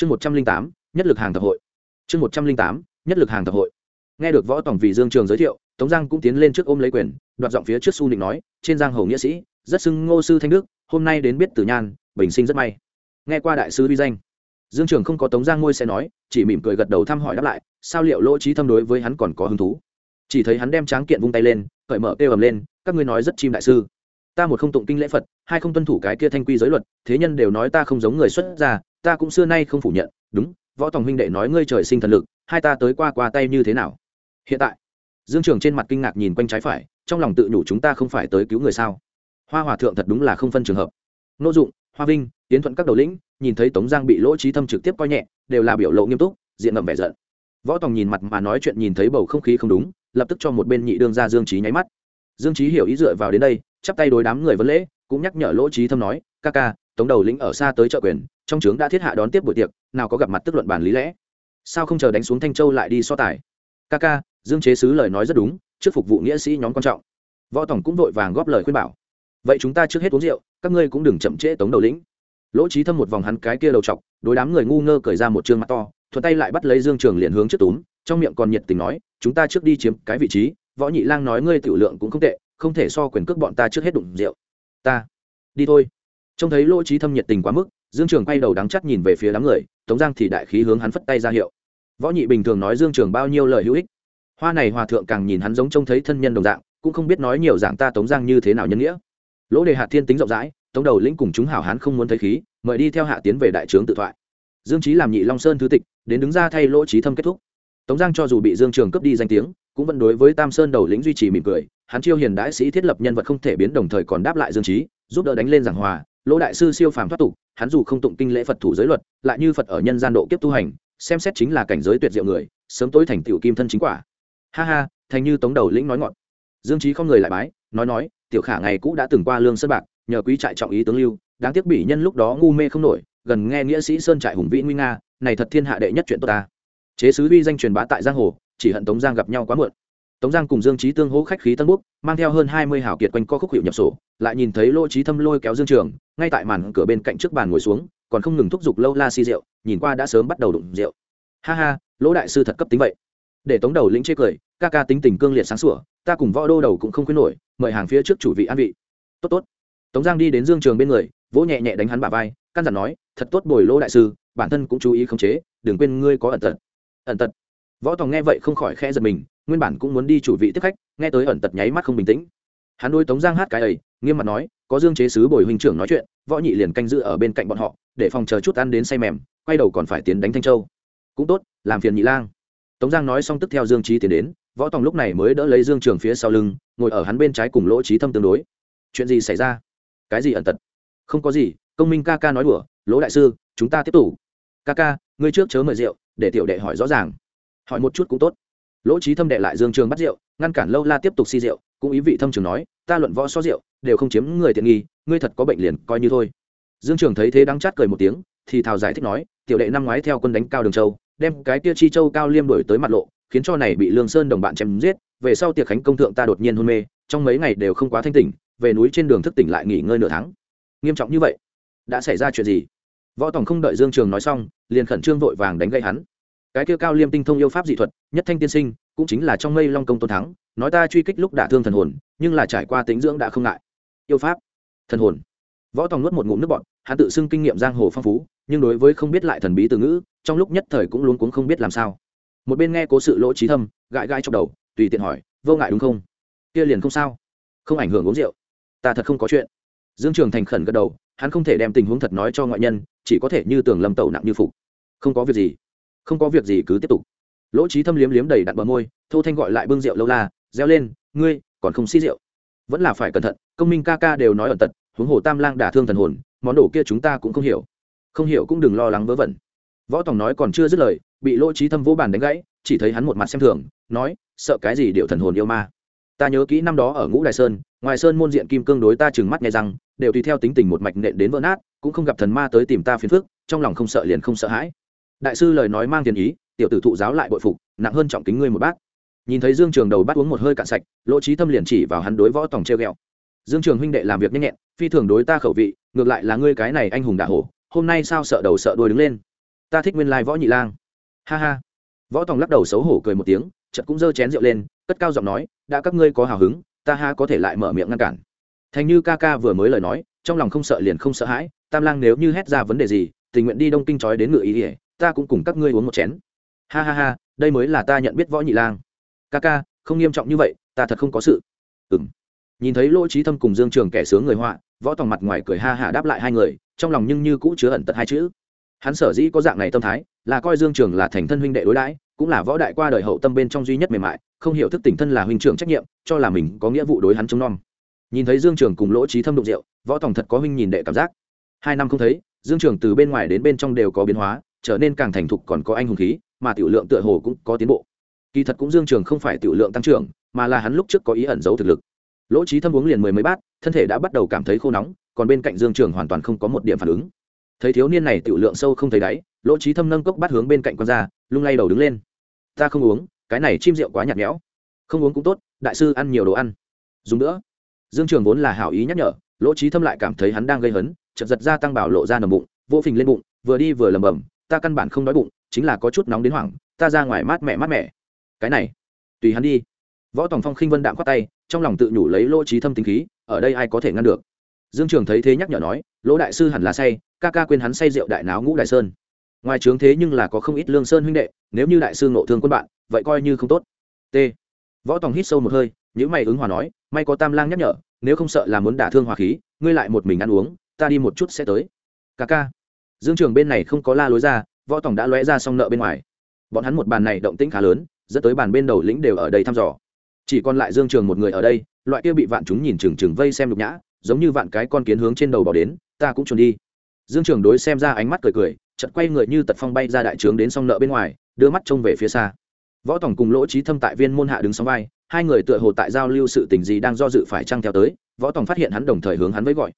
chương một trăm linh tám, nhất lực hàng thập hội. Chương một trăm linh tám, nhất lực hàng thập hội. Nghe được võ tổng vì dương trường giới thiệu, tống giang cũng tiến lên trước ôm lấy quyền, đoạt giọng phía trước su định nói, trên giang hồ nghĩa sĩ, rất xưng ngô sư thanh đức, hôm nay đến biết tử nhan, bình sinh rất may. Nghe qua đại sư vi danh, dương trường không có tống giang ngôi sẽ nói, chỉ mỉm cười gật đầu thăm hỏi đáp lại, sao liệu lỗ trí thâm đối với hắn còn có hứng thú? Chỉ thấy hắn đem tráng kiện vung tay lên, cởi mở kêu ầm lên, các ngươi nói rất chim đại sư. Ta một không tụng kinh lễ phật, hai không tuân thủ cái kia thanh quy giới luật, thế nhân đều nói ta không giống người xuất gia ta cũng xưa nay không phủ nhận, đúng, võ tòng huynh đệ nói ngươi trời sinh thần lực, hai ta tới qua qua tay như thế nào? Hiện tại, dương trường trên mặt kinh ngạc nhìn quanh trái phải, trong lòng tự nhủ chúng ta không phải tới cứu người sao? Hoa hòa thượng thật đúng là không phân trường hợp. N ô dụng, hoa vinh tiến thuận các đầu lĩnh, nhìn thấy tống giang bị lỗ trí thâm trực tiếp coi nhẹ, đều là biểu lộ nghiêm túc, diện ngậm vẻ giận. Võ tòng nhìn mặt mà nói chuyện nhìn thấy bầu không khí không đúng, lập tức cho một bên nhị đương ra dương trí nháy mắt. Dương trí hiểu ý dựa vào đến đây, chắp tay đối đám người vấn lễ, cũng nhắc nhở lỗ trí thâm nói, ca ca tống đầu lĩnh ở xa tới trợ quyền, trong trướng đã thiết hạ đón tiếp buổi tiệc, nào có gặp mặt tức luận bàn lý lẽ. Sao không chờ đánh xuống thanh châu lại đi so tài? Ca ca, dương chế sứ lời nói rất đúng, trước phục vụ nghĩa sĩ nhóm quan trọng. Võ tổng cũng vội vàng góp lời khuyên bảo. Vậy chúng ta trước hết uống rượu, các ngươi cũng đừng chậm trễ tống đầu lĩnh. Lỗ trí thâm một vòng hắn cái kia đầu chọc, đối đám người ngu ngơ cởi ra một chương mặt to, thuận tay lại bắt lấy dương trường liền hướng trước túm, trong miệng còn nhiệt tình nói, chúng ta trước đi chiếm cái vị trí, võ nhị lang nói ngươi tiểu lượng cũng không tệ, không thể so quyền cước bọn ta trước hết đụng rượu. Ta, đi thôi trông thấy lỗ trí thâm nhiệt tình quá mức, dương trường quay đầu đắng chắc nhìn về phía đám người, tống giang thì đại khí hướng hắn phất tay ra hiệu. Võ nhị bình thường nói dương trường bao nhiêu lời hữu ích. Hoa này hòa thượng càng nhìn hắn giống trông thấy thân nhân đồng dạng, cũng không biết nói nhiều dạng ta tống giang như thế nào nhân nghĩa. Lỗ đề hạt thiên tính rộng rãi, tống đầu lĩnh cùng chúng hảo hán không muốn thấy khí, mời đi theo hạ tiến về đại trướng tự thoại. Dương trí làm nhị long sơn thứ tịch, đến đứng ra thay lỗ trí thâm kết thúc. Tống giang cho dù bị dương trường cướp đi danh tiếng, cũng vẫn đối với tam sơn đầu lĩnh duy trì mỉm cười, hắn chiêu hiền đại sĩ thiết lập nhân vật không thể biến đồng thời còn đáp lại dương trí giúp đỡ đánh lên giảng hòa lỗ đại sư siêu phàm thoát tục, hắn dù không tụng kinh lễ phật thủ giới luật, lại như phật ở nhân gian độ kiếp tu hành, xem xét chính là cảnh giới tuyệt diệu người, sớm tối thành tiểu kim thân chính quả. Ha ha, thành như tống đầu lĩnh nói ngọn. Dương trí không người lại bái, nói nói, tiểu khả ngày cũ đã từng qua lương sơn bạc, nhờ quý trại trọng ý tướng lưu, đáng tiếc bị nhân lúc đó ngu mê không nổi, gần nghe nghĩa sĩ sơn trại hùng vĩ nguy nga, này thật thiên hạ đệ nhất chuyện tốt ta. Chế sứ vi danh truyền bá tại giang hồ, chỉ hận tống giang gặp nhau quá muộn tống giang cùng dương trí tương hỗ khách khí tân búc, mang theo hơn hai mươi hảo kiệt quanh co khúc hiệu nhập sổ, lại nhìn thấy lỗ trí thâm lôi kéo dương trường, ngay tại màn cửa bên cạnh trước bàn ngồi xuống, còn không ngừng thúc giục lâu la si rượu, nhìn qua đã sớm bắt đầu đụng rượu. Ha ha, lỗ đại sư thật cấp tính vậy. Để tống đầu lĩnh chê cười, ca ca tính tình cương liệt sáng sủa, ta cùng võ đô đầu cũng không khuyên nổi, mời hàng phía trước chủ vị an vị. Tốt tốt. Tống giang đi đến dương trường bên người, vỗ nhẹ nhẹ đánh hắn bả vai, căn dặn nói, thật tốt bồi lỗ đại sư, bản thân cũng chú ý khống chế, đừng quên ngươi có ẩn tật. Ẩn tật. Võ tòng nghe vậy không khỏi khẽ giật mình nguyên bản cũng muốn đi chủ vị tiếp khách, nghe tới ẩn tật nháy mắt không bình tĩnh. Hắn đôi tống giang hát cái ấy, nghiêm mặt nói, có dương chế sứ bồi huynh trưởng nói chuyện, võ nhị liền canh giữ ở bên cạnh bọn họ, để phòng chờ chút ăn đến say mềm, quay đầu còn phải tiến đánh thanh châu. Cũng tốt, làm phiền nhị lang. Tống giang nói xong tức theo dương trí tiến đến, võ tòng lúc này mới đỡ lấy dương trường phía sau lưng, ngồi ở hắn bên trái cùng lỗ trí thâm tương đối. Chuyện gì xảy ra? Cái gì ẩn tật? Không có gì, công minh ca ca nói đùa, lỗ đại sư, chúng ta tiếp tục. Ca ca, ngươi trước chớ mời rượu, để tiểu đệ hỏi rõ ràng. Hỏi một chút cũng tốt lỗ trí thâm đệ lại dương trường bắt rượu, ngăn cản lâu la tiếp tục si rượu, cũng ý vị thâm trường nói, ta luận võ so rượu, đều không chiếm người tiện nghi, ngươi thật có bệnh liền coi như thôi. Dương trường thấy thế đắng chát cười một tiếng, thì thào giải thích nói, tiểu đệ năm ngoái theo quân đánh cao đường châu, đem cái kia chi châu cao liêm đổi tới mặt lộ, khiến cho này bị lương sơn đồng bạn chém giết, về sau tiệc khánh công thượng ta đột nhiên hôn mê, trong mấy ngày đều không quá thanh tỉnh, về núi trên đường thức tỉnh lại nghỉ ngơi nửa tháng. Nghiêm trọng như vậy, đã xảy ra chuyện gì? Võ tổng không đợi dương trường nói xong, liền khẩn trương vội vàng đánh gây hắn cái kia cao liêm tinh thông yêu pháp dị thuật, nhất thanh tiên sinh, cũng chính là trong mây long công tôn thắng, nói ta truy kích lúc đả thương thần hồn, nhưng là trải qua tính dưỡng đã không ngại. Yêu pháp, thần hồn. Võ tòng nuốt một ngụm nước bọn hắn tự xưng kinh nghiệm giang hồ phong phú, nhưng đối với không biết lại thần bí từ ngữ, trong lúc nhất thời cũng luôn cuống không biết làm sao. Một bên nghe cố sự lỗ trí thâm, gãi gãi trong đầu, tùy tiện hỏi, vô ngại đúng không? Kia liền không sao. Không ảnh hưởng uống rượu. Ta thật không có chuyện. Dương trường thành khẩn gật đầu, hắn không thể đem tình huống thật nói cho ngoại nhân, chỉ có thể như tường lâm tẩu nặng như phục. Không có việc gì không có việc gì cứ tiếp tục. Lỗ trí thâm liếm liếm đầy đặn bờ môi, thô thanh gọi lại bưng rượu lâu la, reo lên, ngươi, còn không xí rượu? Vẫn là phải cẩn thận, công minh ca ca đều nói ẩn tật, huống hồ tam lang đả thương thần hồn, món đồ kia chúng ta cũng không hiểu. Không hiểu cũng đừng lo lắng vớ vẩn. Võ tòng nói còn chưa dứt lời, bị lỗ trí thâm vỗ bàn đánh gãy, chỉ thấy hắn một mặt xem thường, nói, sợ cái gì điệu thần hồn yêu ma? Ta nhớ kỹ năm đó ở ngũ đài sơn, ngoài sơn môn diện kim cương đối ta chừng mắt nghe rằng, đều tùy theo tính tình một mạch nện đến vỡ nát, cũng không gặp thần ma tới tìm ta phiền phức, trong lòng không sợ liền không sợ hãi đại sư lời nói mang tiền ý, tiểu tử thụ giáo lại bội phục, nặng hơn trọng kính ngươi một bát. Nhìn thấy dương trường đầu bắt uống một hơi cạn sạch, lỗ trí thâm liền chỉ vào hắn đối võ tòng treo ghẹo dương trường huynh đệ làm việc nhanh nhẹn, phi thường đối ta khẩu vị, ngược lại là ngươi cái này anh hùng đả hổ, hôm nay sao sợ đầu sợ đuôi đứng lên? Ta thích nguyên lai võ nhị lang. Ha ha. Võ tòng lắc đầu xấu hổ cười một tiếng, chợt cũng giơ chén rượu lên, cất cao giọng nói, đã các ngươi có hào hứng, ta ha có thể lại mở miệng ngăn cản. Thành như ca ca vừa mới lời nói, trong lòng không sợ liền không sợ hãi, tam lang nếu như hét ra vấn đề gì, tình nguyện đi đông kinh trói đến ngựa ý ỉa ta cũng cùng các ngươi uống một chén. Ha ha ha, đây mới là ta nhận biết võ nhị lang. Ca ca, không nghiêm trọng như vậy, ta thật không có sự. Ừ m nhìn thấy lỗ trí thâm cùng dương trường kẻ sướng người họa, võ tòng mặt ngoài cười ha hả đáp lại hai người, trong lòng nhưng như cũ chứa ẩn tận hai chữ. Hắn sở dĩ có dạng này tâm thái, là coi dương trường là thành thân huynh đệ đối đãi, cũng là võ đại qua đời hậu tâm bên trong duy nhất mềm mại, không hiểu thức tỉnh thân là huynh trưởng trách nhiệm, cho là mình có nghĩa vụ đối hắn chống nom nhìn thấy dương trường cùng lỗ trí thâm đụng rượu, võ tòng thật có huynh nhìn đệ cảm giác. Hai năm không thấy, dương trường từ bên ngoài đến bên trong đều có biến hóa trở nên càng thành thục còn có anh hùng khí, mà tiểu lượng tựa hồ cũng có tiến bộ. Kỳ thật cũng dương trường không phải tiểu lượng tăng trưởng, mà là hắn lúc trước có ý ẩn giấu thực lực. Lỗ trí thâm uống liền mười mấy bát, thân thể đã bắt đầu cảm thấy khô nóng, còn bên cạnh dương trường hoàn toàn không có một điểm phản ứng. Thấy thiếu niên này tiểu lượng sâu không thấy đáy, lỗ trí thâm nâng cốc bắt hướng bên cạnh con ra, lung lay đầu đứng lên. Ta không uống, cái này chim rượu quá nhạt nhẽo. Không uống cũng tốt, đại sư ăn nhiều đồ ăn. Dùng nữa. Dương trường vốn là hảo ý nhắc nhở, lỗ trí thâm lại cảm thấy hắn đang gây hấn chật giật ra tăng bảo lộ ra nầm bụng vô phình lên bụng, vừa đi vừa lầm bầm ta căn bản không đói bụng, chính là có chút nóng đến hoảng, ta ra ngoài mát mẻ mát mẻ. Cái này, tùy hắn đi. Võ tòng phong khinh vân đạm khoát tay, trong lòng tự nhủ lấy lỗ trí thâm tính khí, ở đây ai có thể ngăn được? Dương trường thấy thế nhắc nhở nói, lỗ đại sư hẳn là say, ca ca quên hắn say rượu đại náo ngũ đại sơn. Ngoài trướng thế nhưng là có không ít lương sơn huynh đệ, nếu như đại sư nộ thương quân bạn, vậy coi như không tốt. T. Võ tòng hít sâu một hơi những mày ứng hòa nói, may có tam lang nhắc nhở, nếu không sợ là muốn đả thương hòa khí, ngươi lại một mình ăn uống, ta đi một chút sẽ tới. Ca ca dương trường bên này không có la lối ra, võ tòng đã lóe ra xong nợ bên ngoài. Bọn hắn một bàn này động tĩnh khá lớn, dẫn tới bàn bên đầu lĩnh đều ở đây thăm dò. Chỉ còn lại dương trường một người ở đây, loại kia bị vạn chúng nhìn chừng chừng vây xem nhục nhã, giống như vạn cái con kiến hướng trên đầu bỏ đến, ta cũng chuồn đi. Dương trường đối xem ra ánh mắt cười cười, chợt quay người như tật phong bay ra đại trướng đến song nợ bên ngoài, đưa mắt trông về phía xa. Võ tổng cùng lỗ trí thâm tại viên môn hạ đứng sóng vai, hai người tựa hồ tại giao lưu sự tình gì đang do dự phải trăng theo tới, võ tổng phát hiện hắn đồng thời hướng hắn với gọi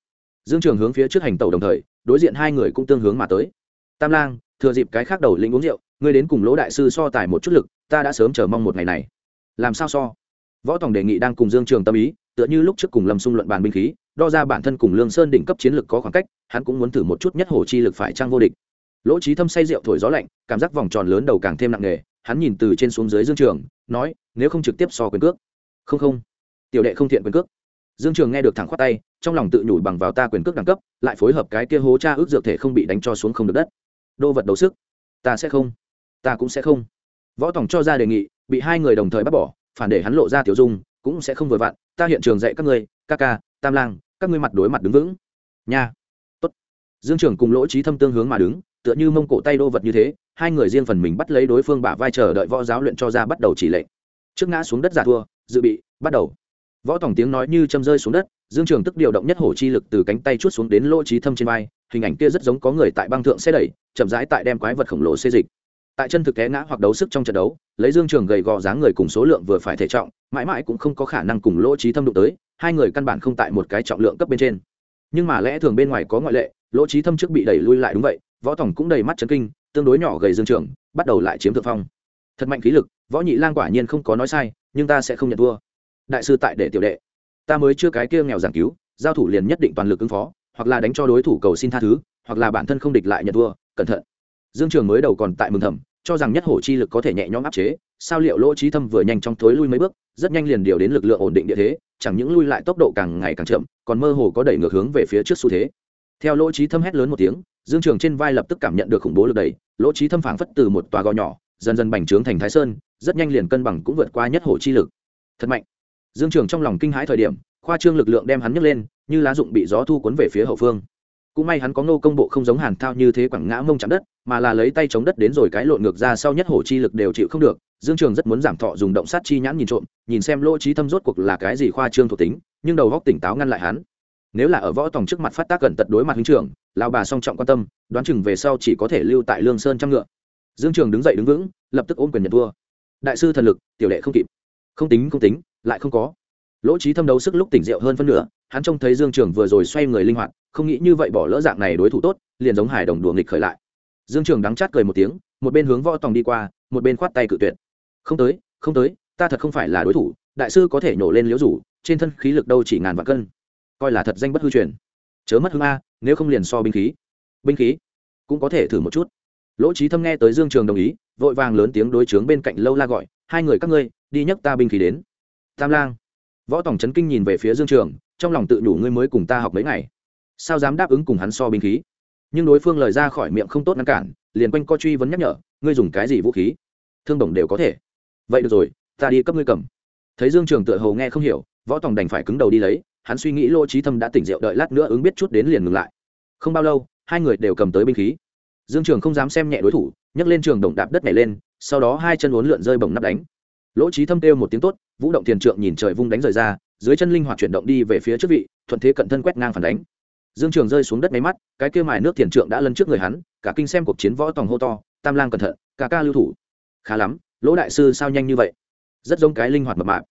dương trường hướng phía trước hành tàu đồng thời, đối diện hai người cũng tương hướng mà tới. Tam lang, thừa dịp cái khác đầu lĩnh uống rượu, ngươi đến cùng lỗ đại sư so tài một chút lực, ta đã sớm chờ mong một ngày này. Làm sao so? Võ tổng đề nghị đang cùng dương trường tâm ý, tựa như lúc trước cùng lâm xung luận bàn binh khí, đo ra bản thân cùng lương sơn đỉnh cấp chiến lực có khoảng cách, hắn cũng muốn thử một chút nhất hồ chi lực phải trang vô địch. Lỗ trí thâm say rượu thổi gió lạnh, cảm giác vòng tròn lớn đầu càng thêm nặng nề, hắn nhìn từ trên xuống dưới dương trường, nói, nếu không trực tiếp so quyền cước. Không không. Tiểu đệ không thiện quyền cước dương trường nghe được thẳng khoát tay, trong lòng tự nhủ bằng vào ta quyền cước đẳng cấp, lại phối hợp cái kia hố cha ước dược thể không bị đánh cho xuống không được đất. Đô vật đấu sức. Ta sẽ không. Ta cũng sẽ không. Võ tổng cho ra đề nghị, bị hai người đồng thời bắt bỏ, phản để hắn lộ ra tiểu dung, cũng sẽ không vừa vặn. Ta hiện trường dạy các ngươi, ca ca, tam lang, các ngươi mặt đối mặt đứng vững. Nha. Tốt. Dương trường cùng lỗ trí thâm tương hướng mà đứng, tựa như mông cổ tay đô vật như thế, hai người riêng phần mình bắt lấy đối phương bả vai chờ đợi võ giáo luyện cho ra bắt đầu chỉ lệnh. Trước ngã xuống đất giả thua, dự bị, bắt đầu võ tòng tiếng nói như châm rơi xuống đất, dương trường tức điều động nhất hổ chi lực từ cánh tay chút xuống đến lỗ trí thâm trên vai, hình ảnh kia rất giống có người tại băng thượng xe đẩy, chậm rãi tại đem quái vật khổng lồ xê dịch. Tại chân thực té ngã hoặc đấu sức trong trận đấu, lấy dương trường gầy gò dáng người cùng số lượng vừa phải thể trọng, mãi mãi cũng không có khả năng cùng lỗ trí thâm đụng tới, hai người căn bản không tại một cái trọng lượng cấp bên trên. Nhưng mà lẽ thường bên ngoài có ngoại lệ, lỗ trí thâm trước bị đẩy lui lại đúng vậy, võ tổng cũng đầy mắt chấn kinh, tương đối nhỏ gầy dương trường, bắt đầu lại chiếm thượng phong. Thật mạnh khí lực, võ nhị lang quả nhiên không có nói sai, nhưng ta sẽ không nhận thua đại sư tại để tiểu đệ. Ta mới chưa cái kia nghèo giảng cứu, giao thủ liền nhất định toàn lực ứng phó, hoặc là đánh cho đối thủ cầu xin tha thứ, hoặc là bản thân không địch lại nhận thua, cẩn thận. Dương trường mới đầu còn tại mừng thầm, cho rằng nhất hổ chi lực có thể nhẹ nhõm áp chế, sao liệu lỗ trí thâm vừa nhanh trong thối lui mấy bước, rất nhanh liền điều đến lực lượng ổn định địa thế, chẳng những lui lại tốc độ càng ngày càng chậm, còn mơ hồ có đẩy ngược hướng về phía trước xu thế. Theo lỗ trí thâm hét lớn một tiếng, dương trường trên vai lập tức cảm nhận được khủng bố lực đẩy, lỗ trí thâm phảng phất từ một tòa gò nhỏ, dần dần bành trướng thành thái sơn, rất nhanh liền cân bằng cũng vượt qua nhất hổ chi lực. Thật mạnh dương trường trong lòng kinh hãi thời điểm, khoa trương lực lượng đem hắn nhấc lên, như lá dụng bị gió thu cuốn về phía hậu phương. Cũng may hắn có ngô công bộ không giống hàn thao như thế quẳng ngã mông chạm đất, mà là lấy tay chống đất đến rồi cái lộn ngược ra sau nhất hổ chi lực đều chịu không được, dương trường rất muốn giảm thọ dùng động sát chi nhãn nhìn trộm, nhìn xem lỗ trí thâm rốt cuộc là cái gì khoa trương thuộc tính, nhưng đầu góc tỉnh táo ngăn lại hắn. Nếu là ở võ tòng trước mặt phát tác cẩn tật đối mặt huynh trưởng lao bà song trọng quan tâm, đoán chừng về sau chỉ có thể lưu tại lương sơn trăm ngựa. Dương trường đứng dậy đứng vững, lập tức ôm quyền nhận thua. Đại sư thần lực, tiểu đệ không kịp. Không tính không tính lại không có. Lỗ trí thâm đấu sức lúc tỉnh rượu hơn phân nửa, hắn trông thấy dương trường vừa rồi xoay người linh hoạt, không nghĩ như vậy bỏ lỡ dạng này đối thủ tốt, liền giống hải đồng đùa nghịch khởi lại. Dương trường đắng chát cười một tiếng, một bên hướng võ tòng đi qua, một bên khoát tay cự tuyệt. Không tới không tới, ta thật không phải là đối thủ, đại sư có thể nhổ lên liễu rủ, trên thân khí lực đâu chỉ ngàn vạn cân. Coi là thật danh bất hư truyền. Chớ mất hương a, nếu không liền so binh khí. Binh khí? Cũng có thể thử một chút. Lỗ trí thâm nghe tới dương trường đồng ý, vội vàng lớn tiếng đối chướng bên cạnh lâu la gọi, hai người các ngươi, đi nhấc ta binh khí đến tam lang. Võ tổng trấn kinh nhìn về phía dương trường, trong lòng tự đủ ngươi mới cùng ta học mấy ngày. Sao dám đáp ứng cùng hắn so binh khí? Nhưng đối phương lời ra khỏi miệng không tốt ngăn cản, liền quanh co truy vấn nhắc nhở, ngươi dùng cái gì vũ khí? Thương đồng đều có thể. Vậy được rồi, ta đi cấp ngươi cầm. Thấy dương trường tựa hồ nghe không hiểu, võ tòng đành phải cứng đầu đi lấy, hắn suy nghĩ lô trí thâm đã tỉnh rượu đợi lát nữa ứng biết chút đến liền ngừng lại. Không bao lâu, hai người đều cầm tới binh khí. Dương trường không dám xem nhẹ đối thủ, nhấc lên trường đồng đạp đất nhảy lên, sau đó hai chân uốn lượn rơi bồng nắp đánh. Lỗ trí thâm kêu một tiếng tốt vũ động tiền trượng nhìn trời vung đánh rời ra dưới chân linh hoạt chuyển động đi về phía trước vị thuận thế cận thân quét ngang phản đánh. Dương trường rơi xuống đất máy mắt cái kia mài nước tiền trượng đã lân trước người hắn cả kinh xem cuộc chiến võ tòng hô to tam lang cẩn thận cả ca lưu thủ. Khá lắm lỗ đại sư sao nhanh như vậy? Rất giống cái linh hoạt mập mạp.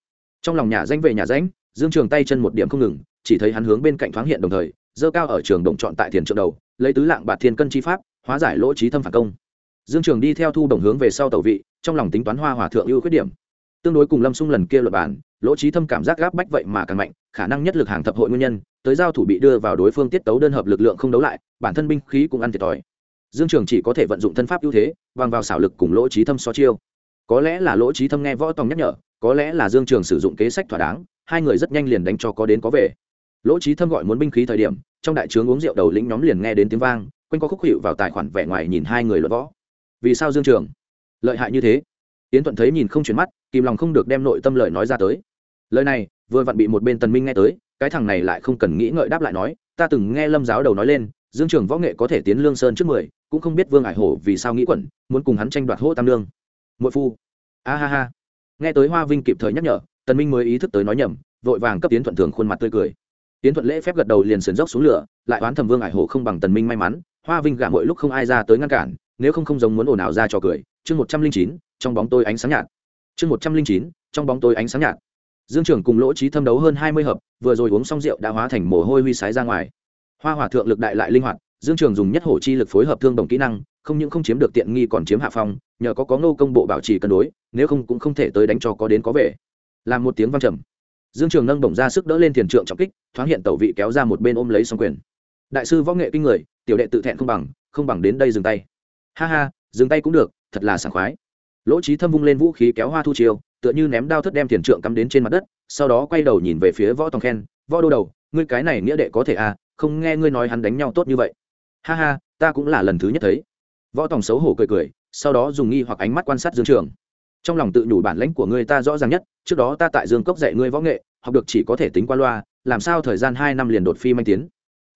Trong lòng nhà danh về nhà ránh, dương trường tay chân một điểm không ngừng chỉ thấy hắn hướng bên cạnh thoáng hiện đồng thời dơ cao ở trường đồng chọn tại tiền trượng đầu lấy tứ lạng bạt thiên cân chi pháp hóa giải lỗ trí thâm phản công. Dương trường đi theo thu đồng hướng về sau tàu vị trong lòng tính toán hoa hòa thượng ưu khuyết điểm tương đối cùng lâm xung lần kia luật bản lỗ trí thâm cảm giác gáp bách vậy mà càng mạnh, khả năng nhất lực hàng thập hội nguyên nhân, tới giao thủ bị đưa vào đối phương tiết tấu đơn hợp lực lượng không đấu lại, bản thân binh khí cũng ăn thiệt thòi. Dương trường chỉ có thể vận dụng thân pháp ưu thế bằng vào xảo lực cùng lỗ trí thâm so chiêu. Có lẽ là lỗ trí thâm nghe võ tòng nhắc nhở, có lẽ là dương trường sử dụng kế sách thỏa đáng, hai người rất nhanh liền đánh cho có đến có về. Lỗ trí thâm gọi muốn binh khí thời điểm, trong đại trướng uống rượu đầu lĩnh nhóm liền nghe đến tiếng vang, quanh co khúc hiệu vào tài khoản vẻ ngoài nhìn hai người luận võ. Vì sao dương trường? Lợi hại như thế? Yến thuận thấy nhìn không chuyển mắt, kìm lòng không được đem nội tâm lời nói ra tới. Lời này, vừa vặn bị một bên tần minh nghe tới, cái thằng này lại không cần nghĩ ngợi đáp lại nói, ta từng nghe lâm giáo đầu nói lên, dương trường võ nghệ có thể tiến lương sơn trước mười, cũng không biết vương ải hổ vì sao nghĩ quẩn, muốn cùng hắn tranh đoạt hô tam lương. Muội phu. A ha ha. Nghe tới hoa vinh kịp thời nhắc nhở, tần minh mới ý thức tới nói nhầm, vội vàng cấp tiến thuận thường khuôn mặt tươi cười. Tiến thuận lễ phép gật đầu liền sườn dốc xuống lửa, lại oán thầm vương ải hổ không bằng tần minh may mắn, hoa vinh gả mỗi lúc không ai ra tới ngăn cản, nếu không không giống muốn ồn ào ra cho cười. Chương một trăm linh chín trong bóng tôi ánh sáng nhạt. Chương một trăm linh chín, trong bóng tôi ánh sáng nhạt. Dương trưởng cùng lỗ trí thâm đấu hơn hai mươi hợp, vừa rồi uống xong rượu đã hóa thành mồ hôi huy sái ra ngoài. Hoa hòa thượng lực đại lại linh hoạt, dương trường dùng nhất hổ chi lực phối hợp thương đồng kỹ năng, không những không chiếm được tiện nghi còn chiếm hạ phong, nhờ có có ngô công bộ bảo trì cân đối, nếu không cũng không thể tới đánh cho có đến có về. Làm một tiếng vang trầm. Dương trường nâng bổng ra sức đỡ lên tiền trượng trọng kích, thoáng hiện tẩu vị kéo ra một bên ôm lấy xong quyền. Đại sư võ nghệ kinh người, tiểu đệ tự thẹn không bằng không bằng đến đây dừng tay. Ha ha, dừng tay cũng được, thật là sảng khoái lỗ trí thâm vung lên vũ khí kéo hoa thu chiêu, tựa như ném đao thất đem thiền trượng cắm đến trên mặt đất, sau đó quay đầu nhìn về phía võ tòng khen, võ đô đầu, ngươi cái này nghĩa đệ có thể à không nghe ngươi nói hắn đánh nhau tốt như vậy. Ha ha, ta cũng là lần thứ nhất thấy. Võ tòng xấu hổ cười cười, sau đó dùng nghi hoặc ánh mắt quan sát dương trường. Trong lòng tự nhủ bản lãnh của ngươi ta rõ ràng nhất, trước đó ta tại dương cốc dạy ngươi võ nghệ, học được chỉ có thể tính qua loa, làm sao thời gian hai năm liền đột phi manh tiến?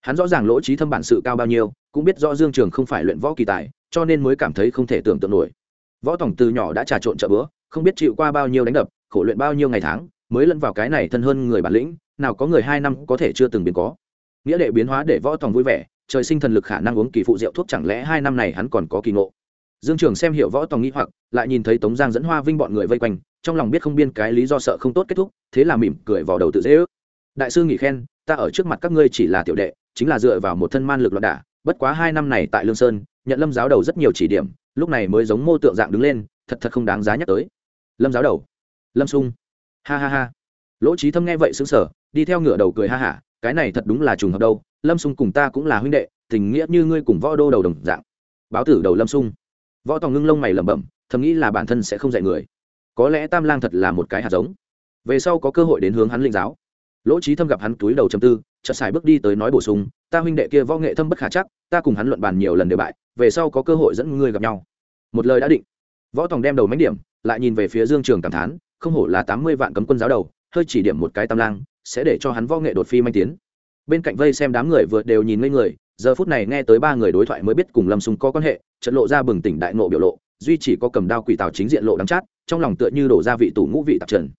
Hắn rõ ràng lỗ trí thâm bản sự cao bao nhiêu, cũng biết rõ dương trường không phải luyện võ kỳ tài, cho nên mới cảm thấy không thể tưởng tượng nổi võ tổng từ nhỏ đã trà trộn chợ bữa, không biết chịu qua bao nhiêu đánh đập, khổ luyện bao nhiêu ngày tháng, mới lẫn vào cái này thân hơn người bản lĩnh, nào có người hai năm có thể chưa từng biến có. Nghĩa đệ biến hóa để võ tòng vui vẻ, trời sinh thần lực khả năng uống kỳ phụ rượu thuốc chẳng lẽ hai năm này hắn còn có kỳ ngộ? Dương trường xem hiểu võ tòng nghĩ hoặc, lại nhìn thấy tống giang dẫn hoa vinh bọn người vây quanh, trong lòng biết không biên cái lý do sợ không tốt kết thúc, thế là mỉm cười vào đầu tự dễ ước. Đại sư nghỉ khen, ta ở trước mặt các ngươi chỉ là tiểu đệ, chính là dựa vào một thân man lực loạn đả, bất quá hai năm này tại lương sơn, nhận lâm giáo đầu rất nhiều chỉ điểm lúc này mới giống mô tượng dạng đứng lên, thật thật không đáng giá nhắc tới. Lâm giáo đầu. Lâm sung. Ha ha ha. Lỗ trí thâm nghe vậy xứng sở đi theo ngựa đầu cười ha hả, cái này thật đúng là trùng hợp đâu, lâm sung cùng ta cũng là huynh đệ, tình nghĩa như ngươi cùng võ đô đầu đồng dạng. Báo tử đầu lâm sung. Võ tòng ngưng lông mày lẩm bẩm, thầm nghĩ là bản thân sẽ không dạy người. Có lẽ tam lang thật là một cái hạt giống. Về sau có cơ hội đến hướng hắn linh giáo. Lỗ trí thâm gặp hắn túi đầu chầm tư, chợt xài bước đi tới nói bổ sung, ta huynh đệ kia võ nghệ thâm bất khả chắc, ta cùng hắn luận bàn nhiều lần đều bại về sau có cơ hội dẫn ngươi gặp nhau. Một lời đã định. Võ tòng đem đầu mánh điểm, lại nhìn về phía dương trường cảm thán, không hổ là tám mươi vạn cấm quân giáo đầu, hơi chỉ điểm một cái tam lang, sẽ để cho hắn võ nghệ đột phi manh tiến. Bên cạnh vây xem đám người vừa đều nhìn ngây người, giờ phút này nghe tới ba người đối thoại mới biết cùng lâm sung có quan hệ trận lộ ra bừng tỉnh đại nộ biểu lộ, duy chỉ có cầm đao quỷ tào chính diện lộ đắm chát, trong lòng tựa như đổ ra vị tủ ngũ vị tạp trần.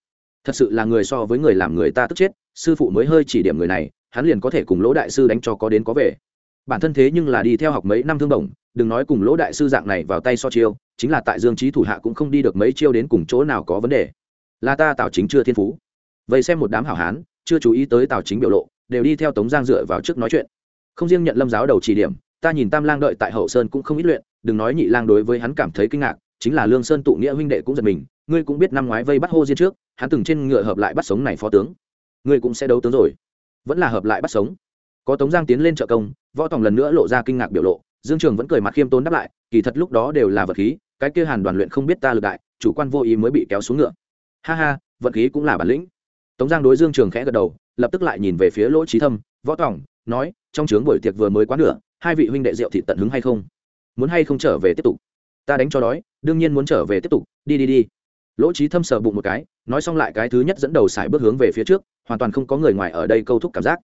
Thật sự là người so với người làm người ta tức chết, sư phụ mới hơi chỉ điểm người này, hắn liền có thể cùng lỗ đại sư đánh cho có đến có về bản thân thế nhưng là đi theo học mấy năm thương đồng đừng nói cùng lỗ đại sư dạng này vào tay so chiêu, chính là tại dương trí thủ hạ cũng không đi được mấy chiêu đến cùng chỗ nào có vấn đề. Là ta tào chính chưa thiên phú. Vậy xem một đám hảo hán, chưa chú ý tới tào chính biểu lộ, đều đi theo tống giang dựa vào trước nói chuyện. Không riêng nhận lâm giáo đầu chỉ điểm, ta nhìn tam lang đợi tại hậu sơn cũng không ít luyện, đừng nói nhị lang đối với hắn cảm thấy kinh ngạc, chính là lương sơn tụ nghĩa huynh đệ cũng giật mình, ngươi cũng biết năm ngoái vây bắt hô diên trước, hắn từng trên ngựa hợp lại bắt sống này phó tướng. Ngươi cũng sẽ đấu tướng rồi. Vẫn là hợp lại bắt sống có tống giang tiến lên trợ công, võ tòng lần nữa lộ ra kinh ngạc biểu lộ, dương trường vẫn cười mặt khiêm tốn đáp lại, kỳ thật lúc đó đều là vật khí, cái kia hàn đoàn luyện không biết ta lực đại, chủ quan vô ý mới bị kéo xuống ngựa. Ha ha, vật khí cũng là bản lĩnh. Tống giang đối dương trường khẽ gật đầu, lập tức lại nhìn về phía lỗ trí thâm, võ tòng, nói, trong trướng buổi tiệc vừa mới quá nửa, hai vị huynh đệ rượu thị tận hứng hay không? Muốn hay không trở về tiếp tục? Ta đánh cho đói, đương nhiên muốn trở về tiếp tục, đi đi đi. Lỗ trí thâm sờ bụng một cái, nói xong lại cái thứ nhất dẫn đầu xài bước hướng về phía trước, hoàn toàn không có người ngoài ở đây câu thúc cảm giác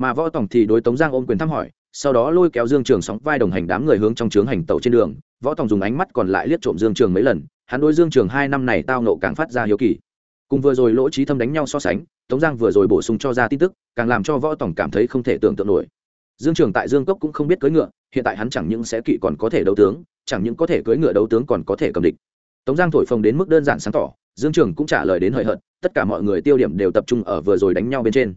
mà võ tổng thì đối tống giang ôm quyền thăm hỏi, sau đó lôi kéo dương trường sóng vai đồng hành đám người hướng trong trướng hành tàu trên đường. Võ tổng dùng ánh mắt còn lại liếc trộm dương trường mấy lần, hắn đối dương trường hai năm này tao nộ càng phát ra hiếu kỳ. Cùng vừa rồi lỗ trí thâm đánh nhau so sánh, tống giang vừa rồi bổ sung cho ra tin tức, càng làm cho võ tổng cảm thấy không thể tưởng tượng nổi. Dương trường tại dương cốc cũng không biết cưỡi ngựa, hiện tại hắn chẳng những sẽ kỵ còn có thể đấu tướng, chẳng những có thể cưỡi ngựa đấu tướng còn có thể cầm địch. Tống giang thổi phồng đến mức đơn giản sáng tỏ, dương trường cũng trả lời đến hời hợt, tất cả mọi người tiêu điểm đều tập trung ở vừa rồi đánh nhau bên trên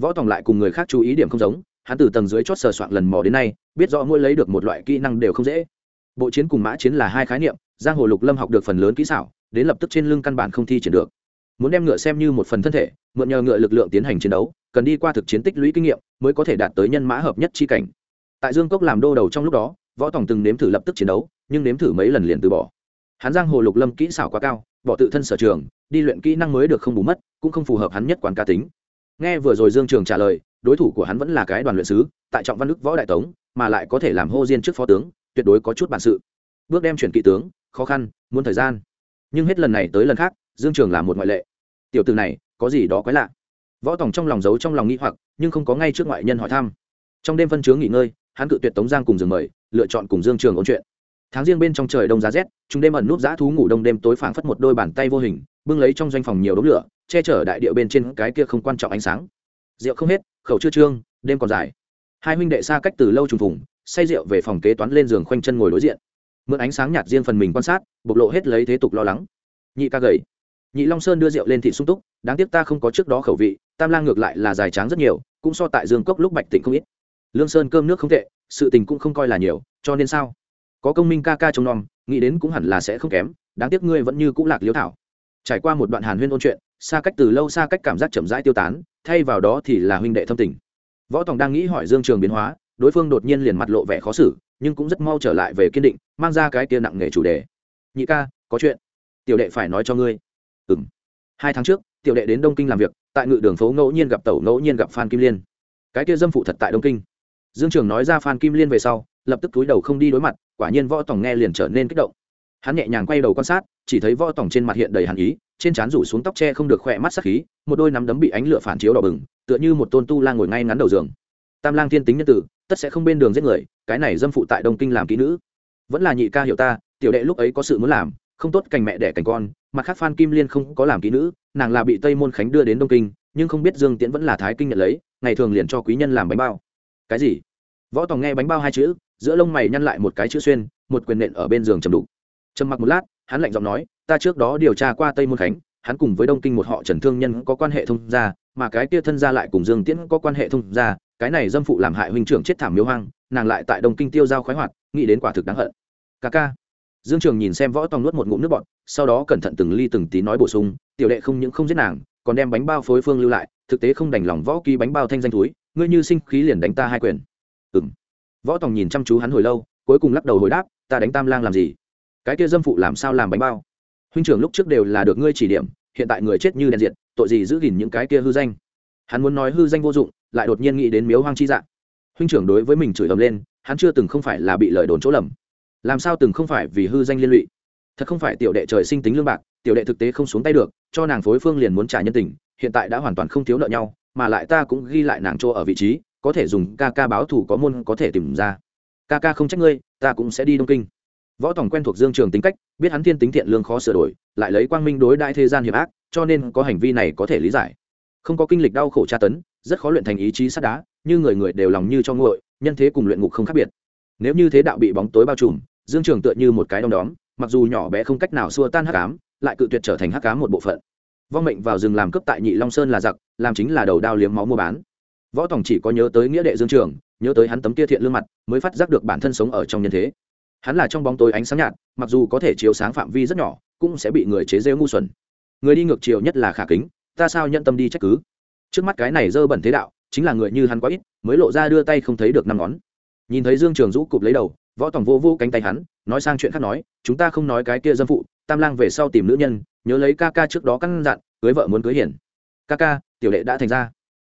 võ tòng lại cùng người khác chú ý điểm không giống, hắn từ tầng dưới chót sờ soạn lần mò đến nay, biết rõ mỗi lấy được một loại kỹ năng đều không dễ. Bộ chiến cùng mã chiến là hai khái niệm, giang hồ lục lâm học được phần lớn kỹ xảo, đến lập tức trên lưng căn bản không thi triển được. Muốn đem ngựa xem như một phần thân thể, mượn nhờ ngựa lực lượng tiến hành chiến đấu, cần đi qua thực chiến tích lũy kinh nghiệm mới có thể đạt tới nhân mã hợp nhất chi cảnh. Tại dương cốc làm đô đầu trong lúc đó, võ tòng từng nếm thử lập tức chiến đấu, nhưng nếm thử mấy lần liền từ bỏ. Hắn giang hồ lục lâm kỹ xảo quá cao, bỏ tự thân sở trường, đi luyện kỹ năng mới được không bù mất, cũng không phù hợp hắn nhất quán cá tính nghe vừa rồi dương trường trả lời, đối thủ của hắn vẫn là cái đoàn luyện sứ, tại trọng văn đức võ đại tống, mà lại có thể làm hô diên trước phó tướng, tuyệt đối có chút bản sự. Bước đem chuyển kỵ tướng, khó khăn, muốn thời gian. Nhưng hết lần này tới lần khác, dương trường là một ngoại lệ. Tiểu từ này, có gì đó quái lạ. Võ tòng trong lòng giấu trong lòng nghĩ hoặc, nhưng không có ngay trước ngoại nhân hỏi thăm. Trong đêm phân chướng nghỉ ngơi, hắn cự tuyệt tống giang cùng giường mời, lựa chọn cùng dương trường ôn chuyện tháng riêng bên trong trời đông giá rét, chúng đêm ẩn nút giã thú ngủ đông đêm tối phảng phất một đôi bàn tay vô hình, bưng lấy trong doanh phòng nhiều đống lửa, che chở đại địa bên trên cái kia không quan trọng ánh sáng. Rượu không hết, khẩu chưa trương, đêm còn dài. Hai huynh đệ xa cách từ lâu trùng phùng, say rượu về phòng kế toán lên giường khoanh chân ngồi đối diện. Mượn ánh sáng nhạt riêng phần mình quan sát, bộc lộ hết lấy thế tục lo lắng. Nhị ca gầy. Nhị long sơn đưa rượu lên thị sung túc, đáng tiếc ta không có trước đó khẩu vị, tam lang ngược lại là dài tráng rất nhiều, cũng so tại dương cốc lúc bạch tịnh không ít. Lương sơn cơm nước không tệ, sự tình cũng không coi là nhiều, cho nên sao? Có công minh ca ca trông nom, nghĩ đến cũng hẳn là sẽ không kém, đáng tiếc ngươi vẫn như cũng lạc liếu thảo. Trải qua một đoạn hàn huyên ôn chuyện, xa cách từ lâu xa cách cảm giác chậm rãi tiêu tán, thay vào đó thì là huynh đệ thâm tình. Võ tòng đang nghĩ hỏi dương trường biến hóa, đối phương đột nhiên liền mặt lộ vẻ khó xử, nhưng cũng rất mau trở lại về kiên định, mang ra cái kia nặng nghề chủ đề. Nhị ca, có chuyện. Tiểu đệ phải nói cho ngươi. Ừ m hai tháng trước, tiểu đệ đến đông kinh làm việc, tại ngự đường phố ngẫu nhiên gặp tẩu, ngẫu nhiên gặp phan kim liên. Cái kia dâm phụ thật tại đông kinh. Dương trường nói ra phan kim liên về sau, lập tức túi đầu không đi đối mặt quả nhiên võ tòng nghe liền trở nên kích động. Hắn nhẹ nhàng quay đầu quan sát, chỉ thấy võ tòng trên mặt hiện đầy hàn ý, trên trán rủ xuống tóc tre không được khỏe mắt sắc khí, một đôi nắm đấm bị ánh lửa phản chiếu đỏ bừng, tựa như một tôn tu lang ngồi ngay ngắn đầu giường. Tam lang thiên tính nhân tử, tất sẽ không bên đường giết người, cái này dâm phụ tại đông kinh làm kỹ nữ. Vẫn là nhị ca hiểu ta, tiểu đệ lúc ấy có sự muốn làm, không tốt cành mẹ đẻ cành con, mặt khác phan kim liên không có làm kỹ nữ, nàng là bị tây môn khánh đưa đến đông kinh, nhưng không biết dương tiễn vẫn là thái kinh nhận lấy, ngày thường liền cho quý nhân làm bánh bao. Cái gì? Võ tòng nghe bánh bao hai chữ giữa lông mày nhăn lại một cái chữ xuyên, một quyền nện ở bên giường trầm đục. Trầm mặc một lát, hắn lạnh giọng nói, ta trước đó điều tra qua tây môn khánh, hắn cùng với đông kinh một họ trần thương nhân có quan hệ thông gia, mà cái kia thân gia lại cùng dương tiễn có quan hệ thông gia, cái này dâm phụ làm hại huynh trưởng chết thảm miếu hoang, nàng lại tại đông kinh tiêu giao khoái hoạt, nghĩ đến quả thực đáng hận. Ca ca. Dương trường nhìn xem võ tòng nuốt một ngụm nước bọt, sau đó cẩn thận từng ly từng tí nói bổ sung, tiểu đệ không những không giết nàng, còn đem bánh bao phối phương lưu lại, thực tế không đành lòng võ ký bánh bao thanh danh túi, ngươi như sinh khí liền đánh ta hai quyền. Ừng võ tòng nhìn chăm chú hắn hồi lâu, cuối cùng lắc đầu hồi đáp, ta đánh tam lang làm gì? Cái kia dâm phụ làm sao làm bánh bao? Huynh trưởng lúc trước đều là được ngươi chỉ điểm, hiện tại người chết như đèn diệt, tội gì giữ gìn những cái kia hư danh? Hắn muốn nói hư danh vô dụng, lại đột nhiên nghĩ đến miếu hoang chi dạng huynh trưởng đối với mình chửi ầm lên, hắn chưa từng không phải là bị lời đồn chỗ lầm. Làm sao từng không phải vì hư danh liên lụy? Thật không phải tiểu đệ trời sinh tính lương bạc, tiểu đệ thực tế không xuống tay được, cho nàng phối phương liền muốn trả nhân tình, hiện tại đã hoàn toàn không thiếu nợ nhau, mà lại ta cũng ghi lại nàng chỗ ở vị trí có thể dùng ca ca báo thủ có môn có thể tìm ra. Ca ca không trách ngươi, ta cũng sẽ đi đông kinh. Võ tòng quen thuộc dương trường tính cách, biết hắn thiên tính thiện lương khó sửa đổi, lại lấy quang minh đối đại thế gian hiểm ác, cho nên có hành vi này có thể lý giải. Không có kinh lịch đau khổ tra tấn, rất khó luyện thành ý chí sắt đá, như người người đều lòng như cho nguội, nhân thế cùng luyện ngục không khác biệt. Nếu như thế đạo bị bóng tối bao trùm, dương trường tựa như một cái đom đóm, mặc dù nhỏ bé không cách nào xua tan hắc ám, lại cự tuyệt trở thành hắc ám một bộ phận. Vong mệnh vào rừng làm cướp tại nhị long sơn là giặc, làm chính là đầu đao liếm máu mua bán võ tòng chỉ có nhớ tới nghĩa đệ dương trường, nhớ tới hắn tấm kia thiện lương mặt, mới phát giác được bản thân sống ở trong nhân thế. Hắn là trong bóng tối ánh sáng nhạt, mặc dù có thể chiếu sáng phạm vi rất nhỏ, cũng sẽ bị người chế rêu ngu xuẩn. Người đi ngược chiều nhất là khả kính, ta sao nhận tâm đi trách cứ? Trước mắt cái này dơ bẩn thế đạo, chính là người như hắn quá ít, mới lộ ra đưa tay không thấy được năm ngón. Nhìn thấy dương trường rũ cụp lấy đầu, võ tòng vô vô cánh tay hắn, nói sang chuyện khác nói, chúng ta không nói cái kia dâm phụ, tam lang về sau tìm nữ nhân, nhớ lấy ca ca trước đó căn dặn, cưới vợ muốn cưới hiển ca ca, tiểu đệ đã thành ra.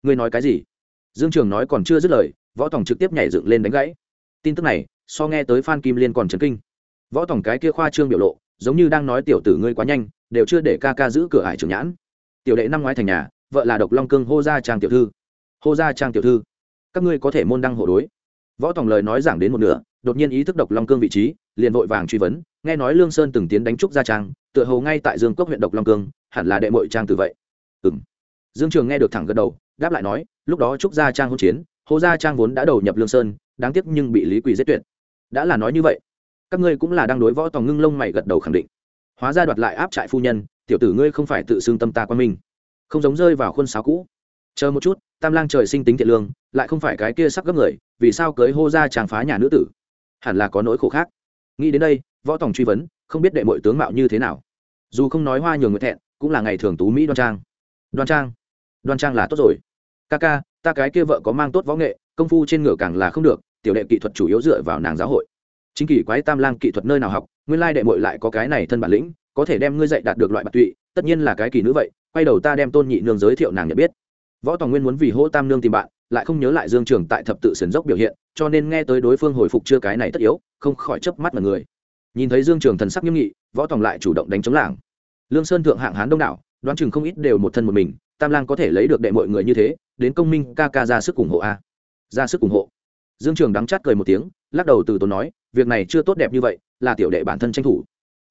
Ngươi nói cái gì? Dương trường nói còn chưa dứt lời, võ tòng trực tiếp nhảy dựng lên đánh gãy. Tin tức này, so nghe tới phan kim liên còn chấn kinh. Võ tòng cái kia khoa trương biểu lộ, giống như đang nói tiểu tử ngươi quá nhanh, đều chưa để ca ca giữ cửa hải trưởng nhãn. Tiểu đệ năm ngoái thành nhà, vợ là độc long cương hô gia trang tiểu thư. Hô gia trang tiểu thư, các ngươi có thể môn đăng hộ đối. Võ tòng lời nói giảng đến một nửa, đột nhiên ý thức độc long cương vị trí, liền vội vàng truy vấn, nghe nói lương sơn từng tiến đánh trúc gia trang, tựa hồ ngay tại dương cốc huyện độc long cương, hẳn là đệ mội trang từ vậy. Ừ m dương trường nghe được thẳng gật đầu đáp lại nói, lúc đó trúc gia trang hỗn chiến, hồ gia trang vốn đã đầu nhập lương sơn, đáng tiếc nhưng bị lý quỳ giết tuyệt. Đã là nói như vậy, các ngươi cũng là đang đối võ tòng ngưng lông mày gật đầu khẳng định. Hóa ra đoạt lại áp trại phu nhân, tiểu tử ngươi không phải tự xưng tâm ta quan minh. Không giống rơi vào khuôn sáo cũ. Chờ một chút, tam lang trời sinh tính thiện lương, lại không phải cái kia sắc gấp người, vì sao cưới hô ra trang phá nhà nữ tử? Hẳn là có nỗi khổ khác. Nghĩ đến đây, võ tòng truy vấn, không biết đệ mọi tướng mạo như thế nào. Dù không nói hoa nhường người thẹn, cũng là ngày thường tú mỹ đoan trang. Đoan trang đoan trang là tốt rồi. Ca ca, ta cái kia vợ có mang tốt võ nghệ, công phu trên ngựa càng là không được, tiểu đệ kỹ thuật chủ yếu dựa vào nàng giáo hội. Chính kỳ quái tam lang kỹ thuật nơi nào học, nguyên lai đệ mội lại có cái này thân bản lĩnh, có thể đem ngươi dạy đạt được loại bạc tụy, tất nhiên là cái kỳ nữ vậy, quay đầu ta đem tôn nhị nương giới thiệu nàng nhận biết. Võ tòng nguyên muốn vì hỗ tam nương tìm bạn, lại không nhớ lại dương trường tại thập tự sườn dốc biểu hiện, cho nên nghe tới đối phương hồi phục chưa cái này tất yếu, không khỏi chớp mắt mà người. Nhìn thấy dương trường thần sắc nghiêm nghị, võ tòng lại chủ động đánh chống làng. Lương sơn thượng hạng hán đông đảo, đoán chừng không ít đều một thân một mình tam lang có thể lấy được đệ mọi người như thế, đến công minh ca ca ra sức ủng hộ a. Ra sức ủng hộ. Dương trường đắng chát cười một tiếng, lắc đầu từ tốn nói, việc này chưa tốt đẹp như vậy, là tiểu đệ bản thân tranh thủ.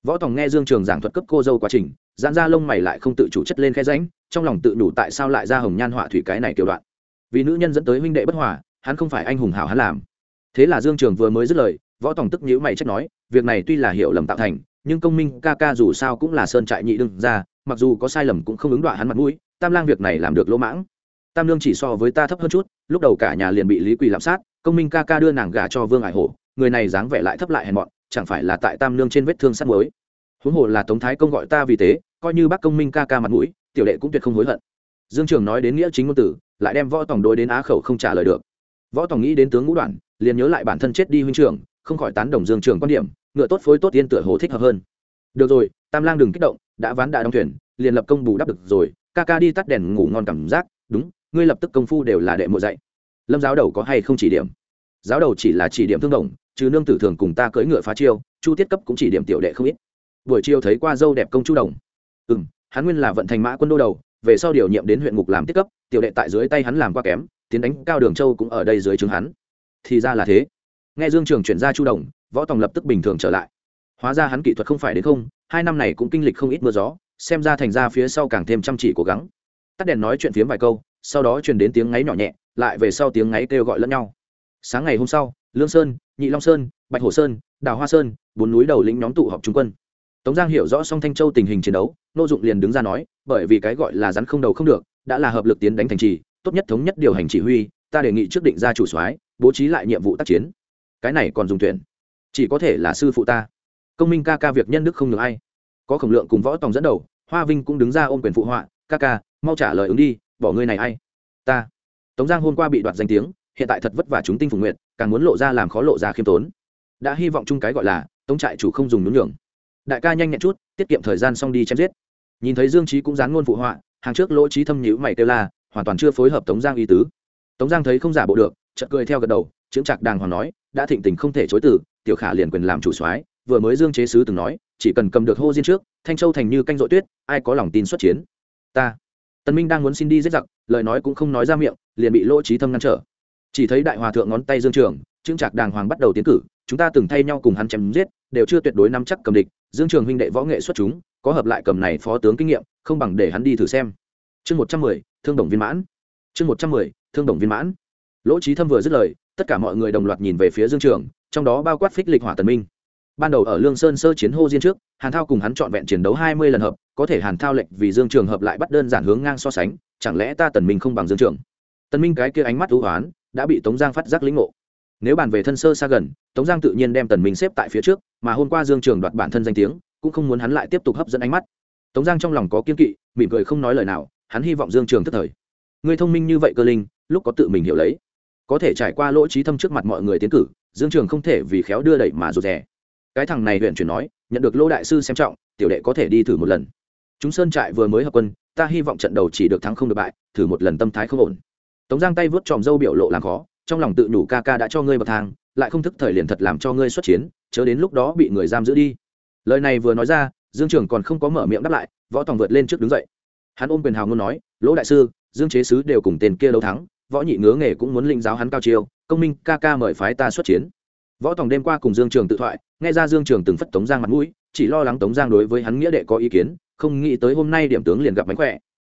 Võ tòng nghe dương trường giảng thuật cấp cô dâu quá trình, giãn ra lông mày lại không tự chủ chất lên khe ránh trong lòng tự đủ tại sao lại ra hồng nhan họa thủy cái này tiểu đoạn. Vì nữ nhân dẫn tới huynh đệ bất hòa, hắn không phải anh hùng hảo hắn làm. Thế là dương trường vừa mới dứt lời, võ tòng tức nhữ mày trách nói, việc này tuy là hiểu lầm tạo thành, nhưng công minh ca ca dù sao cũng là sơn trại nhị đương ra mặc dù có sai lầm cũng không ứng đoạn hắn mặt mũi tam lang việc này làm được lỗ mãng. Tam lương chỉ so với ta thấp hơn chút, lúc đầu cả nhà liền bị lý quỳ lạm sát, công minh ca ca đưa nàng gả cho vương ải hổ, người này dáng vẻ lại thấp lại hèn mọn, chẳng phải là tại tam lương trên vết thương sắt mới huống hồ là tống thái công gọi ta vì thế, coi như bác công minh ca ca mặt mũi, tiểu đệ cũng tuyệt không hối hận. Dương trường nói đến nghĩa chính ngôn tử, lại đem võ tòng đối đến á khẩu không trả lời được. Võ tòng nghĩ đến tướng ngũ đoạn, liền nhớ lại bản thân chết đi huynh trường không khỏi tán đồng dương trường quan điểm, ngựa tốt phối tốt tiên tựa hồ thích hợp hơn. Được rồi, tam lang đừng kích động, đã ván đã đóng thuyền, liền lập công bù đắp được rồi ca ca đi tắt đèn ngủ ngon cảm giác, đúng, ngươi lập tức công phu đều là đệ mộ dạy. Lâm giáo đầu có hay không chỉ điểm? Giáo đầu chỉ là chỉ điểm thương đồng, chứ nương tử thường cùng ta cưỡi ngựa phá chiêu, chu tiết cấp cũng chỉ điểm tiểu đệ không ít. Buổi chiều thấy qua dâu đẹp công chu đồng. Ừ m hắn nguyên là vận thành mã quân đô đầu, về sau điều nhiệm đến huyện ngục làm tiết cấp, tiểu đệ tại dưới tay hắn làm qua kém, tiến đánh cao đường châu cũng ở đây dưới trường hắn. Thì ra là thế. Nghe dương trường chuyển ra chu đồng, võ tòng lập tức bình thường trở lại. Hóa ra hắn kỹ thuật không phải đến không, hai năm này cũng kinh lịch không ít mưa gió xem ra thành ra phía sau càng thêm chăm chỉ cố gắng. Tắt đèn nói chuyện phiếm vài câu, sau đó truyền đến tiếng ngáy nhỏ nhẹ, lại về sau tiếng ngáy kêu gọi lẫn nhau. Sáng ngày hôm sau, lương sơn, nhị long sơn, bạch hồ sơn, đào hoa sơn, bốn núi đầu lĩnh nhóm tụ họp trung quân. Tống giang hiểu rõ song thanh châu tình hình chiến đấu, nô dụng liền đứng ra nói, bởi vì cái gọi là rắn không đầu không được, đã là hợp lực tiến đánh thành trì, tốt nhất thống nhất điều hành chỉ huy, ta đề nghị trước định ra chủ soái, bố trí lại nhiệm vụ tác chiến. Cái này còn dùng tuyển. Chỉ có thể là sư phụ ta. Công minh ca ca việc nhân đức không được ai. Có khổng lượng cùng võ tòng dẫn đầu hoa vinh cũng đứng ra ôm quyền phụ họa, ca ca, mau trả lời ứng đi, bỏ ngươi này ai? Ta. Tống giang hôm qua bị đoạt danh tiếng, hiện tại thật vất vả chúng tinh phủ nguyện càng muốn lộ ra làm khó lộ ra khiêm tốn. Đã hy vọng chung cái gọi là, tống trại chủ không dùng nhún nhường. Đại ca nhanh nhẹn chút, tiết kiệm thời gian xong đi chém giết. Nhìn thấy dương trí cũng dán ngôn phụ họa, hàng trước lỗ trí thâm nhữ mày kêu la, hoàn toàn chưa phối hợp tống giang ý tứ. Tống giang thấy không giả bộ được, chợt cười theo gật đầu, chững chạc đàng hoàng nói, đã thịnh tình không thể chối từ, tiểu khả liền quyền làm chủ soái, vừa mới dương chế sứ từng nói, chỉ cần cầm được hô diên trước thanh châu thành như canh dội tuyết, ai có lòng tin xuất chiến? Ta. Tần minh đang muốn xin đi giết giặc, lời nói cũng không nói ra miệng, liền bị lỗ trí thâm ngăn trở. Chỉ thấy đại hòa thượng ngón tay dương trường trương trạc đàng hoàng bắt đầu tiến cử, chúng ta từng thay nhau cùng hắn chém giết, đều chưa tuyệt đối nắm chắc cầm địch, dương trường huynh đệ võ nghệ xuất chúng, có hợp lại cầm này phó tướng kinh nghiệm, không bằng để hắn đi thử xem. Chương một trăm mười, thương đồng viên mãn. Chương một trăm mười, thương đồng viên mãn. Lỗ trí thâm vừa dứt lời, tất cả mọi người đồng loạt nhìn về phía dương trường, trong đó bao quát phích lịch hỏa tần minh ban đầu ở lương sơn sơ chiến hô diên trước, hàn thao cùng hắn trọn vẹn chiến đấu hai mươi lần hợp, có thể hàn thao lệnh vì dương trường hợp lại bắt đơn giản hướng ngang so sánh, chẳng lẽ ta tần minh không bằng dương trường? Tần minh cái kia ánh mắt ưu hoán, đã bị tống giang phát giác lĩnh ngộ. Nếu bàn về thân sơ xa gần, tống giang tự nhiên đem tần minh xếp tại phía trước, mà hôm qua dương trường đoạt bản thân danh tiếng, cũng không muốn hắn lại tiếp tục hấp dẫn ánh mắt. Tống giang trong lòng có kiên kỵ, mỉm cười không nói lời nào, hắn hy vọng dương trường tức thời. Người thông minh như vậy cơ linh, lúc có tự mình hiểu lấy. Có thể trải qua lỗ trí thâm trước mặt mọi người tiến cử, dương trường không thể vì khéo đưa đẩy mà rụt rè cái thằng này huyện chuyển nói, nhận được lỗ đại sư xem trọng, tiểu đệ có thể đi thử một lần. Chúng sơn trại vừa mới hợp quân, ta hy vọng trận đầu chỉ được thắng không được bại, thử một lần tâm thái không ổn. Tống giang tay vớt tròm dâu biểu lộ làm khó, trong lòng tự nhủ ca ca đã cho ngươi bậc thang, lại không thức thời liền thật làm cho ngươi xuất chiến, chớ đến lúc đó bị người giam giữ đi. Lời này vừa nói ra, dương trường còn không có mở miệng đáp lại, võ tòng vượt lên trước đứng dậy. Hắn ôm quyền hào ngôn nói, lỗ đại sư, dương chế sứ đều cùng tên kia đấu thắng, võ nhị ngứa nghề cũng muốn linh giáo hắn cao chiêu, công minh ca ca mời phái ta xuất chiến võ tòng đêm qua cùng dương trường tự thoại, nghe ra dương trường từng phất tống giang mặt mũi, chỉ lo lắng tống giang đối với hắn nghĩa đệ có ý kiến, không nghĩ tới hôm nay điểm tướng liền gặp mánh khỏe.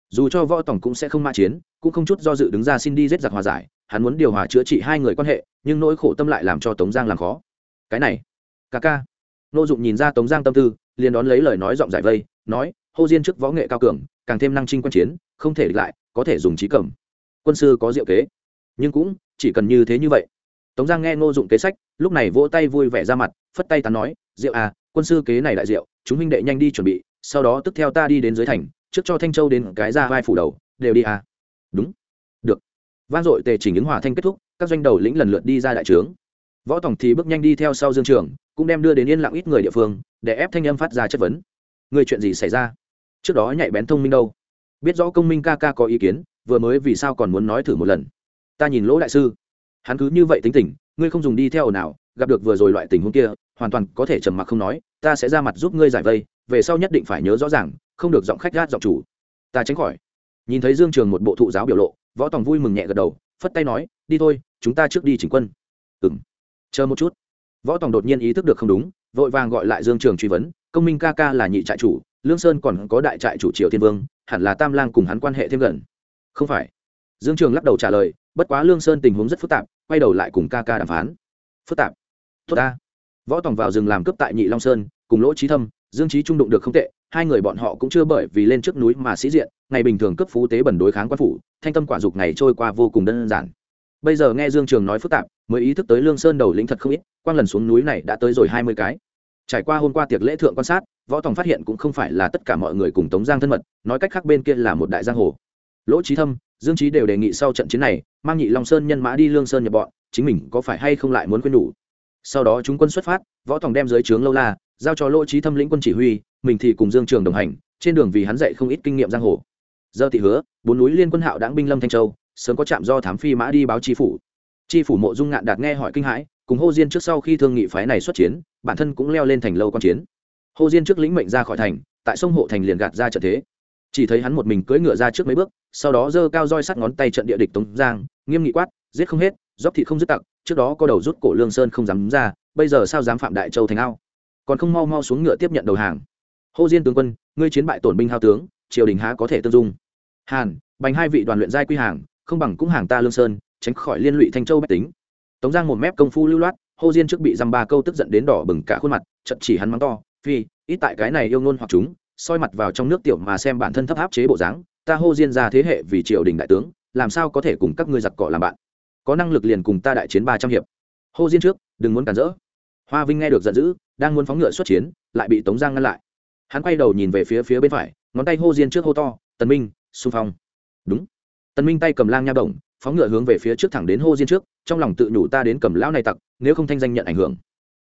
Dù cho võ tòng cũng sẽ không ma chiến, cũng không chút do dự đứng ra xin đi giết giặc hòa giải, hắn muốn điều hòa chữa trị hai người quan hệ, nhưng nỗi khổ tâm lại làm cho tống giang làm khó. Cái này, ca ca. Nô dụng nhìn ra tống giang tâm tư, liền đón lấy lời nói giọng giải vây, nói, hô diên trước võ nghệ cao cường, càng thêm năng trinh quan chiến, không thể địch lại, có thể dùng trí cầm quân sư có diệu kế. Nhưng cũng chỉ cần như thế như vậy tống giang nghe ngô dụng kế sách, lúc này vỗ tay vui vẻ ra mặt, phất tay tán nói diệu à quân sư kế này đại diệu chúng huynh đệ nhanh đi chuẩn bị, sau đó tức theo ta đi đến dưới thành, trước cho thanh châu đến cái ra vai phủ đầu, đều đi à. Đúng. Được. Vang dội tề chỉnh ứng hòa thanh kết thúc, các doanh đầu lĩnh lần lượt đi ra đại trướng. Võ tổng thì bước nhanh đi theo sau dương trường, cũng đem đưa đến yên lặng ít người địa phương, để ép thanh âm phát ra chất vấn. Người chuyện gì xảy ra? Trước đó nhạy bén thông minh đâu? Biết rõ công minh ca ca có ý kiến, vừa mới vì sao còn muốn nói thử một lần? Ta nhìn lỗ đại sư hắn cứ như vậy tính tình, ngươi không dùng đi theo nào gặp được vừa rồi loại tình huống kia, hoàn toàn có thể trầm mặc không nói, ta sẽ ra mặt giúp ngươi giải vây, về sau nhất định phải nhớ rõ ràng, không được giọng khách gát giọng chủ. Ta tránh khỏi. Nhìn thấy dương trường một bộ thụ giáo biểu lộ, võ tòng vui mừng nhẹ gật đầu, phất tay nói, đi thôi, chúng ta trước đi chỉnh quân. Ừng chờ một chút. Võ tòng đột nhiên ý thức được không đúng, vội vàng gọi lại dương trường truy vấn, công minh ca ca là nhị trại chủ, lương sơn còn có đại trại chủ triều thiên vương, hẳn là tam lang cùng hắn quan hệ thêm gần. Không phải. Dương trường lắc đầu trả lời, bất quá lương sơn tình huống rất phức tạp quay đầu lại cùng ca ca đàm phán. Phức tạp. Tốt ta. Võ tòng vào rừng làm cướp tại nhị long sơn, cùng lỗ trí thâm, dương trí trung đụng được không tệ, hai người bọn họ cũng chưa bởi vì lên trước núi mà sĩ diện, ngày bình thường cấp phú tế bẩn đối kháng quan phủ, thanh tâm quả dục ngày trôi qua vô cùng đơn giản. Bây giờ nghe dương trường nói phức tạp, mới ý thức tới lương sơn đầu lĩnh thật không ít, quang lần xuống núi này đã tới rồi hai mươi cái. Trải qua hôm qua tiệc lễ thượng quan sát, võ tòng phát hiện cũng không phải là tất cả mọi người cùng tống giang thân mật, nói cách khác bên kia là một đại giang hồ. Lỗ trí thâm dương trí đều đề nghị sau trận chiến này, mang nhị long sơn nhân mã đi lương sơn nhập bọn, chính mình có phải hay không lại muốn quên đủ? Sau đó chúng quân xuất phát, võ tòng đem dưới trướng lâu la, giao cho lỗ trí thâm lĩnh quân chỉ huy, mình thì cùng dương trường đồng hành, trên đường vì hắn dạy không ít kinh nghiệm giang hồ. Giờ thì hứa, bốn núi liên quân hạo đáng binh lâm thanh châu, sớm có trạm do thám phi mã đi báo tri phủ. Tri phủ mộ dung ngạn đạt nghe hỏi kinh hãi, cùng hô diên trước sau khi thương nghị phái này xuất chiến, bản thân cũng leo lên thành lâu quan chiến. Hô diên trước lĩnh mệnh ra khỏi thành, tại sông hộ thành liền gạt ra trận thế chỉ thấy hắn một mình cưỡi ngựa ra trước mấy bước, sau đó giơ cao roi sắt ngón tay trận địa địch tống giang, nghiêm nghị quát, giết không hết dóc thị không dứt tặc, trước đó có đầu rút cổ lương sơn không dám ra, bây giờ sao dám phạm đại châu thành ao? Còn không mau mau xuống ngựa tiếp nhận đầu hàng. Hô diên tướng quân, ngươi chiến bại tổn binh hao tướng, triều đình há có thể tương dung? Hàn, bành hai vị đoàn luyện giai quy hàng, không bằng cũng hàng ta lương sơn, tránh khỏi liên lụy thanh châu bách tính. Tống giang một mép công phu lưu loát, hô diên trước bị dăm ba câu tức giận đến đỏ bừng cả khuôn mặt chậm chỉ hắn mắng to, phi, ít tại cái này yêu ngôn hoặc chúng soi mặt vào trong nước tiểu mà xem bản thân thấp áp chế bộ dáng, ta hô diên ra thế hệ vì triều đình đại tướng, làm sao có thể cùng các ngươi giặc cỏ làm bạn? Có năng lực liền cùng ta đại chiến ba trăm hiệp. Hô diên trước, đừng muốn cản rỡ. Hoa vinh nghe được giận dữ, đang muốn phóng ngựa xuất chiến, lại bị tống giang ngăn lại. Hắn quay đầu nhìn về phía phía bên phải, ngón tay hô diên trước hô to, tần minh, xung phong. Đúng. Tần minh tay cầm lang nha đồng phóng ngựa hướng về phía trước thẳng đến hô diên trước, trong lòng tự nhủ ta đến cầm lão này tặc, nếu không thanh danh nhận ảnh hưởng.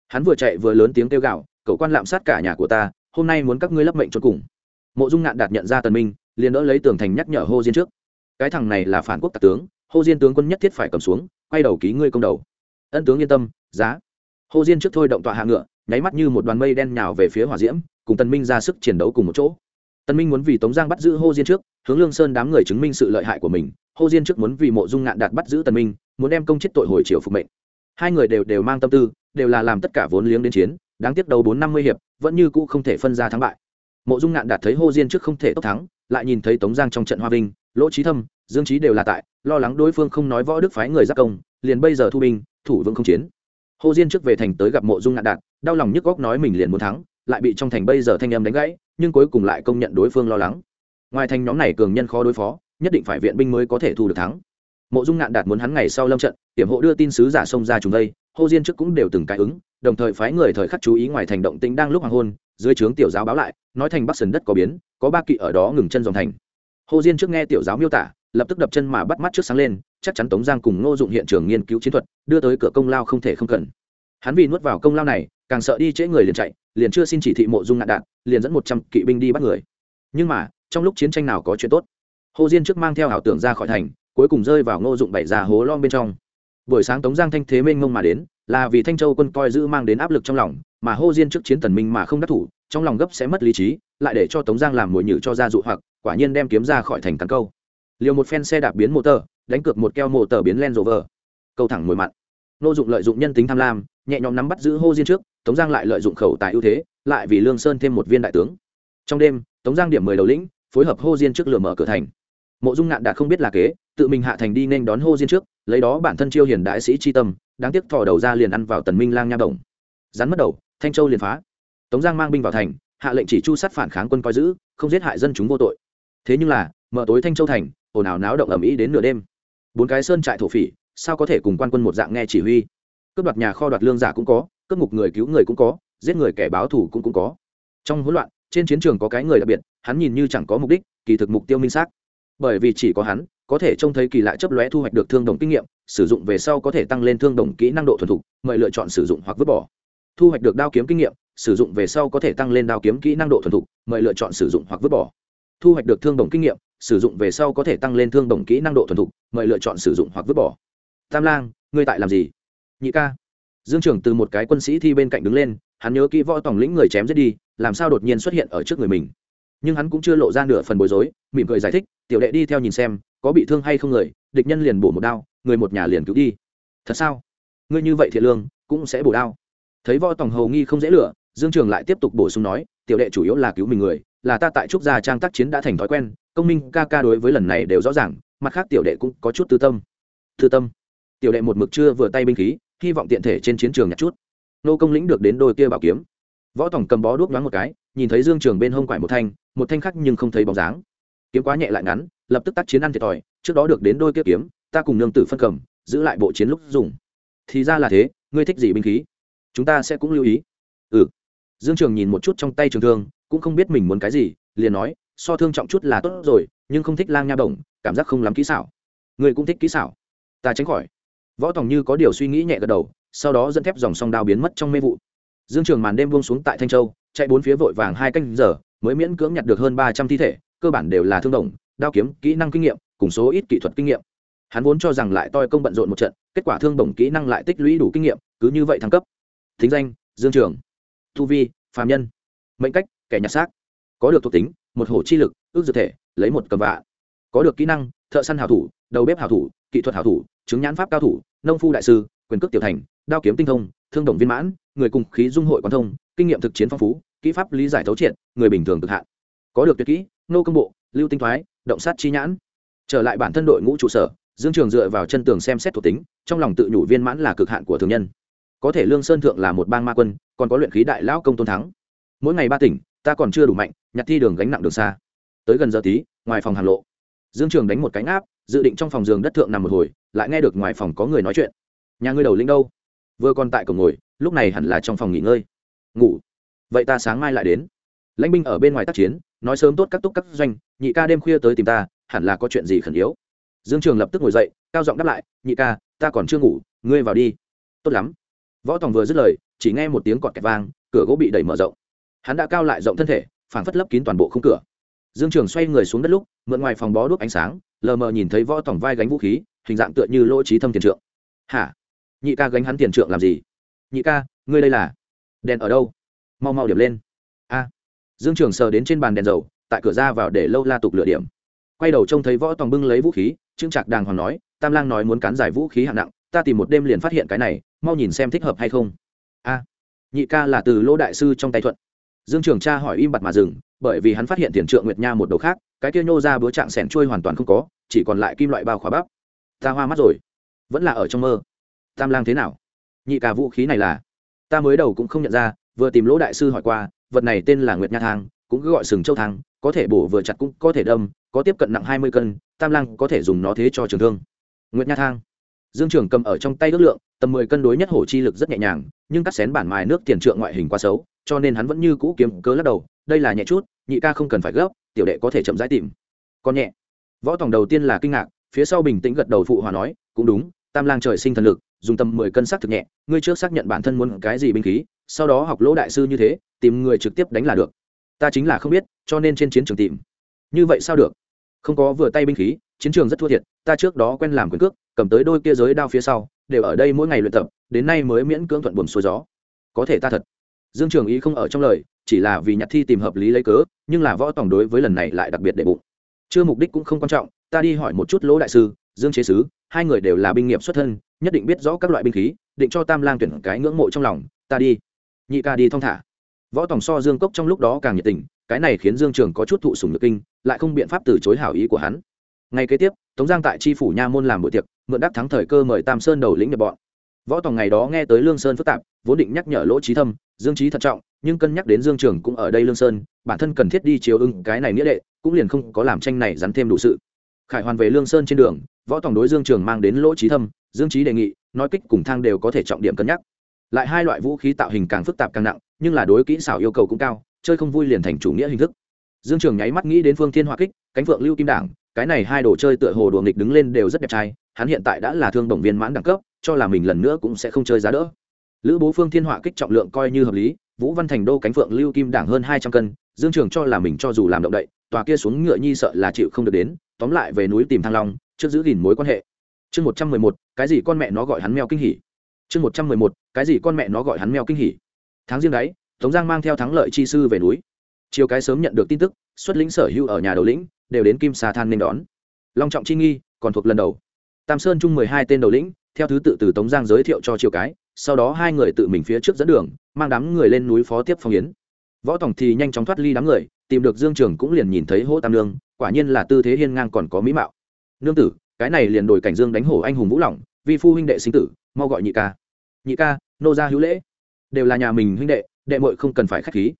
Hắn vừa chạy vừa lớn tiếng kêu gào, cậu quan lạm sát cả nhà của ta hôm nay muốn các ngươi lấp mệnh cho cùng. Mộ dung ngạn đạt nhận ra tần minh, liền đỡ lấy tường thành nhắc nhở hô diên trước. Cái thằng này là phản quốc tặc tướng, hô diên tướng quân nhất thiết phải cầm xuống, quay đầu ký ngươi công đầu. Ân tướng yên tâm, giá. Hô diên trước thôi động tọa hạ ngựa, nháy mắt như một đoàn mây đen nhào về phía hỏa diễm, cùng tần minh ra sức chiến đấu cùng một chỗ. Tần minh muốn vì tống giang bắt giữ hô diên trước, hướng lương sơn đám người chứng minh sự lợi hại của mình. Hô diên trước muốn vì mộ dung ngạn đạt bắt giữ tần minh, muốn đem công chết tội hồi triều phục mệnh. Hai người đều đều mang tâm tư, đều là làm tất cả vốn liếng đến chiến đáng tiếc đầu bốn năm mươi hiệp, vẫn như cũ không thể phân ra thắng bại. Mộ dung ngạn đạt thấy hô diên trước không thể tốc thắng, lại nhìn thấy tống giang trong trận hoa vinh, lỗ trí thâm, dương trí đều là tại, lo lắng đối phương không nói võ đức phái người giác công, liền bây giờ thu binh, thủ vương không chiến. Hồ diên trước về thành tới gặp mộ dung ngạn đạt, đau lòng nhức góc nói mình liền muốn thắng, lại bị trong thành bây giờ thanh âm đánh gãy, nhưng cuối cùng lại công nhận đối phương lo lắng. Ngoài thành nhóm này cường nhân khó đối phó, nhất định phải viện binh mới có thể thu được thắng. Mộ dung ngạn đạt muốn hắn ngày sau lâm trận tiểm hộ đưa tin sứ giả xông ra chúng đây Hồ diên trước cũng đều từng cái ứng đồng thời phái người thời khắc chú ý ngoài thành động tĩnh đang lúc hoàng hôn, dưới trướng tiểu giáo báo lại, nói thành bắc sần đất có biến, có ba kỵ ở đó ngừng chân dòng thành. Hồ diên trước nghe tiểu giáo miêu tả, lập tức đập chân mà bắt mắt trước sáng lên, chắc chắn tống giang cùng ngô dụng hiện trường nghiên cứu chiến thuật, đưa tới cửa công lao không thể không cần. Hắn vì nuốt vào công lao này, càng sợ đi trễ người liền chạy, liền chưa xin chỉ thị mộ dung ngạn đạn, liền dẫn một trăm kỵ binh đi bắt người. Nhưng mà, trong lúc chiến tranh nào có chuyện tốt? Hồ diên trước mang theo ảo tưởng ra khỏi thành, cuối cùng rơi vào ngô dụng bảy già hố lom bên trong. Buổi sáng tống giang thanh thế mênh mông mà đến là vì thanh châu quân coi giữ mang đến áp lực trong lòng, mà hô diên trước chiến tần minh mà không đắc thủ, trong lòng gấp sẽ mất lý trí, lại để cho tống giang làm mồi nhử cho gia dụ hoặc, quả nhiên đem kiếm ra khỏi thành cắn câu. Liều một phen xe đạp biến mô tờ, đánh cược một keo mô tờ biến len rộ vờ. Câu thẳng mồi mặn. Nô dụng lợi dụng nhân tính tham lam, nhẹ nhõm nắm bắt giữ hô diên trước, tống giang lại lợi dụng khẩu tài ưu thế, lại vì lương sơn thêm một viên đại tướng. Trong đêm, tống giang điểm mười đầu lĩnh, phối hợp hô diên trước lửa mở cửa thành. Mộ dung ngạn đã không biết là kế, tự mình hạ thành đi nên đón hô diên trước, lấy đó bản thân chiêu hiền đại sĩ chi tâm đáng tiếc thò đầu ra liền ăn vào tần minh lang nha động, rắn mất đầu thanh châu liền phá. Tống giang mang binh vào thành hạ lệnh chỉ chu sát phản kháng quân coi giữ không giết hại dân chúng vô tội. Thế nhưng là mở tối thanh châu thành ồn ào náo động ầm ĩ đến nửa đêm. Bốn cái sơn trại thổ phỉ sao có thể cùng quan quân một dạng nghe chỉ huy? Cướp đoạt nhà kho đoạt lương giả cũng có cướp ngục người cứu người cũng có giết người kẻ báo thù cũng cũng có. Trong hỗn loạn trên chiến trường có cái người đặc biệt hắn nhìn như chẳng có mục đích kỳ thực mục tiêu minh xác. Bởi vì chỉ có hắn có thể trông thấy kỳ lạ chấp lóe thu hoạch được thương đồng kinh nghiệm, sử dụng về sau có thể tăng lên thương đồng kỹ năng độ thuần thục, mời lựa chọn sử dụng hoặc vứt bỏ. Thu hoạch được đao kiếm kinh nghiệm, sử dụng về sau có thể tăng lên đao kiếm kỹ năng độ thuần thục, mời lựa chọn sử dụng hoặc vứt bỏ. Thu hoạch được thương đồng kinh nghiệm, sử dụng về sau có thể tăng lên thương đồng kỹ năng độ thuần thục, mời lựa chọn sử dụng hoặc vứt bỏ. Tam lang, ngươi tại làm gì? Nhị ca. Dương trưởng từ một cái quân sĩ thi bên cạnh đứng lên, hắn nhớ kỹ võ tổng lĩnh người chém giết đi, làm sao đột nhiên xuất hiện ở trước người mình. Nhưng hắn cũng chưa lộ ra nửa phần bối rối, mỉm cười giải thích, tiểu đệ đi theo nhìn xem có bị thương hay không người, địch nhân liền bổ một đao, người một nhà liền cứu đi. Thật sao? Ngươi như vậy thiệt lương, cũng sẽ bổ đao. Thấy võ tòng hầu nghi không dễ lựa dương trường lại tiếp tục bổ sung nói, tiểu đệ chủ yếu là cứu mình người, là ta tại trúc gia trang tác chiến đã thành thói quen, công minh ca ca đối với lần này đều rõ ràng, mặt khác tiểu đệ cũng có chút tư tâm. Tư tâm. Tiểu đệ một mực chưa vừa tay binh khí, hy vọng tiện thể trên chiến trường nhặt chút. Nô công lĩnh được đến đôi kia bảo kiếm. Võ tổng cầm bó đuốc đoán một cái, nhìn thấy dương trường bên hông quải một thanh một thanh khác nhưng không thấy bóng dáng. Kiếm quá nhẹ lại ngắn lập tức tác chiến ăn thiệt thòi, trước đó được đến đôi kia kiếm, ta cùng nương tử phân cầm, giữ lại bộ chiến lúc dùng. Thì ra là thế, ngươi thích gì binh khí? Chúng ta sẽ cũng lưu ý. Ừ. Dương trường nhìn một chút trong tay trường thương, cũng không biết mình muốn cái gì, liền nói, so thương trọng chút là tốt rồi, nhưng không thích lang nha bổng, cảm giác không lắm kỹ xảo. Ngươi cũng thích kỹ xảo. Ta tránh khỏi. Võ tòng như có điều suy nghĩ nhẹ gật đầu, sau đó dẫn thép dòng song đao biến mất trong mê vụ. Dương trường màn đêm buông xuống tại thanh châu, chạy bốn phía vội vàng hai canh giờ, mới miễn cưỡng nhặt được hơn ba trăm thi thể, cơ bản đều là thương đồng đao kiếm, kỹ năng kinh nghiệm, cùng số ít kỹ thuật kinh nghiệm. Hắn vốn cho rằng lại toi công bận rộn một trận, kết quả thương đồng kỹ năng lại tích lũy đủ kinh nghiệm, cứ như vậy thăng cấp. Thính danh, dương trường. Thu vi phàm nhân. Mệnh cách, kẻ nhặt xác. Có được thuộc tính, một hổ chi lực, ước dược thể, lấy một cầm vạ. Có được kỹ năng, thợ săn hảo thủ, đầu bếp hảo thủ, kỹ thuật hảo thủ, chứng nhãn pháp cao thủ, nông phu đại sư, quyền cước tiểu thành, đao kiếm tinh thông, thương đồng viên mãn, người cùng khí dung hội quan thông, kinh nghiệm thực chiến phong phú, kỹ pháp lý giải thấu triệt, người bình thường cực hạn. Có được tuyệt kỹ, nô công bộ, lưu tinh thoái động sát chi nhãn. Trở lại bản thân đội ngũ trụ sở, dương trường dựa vào chân tường xem xét thuộc tính, trong lòng tự nhủ viên mãn là cực hạn của thường nhân. Có thể lương sơn thượng là một bang ma quân, còn có luyện khí đại lão công tôn thắng. Mỗi ngày ba tỉnh, ta còn chưa đủ mạnh, nhặt thi đường gánh nặng đường xa. Tới gần giờ tí, ngoài phòng hàng lộ. Dương trường đánh một cánh áp dự định trong phòng giường đất thượng nằm một hồi, lại nghe được ngoài phòng có người nói chuyện. Nhà ngươi đầu linh đâu? Vừa còn tại cổng ngồi, lúc này hẳn là trong phòng nghỉ ngơi. Ngủ. Vậy ta sáng mai lại đến. Lãnh binh ở bên ngoài tác chiến nói sớm tốt các túc các doanh, nhị ca đêm khuya tới tìm ta, hẳn là có chuyện gì khẩn yếu. Dương trường lập tức ngồi dậy, cao giọng đáp lại, nhị ca, ta còn chưa ngủ, ngươi vào đi. Tốt lắm. Võ tòng vừa dứt lời, chỉ nghe một tiếng cọt kẹt vang, cửa gỗ bị đẩy mở rộng. Hắn đã cao lại rộng thân thể, phảng phất lấp kín toàn bộ khung cửa. Dương trường xoay người xuống đất lúc, mượn ngoài phòng bó đuốc ánh sáng, lờ mờ nhìn thấy võ tòng vai gánh vũ khí, hình dạng tựa như lỗ trí thâm tiền trượng. Hả? Nhị ca gánh hắn tiền trượng làm gì? Nhị ca, ngươi đây là đèn ở đâu? Mau mau điểm lên. A dương trường sờ đến trên bàn đèn dầu, tại cửa ra vào để lâu la tục lửa điểm. Quay đầu trông thấy võ tòng bưng lấy vũ khí trưng trạc đàng hoàng nói, tam lang nói muốn cán giải vũ khí hạng nặng, ta tìm một đêm liền phát hiện cái này, mau nhìn xem thích hợp hay không. A, nhị ca là từ lỗ đại sư trong tay thuận. Dương trường cha hỏi im bặt mà dừng, bởi vì hắn phát hiện tiền trượng nguyệt nha một đầu khác, cái kia nhô ra búa trạng sẻn trôi hoàn toàn không có, chỉ còn lại kim loại bao khóa bắp. Ta hoa mắt rồi, vẫn là ở trong mơ. Tam lang thế nào? Nhị ca vũ khí này là? Ta mới đầu cũng không nhận ra, vừa tìm lỗ đại sư hỏi qua vật này tên là nguyệt nha thang, cũng cứ gọi sừng châu thang, có thể bổ vừa chặt cũng có thể đâm, có tiếp cận nặng hai mươi cân, tam lang có thể dùng nó thế cho trường thương. Nguyệt nha thang. Dương trường cầm ở trong tay ước lượng, tầm mười cân đối nhất hổ chi lực rất nhẹ nhàng, nhưng cắt xén bản mài nước tiền trượng ngoại hình quá xấu, cho nên hắn vẫn như cũ kiếm cớ lắc đầu, đây là nhẹ chút, nhị ca không cần phải gấp, tiểu đệ có thể chậm rãi tìm. Còn nhẹ. Võ tòng đầu tiên là kinh ngạc, phía sau bình tĩnh gật đầu phụ hòa nói, cũng đúng, tam lang trời sinh thần lực, dùng tầm mười cân sắc thực nhẹ, ngươi trước xác nhận bản thân muốn cái gì binh khí sau đó học lỗ đại sư như thế, tìm người trực tiếp đánh là được. Ta chính là không biết, cho nên trên chiến trường tìm. Như vậy sao được? Không có vừa tay binh khí, chiến trường rất thua thiệt, ta trước đó quen làm quyền cước, cầm tới đôi kia giới đao phía sau, đều ở đây mỗi ngày luyện tập, đến nay mới miễn cưỡng thuận buồm xuôi gió. Có thể ta thật. Dương trường ý không ở trong lời, chỉ là vì nhặt thi tìm hợp lý lấy cớ, nhưng là võ tổng đối với lần này lại đặc biệt đệ bụng. Chưa mục đích cũng không quan trọng, ta đi hỏi một chút lỗ đại sư, dương chế sứ, hai người đều là binh nghiệp xuất thân, nhất định biết rõ các loại binh khí, định cho tam lang tuyển cái ngưỡng mộ trong lòng, ta đi nhị ca đi thong thả. Võ Tòng so dương cốc trong lúc đó càng nhiệt tình, cái này khiến dương trường có chút thụ sùng nhược kinh, lại không biện pháp từ chối hảo ý của hắn. Ngày kế tiếp, tống giang tại tri phủ nha môn làm buổi tiệc, mượn đắc thắng thời cơ mời tam sơn đầu lĩnh nhập bọn. Võ Tòng ngày đó nghe tới lương sơn phức tạp, vốn định nhắc nhở lỗ trí thâm, dương trí thận trọng, nhưng cân nhắc đến dương trường cũng ở đây lương sơn, bản thân cần thiết đi chiếu ưng cái này nghĩa đệ, cũng liền không có làm tranh này rắn thêm đủ sự. Khải hoàn về lương sơn trên đường, võ Tòng đối dương trường mang đến lỗ trí thâm, dương trí đề nghị, nói kích cùng thang đều có thể trọng điểm cân nhắc lại hai loại vũ khí tạo hình càng phức tạp càng nặng, nhưng là đối kỹ xảo yêu cầu cũng cao, chơi không vui liền thành chủ nghĩa hình thức. Dương trường nháy mắt nghĩ đến phương thiên Hoa kích, cánh phượng lưu kim đảng, cái này hai đồ chơi tựa hồ đùa nghịch đứng lên đều rất đẹp trai, hắn hiện tại đã là thương đồng viên mãn đẳng cấp, cho là mình lần nữa cũng sẽ không chơi giá đỡ. Lữ bố phương thiên hỏa kích trọng lượng coi như hợp lý, vũ văn thành đô cánh phượng lưu kim đảng hơn hai trăm cân, dương trường cho là mình cho dù làm động đậy, tòa kia xuống ngựa nhi sợ là chịu không được đến, tóm lại về núi tìm thăng long, trước giữ gìn mối quan hệ. Chương một trăm mười một, cái gì con mẹ nó gọi hắn mèo kinh hỉ? Chương một trăm mười một, cái gì con mẹ nó gọi hắn mèo kinh hỉ. Tháng riêng đấy, tống giang mang theo thắng lợi chi sư về núi. Chiều cái sớm nhận được tin tức, xuất lĩnh sở hữu ở nhà đầu lĩnh, đều đến kim sa than nên đón. Long trọng chi nghi, còn thuộc lần đầu. Tam sơn chung mười hai tên đầu lĩnh, theo thứ tự từ tống giang giới thiệu cho chiều cái, sau đó hai người tự mình phía trước dẫn đường, mang đám người lên núi phó tiếp phong yến. Võ tổng thì nhanh chóng thoát ly đám người, tìm được dương trường cũng liền nhìn thấy hỗ tam nương, quả nhiên là tư thế hiên ngang còn có mỹ mạo. Nương tử, cái này liền đổi cảnh dương đánh hổ anh hùng vũ lỏng, vi phu huynh đệ sinh tử, mau gọi nhị ca nhị ca nô gia hữu lễ. Đều là nhà mình huynh đệ đệ muội không cần phải khách khí.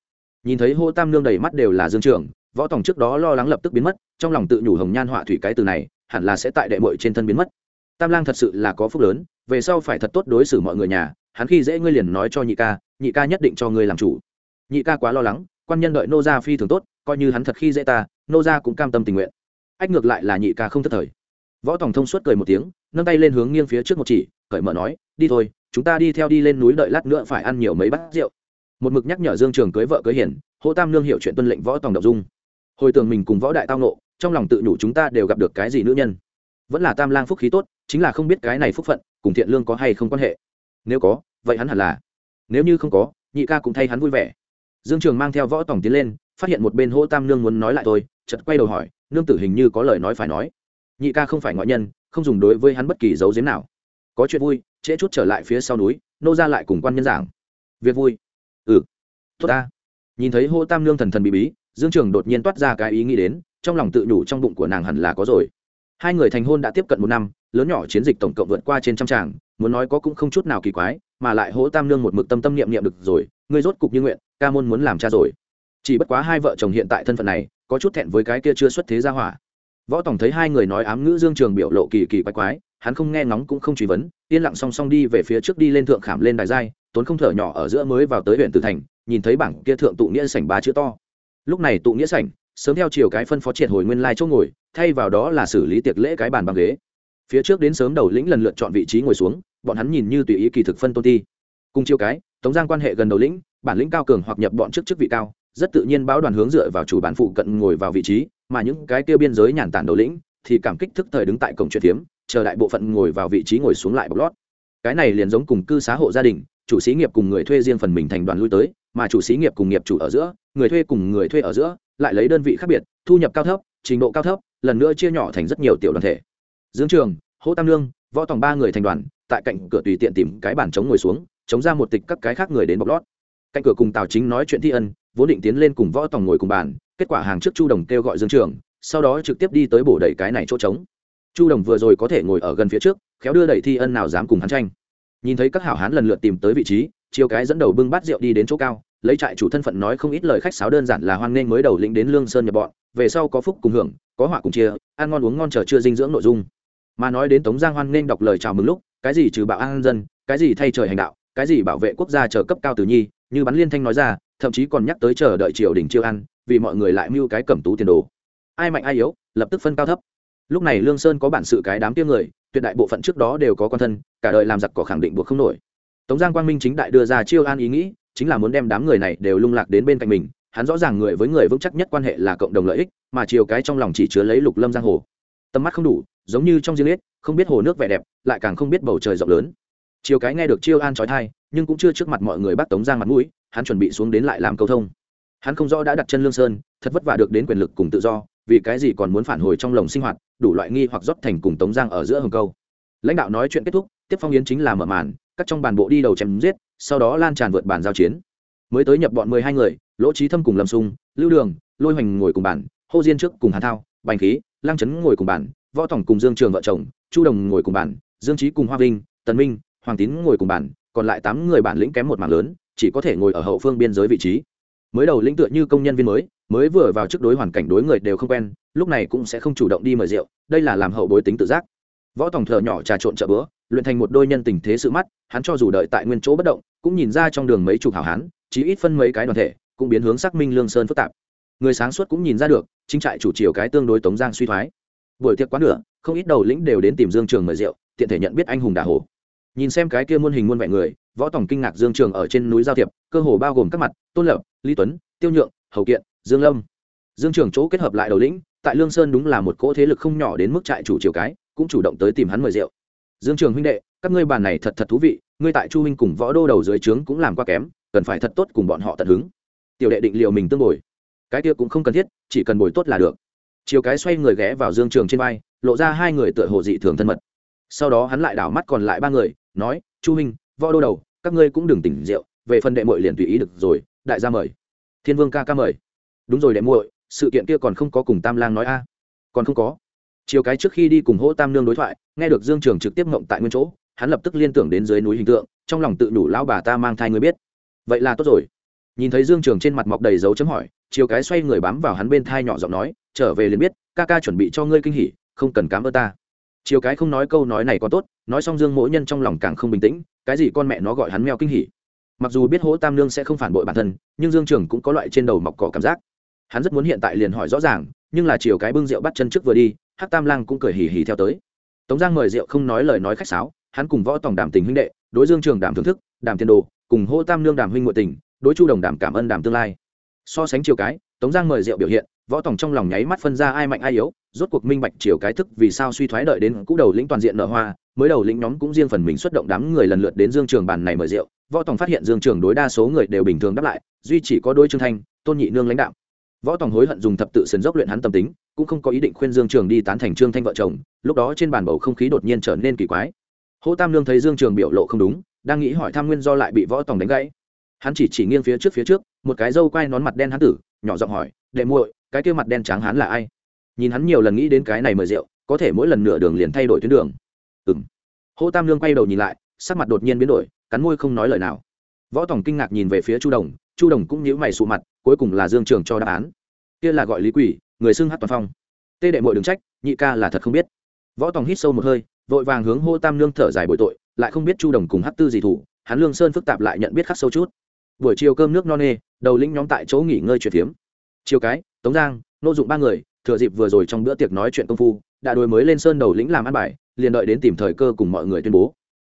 Nhìn thấy hô tam nương đầy mắt đều là dương trưởng, võ tòng trước đó lo lắng lập tức biến mất trong lòng tự nhủ hồng nhan họa thủy cái từ này hẳn là sẽ tại đệ muội trên thân biến mất. Tam lang thật sự là có phúc lớn về sau phải thật tốt đối xử mọi người nhà hắn khi dễ ngươi liền nói cho nhị ca nhị ca nhất định cho ngươi làm chủ. Nhị ca quá lo lắng quan nhân đợi nô gia phi thường tốt coi như hắn thật khi dễ ta nô gia cũng cam tâm tình nguyện. Ách ngược lại là nhị ca không thất thời. Võ tòng thông suốt cười một tiếng nâng tay lên hướng nghiêng phía trước một chỉ cởi mở nói đi thôi chúng ta đi theo đi lên núi đợi lát nữa phải ăn nhiều mấy bát rượu. Một mực nhắc nhở dương trường cưới vợ cưới hiển hô tam nương hiểu chuyện tuân lệnh võ tòng đậu dung. Hồi tưởng mình cùng võ đại tao nộ trong lòng tự nhủ chúng ta đều gặp được cái gì nữ nhân. Vẫn là tam lang phúc khí tốt, chính là không biết cái này phúc phận, cùng thiện lương có hay không quan hệ. Nếu có, vậy hắn hẳn là. Nếu như không có, nhị ca cũng thay hắn vui vẻ. Dương trường mang theo võ tòng tiến lên, phát hiện một bên hô tam nương muốn nói lại tôi chật quay đầu hỏi, nương tử hình như có lời nói phải nói. Nhị ca không phải ngoại nhân, không dùng đối với hắn bất kỳ dấu giếm nào. Có chuyện vui trễ chút trở lại phía sau núi, nô ra lại cùng quan nhân giảng. Việc vui. Ừ. Tốt ta. Nhìn thấy hô tam nương thần thần bí bí, dương trường đột nhiên toát ra cái ý nghĩ đến, trong lòng tự nhủ trong bụng của nàng hẳn là có rồi. Hai người thành hôn đã tiếp cận một năm, lớn nhỏ chiến dịch tổng cộng vượt qua trên trăm tràng, muốn nói có cũng không chút nào kỳ quái, mà lại hỗ tam nương một mực tâm tâm niệm niệm được rồi, ngươi rốt cục như nguyện, ca môn muốn làm cha rồi. Chỉ bất quá hai vợ chồng hiện tại thân phận này, có chút thẹn với cái kia chưa xuất thế ra hỏa. Võ tổng thấy hai người nói ám ngữ dương trường biểu lộ kỳ kỳ quái quái, hắn không nghe ngóng cũng không truy vấn yên lặng song song đi về phía trước đi lên thượng khảm lên đài giai, tốn không thở nhỏ ở giữa mới vào tới huyện tử thành, nhìn thấy bảng kia thượng tụ nghĩa sảnh ba chữ to. Lúc này tụ nghĩa sảnh, sớm theo chiều cái phân phó triệt hồi nguyên lai chỗ ngồi, thay vào đó là xử lý tiệc lễ cái bàn bằng ghế. Phía trước đến sớm đầu lĩnh lần lượt chọn vị trí ngồi xuống, bọn hắn nhìn như tùy ý kỳ thực phân tôn ti. Cùng chiều cái, tống giang quan hệ gần đầu lĩnh, bản lĩnh cao cường hoặc nhập bọn trước chức vị cao, rất tự nhiên báo đoàn hướng dựa vào chủ bản phụ cận ngồi vào vị trí, mà những cái kia biên giới nhàn tản đầu lĩnh thì cảm kích thức thời đứng tại cổng chuyện tiếm chờ đại bộ phận ngồi vào vị trí ngồi xuống lại bọc lót. Cái này liền giống cùng cư xá hộ gia đình, chủ xí nghiệp cùng người thuê riêng phần mình thành đoàn lui tới, mà chủ xí nghiệp cùng nghiệp chủ ở giữa, người thuê cùng người thuê ở giữa, lại lấy đơn vị khác biệt, thu nhập cao thấp, trình độ cao thấp, lần nữa chia nhỏ thành rất nhiều tiểu đoàn thể. Dương trường, hỗ tam lương, võ tòng ba người thành đoàn, tại cạnh cửa tùy tiện tìm cái bàn chống ngồi xuống, chống ra một tịch các cái khác người đến bọc lót. Cạnh cửa cùng tào chính nói chuyện thi ân, vốn định tiến lên cùng võ tòng ngồi cùng bàn, kết quả hàng trước chu đồng kêu gọi dương trường, sau đó trực tiếp đi tới bổ đầy cái này chỗ trống chu đồng vừa rồi có thể ngồi ở gần phía trước, khéo đưa đẩy thi ân nào dám cùng hắn tranh. Nhìn thấy các hảo hán lần lượt tìm tới vị trí chiều cái dẫn đầu bưng bát rượu đi đến chỗ cao, lấy trại chủ thân phận nói không ít lời khách sáo đơn giản là hoan nghênh mới đầu lĩnh đến lương sơn nhập bọn, về sau có phúc cùng hưởng, có họa cùng chia, ăn ngon uống ngon chờ chưa dinh dưỡng nội dung. Mà nói đến tống giang hoan nghênh đọc lời chào mừng lúc, cái gì trừ bạo an dân, cái gì thay trời hành đạo, cái gì bảo vệ quốc gia chờ cấp cao tử nhi, như bắn liên thanh nói ra, thậm chí còn nhắc tới chờ đợi triều đình chiêu ăn, vì mọi người lại mưu cái cẩm tú tiền đồ. Ai mạnh ai yếu, lập tức phân cao thấp lúc này lương sơn có bản sự cái đám tiêm người, tuyệt đại bộ phận trước đó đều có quan thân, cả đời làm giặc cỏ khẳng định buộc không nổi. Tống giang quang minh chính đại đưa ra chiêu an ý nghĩ, chính là muốn đem đám người này đều lung lạc đến bên cạnh mình, hắn rõ ràng người với người vững chắc nhất quan hệ là cộng đồng lợi ích, mà chiều cái trong lòng chỉ chứa lấy lục lâm giang hồ. Tầm mắt không đủ, giống như trong riêng lết không biết hồ nước vẻ đẹp, lại càng không biết bầu trời rộng lớn. Chiều cái nghe được chiêu an trói thai, nhưng cũng chưa trước mặt mọi người bắt tống giang mặt mũi, hắn chuẩn bị xuống đến lại làm câu thông. Hắn không rõ đã đặt chân lương sơn, thật vất vả được đến quyền lực cùng tự do vì cái gì còn muốn phản hồi trong lồng sinh hoạt, đủ loại nghi hoặc rót thành cùng tống giang ở giữa hồng câu. Lãnh đạo nói chuyện kết thúc, tiếp phong yến chính là mở màn, các trong bàn bộ đi đầu chém giết, sau đó lan tràn vượt bàn giao chiến. Mới tới nhập bọn mười hai người, lỗ trí thâm cùng lâm sung, lưu đường, lôi hoành ngồi cùng bàn, hô diên trước cùng hà thao, bành khí lang trấn ngồi cùng bàn, võ tổng cùng dương trường vợ chồng, chu đồng ngồi cùng bàn, dương trí cùng hoa vinh, tần minh, hoàng tín ngồi cùng bàn, còn lại tám người bản lĩnh kém một mảng lớn, chỉ có thể ngồi ở hậu phương biên giới vị trí mới đầu lĩnh tựa như công nhân viên mới mới vừa vào trước đối hoàn cảnh đối người đều không quen, lúc này cũng sẽ không chủ động đi mời rượu, đây là làm hậu bối tính tự giác. Võ tòng thờ nhỏ trà trộn chợ bữa, luyện thành một đôi nhân tình thế sự mắt, hắn cho dù đợi tại nguyên chỗ bất động, cũng nhìn ra trong đường mấy chục hảo hán, chí ít phân mấy cái đoàn thể, cũng biến hướng xác minh lương sơn phức tạp. Người sáng suốt cũng nhìn ra được, chính trại chủ chiều cái tương đối tống giang suy thoái. Buổi tiệc quá nửa, không ít đầu lĩnh đều đến tìm dương trường mời rượu, tiện thể nhận biết anh hùng đà hồ. Nhìn xem cái kia muôn hình muôn vẻ người võ tổng kinh ngạc dương trường ở trên núi giao thiệp, cơ hồ bao gồm các mặt, tôn lập, lý tuấn, tiêu nhượng, hầu kiện, dương lâm. Dương trường chỗ kết hợp lại đầu lĩnh, tại lương sơn đúng là một cỗ thế lực không nhỏ đến mức trại chủ chiều cái, cũng chủ động tới tìm hắn mời rượu. Dương trường huynh đệ, các ngươi bàn này thật thật thú vị, ngươi tại chu huynh cùng võ đô đầu dưới trướng cũng làm qua kém, cần phải thật tốt cùng bọn họ tận hứng. Tiểu đệ định liệu mình tương bồi. Cái kia cũng không cần thiết, chỉ cần bồi tốt là được. Chiều cái xoay người ghé vào dương trường trên vai, lộ ra hai người tựa hồ dị thường thân mật. Sau đó hắn lại đảo mắt còn lại ba người, nói, chu huynh võ đô đầu, các ngươi cũng đừng tỉnh rượu, về phần đệ muội liền tùy ý được rồi, đại gia mời. Thiên vương ca ca mời. Đúng rồi đệ muội, sự kiện kia còn không có cùng tam lang nói a? Còn không có. Chiều cái trước khi đi cùng hỗ tam nương đối thoại, nghe được dương trường trực tiếp ngộng tại nguyên chỗ, hắn lập tức liên tưởng đến dưới núi hình tượng, trong lòng tự đủ lão bà ta mang thai người biết. Vậy là tốt rồi. Nhìn thấy dương trường trên mặt mọc đầy dấu chấm hỏi, chiều cái xoay người bám vào hắn bên thai nhỏ giọng nói, trở về liền biết, ca ca chuẩn bị cho ngươi kinh hỉ, không cần cám ơn ta. Chiều cái không nói câu nói này có tốt, nói xong dương mỗi nhân trong lòng càng không bình tĩnh cái gì con mẹ nó gọi hắn mèo kinh hỉ? Mặc dù biết hỗ tam nương sẽ không phản bội bản thân, nhưng dương trường cũng có loại trên đầu mọc cỏ cảm giác. Hắn rất muốn hiện tại liền hỏi rõ ràng, nhưng là chiều cái bưng rượu bắt chân trước vừa đi, hắc tam lang cũng cười hì hì theo tới. Tống giang mời rượu không nói lời nói khách sáo, hắn cùng võ tổng đàm tình huynh đệ, đối dương trường đàm thưởng thức, đàm tiền đồ, cùng hô tam nương đàm huynh ngoại tình, đối chu đồng đàm cảm ơn đàm tương lai. So sánh chiều cái, tống giang mời rượu biểu hiện, võ tổng trong lòng nháy mắt phân ra ai mạnh ai yếu, rốt cuộc minh bạch chiều cái thức vì sao suy thoái đợi đến cũ đầu lĩnh toàn diện nở hoa mới đầu lĩnh nhóm cũng riêng phần mình xuất động đám người lần lượt đến dương trường bàn này mời rượu, võ Tòng phát hiện dương trường đối đa số người đều bình thường đáp lại, duy chỉ có đôi trương thanh, tôn nhị nương lãnh đạo. Võ Tòng hối hận dùng thập tự sườn dốc luyện hắn tâm tính, cũng không có ý định khuyên dương trường đi tán thành trương thanh vợ chồng, lúc đó trên bàn bầu không khí đột nhiên trở nên kỳ quái. Hô tam nương thấy dương trường biểu lộ không đúng, đang nghĩ hỏi tham nguyên do lại bị võ Tòng đánh gãy. Hắn chỉ chỉ nghiêng phía trước phía trước, một cái dâu quai nón mặt đen hắn tử, nhỏ giọng hỏi, đệ muội, cái kia mặt đen trắng hắn là ai? Nhìn hắn nhiều lần nghĩ đến cái này mời rượu, có thể mỗi lần nửa đường liền thay đổi tuyến đường ừ m hô tam lương quay đầu nhìn lại, sắc mặt đột nhiên biến đổi, cắn môi không nói lời nào. Võ Tòng kinh ngạc nhìn về phía chu đồng chu đồng cũng nhíu mày sụ mặt, cuối cùng là dương trường cho đáp án. Kia là gọi lý quỷ, người xưng hát toàn phong. Tê đệ mội đừng trách, nhị ca là thật không biết. Võ tòng hít sâu một hơi, vội vàng hướng hô tam Lương thở dài bội tội, lại không biết chu đồng cùng hát tư gì thủ, hắn lương sơn phức tạp lại nhận biết khắc sâu chút. Buổi chiều cơm nước no nê, đầu lĩnh nhóm tại chỗ nghỉ ngơi chuyện phiếm. Chiều cái, tống giang, nô dụng ba người, thừa dịp vừa rồi trong bữa tiệc nói chuyện công phu, đã đôi mới lên sơn đầu lĩnh làm ăn bài liền đợi đến tìm thời cơ cùng mọi người tuyên bố.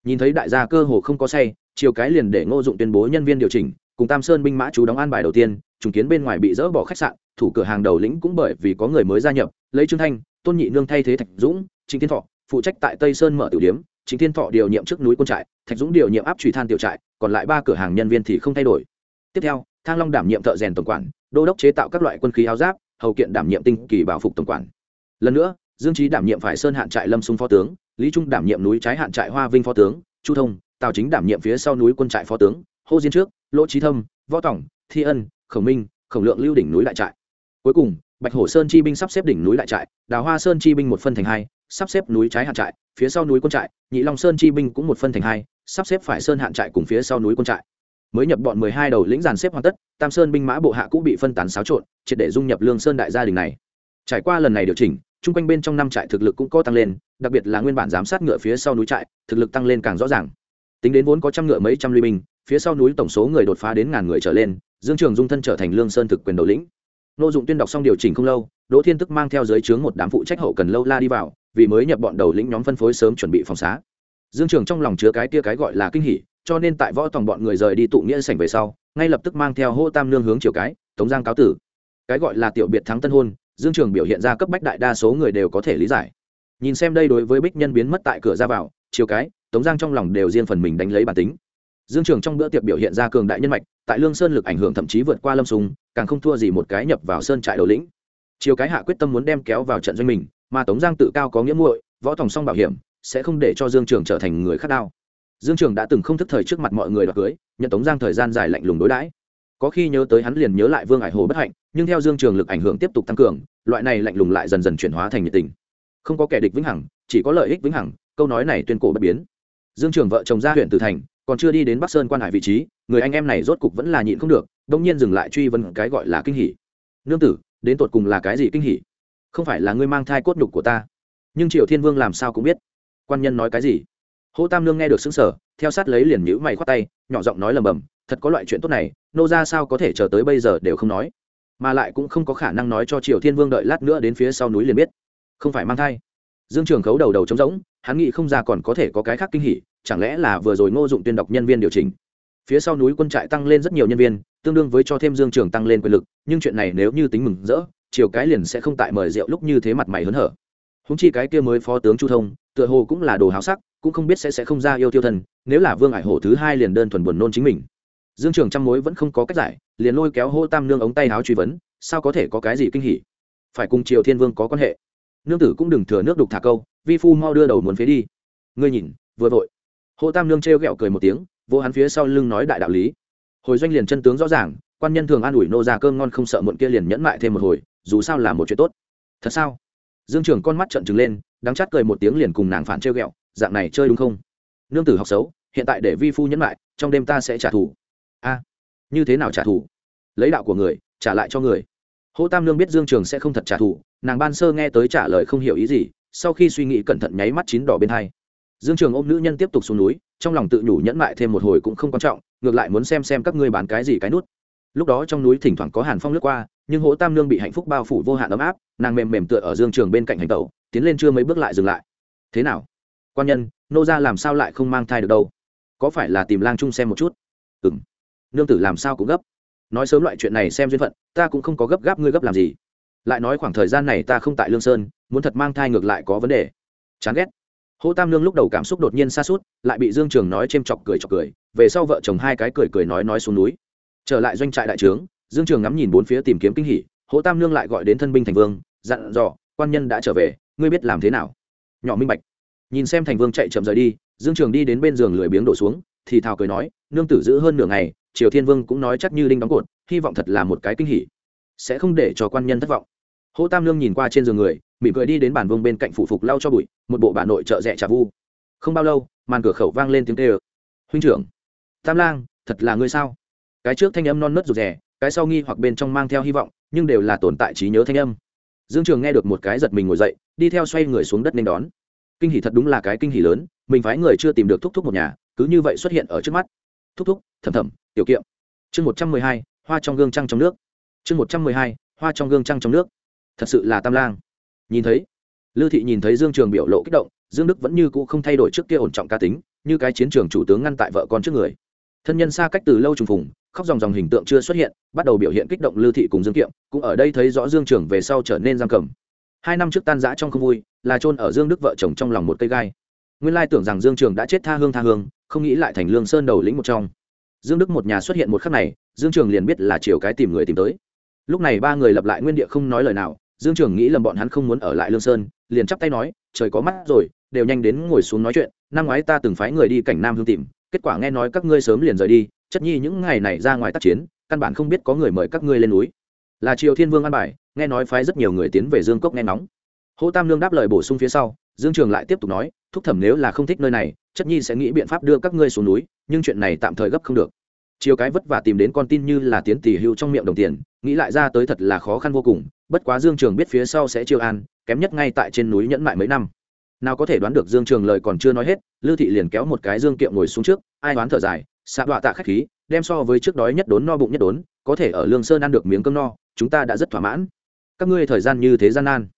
Nhìn thấy đại gia cơ hồ không có say, chiều cái liền để ngô dụng tuyên bố nhân viên điều chỉnh, cùng tam sơn binh mã chú đóng an bài đầu tiên, trùng kiến bên ngoài bị dỡ bỏ khách sạn, thủ cửa hàng đầu lĩnh cũng bởi vì có người mới gia nhập, lấy trương thanh, tôn nhị nương thay thế thạch dũng, trịnh thiên thọ, phụ trách tại tây sơn mở tiểu điếm trịnh thiên thọ điều nhiệm trước núi quân trại, thạch dũng điều nhiệm áp trùy than tiểu trại, còn lại ba cửa hàng nhân viên thì không thay đổi. Tiếp theo, thang long đảm nhiệm thợ rèn tổng quản, đô đốc chế tạo các loại quân khí áo giáp, hầu kiện đảm nhiệm tinh kỳ bảo phục tổng quản. Lần nữa dương trí đảm nhiệm phải sơn hạn trại lâm xung phó tướng, lý trung đảm nhiệm núi trái hạn trại hoa vinh phó tướng, chu thông, tào chính đảm nhiệm phía sau núi quân trại phó tướng, hô diên trước, lỗ trí thâm, võ tổng thi ân, khổng minh, khổng lượng lưu đỉnh núi đại trại. Cuối cùng, bạch hổ sơn chi binh sắp xếp đỉnh núi đại trại, đào hoa sơn chi binh một phân thành hai, sắp xếp núi trái hạn trại, phía sau núi quân trại, nhị long sơn chi binh cũng một phân thành hai, sắp xếp phải sơn hạn trại cùng phía sau núi quân trại. Mới nhập bọn mười hai đầu lĩnh giàn xếp hoàn tất, tam sơn binh mã bộ hạ cũng bị phân tán xáo trộn, triệt để dung nhập lương sơn đại gia đình này. Trải qua lần này điều chỉnh chung quanh bên trong năm trại thực lực cũng có tăng lên, đặc biệt là nguyên bản giám sát ngựa phía sau núi trại, thực lực tăng lên càng rõ ràng. Tính đến vốn có trăm ngựa mấy trăm luy binh, phía sau núi tổng số người đột phá đến ngàn người trở lên, dương trường dung thân trở thành lương sơn thực quyền đầu lĩnh. Nội dụng tuyên đọc xong điều chỉnh không lâu, đỗ thiên tức mang theo dưới trướng một đám phụ trách hậu cần lâu la đi vào, vì mới nhập bọn đầu lĩnh nhóm phân phối sớm chuẩn bị phòng xá. Dương trường trong lòng chứa cái kia cái gọi là kinh hỉ, cho nên tại võ tòng bọn người rời đi tụ nghĩa sảnh về sau, ngay lập tức mang theo hô tam nương hướng chiều cái, tống giang cáo tử. Cái gọi là tiểu biệt thắng tân hôn dương trường biểu hiện ra cấp bách đại đa số người đều có thể lý giải. Nhìn xem đây đối với bích nhân biến mất tại cửa ra vào, chiều cái, tống giang trong lòng đều riêng phần mình đánh lấy bản tính. Dương trường trong bữa tiệc biểu hiện ra cường đại nhân mạch, tại lương sơn lực ảnh hưởng thậm chí vượt qua lâm sùng, càng không thua gì một cái nhập vào sơn trại đầu lĩnh. Chiều cái hạ quyết tâm muốn đem kéo vào trận doanh mình, mà tống giang tự cao có nghĩa muội, võ tòng song bảo hiểm, sẽ không để cho dương trường trở thành người khác đao dương trường đã từng không thức thời trước mặt mọi người đoạt cưới, nhận tống giang thời gian dài lạnh lùng đối đãi có khi nhớ tới hắn liền nhớ lại vương ải hồ bất hạnh, nhưng theo dương trường lực ảnh hưởng tiếp tục tăng cường, loại này lạnh lùng lại dần dần chuyển hóa thành nhiệt tình. Không có kẻ địch vĩnh hằng, chỉ có lợi ích vĩnh hằng, câu nói này tuyên cổ bất biến. Dương trường vợ chồng ra huyện từ thành, còn chưa đi đến bắc sơn quan hải vị trí, người anh em này rốt cục vẫn là nhịn không được đông nhiên dừng lại truy vấn cái gọi là kinh hỉ. Nương tử, đến tột cùng là cái gì kinh hỉ? Không phải là ngươi mang thai cốt nhục của ta? Nhưng triệu thiên vương làm sao cũng biết. Quan nhân nói cái gì? Hỗ tam nương nghe được xứng sở theo sát lấy liền nhữ mày khoát tay, nhỏ giọng nói lầm bầm, thật có loại chuyện tốt này nô ra sao có thể chờ tới bây giờ đều không nói. Mà lại cũng không có khả năng nói cho triều thiên vương đợi lát nữa đến phía sau núi liền biết. Không phải mang thai. Dương trường khấu đầu đầu trống rỗng, hắn nghĩ không ra còn có thể có cái khác kinh hỉ, chẳng lẽ là vừa rồi ngô dụng tuyên đọc nhân viên điều chỉnh. Phía sau núi quân trại tăng lên rất nhiều nhân viên, tương đương với cho thêm dương trường tăng lên quyền lực, nhưng chuyện này nếu như tính mừng rỡ chiều cái liền sẽ không tại mời rượu lúc như thế mặt mày hớn hở. Húng chi cái kia mới phó tướng chu thông, tựa hồ cũng là đồ háo sắc, cũng không biết sẽ sẽ không ra yêu tiêu thân nếu là vương ải hổ thứ hai liền đơn thuần buồn nôn chính mình dương trường trăm mối vẫn không có cách giải, liền lôi kéo hô tam nương ống tay áo truy vấn, sao có thể có cái gì kinh hỉ? Phải cùng triều thiên vương có quan hệ. Nương tử cũng đừng thừa nước đục thả câu, vi phu mau đưa đầu muốn phế đi. Ngươi nhìn, vừa vội. Hô tam nương trêu ghẹo cười một tiếng, vô hắn phía sau lưng nói đại đạo lý. Hồi doanh liền chân tướng rõ ràng, quan nhân thường an ủi nô ra cơm ngon không sợ muộn kia liền nhẫn mại thêm một hồi, dù sao là một chuyện tốt. Thật sao? Dương trường con mắt trợn trừng lên, đắng chát cười một tiếng liền cùng nàng phản trêu ghẹo, dạng này chơi đúng không? Nương tử học xấu, hiện tại để vi phu nhẫn lại trong đêm ta sẽ trả thù a, như thế nào trả thù? Lấy đạo của người, trả lại cho người. Hỗ tam nương biết dương trường sẽ không thật trả thù, nàng ban sơ nghe tới trả lời không hiểu ý gì, sau khi suy nghĩ cẩn thận nháy mắt chín đỏ bên hai. Dương trường ôm nữ nhân tiếp tục xuống núi, trong lòng tự nhủ nhẫn mại thêm một hồi cũng không quan trọng, ngược lại muốn xem xem các ngươi bán cái gì cái nút. Lúc đó trong núi thỉnh thoảng có hàn phong lướt qua, nhưng hỗ tam nương bị hạnh phúc bao phủ vô hạn ấm áp, nàng mềm mềm tựa ở dương trường bên cạnh hành tẩu, tiến lên chưa mấy bước lại dừng lại. Thế nào? Quan nhân, nô ra làm sao lại không mang thai được đâu? Có phải là tìm lang chung xem một chút? Ừ nương tử làm sao cũng gấp. Nói sớm loại chuyện này xem duyên phận, ta cũng không có gấp gáp ngươi gấp làm gì. Lại nói khoảng thời gian này ta không tại lương sơn, muốn thật mang thai ngược lại có vấn đề. Chán ghét. Hô tam nương lúc đầu cảm xúc đột nhiên xa suốt lại bị dương trường nói c h ê m chọc cười chọc cười, về sau vợ chồng hai cái cười cười nói nói xuống núi. Trở lại doanh trại đại trướng, dương trường ngắm nhìn bốn phía tìm kiếm kinh hỉ, hô tam nương lại gọi đến thân binh thành vương, dặn dò, quan nhân đã trở về, ngươi biết làm thế nào? Nhỏ minh bạch. Nhìn xem thành vương chạy chậm rời đi, dương trường đi đến bên giường lười biếng đổ xuống, thì thào cười nói, nương tử giữ hơn nửa ngày triều thiên vương cũng nói chắc như đinh đóng cột, hy vọng thật là một cái kinh hỉ. Sẽ không để cho quan nhân thất vọng. Hỗ tam Lương nhìn qua trên giường người, mỉm cười đi đến bàn vương bên cạnh phủ phục lau cho bụi, một bộ bà nội trợ rẽ trà vu. Không bao lâu, màn cửa khẩu vang lên tiếng kêu. Huynh trưởng, tam lang, thật là ngươi sao? Cái trước thanh âm non nớt rụt rè, cái sau nghi hoặc bên trong mang theo hy vọng, nhưng đều là tồn tại trí nhớ thanh âm. Dương trường nghe được một cái giật mình ngồi dậy, đi theo xoay người xuống đất nên đón. Kinh hỷ thật đúng là cái kinh hỷ lớn, mình phái người chưa tìm được thúc thúc một nhà, cứ như vậy xuất hiện ở trước mắt thúc thúc thầm thầm tiểu kiệm. Chương một trăm mười hai, hoa trong gương trăng trong nước. Chương một trăm mười hai, hoa trong gương trăng trong nước. Thật sự là tam lang. Nhìn thấy lưu thị nhìn thấy dương trường biểu lộ kích động, dương đức vẫn như cũ không thay đổi trước kia ổn trọng ca tính, như cái chiến trường chủ tướng ngăn tại vợ con trước người. Thân nhân xa cách từ lâu trùng phùng, khóc dòng dòng hình tượng chưa xuất hiện, bắt đầu biểu hiện kích động lưu thị cùng dương kiệm, cũng ở đây thấy rõ dương trường về sau trở nên giam cầm. Hai năm trước tan giã trong không vui, là chôn ở dương đức vợ chồng trong lòng một cây gai. Nguyên lai tưởng rằng dương trường đã chết tha hương tha hương không nghĩ lại thành lương sơn đầu lĩnh một trong dương đức một nhà xuất hiện một khắc này dương trường liền biết là chiều cái tìm người tìm tới lúc này ba người lập lại nguyên địa không nói lời nào dương trường nghĩ lầm bọn hắn không muốn ở lại lương sơn liền chắp tay nói trời có mắt rồi đều nhanh đến ngồi xuống nói chuyện năm ngoái ta từng phái người đi cảnh nam hương tìm kết quả nghe nói các ngươi sớm liền rời đi chất nhi những ngày này ra ngoài tác chiến căn bản không biết có người mời các ngươi lên núi là triều thiên vương an bài nghe nói phái rất nhiều người tiến về dương cốc nghe nóng hỗ tam lương đáp lời bổ sung phía sau dương trường lại tiếp tục nói, thúc thẩm nếu là không thích nơi này, chất nhi sẽ nghĩ biện pháp đưa các ngươi xuống núi, nhưng chuyện này tạm thời gấp không được. Chiều cái vất vả tìm đến con tin như là tiến tỷ hưu trong miệng đồng tiền, nghĩ lại ra tới thật là khó khăn vô cùng, bất quá dương trường biết phía sau sẽ chiêu an, kém nhất ngay tại trên núi nhẫn mại mấy năm. Nào có thể đoán được dương trường lời còn chưa nói hết, lưu thị liền kéo một cái dương kiệm ngồi xuống trước, ai đoán thở dài, xạ đọa tạ khách khí, đem so với trước đói nhất đốn no bụng nhất đốn, có thể ở lương sơn ăn được miếng cơm no, chúng ta đã rất thỏa mãn. Các ngươi thời gian như thế gian nan.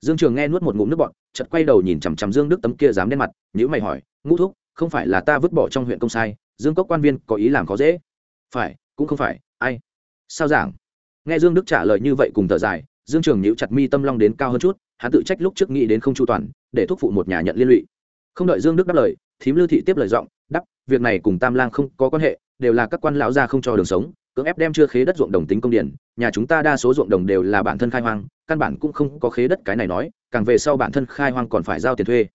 Dương trường nghe nuốt một ngụm nước bọn chợt quay đầu nhìn chằm chằm dương đức tấm kia dám đen mặt nhíu mày hỏi ngũ thúc không phải là ta vứt bỏ trong huyện công sai dương cốc quan viên có ý làm khó dễ? Phải cũng không phải ai? Sao giảng? Nghe dương đức trả lời như vậy cùng thở dài dương trường nhíu chặt mi tâm long đến cao hơn chút hắn tự trách lúc trước nghĩ đến không chu toàn để thúc phụ một nhà nhận liên lụy. Không đợi dương đức đáp lời thím lưu thị tiếp lời giọng đáp, việc này cùng tam lang không có quan hệ đều là các quan lão gia không cho đường sống cưỡng ép đem chưa khế đất ruộng đồng tính công điển nhà chúng ta đa số ruộng đồng đều là bản thân khai hoang căn bản cũng không có khế đất cái này nói, càng về sau bản thân khai hoang còn phải giao tiền thuê.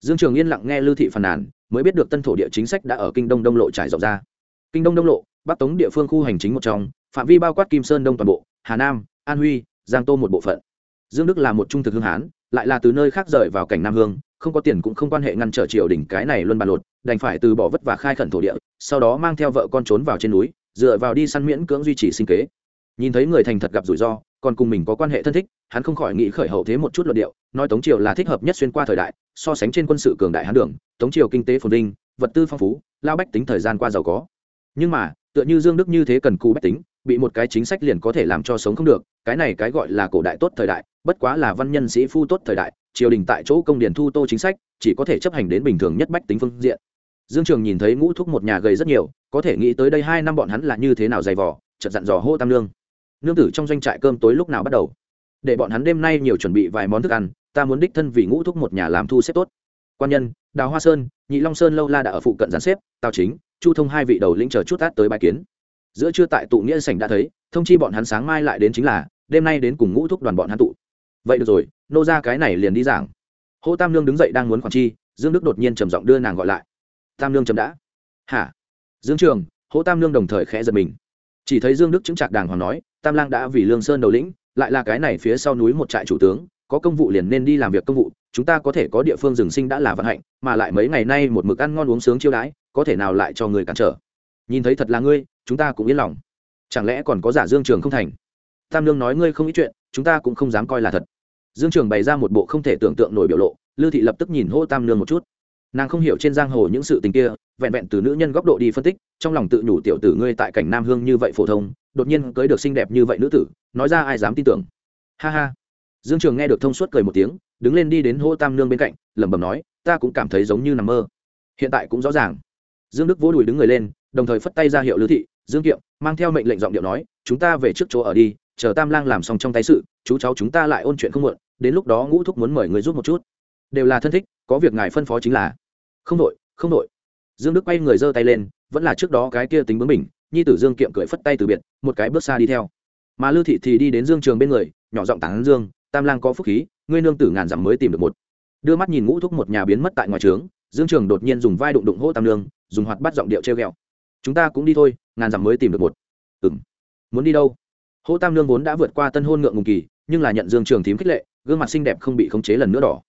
Dương trường yên lặng nghe lưu thị phàn nàn, mới biết được tân thổ địa chính sách đã ở kinh đông đông lộ trải rộng ra. Kinh đông đông lộ, bắc tống địa phương khu hành chính một trong, phạm vi bao quát kim sơn đông toàn bộ, hà nam, an huy, giang tô một bộ phận. Dương đức là một trung thực hương hán, lại là từ nơi khác rời vào cảnh nam hương, không có tiền cũng không quan hệ ngăn trở triều đỉnh cái này luôn bàn lột, đành phải từ bỏ vất và khai khẩn thổ địa, sau đó mang theo vợ con trốn vào trên núi, dựa vào đi săn miễn cưỡng duy trì sinh kế nhìn thấy người thành thật gặp rủi ro, còn cùng mình có quan hệ thân thích, hắn không khỏi nghĩ khởi hậu thế một chút luận điệu, nói tống triều là thích hợp nhất xuyên qua thời đại, so sánh trên quân sự cường đại hán đường, tống triều kinh tế phồn vinh, vật tư phong phú, lao bách tính thời gian qua giàu có. Nhưng mà, tựa như dương đức như thế cần cù bách tính, bị một cái chính sách liền có thể làm cho sống không được, cái này cái gọi là cổ đại tốt thời đại, bất quá là văn nhân sĩ phu tốt thời đại, triều đình tại chỗ công điển thu tô chính sách, chỉ có thể chấp hành đến bình thường nhất bách tính phương diện. Dương trường nhìn thấy ngũ thúc một nhà gầy rất nhiều, có thể nghĩ tới đây hai năm bọn hắn là như thế nào dày vỏ chợt dặn dò hô tam lương nương tử trong doanh trại cơm tối lúc nào bắt đầu? Để bọn hắn đêm nay nhiều chuẩn bị vài món thức ăn, ta muốn đích thân vì ngũ thúc một nhà làm thu xếp tốt. Quan nhân, đào hoa sơn, nhị long sơn lâu la đã ở phụ cận gián xếp, tào chính, chu thông hai vị đầu lĩnh chờ chút tát tới bài kiến. Giữa trưa tại tụ nghĩa sảnh đã thấy, thông chi bọn hắn sáng mai lại đến chính là, đêm nay đến cùng ngũ thúc đoàn bọn hắn tụ. Vậy được rồi, nô ra cái này liền đi giảng. Hô tam lương đứng dậy đang muốn khoản chi, dương đức đột nhiên trầm giọng đưa nàng gọi lại. Tam lương chấm đã. Hả? Dương trường, hô tam lương đồng thời khẽ giật mình. Chỉ thấy dương đức chứng trạc đàng hoàng nói tam lang đã vì lương sơn đầu lĩnh, lại là cái này phía sau núi một trại chủ tướng, có công vụ liền nên đi làm việc công vụ, chúng ta có thể có địa phương rừng sinh đã là vận hạnh, mà lại mấy ngày nay một mực ăn ngon uống sướng chiêu đãi, có thể nào lại cho người cản trở? Nhìn thấy thật là ngươi, chúng ta cũng yên lòng. Chẳng lẽ còn có giả dương trường không thành? Tam lương nói ngươi không ý chuyện, chúng ta cũng không dám coi là thật. Dương trường bày ra một bộ không thể tưởng tượng nổi biểu lộ, lưu thị lập tức nhìn hô tam lương một chút nàng không hiểu trên giang hồ những sự tình kia, vẹn vẹn từ nữ nhân góc độ đi phân tích, trong lòng tự nhủ tiểu tử ngươi tại cảnh nam hương như vậy phổ thông, đột nhiên cưới được xinh đẹp như vậy nữ tử, nói ra ai dám tin tưởng. Ha ha. Dương trường nghe được thông suốt cười một tiếng, đứng lên đi đến hô tam nương bên cạnh, lẩm bẩm nói, ta cũng cảm thấy giống như nằm mơ. Hiện tại cũng rõ ràng. Dương đức vỗ đùi đứng người lên, đồng thời phất tay ra hiệu lưu thị, dương kiệm, mang theo mệnh lệnh giọng điệu nói, chúng ta về trước chỗ ở đi, chờ tam lang làm xong trong tay sự, chú cháu chúng ta lại ôn chuyện không muộn, đến lúc đó ngũ thúc muốn mời người giúp một chút. Đều là thân thích có việc ngài phân phó chính là, không đội không đội. Dương đức quay người giơ tay lên, vẫn là trước đó cái kia tính bướng mình nhi tử dương kiệm cười phất tay từ biệt, một cái bước xa đi theo. Mà lưu thị thì đi đến dương trường bên người, nhỏ giọng tán dương, tam lang có phúc khí, ngươi nương tử ngàn dặm mới tìm được một. Đưa mắt nhìn ngũ thúc một nhà biến mất tại ngoài trướng, dương trường đột nhiên dùng vai đụng đụng hô tam lương, dùng hoạt bắt giọng điệu treo ghẹo, chúng ta cũng đi thôi, ngàn dặm mới tìm được một. Ừ m muốn đi đâu? Hô tam lương vốn đã vượt qua tân hôn ngượng ngùng kỳ, nhưng là nhận dương trường thím khích lệ, gương mặt xinh đẹp không bị khống chế lần nữa đỏ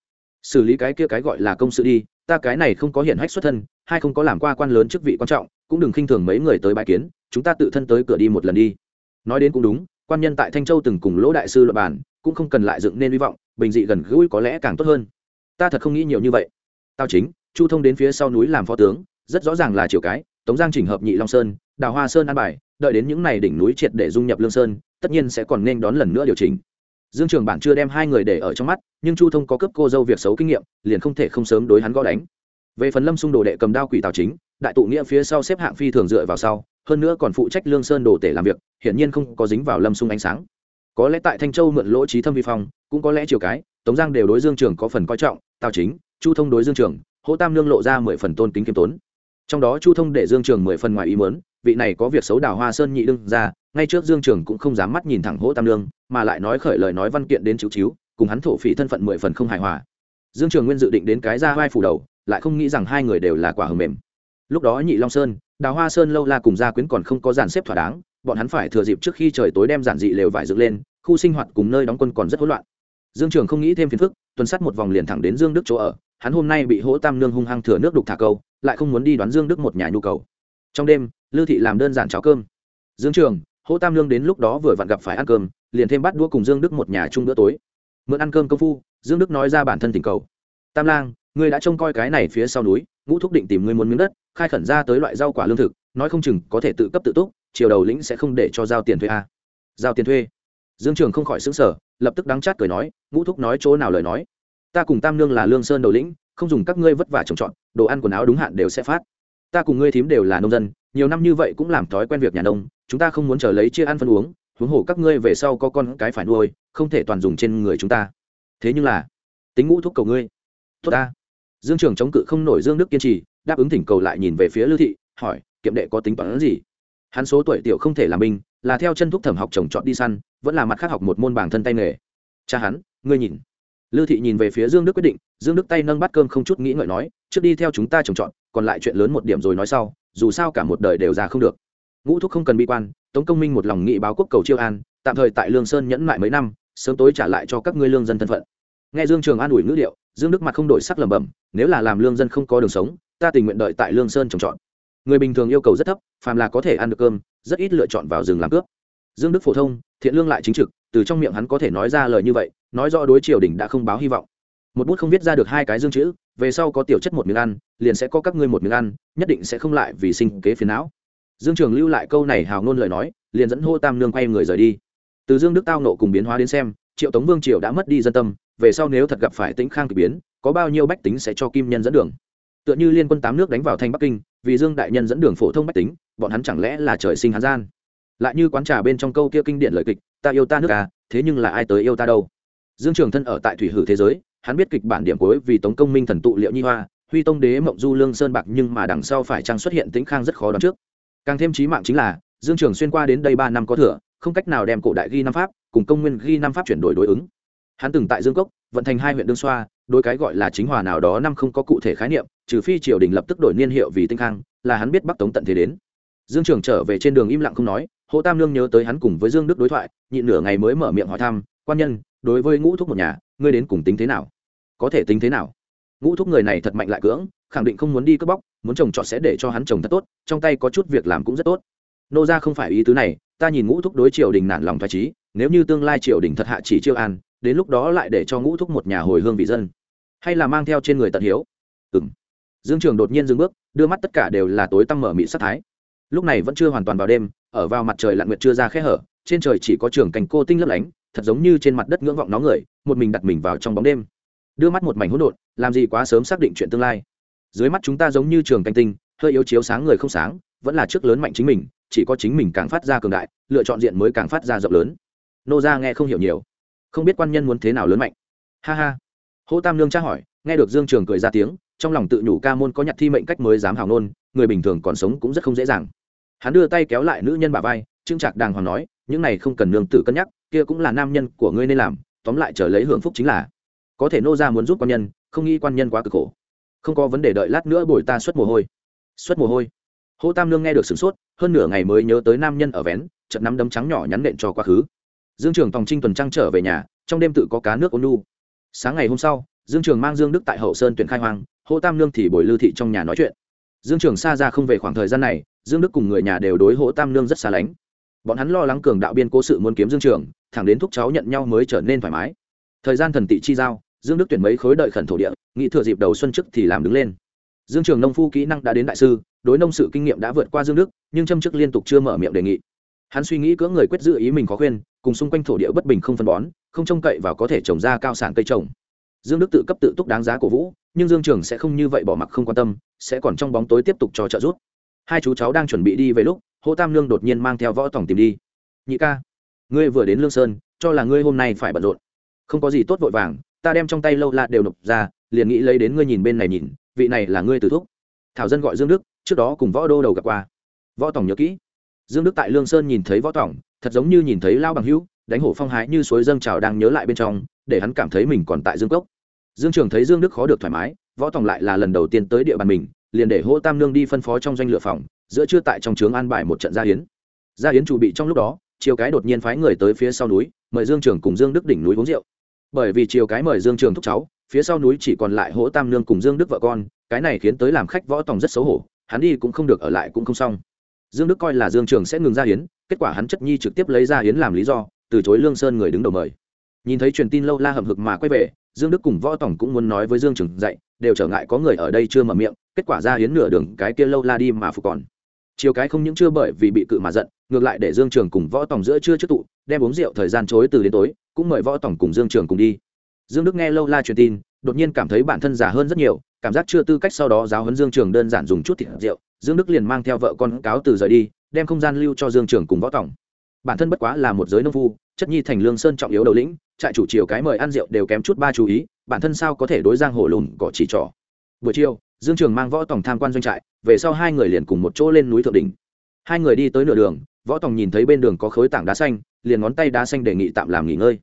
xử lý cái kia cái gọi là công sự đi, ta cái này không có hiển hách xuất thân hay không có làm qua quan lớn chức vị quan trọng, cũng đừng khinh thường mấy người tới bãi kiến, chúng ta tự thân tới cửa đi một lần đi. Nói đến cũng đúng, quan nhân tại thanh châu từng cùng lỗ đại sư luật bản cũng không cần lại dựng nên hy vọng, bình dị gần gũi có lẽ càng tốt hơn. Ta thật không nghĩ nhiều như vậy. Tao chính, chu thông đến phía sau núi làm phó tướng, rất rõ ràng là chiều cái, tống giang chỉnh hợp nhị long sơn, đào hoa sơn an bài, đợi đến những n à y đỉnh núi triệt để dung nhập lương sơn, tất nhiên sẽ còn nên đón lần nữa điều chỉnh dương trường bản chưa đem hai người để ở trong mắt, nhưng chu thông có cấp cô dâu việc xấu kinh nghiệm, liền không thể không sớm đối hắn gõ đánh. Về phần lâm xung đồ đệ cầm đao quỷ tào chính, đại tụ nghĩa phía sau xếp hạng phi thường dựa vào sau, hơn nữa còn phụ trách lương sơn đồ tể làm việc, hiển nhiên không có dính vào lâm xung ánh sáng. Có lẽ tại thanh châu mượn lỗ trí thâm vi phong, cũng có lẽ chiều cái, tống giang đều đối dương trường có phần coi trọng, tào chính, chu thông đối dương trường, hỗ tam lương lộ ra mười phần tôn kính kiêm tốn. Trong đó chu thông để dương trường mười phần ngoài ý mớn vị này có việc xấu đào hoa sơn nhị đương ra, ngay trước dương trường cũng không dám mắt nhìn thẳng hỗ tam lương mà lại nói khởi lời nói văn kiện đến chữ chiếu, cùng hắn thổ phỉ thân phận mười phần không hài hòa. Dương trường nguyên dự định đến cái ra vai phủ đầu, lại không nghĩ rằng hai người đều là quả hầm mềm. Lúc đó nhị long sơn, đào hoa sơn lâu la cùng gia quyến còn không có dàn xếp thỏa đáng, bọn hắn phải thừa dịp trước khi trời tối đem giản dị lều vải dựng lên, khu sinh hoạt cùng nơi đóng quân còn rất hỗn loạn. Dương trường không nghĩ thêm phiền phức, tuần sắt một vòng liền thẳng đến dương đức chỗ ở, hắn hôm nay bị hỗ tam nương hung hăng thừa nước đục thả câu, lại không muốn đi đoán dương đức một nhà nhu cầu. Trong đêm lưu thị làm đơn giản cháo cơm. Dương trường hỗ tam Lương đến lúc đó vừa vặn gặp phải ăn cơm, liền thêm bắt đũa cùng dương đức một nhà chung bữa tối. Mượn ăn cơm công phu, dương đức nói ra bản thân tình cầu. Tam lang, ngươi đã trông coi cái này phía sau núi, ngũ thúc định tìm ngươi muốn miếng đất, khai khẩn ra tới loại rau quả lương thực, nói không chừng có thể tự cấp tự túc, chiều đầu lĩnh sẽ không để cho giao tiền thuê a. À. giao tiền thuê? Dương trường không khỏi xứng sở lập tức đắng chát cười nói, ngũ thúc nói chỗ nào lời nói? Ta cùng tam nương là lương sơn đầu lĩnh, không dùng các ngươi vất vả trồng trọt, đồ ăn quần áo đúng hạn đều sẽ phát ta cùng ngươi thím đều là nông dân, nhiều năm như vậy cũng làm thói quen việc nhà nông, chúng ta không muốn chờ lấy chia ăn phân uống, huống hồ các ngươi về sau có con cái phải nuôi, không thể toàn dùng trên người chúng ta. Thế nhưng là, tính ngũ thúc cầu ngươi. Tốt ta. Dương trường chống cự không nổi dương đức kiên trì, đáp ứng thỉnh cầu lại nhìn về phía lưu thị, hỏi, kiệm đệ có tính toán gì? Hắn số tuổi tiểu không thể làm binh, là theo chân thúc thẩm học trồng trọt đi săn, vẫn là mặt khác học một môn bảng thân tay nghề. Cha hắn, ngươi nhìn. Lưu thị nhìn về phía dương đức quyết định, dương đức tay nâng bát cơm không chút nghĩ ngợi nói trước đi theo chúng ta trồng trọt, còn lại chuyện lớn một điểm rồi nói sau, dù sao cả một đời đều ra không được. Ngũ thúc không cần bi quan, tống công minh một lòng nghị báo quốc cầu chiêu an, tạm thời tại lương sơn nhẫn lại mấy năm, sớm tối trả lại cho các ngươi lương dân thân phận. Nghe dương trường an ủi ngữ điệu, dương đức mặt không đổi sắc lẩm bẩm, nếu là làm lương dân không có đường sống, ta tình nguyện đợi tại lương sơn trồng trọt. Người bình thường yêu cầu rất thấp, phàm là có thể ăn được cơm, rất ít lựa chọn vào rừng làm cướp. Dương đức phổ thông, thiện lương lại chính trực, từ trong miệng hắn có thể nói ra lời như vậy, nói rõ đối triều đình đã không báo hy vọng. Một bút không viết ra được hai cái dương chữ về sau có tiểu chất một miếng ăn, liền sẽ có các ngươi một miếng ăn, nhất định sẽ không lại vì sinh kế phiền não. Dương trường lưu lại câu này hào ngôn lời nói, liền dẫn hô tam nương quay người rời đi. Từ dương đức tao nộ cùng biến hóa đến xem, triệu tống vương triều đã mất đi dân tâm, về sau nếu thật gặp phải tĩnh khang k ỳ biến, có bao nhiêu bách tính sẽ cho kim nhân dẫn đường? Tựa như liên quân tám nước đánh vào thanh bắc kinh, vì dương đại nhân dẫn đường phổ thông bách tính, bọn hắn chẳng lẽ là trời sinh hán gian? Lại như quán trà bên trong câu kia kinh điển lời kịch, ta yêu ta nước à thế nhưng là ai tới yêu ta đâu? Dương trường thân ở tại thủy hử thế giới hắn biết kịch bản điểm cuối vì tống công minh thần tụ liệu nhi hoa, huy tông đế mộng du lương sơn bạc nhưng mà đằng sau phải trang xuất hiện tĩnh khang rất khó đoán trước. Càng thêm trí mạng chính là, dương trường xuyên qua đến đây ba năm có thừa, không cách nào đem cổ đại ghi năm pháp cùng công nguyên ghi năm pháp chuyển đổi đối ứng. Hắn từng tại dương cốc, vận thành hai huyện đương xoa đôi cái gọi là chính hòa nào đó năm không có cụ thể khái niệm, trừ phi triều đình lập tức đổi niên hiệu vì tinh khang, là hắn biết bắc tống tận thế đến. Dương trường trở về trên đường im lặng không nói, hồ tam lương nhớ tới hắn cùng với dương đức đối thoại, nhịn nửa ngày mới mở miệng hỏi thăm, quan nhân, đối với ngũ thúc một nhà, ngươi đến cùng tính thế nào? Có thể tính thế nào? Ngũ thúc người này thật mạnh lại cưỡng, khẳng định không muốn đi cướp bóc, muốn chồng trọt sẽ để cho hắn chồng thật tốt, trong tay có chút việc làm cũng rất tốt. Nô ra không phải ý tứ này, ta nhìn ngũ thúc đối triều đình nản lòng thoải trí nếu như tương lai triều đình thật hạ chỉ chiêu an, đến lúc đó lại để cho ngũ thúc một nhà hồi hương vị dân. Hay là mang theo trên người tận hiếu? Ừ m dương trường đột nhiên dừng bước, đưa mắt tất cả đều là tối tăm mở mị sắc thái. Lúc này vẫn chưa hoàn toàn vào đêm, ở vào mặt trời lặn nguyệt chưa ra khe hở, trên trời chỉ có trường cành cô tinh lấp lánh, thật giống như trên mặt đất ngưỡng vọng nó người, một mình đặt mình vào trong bóng đêm đưa mắt một mảnh hỗn độn, làm gì quá sớm xác định chuyện tương lai. Dưới mắt chúng ta giống như trường canh tinh, hơi yếu chiếu sáng người không sáng, vẫn là trước lớn mạnh chính mình, chỉ có chính mình càng phát ra cường đại, lựa chọn diện mới càng phát ra rộng lớn. Nô ra nghe không hiểu nhiều. Không biết quan nhân muốn thế nào lớn mạnh. Ha ha. Hỗ tam lương tra hỏi, nghe được dương trường cười ra tiếng, trong lòng tự nhủ ca môn có nhặt thi mệnh cách mới dám hào nôn người bình thường còn sống cũng rất không dễ dàng. Hắn đưa tay kéo lại nữ nhân bà vai trưng trạc đàng hoàng nói, những này không cần nương tử cân nhắc, kia cũng là nam nhân của ngươi nên làm, tóm lại trở lấy hưởng phúc chính là có thể nô ra muốn giúp quan nhân, không nghĩ quan nhân quá cực khổ. Không có vấn đề đợi lát nữa bồi ta xuất mồ hôi. Xuất mồ hôi. Hô tam lương nghe được sửng sốt, hơn nửa ngày mới nhớ tới nam nhân ở vén trận nắm đấm trắng nhỏ nhắn nện cho quá khứ. Dương trường tòng trinh tuần trăng trở về nhà, trong đêm tự có cá nước ôn nu sáng ngày hôm sau, dương trường mang dương đức tại hậu sơn tuyển khai hoang, hô tam lương thì bồi lưu thị trong nhà nói chuyện. Dương trường xa ra không về khoảng thời gian này, dương đức cùng người nhà đều đối hỗ tam lương rất xa lánh. Bọn hắn lo lắng cường đạo biên cố sự muốn kiếm dương trường, thẳng đến thúc cháu nhận nhau mới trở nên thoải mái. Thời gian thần tị chi giao dương đức tuyển mấy khối đợi khẩn thổ địa, nghĩ thừa dịp đầu xuân trước thì làm đứng lên. Dương trường nông phu kỹ năng đã đến đại sư, đối nông sự kinh nghiệm đã vượt qua dương đức, nhưng châm chức liên tục chưa mở miệng đề nghị. Hắn suy nghĩ cưỡng người quyết giữ ý mình khó khuyên, cùng xung quanh thổ địa bất bình không phân bón, không trông cậy và có thể trồng ra cao sản cây trồng. Dương đức tự cấp tự túc đáng giá cổ vũ, nhưng dương trường sẽ không như vậy bỏ mặc không quan tâm, sẽ còn trong bóng tối tiếp tục cho trợ giúp. Hai chú cháu đang chuẩn bị đi về lúc hô tam lương đột nhiên mang theo võ tổng tìm đi. Nhị ca, ngươi vừa đến lương sơn, cho là ngươi hôm nay phải bận rộn. Không có gì tốt vội vàng ta đem trong tay lâu la đều nộp ra, liền nghĩ lấy đến ngươi nhìn bên này nhìn, vị này là ngươi từ thúc. Thảo dân gọi dương đức, trước đó cùng võ đô đầu gặp qua. Võ tổng nhớ kỹ. Dương đức tại lương sơn nhìn thấy võ tổng thật giống như nhìn thấy lao bằng hữu, đánh hổ phong hái như suối dâng trào đang nhớ lại bên trong, để hắn cảm thấy mình còn tại dương cốc. Dương trường thấy dương đức khó được thoải mái, võ tổng lại là lần đầu tiên tới địa bàn mình, liền để hỗ tam nương đi phân phó trong doanh lựa phòng, giữa trưa tại trong trướng an bài một trận gia hiến. Gia hiến chủ bị trong lúc đó, chiều cái đột nhiên phái người tới phía sau núi, mời dương trường cùng dương đức đỉnh núi uống rượu bởi vì chiều cái mời dương trường thúc cháu, phía sau núi chỉ còn lại hỗ tam nương cùng dương đức vợ con, cái này khiến tới làm khách võ tòng rất xấu hổ, hắn đi cũng không được ở lại cũng không xong. Dương đức coi là dương trường sẽ ngừng ra hiến, kết quả hắn chất nhi trực tiếp lấy ra hiến làm lý do, từ chối lương sơn người đứng đầu mời. Nhìn thấy truyền tin lâu la hầm hực mà quay về, dương đức cùng võ tổng cũng muốn nói với dương trường dạy, đều trở ngại có người ở đây chưa mở miệng, kết quả ra hiến nửa đường cái kia lâu la đi mà phục còn chiều cái không những chưa bởi vì bị cự mà giận, ngược lại để dương trường cùng võ tổng giữa chưa trước tụ, đem uống rượu thời gian chối từ đến tối, cũng mời võ tổng cùng dương trường cùng đi. Dương đức nghe lâu la truyền tin, đột nhiên cảm thấy bản thân già hơn rất nhiều, cảm giác chưa tư cách sau đó giáo huấn dương trường đơn giản dùng chút thịt rượu, dương đức liền mang theo vợ con cáo từ rời đi, đem không gian lưu cho dương trường cùng võ tòng. Bản thân bất quá là một giới nông phu, chất nhi thành lương sơn trọng yếu đầu lĩnh, trại chủ chiều cái mời ăn rượu đều kém chút ba chú ý, bản thân sao có thể đối giang hồ lùn cỏ chỉ trỏ. Buổi chiều dương trường mang võ tòng tham quan doanh trại, về sau hai người liền cùng một chỗ lên núi thượng đỉnh. Hai người đi tới nửa đường, võ tòng nhìn thấy bên đường có khối tảng đá xanh, liền ngón tay đá xanh đề nghị tạm làm nghỉ ngơi.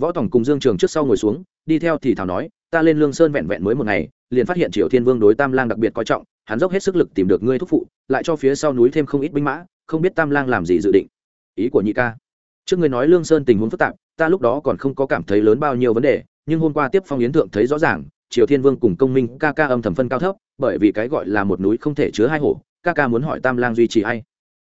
Võ tòng cùng dương trường trước sau ngồi xuống, đi theo thì thảo nói, ta lên lương sơn vẹn vẹn mới một ngày, liền phát hiện triệu thiên vương đối tam lang đặc biệt coi trọng, hắn dốc hết sức lực tìm được ngươi thúc phụ, lại cho phía sau núi thêm không ít binh mã, không biết tam lang làm gì dự định. Ý của nhị ca. Trước ngươi nói lương sơn tình huống phức tạp, ta lúc đó còn không có cảm thấy lớn bao nhiêu vấn đề, nhưng hôm qua tiếp phong yến thượng thấy rõ ràng triều thiên vương cùng công minh ca ca âm thầm phân cao thấp, bởi vì cái gọi là một núi không thể chứa hai hổ, ca ca muốn hỏi tam lang duy trì hay.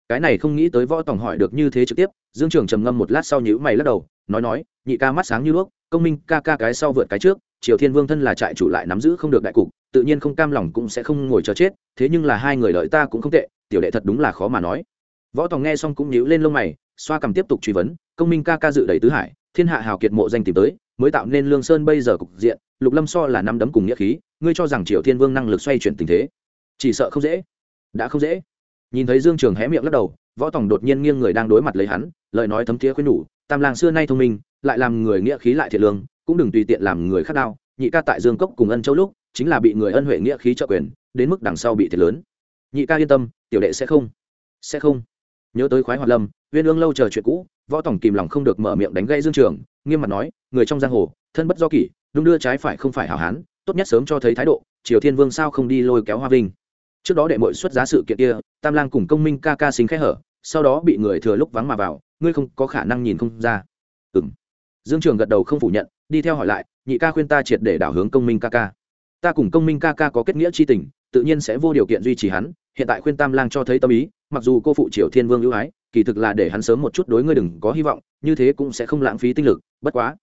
Cái này không nghĩ tới võ tòng hỏi được như thế trực tiếp, dương trường trầm ngâm một lát sau nhữ mày lắc đầu, nói nói, nhị ca mắt sáng như đuốc, công minh ca ca cái sau vượt cái trước, triều thiên vương thân là trại chủ lại nắm giữ không được đại cục, tự nhiên không cam lòng cũng sẽ không ngồi chờ chết, thế nhưng là hai người đợi ta cũng không tệ, tiểu đệ thật đúng là khó mà nói. Võ tòng nghe xong cũng nhíu lên lông mày, xoa cầm tiếp tục truy vấn, công minh ca ca dự đầy tứ hải, thiên hạ hào kiệt mộ danh tìm tới, mới tạo nên lương sơn bây giờ cục diện lục lâm so là năm đấm cùng nghĩa khí, ngươi cho rằng triều thiên vương năng lực xoay chuyển tình thế, chỉ sợ không dễ. Đã không dễ. Nhìn thấy dương trường hé miệng lắc đầu, võ tòng đột nhiên nghiêng người đang đối mặt lấy hắn, lời nói thấm thiế khuyên nhủ, tam Làng xưa nay thông minh, lại làm người nghĩa khí lại thiệt lương, cũng đừng tùy tiện làm người khác đau. Nhị ca tại dương cốc cùng ân châu lúc, chính là bị người ân huệ nghĩa khí trợ quyền, đến mức đằng sau bị thiệt lớn. Nhị ca yên tâm, tiểu đệ sẽ không. Sẽ không. Nhớ tới khoái hoạt lâm viên ương lâu chờ chuyện cũ, võ tổng kìm lòng không được mở miệng đánh gây dương trường, nghiêm mặt nói, người trong giang hồ, thân bất do kỷ đung đưa trái phải không phải hảo hán, tốt nhất sớm cho thấy thái độ, triều thiên vương sao không đi lôi kéo hoa vinh. Trước đó đệ mội xuất giá sự kiện kia, tam lang cùng công minh ca ca xính khẽ hở, sau đó bị người thừa lúc vắng mà vào, ngươi không có khả năng nhìn không ra. Ừ m dương trường gật đầu không phủ nhận, đi theo hỏi lại, nhị ca khuyên ta triệt để đảo hướng công minh ca ca. Ta cùng công minh ca ca có kết nghĩa c h i tình, tự nhiên sẽ vô điều kiện duy trì hắn, hiện tại khuyên tam lang cho thấy tâm ý, mặc dù cô phụ triều thiên vương ưu ái kỳ thực là để hắn sớm một chút đối ngươi đừng có hy vọng, như thế cũng sẽ không lãng phí tinh lực, bất quá.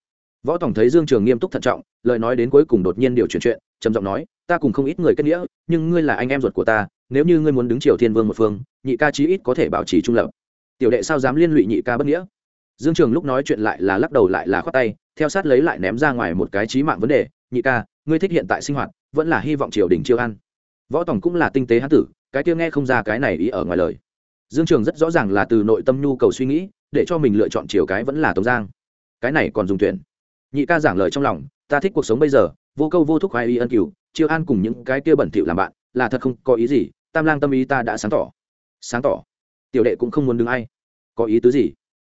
Võ tổng thấy dương trường nghiêm túc thận trọng, lời nói đến cuối cùng đột nhiên điều chuyển chuyện, trầm giọng nói, ta cùng không ít người kết nghĩa, nhưng ngươi là anh em ruột của ta, nếu như ngươi muốn đứng triều thiên vương một phương, nhị ca chí ít có thể bảo trì trung lập. Tiểu đệ sao dám liên lụy nhị ca bất nghĩa? Dương trường lúc nói chuyện lại là lắc đầu lại là khoát tay, theo sát lấy lại ném ra ngoài một cái trí mạng vấn đề, nhị ca, ngươi thích hiện tại sinh hoạt, vẫn là hy vọng triều đình chiêu ăn võ tổng cũng là tinh tế hán tử, cái kia nghe không ra cái này ý ở ngoài lời dương trường rất rõ ràng là từ nội tâm nhu cầu suy nghĩ, để cho mình lựa chọn chiều cái vẫn là tống giang. Cái này còn dùng tuyển nhị ca giảng lời trong lòng, ta thích cuộc sống bây giờ, vô câu vô thúc khoai y ân cửu, chiêu an cùng những cái kia bẩn thỉu làm bạn, là thật không có ý gì, tam lang tâm ý ta đã sáng tỏ. Sáng tỏ. Tiểu đệ cũng không muốn đứng ai. Có ý tứ gì?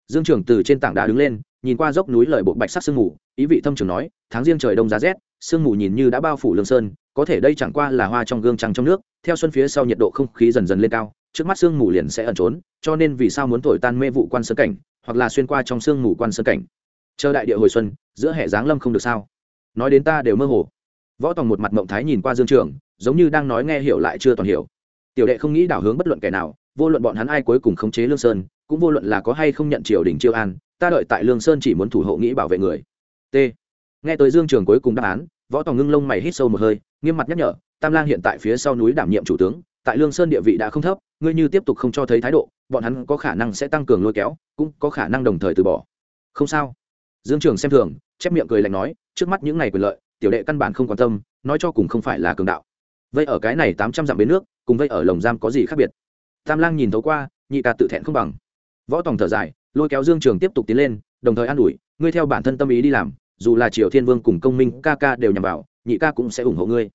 Dương trường từ trên tảng đá đứng lên, nhìn qua dốc núi lời bộ bạch sắc sương mù, ý vị thâm trường nói, tháng riêng trời đông giá rét, sương mù nhìn như đã bao phủ lương sơn, có thể đây chẳng qua là hoa trong gương trăng trong nước, theo xuân phía sau nhiệt độ không khí dần dần lên cao trước mắt sương mù liền sẽ ẩn trốn, cho nên vì sao muốn thổi tan mê vụ quan sơn cảnh, hoặc là xuyên qua trong sương mù quan sơn cảnh? Chờ đại địa hồi xuân, giữa hệ giáng lâm không được sao? Nói đến ta đều mơ hồ. Võ tòng một mặt mộng thái nhìn qua dương trường, giống như đang nói nghe hiểu lại chưa toàn hiểu. Tiểu đệ không nghĩ đảo hướng bất luận kẻ nào, vô luận bọn hắn ai cuối cùng khống chế lương sơn, cũng vô luận là có hay không nhận triều đình chiêu an, ta đợi tại lương sơn chỉ muốn thủ hộ nghĩ bảo vệ người. T. Nghe tới dương trường cuối cùng đáp án, võ tòng ngưng lông mày hít sâu một hơi, nghiêm mặt nhắc nhở, tam lang hiện tại phía sau núi đảm nhiệm chủ tướng, tại lương sơn địa vị đã không thấp ngươi như tiếp tục không cho thấy thái độ, bọn hắn có khả năng sẽ tăng cường lôi kéo, cũng có khả năng đồng thời từ bỏ. Không sao. Dương trường xem thường, chép miệng cười lạnh nói, trước mắt những ngày quyền lợi, tiểu đệ căn bản không quan tâm, nói cho cùng không phải là cường đạo. Vậy ở cái này tám trăm dặm bến nước, cùng vây ở lồng giam có gì khác biệt? Tam lang nhìn thấu qua, nhị ca tự thẹn không bằng. Võ tòng thở dài, lôi kéo dương trường tiếp tục tiến lên, đồng thời an ủi, ngươi theo bản thân tâm ý đi làm, dù là triều thiên vương cùng công minh ca ca đều nhằm vào, nhị ca cũng sẽ ủng hộ ngươi.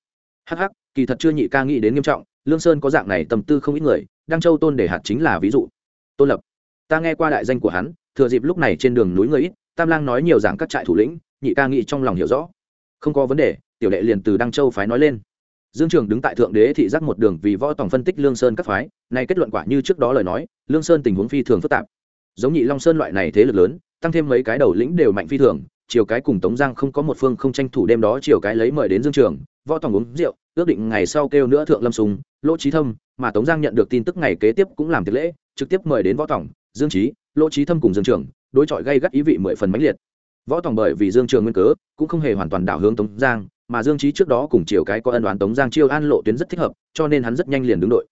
Hh kỳ thật chưa nhị ca nghĩ đến nghiêm trọng, lương sơn có dạng này tầm tư không ít người đăng châu tôn để hạt chính là ví dụ. Tôn lập, ta nghe qua đại danh của hắn, thừa dịp lúc này trên đường núi người ít, tam lang nói nhiều giảng các trại thủ lĩnh, nhị ca nghĩ trong lòng hiểu rõ. Không có vấn đề, tiểu đệ liền từ đăng châu phái nói lên. Dương trường đứng tại thượng đế thị giác một đường vì võ tổng phân tích lương sơn các phái, nay kết luận quả như trước đó lời nói, lương sơn tình huống phi thường phức tạp. Giống nhị long sơn loại này thế lực lớn, tăng thêm mấy cái đầu lĩnh đều mạnh phi thường, chiều cái cùng tống giang không có một phương không tranh thủ đêm đó chiều cái lấy mời đến dương trường, võ tổng uống rượu, ước định ngày sau kêu nữa thượng lâm sùng, lỗ trí thâm mà tống giang nhận được tin tức ngày kế tiếp cũng làm tiệc lễ, trực tiếp mời đến võ tổng dương trí lỗ trí thâm cùng dương trường, đối chọi gây gắt ý vị mười phần mãnh liệt. Võ tổng bởi vì dương trường nguyên cớ, cũng không hề hoàn toàn đảo hướng tống giang, mà dương trí trước đó cùng chiều cái có ân đoán tống giang chiêu an lộ tuyến rất thích hợp, cho nên hắn rất nhanh liền đứng đội.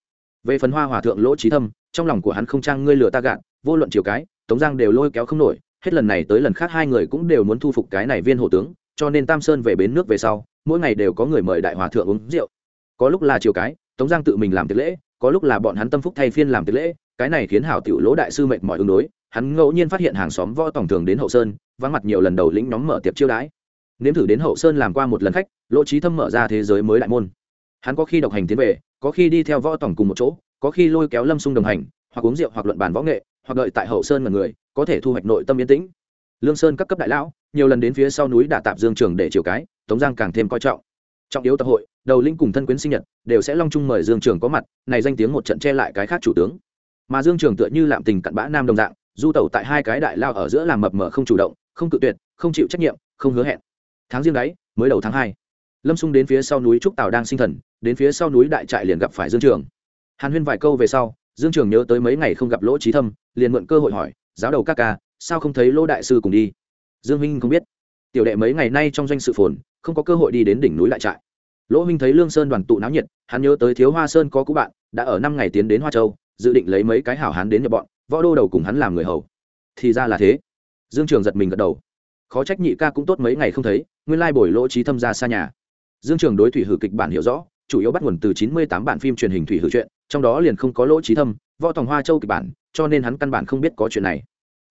Về phần hoa hòa thượng lỗ trí thâm, trong lòng của hắn không trang ngươi lừa ta gạn vô luận chiều cái, tống giang đều lôi kéo không nổi, hết lần này tới lần khác hai người cũng đều muốn thu phục cái này viên hộ tướng, cho nên tam sơn về bến nước về sau, mỗi ngày đều có người mời đại hòa thượng uống rượu. Có lúc là chiều cái tống giang tự mình làm tiệc lễ, có lúc là bọn hắn tâm phúc thay phiên làm tiệc lễ, cái này khiến hảo tiểu lỗ đại sư mệt mỏi ứng đối, hắn ngẫu nhiên phát hiện hàng xóm võ tổng thường đến hậu sơn, vắng mặt nhiều lần đầu lĩnh nhóm mở tiệc chiêu đãi. Nếm thử đến hậu sơn làm qua một lần khách, lỗ trí thâm mở ra thế giới mới đại môn. Hắn có khi độc hành tiến về, có khi đi theo võ tổng cùng một chỗ, có khi lôi kéo lâm sung đồng hành, hoặc uống rượu hoặc luận bàn võ nghệ, hoặc đợi tại hậu sơn mà người, có thể thu hoạch nội tâm yên tĩnh. Lương sơn các cấp đại lão, nhiều lần đến phía sau núi đả tạp dương trường để chiều cái, tống giang càng thêm coi trọng trọng yếu tập hội, đầu linh cùng thân quyến sinh nhật, đều sẽ long trung mời dương trường có mặt, này danh tiếng một trận che lại cái khác chủ tướng. Mà dương trường tựa như lạm tình cặn bã nam đồng dạng, du tẩu tại hai cái đại lao ở giữa làm mập mờ không chủ động, không cự tuyệt, không chịu trách nhiệm, không hứa hẹn. Tháng riêng đấy, mới đầu tháng hai, lâm xung đến phía sau núi trúc tào đang sinh thần, đến phía sau núi đại trại liền gặp phải dương trường. Hàn huyên vài câu về sau, dương trường nhớ tới mấy ngày không gặp lỗ trí thâm, liền mượn cơ hội hỏi, giáo đầu các ca, sao không thấy lỗ đại sư cùng đi? Dương huynh không biết. Tiểu đệ mấy ngày nay trong doanh sự phồn không có cơ hội đi đến đỉnh núi lại trại. Lỗ Minh thấy lương sơn đoàn tụ náo nhiệt, hắn nhớ tới thiếu hoa sơn có cũ bạn, đã ở năm ngày tiến đến hoa châu, dự định lấy mấy cái hảo hán đến nhập bọn, võ đô đầu cùng hắn làm người hầu. Thì ra là thế. Dương trường giật mình gật đầu. Khó trách nhị ca cũng tốt mấy ngày không thấy, nguyên lai bồi lỗ trí thâm ra xa nhà. Dương trường đối thủy hử kịch bản hiểu rõ, chủ yếu bắt nguồn từ chín mươi tám bản phim truyền hình thủy hử chuyện, trong đó liền không có lỗ trí thâm, võ tòng hoa châu kịch bản, cho nên hắn căn bản không biết có chuyện này.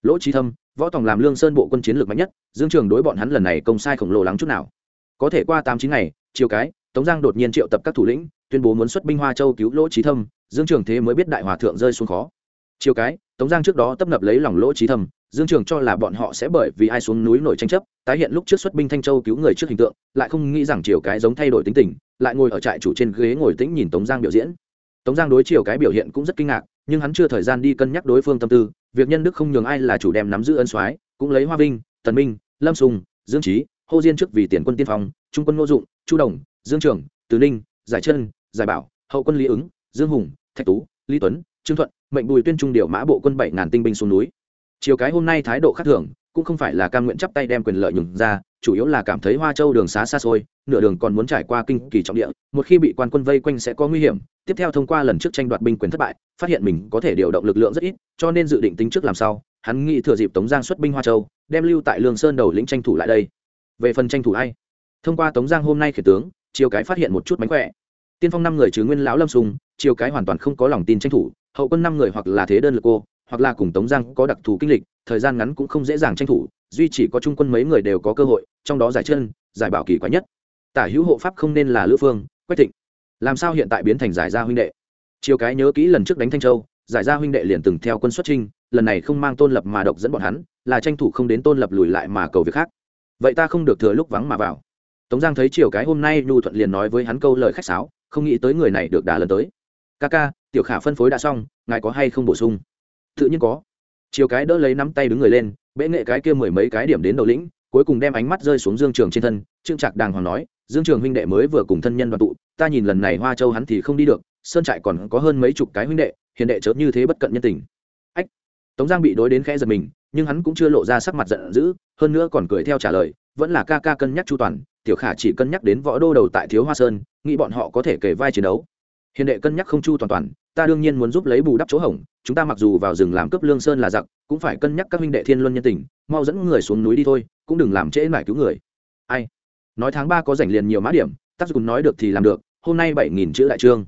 Lỗ trí thâm, võ tòng làm lương sơn bộ quân chiến lược mạnh nhất, dương trường đối bọn hắn lần này công sai khổng lồ lắng chút nào có thể qua tám chín ngày chiều cái, tống giang đột nhiên triệu tập các thủ lĩnh, tuyên bố muốn xuất binh hoa châu cứu lỗ trí thâm, dương trường thế mới biết đại hòa thượng rơi xuống khó. Chiều cái, tống giang trước đó tấp nập lấy lòng lỗ trí thâm, dương trường cho là bọn họ sẽ bởi vì ai xuống núi nổi tranh chấp, tái hiện lúc trước xuất binh thanh châu cứu người trước hình tượng, lại không nghĩ rằng chiều cái giống thay đổi tính tình, lại ngồi ở trại chủ trên ghế ngồi tĩnh nhìn tống giang biểu diễn. Tống giang đối chiều cái biểu hiện cũng rất kinh ngạc, nhưng hắn chưa thời gian đi cân nhắc đối phương tâm tư, việc nhân đức không nhường ai là chủ đem nắm giữ ân soái, cũng lấy hoa vinh, tần minh, lâm sùng, dương trí hô diên trước vì tiền quân tiên phong, trung quân ngô dụng, chu đồng, dương trường, từ ninh, giải chân, giải bảo, hậu quân lý ứng, dương hùng, thạch tú, lý tuấn, trương thuận, mệnh bùi tuyên trung điều mã bộ quân bảy ngàn tinh binh xuống núi. Chiều cái hôm nay thái độ khác thường, cũng không phải là cam nguyện chắp tay đem quyền lợi nhường ra, chủ yếu là cảm thấy hoa châu đường xá xa xôi, nửa đường còn muốn trải qua kinh kỳ trọng địa, một khi bị quan quân vây quanh sẽ có nguy hiểm. Tiếp theo thông qua lần trước tranh đoạt binh quyền thất bại, phát hiện mình có thể điều động lực lượng rất ít, cho nên dự định tính trước làm sao hắn nghĩ thừa dịp tống giang xuất binh hoa châu, đem lưu tại lương sơn đầu lĩnh tranh thủ lại đây về phần tranh thủ ai? Thông qua tống giang hôm nay khiển tướng chiều cái phát hiện một chút mánh khỏe. Tiên phong năm người chứ nguyên lão lâm sùng chiều cái hoàn toàn không có lòng tin tranh thủ, hậu quân năm người hoặc là thế đơn lực cô, hoặc là cùng tống giang có đặc thù kinh lịch, thời gian ngắn cũng không dễ dàng tranh thủ, duy chỉ có trung quân mấy người đều có cơ hội, trong đó giải chân, giải bảo kỳ quái nhất. Tả hữu hộ pháp không nên là lữ phương, quách thịnh. Làm sao hiện tại biến thành giải gia huynh đệ? Chiều cái nhớ kỹ lần trước đánh thanh châu, giải gia huynh đệ liền từng theo quân xuất trinh lần này không mang tôn lập mà độc dẫn bọn hắn, là tranh thủ không đến tôn lập lùi lại mà cầu việc khác vậy ta không được thừa lúc vắng mà vào. Tống giang thấy chiều cái hôm nay nhu thuận liền nói với hắn câu lời khách sáo, không nghĩ tới người này được đà lần tới. Ca ca, tiểu khả phân phối đã xong, ngài có hay không bổ sung? Tự nhiên có. Chiều cái đỡ lấy nắm tay đứng người lên, bệ nghệ cái kia mười mấy cái điểm đến đầu lĩnh, cuối cùng đem ánh mắt rơi xuống dương trường trên thân, trương trạc đàng hoàng nói, dương trường huynh đệ mới vừa cùng thân nhân đoàn tụ, ta nhìn lần này hoa châu hắn thì không đi được, sơn trại còn có hơn mấy chục cái huynh đệ, hiền đệ chớ như thế bất cận nhân tình tống giang bị đối đến khẽ giật mình, nhưng hắn cũng chưa lộ ra sắc mặt giận dữ, hơn nữa còn cười theo trả lời, vẫn là ca ca cân nhắc chu toàn, tiểu khả chỉ cân nhắc đến võ đô đầu tại thiếu hoa sơn, nghĩ bọn họ có thể kể vai chiến đấu. Hiền đệ cân nhắc không chu toàn toàn, ta đương nhiên muốn giúp lấy bù đắp chỗ hỏng chúng ta mặc dù vào rừng làm cướp lương sơn là giặc, cũng phải cân nhắc các huynh đệ thiên luân nhân tình, mau dẫn người xuống núi đi thôi, cũng đừng làm trễ mải cứu người. Ai? Nói tháng ba có rảnh liền nhiều mã điểm tác dụng nói được thì làm được, hôm nay bảy nghìn chữ đại trương.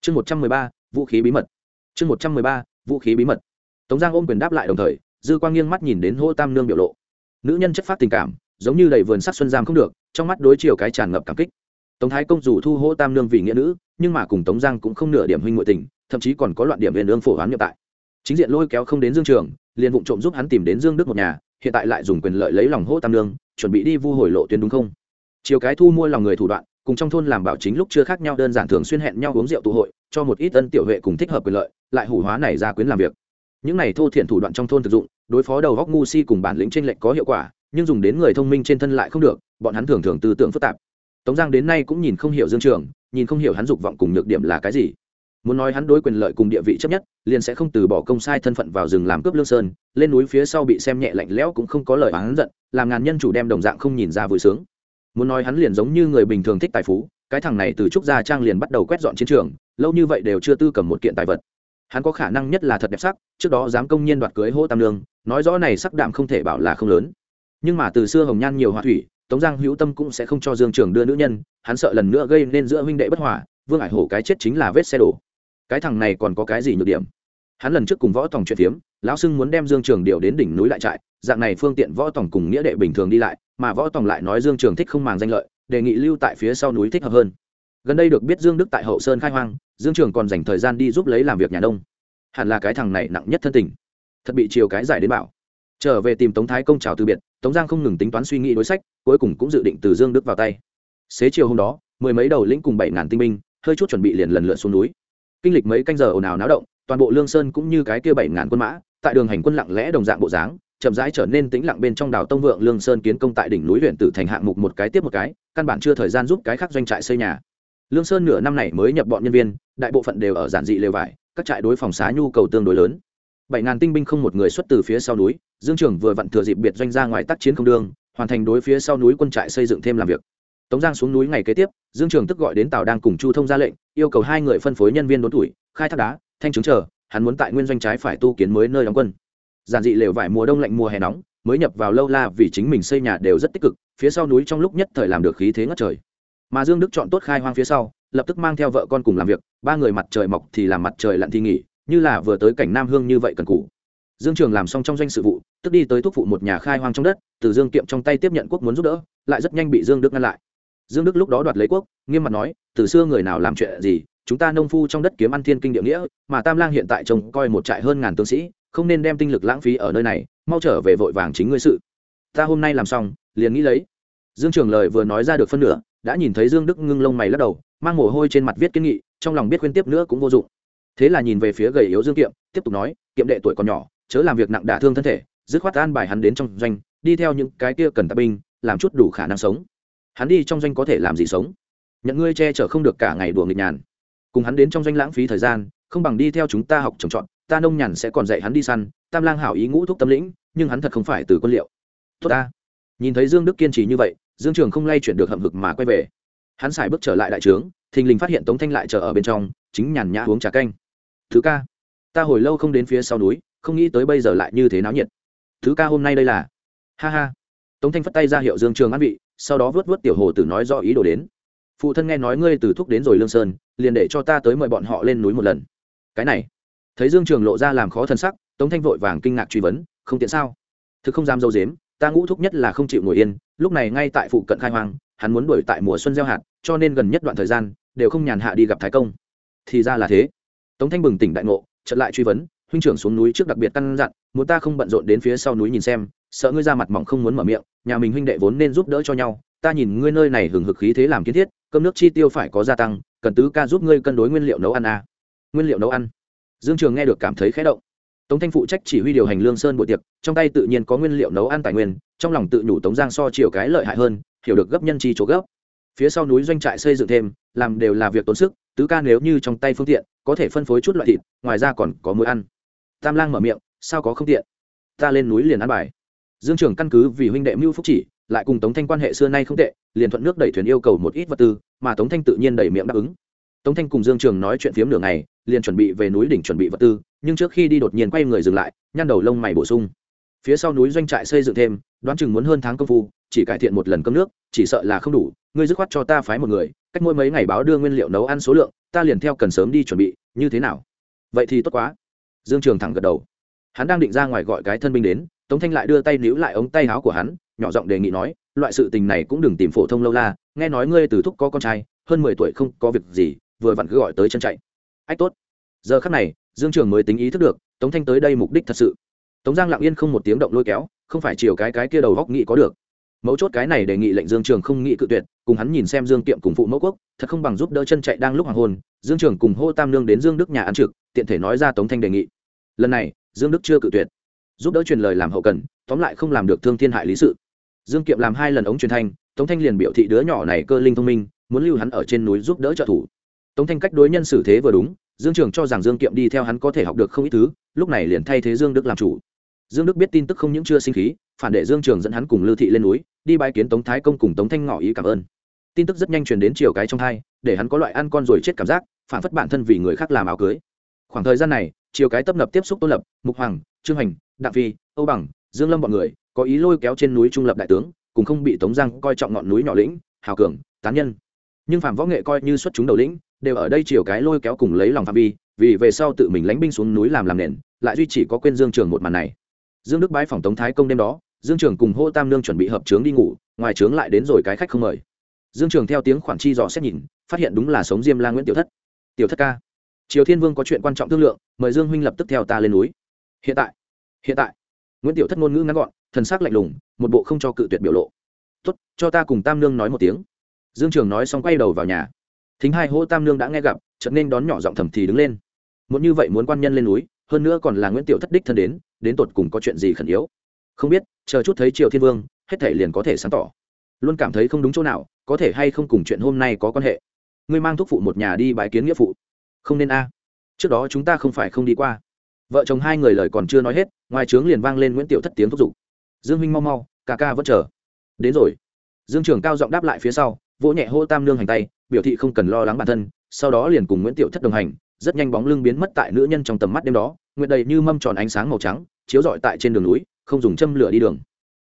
Chương một trăm mười ba, vũ khí bí mật. Chương một trăm mười ba, vũ khí bí mật tống giang ôm quyền đáp lại đồng thời, dư quang nghiêng mắt nhìn đến hô tam nương biểu lộ. Nữ nhân chất phát tình cảm, giống như đầy vườn sắc xuân giam không được, trong mắt đối chiều cái tràn ngập cảm kích. Tống thái công dù thu hô tam nương vì nghĩa nữ, nhưng mà cùng tống giang cũng không nửa điểm huynh ngội tình, thậm chí còn có loạn điểm viên ương phổ hoán nhập tại. Chính diện lôi kéo không đến dương trường, liền vụ trộm giúp hắn tìm đến dương đức một nhà, hiện tại lại dùng quyền lợi lấy lòng hô tam nương, chuẩn bị đi vu hồi lộ tuyến đúng không? Chiều cái thu mua lòng người thủ đoạn, cùng trong thôn làm bảo chính lúc chưa khác nhau, đơn giản thường xuyên hẹn nhau uống rượu tụ hội, cho một ít tân tiểu huệ cùng thích hợp quyền lợi, lại hủ hóa này ra quyến làm việc những này thô thiện thủ đoạn trong thôn thực dụng, đối phó đầu góc ngu si cùng bản lĩnh trên lệnh có hiệu quả, nhưng dùng đến người thông minh trên thân lại không được, bọn hắn thường thường tư tưởng phức tạp. Tống giang đến nay cũng nhìn không hiểu dương trường, nhìn không hiểu hắn dục vọng cùng nhược điểm là cái gì. Muốn nói hắn đối quyền lợi cùng địa vị chấp nhất, liền sẽ không từ bỏ công sai thân phận vào rừng làm cướp lương sơn, lên núi phía sau bị xem nhẹ lạnh lẽo cũng không có lời hắn giận, làm ngàn nhân chủ đem đồng dạng không nhìn ra vui sướng. Muốn nói hắn liền giống như người bình thường thích tài phú, cái thằng này từ trúc gia trang liền bắt đầu quét dọn chiến trường, lâu như vậy đều chưa tư cầm một kiện tài vật hắn có khả năng nhất là thật đẹp sắc, trước đó dám công nhiên đoạt cưới hô tam lương, nói rõ này sắc đạm không thể bảo là không lớn. Nhưng mà từ xưa hồng nhan nhiều hòa thủy, tống giang hữu tâm cũng sẽ không cho dương trường đưa nữ nhân, hắn sợ lần nữa gây nên giữa huynh đệ bất hòa, vương ải hổ cái chết chính là vết xe đổ. Cái thằng này còn có cái gì nhược điểm? Hắn lần trước cùng võ tòng chuyện phiếm, lão sưng muốn đem dương trường điều đến đỉnh núi lại trại, dạng này phương tiện võ tòng cùng nghĩa đệ bình thường đi lại, mà võ tòng lại nói dương trường thích không màng danh lợi, đề nghị lưu tại phía sau núi thích hợp hơn. Gần đây được biết dương đức tại hậu sơn khai hoang dương trường còn dành thời gian đi giúp lấy làm việc nhà nông. Hẳn là cái thằng này nặng nhất thân tình. Thật bị chiều cái giải đến bảo. Trở về tìm tống thái công chào từ biệt, tống giang không ngừng tính toán suy nghĩ đối sách, cuối cùng cũng dự định từ dương đức vào tay. Xế chiều hôm đó, mười mấy đầu lĩnh cùng bảy ngàn tinh binh, hơi chút chuẩn bị liền lần lượt xuống núi. Kinh lịch mấy canh giờ ồn ào náo động, toàn bộ lương sơn cũng như cái kia bảy ngàn quân mã, tại đường hành quân lặng lẽ đồng dạng bộ dáng, chậm rãi trở nên tĩnh lặng bên trong đảo tông vượng lương sơn kiến công tại đỉnh núi huyện tử thành hạng mục một cái tiếp một cái, căn bản chưa thời gian giúp cái khác doanh trại xây nhà lương sơn nửa năm này mới nhập bọn nhân viên, đại bộ phận đều ở giản dị lều vải, các trại đối phòng xá nhu cầu tương đối lớn. Bảy ngàn tinh binh không một người xuất từ phía sau núi, dương trưởng vừa vặn thừa dịp biệt doanh ra ngoài tác chiến không đương hoàn thành đối phía sau núi quân trại xây dựng thêm làm việc. Tống giang xuống núi ngày kế tiếp, dương trường tức gọi đến Tào đang cùng chu thông ra lệnh, yêu cầu hai người phân phối nhân viên đốn tuổi, khai thác đá, thanh chứng chờ, hắn muốn tại nguyên doanh trái phải tu kiến mới nơi đóng quân. Giản dị lều vải mùa đông lạnh mùa hè nóng, mới nhập vào lâu la vì chính mình xây nhà đều rất tích cực, phía sau núi trong lúc nhất thời làm được khí thế ngất trời mà dương đức chọn tốt khai hoang phía sau, lập tức mang theo vợ con cùng làm việc, ba người mặt trời mọc thì làm mặt trời lặn thì nghỉ, như là vừa tới cảnh nam hương như vậy cần cũ dương trường làm xong trong doanh sự vụ, tức đi tới thúc phụ một nhà khai hoang trong đất, từ dương kiệm trong tay tiếp nhận quốc muốn giúp đỡ, lại rất nhanh bị dương đức ngăn lại. Dương đức lúc đó đoạt lấy quốc, nghiêm mặt nói, từ xưa người nào làm chuyện gì, chúng ta nông phu trong đất kiếm ăn thiên kinh địa nghĩa, mà tam lang hiện tại trông coi một trại hơn ngàn tướng sĩ, không nên đem tinh lực lãng phí ở nơi này, mau trở về vội vàng chính ngươi sự. Ta hôm nay làm xong, liền nghĩ lấy. Dương trường lời vừa nói ra được phân nửa đã nhìn thấy dương đức ngưng lông mày lắc đầu, mang mồ hôi trên mặt viết kiến nghị, trong lòng biết khuyên tiếp nữa cũng vô dụng. Thế là nhìn về phía gầy yếu dương kiệm, tiếp tục nói, kiệm đệ tuổi còn nhỏ, chớ làm việc nặng đả thương thân thể, dứt khoát an bài hắn đến trong doanh, đi theo những cái kia cần tập binh, làm chút đủ khả năng sống. Hắn đi trong doanh có thể làm gì sống? Nhận ngươi che chở không được cả ngày đùa nghịch nhàn. Cùng hắn đến trong doanh lãng phí thời gian, không bằng đi theo chúng ta học trồng trọt, ta nông nhàn sẽ còn dạy hắn đi săn, tam lang hảo ý ngũ thúc tâm lĩnh, nhưng hắn thật không phải từ quân liệu. Tốt ta. Nhìn thấy dương đức kiên trì như vậy dương trường không lay chuyển được hậm hực mà quay về. Hắn xài bước trở lại đại trướng, thình lình phát hiện tống thanh lại chờ ở bên trong, chính nhàn nhã uống trà canh. Thứ ca, ta hồi lâu không đến phía sau núi, không nghĩ tới bây giờ lại như thế náo nhiệt. Thứ ca hôm nay đây là? Ha ha. Tống thanh phất tay ra hiệu dương trường ăn vị, sau đó vớt vớt tiểu hồ tử nói do ý đồ đến. Phụ thân nghe nói ngươi từ thúc đến rồi lương sơn, liền để cho ta tới mời bọn họ lên núi một lần. Cái này? Thấy dương trường lộ ra làm khó thân sắc, tống thanh vội vàng kinh ngạc truy vấn, không tiện sao? Thực không dám dâu dếm, ta ngũ thúc nhất là không chịu ngồi yên lúc này ngay tại phụ cận khai hoang, hắn muốn đuổi tại mùa xuân gieo hạt, cho nên gần nhất đoạn thời gian đều không nhàn hạ đi gặp thái công. Thì ra là thế. Tống thanh bừng tỉnh đại ngộ, chợt lại truy vấn, huynh trưởng xuống núi trước đặc biệt căn dặn, muốn ta không bận rộn đến phía sau núi nhìn xem, sợ ngươi ra mặt mỏng không muốn mở miệng, nhà mình huynh đệ vốn nên giúp đỡ cho nhau, ta nhìn ngươi nơi này hừng hực khí thế làm kiến thiết, cơm nước chi tiêu phải có gia tăng, cần tứ ca giúp ngươi cân đối nguyên liệu nấu ăn à. nguyên liệu nấu ăn? Dương trường nghe được cảm thấy khẽ động tống thanh phụ trách chỉ huy điều hành lương sơn buổi tiệc, trong tay tự nhiên có nguyên liệu nấu ăn tài nguyên, trong lòng tự nhủ tống giang so chiều cái lợi hại hơn, hiểu được gấp nhân chi chỗ gấp. Phía sau núi doanh trại xây dựng thêm, làm đều là việc tốn sức, tứ ca nếu như trong tay phương tiện, có thể phân phối chút loại thịt, ngoài ra còn có muối ăn. Tam lang mở miệng, sao có không tiện? Ta lên núi liền ăn bài. Dương trường căn cứ vì huynh đệ mưu phúc chỉ, lại cùng tống thanh quan hệ xưa nay không tệ, liền thuận nước đẩy thuyền yêu cầu một ít vật tư, mà tống thanh tự nhiên đẩy miệng đáp ứng. Tống thanh cùng dương trường nói chuyện phiếm nửa ngày liền chuẩn bị về núi đỉnh chuẩn bị vật tư, nhưng trước khi đi đột nhiên quay người dừng lại, nhăn đầu lông mày bổ sung. Phía sau núi doanh trại xây dựng thêm, đoán chừng muốn hơn tháng công phu, chỉ cải thiện một lần cơm nước, chỉ sợ là không đủ, ngươi dứt khoát cho ta phái một người, cách mỗi mấy ngày báo đưa nguyên liệu nấu ăn số lượng, ta liền theo cần sớm đi chuẩn bị, như thế nào? Vậy thì tốt quá. Dương trường thẳng gật đầu. Hắn đang định ra ngoài gọi cái thân binh đến, tống thanh lại đưa tay níu lại ống tay áo của hắn, nhỏ giọng đề nghị nói, loại sự tình này cũng đừng tìm phổ thông lâu la, nghe nói ngươi từ thúc có con trai, hơn mười tuổi không có việc gì, vừa vặn cứ gọi tới chân chạy ách, tốt. Giờ khắc này, dương trường mới tính ý thức được, tống thanh tới đây mục đích thật sự. Tống giang lặng yên không một tiếng động lôi kéo, không phải chiều cái cái kia đầu góc nghĩ có được. Mấu chốt cái này đề nghị lệnh dương trường không nghĩ cự tuyệt, cùng hắn nhìn xem dương kiệm cùng phụ mẫu quốc, thật không bằng giúp đỡ chân chạy đang lúc hoàng hôn, dương trường cùng hô tam nương đến dương đức nhà ăn trực, tiện thể nói ra tống thanh đề nghị. Lần này, dương đức chưa cự tuyệt. Giúp đỡ truyền lời làm hậu cần, tóm lại không làm được thương thiên hại lý sự. Dương kiệm làm hai lần ống truyền thanh, tống thanh liền biểu thị đứa nhỏ này cơ linh thông minh, muốn lưu hắn ở trên núi giúp đỡ trợ thủ tống thanh cách đối nhân xử thế vừa đúng, dương trường cho rằng dương kiệm đi theo hắn có thể học được không ít thứ, lúc này liền thay thế dương đức làm chủ. Dương đức biết tin tức không những chưa sinh khí, phản để dương trường dẫn hắn cùng lưu thị lên núi, đi bãi kiến tống thái công cùng tống thanh ngỏ ý cảm ơn. Tin tức rất nhanh truyền đến chiều cái trong hai, để hắn có loại ăn con rồi chết cảm giác, phản phất bản thân vì người khác làm áo cưới. Khoảng thời gian này chiều cái tấp nập tiếp xúc tôn lập, mục hoàng, trương hành, đặng phi, âu bằng, dương lâm bọn người, có ý lôi kéo trên núi trung lập đại tướng, cùng không bị tống giang coi trọng ngọn núi nhỏ lĩnh, hào cường, tán nhân. Nhưng phạm võ nghệ coi như xuất chúng đầu lĩnh đều ở đây chiều cái lôi kéo cùng lấy lòng phạm vi, vì về sau tự mình lánh binh xuống núi làm làm nền, lại duy chỉ có quên dương trường một màn này. Dương đức bái phòng tống thái công đêm đó, dương trường cùng hô tam nương chuẩn bị hợp trướng đi ngủ, ngoài trướng lại đến rồi cái khách không mời. Dương trường theo tiếng khoản chi dò xét nhìn, phát hiện đúng là sống diêm la nguyễn tiểu thất. Tiểu thất ca, triều thiên vương có chuyện quan trọng thương lượng, mời dương huynh lập tức theo ta lên núi. Hiện tại hiện tại. Nguyễn tiểu thất ngôn ngữ ngắn gọn, thần sắc lạnh lùng, một bộ không cho cự tuyệt biểu lộ. Tốt, cho ta cùng tam nương nói một tiếng. Dương trường nói xong quay đầu vào nhà thính hai hô tam nương đã nghe gặp, chợt nên đón nhỏ giọng thầm thì đứng lên. Muốn như vậy muốn quan nhân lên núi, hơn nữa còn là nguyễn tiểu thất đích thân đến đến tột cùng có chuyện gì khẩn yếu? Không biết, chờ chút thấy triều thiên vương, hết thể liền có thể sáng tỏ. Luôn cảm thấy không đúng chỗ nào, có thể hay không cùng chuyện hôm nay có quan hệ. Ngươi mang thuốc phụ một nhà đi bãi kiến nghĩa phụ. Không nên a. Trước đó chúng ta không phải không đi qua. Vợ chồng hai người lời còn chưa nói hết, ngoài trướng liền vang lên nguyễn tiểu thất tiếng thúc giục. Dương huynh mau mau, ca ca vẫn chờ. Đến rồi. Dương trường cao giọng đáp lại phía sau, vỗ nhẹ hô tam nương hành tay biểu thị không cần lo lắng bản thân, sau đó liền cùng nguyễn tiểu thất đồng hành, rất nhanh bóng lưng biến mất tại nữ nhân trong tầm mắt đêm đó nguyện đầy như mâm tròn ánh sáng màu trắng, chiếu rọi tại trên đường núi, không dùng châm lửa đi đường.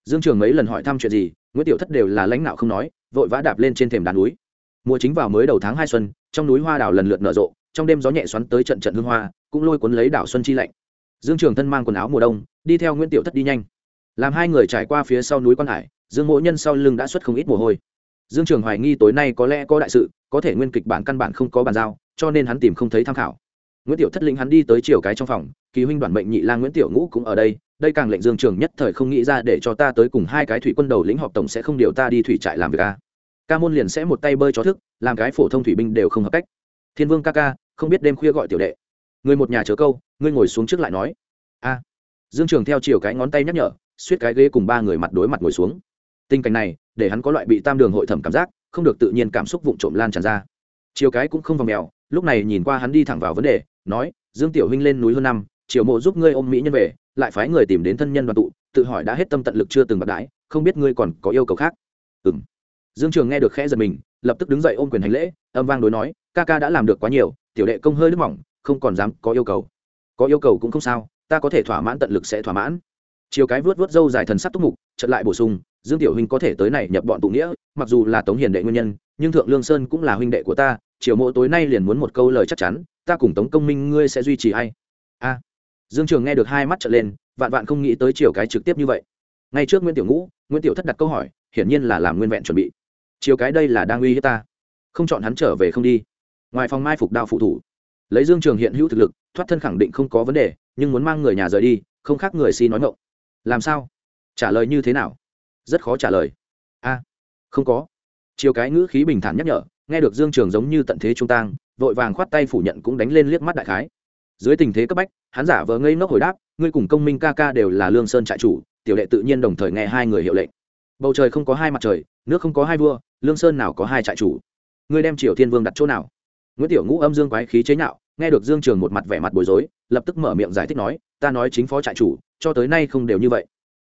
Dương trường mấy lần hỏi thăm chuyện gì, nguyễn tiểu thất đều là lãnh đạo không nói, vội vã đạp lên trên thềm đá núi. Mùa chính vào mới đầu tháng hai xuân, trong núi hoa đào lần lượt nở rộ, trong đêm gió nhẹ xoắn tới trận trận hương hoa, cũng lôi cuốn lấy đảo xuân chi lạnh. Dương trường thân mang quần áo mùa đông, đi theo nguyễn tiểu thất đi nhanh. Làm hai người trải qua phía sau núi quan hải, dương mỗi nhân sau lưng đã xuất không ít mồ hôi dương trường hoài nghi tối nay có lẽ có đại sự, có thể nguyên kịch bản căn bản không có bàn giao, cho nên hắn tìm không thấy tham khảo. Nguyễn tiểu thất lĩnh hắn đi tới chiều cái trong phòng, kỳ huynh đoàn mệnh nhị lang nguyễn tiểu ngũ cũng ở đây đây càng lệnh dương trường nhất thời không nghĩ ra để cho ta tới cùng hai cái thủy quân đầu lĩnh họp tổng sẽ không điều ta đi thủy trại làm việc a. Ca môn liền sẽ một tay bơi chó thức, làm cái phổ thông thủy binh đều không hợp cách. Thiên vương ca ca, không biết đêm khuya gọi tiểu đệ. Người một nhà chớ câu, ngươi ngồi xuống trước lại nói. A. Dương trường theo chiều cái ngón tay nhắc nhở, suýt cái ghế cùng ba người mặt đối mặt ngồi xuống. Tình cảnh này để hắn có loại bị tam đường hội thẩm cảm giác, không được tự nhiên cảm xúc vụng trộm lan tràn ra. Chiều cái cũng không vòng mèo, lúc này nhìn qua hắn đi thẳng vào vấn đề, nói, dương tiểu huynh lên núi hơn năm, triều mộ giúp ngươi ôm mỹ nhân về, lại phái người tìm đến thân nhân đoàn tụ, tự hỏi đã hết tâm tận lực chưa từng bạc đái không biết ngươi còn có yêu cầu khác. Ừ m dương trường nghe được khẽ giật mình, lập tức đứng dậy ôm quyền hành lễ, âm vang đối nói, ca ca đã làm được quá nhiều, tiểu đệ công hơi nước mỏng, không còn dám có yêu cầu. Có yêu cầu cũng không sao, ta có thể thỏa mãn tận lực sẽ thỏa mãn. Chiều cái vớt vớt dâu dài thần sắc túc mục chật lại bổ sung dương tiểu huynh có thể tới này nhập bọn tụ nghĩa, mặc dù là tống hiền đệ nguyên nhân, nhưng thượng lương sơn cũng là huynh đệ của ta, chiều mộ tối nay liền muốn một câu lời chắc chắn, ta cùng tống công minh ngươi sẽ duy trì hay a. Dương trường nghe được hai mắt trở lên, vạn vạn không nghĩ tới chiều cái trực tiếp như vậy. Ngay trước nguyễn tiểu ngũ, nguyễn tiểu thất đặt câu hỏi, hiển nhiên là làm nguyên vẹn chuẩn bị. Chiều cái đây là đang uy hiếp ta. Không chọn hắn trở về không đi. Ngoài phòng mai phục đao phụ thủ. Lấy dương trường hiện hữu thực lực, thoát thân khẳng định không có vấn đề, nhưng muốn mang người nhà rời đi, không khác người xin nói ngộng làm sao? Trả lời như thế nào? Rất khó trả lời. A, không có. Chiều cái ngữ khí bình thản nhắc nhở, nghe được dương trường giống như tận thế trung tang, vội vàng khoát tay phủ nhận cũng đánh lên liếc mắt đại khái. Dưới tình thế cấp bách, hắn giả vờ ngây ngốc hồi đáp, ngươi cùng công minh ca ca đều là lương sơn trại chủ, tiểu đệ tự nhiên đồng thời nghe hai người hiệu lệnh. Bầu trời không có hai mặt trời, nước không có hai vua, lương sơn nào có hai trại chủ? Ngươi đem triều thiên vương đặt chỗ nào? Nguyễn tiểu ngũ âm dương quái khí chế nhạo, nghe được dương trường một mặt vẻ mặt bối rối, lập tức mở miệng giải thích nói, ta nói chính phó trại chủ, cho tới nay không đều như vậy.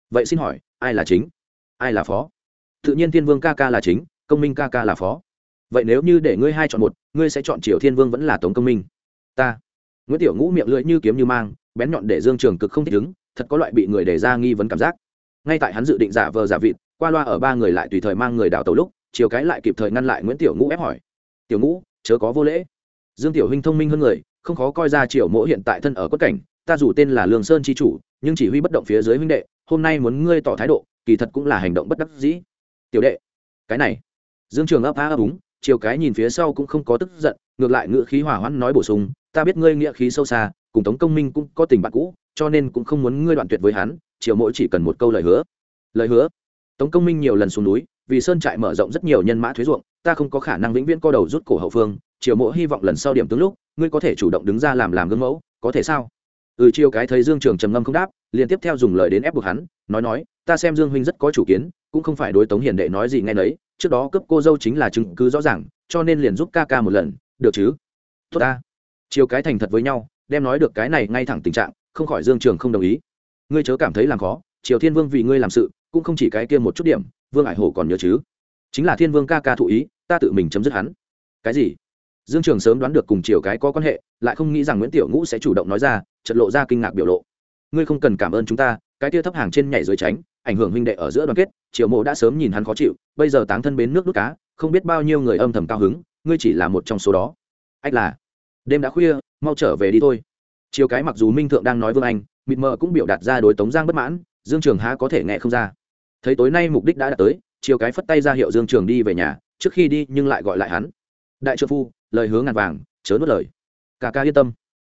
Vậy xin hỏi, ai là chính? Ai là phó? Tự nhiên thiên vương ca ca là chính, công minh ca ca là phó. Vậy nếu như để ngươi hai chọn một, ngươi sẽ chọn triều thiên vương vẫn là tống công minh? Ta. Nguyễn tiểu ngũ miệng lưỡi như kiếm như mang, bén nhọn để dương trường cực không thích ứng, thật có loại bị người đề ra nghi vấn cảm giác. Ngay tại hắn dự định giả vờ giả vịt, qua loa ở ba người lại tùy thời mang người đào tàu lúc, chiều cái lại kịp thời ngăn lại nguyễn tiểu ngũ ép hỏi. Tiểu ngũ, chớ có vô lễ. Dương tiểu huynh thông minh hơn người, không khó coi ra triều mỗ hiện tại thân ở quất cảnh, ta dù tên là lương sơn chi chủ, nhưng chỉ huy bất động phía dưới huynh đệ, hôm nay muốn ngươi tỏ thái độ kỳ thật cũng là hành động bất đắc dĩ. Tiểu đệ, cái này. Dương trường ấp á ấp úng, chiều cái nhìn phía sau cũng không có tức giận, ngược lại ngựa khí hỏa hoãn nói bổ sung, ta biết ngươi nghĩa khí sâu xa, cùng tống công minh cũng có tình bạn cũ, cho nên cũng không muốn ngươi đoạn tuyệt với hắn triều mỗi chỉ cần một câu lời hứa. Lời hứa? Tống công minh nhiều lần xuống núi, vì sơn trại mở rộng rất nhiều nhân mã thuế ruộng, ta không có khả năng vĩnh viễn co đầu rút cổ hậu phương triều mộ hy vọng lần sau điểm tướng lúc, ngươi có thể chủ động đứng ra làm làm gương mẫu, có thể sao? Ừ chiều cái thấy dương trường trầm ngâm không đáp, liền tiếp theo dùng lời đến ép buộc hắn, nói nói ta xem dương huynh rất có chủ kiến, cũng không phải đối tống hiền đệ nói gì ngay nấy, trước đó cướp cô dâu chính là chứng cứ rõ ràng, cho nên liền giúp ca ca một lần, được chứ? Tốt ta. Chiều cái thành thật với nhau, đem nói được cái này ngay thẳng tình trạng, không khỏi dương trường không đồng ý. Ngươi chớ cảm thấy làm khó, triều thiên vương vì ngươi làm sự, cũng không chỉ cái kia một chút điểm, vương ải hổ còn nhớ chứ? Chính là thiên vương ca ca thụ ý, ta tự mình chấm dứt hắn. Cái gì? Dương trường sớm đoán được cùng triều cái có quan hệ, lại không nghĩ rằng nguyễn tiểu ngũ sẽ chủ động nói ra trật lộ ra kinh ngạc biểu lộ. Ngươi không cần cảm ơn chúng ta, cái kia thấp hàng trên nhảy dưới tránh ảnh hưởng huynh đệ ở giữa đoàn kết Triệu mộ đã sớm nhìn hắn khó chịu, bây giờ táng thân bến nước đút cá, không biết bao nhiêu người âm thầm cao hứng, ngươi chỉ là một trong số đó. Ách là, đêm đã khuya, mau trở về đi thôi. Chiều cái mặc dù minh thượng đang nói vương anh, mịt mờ cũng biểu đạt ra đối tống giang bất mãn, dương trường há có thể nghe không ra. Thấy tối nay mục đích đã đạt tới chiều cái phất tay ra hiệu dương trường đi về nhà, trước khi đi nhưng lại gọi lại hắn. Đại trợ phu, lời hướng ngàn vàng, chớ nuốt lời. Cả ca yên tâm.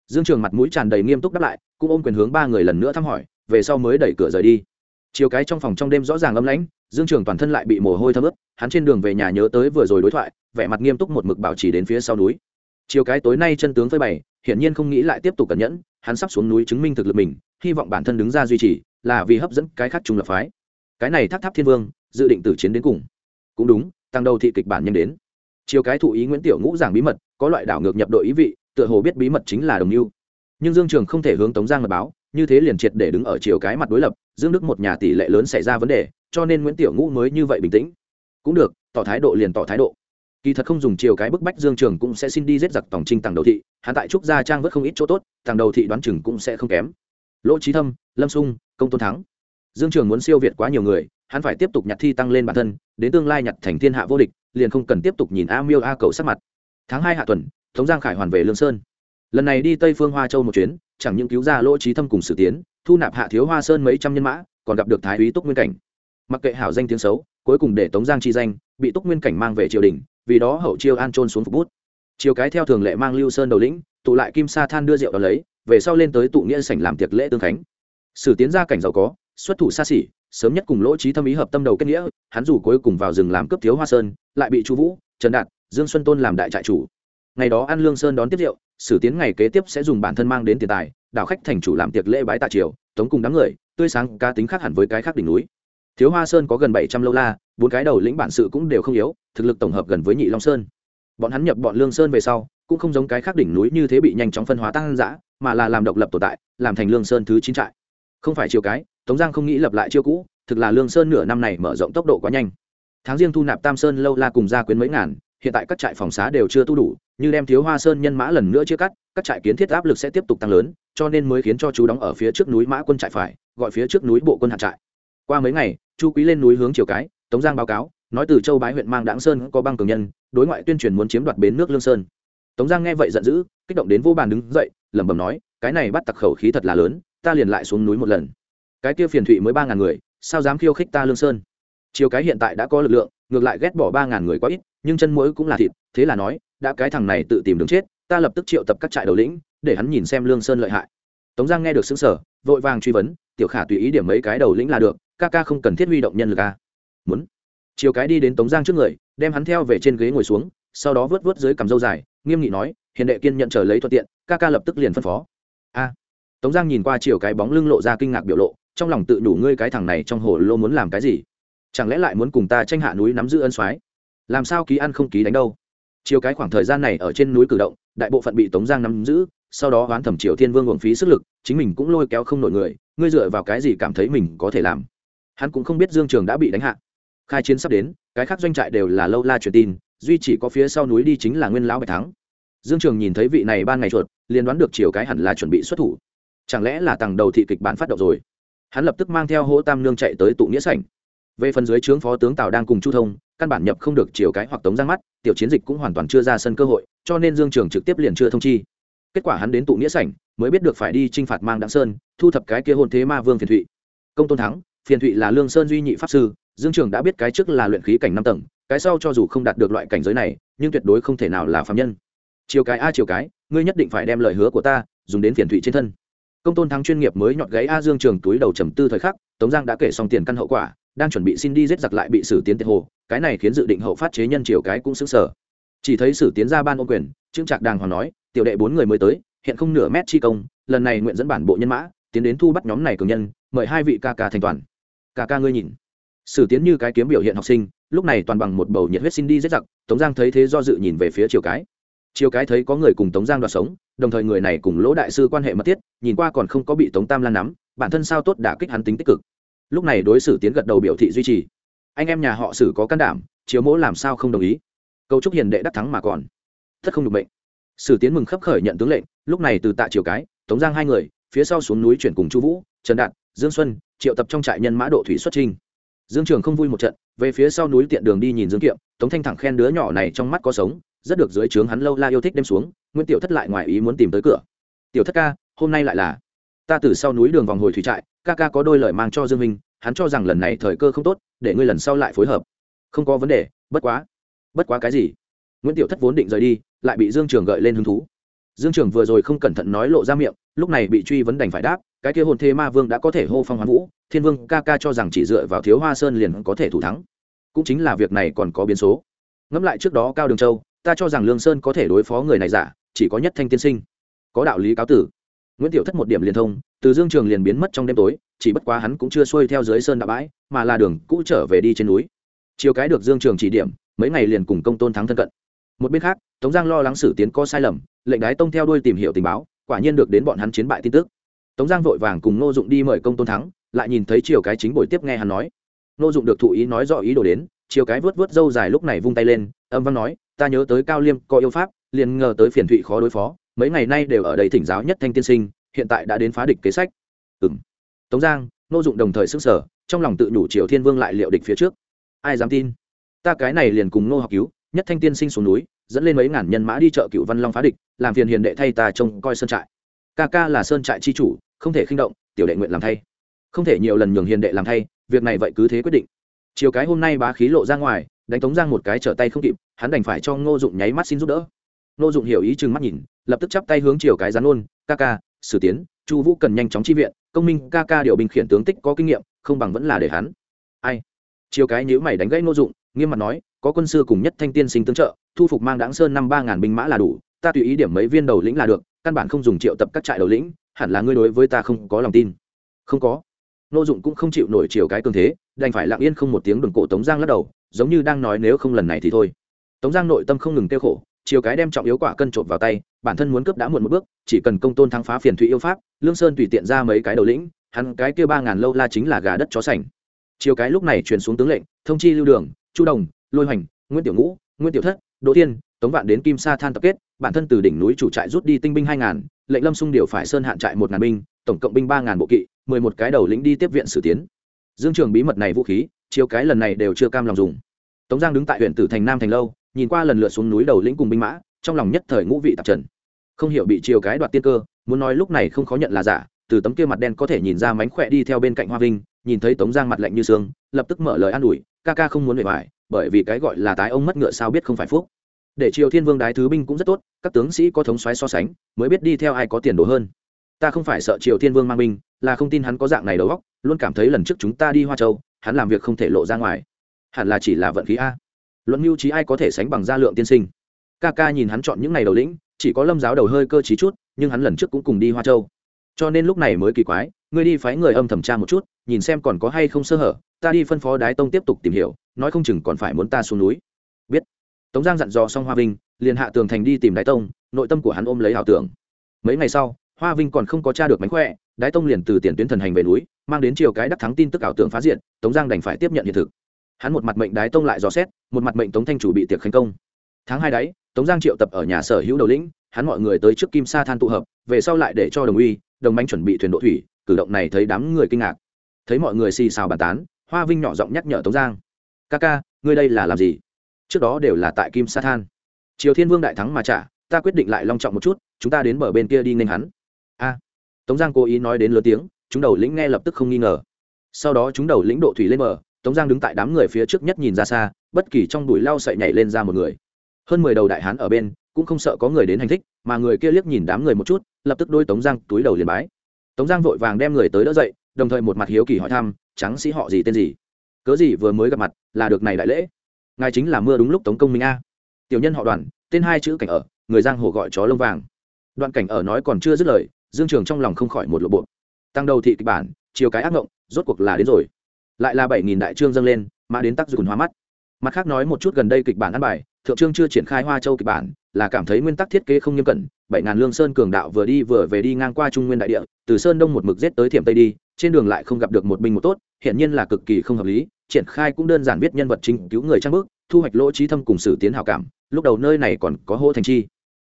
Dương trường mặt mũi tràn đầy nghiêm túc đáp lại, cũng ôm quyền hướng ba người lần nữa thăm hỏi, về sau mới đẩy cửa rời đi chiều cái trong phòng trong đêm rõ ràng âm lãnh, dương trường toàn thân lại bị mồ hôi thấm ướt, hắn trên đường về nhà nhớ tới vừa rồi đối thoại, vẻ mặt nghiêm túc một mực bảo trì đến phía sau núi. Chiều cái tối nay chân tướng phơi bày, hiển nhiên không nghĩ lại tiếp tục cẩn nhẫn, hắn sắp xuống núi chứng minh thực lực mình, hy vọng bản thân đứng ra duy trì, là vì hấp dẫn cái khác trung lập phái. Cái này tháp tháp thiên vương, dự định tử chiến đến cùng. Cũng đúng, tăng đầu thị kịch bản nhanh đến. Chiều cái thụ ý nguyễn tiểu ngũ giảng bí mật, có loại đảo ngược nhập đội ý vị, tựa hồ biết bí mật chính là đồng mưu nhưng dương trường không thể hướng tống giang mật báo như thế liền triệt để đứng ở chiều cái mặt đối lập, dương đức một nhà tỷ lệ lớn xảy ra vấn đề, cho nên nguyễn tiểu ngũ mới như vậy bình tĩnh. Cũng được, tỏ thái độ liền tỏ thái độ. Kỳ thật không dùng chiều cái bức bách dương trường cũng sẽ xin đi giết giặc tổng trinh tàng đầu thị, hắn tại trúc gia trang vất không ít chỗ tốt, tàng đầu thị đoán chừng cũng sẽ không kém. Lỗ trí thâm, lâm sung, công tôn thắng. Dương trường muốn siêu việt quá nhiều người, hắn phải tiếp tục nhặt thi tăng lên bản thân, đến tương lai nhặt thành thiên hạ vô địch, liền không cần tiếp tục nhìn a miêu a cầu sắc mặt. Tháng hai hạ tuần, tống giang khải hoàn về lương sơn. Lần này đi tây phương hoa châu một chuyến chẳng những cứu ra lỗ trí thâm cùng sử tiến, thu nạp hạ thiếu hoa sơn mấy trăm nhân mã, còn gặp được thái úy túc nguyên cảnh. Mặc kệ hảo danh tiếng xấu, cuối cùng để tống giang chi danh, bị túc nguyên cảnh mang về triều đình, vì đó hậu chiêu an trôn xuống phục bút. Chiều cái theo thường lệ mang lưu sơn đầu lĩnh, tụ lại kim sa than đưa rượu đ lấy, về sau lên tới tụ nghĩa sảnh làm tiệc lễ tương khánh. Sử tiến ra cảnh giàu có, xuất thủ xa xỉ, sớm nhất cùng lỗ trí thâm ý hợp tâm đầu kết nghĩa, hắn dù cuối cùng vào rừng làm cướp thiếu hoa sơn, lại bị chu vũ, trần đạt, dương xuân tôn làm đại trại chủ. Ngày đó ăn lương sơn đón tiếp rượu sử tiến ngày kế tiếp sẽ dùng bản thân mang đến tiền tài, đảo khách thành chủ làm tiệc lễ bái tạ triều, tống cùng đám người, tươi sáng cá tính khác hẳn với cái khác đỉnh núi. Thiếu hoa sơn có gần bảy trăm lâu la, bốn cái đầu lĩnh bản sự cũng đều không yếu, thực lực tổng hợp gần với nhị long sơn. Bọn hắn nhập bọn lương sơn về sau, cũng không giống cái khác đỉnh núi như thế bị nhanh chóng phân hóa tăng dã, mà là làm độc lập tồn tại, làm thành lương sơn thứ chín trại. Không phải chiều cái, tống giang không nghĩ lập lại chiêu cũ, thực là lương sơn nửa năm này mở rộng tốc độ quá nhanh. Tháng riêng thu nạp tam sơn lâu la cùng gia quyến mấy ngàn, hiện tại các trại phòng xá đều chưa tu đủ như đem thiếu hoa sơn nhân mã lần nữa chia cắt, các trại kiến thiết áp lực sẽ tiếp tục tăng lớn, cho nên mới khiến cho chú đóng ở phía trước núi mã quân trại phải, gọi phía trước núi bộ quân hạt trại. Qua mấy ngày, chu quý lên núi hướng chiều cái, tống giang báo cáo, nói từ châu bái huyện mang đáng sơn có băng cường nhân, đối ngoại tuyên truyền muốn chiếm đoạt bến nước lương sơn. Tống giang nghe vậy giận dữ, kích động đến vô bàn đứng dậy, lẩm bẩm nói, cái này bắt tặc khẩu khí thật là lớn, ta liền lại xuống núi một lần. Cái kia phiền thụy mới ba ngàn người, sao dám khiêu khích ta lương sơn? Chiều cái hiện tại đã có lực lượng, ngược lại ghét bỏ ba ngàn người quá ít nhưng chân mũi cũng là thịt, thế là nói, đã cái thằng này tự tìm đường chết, ta lập tức triệu tập các trại đầu lĩnh, để hắn nhìn xem lương sơn lợi hại. Tống giang nghe được xứng sở vội vàng truy vấn, tiểu khả tùy ý điểm mấy cái đầu lĩnh là được, ca ca không cần thiết huy động nhân lực ca muốn. Chiều cái đi đến tống giang trước người, đem hắn theo về trên ghế ngồi xuống, sau đó vớt vớt dưới cằm râu dài, nghiêm nghị nói, hiền đệ kiên nhận chờ lấy thuận tiện, ca ca lập tức liền phân phó. A. Tống giang nhìn qua chiều cái bóng lưng lộ ra kinh ngạc biểu lộ, trong lòng tự đủ ngươi cái thằng này trong hồ lô muốn làm cái gì? Chẳng lẽ lại muốn cùng ta tranh hạ núi nắm giữ ân soái? Làm sao ký ăn không ký đánh đâu? Chiều cái khoảng thời gian này ở trên núi cử động, đại bộ phận bị tống giang nắm giữ, sau đó oán thẩm triều thiên vương uổng phí sức lực, chính mình cũng lôi kéo không nổi người, ngươi dựa vào cái gì cảm thấy mình có thể làm? Hắn cũng không biết dương trường đã bị đánh hạ. Khai chiến sắp đến, cái khác doanh trại đều là lâu la truyền tin, duy chỉ có phía sau núi đi chính là nguyên lão bạch thắng. Dương trường nhìn thấy vị này ban ngày chuột, liền đoán được chiều cái hẳn là chuẩn bị xuất thủ. Chẳng lẽ là tầng đầu thị kịch bản phát động rồi? Hắn lập tức mang theo hỗ tam nương chạy tới tụ nghĩa sảnh. Về phần dưới trướng phó tướng tào đang cùng chu thông căn bản nhập không được chiều cái hoặc tống giang mắt, tiểu chiến dịch cũng hoàn toàn chưa ra sân cơ hội, cho nên dương trường trực tiếp liền chưa thông chi. Kết quả hắn đến tụ nghĩa sảnh, mới biết được phải đi t r i n h phạt mang đặng sơn, thu thập cái kia hôn thế ma vương phiền thụy. Công tôn thắng, phiền thụy là lương sơn duy nhị pháp sư, dương trường đã biết cái trước là luyện khí cảnh năm tầng, cái sau cho dù không đạt được loại cảnh giới này, nhưng tuyệt đối không thể nào là phạm nhân. Chiều cái a chiều cái, ngươi nhất định phải đem lời hứa của ta, dùng đến phiền thụy trên thân. Công tôn thắng chuyên nghiệp mới nhọt gáy a dương trường túi đầu trầm tư thời khắc, tống giang đã kể xong tiền căn hậu quả, đang chuẩn bị xin đi giết giặc lại bị xử tiến tiệt hồ cái này khiến dự định hậu phát chế nhân triều cái cũng xứng sở chỉ thấy sử tiến ra ban ô quyền, trương trạc đàng hoàng nói, tiểu đệ bốn người mới tới, hiện không nửa mét chi công, lần này nguyện dẫn bản bộ nhân mã, tiến đến thu bắt nhóm này cường nhân, mời hai vị ca ca thành toàn. Ca ca ngươi nhìn. Sử tiến như cái kiếm biểu hiện học sinh, lúc này toàn bằng một bầu nhiệt huyết xin đi giết giặc, tống giang thấy thế do dự nhìn về phía triều cái. Triều cái thấy có người cùng tống giang đoạt sống, đồng thời người này cùng lỗ đại sư quan hệ mật thiết, nhìn qua còn không có bị tống tam lan nắm, bản thân sao tốt đã kích hắn tính tích cực. Lúc này đối xử tiến gật đầu biểu thị duy trì anh em nhà họ sử có can đảm, chiếu mỗ làm sao không đồng ý? Cầu trúc hiền đệ đắc thắng mà còn. Thất không được bệnh sử tiến mừng khấp khởi nhận tướng lệnh, lúc này từ tạ triều cái, tống giang hai người, phía sau xuống núi chuyển cùng chu vũ, trần đạt, dương xuân, triệu tập trong trại nhân mã độ thủy xuất trinh dương trường không vui một trận, về phía sau núi tiện đường đi nhìn dương kiệm, tống thanh thẳng khen đứa nhỏ này trong mắt có sống, rất được dưới trướng hắn lâu la yêu thích đem xuống, nguyễn tiểu thất lại ngoài ý muốn tìm tới cửa. Tiểu thất ca, hôm nay lại là. Ta từ sau núi đường vòng hồi thủy trại, ca ca có đôi lời mang cho dương minh hắn cho rằng lần này thời cơ không tốt, để ngươi lần sau lại phối hợp. Không có vấn đề, bất quá bất quá cái gì? Nguyễn tiểu thất vốn định rời đi, lại bị dương trường gợi lên hứng thú. Dương trường vừa rồi không cẩn thận nói lộ ra miệng, lúc này bị truy vấn đành phải đáp, cái kia hồn thế ma vương đã có thể hô phong hoán vũ, thiên vương ca ca cho rằng chỉ dựa vào thiếu hoa sơn liền có thể thủ thắng. Cũng chính là việc này còn có biến số. Ngẫm lại trước đó cao đường châu, ta cho rằng lương sơn có thể đối phó người này giả, chỉ có nhất thanh tiên sinh. Có đạo lý cáo tử. Nguyễn tiểu thất một điểm liền thông, từ dương trường liền biến mất trong đêm tối chỉ bất quá hắn cũng chưa xuôi theo dưới sơn đạo bãi, mà là đường cũ trở về đi trên núi. Chiều cái được dương trường chỉ điểm, mấy ngày liền cùng công tôn thắng thân cận. Một bên khác, tống giang lo lắng xử tiến có sai lầm, lệnh đái tông theo đuôi tìm hiểu tình báo, quả nhiên được đến bọn hắn chiến bại tin tức. Tống giang vội vàng cùng ngô dụng đi mời công tôn thắng, lại nhìn thấy chiều cái chính buổi tiếp nghe hắn nói. Ngô dụng được thụ ý nói rõ ý đồ đến, chiều cái vớt vớt râu dài lúc này vung tay lên, âm văn nói, ta nhớ tới cao liêm, có yêu pháp, liền ngờ tới phiền thụy khó đối phó, mấy ngày nay đều ở đây thỉnh giáo nhất thanh tiên sinh, hiện tại đã đến phá địch kế sách. Ừ m tống giang, ngô dụng đồng thời sức sở trong lòng tự nhủ triều thiên vương lại liệu địch phía trước. Ai dám tin? Ta cái này liền cùng ngô học cứu, nhất thanh tiên sinh xuống núi, dẫn lên mấy ngàn nhân mã đi chợ cựu văn long phá địch, làm phiền hiền đệ thay ta trông coi sơn trại. Ca ca là sơn trại chi chủ, không thể khinh động, tiểu đệ nguyện làm thay. Không thể nhiều lần nhường hiền đệ làm thay, việc này vậy cứ thế quyết định. Chiều cái hôm nay bá khí lộ ra ngoài, đánh tống giang một cái trở tay không kịp, hắn đành phải cho ngô dụng nháy mắt xin giúp đỡ. Ngô dụng hiểu ý chừng mắt nhìn, lập tức chắp tay hướng chiều cái rán ôn, ca ca, sử tiến, chu vũ cần nhanh chóng chi viện công minh ca ca điều binh khiển tướng tích có kinh nghiệm, không bằng vẫn là để hắn. Ai? Chiều cái nhữ mày đánh gãy ngô dụng, nghiêm mặt nói, có quân sư cùng nhất thanh tiên sinh tương trợ, thu phục mang đáng sơn năm ba ngàn binh mã là đủ, ta tùy ý điểm mấy viên đầu lĩnh là được, căn bản không dùng triệu tập các trại đầu lĩnh, hẳn là ngươi đối với ta không có lòng tin. Không có. Nô dụng cũng không chịu nổi chiều cái cường thế, đành phải lặng yên không một tiếng đường cổ tống giang lắc đầu, giống như đang nói nếu không lần này thì thôi. Tống giang nội tâm không ngừng tiêu khổ chiều cái đem trọng yếu quả cân trộm vào tay, bản thân muốn cướp đã muộn một bước, chỉ cần công tôn thắng phá phiền thụy yêu pháp, lương sơn tùy tiện ra mấy cái đầu lĩnh, hắn cái kia ba ngàn lâu la chính là gà đất chó sành. Chiều cái lúc này truyền xuống tướng lệnh, thông chi lưu đường, chu đồng, lôi hoành, nguyễn tiểu ngũ, nguyễn tiểu thất, đỗ thiên, tống vạn đến kim sa than tập kết, bản thân từ đỉnh núi chủ trại rút đi tinh binh hai ngàn, lệnh lâm xung điều phải sơn hạn trại một ngàn binh, tổng cộng binh ba ngàn bộ kỵ, mười một cái đầu lĩnh đi tiếp viện sử tiến. Dương trường bí mật này vũ khí, chiều cái lần này đều chưa cam lòng dùng. Tống giang đứng tại huyện tử thành nam thành lâu nhìn qua lần lượt xuống núi đầu lĩnh cùng binh mã, trong lòng nhất thời ngũ vị tạp trần. Không hiểu bị chiều cái đoạt tiên cơ, muốn nói lúc này không khó nhận là giả, từ tấm kia mặt đen có thể nhìn ra mánh khỏe đi theo bên cạnh hoa vinh, nhìn thấy tống giang mặt lạnh như sương lập tức mở lời an ủi, ca ca không muốn bề bài bởi vì cái gọi là tái ông mất ngựa sao biết không phải phúc. Để triều thiên vương đái thứ binh cũng rất tốt, các tướng sĩ có thống xoáy so sánh, mới biết đi theo ai có tiền đồ hơn. Ta không phải sợ triều thiên vương mang binh, là không tin hắn có dạng này đầu góc luôn cảm thấy lần trước chúng ta đi hoa châu, hắn làm việc không thể lộ ra ngoài. Hẳn là chỉ là vận khí a luận mưu trí ai có thể sánh bằng gia lượng tiên sinh. Ca ca nhìn hắn chọn những ngày đầu lĩnh, chỉ có lâm giáo đầu hơi cơ trí chút, nhưng hắn lần trước cũng cùng đi hoa châu. Cho nên lúc này mới kỳ quái, ngươi đi phái người âm thẩm tra một chút, nhìn xem còn có hay không sơ hở, ta đi phân phó đái tông tiếp tục tìm hiểu, nói không chừng còn phải muốn ta xuống núi. Biết. Tống giang dặn dò xong hoa vinh, liền hạ tường thành đi tìm đái tông, nội tâm của hắn ôm lấy ảo tưởng. Mấy ngày sau, hoa vinh còn không có t r a được mánh khỏe, đái tông liền từ tiền tuyến thần hành về núi, mang đến chiều cái đắc thắng tin tức ảo tưởng phá diện tống giang đành phải tiếp nhận hiện thực hắn một mặt mệnh đái tông lại dò xét, một mặt mệnh tống thanh chủ bị tiệc khánh công. Tháng hai đáy tống giang triệu tập ở nhà sở hữu đầu lĩnh, hắn mọi người tới trước kim sa than tụ hợp, về sau lại để cho đồng uy, đồng bánh chuẩn bị thuyền độ thủy, cử động này thấy đám người kinh ngạc. Thấy mọi người xì xào bàn tán, hoa vinh nhỏ giọng nhắc nhở tống giang. Ca ca, ngươi đây là làm gì? Trước đó đều là tại kim sa than. Triều thiên vương đại thắng mà trả, ta quyết định lại long trọng một chút, chúng ta đến bờ bên kia đi nên hắn. A. Tống giang cố ý nói đến lớn tiếng, chúng đầu lĩnh nghe lập tức không nghi ngờ. Sau đó chúng đầu lĩnh độ thủy lên bờ tống giang đứng tại đám người phía trước nhất nhìn ra xa, bất kỳ trong đùi lau sậy nhảy lên ra một người. Hơn mười đầu đại hán ở bên, cũng không sợ có người đến hành thích, mà người kia liếc nhìn đám người một chút, lập tức đôi tống giang túi đầu liền bái. Tống giang vội vàng đem người tới đỡ dậy, đồng thời một mặt hiếu kỳ hỏi thăm trắng sĩ họ gì, tên gì? Cớ gì vừa mới gặp mặt, là được này đại lễ? Ngài chính là mưa đúng lúc tống công minh a. Tiểu nhân họ đoàn, tên hai chữ cảnh ở, người giang hồ gọi chó lông vàng. Đoạn cảnh ở nói còn chưa dứt lời, dương trường trong lòng không khỏi một lộ bộ. Tăng đầu thị kịch bản, chiều cái ác ngộng, rốt cuộc là đến rồi lại là bảy nghìn đại trương dâng lên mà đến tác dụng hóa mắt. Mặt khác nói một chút gần đây kịch bản ăn bài, thượng trương chưa triển khai hoa châu kịch bản, là cảm thấy nguyên tắc thiết kế không nghiêm cẩn, bảy ngàn lương sơn cường đạo vừa đi vừa về đi ngang qua trung nguyên đại địa, từ sơn đông một mực giết tới thiểm tây đi, trên đường lại không gặp được một binh một tốt hiện nhiên là cực kỳ không hợp lý, triển khai cũng đơn giản biết nhân vật chính, cứu người trang bước, thu hoạch lỗ trí thâm cùng sử tiến hào cảm, lúc đầu nơi này còn có hô thành chi.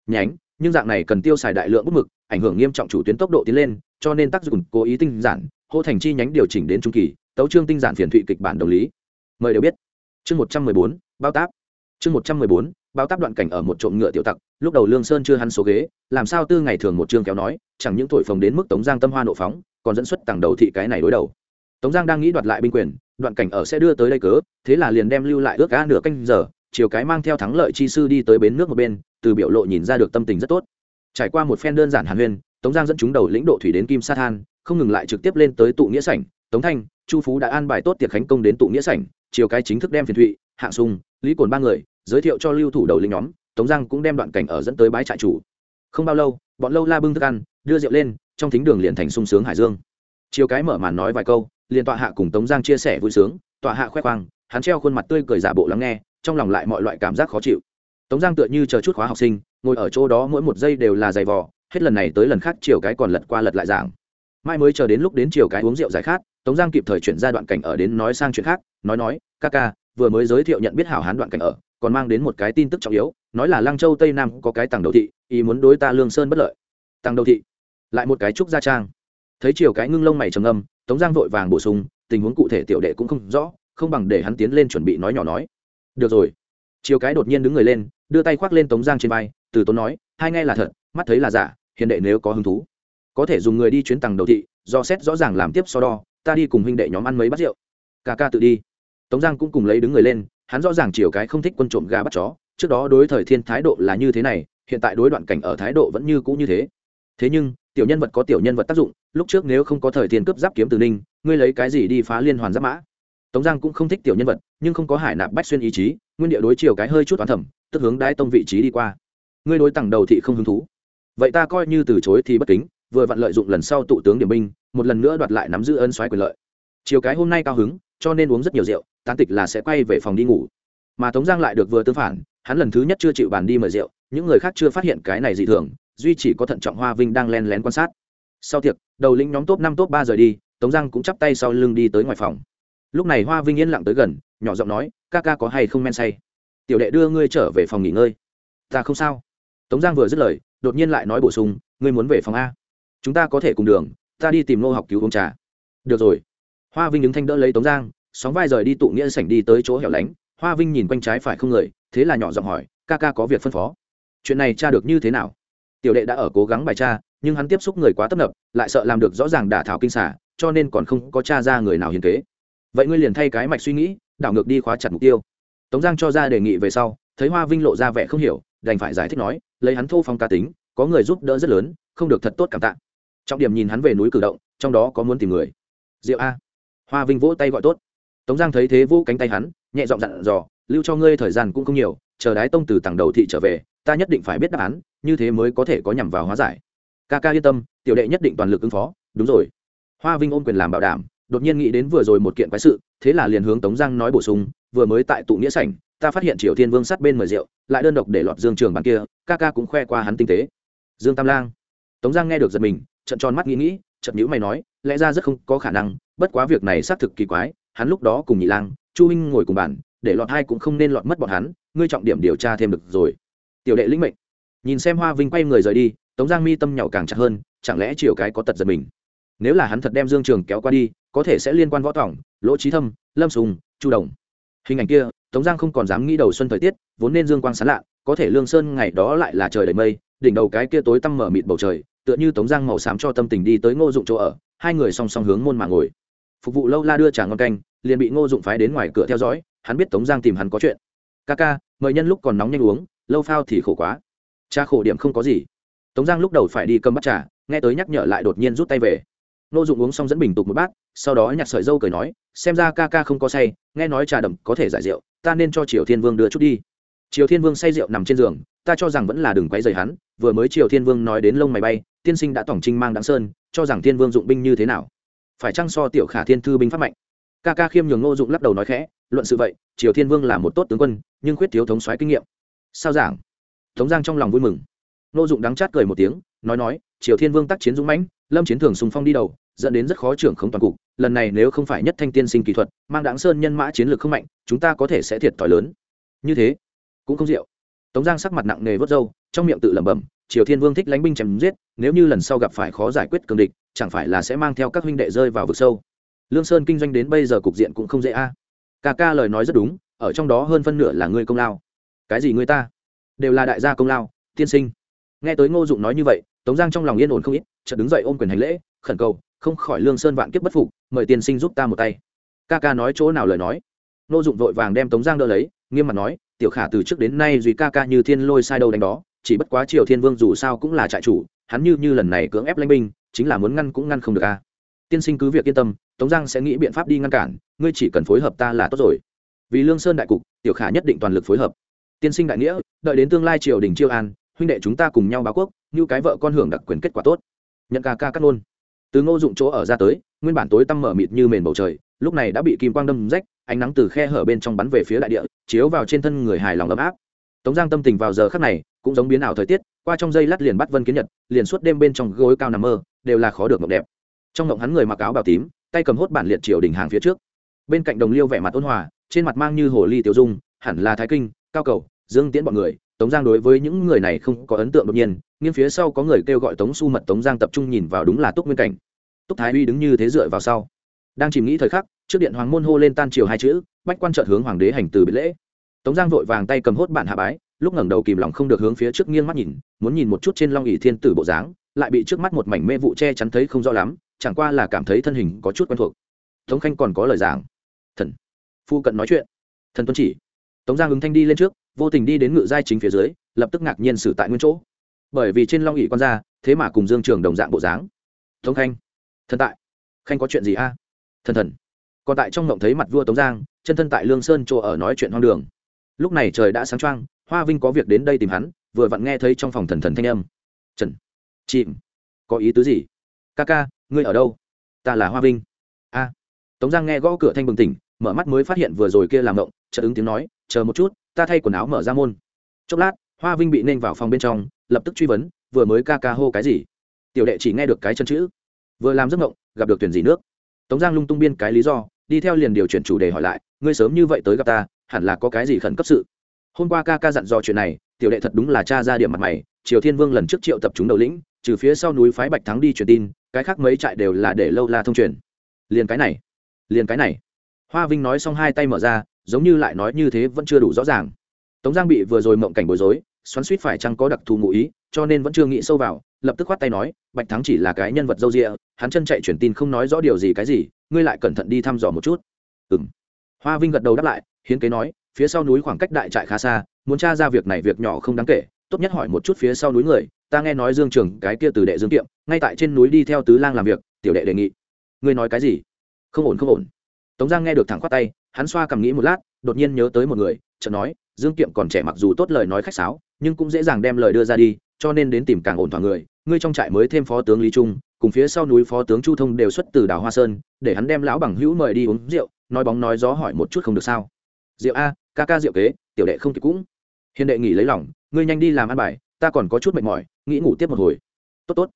Nhánh, nhưng dạng này cần tiêu xài đại lượng bút mực, ảnh hưởng nghiêm trọng chủ tuyến tốc độ tiến lên, cho nên tác dụng cố ý tinh giản, hô thành chi nhánh điều chỉnh đến trung kỳ tấu chương tinh giản phiền thụy kịch bản đồng lý. Mời đều biết. Chương một trăm mười bốn, bao táp. Chương một trăm mười bốn, bao táp đoạn cảnh ở một trộm ngựa tiểu tặc, lúc đầu lương sơn chưa hắn số ghế, làm sao tư ngày thường một chương kéo nói, chẳng những thổi phồng đến mức tống giang tâm hoa nộ phóng, còn dẫn xuất tặng đầu thị cái này đối đầu. Tống giang đang nghĩ đoạt lại binh quyền, đoạn cảnh ở sẽ đưa tới đây cớ, thế là liền đem lưu lại ước cá nửa canh giờ, chiều cái mang theo thắng lợi chi sư đi tới bến nước một bên, từ biểu lộ nhìn ra được tâm tình rất tốt. Trải qua một phen đơn giản hàn huyên, tống giang dẫn chúng đầu lĩnh độ thủy đến kim sa than, không ngừng lại trực tiếp lên tới tụ nghĩa sảnh tống thanh, chu phú đã an bài tốt tiệc khánh công đến tụ nghĩa sảnh, chiều cái chính thức đem phiền thụy hạng sung, lý cồn ba người giới thiệu cho lưu thủ đầu linh nhóm, tống giang cũng đem đoạn cảnh ở dẫn tới bái trại chủ. Không bao lâu, bọn lâu la bưng thức ăn, đưa rượu lên, trong thính đường liền thành sung sướng hải dương. Chiều cái mở màn nói vài câu, liền tọa hạ cùng tống giang chia sẻ vui sướng, tọa hạ khoe khoang, hắn treo khuôn mặt tươi cười giả bộ lắng nghe, trong lòng lại mọi loại cảm giác khó chịu. Tống giang tựa như chờ chút khóa học sinh, ngồi ở chỗ đó mỗi một giây đều là giày vò, hết lần này tới lần khác chiều cái còn lật qua lật lại giảng. Mai mới chờ đến lúc đến chiều cái uống rượu giải khát tống giang kịp thời chuyển ra đoạn cảnh ở đến nói sang chuyện khác, nói nói, ca ca, vừa mới giới thiệu nhận biết hảo hán đoạn cảnh ở, còn mang đến một cái tin tức trọng yếu, nói là lăng châu tây nam có cái tàng đầu thị, ý muốn đối ta lương sơn bất lợi. Tàng đầu thị. Lại một cái trúc gia trang. Thấy chiều cái ngưng lông mày trầm âm tống giang vội vàng bổ sung, tình huống cụ thể tiểu đệ cũng không rõ, không bằng để hắn tiến lên chuẩn bị nói nhỏ nói. Được rồi. Chiều cái đột nhiên đứng người lên, đưa tay khoác lên tống giang trên vai, từ tốn nói, hai nghe là thật, mắt thấy là giả, hiền đệ nếu có hứng thú, có thể dùng người đi chuyến tầng đầu thị, do xét rõ ràng làm tiếp so đo ta đi cùng huynh đệ nhóm ăn mấy bát rượu. Ca ca tự đi. Tống giang cũng cùng lấy đứng người lên, hắn rõ ràng chiều cái không thích quân trộm gà bắt chó. Trước đó đối thời thiên thái độ là như thế này, hiện tại đối đoạn cảnh ở thái độ vẫn như cũ như thế. Thế nhưng, tiểu nhân vật có tiểu nhân vật tác dụng, lúc trước nếu không có thời thiên cướp giáp kiếm từ ninh, ngươi lấy cái gì đi phá liên hoàn giáp mã? Tống giang cũng không thích tiểu nhân vật, nhưng không có hải nạp bách xuyên ý chí, nguyên địa đối chiều cái hơi chút toán thẩm, tức hướng đái tông vị trí đi qua. Ngươi đối tặng đầu thị không hứng thú. Vậy ta coi như từ chối thì bất kính, vừa vặn lợi dụng lần sau tụ tướng điểm binh một lần nữa đoạt lại nắm giữ ân xoáy quyền lợi. Chiều cái hôm nay cao hứng, cho nên uống rất nhiều rượu, tán tịch là sẽ quay về phòng đi ngủ. Mà tống giang lại được vừa tương phản, hắn lần thứ nhất chưa chịu bàn đi mời rượu, những người khác chưa phát hiện cái này dị thường, duy chỉ có thận trọng hoa vinh đang len lén quan sát. Sau tiệc, đầu lĩnh nhóm top năm, top ba rời đi, tống giang cũng chắp tay sau lưng đi tới ngoài phòng. Lúc này hoa vinh yên lặng tới gần, nhỏ giọng nói, ca ca có hay không men say? Tiểu đệ đưa ngươi trở về phòng nghỉ ngơi. Ta không sao. Tống giang vừa dứt lời, đột nhiên lại nói bổ sung, ngươi muốn về phòng a? Chúng ta có thể cùng đường ta đi tìm nô học cứu uống trà. Được rồi. Hoa vinh đứng thanh đỡ lấy tống giang, sóng vai rời đi tụ nghĩa sảnh đi tới chỗ hẻo lánh. Hoa vinh nhìn quanh trái phải không người, thế là nhỏ giọng hỏi, ca ca có việc phân phó. Chuyện này cha được như thế nào? Tiểu đệ đã ở cố gắng bài cha nhưng hắn tiếp xúc người quá tấp nập, lại sợ làm được rõ ràng đả thảo kinh xả, cho nên còn không có cha ra người nào hiền kế. Vậy ngươi liền thay cái mạch suy nghĩ, đảo ngược đi khóa chặt mục tiêu. Tống giang cho ra đề nghị về sau, thấy hoa vinh lộ ra vẻ không hiểu, đành phải giải thích nói, lấy hắn thô phong cá tính, có người giúp đỡ rất lớn, không được thật tốt cảm tạ trọng điểm nhìn hắn về núi cử động, trong đó có muốn tìm người. Diệu a. Hoa vinh vỗ tay gọi tốt. Tống giang thấy thế vỗ cánh tay hắn, nhẹ giọng dặn dò, lưu cho ngươi thời gian cũng không nhiều, chờ đái tông từ tầng đầu thị trở về, ta nhất định phải biết đáp án, như thế mới có thể có nhằm vào hóa giải. Ca ca yên tâm, tiểu đệ nhất định toàn lực ứng phó. Đúng rồi. Hoa vinh ôm quyền làm bảo đảm, đột nhiên nghĩ đến vừa rồi một kiện quái sự, thế là liền hướng tống giang nói bổ sung, vừa mới tại tụ nghĩa sảnh, ta phát hiện triều thiên vương sát bên mời rượu, lại đơn độc để lọt dương trường bàn kia, ca ca cũng khoe qua hắn tinh tế. Dương tam lang. Tống giang nghe được giật mình trận tròn mắt nghĩ nghĩ trận nhữ mày nói, lẽ ra rất không có khả năng, bất quá việc này xác thực kỳ quái, hắn lúc đó cùng nhị lang, chu huynh ngồi cùng bàn, để lọt hai cũng không nên lọt mất bọn hắn, ngươi trọng điểm điều tra thêm được rồi. Tiểu đệ lĩnh mệnh. Nhìn xem hoa vinh quay người rời đi, tống giang mi tâm nhỏ càng chặt hơn, chẳng lẽ chiều cái có tật giật mình? Nếu là hắn thật đem dương trường kéo qua đi, có thể sẽ liên quan võ tỏng lỗ trí thâm, lâm sùng, chu đồng. Hình ảnh kia, tống giang không còn dám nghĩ đầu xuân thời tiết, vốn nên dương quang sán lạ, có thể lương sơn ngày đó lại là trời đầy mây, đỉnh đầu cái kia tối tăm mở mịt bầu trời tựa như tống giang màu xám cho tâm tình đi tới ngô dụng chỗ ở, hai người song song hướng môn mà ngồi. Phục vụ lâu la đưa trà ngon canh, liền bị ngô dụng phái đến ngoài cửa theo dõi, hắn biết tống giang tìm hắn có chuyện. Ca ca, mời nhân lúc còn nóng nhanh uống, lâu phao thì khổ quá. Cha khổ điểm không có gì. Tống giang lúc đầu phải đi cầm bắt trà, nghe tới nhắc nhở lại đột nhiên rút tay về. Ngô dụng uống xong dẫn bình tục một bát, sau đó nhặt sợi dâu cười nói, xem ra ca ca không có say, nghe nói trà đậm có thể giải rượu, ta nên cho triều thiên vương đưa chút đi triều thiên vương say rượu nằm trên giường, ta cho rằng vẫn là đừng quấy rầy hắn, vừa mới triều thiên vương nói đến lông mày bay, tiên sinh đã tổng trinh mang đáng sơn, cho rằng thiên vương dụng binh như thế nào. Phải chăng so tiểu khả thiên thư binh pháp mạnh? Ca ca khiêm nhường ngô dụng lắc đầu nói khẽ, luận sự vậy, triều thiên vương là một tốt tướng quân, nhưng khuyết thiếu thống soái kinh nghiệm. Sao giảng? Tống giang trong lòng vui mừng. Ngô dụng đắng chát cười một tiếng, nói nói, triều thiên vương tác chiến dũng mãnh, lâm chiến thường sùng phong đi đầu, dẫn đến rất khó trưởng không toàn cục, lần này nếu không phải nhất thanh tiên sinh kỹ thuật, mang đáng sơn nhân mã chiến lược không mạnh, chúng ta có thể sẽ thiệt thòi lớn. Như thế cũng không rượu. Tống giang sắc mặt nặng nề vớt râu, trong miệng tự lẩm bẩm, triều thiên vương thích lánh binh chém giết, nếu như lần sau gặp phải khó giải quyết cường địch, chẳng phải là sẽ mang theo các huynh đệ rơi vào vực sâu? Lương sơn kinh doanh đến bây giờ cục diện cũng không dễ a. Ca ca lời nói rất đúng, ở trong đó hơn phân nửa là ngươi công lao. Cái gì ngươi ta? Đều là đại gia công lao, tiên sinh. Nghe tới ngô dụng nói như vậy, tống giang trong lòng yên ổn không ít, chợt đứng dậy ôm quyền hành lễ, khẩn cầu, không khỏi lương sơn vạn kiếp bất phục, mời tiên sinh giúp ta một tay. Ca ca nói chỗ nào lời nói. Ngô dụng vội vàng đem tống giang đỡ lấy, nghiêm mặt nói tiểu khả từ trước đến nay duy ca ca như thiên lôi sai đâu đánh đó, chỉ bất quá triều thiên vương dù sao cũng là trại chủ, hắn như như lần này cưỡng ép lãnh binh, chính là muốn ngăn cũng ngăn không được a. Tiên sinh cứ việc yên tâm, tống giang sẽ nghĩ biện pháp đi ngăn cản, ngươi chỉ cần phối hợp ta là tốt rồi. Vì lương sơn đại cục, tiểu khả nhất định toàn lực phối hợp. Tiên sinh đại nghĩa, đợi đến tương lai triều đình chiêu an, huynh đệ chúng ta cùng nhau báo quốc, như cái vợ con hưởng đặc quyền kết quả tốt. Nhận ca ca cắt luôn. từ ngô dụng chỗ ở ra tới, nguyên bản tối tăm mở mịt như mền bầu trời, lúc này đã bị kim quang đâm rách ánh nắng từ khe hở bên trong bắn về phía đại địa, chiếu vào trên thân người hài lòng ấm áp. Tống giang tâm tình vào giờ khắc này cũng giống biến ảo thời tiết, qua trong dây lát liền bắt vân kiến nhật, liền suốt đêm bên trong gối cao nằm mơ, đều là khó được mộng đẹp. Trong mộng hắn người mặc áo bào tím, tay cầm hốt bản liệt triều đỉnh hàng phía trước. Bên cạnh đồng liêu vẻ mặt ôn hòa, trên mặt mang như hồ ly tiểu dung, hẳn là thái kinh, cao cầu, dương tiễn bọn người, tống giang đối với những người này không có ấn tượng đột nhiên, nghiêng phía sau có người kêu gọi tống su mật tống giang tập trung nhìn vào đúng là túc nguyên cảnh. Túc thái uy đứng như thế dựa vào sau đang chìm nghĩ thời khắc, trước điện hoàng môn hô lên tan triều hai chữ, bách quan trợt hướng hoàng đế hành từ biệt lễ. Tống giang vội vàng tay cầm hốt bản hạ bái, lúc ngẩng đầu kìm lòng không được hướng phía trước nghiêng mắt nhìn, muốn nhìn một chút trên long ỉ thiên tử bộ dáng, lại bị trước mắt một mảnh mê vụ che chắn thấy không rõ lắm, chẳng qua là cảm thấy thân hình có chút quen thuộc. Tống khanh còn có lời giảng. Thần. Phu cận nói chuyện. Thần tuân chỉ. Tống giang ứng thanh đi lên trước, vô tình đi đến ngự giai chính phía dưới, lập tức ngạc nhiên xử tại nguyên chỗ. Bởi vì trên long ỉ con ra thế mà cùng dương trường đồng dạng bộ dáng. Tống khanh. Thần tại. Khanh có chuyện gì a? Thần thần. Còn tại trong ngộng thấy mặt vua tống giang chân thân tại lương sơn chỗ ở nói chuyện hoang đường. Lúc này trời đã sáng trăng hoa vinh có việc đến đây tìm hắn vừa vặn nghe thấy trong phòng thần thần thanh âm. Trần chìm. Có ý tứ gì? Ca ca ngươi ở đâu? Ta là hoa vinh. A. Tống giang nghe gõ cửa thanh bừng tỉnh mở mắt mới phát hiện vừa rồi kia làm ngộng, chợt ứng tiếng nói chờ một chút ta thay quần áo mở ra môn. Chốc lát hoa vinh bị nên vào phòng bên trong lập tức truy vấn vừa mới ca ca hô cái gì? Tiểu đệ chỉ nghe được cái chân chữ. Vừa làm giấc ngộng, gặp được tuyển gì nước tống giang lung tung biên cái lý do, đi theo liền điều chuyển chủ đề hỏi lại, ngươi sớm như vậy tới gặp ta, hẳn là có cái gì khẩn cấp sự? Hôm qua ca ca dặn dò chuyện này, tiểu đệ thật đúng là cha ra điểm mặt mày, triều thiên vương lần trước triệu tập chúng đầu lĩnh, trừ phía sau núi phái bạch thắng đi truyền tin, cái khác mấy trại đều là để lâu la thông truyền. Liền cái này, liền cái này. Hoa vinh nói xong hai tay mở ra, giống như lại nói như thế vẫn chưa đủ rõ ràng. Tống giang bị vừa rồi mộng cảnh bối rối, xoắn suýt phải chăng có đặc thù ngụ ý, cho nên vẫn chưa nghĩ sâu vào lập tức khoát tay nói, bạch thắng chỉ là cái nhân vật dâu rịa hắn chân chạy truyền tin không nói rõ điều gì cái gì, ngươi lại cẩn thận đi thăm dò một chút. Ừ m hoa vinh gật đầu đáp lại, hiến kế nói, phía sau núi khoảng cách đại trại khá xa, muốn t r a ra việc này việc nhỏ không đáng kể, tốt nhất hỏi một chút phía sau núi người, ta nghe nói dương trường, cái kia từ đệ dương kiệm, ngay tại trên núi đi theo tứ lang làm việc, tiểu đệ đề nghị. Ngươi nói cái gì? Không ổn không ổn. Tống giang nghe được thẳng khoát tay, hắn xoa cầm nghĩ một lát, đột nhiên nhớ tới một người, chợt nói, dương kiệm còn trẻ mặc dù tốt lời nói khách sáo, nhưng cũng dễ dàng đem lời đưa ra đi, cho nên đến tìm càng ổn thỏa người ngươi trong trại mới thêm phó tướng lý trung, cùng phía sau núi phó tướng chu thông đều xuất từ đảo hoa sơn, để hắn đem lão bằng hữu mời đi uống rượu, nói bóng nói gió hỏi một chút không được sao. Rượu a, ca ca rượu kế, tiểu đệ không kịp cũng. Hiền đệ nghỉ lấy lòng, ngươi nhanh đi làm ăn bài, ta còn có chút mệt mỏi, nghĩ ngủ tiếp một hồi. Tốt tốt.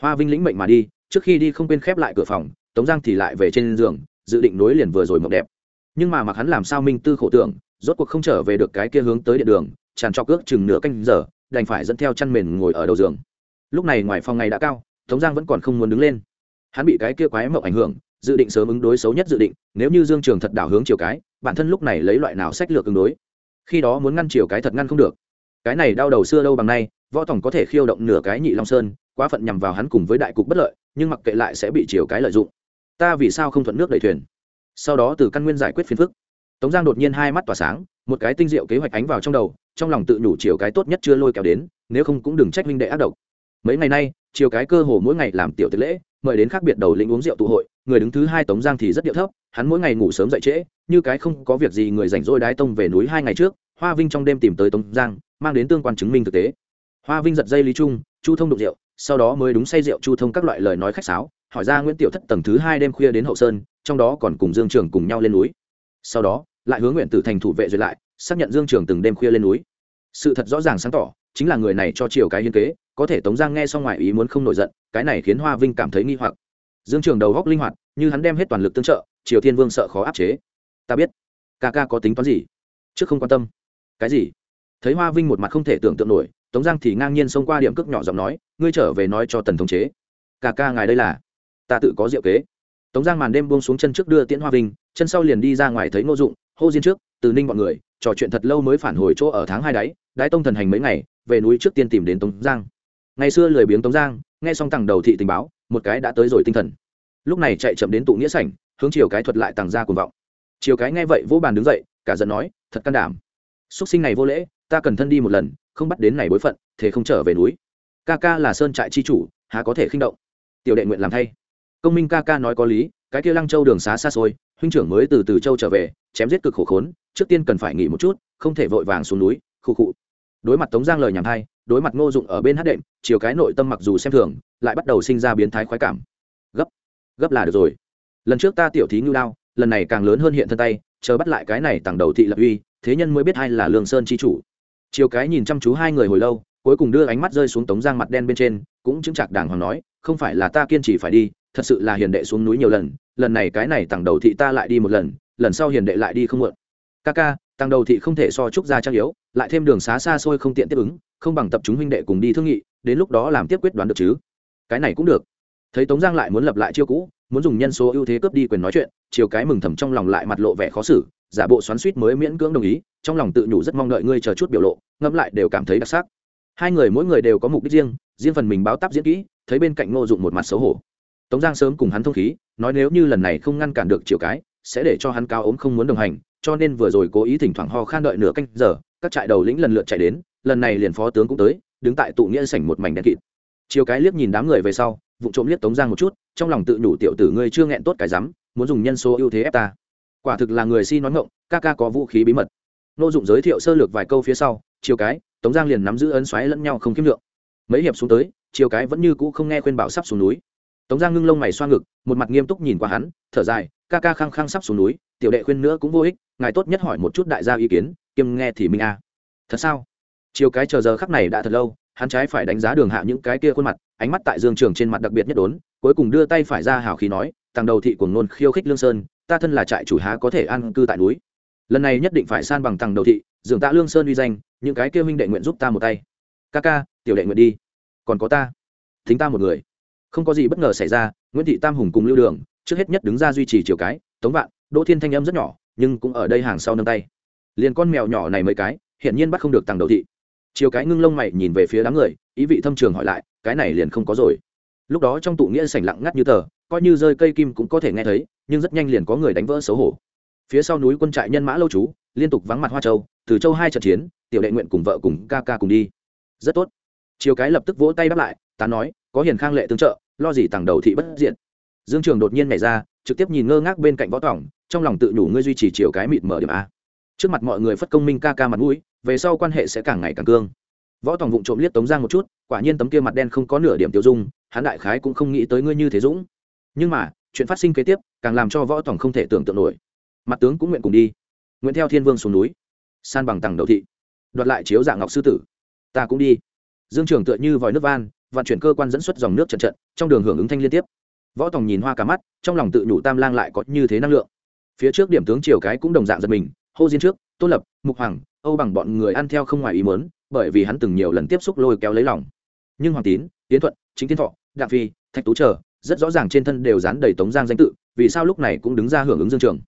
Hoa vinh lĩnh mệnh mà đi, trước khi đi không quên khép lại cửa phòng, tống giang thì lại về trên giường, dự định nối liền vừa rồi mộng đẹp. Nhưng mà mặc hắn làm sao minh tư khổ tưởng, rốt cuộc không trở về được cái kia hướng tới địa đường, tràn cho cước chừng nửa canh giờ, đành phải dẫn theo chăn mền ngồi ở đầu giường lúc này ngoài phòng ngày đã cao, tống giang vẫn còn không muốn đứng lên. Hắn bị cái kia quái mộng ảnh hưởng, dự định sớm ứng đối xấu nhất dự định, nếu như dương trường thật đảo hướng chiều cái, bản thân lúc này lấy loại nào sách lược ứng đối? Khi đó muốn ngăn chiều cái thật ngăn không được. Cái này đau đầu xưa đâu bằng nay, võ tổng có thể khiêu động nửa cái nhị long sơn, quá phận nhằm vào hắn cùng với đại cục bất lợi, nhưng mặc kệ lại sẽ bị chiều cái lợi dụng. Ta vì sao không thuận nước đẩy thuyền? Sau đó từ căn nguyên giải quyết phiền phức. Tống giang đột nhiên hai mắt tỏa sáng, một cái tinh diệu kế hoạch ánh vào trong đầu, trong lòng tự nhủ chiều cái tốt nhất chưa lôi kéo đến, nếu không cũng đừng trách minh đệ ác độc mấy ngày nay, chiều cái cơ hồ mỗi ngày làm tiểu tiệc lễ, mời đến khác biệt đầu lĩnh uống rượu tụ hội, người đứng thứ hai tống giang thì rất điệu thấp, hắn mỗi ngày ngủ sớm dậy trễ, như cái không có việc gì người rảnh rỗi đái tông về núi hai ngày trước, hoa vinh trong đêm tìm tới tống giang, mang đến tương quan chứng minh thực tế. Hoa vinh giật dây lý trung, chu thông đục rượu, sau đó mới đúng say rượu chu thông các loại lời nói khách sáo, hỏi ra nguyễn tiểu thất tầng thứ hai đêm khuya đến hậu sơn, trong đó còn cùng dương trường cùng nhau lên núi. Sau đó, lại hướng nguyện tử thành thủ vệ duyệt lại, xác nhận dương trường từng đêm khuya lên núi. Sự thật rõ ràng sáng tỏ, chính là người này cho chiều cái hiên kế có thể tống giang nghe xong ngoài ý muốn không nổi giận, cái này khiến hoa vinh cảm thấy nghi hoặc. Dương trường đầu góc linh hoạt, như hắn đem hết toàn lực tương trợ, triều thiên vương sợ khó áp chế. Ta biết. Ca ca có tính toán gì? Trước không quan tâm. Cái gì? Thấy hoa vinh một mặt không thể tưởng tượng nổi, tống giang thì ngang nhiên xông qua điểm cước nhỏ giọng nói, ngươi trở về nói cho tần thống chế. Ca ca ngài đây là, ta tự có diệu kế. Tống giang màn đêm buông xuống chân trước đưa tiễn hoa vinh, chân sau liền đi ra ngoài thấy ngô dụng, hô diên trước, từ ninh bọn người, trò chuyện thật lâu mới phản hồi chỗ ở tháng hai đáy, đái tông thần hành mấy ngày, về núi trước tiên tìm đến tống giang ngày xưa lười biếng tống giang, nghe xong tặng đầu thị tình báo, một cái đã tới rồi tinh thần. Lúc này chạy chậm đến tụ nghĩa sảnh, hướng chiều cái thuật lại tàng ra cuồng vọng. Chiều cái nghe vậy vỗ bàn đứng dậy, cả giận nói, thật can đảm. Xuất sinh này vô lễ, ta cần thân đi một lần, không bắt đến này bối phận, thế không trở về núi. Ca ca là sơn trại chi chủ, há có thể khinh động. Tiểu đệ nguyện làm thay. Công minh ca ca nói có lý, cái kia lăng châu đường xá xa xôi, huynh trưởng mới từ từ châu trở về, chém giết cực khổ khốn, trước tiên cần phải nghỉ một chút, không thể vội vàng xuống núi khu khụ đối mặt tống giang lời nhảm thay đối mặt ngô dụng ở bên hát đệm, chiều cái nội tâm mặc dù xem thường, lại bắt đầu sinh ra biến thái khoái cảm. Gấp gấp là được rồi. Lần trước ta tiểu thí ngưu đao, lần này càng lớn hơn hiện thân tay, chờ bắt lại cái này tặng đầu thị lập uy, thế nhân mới biết ai là lương sơn chi chủ. Chiều cái nhìn chăm chú hai người hồi lâu, cuối cùng đưa ánh mắt rơi xuống tống giang mặt đen bên trên, cũng chứng chặt đàng hoàng nói, không phải là ta kiên trì phải đi, thật sự là hiền đệ xuống núi nhiều lần lần này cái này tặng đầu thị ta lại đi một lần lần sau hiền đệ lại đi không muộn. Ca ca tăng đầu thị không thể so trúc gia trang yếu lại thêm đường xá xa xôi không tiện tiếp ứng, không bằng tập chúng huynh đệ cùng đi thương nghị, đến lúc đó làm tiếp quyết đoán được chứ. Cái này cũng được. Thấy tống giang lại muốn lập lại chiêu cũ, muốn dùng nhân số ưu thế cướp đi quyền nói chuyện, chiều cái mừng thầm trong lòng lại mặt lộ vẻ khó xử, giả bộ xoắn suýt mới miễn cưỡng đồng ý, trong lòng tự nhủ rất mong đợi ngươi chờ chút biểu lộ, ngẫm lại đều cảm thấy đặc sắc. Hai người mỗi người đều có mục đích riêng riêng phần mình báo táp diễn kỹ, thấy bên cạnh ngô dụng một mặt xấu hổ. Tống giang sớm cùng hắn thông khí, nói nếu như lần này không ngăn cản được chiều cái, sẽ để cho hắn cao ốm không muốn đồng hành cho nên vừa rồi cố ý thỉnh thoảng ho khan đợi nửa canh giờ, các trại đầu lĩnh lần lượt chạy đến, lần này liền phó tướng cũng tới, đứng tại tụ nghĩa sảnh một mảnh đen kịt. Chiều cái liếc nhìn đám người về sau vụ trộm liếc tống giang một chút, trong lòng tự nhủ tiểu tử ngươi chưa nghẹn tốt cái rắm, muốn dùng nhân số ưu thế ép ta. Quả thực là người si nói ngộng ca ca có vũ khí bí mật. Nô dụng giới thiệu sơ lược vài câu phía sau, chiều cái, tống giang liền nắm giữ ấn xoáy lẫn nhau không kiếm lượng. Mấy hiệp xuống tới, chiều cái vẫn như cũ không nghe khuyên bảo sắp xuống núi. Tống giang ngưng lông mày xoa ngực, một mặt nghiêm túc nhìn qua hắn, thở dài ca ca khăng khăng sắp xuống núi, tiểu đệ khuyên nữa cũng vô ích, ngài tốt nhất hỏi một chút đại gia ý kiến, kiêm nghe thì minh a à. thật sao? Chiều cái chờ giờ khắc này đã thật lâu, hắn trái phải đánh giá đường hạ những cái kia khuôn mặt, ánh mắt tại dương trường trên mặt đặc biệt nhất đốn, cuối cùng đưa tay phải ra hào khí nói tàng đầu thị cuồng nôn khiêu khích lương sơn, ta thân là trại chủ há có thể an cư tại núi. Lần này nhất định phải san bằng tàng đầu thị, dường tạ lương sơn uy danh, những cái kia minh đệ nguyện giúp ta một tay. Ca ca, tiểu đệ nguyện đi. Còn có ta. Thính ta một người. Không có gì bất ngờ xảy ra, nguyễn thị tam hùng cùng lưu đường trước hết nhất đứng ra duy trì chiều cái, tống vạn, đỗ thiên thanh âm rất nhỏ, nhưng cũng ở đây hàng sau nâng tay. Liền con mèo nhỏ này mấy cái, hiển nhiên bắt không được tàng đầu thị. Chiều cái ngưng lông mày nhìn về phía đám người, ý vị thâm trường hỏi lại, cái này liền không có rồi. Lúc đó trong tụ nghĩa sảnh lặng ngắt như tờ, coi như rơi cây kim cũng có thể nghe thấy, nhưng rất nhanh liền có người đánh vỡ xấu hổ. Phía sau núi quân trại nhân mã lâu chú, liên tục vắng mặt hoa châu, từ châu hai trận chiến, tiểu đệ nguyện cùng vợ cùng ca ca cùng đi. Rất tốt. Chiều cái lập tức vỗ tay đáp lại, tán nói, có hiền khang lệ tương trợ, lo gì tàng đầu thị bất diện dương trường đột nhiên nhảy ra, trực tiếp nhìn ngơ ngác bên cạnh võ tỏng trong lòng tự nhủ ngươi duy trì chiều cái mịt mở điểm a. Trước mặt mọi người phất công minh ca ca mặt mũi, về sau quan hệ sẽ càng ngày càng cương. Võ tòng vụng trộm liếc tống giang một chút, quả nhiên tấm kia mặt đen không có nửa điểm tiêu dung, hắn đại khái cũng không nghĩ tới ngươi như thế dũng. Nhưng mà, chuyện phát sinh kế tiếp, càng làm cho võ tòng không thể tưởng tượng nổi. Mặt tướng cũng nguyện cùng đi. Nguyện theo thiên vương xuống núi. San bằng tầng đầu thị. Đoạt lại chiếu dạng ngọc sư tử. Ta cũng đi. Dương trường tựa như vòi nước van, vận chuyển cơ quan dẫn xuất dòng nước trận trận, trong đường hưởng ứng thanh liên tiếp võ tòng nhìn hoa cả mắt, trong lòng tự nhủ tam lang lại có như thế năng lượng. Phía trước điểm tướng triều cái cũng đồng dạng giật mình, hô diên trước tôn lập, mục hoàng, âu bằng bọn người ăn theo không ngoài ý muốn, bởi vì hắn từng nhiều lần tiếp xúc lôi kéo lấy lòng. Nhưng hoàng tín tiến thuận, chính tiến thọ, đặng phi, thạch tú chờ, rất rõ ràng trên thân đều dán đầy tống giang danh tự, vì sao lúc này cũng đứng ra hưởng ứng dương trường.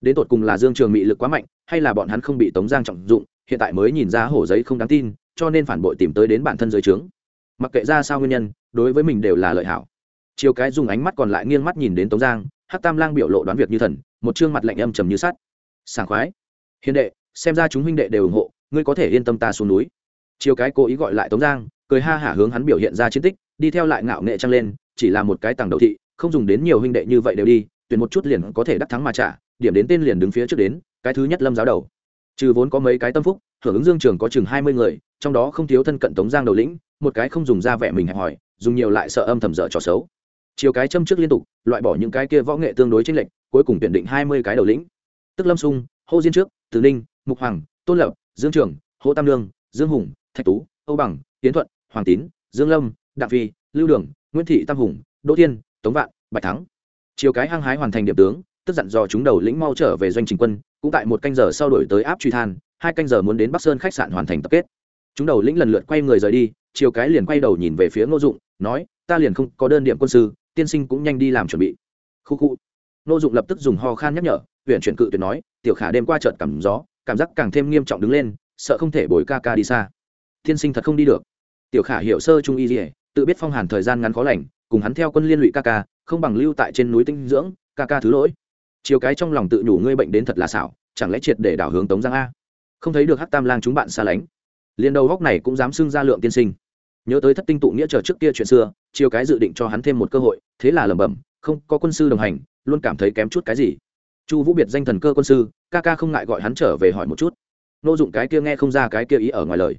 Đến tột cùng là dương trường bị lực quá mạnh, hay là bọn hắn không bị tống giang trọng dụng, hiện tại mới nhìn ra hổ giấy không đáng tin, cho nên phản bội tìm tới đến bản thân giới trướng. Mặc kệ ra sao nguyên nhân, đối với mình đều là lợi hảo chiều cái dùng ánh mắt còn lại nghiêng mắt nhìn đến tống giang hát tam lang biểu lộ đoán việc như thần, một chương mặt lạnh âm trầm như sắt. Sảng khoái. Hiền đệ, xem ra chúng huynh đệ đều ủng hộ, ngươi có thể yên tâm ta xuống núi. Chiều cái cố ý gọi lại tống giang, cười ha hả hướng hắn biểu hiện ra chiến tích, đi theo lại ngạo nghệ trăng lên, chỉ là một cái tàng đầu thị, không dùng đến nhiều huynh đệ như vậy đều đi, tuyển một chút liền có thể đắc thắng mà trả, điểm đến tên liền đứng phía trước đến, cái thứ nhất lâm giáo đầu. Trừ vốn có mấy cái tâm phúc, hưởng ứng dương trường có chừng hai mươi người, trong đó không thiếu thân cận tống giang đầu lĩnh, một cái không dùng ra vẻ mình hẹp hòi, dùng nhiều lại sợ âm thầm dở trò xấu chiều cái châm trước liên tục, loại bỏ những cái kia võ nghệ tương đối chênh lệch, cuối cùng tuyển định hai mươi cái đầu lĩnh. Tức lâm sung, hô diên trước từ ninh, mục hoàng, tôn lập, dương trường, hô tam lương, dương hùng, thạch tú, âu bằng tiến thuận, hoàng tín, dương lâm, đặng phi, lưu đường, nguyễn thị tam hùng, đỗ thiên, tống vạn, bạch thắng. Chiều cái hăng hái hoàn thành điểm tướng, tức dặn dò chúng đầu lĩnh mau trở về doanh trình quân, cũng tại một canh giờ sau đổi tới áp truy than, hai canh giờ muốn đến bắc sơn khách sạn hoàn thành tập kết. Chúng đầu lĩnh lần lượt quay người rời đi, chiều cái liền quay đầu nhìn về phía ngô dụng, nói, ta liền không có đơn điểm quân sư tiên sinh cũng nhanh đi làm chuẩn bị. Khu khu. Ngô dụng lập tức dùng ho khan nhắc nhở huyện chuyển cự tuyệt nói, tiểu khả đêm qua trợt cảm gió, cảm giác càng thêm nghiêm trọng đứng lên, sợ không thể bồi ca ca đi xa. Tiên sinh thật không đi được. Tiểu khả hiểu sơ trung y dỉa tự biết phong hàn thời gian ngắn khó lành, cùng hắn theo quân liên lụy ca ca, không bằng lưu tại trên núi tinh dưỡng, ca ca thứ lỗi. Chiều cái trong lòng tự nhủ ngươi bệnh đến thật là xảo, chẳng lẽ triệt để đảo hướng tống giang a? Không thấy được hắc tam lang chúng bạn xa lánh. Liền đầu góc này cũng dám xưng ra lượng tiên sinh nhớ tới thất tinh tụ nghĩa chờ trước kia chuyện xưa chiều cái dự định cho hắn thêm một cơ hội, thế là lẩm bẩm, không, có quân sư đồng hành, luôn cảm thấy kém chút cái gì. Chu vũ biệt danh thần cơ quân sư, ca ca không ngại gọi hắn trở về hỏi một chút. Nô dụng cái kia nghe không ra cái kia ý ở ngoài lời.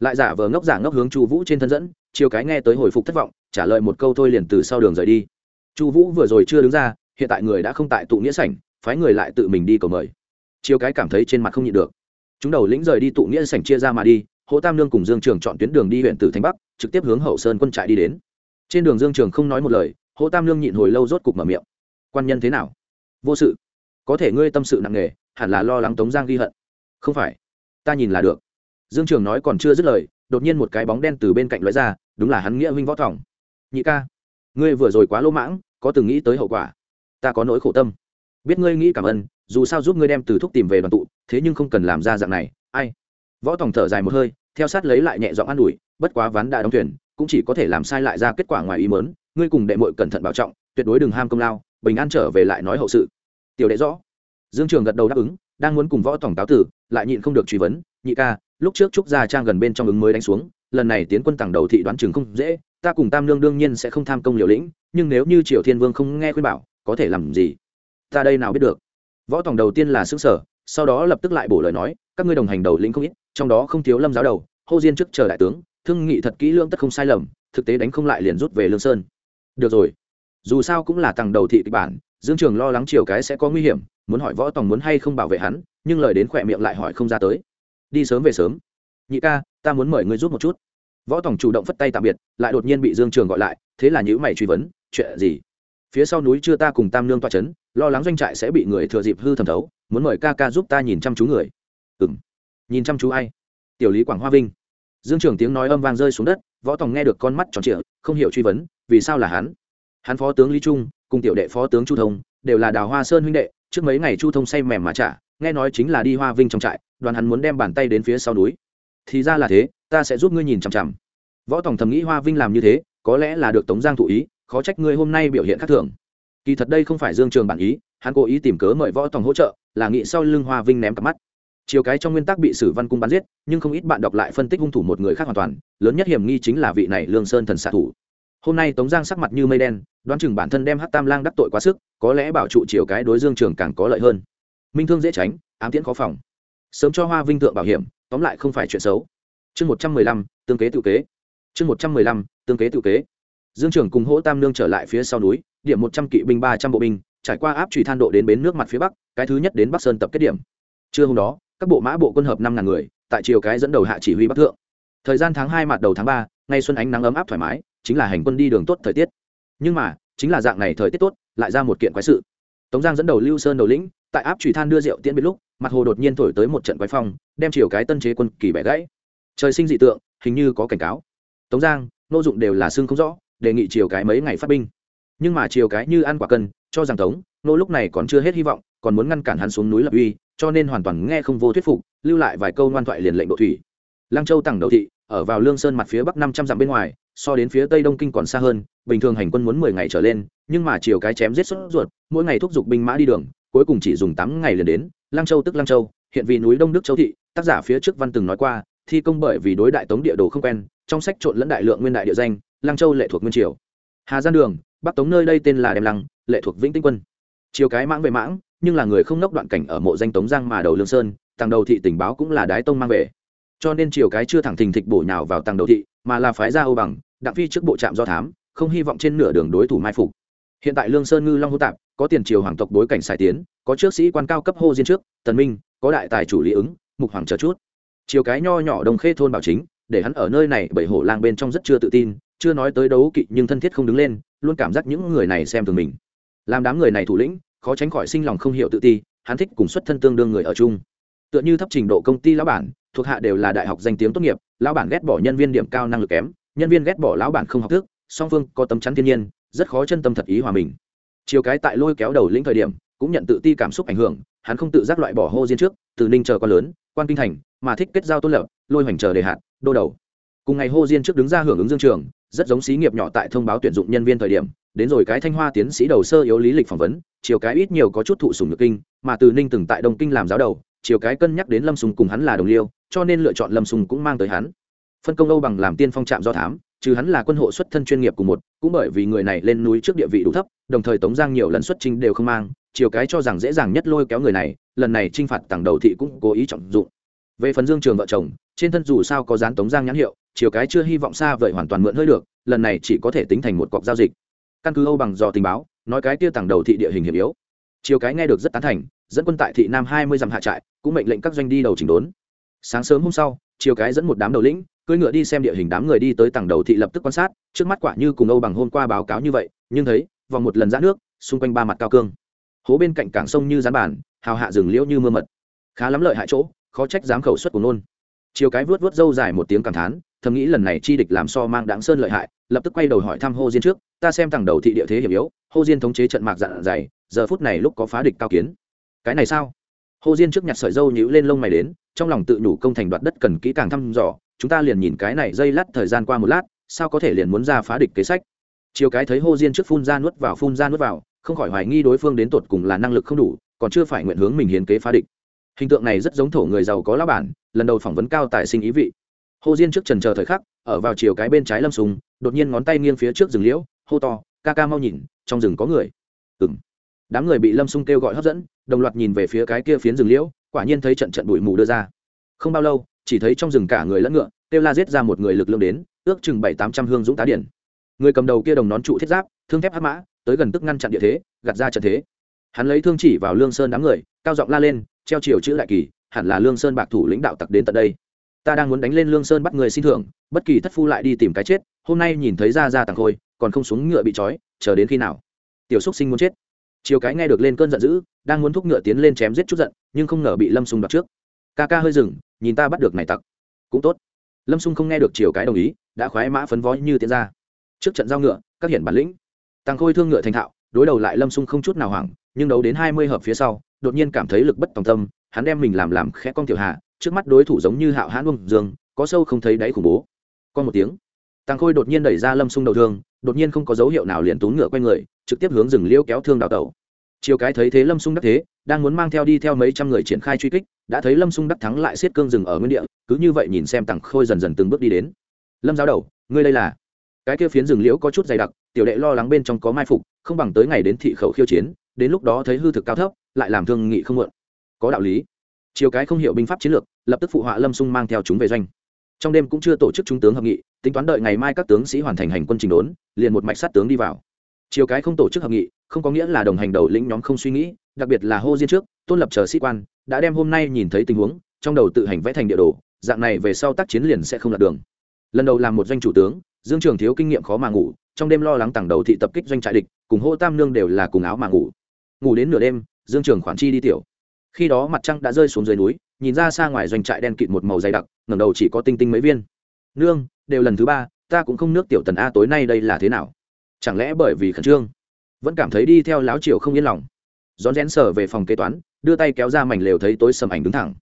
Lại giả vờ ngốc giả ngốc hướng chu vũ trên thân dẫn chiều cái nghe tới hồi phục thất vọng, trả lời một câu thôi liền từ sau đường rời đi. Chu vũ vừa rồi chưa đứng ra, hiện tại người đã không tại tụ nghĩa sảnh, phái người lại tự mình đi cầu mời. Chiều cái cảm thấy trên mặt không nhịn được. Chúng đầu lĩnh rời đi tụ nghĩa sảnh chia ra mà đi, Hồ tam Nương cùng dương trường chọn tuyến đường đi huyện tử thanh bắc trực tiếp hướng hậu sơn quân trại đi đến. Trên đường dương trường không nói một lời, hỗ tam lương nhịn hồi lâu rốt cục mở miệng. Quan nhân thế nào? Vô sự. Có thể ngươi tâm sự nặng nề, hẳn là lo lắng tống giang ghi hận. Không phải. Ta nhìn là được. Dương trường nói còn chưa dứt lời, đột nhiên một cái bóng đen từ bên cạnh lóe ra, đúng là hắn nghĩa huynh võ thỏng nhị ca, ngươi vừa rồi quá lỗ mãng, có từng nghĩ tới hậu quả? Ta có nỗi khổ tâm. Biết ngươi nghĩ cảm ơn, dù sao giúp ngươi đem từ thúc tìm về đoàn tụ, thế nhưng không cần làm ra dạng này. Ai? Võ tòng thở dài một hơi theo sát lấy lại nhẹ giọng an ủi, bất quá ván đã đóng thuyền, cũng chỉ có thể làm sai lại ra kết quả ngoài ý mớn ngươi cùng đệ mội cẩn thận bảo trọng, tuyệt đối đừng ham công lao, bình an trở về lại nói hậu sự. Tiểu đệ rõ. Dương trường gật đầu đáp ứng, đang muốn cùng võ tổng cáo tử, lại nhịn không được truy vấn, nhị ca, lúc trước trúc gia trang gần bên trong ứng mới đánh xuống, lần này tiến quân tàng đầu thị đoán chừng không dễ, ta cùng tam lương đương nhiên sẽ không tham công liều lĩnh, nhưng nếu như triều thiên vương không nghe khuyên bảo, có thể làm gì? Ta đây nào biết được. Võ tổng đầu tiên là xứ sở sau đó lập tức lại bổ lời nói các ngươi đồng hành đầu lĩnh không ít, trong đó không thiếu lâm giáo đầu, hô diên trước chờ đại tướng, thương nghị thật kỹ lưỡng tất không sai lầm, thực tế đánh không lại liền rút về lương sơn. Được rồi, dù sao cũng là tầng đầu thị kịch bản, dương trường lo lắng chiều cái sẽ có nguy hiểm, muốn hỏi võ tòng muốn hay không bảo vệ hắn, nhưng lời đến khỏe miệng lại hỏi không ra tới. Đi sớm về sớm. Nhị ca, ta muốn mời ngươi rút một chút. Võ tòng chủ động phất tay tạm biệt, lại đột nhiên bị dương trường gọi lại, thế là nhữ mày truy vấn, chuyện gì? Phía sau núi chưa ta cùng tam nương toa c h ấ n lo lắng doanh trại sẽ bị người thừa dịp hư thẩm thấu, muốn mời ca ca giúp ta nhìn chăm chú người ừng nhìn chăm chú ai? Tiểu lý quảng hoa vinh. Dương trường tiếng nói âm vang rơi xuống đất, võ tòng nghe được con mắt tròn trịa, không hiểu truy vấn, vì sao là hắn? Hắn phó tướng lý trung, cùng tiểu đệ phó tướng chu thông, đều là đào hoa sơn huynh đệ, trước mấy ngày chu thông say mềm mà trả, nghe nói chính là đi hoa vinh trong trại, đoàn hắn muốn đem bàn tay đến phía sau núi. Thì ra là thế, ta sẽ giúp ngươi nhìn chằm chằm. Võ Tòng thầm nghĩ hoa vinh làm như thế, có lẽ là được tống giang thụ ý, khó trách ngươi hôm nay biểu hiện khác thường. Kỳ thật đây không phải dương trường bản ý, hắn cố ý tìm cớ mời võ Tòng hỗ trợ, là nghĩ sau lưng hoa vinh ném cặp mắt chiều cái trong nguyên tắc bị sử văn cung bắn giết, nhưng không ít bạn đọc lại phân tích hung thủ một người khác hoàn toàn, lớn nhất hiểm nghi chính là vị này lương sơn thần xạ thủ. Hôm nay tống giang sắc mặt như mây đen, đoán chừng bản thân đem hát tam lang đắc tội quá sức, có lẽ bảo trụ chiều cái đối dương trường càng có lợi hơn. Minh thương dễ tránh, ám tiễn khó phòng. Sớm cho hoa vinh thượng bảo hiểm, tóm lại không phải chuyện xấu. Chương một trăm mười lăm, tương kế tự kế. Chương một trăm mười lăm, tương kế tự kế. Dương trường cùng hỗ tam nương trở lại phía sau núi, điểm một trăm kỵ binh, ba trăm bộ binh, trải qua áp trùy than độ đến bến nước mặt phía bắc, cái thứ nhất đến bắc sơn tập kết điểm. Trưa hôm đó các bộ mã bộ quân hợp năm ngàn người, tại chiều cái dẫn đầu hạ chỉ huy bắc thượng. Thời gian tháng hai mặt đầu tháng ba, ngay xuân ánh nắng ấm áp thoải mái, chính là hành quân đi đường tốt thời tiết. Nhưng mà, chính là dạng này thời tiết tốt, lại ra một kiện quái sự. Tống giang dẫn đầu lưu sơn đầu lĩnh, tại áp trùy than đưa rượu tiễn biệt lúc, mặt hồ đột nhiên thổi tới một trận quái phong, đem chiều cái tân chế quân kỳ bẻ gãy. Trời sinh dị tượng, hình như có cảnh cáo. Tống giang, nô dụng đều là xương không rõ, đề nghị chiều cái mấy ngày phát binh. Nhưng mà chiều cái như ăn quả cân, cho rằng tống, nô lúc này còn chưa hết hy vọng, còn muốn ngăn cản hắn xuống núi lập uy cho nên hoàn toàn nghe không vô thuyết phục, lưu lại vài câu ngoan thoại liền lệnh độ thủy. Lăng châu tặng đầu thị, ở vào lương sơn mặt phía bắc năm trăm dặm bên ngoài, so đến phía tây đông kinh còn xa hơn, bình thường hành quân muốn mười ngày trở lên, nhưng mà chiều cái chém giết sốt ruột, mỗi ngày thúc giục binh mã đi đường, cuối cùng chỉ dùng tám ngày liền đến. Lăng châu tức lăng châu, hiện vì núi đông đức châu thị, tác giả phía trước văn từng nói qua, thi công bởi vì đối đại tống địa đồ không quen, trong sách trộn lẫn đại lượng nguyên đại địa danh, lăng châu lệ thuộc nguyên triều. Hà gian đường, bắc tống nơi đây tên là đem lăng, lệ thuộc vĩnh tinh quân. Chiều cái mãng về mãng nhưng là người không nốc đoạn cảnh ở mộ danh tống giang mà đầu lương sơn, tàng đầu thị tình báo cũng là đái tông mang về. Cho nên chiều cái chưa thẳng thình thịch bổ nhào vào tàng đầu thị, mà là phái ra âu bằng, đặng phi trước bộ trạm do thám, không hy vọng trên nửa đường đối thủ mai phục. Hiện tại lương sơn ngư long hô tạp, có tiền triều hoàng tộc bối cảnh xài tiến, có trước sĩ quan cao cấp hô diên trước, tần minh, có đại tài chủ lý ứng, mục hoàng chờ chút. Chiều cái nho nhỏ đồng khê thôn bảo chính, để hắn ở nơi này bảy hổ lang bên trong rất chưa tự tin, chưa nói tới đấu kỵ nhưng thân thiết không đứng lên, luôn cảm giác những người này xem thường mình. Làm đám người này thủ lĩnh khó tránh khỏi sinh lòng không hiểu tự ti, hắn thích cùng xuất thân tương đương người ở chung. Tựa như thấp trình độ công ty lão bản, thuộc hạ đều là đại học danh tiếng tốt nghiệp, lão bản ghét bỏ nhân viên điểm cao năng lực kém, nhân viên ghét bỏ lão bản không học thức, song phương có tấm chắn thiên nhiên, rất khó chân tâm thật ý hòa mình. Chiều cái tại lôi kéo đầu lĩnh thời điểm, cũng nhận tự ti cảm xúc ảnh hưởng, hắn không tự giác loại bỏ hô diên trước, từ ninh chờ quan lớn, quan kinh thành, mà thích kết giao tôn lập, lôi hoành chờ đề hạt, đô đầu. Cùng ngày hô diên trước đứng ra hưởng ứng dương trường, rất giống xí nghiệp nhỏ tại thông báo tuyển dụng nhân viên thời điểm đến rồi cái thanh hoa tiến sĩ đầu sơ yếu lý lịch phỏng vấn, chiều cái ít nhiều có chút thụ sùng nhược kinh, mà từ ninh từng tại đông kinh làm giáo đầu, chiều cái cân nhắc đến lâm sùng cùng hắn là đồng liêu, cho nên lựa chọn lâm sùng cũng mang tới hắn. Phân công âu bằng làm tiên phong trạm do thám, trừ hắn là quân hộ xuất thân chuyên nghiệp của một, cũng bởi vì người này lên núi trước địa vị đủ thấp, đồng thời tống giang nhiều lần xuất trình đều không mang, chiều cái cho rằng dễ dàng nhất lôi kéo người này, lần này t r i n h phạt tặng đầu thị cũng cố ý trọng dụng. Về phần dương trường vợ chồng, trên thân dù sao có dán tống giang nhãn hiệu, chiều cái chưa hy vọng xa vậy hoàn toàn mượn hơi được, lần này chỉ có thể tính thành một cọc giao dịch căn cứ âu bằng dò tình báo, nói cái kia tặng đầu thị địa hình hiểm yếu. Chiều cái nghe được rất tán thành, dẫn quân tại thị nam hai mươi dặm hạ trại, cũng mệnh lệnh các doanh đi đầu chỉnh đốn. Sáng sớm hôm sau chiều cái dẫn một đám đầu lĩnh, cưỡi ngựa đi xem địa hình đám người đi tới tầng đầu thị lập tức quan sát, trước mắt quả như cùng âu bằng hôm qua báo cáo như vậy, nhưng thấy, vòng một lần giãn nước, xung quanh ba mặt cao cương. Hố bên cạnh cảng sông như rán bản, hào hạ rừng liễu như mưa mật. Khá lắm lợi hại chỗ, khó trách dám khẩu suất của nôn. Chiều cái vớt vớt râu dài một tiếng cảm thán thầm nghĩ lần này chi địch làm so mang đáng sơn lợi hại, lập tức quay đầu hỏi thăm hô diên trước, ta xem thằng đầu thị địa thế hiểm yếu, hô diên thống chế trận mạc dạn dày, giờ phút này lúc có phá địch cao kiến. Cái này sao? Hô diên trước nhặt sợi dâu nhữ lên lông mày đến, trong lòng tự nhủ công thành đoạt đất cần kỹ càng thăm dò, chúng ta liền nhìn cái này dây lát thời gian qua một lát, sao có thể liền muốn ra phá địch kế sách? Chiều cái thấy hô diên trước phun ra nuốt vào phun ra nuốt vào, không khỏi hoài nghi đối phương đến tột cùng là năng lực không đủ, còn chưa phải nguyện hướng mình hiến kế phá địch. Hình tượng này rất giống thổ người giàu có lá bản, lần đầu phỏng vấn cao tài sinh ý vị hô diên trước trần chờ thời khắc, ở vào chiều cái bên trái lâm sùng, đột nhiên ngón tay nghiêng phía trước rừng liễu, hô to, ca ca mau nhìn, trong rừng có người. Ừng đám người bị lâm sung kêu gọi hấp dẫn, đồng loạt nhìn về phía cái kia phiến rừng liễu, quả nhiên thấy trận trận bụi mù đưa ra. Không bao lâu, chỉ thấy trong rừng cả người lẫn ngựa, kêu la giết ra một người lực lượng đến, ước chừng bảy tám trăm hương dũng tá điển. Người cầm đầu kia đồng nón trụ thiết giáp, thương thép hắc mã, tới gần tức ngăn chặn địa thế, gạt ra trận thế. Hắn lấy thương chỉ vào lương sơn đám người, cao giọng la lên, treo chiều chữ đại kỳ, hẳn là lương sơn bạc thủ lãnh đạo tặc đến tận đây ta đang muốn đánh lên lương sơn bắt người xin thưởng, bất kỳ thất phu lại đi tìm cái chết, hôm nay nhìn thấy ra ra tàng khôi, còn không xuống ngựa bị trói, chờ đến khi nào? Tiểu xúc sinh muốn chết. Chiều cái nghe được lên cơn giận dữ, đang muốn thúc ngựa tiến lên chém giết chút giận, nhưng không ngờ bị lâm sung đoạt trước. Ca ca hơi dừng, nhìn ta bắt được này tặc. Cũng tốt. Lâm sung không nghe được chiều cái đồng ý, đã khoái mã phấn vó như tiến ra. Trước trận giao ngựa, các hiển bản lĩnh. Tàng khôi thương ngựa thành thạo, đối đầu lại lâm sung không chút nào hoảng, nhưng đấu đến hai mươi hợp phía sau, đột nhiên cảm thấy lực bất tòng tâm, hắn đem mình làm làm khẽ con tiểu hạ trước mắt đối thủ giống như hạo hãn bông dương, có sâu không thấy đáy khủng bố. Con một tiếng tăng khôi đột nhiên đẩy ra lâm sung đầu thương, đột nhiên không có dấu hiệu nào liền tún ngựa quay người, trực tiếp hướng rừng liêu kéo thương đào tẩu. Chiều cái thấy thế lâm sung đắc thế, đang muốn mang theo đi theo mấy trăm người triển khai truy kích, đã thấy lâm sung đắc thắng lại xiết cương rừng ở nguyên địa, cứ như vậy nhìn xem tàng khôi dần dần từng bước đi đến. Lâm giáo đầu, ngươi đây là? Cái kia phiến rừng liễu có chút dày đặc, tiểu đệ lo lắng bên trong có mai phục, không bằng tới ngày đến thị khẩu khiêu chiến, đến lúc đó thấy hư thực cao thấp, lại làm thương nghị không mượn có đạo lý. Chiều cái không hiểu binh pháp chiến lược lập tức phụ họa lâm sung mang theo chúng về doanh. Trong đêm cũng chưa tổ chức trung tướng hợp nghị, tính toán đợi ngày mai các tướng sĩ hoàn thành hành quân trình đốn, liền một mạch sát tướng đi vào. Chiều cái không tổ chức hợp nghị, không có nghĩa là đồng hành đầu lĩnh nhóm không suy nghĩ, đặc biệt là hô diên trước, tôn lập chờ sĩ quan, đã đem hôm nay nhìn thấy tình huống, trong đầu tự hành vẽ thành địa đồ, dạng này về sau tác chiến liền sẽ không lạc đường. Lần đầu làm một doanh chủ tướng, dương trường thiếu kinh nghiệm khó mà ngủ, trong đêm lo lắng tặng đầu thị tập kích doanh trại địch, cùng hô tam nương đều là cùng áo mà ngủ. Ngủ đến nửa đêm, dương trường khoản chi đi tiểu. Khi đó mặt trăng đã rơi xuống dưới núi nhìn ra xa ngoài doanh trại đen kịt một màu dày đặc ngẩng đầu chỉ có tinh tinh mấy viên. Nương đều lần thứ ba ta cũng không nước tiểu tần a tối nay đây là thế nào? Chẳng lẽ bởi vì khẩn trương? Vẫn cảm thấy đi theo láo triều không yên lòng. Rón rén sở về phòng kế toán đưa tay kéo ra mảnh lều thấy tối sầm ảnh đứng thẳng.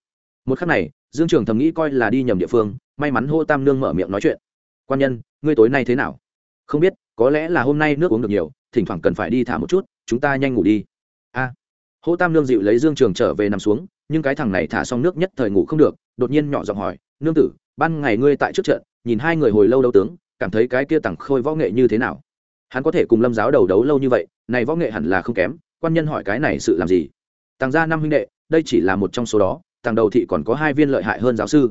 Một khắc này dương trường thầm nghĩ coi là đi nhầm địa phương may mắn hô tam nương mở miệng nói chuyện. Quan nhân ngươi tối nay thế nào? Không biết có lẽ là hôm nay nước uống được nhiều thỉnh thoảng cần phải đi thả một chút chúng ta nhanh ngủ đi. A. À, hô tam nương dịu lấy dương trường trở về nằm xuống nhưng cái thằng này thả xong nước nhất thời ngủ không được, đột nhiên nhỏ giọng hỏi, nương tử, ban ngày ngươi tại trước trận, nhìn hai người hồi lâu đấu tướng, cảm thấy cái kia tằng khôi võ nghệ như thế nào? Hắn có thể cùng lâm giáo đầu đấu lâu như vậy, này võ nghệ hẳn là không kém, quan nhân hỏi cái này sự làm gì? Tàng gia năm huynh đệ, đây chỉ là một trong số đó tàng đầu thị còn có hai viên lợi hại hơn giáo sư.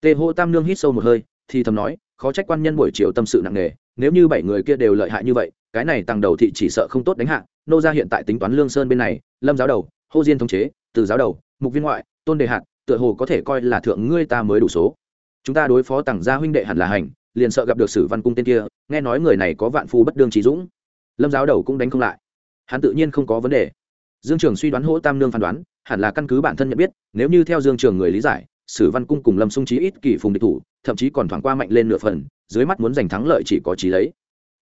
Tề hô tam nương hít sâu một hơi, thì thầm nói, khó trách quan nhân buổi chiều tâm sự nặng nề, nếu như bảy người kia đều lợi hại như vậy, cái này tàng đầu thị chỉ sợ không tốt đánh hạ, nô ra hiện tại tính toán lương sơn bên này, lâm giáo đầu, hô diên thống chế từ giáo đầu, mục viên ngoại, tôn đề hạt, tựa hồ có thể coi là thượng ngươi ta mới đủ số. Chúng ta đối phó tàng gia huynh đệ hẳn là hành, liền sợ gặp được sử văn cung tên kia, nghe nói người này có vạn phu bất đương trí dũng. Lâm giáo đầu cũng đánh không lại. Hắn tự nhiên không có vấn đề. Dương trường suy đoán hỗ tam nương phán đoán, hẳn là căn cứ bản thân nhận biết, nếu như theo dương trường người lý giải, sử văn cung cùng lâm sung trí ít kỳ phùng địch thủ, thậm chí còn thoảng qua mạnh lên nửa phần, dưới mắt muốn giành thắng lợi chỉ có trí lấy.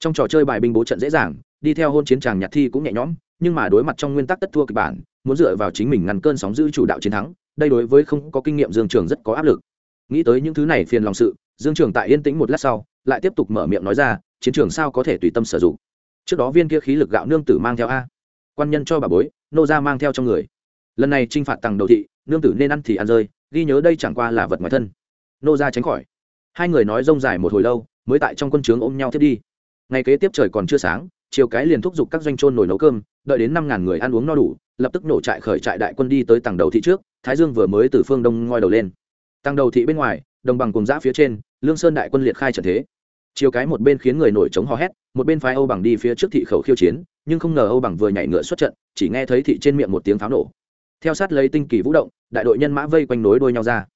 Trong trò chơi bài binh bố trận dễ dàng, đi theo hôn chiến tràng nhạc thi cũng nhẹ nhõm, nhưng mà đối mặt trong nguyên tắc tất thua kịch bản muốn dựa vào chính mình ngăn cơn sóng giữ chủ đạo chiến thắng, đây đối với không có kinh nghiệm dương trường rất có áp lực. Nghĩ tới những thứ này phiền lòng sự, dương trường tại yên tĩnh một lát sau, lại tiếp tục mở miệng nói ra, chiến trường sao có thể tùy tâm sử dụng? Trước đó viên kia khí lực gạo nương tử mang theo a. Quan nhân cho bà bối, nô ra mang theo trong người. Lần này t r i n h phạt tầng đầu thị, nương tử nên ăn thì ăn rơi, ghi nhớ đây chẳng qua là vật ngoài thân. Nô ra tránh khỏi. Hai người nói rông dài một hồi lâu, mới tại trong quân trướng ôm nhau thiết đi. Ngày kế tiếp trời còn chưa sáng, chiều cái liền thúc giục các doanh trôn nồi nấu cơm, đợi đến năm ngàn người ăn uống no đủ lập tức nổ trại khởi trại đại quân đi tới tầng đầu thị trước, thái dương vừa mới từ phương đông ngoi đầu lên. Tầng đầu thị bên ngoài, đồng bằng cùng giã phía trên, lương sơn đại quân liệt khai trận thế. Chiều cái một bên khiến người nổi trống hò hét, một bên phái âu bằng đi phía trước thị khẩu khiêu chiến, nhưng không ngờ âu bằng vừa nhảy ngựa xuất trận, chỉ nghe thấy thị trên miệng một tiếng pháo nổ. Theo sát lấy tinh kỳ vũ động, đại đội nhân mã vây quanh nối đuôi nhau ra.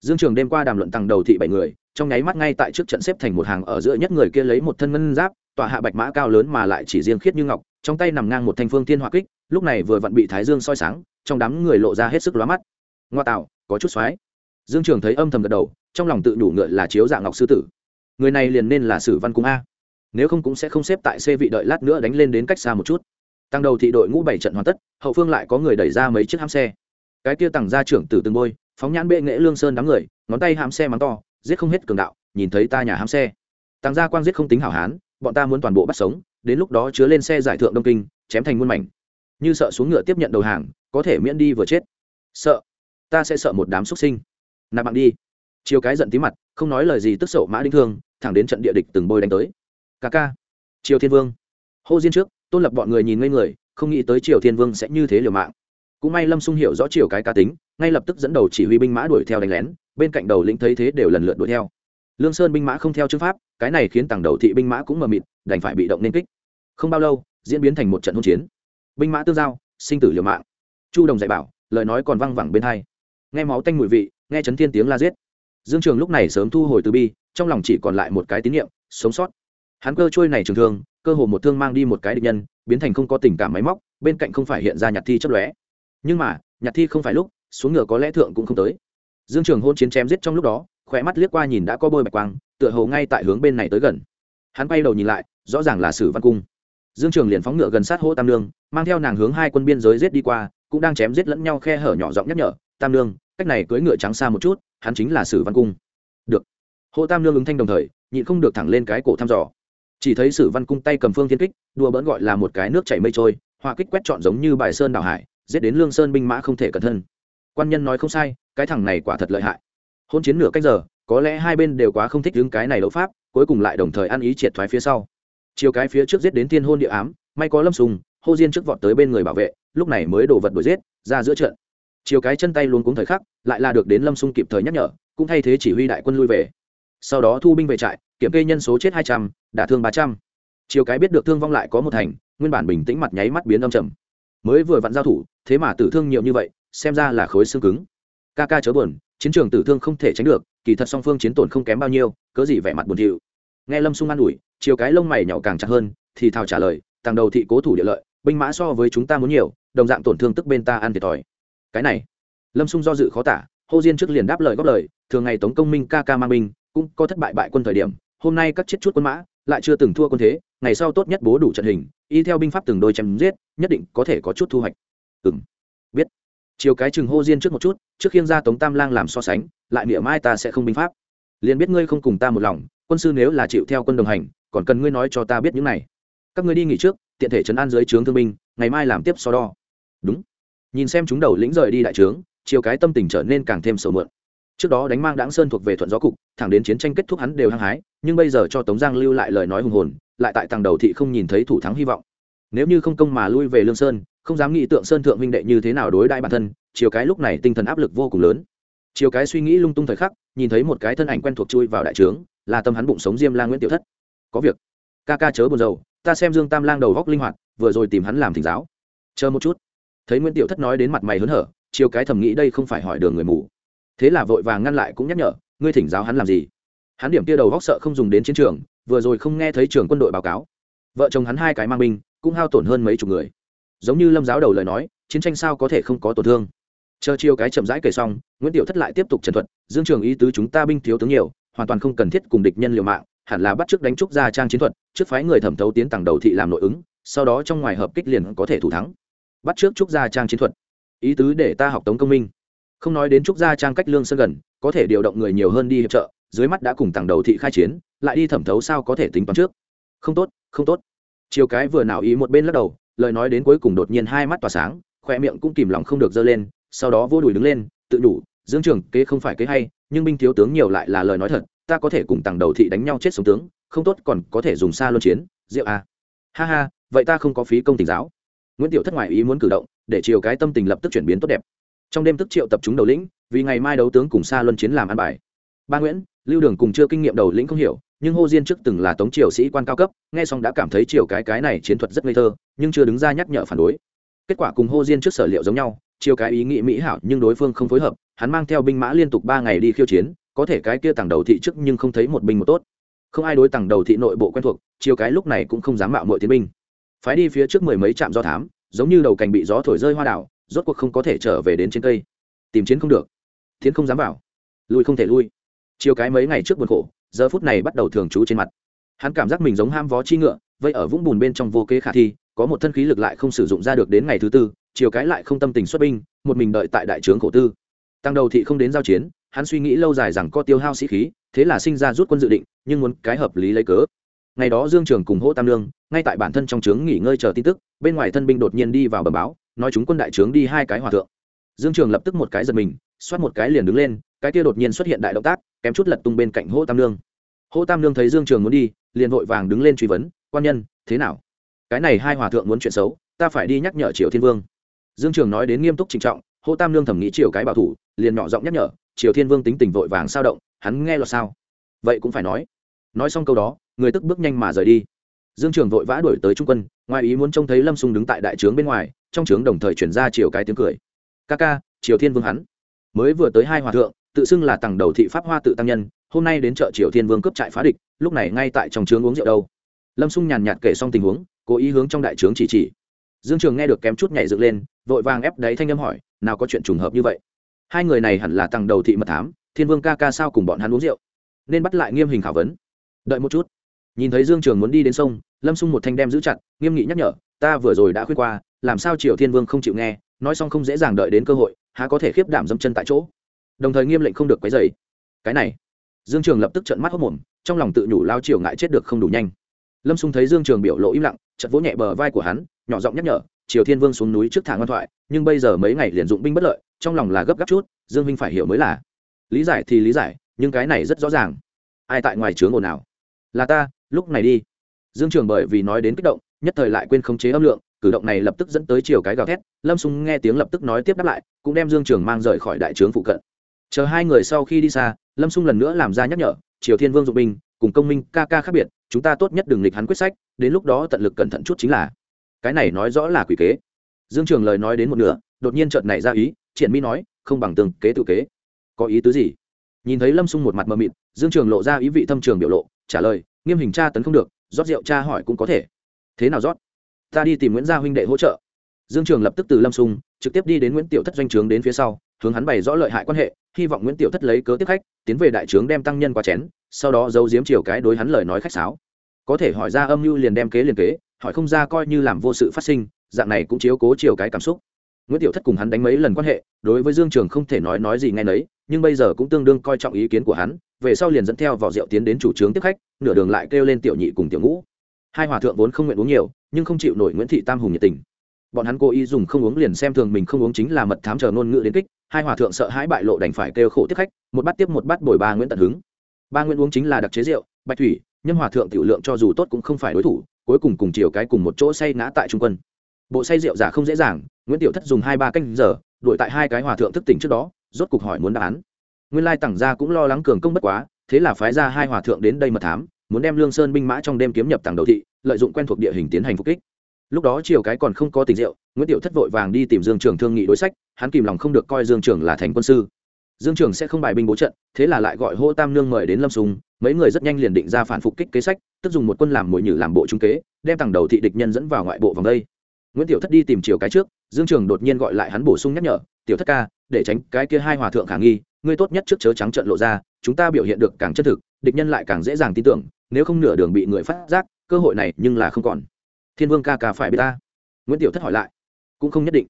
Dương trường đêm qua đàm luận tầng đầu thị bảy người, trong nháy mắt ngay tại trước trận xếp thành một hàng, ở giữa nhất người kia lấy một thân ngân giáp tọa hạ bạch mã cao lớn mà lại chỉ riêng khiết như ngọc, trong tay nằm ngang một thanh phương thiên hỏa kích, lúc này vừa vặn bị thái dương soi sáng, trong đám người lộ ra hết sức lóa mắt. Ngoa tạo, có chút xoái. Dương trường thấy âm thầm gật đầu, trong lòng tự đủ ngựa là chiếu dạng ngọc sư tử. Người này liền nên là sử văn cung a. Nếu không cũng sẽ không xếp tại xe vị đợi lát nữa đánh lên đến cách xa một chút. Tăng đầu thị đội ngũ bảy trận hoàn tất, hậu phương lại có người đẩy ra mấy chiếc hãm xe. Cái kia tặng ra trưởng tử từng bôi, phóng nhãn bệ nghệ lương sơn đám người, ngón tay hãm xe mắng to, giết không hết cường đạo, nhìn thấy ta nhà hãm xe. Tăng gia quang giết không tính hảo hán bọn ta muốn toàn bộ bắt sống, đến lúc đó chứa lên xe giải thượng đông kinh, chém thành muôn mảnh. Như sợ xuống ngựa tiếp nhận đầu hàng, có thể miễn đi vừa chết. Sợ? Ta sẽ sợ một đám xuất sinh. Nạp bạn đi. Chiều cái giận tí mặt, không nói lời gì tức sậu mã đinh thương, thẳng đến trận địa địch từng bôi đánh tới. Ca ca. Triều thiên vương. Hô diên trước, tôn lập bọn người nhìn ngây người, không nghĩ tới triều thiên vương sẽ như thế liều mạng. Cũng may lâm sung hiểu rõ triều cái cá tính, ngay lập tức dẫn đầu chỉ huy binh mã đuổi theo đánh lén, bên cạnh đầu lĩnh thấy thế đều lần lượt đuổi theo lương sơn binh mã không theo chương pháp, cái này khiến tàng đầu thị binh mã cũng mờ mịt, đành phải bị động nên kích. Không bao lâu, diễn biến thành một trận hỗn chiến. Binh mã tương giao, sinh tử liều mạng. Chu đồng dạy bảo, lời nói còn văng vẳng bên hai. Nghe máu tanh mùi vị, nghe chấn thiên tiếng la giết. Dương trường lúc này sớm thu hồi từ bi, trong lòng chỉ còn lại một cái tín nhiệm sống sót. Hắn cơ trôi này trường thương, cơ hồ một thương mang đi một cái địch nhân, biến thành không có tình cảm máy móc, bên cạnh không phải hiện ra nhạc thi chấp lóe. Nhưng mà nhạc thi không phải lúc, xuống ngựa có lẽ thượng cũng không tới. Dương trường hôn chiến chém giết trong lúc đó khỏe mắt liếc qua nhìn đã có bôi bạch quang tựa hồ ngay tại hướng bên này tới gần. Hắn bay đầu nhìn lại rõ ràng là sử văn cung. Dương trường liền phóng ngựa gần sát hô tam Nương, mang theo nàng hướng hai quân biên giới giết đi qua cũng đang chém giết lẫn nhau khe hở nhỏ giọng nhắc nhở tam Nương, cách này cưỡi ngựa trắng xa một chút hắn chính là sử văn cung. Được. Hồ tam Nương ứng thanh đồng thời nhịn không được thẳng lên cái cổ thăm dò. Chỉ thấy sử văn cung tay cầm phương thiên kích đùa bỡn gọi là một cái nước chảy mây trôi họa kích quét trọn giống như bài sơn đảo hải giết đến lương sơn binh mã không thể cẩn thân. Quan nhân nói không sai cái thằng này quả thật lợi hại hôn chiến nửa cách giờ, có lẽ hai bên đều quá không thích đứng cái này đấu pháp, cuối cùng lại đồng thời ăn ý triệt thoái phía sau. Chiều cái phía trước giết đến thiên hôn địa ám, may có lâm sùng, hô diên trước vọt tới bên người bảo vệ, lúc này mới đổ vật đuổi giết, ra giữa trận. Chiều cái chân tay luôn cuống thời khắc, lại là được đến lâm sung kịp thời nhắc nhở, cũng thay thế chỉ huy đại quân lui về. Sau đó thu binh về trại, kiểm kê nhân số chết hai trăm, đả thương ba trăm. Chiều cái biết được thương vong lại có một thành, nguyên bản bình tĩnh mặt nháy mắt biến âm trầm. Mới vừa vặn giao thủ, thế mà tử thương nhiều như vậy, xem ra là khối xương cứng. Ca ca chớ buồn chiến trường tử thương không thể tránh được, kỳ thật song phương chiến tổn không kém bao nhiêu, cớ gì vẻ mặt buồn thiu. Nghe lâm sung an ủi, chiều cái lông mày nhỏ càng chặt hơn, thì thào trả lời, tàng đầu thị cố thủ địa lợi, binh mã so với chúng ta muốn nhiều, đồng dạng tổn thương tức bên ta ăn thiệt thòi. Cái này, lâm xung do dự khó tả, hô diên trước liền đáp lời góp lời, thường ngày tống công minh ca ca mang binh, cũng có thất bại bại quân thời điểm, hôm nay các chết chút quân mã, lại chưa từng thua quân thế, ngày sau tốt nhất bố đủ trận hình, y theo binh pháp từng đôi chém giết, nhất định có thể có chút thu hoạch. Ừ m chiều cái chừng hô diên trước một chút, trước khiêng ra tống tam lang làm so sánh, lại niệm mai ta sẽ không binh pháp. Liền biết ngươi không cùng ta một lòng, quân sư nếu là chịu theo quân đồng hành, còn cần ngươi nói cho ta biết những này. Các ngươi đi nghỉ trước, tiện thể trấn an dưới trướng thương binh, ngày mai làm tiếp so đo. Đúng. Nhìn xem chúng đầu lĩnh rời đi đại trướng, chiều cái tâm tình trở nên càng thêm sầu mượn. Trước đó đánh mang đáng sơn thuộc về thuận gió cục, thẳng đến chiến tranh kết thúc hắn đều hăng hái, nhưng bây giờ cho tống giang lưu lại lời nói hùng hồn, lại tại tầng đầu thị không nhìn thấy thủ thắng hy vọng nếu như không công mà lui về lương sơn, không dám nghĩ tượng sơn thượng minh đệ như thế nào đối đại bản thân, chiều cái lúc này tinh thần áp lực vô cùng lớn. Chiều cái suy nghĩ lung tung thời khắc, nhìn thấy một cái thân ảnh quen thuộc chui vào đại trướng, là tâm hắn bụng sống diêm la nguyễn tiểu thất. Có việc. Ca ca chớ buồn rầu, ta xem dương tam lang đầu góc linh hoạt, vừa rồi tìm hắn làm thỉnh giáo. Chờ một chút. Thấy nguyễn tiểu thất nói đến mặt mày hớn hở, chiều cái thầm nghĩ đây không phải hỏi đường người mù. Thế là vội vàng ngăn lại cũng nhắc nhở, ngươi thỉnh giáo hắn làm gì? Hắn điểm kia đầu góc sợ không dùng đến chiến trường, vừa rồi không nghe thấy trường quân đội báo cáo. Vợ chồng hắn hai cái mang binh cũng hao tổn hơn mấy chục người. Giống như lâm giáo đầu lời nói, chiến tranh sao có thể không có tổn thương? Chờ chiêu cái chậm rãi kể xong, nguyễn tiểu thất lại tiếp tục trần thuật, dương trường ý tứ chúng ta binh thiếu tướng nhiều, hoàn toàn không cần thiết cùng địch nhân liều mạng, hẳn là bắt trước đánh trúc gia trang chiến thuật, trước phái người thẩm thấu tiến tầng đầu thị làm nội ứng, sau đó trong ngoài hợp kích liền có thể thủ thắng. Bắt trước trúc gia trang chiến thuật. Ý tứ để ta học tống công minh. Không nói đến trúc gia trang cách lương sơn gần, có thể điều động người nhiều hơn đi hiệp trợ, dưới mắt đã cùng tầng đầu thị khai chiến, lại đi thẩm thấu sao có thể tính toán trước. Không tốt không tốt chiều cái vừa nào ý một bên lắc đầu, lời nói đến cuối cùng đột nhiên hai mắt tỏa sáng khoe miệng cũng kìm lòng không được dơ lên, sau đó vô đùi đứng lên, tự đủ, dương trường kế không phải kế hay, nhưng binh thiếu tướng nhiều lại là lời nói thật, ta có thể cùng tàng đầu thị đánh nhau chết sống tướng, không tốt còn có thể dùng xa luân chiến, rượu a à. ha ha, vậy ta không có phí công tình giáo. Nguyễn tiểu thất ngoại ý muốn cử động, để chiều cái tâm tình lập tức chuyển biến tốt đẹp. Trong đêm tức triệu tập chúng đầu lĩnh, vì ngày mai đấu tướng cùng xa luân chiến làm ăn bài. Ba nguyễn, lưu đường cùng chưa kinh nghiệm đầu lĩnh không hiểu nhưng hô diên trước từng là tống triều sĩ quan cao cấp, nghe xong đã cảm thấy triều cái cái này chiến thuật rất ngây thơ, nhưng chưa đứng ra nhắc nhở phản đối. Kết quả cùng hô diên trước sở liệu giống nhau, triều cái ý nghĩ mỹ hảo nhưng đối phương không phối hợp, hắn mang theo binh mã liên tục ba ngày đi khiêu chiến, có thể cái kia tàng đầu thị trước nhưng không thấy một binh một tốt. Không ai đối tàng đầu thị nội bộ quen thuộc, triều cái lúc này cũng không dám mạo mọi tiến binh. Phái đi phía trước mười mấy trạm do thám, giống như đầu cành bị gió thổi rơi hoa đảo, rốt cuộc không có thể trở về đến trên cây. Tìm chiến không được. Tiến không dám vào. Lui không thể lui. Chiều cái mấy ngày trước buồn khổ giờ phút này bắt đầu thường trú trên mặt. Hắn cảm giác mình giống ham vó chi ngựa vậy ở vũng bùn bên trong vô kế khả thi, có một thân khí lực lại không sử dụng ra được đến ngày thứ tư, chiều cái lại không tâm tình xuất binh, một mình đợi tại đại trướng khổ tư. Tăng đầu thị không đến giao chiến, hắn suy nghĩ lâu dài rằng có tiêu hao sĩ khí, thế là sinh ra rút quân dự định, nhưng muốn cái hợp lý lấy cớ. Ngày đó dương trường cùng hỗ tam lương ngay tại bản thân trong trướng nghỉ ngơi chờ tin tức, bên ngoài thân binh đột nhiên đi vào bờ báo, nói chúng quân đại trướng đi hai cái hòa thượng dương trường lập tức một cái giật mình, xoát một cái liền đứng lên, cái kia đột nhiên xuất hiện đại động tác, kém chút lật tung bên cạnh hỗ tam lương hỗ tam lương thấy dương trường muốn đi, liền vội vàng đứng lên truy vấn, quan nhân, thế nào? Cái này hai hòa thượng muốn chuyện xấu, ta phải đi nhắc nhở triều thiên vương. Dương trường nói đến nghiêm túc trịnh trọng hỗ tam lương thẩm nghĩ triều cái bảo thủ, liền nhỏ giọng nhắc nhở, triều thiên vương tính tình vội vàng sao động, hắn nghe là sao? Vậy cũng phải nói. Nói xong câu đó, người tức bước nhanh mà rời đi. Dương trường vội vã đuổi tới trung quân, ngoài ý muốn trông thấy lâm sung đứng tại đại trướng bên ngoài, trong trướng đồng thời chuyển ra chiều cái tiếng cười ca ca, triều thiên vương hắn. Mới vừa tới hai hòa thượng, tự xưng là tằng đầu thị pháp hoa tự tăng nhân, hôm nay đến chợ triều thiên vương cướp trại phá địch, lúc này ngay tại trong trướng uống rượu đâu. Lâm xung nhàn nhạt kể xong tình huống, cố ý hướng trong đại trướng chỉ chỉ. Dương trường nghe được kém chút nhảy dựng lên, vội vàng ép đáy thanh âm hỏi, nào có chuyện trùng hợp như vậy? Hai người này hẳn là tằng đầu thị mật thám, thiên vương ca ca sao cùng bọn hắn uống rượu? Nên bắt lại nghiêm hình khảo vấn. Đợi một chút. Nhìn thấy dương trường muốn đi đến sông, lâm xung một thanh đem giữ chặt, nghiêm nghị nhắc nhở, ta vừa rồi đã khuyên qua, làm sao triều thiên vương không chịu nghe nói xong không dễ dàng đợi đến cơ hội, há có thể khiếp đảm dâm chân tại chỗ. Đồng thời nghiêm lệnh không được quấy dày cái này, dương trường lập tức trận mắt hốc mồm, trong lòng tự nhủ lao chiều ngại chết được không đủ nhanh. Lâm xung thấy dương trường biểu lộ im lặng chật vỗ nhẹ bờ vai của hắn, nhỏ giọng nhắc nhở, triều thiên vương xuống núi trước thả ngoan thoại, nhưng bây giờ mấy ngày liền dụng binh bất lợi, trong lòng là gấp gáp chút, dương minh phải hiểu mới là. Lý giải thì lý giải, nhưng cái này rất rõ ràng. Ai tại ngoài trướng ồn nào là ta, lúc này đi. Dương trường bởi vì nói đến kích động, nhất thời lại quên khống chế âm lượng cử động này lập tức dẫn tới chiều cái gào thét, lâm sung nghe tiếng lập tức nói tiếp đáp lại, cũng đem dương trường mang rời khỏi đại trướng phụ cận. Chờ hai người sau khi đi xa, lâm sung lần nữa làm ra nhắc nhở, triều thiên vương dụng binh, cùng công minh ca ca khác biệt, chúng ta tốt nhất đừng nghịch hắn quyết sách, đến lúc đó tận lực cẩn thận chút chính là. Cái này nói rõ là quỷ kế. Dương trường lời nói đến một nửa, đột nhiên chợt này ra ý, triển mi nói, không bằng từng kế tự kế. Có ý tứ gì? Nhìn thấy lâm sung một mặt mờ mịt, dương trường lộ ra ý vị thâm trường biểu lộ, trả lời, nghiêm hình tra tấn không được, rót rượu cha hỏi cũng có thể. Thế nào rót? Ta đi tìm nguyễn gia huynh đệ hỗ trợ. Dương trường lập tức từ lâm sung trực tiếp đi đến nguyễn tiểu thất doanh trướng đến phía sau, hướng hắn bày rõ lợi hại quan hệ, hy vọng nguyễn tiểu thất lấy cớ tiếp khách, tiến về đại trướng đem tăng nhân qua chén, sau đó giấu giếm chiều cái đối hắn lời nói khách sáo. Có thể hỏi ra âm mưu liền đem kế liền kế, hỏi không ra coi như làm vô sự phát sinh, dạng này cũng chiếu cố chiều cái cảm xúc. Nguyễn tiểu thất cùng hắn đánh mấy lần quan hệ, đối với dương trường không thể nói nói gì ngay nấy, nhưng bây giờ cũng tương đương coi trọng ý kiến của hắn, về sau liền dẫn theo vào rượu tiến đến chủ trướng tiếp khách, nửa đường lại kêu lên tiểu nhị cùng tiểu ngũ hai hòa thượng vốn không nguyện uống nhiều, nhưng không chịu nổi nguyễn thị tam hùng nhiệt tình. Bọn hắn cố ý dùng không uống liền xem thường mình không uống chính là mật thám chờ ngôn ngữ đến kích, hai hòa thượng sợ hãi bại lộ đành phải kêu khổ tiếp khách, một bát tiếp một bát bồi ba nguyễn tận hứng. Ba nguyễn uống chính là đặc chế rượu, bạch thủy, nhân hòa thượng tiểu lượng cho dù tốt cũng không phải đối thủ, cuối cùng cùng chiều cái cùng một chỗ say ngã tại trung quân. Bộ say rượu giả không dễ dàng, nguyễn tiểu thất dùng hai ba canh giờ, đuổi tại hai cái hòa thượng thức tỉnh trước đó, rốt cục hỏi muốn đáp án. Nguyên lai tặng gia cũng lo lắng cường công bất quá, thế là phái ra hai hòa thượng đến đây mật thám muốn đem lương sơn binh mã trong đêm kiếm nhập tàng đầu thị, lợi dụng quen thuộc địa hình tiến hành phục kích. Lúc đó chiều cái còn không có tình rượu, nguyễn tiểu thất vội vàng đi tìm dương trường thương nghị đối sách, hắn kìm lòng không được coi dương trường là thành quân sư. Dương trường sẽ không bài binh bố trận, thế là lại gọi hô tam nương mời đến lâm sùng, mấy người rất nhanh liền định ra phản phục kích kế sách, tức dùng một quân làm mồi nhử làm bộ trung kế, đem tàng đầu thị địch nhân dẫn vào ngoại bộ vòng đây. Nguyễn tiểu thất đi tìm chiều cái trước, dương trường đột nhiên gọi lại hắn bổ sung nhắc nhở, tiểu thất ca, để tránh cái kia hai hòa thượng khả nghi ngươi tốt nhất trước chớ trắng trợn lộ ra, chúng ta biểu hiện được càng chân thực, địch nhân lại càng dễ dàng tin tưởng, nếu không nửa đường bị người phát giác, cơ hội này nhưng là không còn. Thiên vương ca ca phải biết ta. Nguyễn tiểu thất hỏi lại. Cũng không nhất định.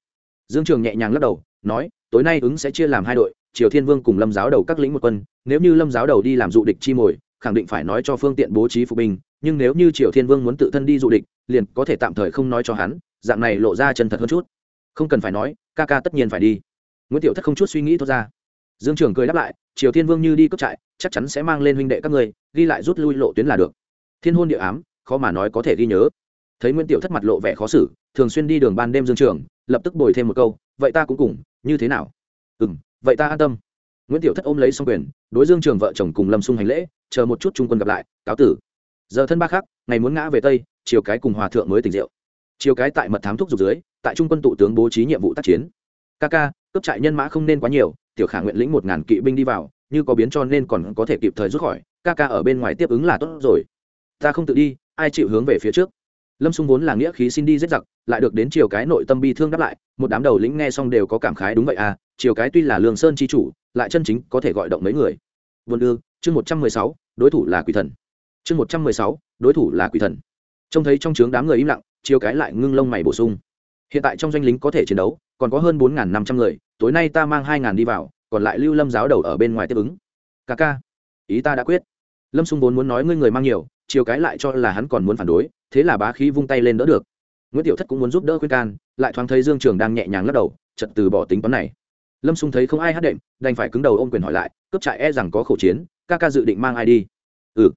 Dương trường nhẹ nhàng lắc đầu, nói, tối nay ứng sẽ chia làm hai đội, triều thiên vương cùng lâm giáo đầu các lĩnh một quân, nếu như lâm giáo đầu đi làm dụ địch chi mồi, khẳng định phải nói cho phương tiện bố trí phục binh, nhưng nếu như triều thiên vương muốn tự thân đi dụ địch, liền có thể tạm thời không nói cho hắn, dạng này lộ ra chân thật hơn chút. Không cần phải nói, ca ca tất nhiên phải đi. Nguyễn tiểu thất không chút suy nghĩ thốt ra dương trường cười đáp lại, triều thiên vương như đi cướp trại, chắc chắn sẽ mang lên huynh đệ các người ghi lại rút lui lộ tuyến là được. Thiên hôn địa ám, khó mà nói có thể ghi nhớ. Thấy nguyễn tiểu thất mặt lộ vẻ khó xử, thường xuyên đi đường ban đêm dương trường, lập tức bồi thêm một câu, vậy ta cũng cùng, như thế nào? Ừ m vậy ta an tâm. Nguyễn tiểu thất ôm lấy xong quyền, đối dương trường vợ chồng cùng lâm xung hành lễ, chờ một chút trung quân gặp lại, cáo tử. Giờ thân ba khác ngày muốn ngã về tây chiều cái cùng hòa thượng mới tỉnh rượu. Chiều cái tại mật thám thúc dục dưới, tại trung quân tụ tướng bố trí nhiệm vụ tác chiến. Ca ca cấp trại nhân mã không nên quá nhiều tiểu khả nguyện lĩnh một ngàn kỵ binh đi vào, như có biến cho nên còn có thể kịp thời rút khỏi, ca ca ở bên ngoài tiếp ứng là tốt rồi. Ta không tự đi, ai chịu hướng về phía trước? Lâm xung vốn là nghĩa khí xin đi giết giặc, lại được đến chiều cái nội tâm bi thương đáp lại, một đám đầu lĩnh nghe xong đều có cảm khái đúng vậy à chiều cái tuy là lương sơn chi chủ, lại chân chính có thể gọi động mấy người. Vườn ư, chương một trăm mười sáu, đối thủ là quỷ thần. Chương một trăm mười sáu, đối thủ là quỷ thần. Trông thấy trong trướng đám người im lặng chiều cái lại ngưng lông mày bổ sung. Hiện tại trong doanh lính có thể chiến đấu, còn có hơn bốn năm trăm người tối nay ta mang hai ngàn đi vào, còn lại lưu lâm giáo đầu ở bên ngoài tiếp ứng. Ca ca, ý ta đã quyết. Lâm xung vốn muốn nói ngươi người mang nhiều, chiều cái lại cho là hắn còn muốn phản đối, thế là bá khí vung tay lên đỡ được. Nguyễn tiểu thất cũng muốn giúp đỡ khuyên can, lại thoáng thấy dương trường đang nhẹ nhàng lắc đầu chật từ bỏ tính toán này. Lâm xung thấy không ai hát đệm, đành phải cứng đầu ôm quyền hỏi lại, cướp trại e rằng có khẩu chiến, ca ca dự định mang ai đi? Ừ.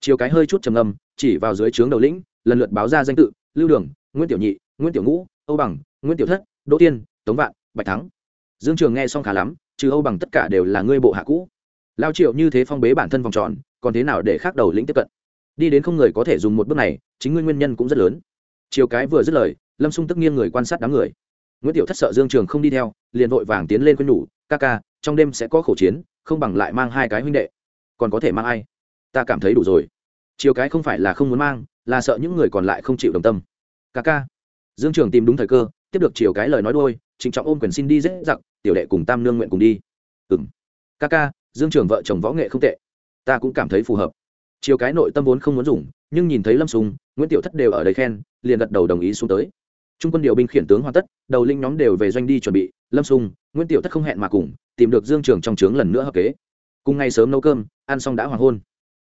Chiều cái hơi chút trầm ngâm, chỉ vào dưới trướng đầu lĩnh, lần lượt báo ra danh tự, lưu đường, nguyễn tiểu nhị, nguyễn tiểu ngũ, âu bằng, nguyễn tiểu thất, đỗ tiên, tống vạn, bạch thắng dương trường nghe xong khá lắm, trừ âu bằng tất cả đều là ngươi bộ hạ cũ. Lao triệu như thế phong bế bản thân vòng tròn, còn thế nào để khác đầu lĩnh tiếp cận? Đi đến không người có thể dùng một bước này, chính nguyên nguyên nhân cũng rất lớn. Chiều cái vừa dứt lời, lâm xung tức nghiêng người quan sát đám người. Nguyễn tiểu thất sợ dương trường không đi theo, liền vội vàng tiến lên quên nhủ, ca ca, trong đêm sẽ có khẩu chiến, không bằng lại mang hai cái huynh đệ. Còn có thể mang ai? Ta cảm thấy đủ rồi. Chiều cái không phải là không muốn mang, là sợ những người còn lại không chịu đồng tâm. Ca ca. Dương trường tìm đúng thời cơ, tiếp được chiều cái lời nói đôi trịnh trọng ôm quyền xin đi dễ dặc tiểu đệ cùng tam nương nguyện cùng đi. Ừng ca ca, dương trường vợ chồng võ nghệ không tệ. Ta cũng cảm thấy phù hợp. Chiều cái nội tâm vốn không muốn dùng, nhưng nhìn thấy lâm sùng, nguyễn tiểu thất đều ở đây khen, liền gật đầu đồng ý xuống tới. Trung quân điều binh khiển tướng hoàn tất, đầu linh nhóm đều về doanh đi chuẩn bị, lâm sùng, nguyễn tiểu thất không hẹn mà cùng, tìm được dương trường trong trướng lần nữa hợp kế. Cùng ngày sớm nấu cơm, ăn xong đã hoàng hôn.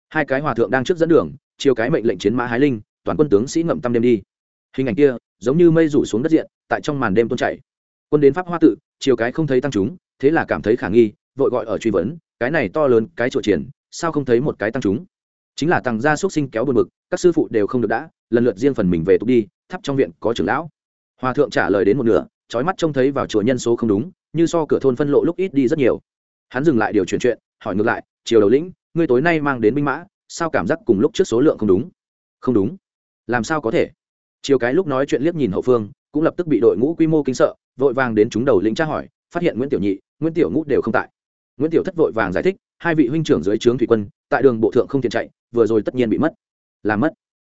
Hai cái hòa thượng đang trước dẫn đường, chiều cái mệnh lệnh chiến mã hái linh, toàn quân tướng sĩ ngậm tâm đêm đi. Hình ảnh kia, giống như mây rủ xuống đất diện, tại trong màn đêm tôn chảy quân đến pháp hoa tự, chiều cái không thấy tăng chúng, thế là cảm thấy khả nghi, vội gọi ở truy vấn, cái này to lớn, cái chỗ triển, sao không thấy một cái tăng chúng? Chính là tăng gia xuất sinh kéo buồn bực, các sư phụ đều không được đã, lần lượt riêng phần mình về tục đi, thắp trong viện có trưởng lão. Hòa thượng trả lời đến một nửa trói mắt trông thấy vào chùa nhân số không đúng, như so cửa thôn phân lộ lúc ít đi rất nhiều. Hắn dừng lại điều chuyển chuyện, hỏi ngược lại chiều đầu lĩnh, ngươi tối nay mang đến binh mã, sao cảm giác cùng lúc trước số lượng không đúng? Không đúng. Làm sao có thể? Chiều cái lúc nói chuyện liếc nhìn hậu phương cũng lập tức bị đội ngũ quy mô kinh sợ, vội vàng đến chúng đầu lĩnh tra hỏi, phát hiện nguyễn tiểu nhị, nguyễn tiểu ngũ đều không tại. Nguyễn tiểu thất vội vàng giải thích, hai vị huynh trưởng dưới trướng thủy quân, tại đường bộ thượng không thiện chạy, vừa rồi tất nhiên bị mất. Làm mất.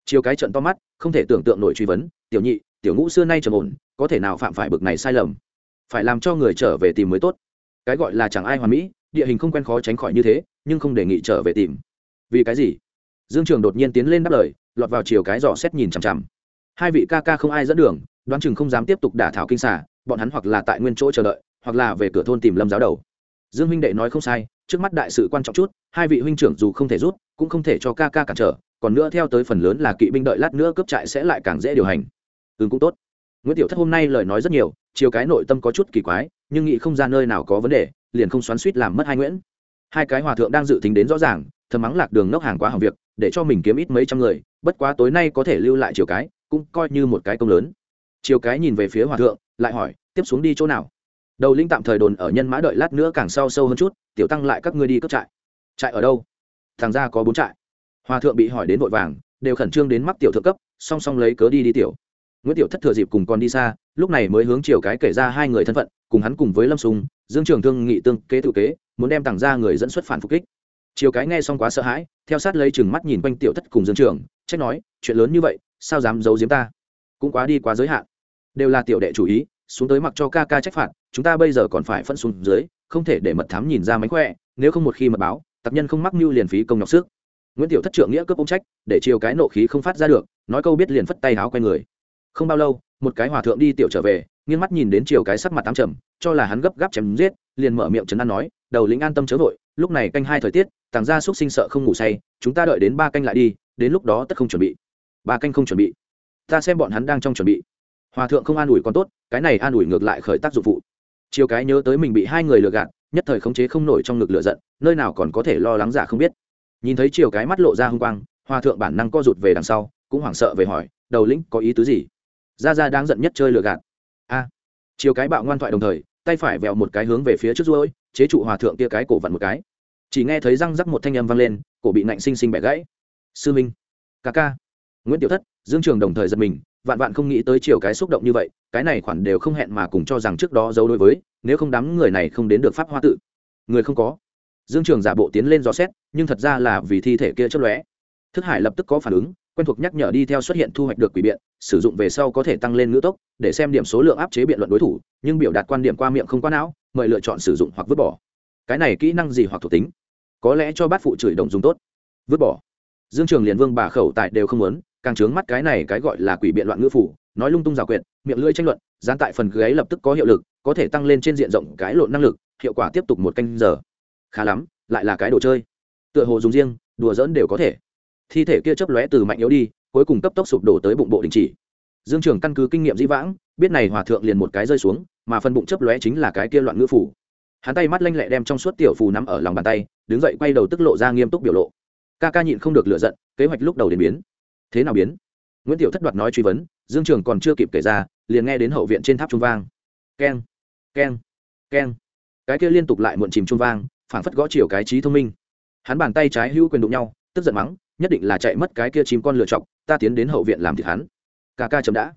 Chiều cái trận to mắt, không thể tưởng tượng nổi truy vấn, tiểu nhị, tiểu ngũ xưa nay trầm ổn, có thể nào phạm phải bực này sai lầm? Phải làm cho người trở về tìm mới tốt. Cái gọi là chẳng ai hoàn mỹ, địa hình không quen khó tránh khỏi như thế, nhưng không đề nghị trở về tìm. Vì cái gì? Dương trường đột nhiên tiến lên đáp lời, lọt vào chiều cái dò xét nhìn chằm chằm. Hai vị ca ca không ai dẫn đường đoán chừng không dám tiếp tục đả thảo kinh xả bọn hắn hoặc là tại nguyên chỗ chờ đợi, hoặc là về cửa thôn tìm lâm giáo đầu. Dương huynh đệ nói không sai, trước mắt đại sự quan trọng chút, hai vị huynh trưởng dù không thể rút, cũng không thể cho ca ca cản trở, còn nữa theo tới phần lớn là kỵ binh đợi lát nữa cướp trại sẽ lại càng dễ điều hành. Ừ cũng tốt. Nguyễn tiểu thất hôm nay lời nói rất nhiều, chiều cái nội tâm có chút kỳ quái, nhưng nghĩ không ra nơi nào có vấn đề, liền không xoắn suýt làm mất hai nguyễn. Hai cái hòa thượng đang dự tính đến rõ ràng, thầm mắng lạc đường nốc hàng quá hàng việc, để cho mình kiếm ít mấy trăm người, bất quá tối nay có thể lưu lại chiều cái, cũng coi như một cái công lớn chiều cái nhìn về phía hòa thượng, lại hỏi, tiếp xuống đi chỗ nào? Đầu linh tạm thời đồn ở nhân mã đợi lát nữa càng sau sâu hơn chút, tiểu tăng lại các ngươi đi cướp trại. Trại ở đâu? Thằng ra có bốn trại. Hòa thượng bị hỏi đến vội vàng, đều khẩn trương đến mắc tiểu thượng cấp, song song lấy cớ đi đi tiểu. Nguyễn tiểu thất thừa dịp cùng con đi xa, lúc này mới hướng chiều cái kể ra hai người thân phận, cùng hắn cùng với lâm sùng, dương trường thương nghị tương kế tự kế, muốn đem thằng ra người dẫn xuất phản phục kích. Chiều cái nghe xong quá sợ hãi, theo sát lấy chừng mắt nhìn quanh tiểu thất cùng dương trường, trách nói, chuyện lớn như vậy, sao dám giấu giếm ta? Cũng quá đi quá giới hạn. Đều là tiểu đệ chủ ý, xuống tới mặc cho ca ca trách phạt, chúng ta bây giờ còn phải phân xuống dưới, không thể để mật thám nhìn ra mánh khỏe, nếu không một khi mật báo tập nhân không mắc mưu liền phí công nhọc sức. Nguyễn tiểu thất trưởng nghĩa cướp ông trách, để chiều cái nộ khí không phát ra được, nói câu biết liền phất tay háo quay người. Không bao lâu, một cái hòa thượng đi tiểu trở về, nghiêng mắt nhìn đến chiều cái sắc mặt tám trầm, cho là hắn gấp gáp chém giết, liền mở miệng trấn an nói, đầu lĩnh an tâm chớ vội, lúc này canh hai thời tiết, tàng gia xúc sinh sợ không ngủ say, chúng ta đợi đến ba canh lại đi, đến lúc đó tất không chuẩn bị. Ba canh không chuẩn bị ta xem bọn hắn đang trong chuẩn bị. Hòa thượng không an ủi còn tốt, cái này an ủi ngược lại khởi tác dụng phụ. Chiều cái nhớ tới mình bị hai người lừa gạt, nhất thời khống chế không nổi trong ngực lựa giận, nơi nào còn có thể lo lắng giả không biết. Nhìn thấy chiều cái mắt lộ ra hung quang, hòa thượng bản năng co rụt về đằng sau, cũng hoảng sợ về hỏi, đầu lĩnh, có ý tứ gì? Ra ra đang giận nhất chơi lừa gạt. A. Chiều cái bạo ngoan thoại đồng thời, tay phải vẹo một cái hướng về phía trước ruôi chế trụ hòa thượng kia cái cổ vặn một cái. Chỉ nghe thấy răng rắc một thanh âm vang lên, cổ bị nạnh sinh sinh bẻ gãy. Sư minh, ca ca nguyễn tiểu thất, dương trường đồng thời giật mình, vạn vạn không nghĩ tới chiều cái xúc động như vậy, cái này khoản đều không hẹn mà cùng cho rằng trước đó giấu đối với, nếu không đám người này không đến được pháp hoa tự. Người không có. Dương trường giả bộ tiến lên dò xét, nhưng thật ra là vì thi thể kia chất lóe. Thức hải lập tức có phản ứng, quen thuộc nhắc nhở đi theo xuất hiện thu hoạch được quỷ biện, sử dụng về sau có thể tăng lên ngữ tốc, để xem điểm số lượng áp chế biện luận đối thủ, nhưng biểu đạt quan điểm qua miệng không qua não, mời lựa chọn sử dụng hoặc vứt bỏ. Cái này kỹ năng gì hoặc thuộc tính? Có lẽ cho bát phụ chửi đồng dùng tốt. Vứt bỏ. Dương trường liền vương bà khẩu tại đều không muốn càng trướng mắt cái này cái gọi là quỷ biện loạn ngữ phủ, nói lung tung rào quyệt, miệng lưỡi tranh luận gián tại phần gáy lập tức có hiệu lực, có thể tăng lên trên diện rộng cái lộn năng lực, hiệu quả tiếp tục một canh giờ. Khá lắm, lại là cái đồ chơi. Tựa hồ dùng riêng, đùa dỡn đều có thể. Thi thể kia chấp lóe từ mạnh yếu đi, cuối cùng cấp tốc sụp đổ tới bụng bộ đình chỉ. Dương trường căn cứ kinh nghiệm dĩ vãng, biết này hòa thượng liền một cái rơi xuống, mà phần bụng chấp lóe chính là cái kia loạn ngữ phủ. Hắn tay mắt lanh lẹ đem trong suốt tiểu phù nắm ở lòng bàn tay, đứng dậy quay đầu tức lộ ra nghiêm túc biểu lộ. Ca ca nhịn không được lựa giận, kế hoạch lúc đầu đến biến thế nào biến? Nguyễn tiểu thất đoạt nói truy vấn, dương trường còn chưa kịp kể ra, liền nghe đến hậu viện trên tháp trung vang. Keng keng keng. Cái kia liên tục lại muộn chìm trung vang, phảng phất gõ chiều cái trí thông minh. Hắn bàn tay trái hữu quyền đụng nhau, tức giận mắng, nhất định là chạy mất cái kia chim con lựa chọc, ta tiến đến hậu viện làm thịt hắn. Ca ca chấm đã.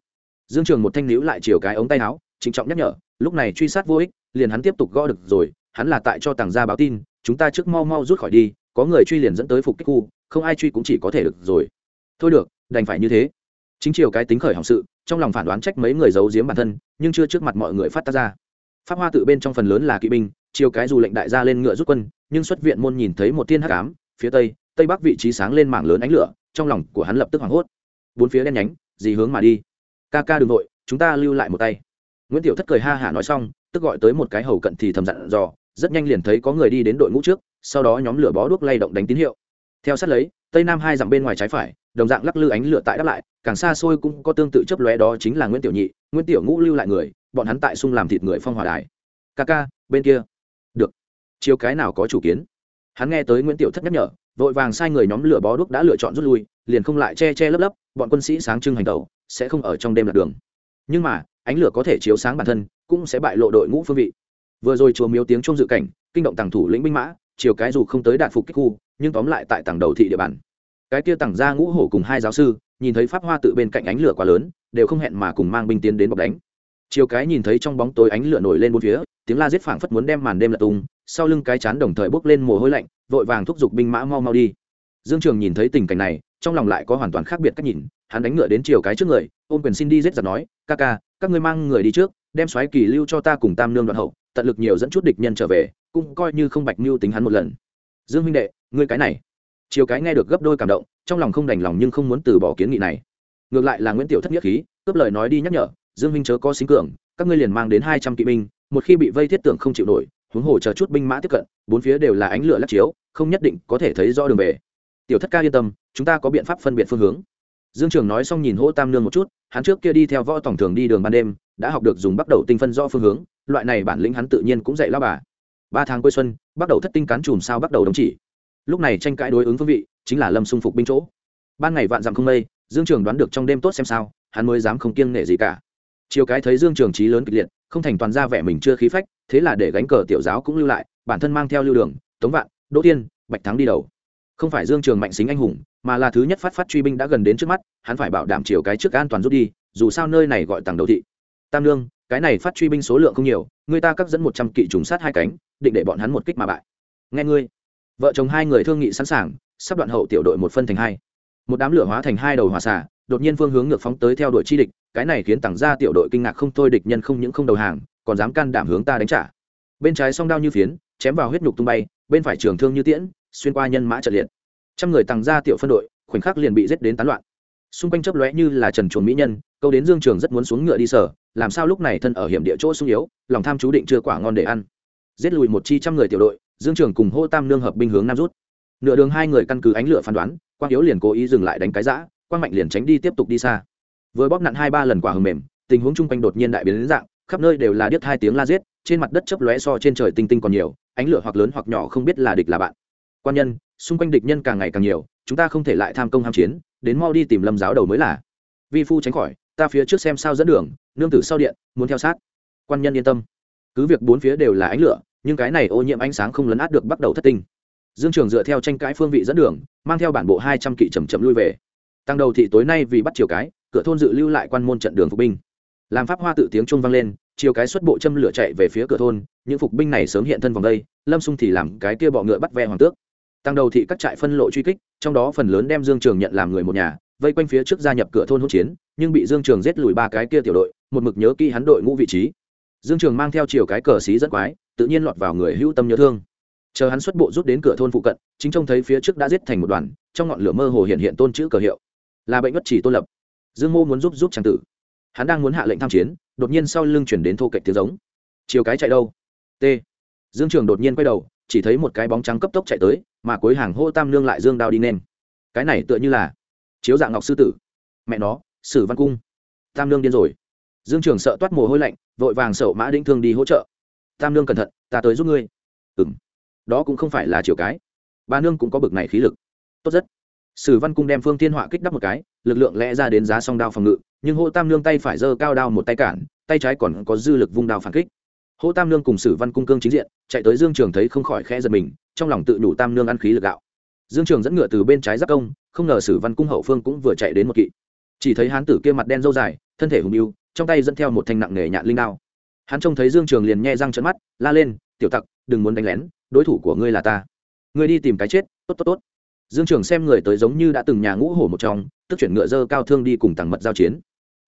Dương trường một thanh níu lại chiều cái ống tay áo, trịnh trọng nhắc nhở, lúc này truy sát vô ích, liền hắn tiếp tục gõ được rồi, hắn là tại cho tàng gia báo tin, chúng ta trước mau mau rút khỏi đi, có người truy liền dẫn tới phục kích khu, không ai truy cũng chỉ có thể được rồi thôi được, đành phải như thế. Chính chiều cái tính khởi hỏng sự, trong lòng phản đoán trách mấy người giấu giếm bản thân, nhưng chưa trước mặt mọi người phát tác ra. Pháp hoa tự bên trong phần lớn là kỵ binh chiều cái dù lệnh đại gia lên ngựa rút quân, nhưng xuất viện môn nhìn thấy một thiên hắc ám, phía tây tây bắc vị trí sáng lên mảng lớn ánh lửa, trong lòng của hắn lập tức hoảng hốt. Bốn phía đen nhánh gì hướng mà đi. Ca ca đ ừ n g nội chúng ta lưu lại một tay. Nguyễn tiểu thất cười ha hả nói xong, tức gọi tới một cái hầu cận thì thầm dặn dò, rất nhanh liền thấy có người đi đến đội ngũ trước, sau đó nhóm lửa bó đuốc lay động đánh tín hiệu. Theo sát lấy, tây nam hai dặm bên ngoài trái phải đồng dạng lắc lư ánh lửa tại đáp lại, càng xa xôi cũng có tương tự chấp lóe đó chính là nguyễn tiểu nhị, nguyễn tiểu ngũ lưu lại người, bọn hắn tại sung làm thịt người phong hòa đài. Ca ca, bên kia. Được. Chiều cái nào có chủ kiến? Hắn nghe tới nguyễn tiểu thất nhắc nhở, vội vàng sai người nhóm lửa bó đuốc đã lựa chọn rút lui, liền không lại che che lấp lấp, bọn quân sĩ sáng trưng hành tẩu, sẽ không ở trong đêm lạc đường. Nhưng mà, ánh lửa có thể chiếu sáng bản thân, cũng sẽ bại lộ đội ngũ phương vị. Vừa rồi chùa miếu tiếng trong dự cảnh, kinh động tàng thủ lĩnh binh mã, chiều cái dù không tới đạt phục kích khu, nhưng tóm lại tại tầng đầu thị địa bàn cái kia tầng ra ngũ hổ cùng hai giáo sư, nhìn thấy pháp hoa tự bên cạnh ánh lửa quá lớn, đều không hẹn mà cùng mang binh tiến đến bọc đánh. Chiều cái nhìn thấy trong bóng tối ánh lửa nổi lên bốn phía, tiếng la giết phảng phất muốn đem màn đêm lật tung, sau lưng cái chán đồng thời bốc lên mồ hôi lạnh, vội vàng thúc giục binh mã mau mau đi. Dương trường nhìn thấy tình cảnh này, trong lòng lại có hoàn toàn khác biệt cách nhìn, hắn đánh ngựa đến chiều cái trước người, ôm quyền xin đi giết giặt nói, ca ca, các ngươi mang người đi trước, đem xoáy kỳ lưu cho ta cùng tam nương đoạn hậu, tận lực nhiều dẫn chút địch nhân trở về, cũng coi như không bạch mưu tính hắn một lần. Dương huynh đệ, ngươi cái này chiều cái nghe được gấp đôi cảm động, trong lòng không đành lòng nhưng không muốn từ bỏ kiến nghị này. Ngược lại là nguyễn tiểu thất nhất khí, cướp lời nói đi nhắc nhở, dương minh chớ có xính cường, các ngươi liền mang đến hai trăm kỵ binh, một khi bị vây thiết tưởng không chịu nổi, huống hồ chờ chút binh mã tiếp cận, bốn phía đều là ánh lửa lắc chiếu, không nhất định có thể thấy rõ đường về. Tiểu thất ca yên tâm, chúng ta có biện pháp phân biệt phương hướng. Dương trường nói xong nhìn hỗ tam nương một chút, hắn trước kia đi theo võ tổng thường đi đường ban đêm, đã học được dùng bắt đầu tinh phân rõ phương hướng, loại này bản lĩnh hắn tự nhiên cũng dạy lao bà. Ba tháng cuối xuân, bắt đầu thất tinh cán chùm sao bắt đầu đồng chỉ lúc này tranh cãi đối ứng phương vị chính là lâm xung phục binh chỗ. Ban ngày vạn dặm không mây, dương trường đoán được trong đêm tốt xem sao, hắn mới dám không kiêng nể gì cả. Chiều cái thấy dương trường trí lớn kịch liệt, không thành toàn ra vẻ mình chưa khí phách, thế là để gánh cờ tiểu giáo cũng lưu lại, bản thân mang theo lưu đường, tống vạn, đỗ tiên bạch thắng đi đầu. Không phải dương trường mạnh xính anh hùng, mà là thứ nhất phát phát truy binh đã gần đến trước mắt, hắn phải bảo đảm chiều cái trước an toàn rút đi, dù sao nơi này gọi tàng đầu thị. Tam lương cái này phát truy binh số lượng không nhiều, người ta cắt dẫn một trăm kỵ trùng sát hai cánh, định để bọn hắn một kích mà bại. Nghe ngươi vợ chồng hai người thương nghị sẵn sàng, sắp đoạn hậu tiểu đội một phân thành hai. Một đám lửa hóa thành hai đầu hòa xả đột nhiên phương hướng ngược phóng tới theo đuổi chi địch, cái này khiến tặng ra tiểu đội kinh ngạc không thôi, địch nhân không những không đầu hàng, còn dám can đảm hướng ta đánh trả. Bên trái song đao như phiến, chém vào huyết nhục tung bay, bên phải trường thương như tiễn, xuyên qua nhân mã trận liệt. Trăm người tăng ra tiểu phân đội, khoảnh khắc liền bị giết đến tán loạn. Xung quanh chấp lóe như là trần chuồn mỹ nhân, câu đến dương trường rất muốn xuống ngựa đi sở, làm sao lúc này thân ở hiểm địa chỗ sung yếu, lòng tham chú định chưa quả ngon để ăn. Giết lùi một chi trăm người tiểu đội dương trường cùng hô tam nương hợp binh hướng nam rút. Nửa đường hai người căn cứ ánh lửa phán đoán, quang yếu liền cố ý dừng lại đánh cái giã quang mạnh liền tránh đi tiếp tục đi xa. Vừa bóp nặn hai ba lần quả hầm mềm, tình huống chung quanh đột nhiên đại biến đến dạng, khắp nơi đều là điếc hai tiếng la giết, trên mặt đất chấp lóe so trên trời tinh tinh còn nhiều, ánh lửa hoặc lớn hoặc nhỏ không biết là địch là bạn. Quan nhân, xung quanh địch nhân càng ngày càng nhiều, chúng ta không thể lại tham công ham chiến, đến mau đi tìm lâm giáo đầu mới là. Vi phu tránh khỏi, ta phía trước xem sao dẫn đường, nương tử sau điện, muốn theo sát. Quan nhân yên tâm. Cứ việc bốn phía đều là ánh lửa nhưng cái này ô nhiễm ánh sáng không lấn át được bắt đầu thất tinh. Dương trường dựa theo tranh cãi phương vị dẫn đường, mang theo bản bộ hai trăm kỵ chầm chậm lui về. Tăng đầu thị tối nay vì bắt chiều cái, cửa thôn dự lưu lại quan môn trận đường phục binh. Làm pháp hoa tự tiếng trung vang lên chiều cái xuất bộ châm lửa chạy về phía cửa thôn, những phục binh này sớm hiện thân vòng đây, lâm xung thì làm cái kia bọ ngựa bắt ve hoàng tước. Tăng đầu thị các trại phân lộ truy kích, trong đó phần lớn đem dương trường nhận làm người một nhà, vây quanh phía trước gia nhập cửa thôn hỗn chiến, nhưng bị dương trường giết lùi ba cái kia tiểu đội, một mực nhớ kỹ hắn đội ngũ vị trí dương trường mang theo chiều cái cờ xí rất quái, tự nhiên lọt vào người hữu tâm nhớ thương. Chờ hắn xuất bộ rút đến cửa thôn phụ cận, chính trông thấy phía trước đã giết thành một đoàn, trong ngọn lửa mơ hồ hiện hiện tôn chữ cờ hiệu. Là bệnh bất chỉ tôn lập. Dương mô muốn giúp giúp trang tử. Hắn đang muốn hạ lệnh tham chiến, đột nhiên sau lưng chuyển đến thô cạnh tiếng giống. Chiều cái chạy đâu? T. Dương trường đột nhiên quay đầu, chỉ thấy một cái bóng trắng cấp tốc chạy tới, mà cuối hàng hô tam lương lại dương đao đi nên cái này tựa như là chiếu dạng ngọc sư tử. Mẹ nó, sử văn cung. Tam lương điên rồi. Dương trường sợ toát mồ hôi lạnh vội vàng sậu mã đĩnh thương đi hỗ trợ. Tam nương cẩn thận, ta tới giúp ngươi. Ừ m đó cũng không phải là chiều cái. Ba nương cũng có bực này khí lực. Tốt rất. Sử văn cung đem phương thiên họa kích đắp một cái, lực lượng lẽ ra đến giá song đao phòng ngự, nhưng hô tam nương tay phải giơ cao đao một tay cản, tay trái còn có dư lực vung đao phản kích. Hô tam nương cùng sử văn cung cương chính diện, chạy tới dương trường thấy không khỏi khẽ giật mình, trong lòng tự đủ tam nương ăn khí lực gạo. Dương trường dẫn ngựa từ bên trái giáp công, không ngờ sử văn cung hậu phương cũng vừa chạy đến một kỵ. Chỉ thấy hán tử kia mặt đen dâu dài, thân thể hùng yêu trong tay dẫn theo một thanh nặng nghề nhạn linh đao. Hắn trông thấy dương trường liền nhe răng trận mắt, la lên, tiểu tặc, đừng muốn đánh lén, đối thủ của ngươi là ta. Ngươi đi tìm cái chết, tốt tốt tốt. Dương trường xem người tới giống như đã từng nhà ngũ hổ một trong, tức chuyển ngựa dơ cao thương đi cùng tàng mật giao chiến.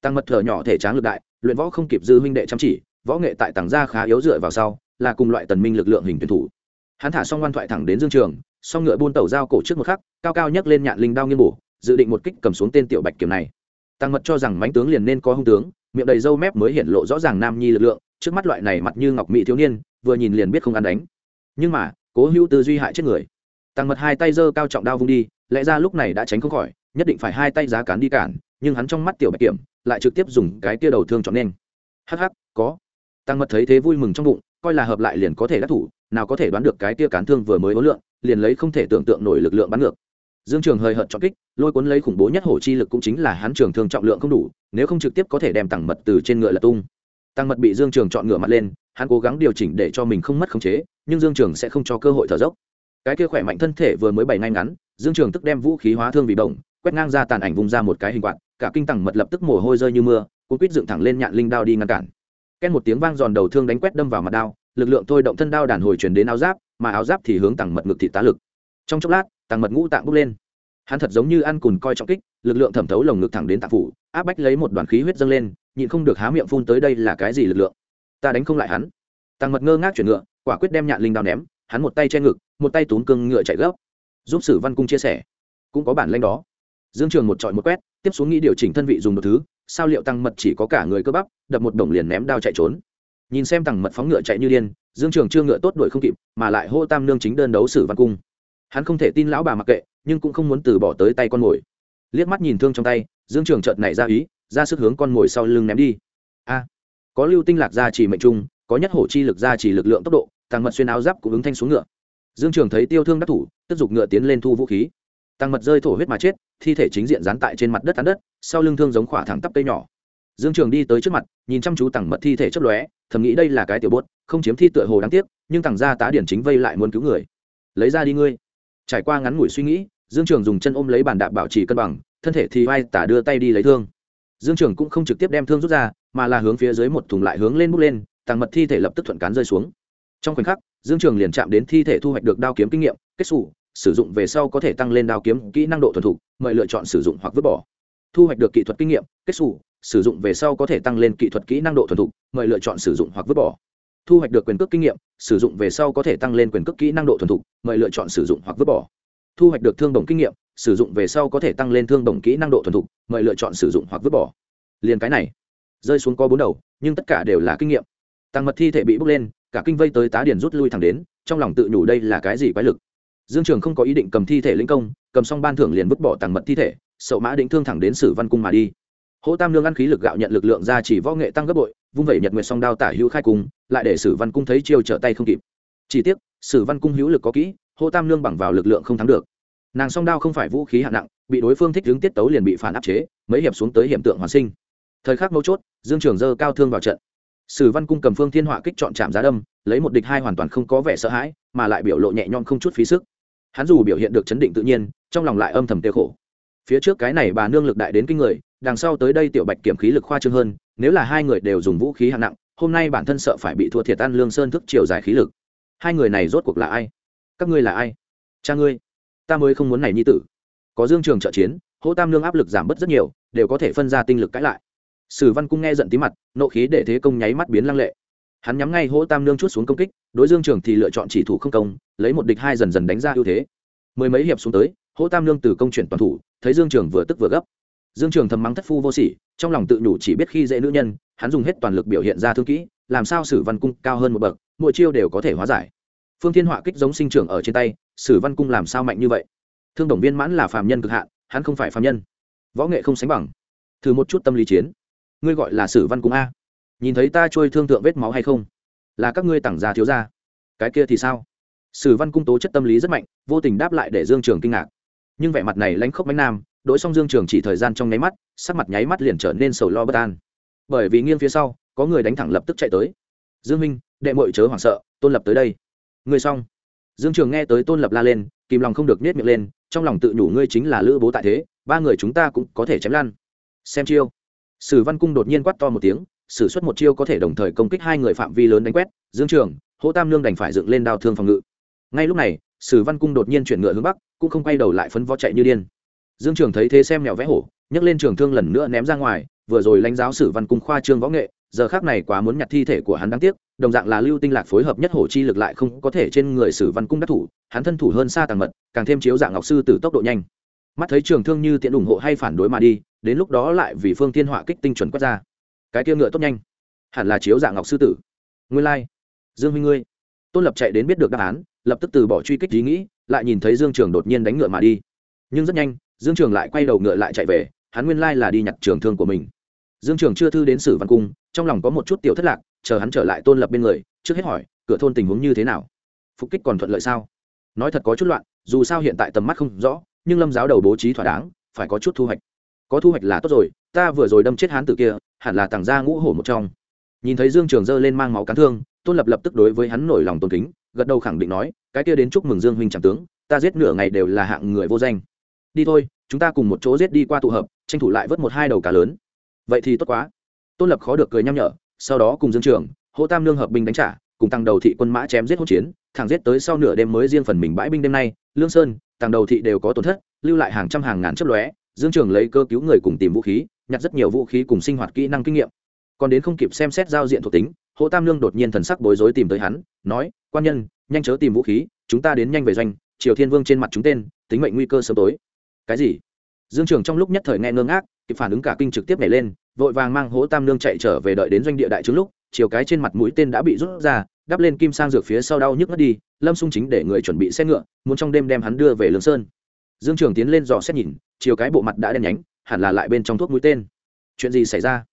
Tăng mật thở nhỏ thể tráng lực đại, luyện võ không kịp dư huynh đệ chăm chỉ, võ nghệ tại tàng gia khá yếu dựa vào sau, là cùng loại tần minh lực lượng hình tuyển thủ. Hắn thả xong ngoan thoại thẳng đến dương trường, song ngựa buôn tẩu dao cổ trước một khắc, cao cao nhấc lên nhạn linh đao nghiêng bổ, dự định một kích cầm xuống tên tiểu bạch kiểm này. Tăng mật cho rằng mánh tướng liền nên có hung tướng miệng đầy râu mép mới hiện lộ rõ ràng nam nhi lực lượng, trước mắt loại này mặt như ngọc mỹ thiếu niên, vừa nhìn liền biết không ăn đánh. Nhưng mà, cố hữu tư duy hại chết người. Tăng mật hai tay giơ cao trọng đao vung đi, lẽ ra lúc này đã tránh không khỏi, nhất định phải hai tay giá cán đi cản, nhưng hắn trong mắt tiểu bạch kiểm lại trực tiếp dùng cái tia đầu thương chọn nên. Hắc hắc, có. Tăng mật thấy thế vui mừng trong bụng, coi là hợp lại liền có thể đắc thủ, nào có thể đoán được cái tia cán thương vừa mới ối lượng liền lấy không thể tưởng tượng nổi lực lượng bắn ngược dương trường hơi hợt chọn kích, lôi cuốn lấy khủng bố nhất hổ chi lực cũng chính là hắn trường thương trọng lượng không đủ, nếu không trực tiếp có thể đem tăng mật từ trên ngựa là tung. Tăng mật bị dương trường chọn ngựa mặt lên, hắn cố gắng điều chỉnh để cho mình không mất khống chế, nhưng dương trường sẽ không cho cơ hội thở dốc. Cái kia khỏe mạnh thân thể vừa mới bảy ngay ngắn, dương trường tức đem vũ khí hóa thương vì bổng, quét ngang ra tàn ảnh vùng ra một cái hình quạt, cả kinh tăng mật lập tức mồ hôi rơi như mưa, cuốn quýt dựng thẳng lên nhạn linh đao đi ngăn cản. Ken một tiếng vang giòn đầu thương đánh quét đâm vào mặt đao, lực lượng thôi động thân đao đàn hồi chuyển đến áo giáp, mà áo giáp thì hướng tăng mật ngực thị tá lực trong chốc lát, tàng mật ngũ tạng bốc lên. Hắn thật giống như ăn cùn coi trọng kích, lực lượng thẩm thấu lồng ngực thẳng đến tạng phủ, áp bách lấy một đoàn khí huyết dâng lên, nhịn không được há miệng phun tới đây là cái gì lực lượng? Ta đánh không lại hắn. Tàng mật ngơ ngác chuyển ngựa, quả quyết đem nhạn linh đao ném, hắn một tay che ngực, một tay túm cưng ngựa chạy gấp. Giúp sử văn cung chia sẻ. Cũng có bản lanh đó. Dương trường một trọi một quét, tiếp xuống nghĩ điều chỉnh thân vị dùng một thứ, sao liệu tăng mật chỉ có cả người cơ bắp, đập một đồng liền ném đao chạy trốn. Nhìn xem tăng mật phóng ngựa chạy như điên, dương trường chưa ngựa tốt đuổi không kịp, mà lại hô tam nương chính đơn đấu sử văn cung hắn không thể tin lão bà mặc kệ, nhưng cũng không muốn từ bỏ tới tay con mồi. Liếc mắt nhìn thương trong tay, dương trường chợt nảy ra ý, ra sức hướng con mồi sau lưng ném đi. A, có lưu tinh lạc ra chỉ mệnh trung, có nhất hổ chi lực ra chỉ lực lượng tốc độ tăng mật xuyên áo giáp cũng ứng thanh xuống ngựa. Dương trường thấy tiêu thương đắc thủ, tức giục ngựa tiến lên thu vũ khí. Tăng mật rơi thổ huyết mà chết, thi thể chính diện dán tại trên mặt đất tán đất, sau lưng thương giống khỏa thẳng tắp cây nhỏ. Dương trường đi tới trước mặt, nhìn chăm chú tặng mật thi thể chấp lóe, thầm nghĩ đây là cái tiểu bốt, không chiếm thi tựa hồ đáng tiếc, nhưng tặng ra tá điển chính vây lại muốn cứu người. Lấy ra đi ngươi trải qua ngắn ngủi suy nghĩ, dương trường dùng chân ôm lấy bàn đạp bảo trì cân bằng, thân thể thì vai tả đưa tay đi lấy thương. Dương trường cũng không trực tiếp đem thương rút ra, mà là hướng phía dưới một thùng lại hướng lên bút lên, tàng mật thi thể lập tức thuận cán rơi xuống. Trong khoảnh khắc, dương trường liền chạm đến thi thể thu hoạch được đao kiếm kinh nghiệm, kết xù, sử dụng về sau có thể tăng lên đao kiếm kỹ năng độ thuần thục, mời lựa chọn sử dụng hoặc vứt bỏ. Thu hoạch được kỹ thuật kinh nghiệm, kết xù, sử dụng về sau có thể tăng lên kỹ thuật kỹ năng độ thuần thục, mời lựa chọn sử dụng hoặc vứt bỏ thu hoạch được quyền cước kinh nghiệm, sử dụng về sau có thể tăng lên quyền cước kỹ năng độ thuần thục, mời lựa chọn sử dụng hoặc vứt bỏ. Thu hoạch được thương đồng kinh nghiệm, sử dụng về sau có thể tăng lên thương đồng kỹ năng độ thuần thục, mời lựa chọn sử dụng hoặc vứt bỏ. Liền cái này, rơi xuống có bốn đầu, nhưng tất cả đều là kinh nghiệm. Tăng mật thi thể bị bốc lên, cả kinh vây tới tá điền rút lui thẳng đến, trong lòng tự nhủ đây là cái gì quái lực. Dương trường không có ý định cầm thi thể lĩnh công, cầm xong ban thưởng liền vứt bỏ tàng mật thi thể sậu mã định thương thẳng đến sử văn cung mà đi. Hỗ tam lương ăn khí lực gạo nhận lực lượng ra chỉ võ nghệ tăng gấp bội vung vẩy nhật nguyệt song đao tả hữu khai cung, lại để sử văn cung thấy chiêu trở tay không kịp. Chỉ tiếc, sử văn cung hữu lực có kỹ, hô tam lương bằng vào lực lượng không thắng được. Nàng song đao không phải vũ khí hạng nặng, bị đối phương thích hướng tiết tấu liền bị phản áp chế, mấy hiệp xuống tới hiểm tượng hoàn sinh. Thời khắc mấu chốt, dương trường dơ cao thương vào trận. Sử văn cung cầm phương thiên họa kích chọn chạm giá đâm, lấy một địch hai hoàn toàn không có vẻ sợ hãi, mà lại biểu lộ nhẹ nhõm không chút phí sức. Hắn dù biểu hiện được chấn định tự nhiên, trong lòng lại âm thầm tiêu khổ. Phía trước cái này bà nương lực đại đến kinh người đằng sau tới đây tiểu bạch kiểm khí lực khoa trương hơn, nếu là hai người đều dùng vũ khí hạng nặng, hôm nay bản thân sợ phải bị thua thiệt ăn lương sơn thức chiều dài khí lực. Hai người này rốt cuộc là ai? Các ngươi là ai? Cha ngươi, ta mới không muốn này nhi tử. Có dương trường trợ chiến hỗ tam lương áp lực giảm bớt rất nhiều, đều có thể phân ra tinh lực cãi lại. Sử văn cung nghe giận tí mặt, nộ khí để thế công nháy mắt biến lăng lệ. Hắn nhắm ngay hỗ tam lương chút xuống công kích, đối dương trường thì lựa chọn chỉ thủ không công, lấy một địch hai dần dần đánh ra ưu thế. Mười mấy hiệp xuống tới hỗ tam lương từ công chuyển toàn thủ, thấy dương trường vừa tức vừa gấp dương trường thầm mắng thất phu vô sỉ, trong lòng tự nhủ chỉ biết khi dễ nữ nhân, hắn dùng hết toàn lực biểu hiện ra thương kỹ, làm sao sử văn cung cao hơn một bậc, mỗi chiêu đều có thể hóa giải. Phương thiên họa kích giống sinh trưởng ở trên tay, sử văn cung làm sao mạnh như vậy? Thương đồng viên mãn là phàm nhân cực hạn, hắn không phải phàm nhân. Võ nghệ không sánh bằng. Thử một chút tâm lý chiến. Ngươi gọi là sử văn cung a. Nhìn thấy ta trôi thương thượng vết máu hay không? Là các ngươi tặng ra thiếu ra cái kia thì sao? Sử văn cung tố chất tâm lý rất mạnh, vô tình đáp lại để dương trường kinh ngạc. Nhưng vẻ mặt này lánh khốc bánh nam đối xong dương trường chỉ thời gian trong nháy mắt, sắc mặt nháy mắt liền trở nên sầu lo bất an. Bởi vì nghiêng phía sau, có người đánh thẳng lập tức chạy tới. Dương minh, đệ mội chớ hoảng sợ, tôn lập tới đây. Người xong. Dương trường nghe tới tôn lập la lên, kìm lòng không được nhét miệng lên, trong lòng tự nhủ ngươi chính là lữ bố tại thế, ba người chúng ta cũng có thể chém lan xem chiêu. Sử văn cung đột nhiên quát to một tiếng, sử xuất một chiêu có thể đồng thời công kích hai người phạm vi lớn đánh quét, dương trường, hỗ tam lương đành phải dựng lên đao thương phòng ngự. Ngay lúc này, sử văn cung đột nhiên chuyển ngựa hướng bắc, cũng không quay đầu lại phấn vó chạy như điên dương trường thấy thế xem mèo vẽ hổ, nhấc lên trường thương lần nữa ném ra ngoài, vừa rồi lãnh giáo sử văn cung khoa trương võ nghệ, giờ khác này quá muốn nhặt thi thể của hắn đáng tiếc, đồng dạng là lưu tinh lạc phối hợp nhất hổ chi lực lại không có thể trên người sử văn cung đắc thủ, hắn thân thủ hơn xa tàng mật, càng thêm chiếu dạng ngọc sư từ tốc độ nhanh. Mắt thấy trường thương như tiện ủng hộ hay phản đối mà đi, đến lúc đó lại vì phương thiên họa kích tinh chuẩn quét ra. Cái kia ngựa tốt nhanh. Hẳn là chiếu dạng ngọc sư tử. Nguyên lai、like. dương huy ngươi. Tôn lập chạy đến biết được đáp án, lập tức từ bỏ truy kích ý nghĩ, lại nhìn thấy dương trường đột nhiên đánh ngựa mà đi. Nhưng rất nhanh dương trường lại quay đầu ngựa lại chạy về, hắn nguyên lai là đi nhặt trường thương của mình. Dương trường chưa thư đến sử văn cung, trong lòng có một chút tiểu thất lạc, chờ hắn trở lại tôn lập bên người, trước hết hỏi, cửa thôn tình huống như thế nào? Phục kích còn thuận lợi sao? Nói thật có chút loạn, dù sao hiện tại tầm mắt không rõ, nhưng lâm giáo đầu bố trí thỏa đáng, phải có chút thu hoạch. Có thu hoạch là tốt rồi, ta vừa rồi đâm chết hán tử kia, hẳn là tàng gia ngũ hổ một trong. Nhìn thấy dương trường giơ lên mang máu cán thương, tôn lập lập tức đối với hắn nổi lòng tôn kính, gật đầu khẳng định nói, cái kia đến chúc mừng dương huynh Trạm tướng, ta giết nửa ngày đều là hạng người vô danh đi thôi, chúng ta cùng một chỗ giết đi qua tụ hợp, tranh thủ lại vớt một hai đầu cá lớn. Vậy thì tốt quá. Tôn lập khó được cười nhăm nhở, sau đó cùng dương trường, hỗ tam lương hợp binh đánh trả, cùng tăng đầu thị quân mã chém giết hỗn chiến, thẳng giết tới sau nửa đêm mới riêng phần mình bãi binh đêm nay, lương sơn, tăng đầu thị đều có tổn thất, lưu lại hàng trăm hàng ngàn chấp lóe, dương trường lấy cơ cứu người cùng tìm vũ khí, nhặt rất nhiều vũ khí cùng sinh hoạt kỹ năng kinh nghiệm. Còn đến không kịp xem xét giao diện thuộc tính, hỗ tam lương đột nhiên thần sắc bối rối tìm tới hắn, nói, quan nhân, nhanh chớ tìm vũ khí, chúng ta đến nhanh về doanh, triều thiên vương trên mặt chúng tên, tính mệnh nguy cơ sớm tối cái gì? Dương trường trong lúc nhất thời nghe ngơ ngác, kịp phản ứng cả kinh trực tiếp nhảy lên, vội vàng mang hố tam Nương chạy trở về đợi đến doanh địa đại trướng lúc, chiều cái trên mặt mũi tên đã bị rút ra, đắp lên kim sang dược phía sau đau nhức mất đi, lâm sung chính để người chuẩn bị xe ngựa, muốn trong đêm đem hắn đưa về lương sơn. Dương trường tiến lên dò xét nhìn, chiều cái bộ mặt đã đen nhánh, hẳn là lại bên trong thuốc mũi tên. Chuyện gì xảy ra?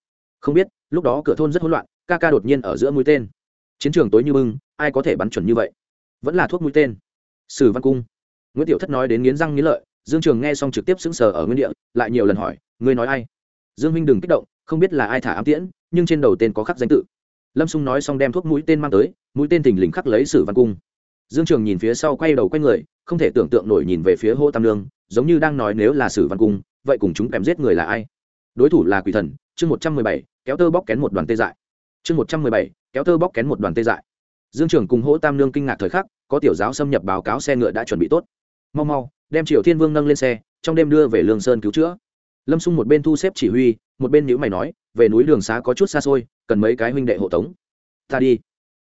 Không biết, lúc đó cửa thôn rất hỗn loạn, ca ca đột nhiên ở giữa mũi tên. Chiến trường tối như bưng ai có thể bắn chuẩn như vậy? Vẫn là thuốc mũi tên. Sử văn cung. Nguyễn tiểu thất nói đến nghiến răng nghiến lợi dương trường nghe xong trực tiếp sững sờ ở nguyên địa, lại nhiều lần hỏi, ngươi nói ai? Dương minh đừng kích động, không biết là ai thả ám tiễn, nhưng trên đầu tên có khắc danh tự. Lâm xung nói xong đem thuốc mũi tên mang tới, mũi tên thình lình khắc lấy sử văn cung. Dương trường nhìn phía sau quay đầu quay người, không thể tưởng tượng nổi nhìn về phía hô tam lương giống như đang nói nếu là sử văn cung, vậy cùng chúng kèm giết người là ai? Đối thủ là quỷ thần, chương một trăm mười bảy, kéo tơ bóc kén một đoàn tê dại. Chương một trăm mười bảy, kéo tơ bóc kén một đoàn tê dại. Dương trường cùng hỗ tam lương kinh ngạc thời khắc, có tiểu giáo xâm nhập báo cáo xe ngựa đã chuẩn bị tốt. Mau mau đem triều thiên vương nâng lên xe, trong đêm đưa về lương sơn cứu chữa. Lâm xung một bên thu xếp chỉ huy, một bên nhữ mày nói, về núi đường xá có chút xa xôi, cần mấy cái huynh đệ hộ tống. Ta đi,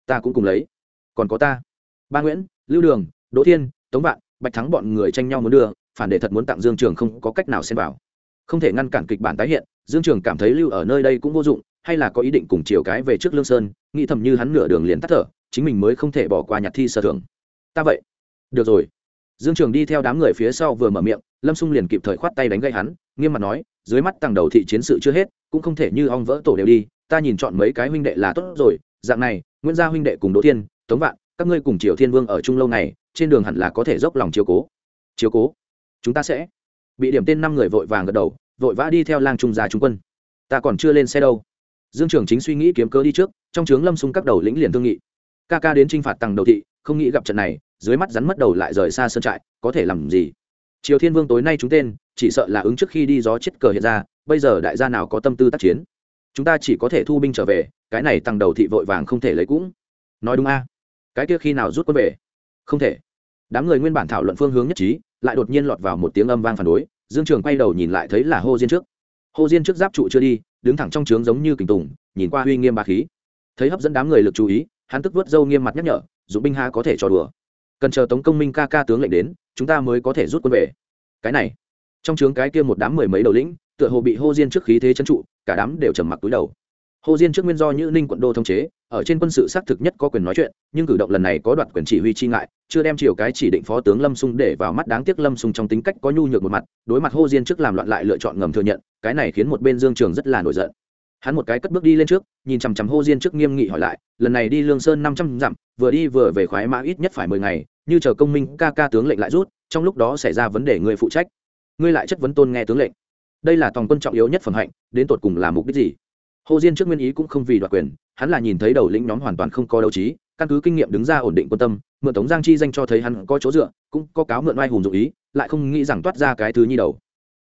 ta cũng cùng lấy. Còn có ta. Ba nguyễn, lưu đường, đỗ thiên, tống vạn, bạch thắng bọn người tranh nhau muốn đưa, phản đề thật muốn tặng dương trường không có cách nào xem vào. Không thể ngăn cản kịch bản tái hiện, dương trường cảm thấy lưu ở nơi đây cũng vô dụng, hay là có ý định cùng chiều cái về trước lương sơn, nghĩ thầm như hắn nửa đường liền tắt thở, chính mình mới không thể bỏ qua nhặt thi sơ thưởng. Ta vậy. Được rồi dương trường đi theo đám người phía sau vừa mở miệng, lâm xung liền kịp thời khoát tay đánh gây hắn, nghiêm mặt nói, dưới mắt tàng đầu thị chiến sự chưa hết, cũng không thể như ong vỡ tổ đều đi, ta nhìn chọn mấy cái huynh đệ là tốt rồi, dạng này, nguyễn gia huynh đệ cùng đỗ thiên, tống vạn, các ngươi cùng triều thiên vương ở chung lâu này, trên đường hẳn là có thể dốc lòng chiếu cố. Chiếu cố? Chúng ta sẽ. Bị điểm tên năm người vội vàng gật đầu, vội vã đi theo lang trung gia trung quân. Ta còn chưa lên xe đâu. Dương trường chính suy nghĩ kiếm cớ đi trước, trong trướng lâm xung các đầu lĩnh liền thương nghị. Ca ca đến t r i n h phạt tầng đầu thị, không nghĩ gặp trận này dưới mắt rắn mất đầu lại rời xa sơn trại, có thể làm gì? Triều thiên vương tối nay chúng tên, chỉ sợ là ứng trước khi đi gió chết cờ hiện ra, bây giờ đại gia nào có tâm tư tác chiến? Chúng ta chỉ có thể thu binh trở về, cái này tăng đầu thị vội vàng không thể lấy cũng. Nói đúng a. Cái kia khi nào rút quân về? Không thể. Đám người nguyên bản thảo luận phương hướng nhất trí, lại đột nhiên lọt vào một tiếng âm vang phản đối, dương trường quay đầu nhìn lại thấy là hô diên trước. Hô diên trước giáp trụ chưa đi, đứng thẳng trong trướng giống như kình tùng, nhìn qua uy nghiêm ba khí. Thấy hấp dẫn đám người lực chú ý, hắn tức vớt dâu nghiêm mặt nhắc nhở, dụng binh ha có thể trò đùa cần chờ tống công minh ca ca tướng lệnh đến, chúng ta mới có thể rút quân về. Cái này, trong trướng cái kia một đám mười mấy đầu lĩnh, tựa hồ bị hô diên trước khí thế trấn trụ, cả đám đều trầm mặc túi đầu. Hô diên trước nguyên do như ninh quận đô thống chế, ở trên quân sự xác thực nhất có quyền nói chuyện, nhưng cử động lần này có đoạt quyền chỉ huy chi ngại, chưa đem chiều cái chỉ định phó tướng lâm sung để vào mắt đáng tiếc lâm sung trong tính cách có nhu nhược một mặt, đối mặt hô diên trước làm loạn lại lựa chọn ngầm thừa nhận, cái này khiến một bên dương trường rất là nổi giận hắn một cái cất bước đi lên trước, nhìn chằm chằm hô diên trước nghiêm nghị hỏi lại, lần này đi lương sơn năm trăm dặm, vừa đi vừa về khoái mã ít nhất phải mười ngày, như chờ công minh ca ca tướng lệnh lại rút, trong lúc đó xảy ra vấn đề người phụ trách. Ngươi lại chất vấn tôn nghe tướng lệnh. Đây là tòng quân trọng yếu nhất phẩm hạnh, đến tột cùng là mục đích gì? Hồ diên trước nguyên ý cũng không vì đoạt quyền, hắn là nhìn thấy đầu lĩnh nhóm hoàn toàn không có đấu trí, căn cứ kinh nghiệm đứng ra ổn định quân tâm, mượn tống giang chi danh cho thấy hắn có chỗ dựa, cũng có cáo mượn oai hùng dụ ý, lại không nghĩ rằng toát ra cái thứ nhi đầu.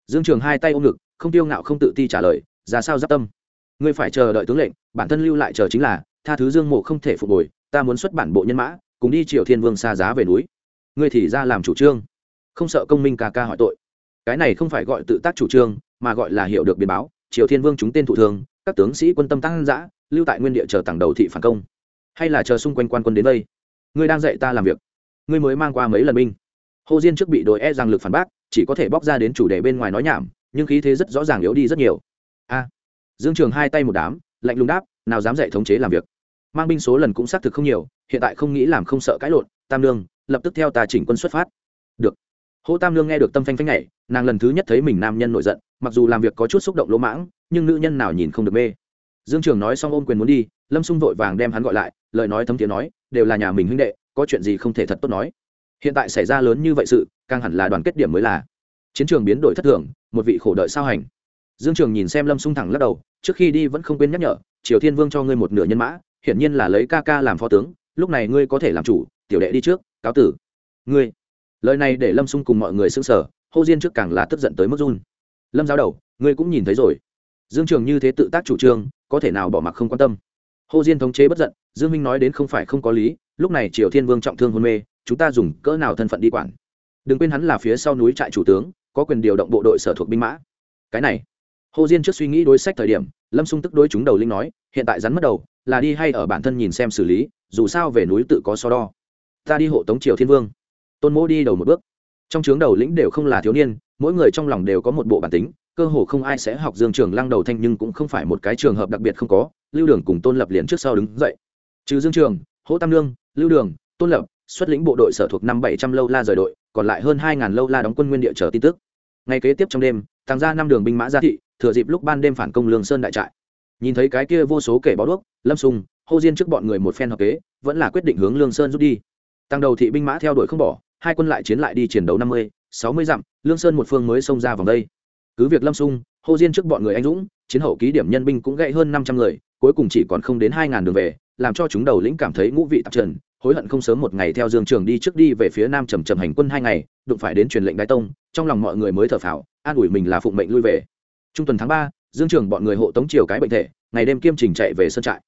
Dương trường hai tay ôm ngực, không tiêu ngạo không tự ti trả lời, ra sao giáp tâm? Ngươi phải chờ đợi tướng lệnh bản thân lưu lại chờ chính là tha thứ dương mộ không thể phục hồi ta muốn xuất bản bộ nhân mã cùng đi triều thiên vương xa giá về núi. Ngươi thì ra làm chủ trương. Không sợ công minh ca ca hỏi tội. Cái này không phải gọi tự tác chủ trương mà gọi là hiểu được biến báo. Triều thiên vương chúng tên thụ thường, các tướng sĩ quân tâm tăng dã lưu tại nguyên địa chờ tảng đầu thị phản công. Hay là chờ xung quanh quan quân đến đây. Ngươi đang dạy ta làm việc. Ngươi mới mang qua mấy lần binh. Hồ diên trước bị đội e rằng lực phản bác chỉ có thể bóc ra đến chủ đề bên ngoài nói nhảm nhưng khí thế rất rõ ràng yếu đi rất nhiều. A dương trường hai tay một đám, lạnh lùng đáp, nào dám dạy thống chế làm việc. Mang binh số lần cũng xác thực không nhiều, hiện tại không nghĩ làm không sợ cãi lộn, tam lương lập tức theo tà chỉnh quân xuất phát. Được. Hô tam lương nghe được tâm phanh phanh nhảy, nàng lần thứ nhất thấy mình nam nhân nổi giận, mặc dù làm việc có chút xúc động lỗ mãng, nhưng nữ nhân nào nhìn không được mê. Dương trường nói xong ôm quyền muốn đi, lâm xung vội vàng đem hắn gọi lại, lời nói thấm tiếng nói, đều là nhà mình huynh đệ, có chuyện gì không thể thật tốt nói. Hiện tại xảy ra lớn như vậy sự, càng hẳn là đoàn kết điểm mới là. Chiến trường biến đổi thất thường, một vị khổ đợi sao hành dương trường nhìn xem lâm sung thẳng lắc đầu, trước khi đi vẫn không quên nhắc nhở, triều thiên vương cho ngươi một nửa nhân mã, hiển nhiên là lấy ca ca làm phó tướng, lúc này ngươi có thể làm chủ, tiểu đệ đi trước, cáo tử. Ngươi? Lời này để lâm sung cùng mọi người s ư n g sở hô diên trước càng là tức giận tới mức run. Lâm giáo đầu, ngươi cũng nhìn thấy rồi. Dương trường như thế tự tác chủ trương, có thể nào bỏ mặc không quan tâm. Hồ diên thống chế bất giận, dương minh nói đến không phải không có lý, lúc này triều thiên vương trọng thương hôn mê, chúng ta dùng cỡ nào thân phận đi quản? Đừng quên hắn là phía sau núi trại chủ tướng, có quyền điều động bộ đội sở thuộc binh mã. Cái này hồ diên trước suy nghĩ đối sách thời điểm, lâm sung tức đối chúng đầu linh nói, hiện tại rắn mất đầu, là đi hay ở bản thân nhìn xem xử lý, dù sao về núi tự có so đo. Ta đi hộ tống triều thiên vương. Tôn mỗ đi đầu một bước. Trong trướng đầu lĩnh đều không là thiếu niên, mỗi người trong lòng đều có một bộ bản tính, cơ hồ không ai sẽ học dương trường lăng đầu thanh nhưng cũng không phải một cái trường hợp đặc biệt không có, lưu đường cùng tôn lập liền trước sau đứng dậy. Trừ dương trường, hỗ tam lương lưu đường, tôn lập, xuất lĩnh bộ đội sở thuộc năm bảy trăm lâu la rời đội, còn lại hơn hai ngàn lâu la đóng quân nguyên địa chờ tin tức. Ngày kế tiếp trong đêm tăng ra năm đường binh mã gia thị thừa dịp lúc ban đêm phản công lương sơn đại trại. Nhìn thấy cái kia vô số kể bó đuốc, lâm sùng, hô diên trước bọn người một phen hợp kế, vẫn là quyết định hướng lương sơn rút đi. Tăng đầu thị binh mã theo đuổi không bỏ, hai quân lại chiến lại đi chiến đấu năm mươi, sáu mươi dặm, lương sơn một phương mới xông ra vòng đây. Cứ việc lâm sung hô diên trước bọn người anh dũng, chiến hậu ký điểm nhân binh cũng gãy hơn năm trăm người, cuối cùng chỉ còn không đến hai ngàn đường về, làm cho chúng đầu lĩnh cảm thấy ngũ vị tạp trần, hối hận không sớm một ngày theo dương trường đi trước đi về phía nam trầm trầm hành quân hai ngày, đụng phải đến truyền lệnh đại tông, trong lòng mọi người mới thở phào, an ủi mình là phụng mệnh lui về trung tuần tháng ba, dương trường bọn người hộ tống chiều cái bệnh thể, ngày đêm kiêm trình chạy về sân trại.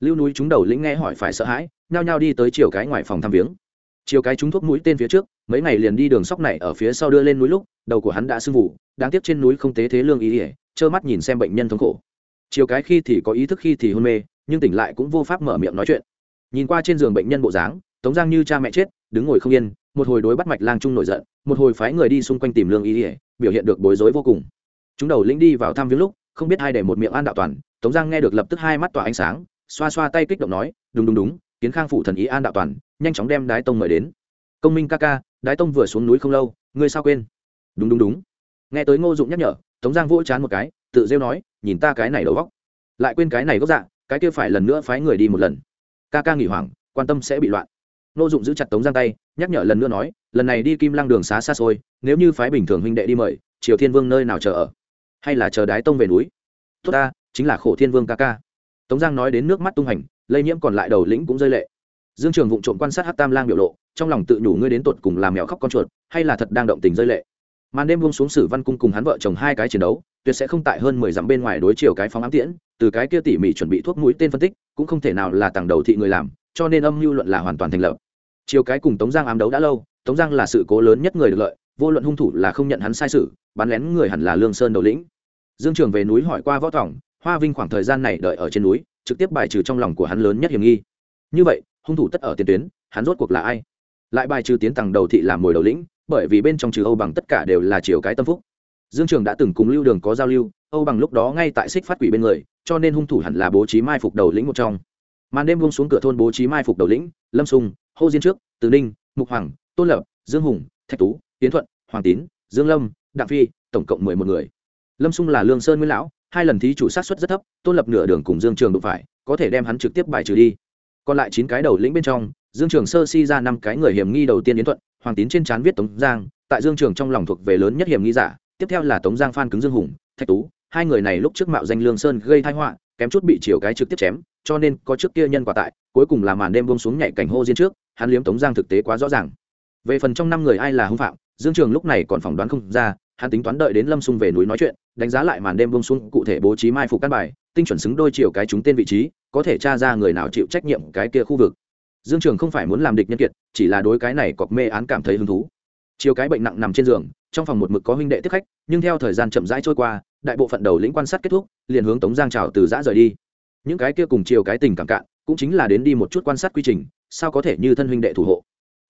Lưu núi chúng đầu lĩnh nghe hỏi phải sợ hãi, nhao nhao đi tới chiều cái ngoài phòng thăm viếng. Chiều cái chúng thuốc mũi tên phía trước, mấy ngày liền đi đường sóc này ở phía sau đưa lên núi lúc, đầu của hắn đã sưng vụ, đáng tiếc trên núi không tế thế lương ý ỉa, trơ mắt nhìn xem bệnh nhân thống khổ. Chiều cái khi thì có ý thức khi thì hôn mê, nhưng tỉnh lại cũng vô pháp mở miệng nói chuyện. Nhìn qua trên giường bệnh nhân bộ dáng, tống giang như cha mẹ chết, đứng ngồi không yên, một hồi đối bắt mạch lang trung nổi giận, một hồi phái người đi xung quanh tìm lương ý ỉa, biểu hiện được bối rối vô cùng chúng đầu lĩnh đi vào thăm viếng lúc, không biết hai để một miệng an đạo toàn, tống giang nghe được lập tức hai mắt tỏa ánh sáng, xoa xoa tay kích động nói, đúng đúng đúng, kiến khang phủ thần ý an đạo toàn, nhanh chóng đem đái tông mời đến. Công minh ca ca, đái tông vừa xuống núi không lâu, ngươi sao quên? Đúng đúng đúng. Nghe tới ngô dụng nhắc nhở, tống giang vỗ chán một cái, tự rêu nói, nhìn ta cái này đầu góc lại quên cái này gốc dạ cái kia phải lần nữa phái người đi một lần. Ca ca nghỉ hoảng, quan tâm sẽ bị loạn. Ngô dụng giữ chặt tống giang tay, nhắc nhở lần nữa nói, lần này đi kim lăng đường xá xa xôi, nếu như phái bình thường huynh đệ đi mời, triều thiên vương nơi nào chờ ở? Hay là chờ đái tông về núi? Tốt ta, chính là khổ thiên vương ca ca. Tống giang nói đến nước mắt tung hành, lây nhiễm còn lại đầu lĩnh cũng rơi lệ. Dương trường vụng trộm quan sát hát tam lang biểu lộ, trong lòng tự nhủ ngươi đến tột cùng làm mèo khóc con chuột, hay là thật đang động tình rơi lệ. Màn đêm buông xuống sử văn cung cùng hắn vợ chồng hai cái chiến đấu, tuyệt sẽ không tại hơn mười dặm bên ngoài đối chiều cái phóng ám tiễn, từ cái kia tỉ mỉ chuẩn bị thuốc mũi tên phân tích, cũng không thể nào là tàng đầu thị người làm, cho nên âm mưu luận là hoàn toàn thành lập. Chiều cái cùng tống giang ám đấu đã lâu, tống giang là sự cố lớn nhất người được lợi, vô luận hung thủ là không nhận hắn sai sự, bắn lén người hẳn là lương sơn đầu lĩnh dương trường về núi hỏi qua võ thỏng hoa vinh khoảng thời gian này đợi ở trên núi trực tiếp bài trừ trong lòng của hắn lớn nhất hiểm nghi. Như vậy hung thủ tất ở tiền tuyến hắn rốt cuộc là ai? Lại bài trừ tiến tầng đầu thị làm mồi đầu lĩnh bởi vì bên trong trừ âu bằng tất cả đều là chiều cái tâm phúc. Dương trường đã từng cùng lưu đường có giao lưu âu bằng lúc đó ngay tại xích phát quỷ bên người cho nên hung thủ hẳn là bố trí mai phục đầu lĩnh một trong. Màn đêm buông xuống cửa thôn bố trí mai phục đầu lĩnh lâm Sùng, hô diên trước từ ninh mục hoàng tôn lập dương hùng thạch tú tiến thuận hoàng tín dương lâm đặng phi tổng cộng mười một người lâm sung là lương sơn nguyên lão, hai lần thí chủ sát xuất rất thấp, tôn lập nửa đường cùng dương trường đụng phải, có thể đem hắn trực tiếp bài trừ đi. Còn lại chín cái đầu lĩnh bên trong, dương trường sơ si ra năm cái người hiểm nghi đầu tiên yến thuận, hoàng tín trên trán viết tống giang, tại dương trường trong lòng thuộc về lớn nhất hiểm nghi giả, tiếp theo là tống giang phan cứng dương hùng, thạch tú, hai người này lúc trước mạo danh lương sơn gây thai họa, kém chút bị chiều cái trực tiếp chém, cho nên có trước kia nhân quả tại, cuối cùng là màn đêm bông xuống nhảy cảnh hô diên trước, hắn liếm tống giang thực tế quá rõ ràng. Về phần trong năm người ai là hung phạm, dương trường lúc này còn phỏng đoán không ra hắn tính toán đợi đến lâm xung về núi nói chuyện, đánh giá lại màn đêm bông xuống, cụ thể bố trí mai phục căn bài, tinh chuẩn xứng đôi chiều cái chúng tên vị trí, có thể tra ra người nào chịu trách nhiệm cái kia khu vực. Dương trường không phải muốn làm địch nhân kiệt, chỉ là đối cái này cọc mê án cảm thấy hứng thú. Chiều cái bệnh nặng nằm trên giường, trong phòng một mực có huynh đệ tiếp khách, nhưng theo thời gian chậm rãi trôi qua, đại bộ phận đầu lĩnh quan sát kết thúc, liền hướng tống giang trào từ giã rời đi. Những cái kia cùng chiều cái tình cảm cạn, cũng chính là đến đi một chút quan sát quy trình, sao có thể như thân huynh đệ thủ hộ.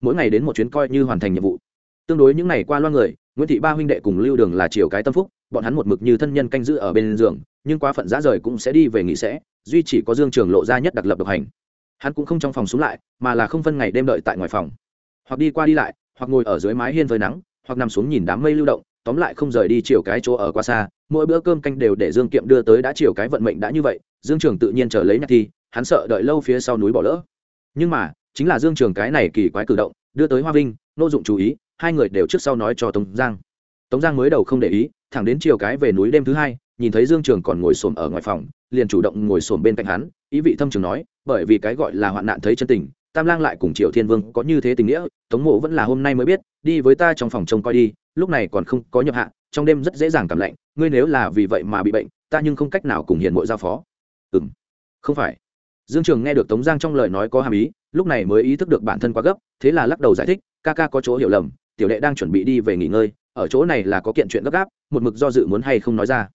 Mỗi ngày đến một chuyến coi như hoàn thành nhiệm vụ. Tương đối những ngày qua loa người nguyễn thị ba huynh đệ cùng lưu đường là chiều cái tâm phúc, bọn hắn một mực như thân nhân canh giữ ở bên giường, nhưng quá phận giá rời cũng sẽ đi về nghỉ sẽ, duy chỉ có dương trường lộ ra nhất đặc lập độc hành. Hắn cũng không trong phòng xuống lại, mà là không phân ngày đêm đợi tại ngoài phòng. Hoặc đi qua đi lại, hoặc ngồi ở dưới mái hiên với nắng, hoặc nằm xuống nhìn đám mây lưu động, tóm lại không rời đi chiều cái chỗ ở qua xa, mỗi bữa cơm canh đều để dương kiệm đưa tới đã chiều cái vận mệnh đã như vậy, dương trường tự nhiên chờ lấy nhạc thi, hắn sợ đợi lâu phía sau núi bỏ lỡ. Nhưng mà, chính là dương trường cái này kỳ quái cử động, đưa tới hoa vinh, nô dụng chú ý hai người đều trước sau nói cho tống giang. Tống giang mới đầu không để ý, thẳng đến chiều cái về núi đêm thứ hai, nhìn thấy dương trường còn ngồi xổm ở ngoài phòng, liền chủ động ngồi xổm bên cạnh hắn, ý vị thâm trường nói, bởi vì cái gọi là hoạn nạn thấy chân tình, tam lang lại cùng triệu thiên vương có như thế tình nghĩa, tống mộ vẫn là hôm nay mới biết, đi với ta trong phòng trông coi đi, lúc này còn không có nhập hạ, trong đêm rất dễ dàng cảm lạnh, ngươi nếu là vì vậy mà bị bệnh, ta nhưng không cách nào cùng hiền mội giao phó. Ừ m không phải. Dương trường nghe được tống giang trong lời nói có hàm ý, lúc này mới ý thức được bản thân quá gấp, thế là lắc đầu giải thích, ca ca có chỗ hiểu lầm tiểu đệ đang chuẩn bị đi về nghỉ ngơi, ở chỗ này là có kiện chuyện gấp gáp, một mực do dự muốn hay không nói ra.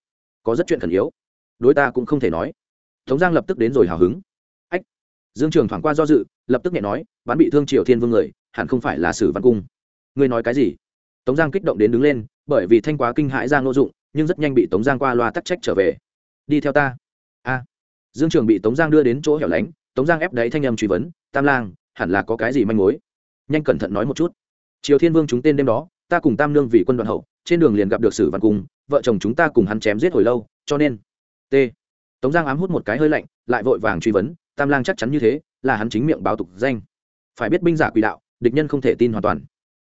Có rất chuyện khẩn yếu. Đối ta cũng không thể nói. Tống giang lập tức đến rồi hào hứng. Ách. Dương trường thoảng qua do dự, lập tức nhẹ nói bắn bị thương triều thiên vương người, hẳn không phải là sử văn cung. Ngươi nói cái gì? Tống giang kích động đến đứng lên, bởi vì thanh quá kinh hãi giang Nô dụng, nhưng rất nhanh bị tống giang qua loa tắc trách trở về. Đi theo ta. A. Dương trường bị tống giang đưa đến chỗ hẻo lánh, tống giang ép đáy thanh âm truy vấn, tam lang, hẳn là có cái gì manh mối? Nhanh cẩn thận nói một chút triều thiên vương chúng tên đêm đó, ta cùng tam lương vì quân đoàn hậu, trên đường liền gặp được sử văn cung, vợ chồng chúng ta cùng hắn chém giết hồi lâu, cho nên, t. Tống giang ám hút một cái hơi lạnh, lại vội vàng truy vấn, tam lang chắc chắn như thế, là hắn chính miệng báo tục danh. Phải biết binh giả quỷ đạo, địch nhân không thể tin hoàn toàn.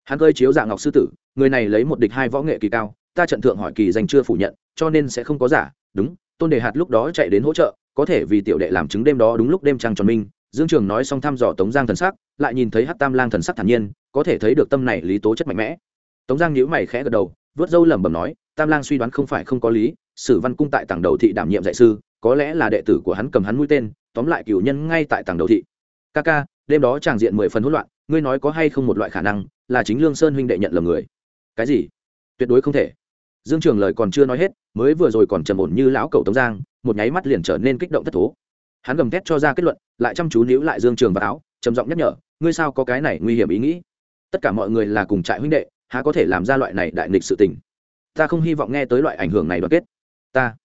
Hắn cơi chiếu dạng ngọc sư tử, người này lấy một địch hai võ nghệ kỳ cao, ta trận thượng hỏi kỳ danh chưa phủ nhận, cho nên sẽ không có giả. Đúng, tôn đề hạt lúc đó chạy đến hỗ trợ, có thể vì tiểu đệ làm chứng đêm đó đúng lúc đêm trăng tròn minh dương trường nói xong thăm dò tống giang thần sắc, lại nhìn thấy hát tam lang thần sắc thản nhiên, có thể thấy được tâm này lý tố chất mạnh mẽ. Tống giang nhíu mày khẽ gật đầu, vớt dâu lẩm bẩm nói, tam lang suy đoán không phải không có lý, sử văn cung tại tảng đầu thị đảm nhiệm dạy sư, có lẽ là đệ tử của hắn cầm hắn mũi tên, tóm lại cửu nhân ngay tại tảng đầu thị. Ca ca, đêm đó tràng diện mười phần hỗn loạn, ngươi nói có hay không một loại khả năng, là chính lương sơn huynh đệ nhận lầm người? Cái gì? Tuyệt đối không thể. Dương trường lời còn chưa nói hết, mới vừa rồi còn trầm ổn như lão cầu tống giang, một nháy mắt liền trở nên kích động thất thố. Hắn gầm thét cho ra kết luận lại chăm chú níu lại dương trường vào áo, trầm giọng nhắc nhở, ngươi sao có cái này nguy hiểm ý nghĩ? Tất cả mọi người là cùng trại huynh đệ, há có thể làm ra loại này đại nghịch sự tình? Ta không hy vọng nghe tới loại ảnh hưởng này đoàn kết. Ta.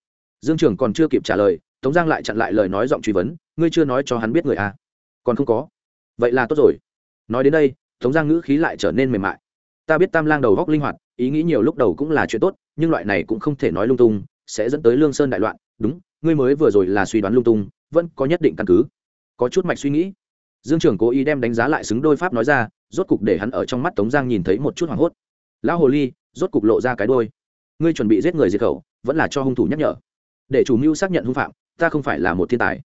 Dương trường còn chưa kịp trả lời, tống giang lại chặn lại lời nói giọng truy vấn, ngươi chưa nói cho hắn biết người a à? còn không có. Vậy là tốt rồi. Nói đến đây, tống giang ngữ khí lại trở nên mềm mại. Ta biết tam lang đầu góc linh hoạt, ý nghĩ nhiều lúc đầu cũng là chuyện tốt, nhưng loại này cũng không thể nói lung tung, sẽ dẫn tới lương sơn đại loạn. Đúng, ngươi mới vừa rồi là suy đoán lung tung, vẫn có nhất định căn cứ có chút mạch suy nghĩ. Dương trưởng cố ý đem đánh giá lại xứng đôi pháp nói ra, rốt cục để hắn ở trong mắt tống giang nhìn thấy một chút hoảng hốt. Lão hồ ly, rốt cục lộ ra cái đôi ngươi chuẩn bị giết người diệt khẩu, vẫn là cho hung thủ nhắc nhở. Để chủ mưu xác nhận hung phạm, ta không phải là một thiên tài.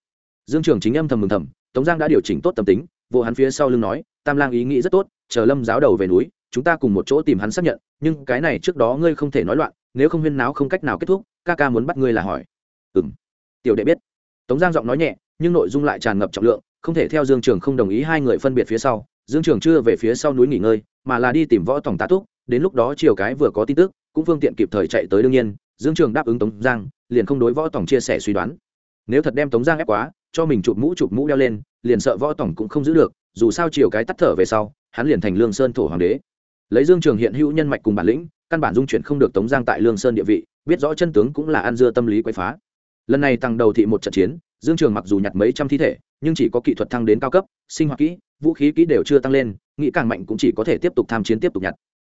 Dương trưởng chính âm thầm mừng thầm, tống giang đã điều chỉnh tốt tâm tính, vô hắn phía sau lưng nói, tam lang ý nghĩ rất tốt, chờ lâm giáo đầu về núi, chúng ta cùng một chỗ tìm hắn xác nhận, nhưng cái này trước đó ngươi không thể nói loạn, nếu không huyên náo không cách nào kết thúc, ca ca muốn bắt ngươi là hỏi. Ừ m tiểu đệ biết. Tống giang giọng nói nhẹ nhưng nội dung lại tràn ngập trọng lượng, không thể theo dương trường không đồng ý hai người phân biệt phía sau. Dương trường chưa về phía sau núi nghỉ ngơi, mà là đi tìm võ tổng tá túc, đến lúc đó chiều cái vừa có tin tức, cũng phương tiện kịp thời chạy tới đương nhiên. Dương trường đáp ứng tống giang, liền không đối võ tổng chia sẻ suy đoán. Nếu thật đem tống giang ép quá, cho mình chụp mũ chụp mũ đeo lên, liền sợ võ tổng cũng không giữ được, dù sao chiều cái tắt thở về sau, hắn liền thành lương sơn thổ hoàng đế. Lấy dương trường hiện hữu nhân mạch cùng bản lĩnh, căn bản dung chuyển không được tống giang tại lương sơn địa vị, biết rõ chân tướng cũng là ăn dưa tâm lý quấy phá. Lần này tăng đầu thị một trận chiến dương trường mặc dù nhặt mấy trăm thi thể, nhưng chỉ có kỹ thuật thăng đến cao cấp, sinh hoạt kỹ, vũ khí kỹ đều chưa tăng lên, nghĩ càng mạnh cũng chỉ có thể tiếp tục tham chiến tiếp tục nhặt.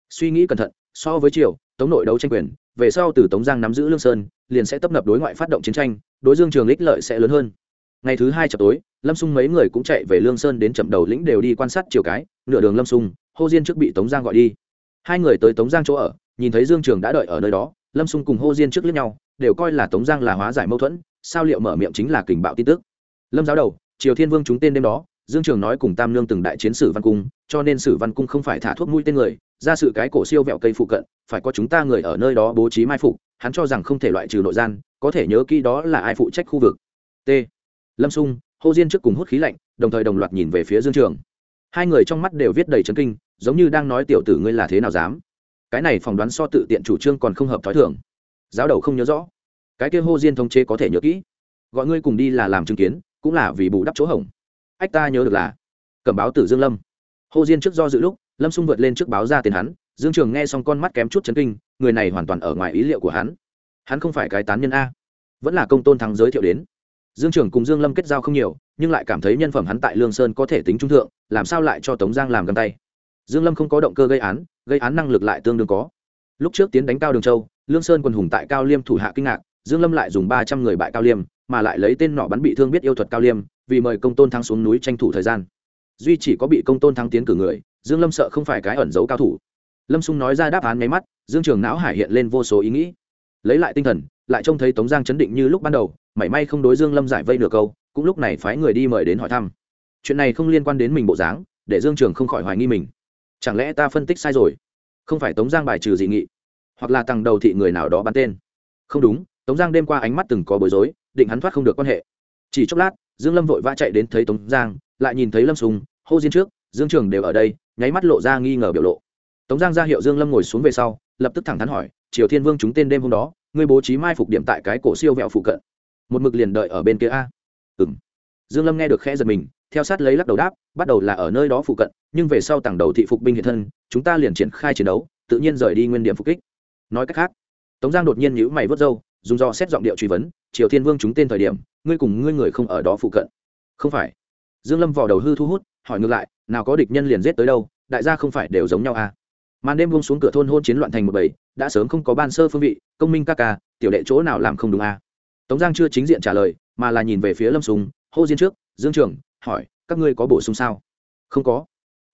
Suy nghĩ cẩn thận, so với triều, tống nội đấu tranh quyền, về sau từ tống giang nắm giữ lương sơn, liền sẽ tấp nập đối ngoại phát động chiến tranh, đối dương trường ích lợi sẽ lớn hơn. Ngày thứ hai chập tối, lâm xung mấy người cũng chạy về lương sơn đến chậm đầu lĩnh đều đi quan sát chiều cái, nửa đường lâm xung hô diên trước bị tống giang gọi đi. Hai người tới tống giang chỗ ở, nhìn thấy dương trường đã đợi ở nơi đó, lâm xung cùng hô diên trước lướt nhau, đều coi là tống giang là hóa giải mâu thuẫn sao liệu mở miệng chính là kình bạo tin tức? Lâm giáo đầu, triều thiên vương chúng tên đêm đó, dương trường nói cùng tam lương từng đại chiến sử văn cung, cho nên sử văn cung không phải thả thuốc mũi tên người, ra sự cái cổ siêu vẹo cây phụ cận, phải có chúng ta người ở nơi đó bố trí mai phục, hắn cho rằng không thể loại trừ nội gian, có thể nhớ kỹ đó là ai phụ trách khu vực. T. Lâm sung, hô diên trước cùng hút khí lạnh, đồng thời đồng loạt nhìn về phía dương trường. Hai người trong mắt đều viết đầy chấn kinh, giống như đang nói tiểu tử ngươi là thế nào dám. Cái này phỏng đoán so tự tiện chủ trương còn không hợp thói thường. Giáo đầu không nhớ rõ cái kia hô diên thống chế có thể nhớ kỹ. Gọi ngươi cùng đi là làm chứng kiến, cũng là vì bù đắp chỗ hỏng ách, ta nhớ được là, cẩm báo tử dương lâm. Hô diên trước do dự lúc, lâm xung vượt lên trước báo ra tiền hắn, dương trường nghe xong con mắt kém chút chấn kinh, người này hoàn toàn ở ngoài ý liệu của hắn. Hắn không phải cái tán nhân a, vẫn là công tôn thắng giới thiệu đến. Dương trường cùng dương lâm kết giao không nhiều, nhưng lại cảm thấy nhân phẩm hắn tại lương sơn có thể tính trung thượng, làm sao lại cho tống giang làm găng tay? Dương lâm không có động cơ gây án gây án năng lực lại tương đương có. Lúc trước tiến đánh cao đường châu, lương sơn quần hùng tại cao liêm thủ hạ kinh ngạc dương lâm lại dùng ba trăm người bại cao liêm, mà lại lấy tên nọ bắn bị thương biết yêu thuật cao liêm, vì mời công tôn thắng xuống núi tranh thủ thời gian. Duy chỉ có bị công tôn thắng tiến cử người, dương lâm sợ không phải cái ẩn giấu cao thủ. Lâm xung nói ra đáp án nháy mắt, dương trường não hải hiện lên vô số ý nghĩ. Lấy lại tinh thần, lại trông thấy tống giang chấn định như lúc ban đầu, mảy may không đối dương lâm giải vây nửa câu, cũng lúc này phái người đi mời đến hỏi thăm. Chuyện này không liên quan đến mình bộ dáng, để dương trường không khỏi hoài nghi mình. Chẳng lẽ ta phân tích sai rồi? Không phải tống giang bài trừ dị nghị, hoặc là tầng đầu thị người nào đó bắn tên? Không đúng tống giang đêm qua ánh mắt từng có bối rối, định hắn thoát không được quan hệ. Chỉ chốc lát, dương lâm vội vã chạy đến thấy tống giang, lại nhìn thấy lâm sùng, hô diên trước, dương trường đều ở đây, nháy mắt lộ ra nghi ngờ biểu lộ. Tống giang ra hiệu dương lâm ngồi xuống về sau, lập tức thẳng thắn hỏi, triều thiên vương chúng tên đêm hôm đó, ngươi bố trí mai phục điểm tại cái cổ siêu vẹo phụ cận. Một mực liền đợi ở bên kia a. Ừm. Dương lâm nghe được khẽ giật mình, theo sát lấy lắc đầu đáp, bắt đầu là ở nơi đó phụ cận, nhưng về sau tảng đầu thị phục binh hiện thân, chúng ta liền triển khai chiến đấu, tự nhiên rời đi nguyên điểm phục kích. Nói cách khác, tống giang đột nhiên nhíu mày vớt râu dùng do xét giọng điệu truy vấn, triều thiên vương chúng tên thời điểm, ngươi cùng ngươi người không ở đó phụ cận. Không phải. Dương lâm vào đầu hư thu hút, hỏi ngược lại, nào có địch nhân liền giết tới đâu, đại gia không phải đều giống nhau à? Màn đêm buông xuống cửa thôn hôn chiến loạn thành một bầy, đã sớm không có ban sơ phương vị, công minh ca ca, tiểu đệ chỗ nào làm không đúng à? Tống giang chưa chính diện trả lời, mà là nhìn về phía lâm sùng, hô diên trước, dương trường hỏi, các ngươi có bổ sung sao? Không có.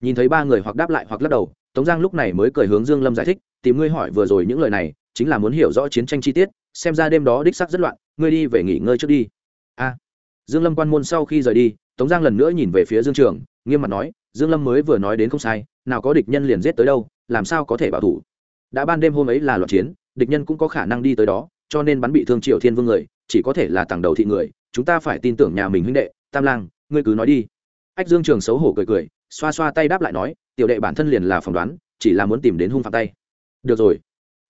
Nhìn thấy ba người hoặc đáp lại hoặc lắc đầu, tống giang lúc này mới cười hướng dương lâm giải thích, tìm ngươi hỏi vừa rồi những lời này chính là muốn hiểu rõ chiến tranh chi tiết, xem ra đêm đó đích sắc rất loạn, ngươi đi về nghỉ ngơi trước đi. A. Dương lâm quan môn sau khi rời đi, tống giang lần nữa nhìn về phía dương trường, nghiêm mặt nói, dương lâm mới vừa nói đến không sai, nào có địch nhân liền giết tới đâu, làm sao có thể bảo thủ? Đã ban đêm hôm ấy là loạn chiến, địch nhân cũng có khả năng đi tới đó, cho nên bắn bị thương triệu thiên vương người, chỉ có thể là tàng đầu thị người, chúng ta phải tin tưởng nhà mình huynh đệ, tam lang, ngươi cứ nói đi. Ách dương trường xấu hổ cười cười, xoa xoa tay đáp lại nói, tiểu đệ bản thân liền là phỏng đoán, chỉ là muốn tìm đến hung phạm tay. Được rồi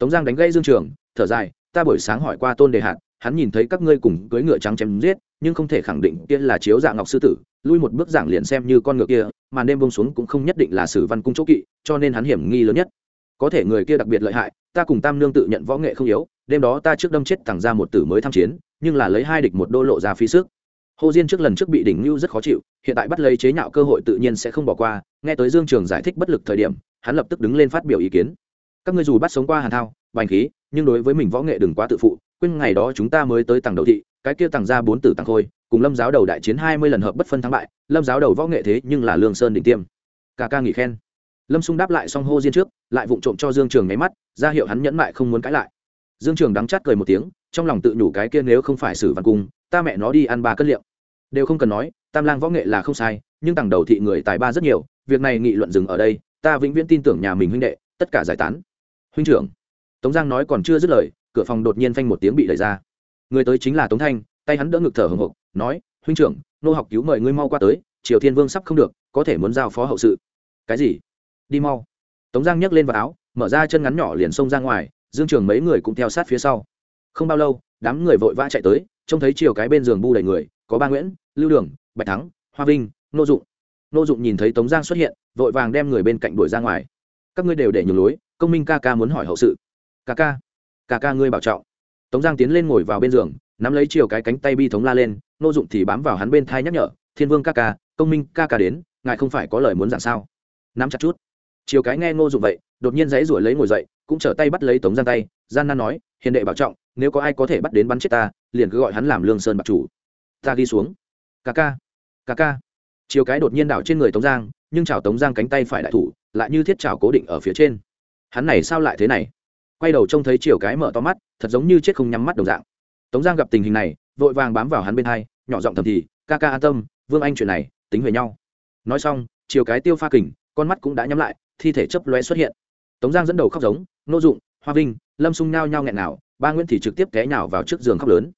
tống giang đánh gây dương trường, thở dài, ta buổi sáng hỏi qua tôn đề hạt, hắn nhìn thấy các ngươi cùng cưỡi ngựa trắng chém giết, nhưng không thể khẳng định kia là chiếu dạng ngọc sư tử, lui một bước giảng liền xem như con ngựa kia mà đêm bông xuống cũng không nhất định là sử văn cung chỗ kỵ, cho nên hắn hiểm nghi lớn nhất. Có thể người kia đặc biệt lợi hại, ta cùng tam nương tự nhận võ nghệ không yếu, đêm đó ta trước đâm chết thẳng ra một tử mới tham chiến, nhưng là lấy hai địch một đô lộ ra phí sức. Hồ diên trước lần trước bị đỉnh lưu rất khó chịu, hiện tại bắt lấy chế nhạo cơ hội tự nhiên sẽ không bỏ qua, nghe tới dương trường giải thích bất lực thời điểm, hắn lập tức đứng lên phát biểu ý kiến các ngươi dù bắt sống qua hàn thao, bành khí, nhưng đối với mình võ nghệ đừng quá tự phụ, quên ngày đó chúng ta mới tới tầng đầu thị, cái kia tầng ra bốn tử tầng khôi, cùng lâm giáo đầu đại chiến hai mươi lần hợp bất phân thắng bại, lâm giáo đầu võ nghệ thế nhưng là lương sơn đỉnh tiêm. Cả ca nghỉ khen. Lâm xung đáp lại xong hô diên trước, lại vụng trộm cho dương trường nháy mắt, ra hiệu hắn nhẫn mại không muốn cãi lại. Dương trường đắng chát cười một tiếng, trong lòng tự nhủ cái kia nếu không phải xử văn cung, ta mẹ nó đi ăn ba cân liệu. Đều không cần nói, tam lang võ nghệ là không sai, nhưng tầng đầu thị người tài ba rất nhiều, việc này nghị luận dừng ở đây, ta vĩnh viễn tin tưởng nhà mình huynh đệ, tất cả giải tán huynh trưởng. Tống giang nói còn chưa dứt lời, cửa phòng đột nhiên phanh một tiếng bị đẩy ra. Người tới chính là tống thanh, tay hắn đỡ ngực thở hồng hộc, nói, huynh trưởng, nô học cứu mời ngươi mau qua tới, triều thiên vương sắp không được, có thể muốn giao phó hậu sự. Cái gì? Đi mau. Tống giang nhấc lên vào áo, mở ra chân ngắn nhỏ liền xông ra ngoài, dương trường mấy người cũng theo sát phía sau. Không bao lâu, đám người vội vã chạy tới, trông thấy chiều cái bên giường bu đầy người, có ba nguyễn, lưu đường, bạch thắng, hoa vinh, nô dụng. Nô dụng nhìn thấy tống giang xuất hiện, vội vàng đem người bên cạnh đuổi ra ngoài các ngươi đều để nhường lối, công minh ca ca muốn hỏi hậu sự. Ca ca ca ca ngươi bảo trọng. Tống giang tiến lên ngồi vào bên giường, nắm lấy chiều cái cánh tay bi thống la lên, nô dụng thì bám vào hắn bên thai nhắc nhở, thiên vương ca ca, công minh ca ca đến, ngài không phải có lời muốn dạng sao? Nắm chặt chút. Chiều cái nghe nô dụng vậy, đột nhiên dãy ruổi lấy ngồi dậy, cũng trở tay bắt lấy tống giang tay, gian nan nói, hiền đệ bảo trọng, nếu có ai có thể bắt đến bắn chết ta, liền cứ gọi hắn làm lương sơn bạc chủ. Ta ghi xuống. Ca ca ca ca. Chiều cái đột nhiên đảo trên người tống giang nhưng chào tống giang cánh tay phải đại thủ, lại như thiết chảo cố định ở phía trên. Hắn này sao lại thế này? Quay đầu trông thấy chiều cái mở to mắt, thật giống như chết không nhắm mắt đồng dạng. Tống giang gặp tình hình này, vội vàng bám vào hắn bên hai, nhỏ giọng thầm thì, ca ca an tâm, vương anh chuyện này, tính về nhau. Nói xong, chiều cái tiêu pha kình, con mắt cũng đã nhắm lại, thi thể chấp loe xuất hiện. Tống giang dẫn đầu khóc giống, nô dụng, hoa vinh, lâm sung nhao nhao nghẹn nào, ba nguyễn thì trực tiếp té nhào vào trước giường khóc lớn.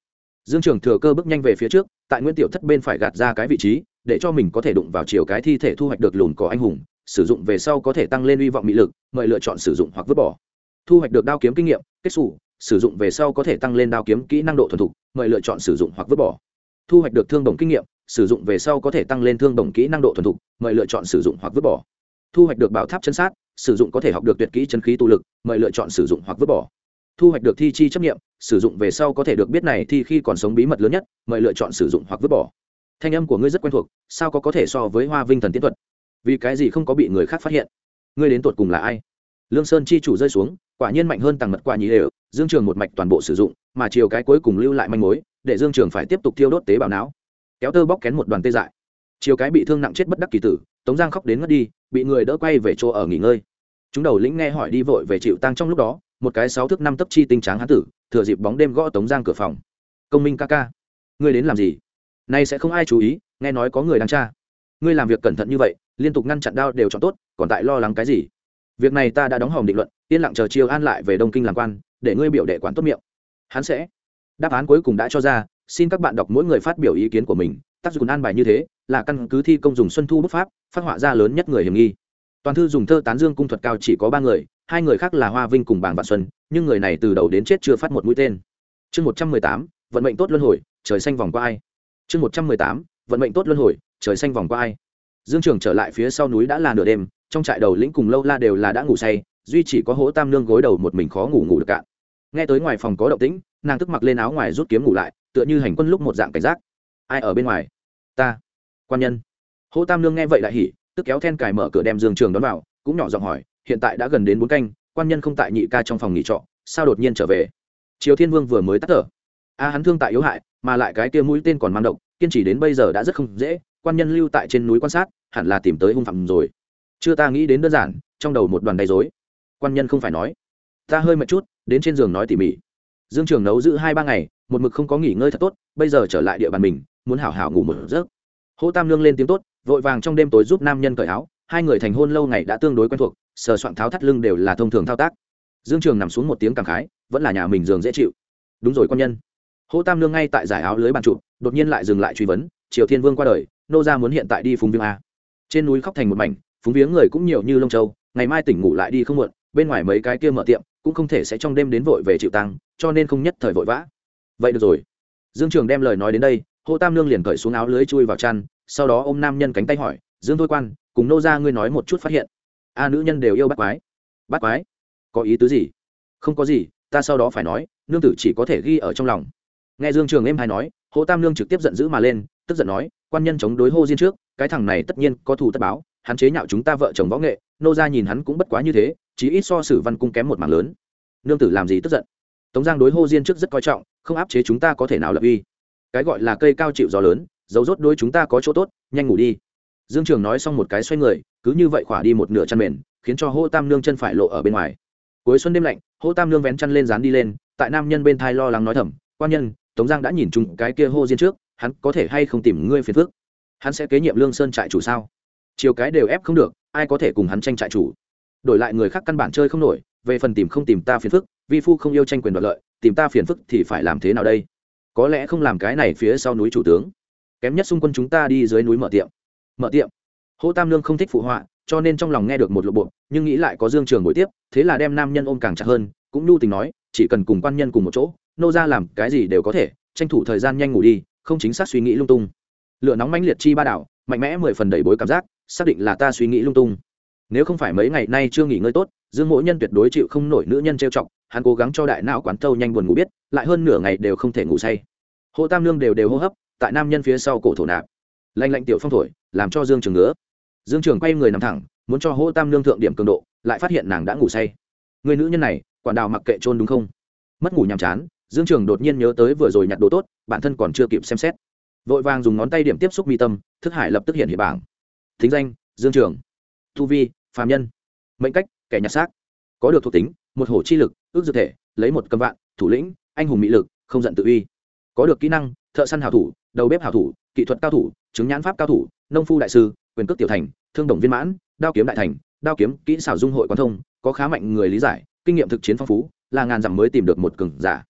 Dương trường thừa cơ bước nhanh về phía trước, tại nguyễn tiểu thất bên phải gạt ra cái vị trí để cho mình có thể đụng vào chiều cái thi thể thu hoạch được lùn cỏ anh hùng sử dụng về sau có thể tăng lên hy vọng mỹ lực mời lựa chọn sử dụng hoặc vứt bỏ thu hoạch được đao kiếm kinh nghiệm kết xù sử dụng về sau có thể tăng lên đao kiếm kỹ năng độ thuần thục mời lựa chọn sử dụng hoặc vứt bỏ thu hoạch được thương đồng kinh nghiệm sử dụng về sau có thể tăng lên thương đồng kỹ năng độ thuần thục mời lựa chọn sử dụng hoặc vứt bỏ thu hoạch được bảo tháp chân sát sử dụng có thể học được tuyệt kỹ chân khí tu lực mời lựa chọn sử dụng hoặc vứt bỏ thu hoạch được thi chi chấp nghiệm sử dụng về sau có thể được biết này thi khi còn sống bí mật lớn nhất mời lựa chọn sử dụng hoặc vứt bỏ thanh âm của ngươi rất quen thuộc, sao có có thể so với hoa vinh thần tiến thuật? Vì cái gì không có bị người khác phát hiện? Ngươi đến tột cùng là ai? Lương sơn chi chủ rơi xuống, quả nhiên mạnh hơn tàng mật quả nhị đều, dương trường một mạch toàn bộ sử dụng, mà chiều cái cuối cùng lưu lại manh mối, để dương trường phải tiếp tục tiêu đốt tế bào não. Kéo tơ bóc kén một đoàn tê dại. Chiều cái bị thương nặng chết bất đắc kỳ tử, tống giang khóc đến ngất đi, bị người đỡ quay về chỗ ở nghỉ ngơi. Chúng đầu lĩnh nghe hỏi đi vội về chịu tăng trong lúc đó, một cái sáu thước năm tấc chi tinh tráng hán tử, thừa dịp bóng đêm gõ tống giang cửa phòng. Công minh ca ca, ngươi đến làm gì? Nay sẽ không ai chú ý, nghe nói có người đang tra. Ngươi làm việc cẩn thận như vậy, liên tục ngăn chặn đao đều chọn tốt, còn tại lo lắng cái gì? Việc này ta đã đóng hòm định luận, yên lặng chờ chiêu an lại về đông kinh làm quan, để ngươi biểu đệ quản tốt miệng. Hắn sẽ. Đáp án cuối cùng đã cho ra, xin các bạn đọc mỗi người phát biểu ý kiến của mình, tác dụng an bài như thế, là căn cứ thi công dùng xuân thu bút pháp, phát họa ra lớn nhất người hiểm nghi. Toàn thư dùng thơ tán dương cung thuật cao chỉ có ba người, hai người khác là hoa vinh cùng bàng vạn xuân, nhưng người này từ đầu đến chết chưa phát một mũi tên. Chương một trăm mười tám, vận mệnh tốt luân hồi, trời xanh vòng qua ai? Chương một trăm mười tám, vận mệnh tốt luân hồi, trời xanh vòng qua ai? Dương trường trở lại phía sau núi đã là nửa đêm, trong trại đầu lĩnh cùng lâu la đều là đã ngủ say, duy chỉ có hố tam nương gối đầu một mình khó ngủ ngủ được cạn nghe tới ngoài phòng có động tĩnh, nàng tức mặc lên áo ngoài rút kiếm ngủ lại, tựa như hành quân lúc một dạng cảnh giác. Ai ở bên ngoài? Ta. Quan nhân. Hố tam nương nghe vậy lại hỉ, tức kéo then cài mở cửa đem dương trường đón vào, cũng nhỏ giọng hỏi, hiện tại đã gần đến bốn canh, quan nhân không tại nhị ca trong phòng nghỉ trọ, sao đột nhiên trở về? Triều thiên vương vừa mới tắt thở. A, hắn thương tại yếu hại mà lại cái kia mũi tên còn mang độc, kiên trì đến bây giờ đã rất không dễ, quan nhân lưu tại trên núi quan sát, hẳn là tìm tới hung phạm rồi. Chưa ta nghĩ đến đơn giản, trong đầu một đoàn đầy dối quan nhân không phải nói, ta hơi mệt chút, đến trên giường nói tỉ mỉ. Dương trường nấu giữ hai ba ngày, một mực không có nghỉ ngơi thật tốt, bây giờ trở lại địa bàn mình, muốn hảo hảo ngủ một giấc. Hỗ tam lương lên tiếng tốt, vội vàng trong đêm tối giúp nam nhân cởi áo, hai người thành hôn lâu ngày đã tương đối quen thuộc, sờ soạn tháo thắt lưng đều là thông thường thao tác. Dương trường nằm xuống một tiếng cảm khái, vẫn là nhà mình giường dễ chịu. Đúng rồi quan nhân hỗ tam lương ngay tại giải áo lưới bàn trụ, đột nhiên lại dừng lại truy vấn, triều thiên vương qua đời, nô ra muốn hiện tại đi phúng viếng a? Trên núi khóc thành một mảnh, phúng viếng người cũng nhiều như lông châu, ngày mai tỉnh ngủ lại đi không muộn, bên ngoài mấy cái kia mở tiệm cũng không thể sẽ trong đêm đến vội về chịu tăng, cho nên không nhất thời vội vã. Vậy được rồi. Dương trường đem lời nói đến đây hô tam nương liền cởi xuống áo lưới chui vào chăn, sau đó ôm nam nhân cánh tay hỏi, dương thôi quan, cùng nô ra ngươi nói một chút phát hiện. A nữ nhân đều yêu bắt quái. Bắt quái? Có ý tứ gì? Không có gì, ta sau đó phải nói, nương tử chỉ có thể ghi ở trong lòng nghe dương trường em hay nói, Hồ tam nương trực tiếp giận dữ mà lên, tức giận nói, quan nhân chống đối hô diên trước, cái thằng này tất nhiên có thù tất báo, hắn chế nhạo chúng ta vợ chồng võ nghệ, nô ra nhìn hắn cũng bất quá như thế, chí ít so sử văn cung kém một mảng lớn. Nương tử làm gì tức giận? Tống giang đối hô diên trước rất coi trọng, không áp chế chúng ta có thể nào lập uy. Cái gọi là cây cao chịu gió lớn, dấu rốt đối chúng ta có chỗ tốt, nhanh ngủ đi. Dương trường nói xong một cái xoay người, cứ như vậy khỏa đi một nửa chăn mền, khiến cho hô tam nương chân phải lộ ở bên ngoài. Cuối xuân đêm lạnh hô tam nương vén chăn lên dán đi lên, tại nam nhân bên thai lo lắng nói thầm, quan nhân tống giang đã nhìn chung cái kia hô diên trước, hắn có thể hay không tìm ngươi phiền phước hắn sẽ kế nhiệm lương sơn trại chủ sao? Chiều cái đều ép không được, ai có thể cùng hắn tranh trại chủ? Đổi lại người khác căn bản chơi không nổi, về phần tìm không tìm ta phiền phức, vi phu không yêu tranh quyền đoạt lợi, tìm ta phiền phức thì phải làm thế nào đây? Có lẽ không làm cái này phía sau núi chủ tướng. Kém nhất xung quân chúng ta đi dưới núi mở tiệm. Mở tiệm? Hô tam lương không thích phụ họa, cho nên trong lòng nghe được một lộ bộ, nhưng nghĩ lại có dương trường buổi tiếp, thế là đem nam nhân ôm càng chặt hơn, cũng nhu tình nói, chỉ cần cùng quan nhân cùng một chỗ nô ra làm cái gì đều có thể, tranh thủ thời gian nhanh ngủ đi, không chính xác suy nghĩ lung tung. Lửa nóng mãnh liệt chi ba đảo, mạnh mẽ mười phần đẩy bối cảm giác, xác định là ta suy nghĩ lung tung. Nếu không phải mấy ngày nay chưa nghỉ ngơi tốt, dương mỗi nhân tuyệt đối chịu không nổi nữ nhân trêu chọc, hắn cố gắng cho đại não quán thâu nhanh buồn ngủ biết, lại hơn nửa ngày đều không thể ngủ say. Hộ tam lương đều đều hô hấp, tại nam nhân phía sau cổ thổ nạp. Lanh lạnh tiểu phong thổi, làm cho dương trường ngứa. Dương trường quay người nằm thẳng, muốn cho hô tam lương thượng điểm cường độ, lại phát hiện nàng đã ngủ say. Người nữ nhân này, quản đào mặc kệ trôn đúng không? Mất ngủ nhàm chán dương trường đột nhiên nhớ tới vừa rồi nhặt đồ tốt, bản thân còn chưa kịp xem xét. Vội vàng dùng ngón tay điểm tiếp xúc mi tâm, thức hải lập tức hiện hiện bảng. Thính danh, dương trường. Thu vi, phàm nhân. Mệnh cách, kẻ nhặt xác. Có được thuộc tính, một hổ chi lực, ước dược thể, lấy một cầm vạn, thủ lĩnh, anh hùng mỹ lực, không giận tự uy. Có được kỹ năng, thợ săn hảo thủ, đầu bếp hảo thủ, kỹ thuật cao thủ, chứng nhãn pháp cao thủ, nông phu đại sư, quyền cước tiểu thành, thương đồng viên mãn, đao kiếm đại thành, đao kiếm, kỹ xảo dung hội quan thông, có khá mạnh người lý giải, kinh nghiệm thực chiến phong phú, là ngàn dặm mới tìm được một cường giả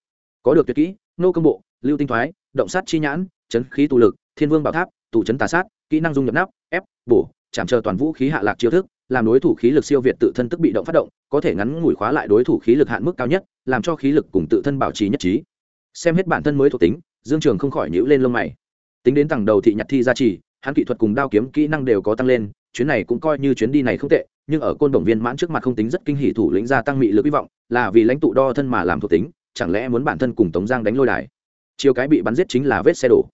có được tuyệt kỹ, nô công bộ, lưu tinh thoái, động sát chi nhãn, chấn khí tụ lực, thiên vương bảo tháp tụ chấn tà sát, kỹ năng dung nhập nắp, ép, bổ, chạm chờ toàn vũ khí hạ lạc chiêu thức, làm đối thủ khí lực siêu việt tự thân tức bị động phát động, có thể ngắn ngủi khóa lại đối thủ khí lực hạn mức cao nhất, làm cho khí lực cùng tự thân bảo trì nhất trí. Xem hết bản thân mới thuộc tính, dương trường không khỏi nhữ lên lông mày. Tính đến tầng đầu thị nhặt thi gia trì, hắn kỹ thuật cùng đao kiếm kỹ năng đều có tăng lên, chuyến này cũng coi như chuyến đi này không tệ, nhưng ở côn đồng viên mãn trước mặt không tính rất kinh hỉ thủ lĩnh gia tăng mị lực hy vọng, là vì lãnh tụ đo thân mà làm thuộc tính chẳng lẽ muốn bản thân cùng tống giang đánh lôi đài? Chiều cái bị bắn giết chính là vết xe đổ.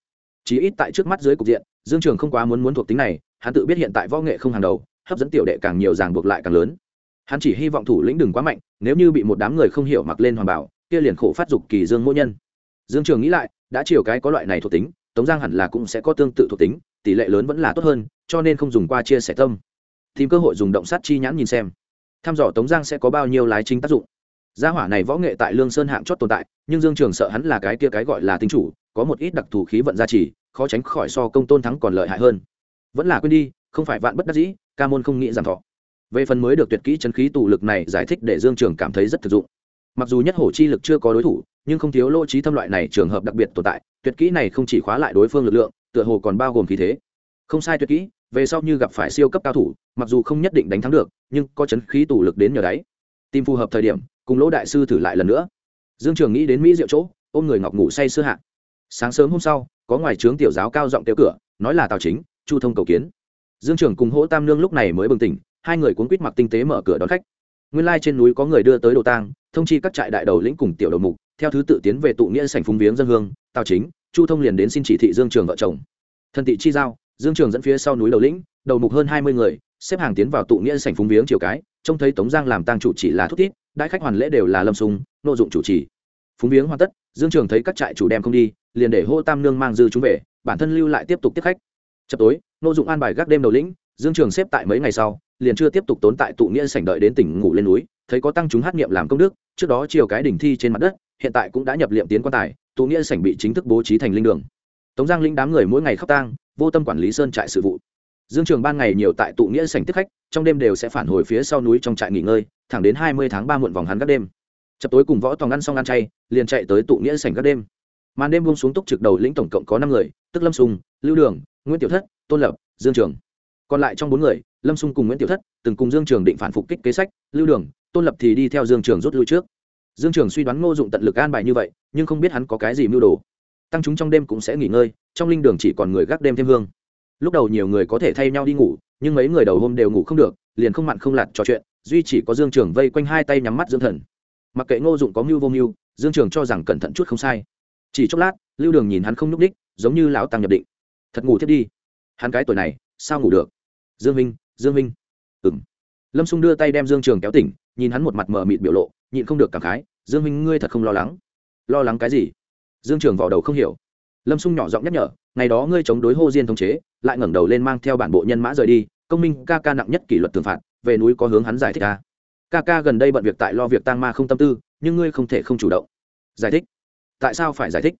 Chí ít tại trước mắt dưới cục diện, dương trường không quá muốn muốn thuộc tính này, hắn tự biết hiện tại võ nghệ không hàng đầu, hấp dẫn tiểu đệ càng nhiều ràng buộc lại càng lớn. Hắn chỉ hy vọng thủ lĩnh đừng quá mạnh, nếu như bị một đám người không hiểu mặc lên hoàng bảo, kia liền khổ phát dục kỳ dương mỗi nhân. Dương trường nghĩ lại, đã chiều cái có loại này thuộc tính, tống giang hẳn là cũng sẽ có tương tự thuộc tính, tỷ lệ lớn vẫn là tốt hơn, cho nên không dùng qua chia sẻ tâm. Tìm cơ hội dùng động sát chi nhãn nhìn xem. Thăm dò tống giang sẽ có bao nhiêu lái chính tác dụng gia hỏa này võ nghệ tại lương sơn hạng chót tồn tại, nhưng dương trường sợ hắn là cái kia cái gọi là tinh chủ, có một ít đặc thù khí vận gia trì, khó tránh khỏi so công tôn thắng còn lợi hại hơn. Vẫn là quên đi, không phải vạn bất đắc dĩ, ca môn không nghĩ giảm thọ. Về phần mới được tuyệt kỹ chân khí tụ lực này giải thích để dương trường cảm thấy rất thực dụng. Mặc dù nhất hổ chi lực chưa có đối thủ, nhưng không thiếu lỗ trí thâm loại này trường hợp đặc biệt tồn tại, tuyệt kỹ này không chỉ khóa lại đối phương lực lượng, tựa hồ còn bao gồm khí thế. Không sai tuyệt kỹ, về sau như gặp phải siêu cấp cao thủ, mặc dù không nhất định đánh thắng được, nhưng có chấn khí tụ lực đến nhờ đáy. Tìm phù hợp thời điểm cùng lỗ đại sư thử lại lần nữa. Dương trường nghĩ đến mỹ diệu chỗ, ôm người ngọc ngủ say sưa hạ. Sáng sớm hôm sau, có ngoài trướng tiểu giáo cao giọng tiêu cửa, nói là tào chính, chu thông cầu kiến. Dương trường cùng hỗ tam nương lúc này mới bừng tỉnh, hai người cuốn quýt mặc tinh tế mở cửa đón khách. Nguyên lai trên núi có người đưa tới đồ tang, thông chi các trại đại đầu lĩnh cùng tiểu đầu mục, theo thứ tự tiến về tụ nghĩa sảnh phúng viếng dân hương, tào chính, chu thông liền đến xin chỉ thị dương trường vợ chồng. Thân thị chi giao, dương trường dẫn phía sau núi đầu lĩnh, đầu mục hơn hai mươi người, xếp hàng tiến vào tụ nghĩa sảnh phúng viếng chiều cái, trông thấy tống giang làm tang chủ chỉ là thúc thiết đại khách hoàn lễ đều là lâm sung, nô dụng chủ trì. Phúng viếng hoàn tất, dương trường thấy các trại chủ đem không đi, liền để hô tam nương mang dư chúng về, bản thân lưu lại tiếp tục tiếp khách. Chập tối, nô dụng an bài gác đêm đầu lĩnh, dương trường xếp tại mấy ngày sau, liền chưa tiếp tục tốn tại tụ nghĩa sảnh đợi đến tỉnh ngủ lên núi, thấy có tăng chúng hát nghiệm làm công đức, trước đó chiều cái đỉnh thi trên mặt đất, hiện tại cũng đã nhập liệm tiến quan tài, tụ nghĩa sảnh bị chính thức bố trí thành linh đường. Tống giang linh đám người mỗi ngày khóc tang, vô tâm quản lý sơn trại sự vụ. Dương trường ban ngày nhiều tại tụ nghĩa sảnh tiếp khách, trong đêm đều sẽ phản hồi phía sau núi trong trại nghỉ ngơi thẳng đến hai mươi tháng ba muộn vòng hắn các đêm. Chập tối cùng võ tòng ăn xong ăn chay, liền chạy tới tụ nghĩa sảnh các đêm. Màn đêm buông xuống túc trực đầu lĩnh tổng cộng có năm người, tức lâm sùng, lưu đường, nguyễn tiểu thất, tôn lập, dương trường. Còn lại trong bốn người, lâm sung cùng nguyễn tiểu thất, từng cùng dương trường định phản phục kích kế sách, lưu đường, tôn lập thì đi theo dương trường rút lui trước. Dương trường suy đoán ngô dụng tận lực an bài như vậy, nhưng không biết hắn có cái gì mưu đồ. Tăng chúng trong đêm cũng sẽ nghỉ ngơi, trong linh đường chỉ còn người gác đêm thêm hương. Lúc đầu nhiều người có thể thay nhau đi ngủ, nhưng mấy người đầu hôm đều ngủ không được, liền không mặn không lặt trò chuyện duy chỉ có dương trường vây quanh hai tay nhắm mắt dưỡng thần. Mặc kệ ngô dụng có mưu vô mưu, dương trường cho rằng cẩn thận chút không sai. Chỉ chốc lát, lưu đường nhìn hắn không nhúc ních giống như lão tăng nhập định. Thật ngủ thiết đi. Hắn cái tuổi này, sao ngủ được? Dương minh dương minh. Ừng lâm xung đưa tay đem dương trường kéo tỉnh, nhìn hắn một mặt mờ mịt biểu lộ, nhịn không được cảm khái, dương minh, ngươi thật không lo lắng. Lo lắng cái gì? Dương trường vào đầu không hiểu. Lâm xung nhỏ giọng nhắc nhở, ngày đó ngươi chống đối hô diên thống chế, lại ngẩng đầu lên mang theo bản bộ nhân mã rời đi, công minh ca ca nặng nhất kỷ luật tường phạt về núi có hướng hắn giải thích ca ca ca gần đây bận việc tại lo việc tang ma không tâm tư, nhưng ngươi không thể không chủ động. Giải thích? Tại sao phải giải thích?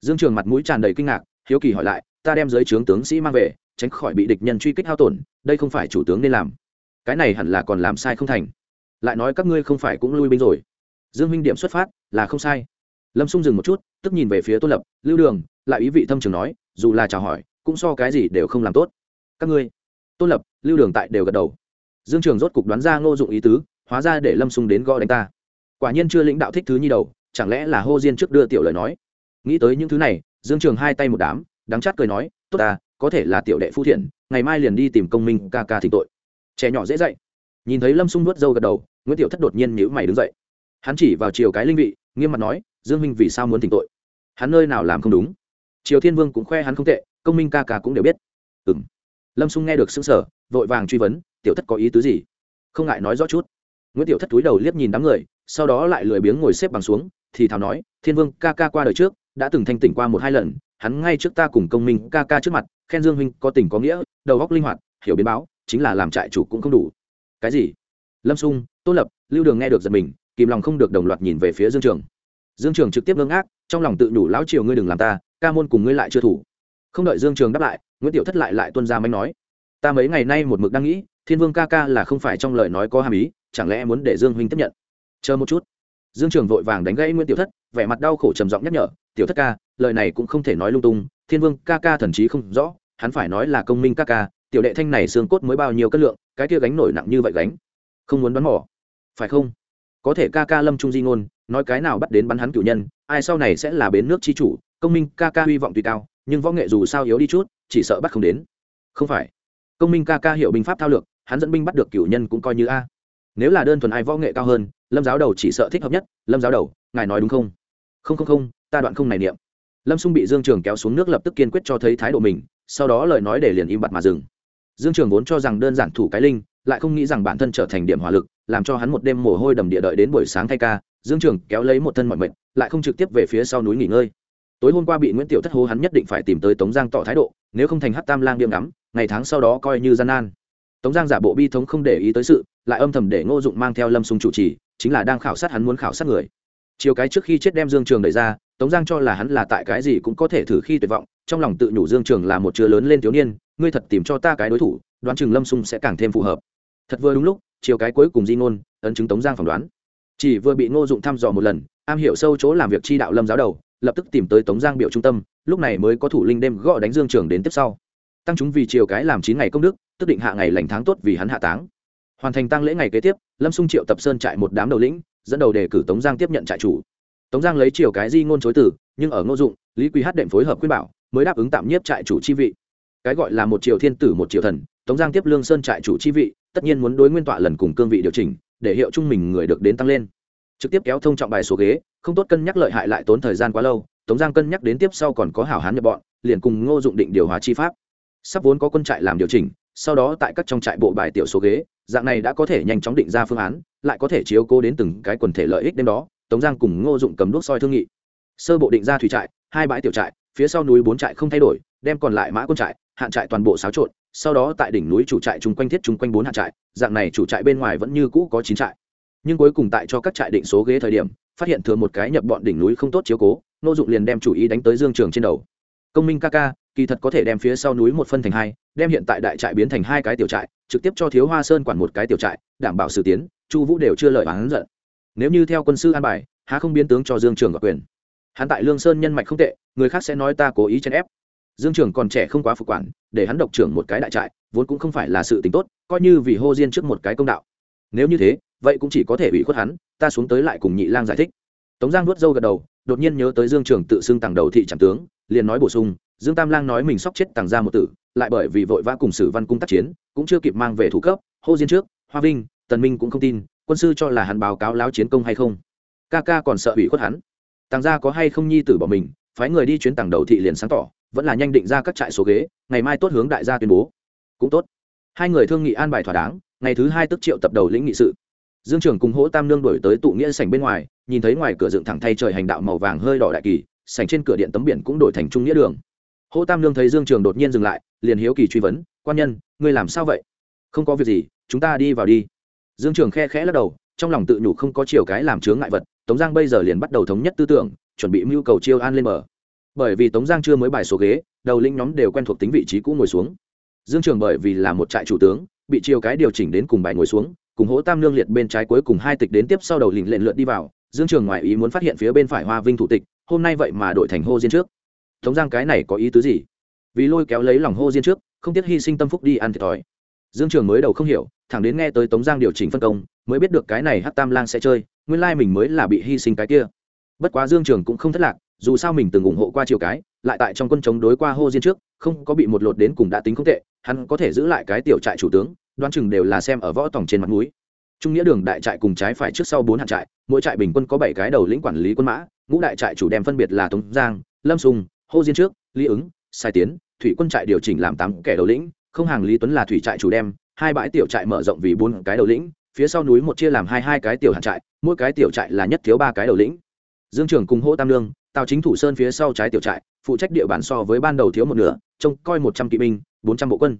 Dương trường mặt mũi tràn đầy kinh ngạc, hiếu kỳ hỏi lại, ta đem giới trướng tướng sĩ mang về, tránh khỏi bị địch nhân truy kích hao tổn, đây không phải chủ tướng nên làm. Cái này hẳn là còn làm sai không thành. Lại nói các ngươi không phải cũng lui binh rồi. Dương minh điểm xuất phát, là không sai. Lâm xung dừng một chút, tức nhìn về phía tôn lập, lưu đường, lại ý vị thâm trường nói, dù là chào hỏi, cũng so cái gì đều không làm tốt. Các ngươi? Tôn lập, lưu đường tại đều gật đầu dương trường rốt cục đoán ra ngô dụng ý tứ hóa ra để lâm xung đến gõ đánh ta. Quả nhiên chưa lĩnh đạo thích thứ nhi đầu chẳng lẽ là hô diên trước đưa tiểu lời nói? Nghĩ tới những thứ này dương trường hai tay một đám đắng chát cười nói tốt ta có thể là tiểu đệ phu thiện ngày mai liền đi tìm công minh ca ca thỉnh tội. Trẻ nhỏ dễ dậy, nhìn thấy lâm xung nuốt dâu gật đầu nguyễn tiểu thất đột nhiên nhíu mày đứng dậy. Hắn chỉ vào chiều cái linh vị nghiêm mặt nói dương minh vì sao muốn thỉnh tội? Hắn nơi nào làm không đúng? Triều thiên vương cũng khoe hắn không tệ công minh ca ca cũng đều biết. Ừng lâm xung nghe được xứng sở vội vàng truy vấn tiểu thất có ý tứ gì? Không ngại nói rõ chút. Nguyễn tiểu thất túi đầu liếc nhìn đám người sau đó lại lười biếng ngồi xếp bằng xuống thì thào nói thiên vương ca ca qua đời trước đã từng thanh tỉnh qua một hai lần hắn ngay trước ta cùng công minh ca ca trước mặt khen dương huynh có tình có nghĩa đầu góc linh hoạt hiểu biến báo chính là làm trại chủ cũng không đủ. Cái gì? Lâm Xung, Tôn lập lưu đường nghe được giật mình kìm lòng không được đồng loạt nhìn về phía dương trường. Dương trường trực tiếp ngưng ác trong lòng tự đủ lão triều ngươi đừng làm ta ca môn cùng ngươi lại chưa thủ. Không đợi dương trường đáp lại nguyễn tiểu thất lại lại tuân ra manh nói, ta mấy ngày nay một mực đang nghĩ, thiên vương ca ca là không phải trong lời nói có hàm ý, chẳng lẽ muốn để dương huynh tiếp nhận? Chờ một chút. Dương trường vội vàng đánh gãy nguyễn tiểu thất, vẻ mặt đau khổ trầm giọng nhắc nhở, tiểu thất ca, lời này cũng không thể nói lung tung, thiên vương ca ca thần chí không rõ, hắn phải nói là công minh ca ca, tiểu đệ thanh này xương cốt mới bao nhiêu cân lượng, cái kia gánh nổi nặng như vậy gánh, không muốn bắn mỏ. Phải không? Có thể ca ca lâm trung di ngôn, nói cái nào bắt đến bắn hắn cử nhân, ai sau này sẽ là bến nước chi chủ, công minh ca ca hy vọng tùy cao nhưng võ nghệ dù sao yếu đi chút, chỉ sợ bắt không đến. Không phải. Công minh ca ca hiểu binh pháp thao lược, hắn dẫn binh bắt được cửu nhân cũng coi như a. Nếu là đơn thuần ai võ nghệ cao hơn, lâm giáo đầu chỉ sợ thích hợp nhất, lâm giáo đầu, ngài nói đúng không? Không không không, ta đoạn không này niệm. Lâm xung bị dương trường kéo xuống nước lập tức kiên quyết cho thấy thái độ mình, sau đó lời nói để liền im bặt mà dừng. Dương trường vốn cho rằng đơn giản thủ cái linh, lại không nghĩ rằng bản thân trở thành điểm hỏa lực, làm cho hắn một đêm mồ hôi đầm địa đợi đến buổi sáng thay ca. Dương trường kéo lấy một thân mọi mệnh, lại không trực tiếp về phía sau núi nghỉ ngơi tối hôm qua bị nguyễn tiểu thất hô hắn nhất định phải tìm tới tống giang tỏ thái độ, nếu không thành hát tam lang điểm đắm ngày tháng sau đó coi như gian nan. Tống giang giả bộ bi thống không để ý tới sự, lại âm thầm để ngô dụng mang theo lâm sung chủ trì, chính là đang khảo sát hắn muốn khảo sát người. Chiều cái trước khi chết đem dương trường đẩy ra, tống giang cho là hắn là tại cái gì cũng có thể thử khi tuyệt vọng, trong lòng tự nhủ dương trường là một chứa lớn lên thiếu niên, ngươi thật tìm cho ta cái đối thủ, đoán chừng lâm sung sẽ càng thêm phù hợp. Thật vừa đúng lúc, chiều cái cuối cùng di ngôn, ấn chứng tống giang phỏng đoán. Chỉ vừa bị ngô dụng thăm dò một lần, am hiểu sâu chỗ làm việc chi đạo lâm giáo đầu lập tức tìm tới tống giang biểu trung tâm, lúc này mới có thủ linh đêm gọi đánh dương trường đến tiếp sau. Tăng chúng vì chiều cái làm chín ngày công đức, tức định hạ ngày lành tháng tốt vì hắn hạ táng. Hoàn thành tăng lễ ngày kế tiếp, lâm xung triệu tập sơn trại một đám đầu lĩnh, dẫn đầu đề cử tống giang tiếp nhận trại chủ. Tống giang lấy chiều cái di ngôn chối từ, nhưng ở ngô dụng, lý quý hát đệm phối hợp quyết bảo, mới đáp ứng tạm nhiếp trại chủ chi vị. Cái gọi là một triều thiên tử một triều thần, tống giang tiếp lương sơn trại chủ chi vị, tất nhiên muốn đối nguyên tọa lần cùng cương vị điều chỉnh, để hiệu trung mình người được đến tăng lên. Trực tiếp kéo thông trọng bài số ghế không tốt cân nhắc lợi hại lại tốn thời gian quá lâu, tống giang cân nhắc đến tiếp sau còn có hảo hán nhập bọn, liền cùng ngô dụng định điều hòa chi pháp. Sắp vốn có quân trại làm điều chỉnh, sau đó tại các trong trại bộ bài tiểu số ghế, dạng này đã có thể nhanh chóng định ra phương án, lại có thể chiếu cố đến từng cái quần thể lợi ích đêm đó, tống giang cùng ngô dụng cầm đuốc soi thương nghị. Sơ bộ định ra thủy trại, hai bãi tiểu trại, phía sau núi bốn trại không thay đổi, đem còn lại mã quân trại, hạn trại toàn bộ xáo trộn, sau đó tại đỉnh núi chủ trại chung quanh thiết chung quanh bốn hạn trại, dạng này chủ trại bên ngoài vẫn như cũ có chín trại. Nhưng cuối cùng tại cho các trại định số ghế thời điểm phát hiện thừa một cái nhập bọn đỉnh núi không tốt chiếu cố nô dụng liền đem chủ ý đánh tới dương trường trên đầu. Công minh ca ca, kỳ thật có thể đem phía sau núi một phân thành hai, đem hiện tại đại trại biến thành hai cái tiểu trại, trực tiếp cho thiếu hoa sơn quản một cái tiểu trại, đảm bảo sự tiến, chu vũ đều chưa lời bán giận. Nếu như theo quân sư an bài, há không biến tướng cho dương trường gặp quyền. Hắn tại lương sơn nhân mạch không tệ, người khác sẽ nói ta cố ý chèn ép. Dương trường còn trẻ không quá phục quản, để hắn độc trưởng một cái đại trại, vốn cũng không phải là sự tính tốt, coi như vì hô diên trước một cái công đạo. Nếu như thế vậy cũng chỉ có thể ủy khuất hắn, ta xuống tới lại cùng nhị lang giải thích. Tống giang nuốt dâu gật đầu, đột nhiên nhớ tới dương trường tự xưng tàng đầu thị trạm tướng, liền nói bổ sung, dương tam lang nói mình sóc chết tàng ra một tử, lại bởi vì vội vã cùng sử văn cung tác chiến, cũng chưa kịp mang về thủ cấp, hô diên trước, hoa vinh, tần minh cũng không tin, quân sư cho là hắn báo cáo láo chiến công hay không. Ca ca còn sợ ủy khuất hắn. Tàng gia có hay không nhi tử bỏ mình, phái người đi chuyến tàng đầu thị liền sáng tỏ, vẫn là nhanh định ra các trại số ghế, ngày mai tốt hướng đại gia tuyên bố. Cũng tốt. Hai người thương nghị an bài thỏa đáng, ngày thứ hai tức triệu tập đầu lĩnh nghị sự dương trường cùng hỗ tam nương đổi tới tụ nghĩa sảnh bên ngoài, nhìn thấy ngoài cửa dựng thẳng thay trời hành đạo màu vàng hơi đỏ đại kỳ, sảnh trên cửa điện tấm biển cũng đổi thành trung nghĩa đường. Hỗ tam nương thấy dương trường đột nhiên dừng lại, liền hiếu kỳ truy vấn, quan nhân, ngươi làm sao vậy? Không có việc gì, chúng ta đi vào đi. Dương trường khe khẽ lắc đầu, trong lòng tự nhủ không có chiều cái làm chướng ngại vật, tống giang bây giờ liền bắt đầu thống nhất tư tưởng, chuẩn bị mưu cầu chiêu an lên mở bởi vì tống giang chưa mới bài số ghế, đầu lĩnh nhóm đều quen thuộc tính vị trí cũ ngồi xuống. Dương trường bởi vì là một trại chủ tướng, bị chiều cái điều chỉnh đến cùng bài ngồi xuống cùng hỗ tam nương liệt bên trái cuối cùng hai tịch đến tiếp sau đầu lình lệnh lượt đi vào, dương trường ngoài ý muốn phát hiện phía bên phải hoa vinh thủ tịch, hôm nay vậy mà đổi thành hô diên trước. Tống giang cái này có ý tứ gì? Vì lôi kéo lấy lòng hô diên trước, không tiếc hy sinh tâm phúc đi ăn thiệt thòi. Dương trường mới đầu không hiểu, thẳng đến nghe tới tống giang điều chỉnh phân công, mới biết được cái này hát tam lang sẽ chơi, nguyên lai mình mới là bị hy sinh cái kia. Bất quá dương trường cũng không thất lạc, dù sao mình từng ủng hộ qua chiều cái, lại tại trong quân chống đối qua hô diên trước, không có bị một lột đến cùng đã tính không tệ, hắn có thể giữ lại cái tiểu trại chủ tướng đoán chừng đều là xem ở võ tổng trên mặt núi trung nghĩa đường đại trại cùng trái phải trước sau bốn hạn trại, mỗi trại bình quân có bảy cái đầu lĩnh quản lý quân mã, ngũ đại trại chủ đem phân biệt là tống giang, lâm sùng, hô diên trước, lý ứng, sai tiến, thủy quân trại điều chỉnh làm tám kẻ đầu lĩnh, không hàng lý tuấn là thủy trại chủ đem, hai bãi tiểu trại mở rộng vì bốn cái đầu lĩnh, phía sau núi một chia làm hai hai cái tiểu hạn trại, mỗi cái tiểu trại là nhất thiếu ba cái đầu lĩnh. Dương trưởng cùng hô tam lương, tào chính thủ sơn phía sau trái tiểu trại, phụ trách địa bàn so với ban đầu thiếu một nửa, trông coi một trăm kỵ binh, bốn trăm bộ quân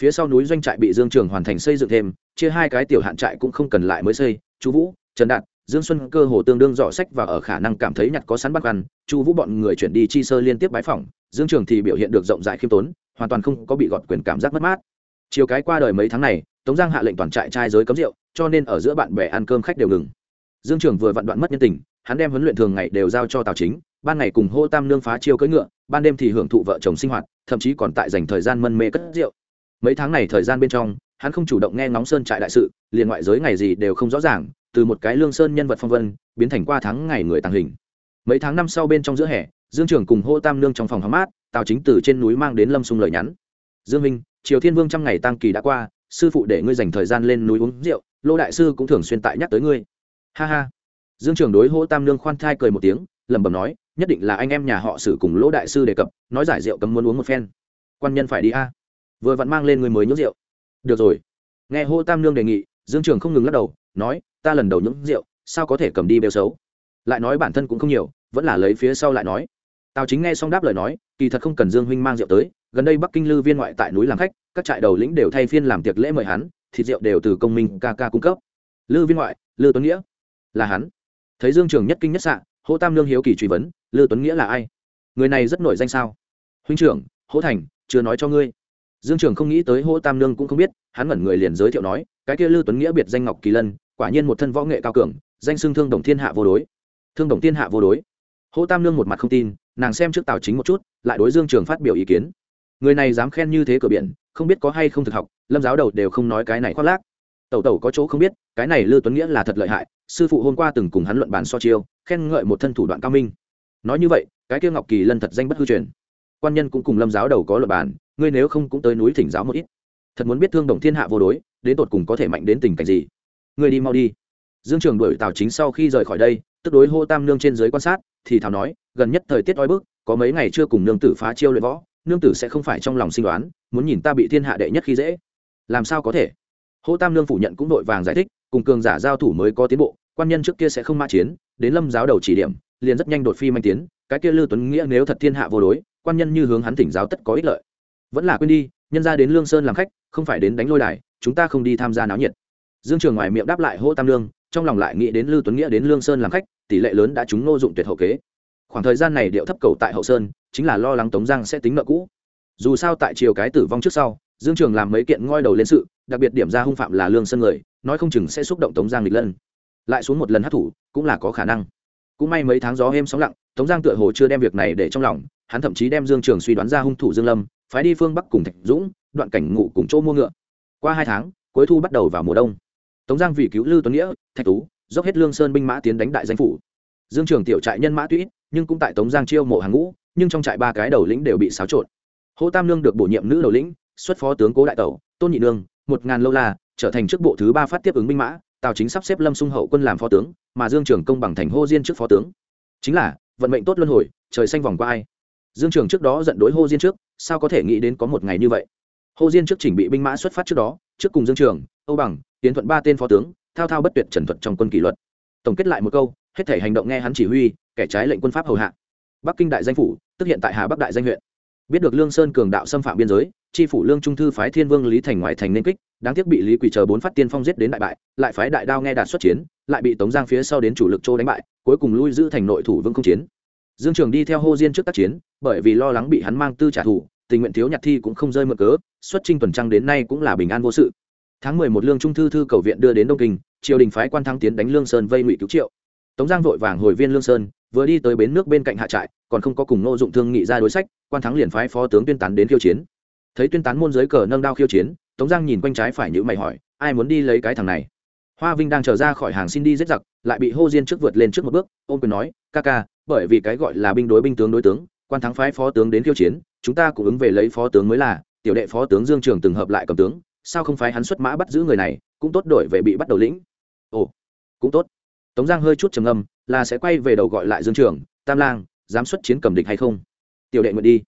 phía sau núi doanh trại bị dương trường hoàn thành xây dựng thêm, chia hai cái tiểu hạn trại cũng không cần lại mới xây chú vũ, trần đạt, dương xuân cơ hồ tương đương dọ sách và ở khả năng cảm thấy nhặt có sẵn bắt ăn, chu vũ bọn người chuyển đi chi sơ liên tiếp bái phỏng, dương trường thì biểu hiện được rộng rãi khiêm tốn, hoàn toàn không có bị gọt quyền cảm giác mất mát. Chiều cái qua đời mấy tháng này, tống giang hạ lệnh toàn trại trai giới cấm rượu, cho nên ở giữa bạn bè ăn cơm khách đều ngừng. Dương trường vừa vặn đoạn mất nhân tình, hắn đem huấn luyện thường ngày đều giao cho tào chính, ban ngày cùng hô tam nương phá chiêu cưỡi ngựa, ban đêm thì hưởng thụ vợ chồng sinh hoạt, thậm chí còn tại dành thời gian mân mê cất rượu mấy tháng này thời gian bên trong, hắn không chủ động nghe ngóng sơn trại đại sự, liền ngoại giới ngày gì đều không rõ ràng, từ một cái lương sơn nhân vật phong vân, biến thành qua tháng ngày người tàng hình. Mấy tháng năm sau bên trong giữa hè, dương trường cùng hô tam nương trong phòng hóng mát, tào chính từ trên núi mang đến lâm sung lời nhắn. Dương minh, triều thiên vương trăm ngày tăng kỳ đã qua, sư phụ để ngươi dành thời gian lên núi uống rượu, lô đại sư cũng thường xuyên tại nhắc tới ngươi. Ha ha. Dương trường đối hô tam nương khoan thai cười một tiếng, lẩm bẩm nói, nhất định là anh em nhà họ sử cùng lỗ đại sư đề cập, nói giải rượu cấm muốn uống một phen. Quan nhân phải đi a vừa vặn mang lên người mới nhốt rượu. Được rồi. Nghe hô tam nương đề nghị, dương trường không ngừng lắc đầu, nói, ta lần đầu nhúng rượu, sao có thể cầm đi bêu xấu? Lại nói bản thân cũng không nhiều, vẫn là lấy phía sau lại nói. Tào chính nghe xong đáp lời nói, kỳ thật không cần dương huynh mang rượu tới, gần đây bắc kinh lư viên ngoại tại núi làm khách, các trại đầu lĩnh đều thay phiên làm tiệc lễ mời hắn, thịt rượu đều từ công minh ca ca cung cấp. Lư viên ngoại, lư tuấn nghĩa, là hắn. Thấy dương trường nhất kinh nhất sạ hỗ tam lương hiếu kỳ truy vấn, lư tuấn nghĩa là ai? Người này rất nổi danh sao? Huynh trưởng, hỗ thành, chưa nói cho ngươi dương trường không nghĩ tới hỗ tam Nương cũng không biết, hắn ngẩn người liền giới thiệu nói, cái kia lư tuấn nghĩa biệt danh ngọc kỳ lân, quả nhiên một thân võ nghệ cao cường, danh xưng thương đồng thiên hạ vô đối. Thương đồng thiên hạ vô đối. Hỗ tam Nương một mặt không tin, nàng xem trước tào chính một chút, lại đối dương trường phát biểu ý kiến. Người này dám khen như thế cửa biển, không biết có hay không thực học, lâm giáo đầu đều không nói cái này khoác lác. Tẩu tẩu có chỗ không biết, cái này lư tuấn nghĩa là thật lợi hại, sư phụ hôm qua từng cùng hắn luận bàn so chiêu, khen ngợi một thân thủ đoạn cao minh. Nói như vậy, cái kia ngọc kỳ lân thật danh bất hư truyền. Quan nhân cũng cùng lâm giáo đầu có luận bàn ngươi nếu không cũng tới núi thỉnh giáo một ít. Thật muốn biết thương đồng thiên hạ vô đối, đến tột cùng có thể mạnh đến tình cảnh gì? Ngươi đi mau đi. Dương trường đuổi tào chính sau khi rời khỏi đây, tức đối hô tam nương trên dưới quan sát, thì thảo nói, gần nhất thời tiết oi bức, có mấy ngày chưa cùng nương tử phá chiêu luyện võ, nương tử sẽ không phải trong lòng sinh đoán, muốn nhìn ta bị thiên hạ đệ nhất khi dễ. Làm sao có thể? Hô tam nương phủ nhận cũng đội vàng giải thích, cùng cường giả giao thủ mới có tiến bộ, quan nhân trước kia sẽ không ma chiến, đến lâm giáo đầu chỉ điểm, liền rất nhanh đột phi manh tiến, cái kia lư tuấn nghĩa nếu thật thiên hạ vô đối, quan nhân như hướng hắn thỉnh giáo tất có ích lợi vẫn là quên đi, nhân ra đến lương sơn làm khách, không phải đến đánh lôi đài, chúng ta không đi tham gia náo nhiệt. Dương trường ngoài miệng đáp lại hô tam lương, trong lòng lại nghĩ đến lư tuấn nghĩa đến lương sơn làm khách, tỷ lệ lớn đã chúng nô dụng tuyệt hậu kế. Khoảng thời gian này điệu thấp cầu tại hậu sơn, chính là lo lắng tống giang sẽ tính nợ cũ. Dù sao tại chiều cái tử vong trước sau, dương trường làm mấy kiện ngoi đầu lên sự, đặc biệt điểm ra hung phạm là lương sơn người, nói không chừng sẽ xúc động tống giang lịch lân. Lại xuống một lần hát thủ, cũng là có khả năng. Cũng may mấy tháng gió êm sóng lặng, tống giang tựa hồ chưa đem việc này để trong lòng, hắn thậm chí đem dương trường suy đoán ra hung thủ dương lâm phái đi phương bắc cùng thạch dũng, đoạn cảnh ngụ cùng chỗ mua ngựa. Qua hai tháng, cuối thu bắt đầu vào mùa đông. Tống giang vì cứu lư tuấn nghĩa, thạch tú, dốc hết lương sơn binh mã tiến đánh đại danh phủ. Dương trường tiểu trại nhân mã tuy nhưng cũng tại tống giang chiêu mộ hàng ngũ, nhưng trong trại ba cái đầu lĩnh đều bị xáo trộn. Hỗ tam lương được bổ nhiệm nữ đầu lĩnh, xuất phó tướng cố đại tẩu, tôn nhị nương, một ngàn lâu la, trở thành chức bộ thứ ba phát tiếp ứng binh mã, tào chính sắp xếp lâm sung hậu quân làm phó tướng, mà dương trường công bằng thành hô diên trước phó tướng. Chính là, vận mệnh tốt luân hồi, trời xanh vòng qua ai dương trường trước đó giận đối hô diên trước, sao có thể nghĩ đến có một ngày như vậy? Hô diên trước chỉnh bị binh mã xuất phát trước đó, trước cùng dương trường, âu bằng, tiến thuận ba tên phó tướng, thao thao bất tuyệt trần thuật trong quân kỷ luật. Tổng kết lại một câu, hết thể hành động nghe hắn chỉ huy, kẻ trái lệnh quân pháp hầu hạ. Bắc kinh đại danh phủ, tức hiện tại hà bắc đại danh huyện. Biết được lương sơn cường đạo xâm phạm biên giới, tri phủ lương trung thư phái thiên vương lý thành ngoại thành nên kích, đáng tiếc bị lý quỳ chờ bốn phát tiên phong giết đến đại bại, lại phái đại đao nghe đạt xuất chiến, lại bị tống giang phía sau đến chủ lực châu đánh bại, cuối cùng lui giữ thành nội thủ vương không chiến dương trường đi theo hô diên trước tác chiến, bởi vì lo lắng bị hắn mang tư trả thù, tình nguyện thiếu nhặt thi cũng không rơi mượn cớ, xuất trinh tuần trăng đến nay cũng là bình an vô sự. Tháng mười một lương trung thư thư cầu viện đưa đến đông kinh, triều đình phái quan thăng tiến đánh lương sơn vây ngụy cứu triệu. Tống giang vội vàng hồi viên lương sơn, vừa đi tới bến nước bên cạnh hạ trại, còn không có cùng nô dụng thương nghị ra đối sách, quan thắng liền phái phó tướng tuyên tán đến khiêu chiến. Thấy tuyên tán môn giới cờ nâng đao khiêu chiến, tống giang nhìn quanh trái phải nhữ mày hỏi, ai muốn đi lấy cái thằng này? Hoa vinh đang trở ra khỏi hàng xin đi giết giặc, lại bị hô diên trước vượt lên trước một bước, ôm quyền nói, ca ca bởi vì cái gọi là binh đối binh tướng đối tướng, quan thắng phái phó tướng đến khiêu chiến, chúng ta cũng ứng về lấy phó tướng mới là, tiểu đệ phó tướng dương trường từng hợp lại cầm tướng, sao không phái hắn xuất mã bắt giữ người này, cũng tốt đổi về bị bắt đầu lĩnh. Ồ, cũng tốt. Tống giang hơi chút trầm âm là sẽ quay về đầu gọi lại dương trường, tam lang, dám xuất chiến cầm địch hay không? Tiểu đệ nguyện đi.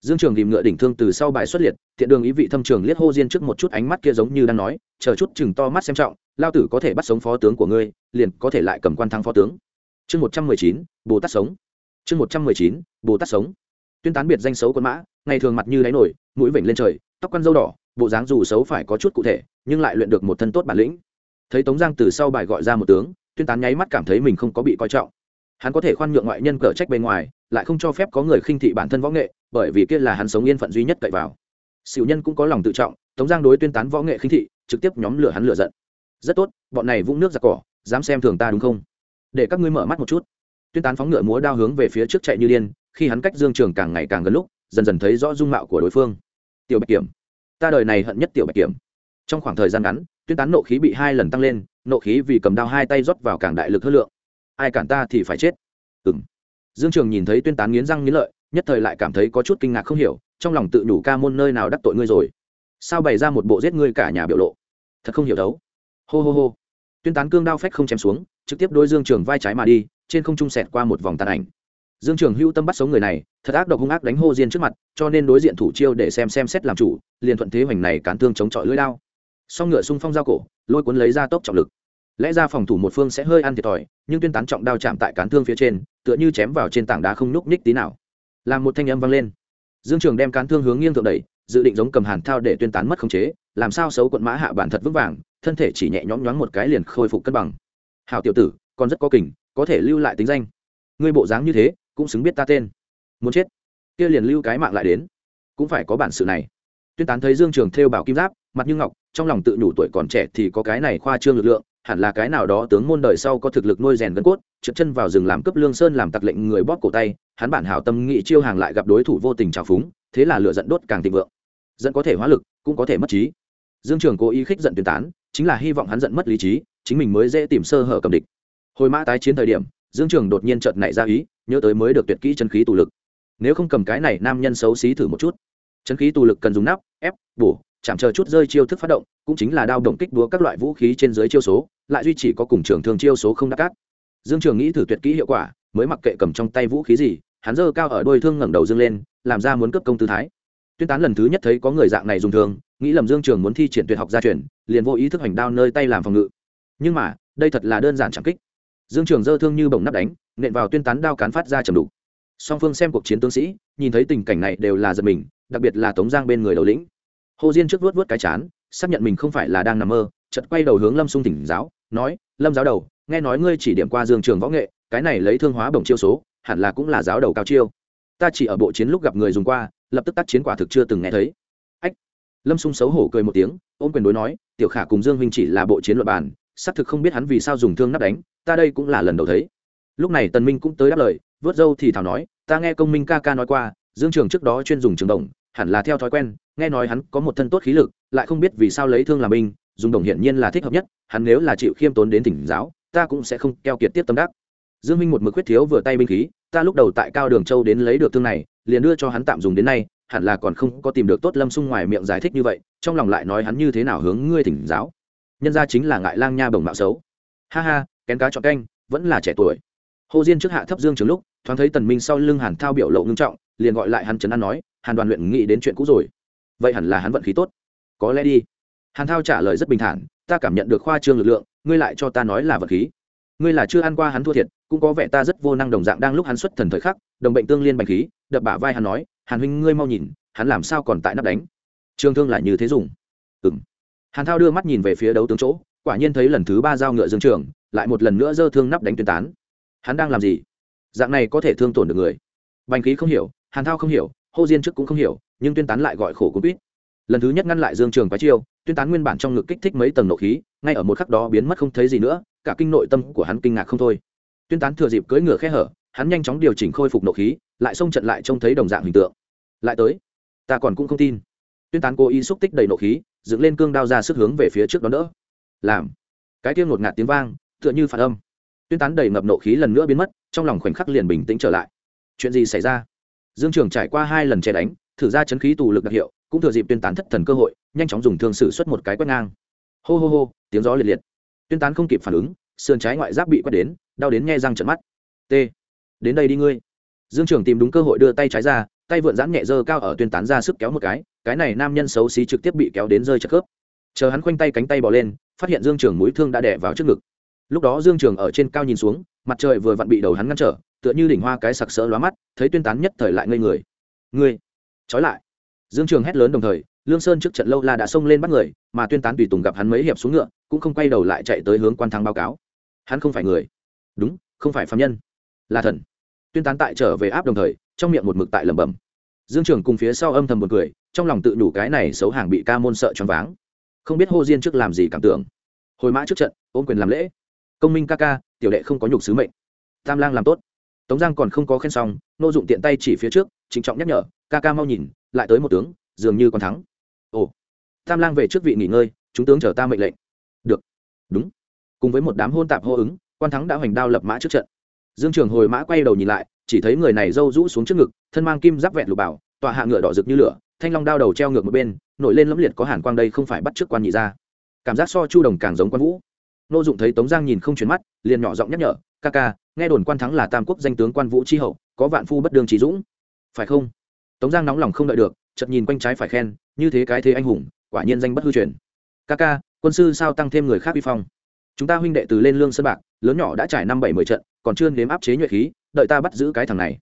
Dương trường tìm ngựa đỉnh thương từ sau bài xuất liệt, thiện đường ý vị thâm trường liếc hô diên trước một chút ánh mắt kia giống như đang nói, chờ chút chừng to mắt xem trọng, lao tử có thể bắt sống phó tướng của ngươi, liền có thể lại cầm quan thắng phó tướng chương một trăm mười chín, bồ tát sống. Chương một trăm mười chín, bồ tát sống. Tuyên tán biệt danh xấu quân mã, ngày thường mặt như đáy nổi, mũi vểnh lên trời, tóc quăn dâu đỏ, bộ dáng dù xấu phải có chút cụ thể, nhưng lại luyện được một thân tốt bản lĩnh. Thấy tống giang từ sau bài gọi ra một tướng, tuyên tán nháy mắt cảm thấy mình không có bị coi trọng. Hắn có thể khoan nhượng ngoại nhân cở trách bên ngoài, lại không cho phép có người khinh thị bản thân võ nghệ, bởi vì kia là hắn sống yên phận duy nhất cậy vào. Xỉu nhân cũng có lòng tự trọng, tống giang đối tuyên tán võ nghệ khinh thị, trực tiếp nhóm lửa hắn lửa giận. Rất tốt, bọn này vũng nước giặc cỏ, dám xem thường ta đúng không? Để các ngươi mở mắt một chút. Tuyên tán phóng ngựa múa đao hướng về phía trước chạy như điên, khi hắn cách dương trường càng ngày càng gần lúc, dần dần thấy rõ dung mạo của đối phương. Tiểu bạch kiểm, ta đời này hận nhất tiểu bạch kiểm. Trong khoảng thời gian ngắn, tuyên tán nộ khí bị hai lần tăng lên, nộ khí vì cầm đao hai tay rót vào càng đại lực hơn lượng. Ai cản ta thì phải chết. Ừ m dương trường nhìn thấy tuyên tán nghiến răng nghiến lợi, nhất thời lại cảm thấy có chút kinh ngạc không hiểu, trong lòng tự nhủ ca môn nơi nào đắc tội ngươi rồi? Sao bày ra một bộ giết ngươi cả nhà biểu lộ? Thật không hiểu đấu. Hô hô hô. Tuyên tán cương đao phách không chém xuống trực tiếp đôi dương trường vai trái mà đi, trên không trung sẹt qua một vòng tàn ảnh. Dương trường hưu tâm bắt sống người này, thật ác độc hung ác đánh hô diên trước mặt, cho nên đối diện thủ chiêu để xem xem xét làm chủ, liền thuận thế hoành này cán thương chống chọi lưỡi đao. Song ngựa xung phong giao cổ, lôi cuốn lấy ra tốc trọng lực. Lẽ ra phòng thủ một phương sẽ hơi ăn thiệt thòi, nhưng tuyên tán trọng đao chạm tại cán thương phía trên, tựa như chém vào trên tảng đá không nhúc nhích tí nào. Làm một thanh âm vang lên. Dương trường đem cán thương hướng nghiêng thượng đẩy, dự định giống cầm hàn thao để tuyên tán mất khống chế, làm sao xấu quận mã hạ bản thật vững vàng, thân thể chỉ nhẹ nhõm nhoáng một cái liền khôi phục cân bằng hào tiểu tử, còn rất có kình, có thể lưu lại tính danh. Ngươi bộ dáng như thế, cũng xứng biết ta tên. Muốn chết. Kia liền lưu cái mạng lại đến. Cũng phải có bản sự này. Tuyên tán thấy dương trường thêu bảo kim giáp, mặt như ngọc, trong lòng tự nhủ tuổi còn trẻ thì có cái này khoa trương lực lượng, hẳn là cái nào đó tướng môn đời sau có thực lực nuôi rèn gân cốt, trượt chân vào rừng làm cấp lương sơn làm tặc lệnh người bóp cổ tay, hắn bản hảo tâm nghị chiêu hàng lại gặp đối thủ vô tình trào phúng, thế là lửa giận đốt càng thịnh vượng. Dẫn có thể hóa lực, cũng có thể mất trí. Dương trường cố ý khích giận tuyên tán, chính là hy vọng hắn giận mất lý trí chính mình mới dễ tìm sơ hở cầm địch. Hồi mã tái chiến thời điểm dương trường đột nhiên chợt nảy ra ý nhớ tới mới được tuyệt kỹ chân khí tù lực. Nếu không cầm cái này nam nhân xấu xí thử một chút. Chân khí tù lực cần dùng nắp ép bổ chạm chờ chút rơi chiêu thức phát động cũng chính là đao động kích đúa các loại vũ khí trên dưới chiêu số lại duy chỉ có cùng trường thường chiêu số không đắc cát. Dương trường nghĩ thử tuyệt kỹ hiệu quả mới mặc kệ cầm trong tay vũ khí gì hắn giơ cao ở đôi thương ngẩng đầu dương lên làm ra muốn cấp công tư thái. Tuyên tán lần thứ nhất thấy có người dạng này dùng thường, nghĩ lầm dương trường muốn thi triển tuyệt học gia truyền liền vô ý thức hành đao nơi tay làm phòng ngự nhưng mà, đây thật là đơn giản chẳng kích. Dương trường dơ thương như bồng nắp đánh, nện vào tuyên tán đao cán phát ra trầm đủ song phương xem cuộc chiến tướng sĩ, nhìn thấy tình cảnh này đều là giật mình, đặc biệt là tống giang bên người đầu lĩnh. Hồ diên trước vuốt vuốt cái chán, xác nhận mình không phải là đang nằm mơ, chợt quay đầu hướng lâm xung tỉnh giáo, nói, lâm giáo đầu, nghe nói ngươi chỉ điểm qua dương trường võ nghệ, cái này lấy thương hóa bổng chiêu số, hẳn là cũng là giáo đầu cao chiêu. Ta chỉ ở bộ chiến lúc gặp người dùng qua, lập tức tác chiến quả thực chưa từng nghe thấy. Ách. Lâm xung xấu hổ cười một tiếng, ôm quyền đối nói, tiểu khả cùng dương huynh chỉ là bộ chiến luật bản xác thực không biết hắn vì sao dùng thương nắp đánh, ta đây cũng là lần đầu thấy. Lúc này tần minh cũng tới đáp lời, vớt dâu thì thảo nói, ta nghe công minh ca ca nói qua, dương trường trước đó chuyên dùng trường đồng, hẳn là theo thói quen, nghe nói hắn có một thân tốt khí lực, lại không biết vì sao lấy thương làm binh, dùng đồng hiển nhiên là thích hợp nhất, hắn nếu là chịu khiêm tốn đến thỉnh giáo, ta cũng sẽ không keo kiệt tiếp tâm đắc. Dương minh một mực quyết thiếu vừa tay binh khí, ta lúc đầu tại cao đường châu đến lấy được thương này, liền đưa cho hắn tạm dùng đến nay, hẳn là còn không có tìm được tốt lâm sung ngoài miệng giải thích như vậy, trong lòng lại nói hắn như thế nào hướng ngươi thỉnh giáo nhân ra chính là ngại lang nha bồng mạo xấu. Ha ha, kén cá chọn canh, vẫn là trẻ tuổi. Hồ diên trước hạ thấp dương trường lúc, thoáng thấy tần minh sau lưng hàn thao biểu lộ ngưng trọng, liền gọi lại hắn trấn an nói, hàn đoàn luyện nghĩ đến chuyện cũ rồi. Vậy hẳn là hắn vận khí tốt. Có lẽ đi. Hàn thao trả lời rất bình thản, ta cảm nhận được khoa trương lực lượng, ngươi lại cho ta nói là vận khí. Ngươi là chưa ăn qua hắn thua thiệt, cũng có vẻ ta rất vô năng đồng dạng đang lúc hắn xuất thần thời khắc, đồng bệnh tương liên bành khí, đập bả vai hắn nói, hàn huynh ngươi mau nhìn, hắn làm sao còn tại nắp đánh? Trường thương là như thế dùng hàn thao đưa mắt nhìn về phía đấu tướng chỗ, quả nhiên thấy lần thứ ba dao ngựa dương trường, lại một lần nữa giơ thương nắp đánh tuyên tán. Hắn đang làm gì? Dạng này có thể thương tổn được người. Bành khí không hiểu, hàn thao không hiểu, hô diên trước cũng không hiểu, nhưng tuyên tán lại gọi khổ cũng biết lần thứ nhất ngăn lại dương trường quái chiêu, tuyên tán nguyên bản trong ngực kích thích mấy tầng nộ khí, ngay ở một khắc đó biến mất không thấy gì nữa, cả kinh nội tâm của hắn kinh ngạc không thôi. Tuyên tán thừa dịp cưỡi ngựa khe hở, hắn nhanh chóng điều chỉnh khôi phục nộ khí, lại xông trận lại trông thấy đồng dạng hình tượng. Lại tới, ta còn cũng không tin. Tuyên tán cố ý xúc tích đầy nộ khí dựng lên cương đao ra sức hướng về phía trước đó đỡ. Làm. Cái kia ngột ngạt tiếng vang, tựa như phản âm. Tuyên tán đầy ngập nộ khí lần nữa biến mất, trong lòng khoảnh khắc liền bình tĩnh trở lại. Chuyện gì xảy ra? Dương trường trải qua hai lần che đánh, thử ra chấn khí tù lực đặc hiệu, cũng thừa dịp tuyên tán thất thần cơ hội, nhanh chóng dùng thương sử xuất một cái quét ngang. Hô hô hô, tiếng gió liệt liệt. Tuyên tán không kịp phản ứng, sườn trái ngoại giáp bị quét đến, đau đến nghe răng trận mắt. T. Đến đây đi ngươi. Dương trường tìm đúng cơ hội đưa tay trái ra tay vượn giãn nhẹ dơ cao ở tuyên tán ra sức kéo một cái cái này nam nhân xấu xí trực tiếp bị kéo đến rơi chất khớp. Chờ hắn khoanh tay cánh tay bỏ lên, phát hiện dương trường mũi thương đã đẻ vào trước ngực. Lúc đó dương trường ở trên cao nhìn xuống, mặt trời vừa vặn bị đầu hắn ngăn trở, tựa như đỉnh hoa cái sặc sỡ lóa mắt, thấy tuyên tán nhất thời lại ngây người. Ngươi, trói lại. Dương trường hét lớn đồng thời, lương sơn trước trận lâu la đã xông lên bắt người, mà tuyên tán tùy tùng gặp hắn mấy hiệp xuống ngựa, cũng không quay đầu lại chạy tới hướng quan thắng báo cáo. Hắn không phải người. Đúng, không phải phạm nhân. Là thần tuyên tán tại trở về áp đồng thời, trong miệng một mực tại lẩm bẩm. Dương trường cùng phía sau âm thầm một cười, trong lòng tự đủ cái này xấu hàng bị ca môn sợ choáng váng. Không biết hô diên trước làm gì cảm tưởng. Hồi mã trước trận, ôm quyền làm lễ. Công minh ca ca, tiểu đệ không có nhục sứ mệnh. Tam lang làm tốt. Tống giang còn không có khen xong, nô dụng tiện tay chỉ phía trước, trịnh trọng nhắc nhở, ca ca mau nhìn, lại tới một tướng, dường như còn thắng. Ồ. Tam lang về trước vị nghỉ ngơi, chúng tướng chờ ta mệnh lệnh. Được. Đúng. Cùng với một đám hôn tạp hô ứng, quan thắng đã hoành đao lập mã trước trận dương trường hồi mã quay đầu nhìn lại, chỉ thấy người này râu rũ xuống trước ngực, thân mang kim giáp vẹn lục bảo, tọa hạ ngựa đỏ rực như lửa, thanh long đao đầu treo ngược một bên, nổi lên lẫm liệt có hàn quang đây không phải bắt trước quan nhị ra. Cảm giác so chu đồng càng giống quan vũ. Nô dụng thấy tống giang nhìn không chuyển mắt, liền nhỏ giọng nhắc nhở, ca ca, nghe đồn quan thắng là tam quốc danh tướng quan vũ tri hậu, có vạn phu bất đường trí dũng. Phải không? Tống giang nóng lòng không đợi được, chợt nhìn quanh trái phải khen, như thế cái thế anh hùng, quả nhiên danh bất hư truyền. Ca ca, quân sư sao tăng thêm người khác vi phong? Chúng ta huynh đệ từ lên lương sơn bạc, lớn nhỏ đã trải năm bảy mười trận còn chưa nếm áp chế nhuệ khí, đợi ta bắt giữ cái thằng này.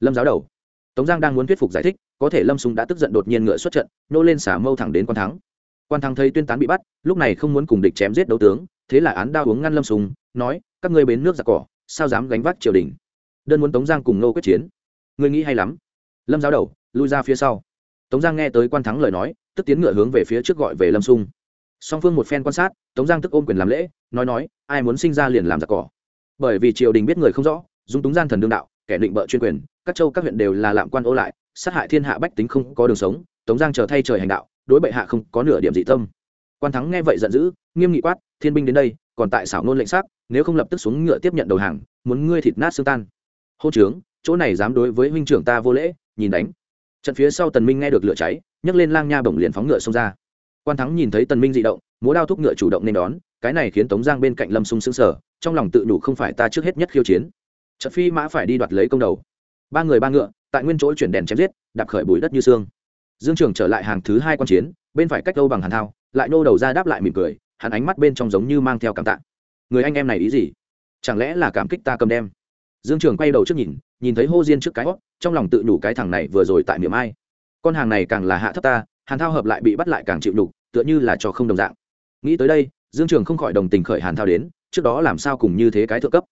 Lâm giáo đầu. Tống giang đang muốn thuyết phục giải thích, có thể lâm súng đã tức giận đột nhiên ngựa xuất trận, nô lên xả mâu thẳng đến quan thắng. Quan thắng thấy tuyên tán bị bắt, lúc này không muốn cùng địch chém giết đấu tướng, thế là án đao uống ngăn lâm súng nói, các ngươi bến nước giặc cỏ, sao dám gánh vác triều đình? Đơn muốn tống giang cùng nô quyết chiến. Ngươi nghĩ hay lắm. Lâm giáo đầu, lui ra phía sau. Tống giang nghe tới quan thắng lời nói, tức tiến ngựa hướng về phía trước gọi về lâm sung song phương một phen quan sát, tống giang tức ôm quyền làm lễ, nói nói, ai muốn sinh ra liền làm giặc cỏ bởi vì triều đình biết người không rõ, dung túng gian thần đương đạo, kẻ định bợ chuyên quyền, các châu các huyện đều là lạm quan ô lại, sát hại thiên hạ bách tính không có đường sống, tống giang chờ thay trời hành đạo, đối bệ hạ không có nửa điểm dị tâm. Quan thắng nghe vậy giận dữ, nghiêm nghị quát, thiên binh đến đây, còn tại xảo nôn lệnh sắc nếu không lập tức xuống ngựa tiếp nhận đầu hàng, muốn ngươi thịt nát xương tan. Hô trướng, chỗ này dám đối với huynh trưởng ta vô lễ, nhìn đánh. Trận phía sau tần minh nghe được lửa cháy, nhấc lên lang nha bổng liền phóng ngựa xông ra. Quan thắng nhìn thấy tần minh dị động, múa đao thúc ngựa chủ động nên đón cái này khiến tống giang bên cạnh lâm sung sững sờ, trong lòng tự đủ không phải ta trước hết nhất khiêu chiến. Trận phi mã phải đi đoạt lấy công đầu. Ba người ba ngựa, tại nguyên chỗ chuyển đèn chém giết, đạp khởi bụi đất như xương. Dương trường trở lại hàng thứ hai quan chiến, bên phải cách đâu bằng hàn thao, lại nô đầu ra đáp lại mỉm cười, hắn ánh mắt bên trong giống như mang theo cảm tạ. Người anh em này ý gì? Chẳng lẽ là cảm kích ta cầm đem? Dương trường quay đầu trước nhìn nhìn thấy hô diên trước cái hót trong lòng tự đủ cái thằng này vừa rồi tại miệng ai. Con hàng này càng là hạ thấp ta, hàn thao hợp lại bị bắt lại càng chịu đủ tựa như là cho không đồng dạng. Nghĩ tới đây dương trường không khỏi đồng tình khởi hàn thao đến, trước đó làm sao cùng như thế cái thượng cấp.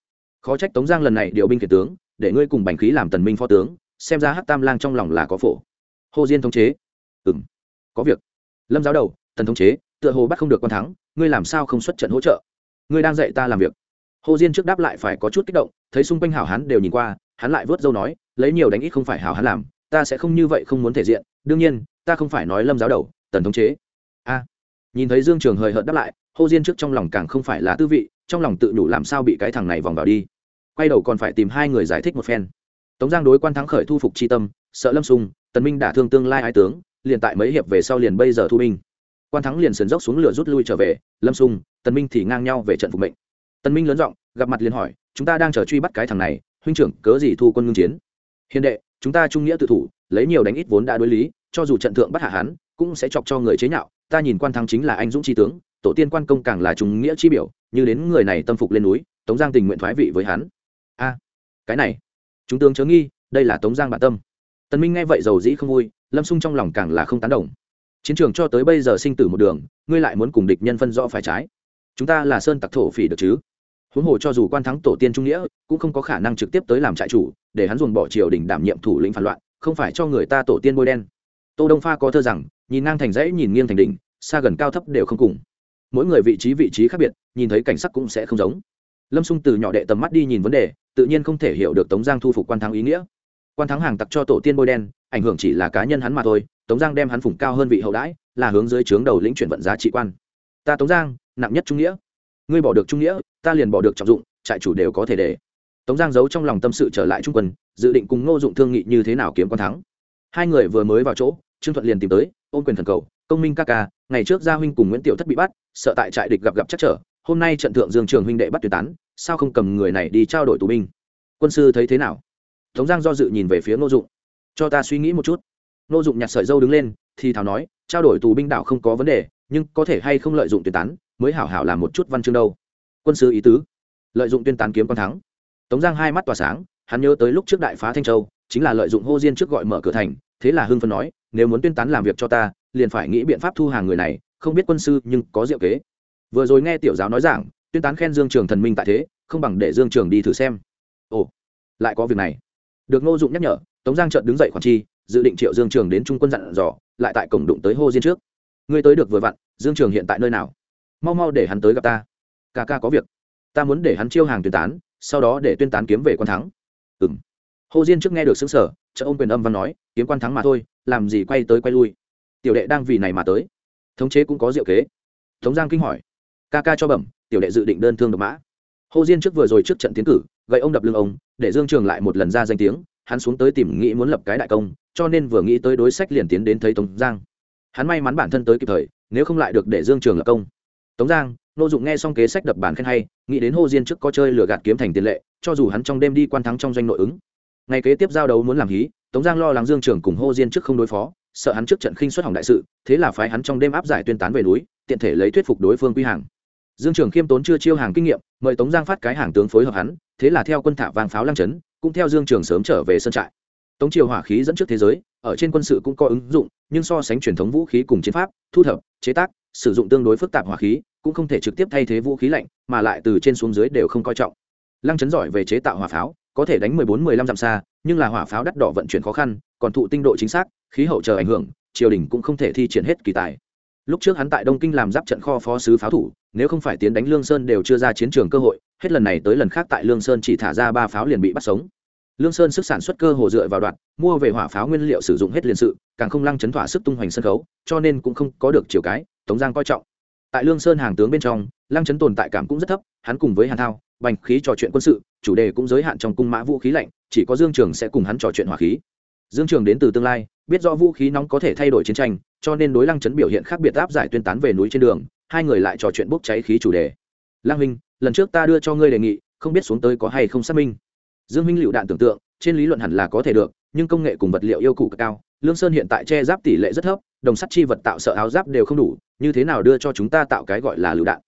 Khó trách tống giang lần này điều binh kể tướng, để ngươi cùng bành khí làm tần minh phó tướng, xem ra hắc tam lang trong lòng là có phổ. Hồ diên thống chế. Ừ m có việc. Lâm giáo đầu, tần thống chế, tựa hồ bắt không được quan thắng, ngươi làm sao không xuất trận hỗ trợ? Ngươi đang dạy ta làm việc. Hồ diên trước đáp lại phải có chút kích động, thấy xung quanh hảo hán đều nhìn qua, hắn lại vớt dâu nói, lấy nhiều đánh ít không phải hảo hán làm, ta sẽ không như vậy không muốn thể diện, đương nhiên, ta không phải nói lâm giáo đầu, tần thống chế. A. Nhìn thấy dương trường hời hợt đáp lại hô diên trước trong lòng càng không phải là tư vị, trong lòng tự nhủ làm sao bị cái thằng này vòng vào đi. Quay đầu còn phải tìm hai người giải thích một phen. Tống giang đối quan thắng khởi thu phục c h i tâm, sợ lâm sung tần minh đả thương tương lai ái tướng, liền tại mấy hiệp về sau liền bây giờ thu binh. Quan thắng liền sườn dốc xuống lửa rút lui trở về, lâm sung tần minh thì ngang nhau về trận phục mệnh. Tần minh lớn giọng, gặp mặt liền hỏi, chúng ta đang chờ truy bắt cái thằng này, huynh trưởng, cớ gì thu quân ngưng chiến? Hiền đệ, chúng ta trung nghĩa tự thủ, lấy nhiều đánh ít vốn đã đối lý, cho dù trận thượng bắt hạ hắn, cũng sẽ chọc cho người chế nhạo, ta nhìn quan thắng chính là anh dũng chi tướng tổ tiên quan công càng là trung nghĩa chi biểu, như đến người này tâm phục lên núi, tống giang tình nguyện thoái vị với hắn. A, cái này, chúng tướng chớ nghi, đây là tống giang bản tâm. Tần minh nghe vậy dầu dĩ không vui, lâm sung trong lòng càng là không tán đồng. Chiến trường cho tới bây giờ sinh tử một đường, ngươi lại muốn cùng địch nhân phân rõ phải trái. Chúng ta là sơn tặc thổ phỉ được chứ? Huống hồ cho dù quan thắng tổ tiên trung nghĩa, cũng không có khả năng trực tiếp tới làm trại chủ, để hắn dùng bỏ triều đình đảm nhiệm thủ lĩnh phản loạn, không phải cho người ta tổ tiên bôi đen. Tô đông pha có thơ rằng, nhìn ngang thành dãy, nhìn nghiêng thành đỉnh, xa gần cao thấp đều không cùng mỗi người vị trí vị trí khác biệt, nhìn thấy cảnh sắc cũng sẽ không giống. Lâm xung từ nhỏ đệ tầm mắt đi nhìn vấn đề, tự nhiên không thể hiểu được tống giang thu phục quan thắng ý nghĩa. Quan thắng hàng tặc cho tổ tiên bôi đen, ảnh hưởng chỉ là cá nhân hắn mà thôi, tống giang đem hắn phủng cao hơn vị hậu đãi, là hướng dưới trướng đầu lĩnh chuyển vận giá trị quan. Ta tống giang, nặng nhất trung nghĩa. Ngươi bỏ được trung nghĩa, ta liền bỏ được trọng dụng, trại chủ đều có thể để. Tống giang giấu trong lòng tâm sự trở lại trung quân, dự định cùng ngô dụng thương nghị như thế nào kiếm quan thắng. Hai người vừa mới vào chỗ, trương thuận liền tìm tới ôn quyền thần cầu, công minh ca ca ngày trước gia huynh cùng nguyễn tiểu thất bị bắt, sợ tại trại địch gặp gặp chắc trở, hôm nay trận thượng dương trường huynh đệ bắt tuyệt tán, sao không cầm người này đi trao đổi tù binh? Quân sư thấy thế nào? Tống giang do dự nhìn về phía ngô dụng. Cho ta suy nghĩ một chút. Ngô dụng nhặt sợi dâu đứng lên, thì thảo nói, trao đổi tù binh đảo không có vấn đề, nhưng có thể hay không lợi dụng tuyệt tán, mới hảo hảo làm một chút văn chương đâu. Quân sư ý tứ. Lợi dụng tuyên tán kiếm con thắng. Tống giang hai mắt tỏa sáng, hắn nhớ tới lúc trước đại phá thanh châu, chính là lợi dụng hô diên trước gọi mở cửa thành, thế là hưng phân nói, nếu muốn tuyên tán làm việc cho ta liền phải nghĩ biện pháp thu hàng người này, không biết quân sư nhưng có diệu kế. Vừa rồi nghe tiểu giáo nói rằng tuyên tán khen dương trường thần minh tại thế, không bằng để dương trường đi thử xem. Ồ, lại có việc này. Được ngô dụng nhắc nhở, tống giang trợt đứng dậy khoản chi, dự định triệu dương trường đến trung quân dặn dò, lại tại cổng đụng tới hô diên trước. Ngươi tới được vừa vặn, dương trường hiện tại nơi nào? Mau mau để hắn tới gặp ta. Ca ca có việc. Ta muốn để hắn chiêu hàng tuyên tán, sau đó để tuyên tán kiếm về quan thắng. Ừng hồ diên trước nghe được xứng sở chợ ôm quyền âm văn nói, kiếm quan thắng mà thôi, làm gì quay tới quay lui? Tiểu đệ đang vì này mà tới. Thống chế cũng có diệu kế. Tống giang kinh hỏi. Ca ca cho bẩm, tiểu đệ dự định đơn thương độc mã. Hồ diên trước vừa rồi trước trận tiến cử, gậy ông đập lưng ông, để dương trường lại một lần ra danh tiếng, hắn xuống tới tìm nghĩ muốn lập cái đại công, cho nên vừa nghĩ tới đối sách liền tiến đến thấy tống giang. Hắn may mắn bản thân tới kịp thời, nếu không lại được để dương trường lập công. Tống giang, nô dụng nghe xong kế sách đập bản khen hay, nghĩ đến hồ diên trước có chơi lừa gạt kiếm thành tiền lệ, cho dù hắn trong đêm đi quan thắng trong doanh nội ứng. Ngày kế tiếp giao đấu muốn làm hí, tống giang lo lắng dương trường cùng hồ diên trước không đối phó sợ hắn trước trận khinh xuất hỏng đại sự, thế là phái hắn trong đêm áp giải tuyên tán về núi, tiện thể lấy thuyết phục đối phương quy hàng. Dương trường khiêm tốn chưa chiêu hàng kinh nghiệm, mời tống giang phát cái hàng tướng phối hợp hắn, thế là theo quân thả vàng pháo lăng chấn, cũng theo dương trường sớm trở về sân trại. Tống triều hỏa khí dẫn trước thế giới, ở trên quân sự cũng có ứng dụng, nhưng so sánh truyền thống vũ khí cùng chiến pháp, thu thập, chế tác, sử dụng tương đối phức tạp hỏa khí, cũng không thể trực tiếp thay thế vũ khí lạnh, mà lại từ trên xuống dưới đều không coi trọng. Lăng chấn giỏi về chế tạo hỏa pháo có thể đánh 14-15 dặm xa, nhưng là hỏa pháo đắt đỏ vận chuyển khó khăn, còn thụ tinh độ chính xác, khí hậu chờ ảnh hưởng, triều đình cũng không thể thi triển hết kỳ tài. Lúc trước hắn tại đông kinh làm giáp trận kho phó sứ pháo thủ, nếu không phải tiến đánh lương sơn đều chưa ra chiến trường cơ hội, hết lần này tới lần khác tại lương sơn chỉ thả ra ba pháo liền bị bắt sống. Lương sơn sức sản xuất cơ hồ dựa vào đoạn, mua về hỏa pháo nguyên liệu sử dụng hết liền sự, càng không lăng chấn thỏa sức tung hoành sân khấu, cho nên cũng không có được chiều cái, tống giang coi trọng. Tại lương sơn hàng tướng bên trong, lăng chấn tồn tại cảm cũng rất thấp, hắn cùng với hàn thao bành khí trò chuyện quân sự, chủ đề cũng giới hạn trong cung mã vũ khí lạnh, chỉ có dương trường sẽ cùng hắn trò chuyện hỏa khí. Dương trường đến từ tương lai, biết rõ vũ khí nóng có thể thay đổi chiến tranh, cho nên đối lăng chấn biểu hiện khác biệt áp giải tuyên tán về núi trên đường, hai người lại trò chuyện bốc cháy khí chủ đề. Lăng minh lần trước ta đưa cho ngươi đề nghị, không biết xuống tới có hay không xác minh. Dương minh lựu đạn tưởng tượng, trên lý luận hẳn là có thể được, nhưng công nghệ cùng vật liệu yêu cụ cao, lương sơn hiện tại che giáp tỷ lệ rất thấp, đồng sắt chi vật tạo sợ áo giáp đều không đủ, như thế nào đưa cho chúng ta tạo cái gọi là lựu đạn?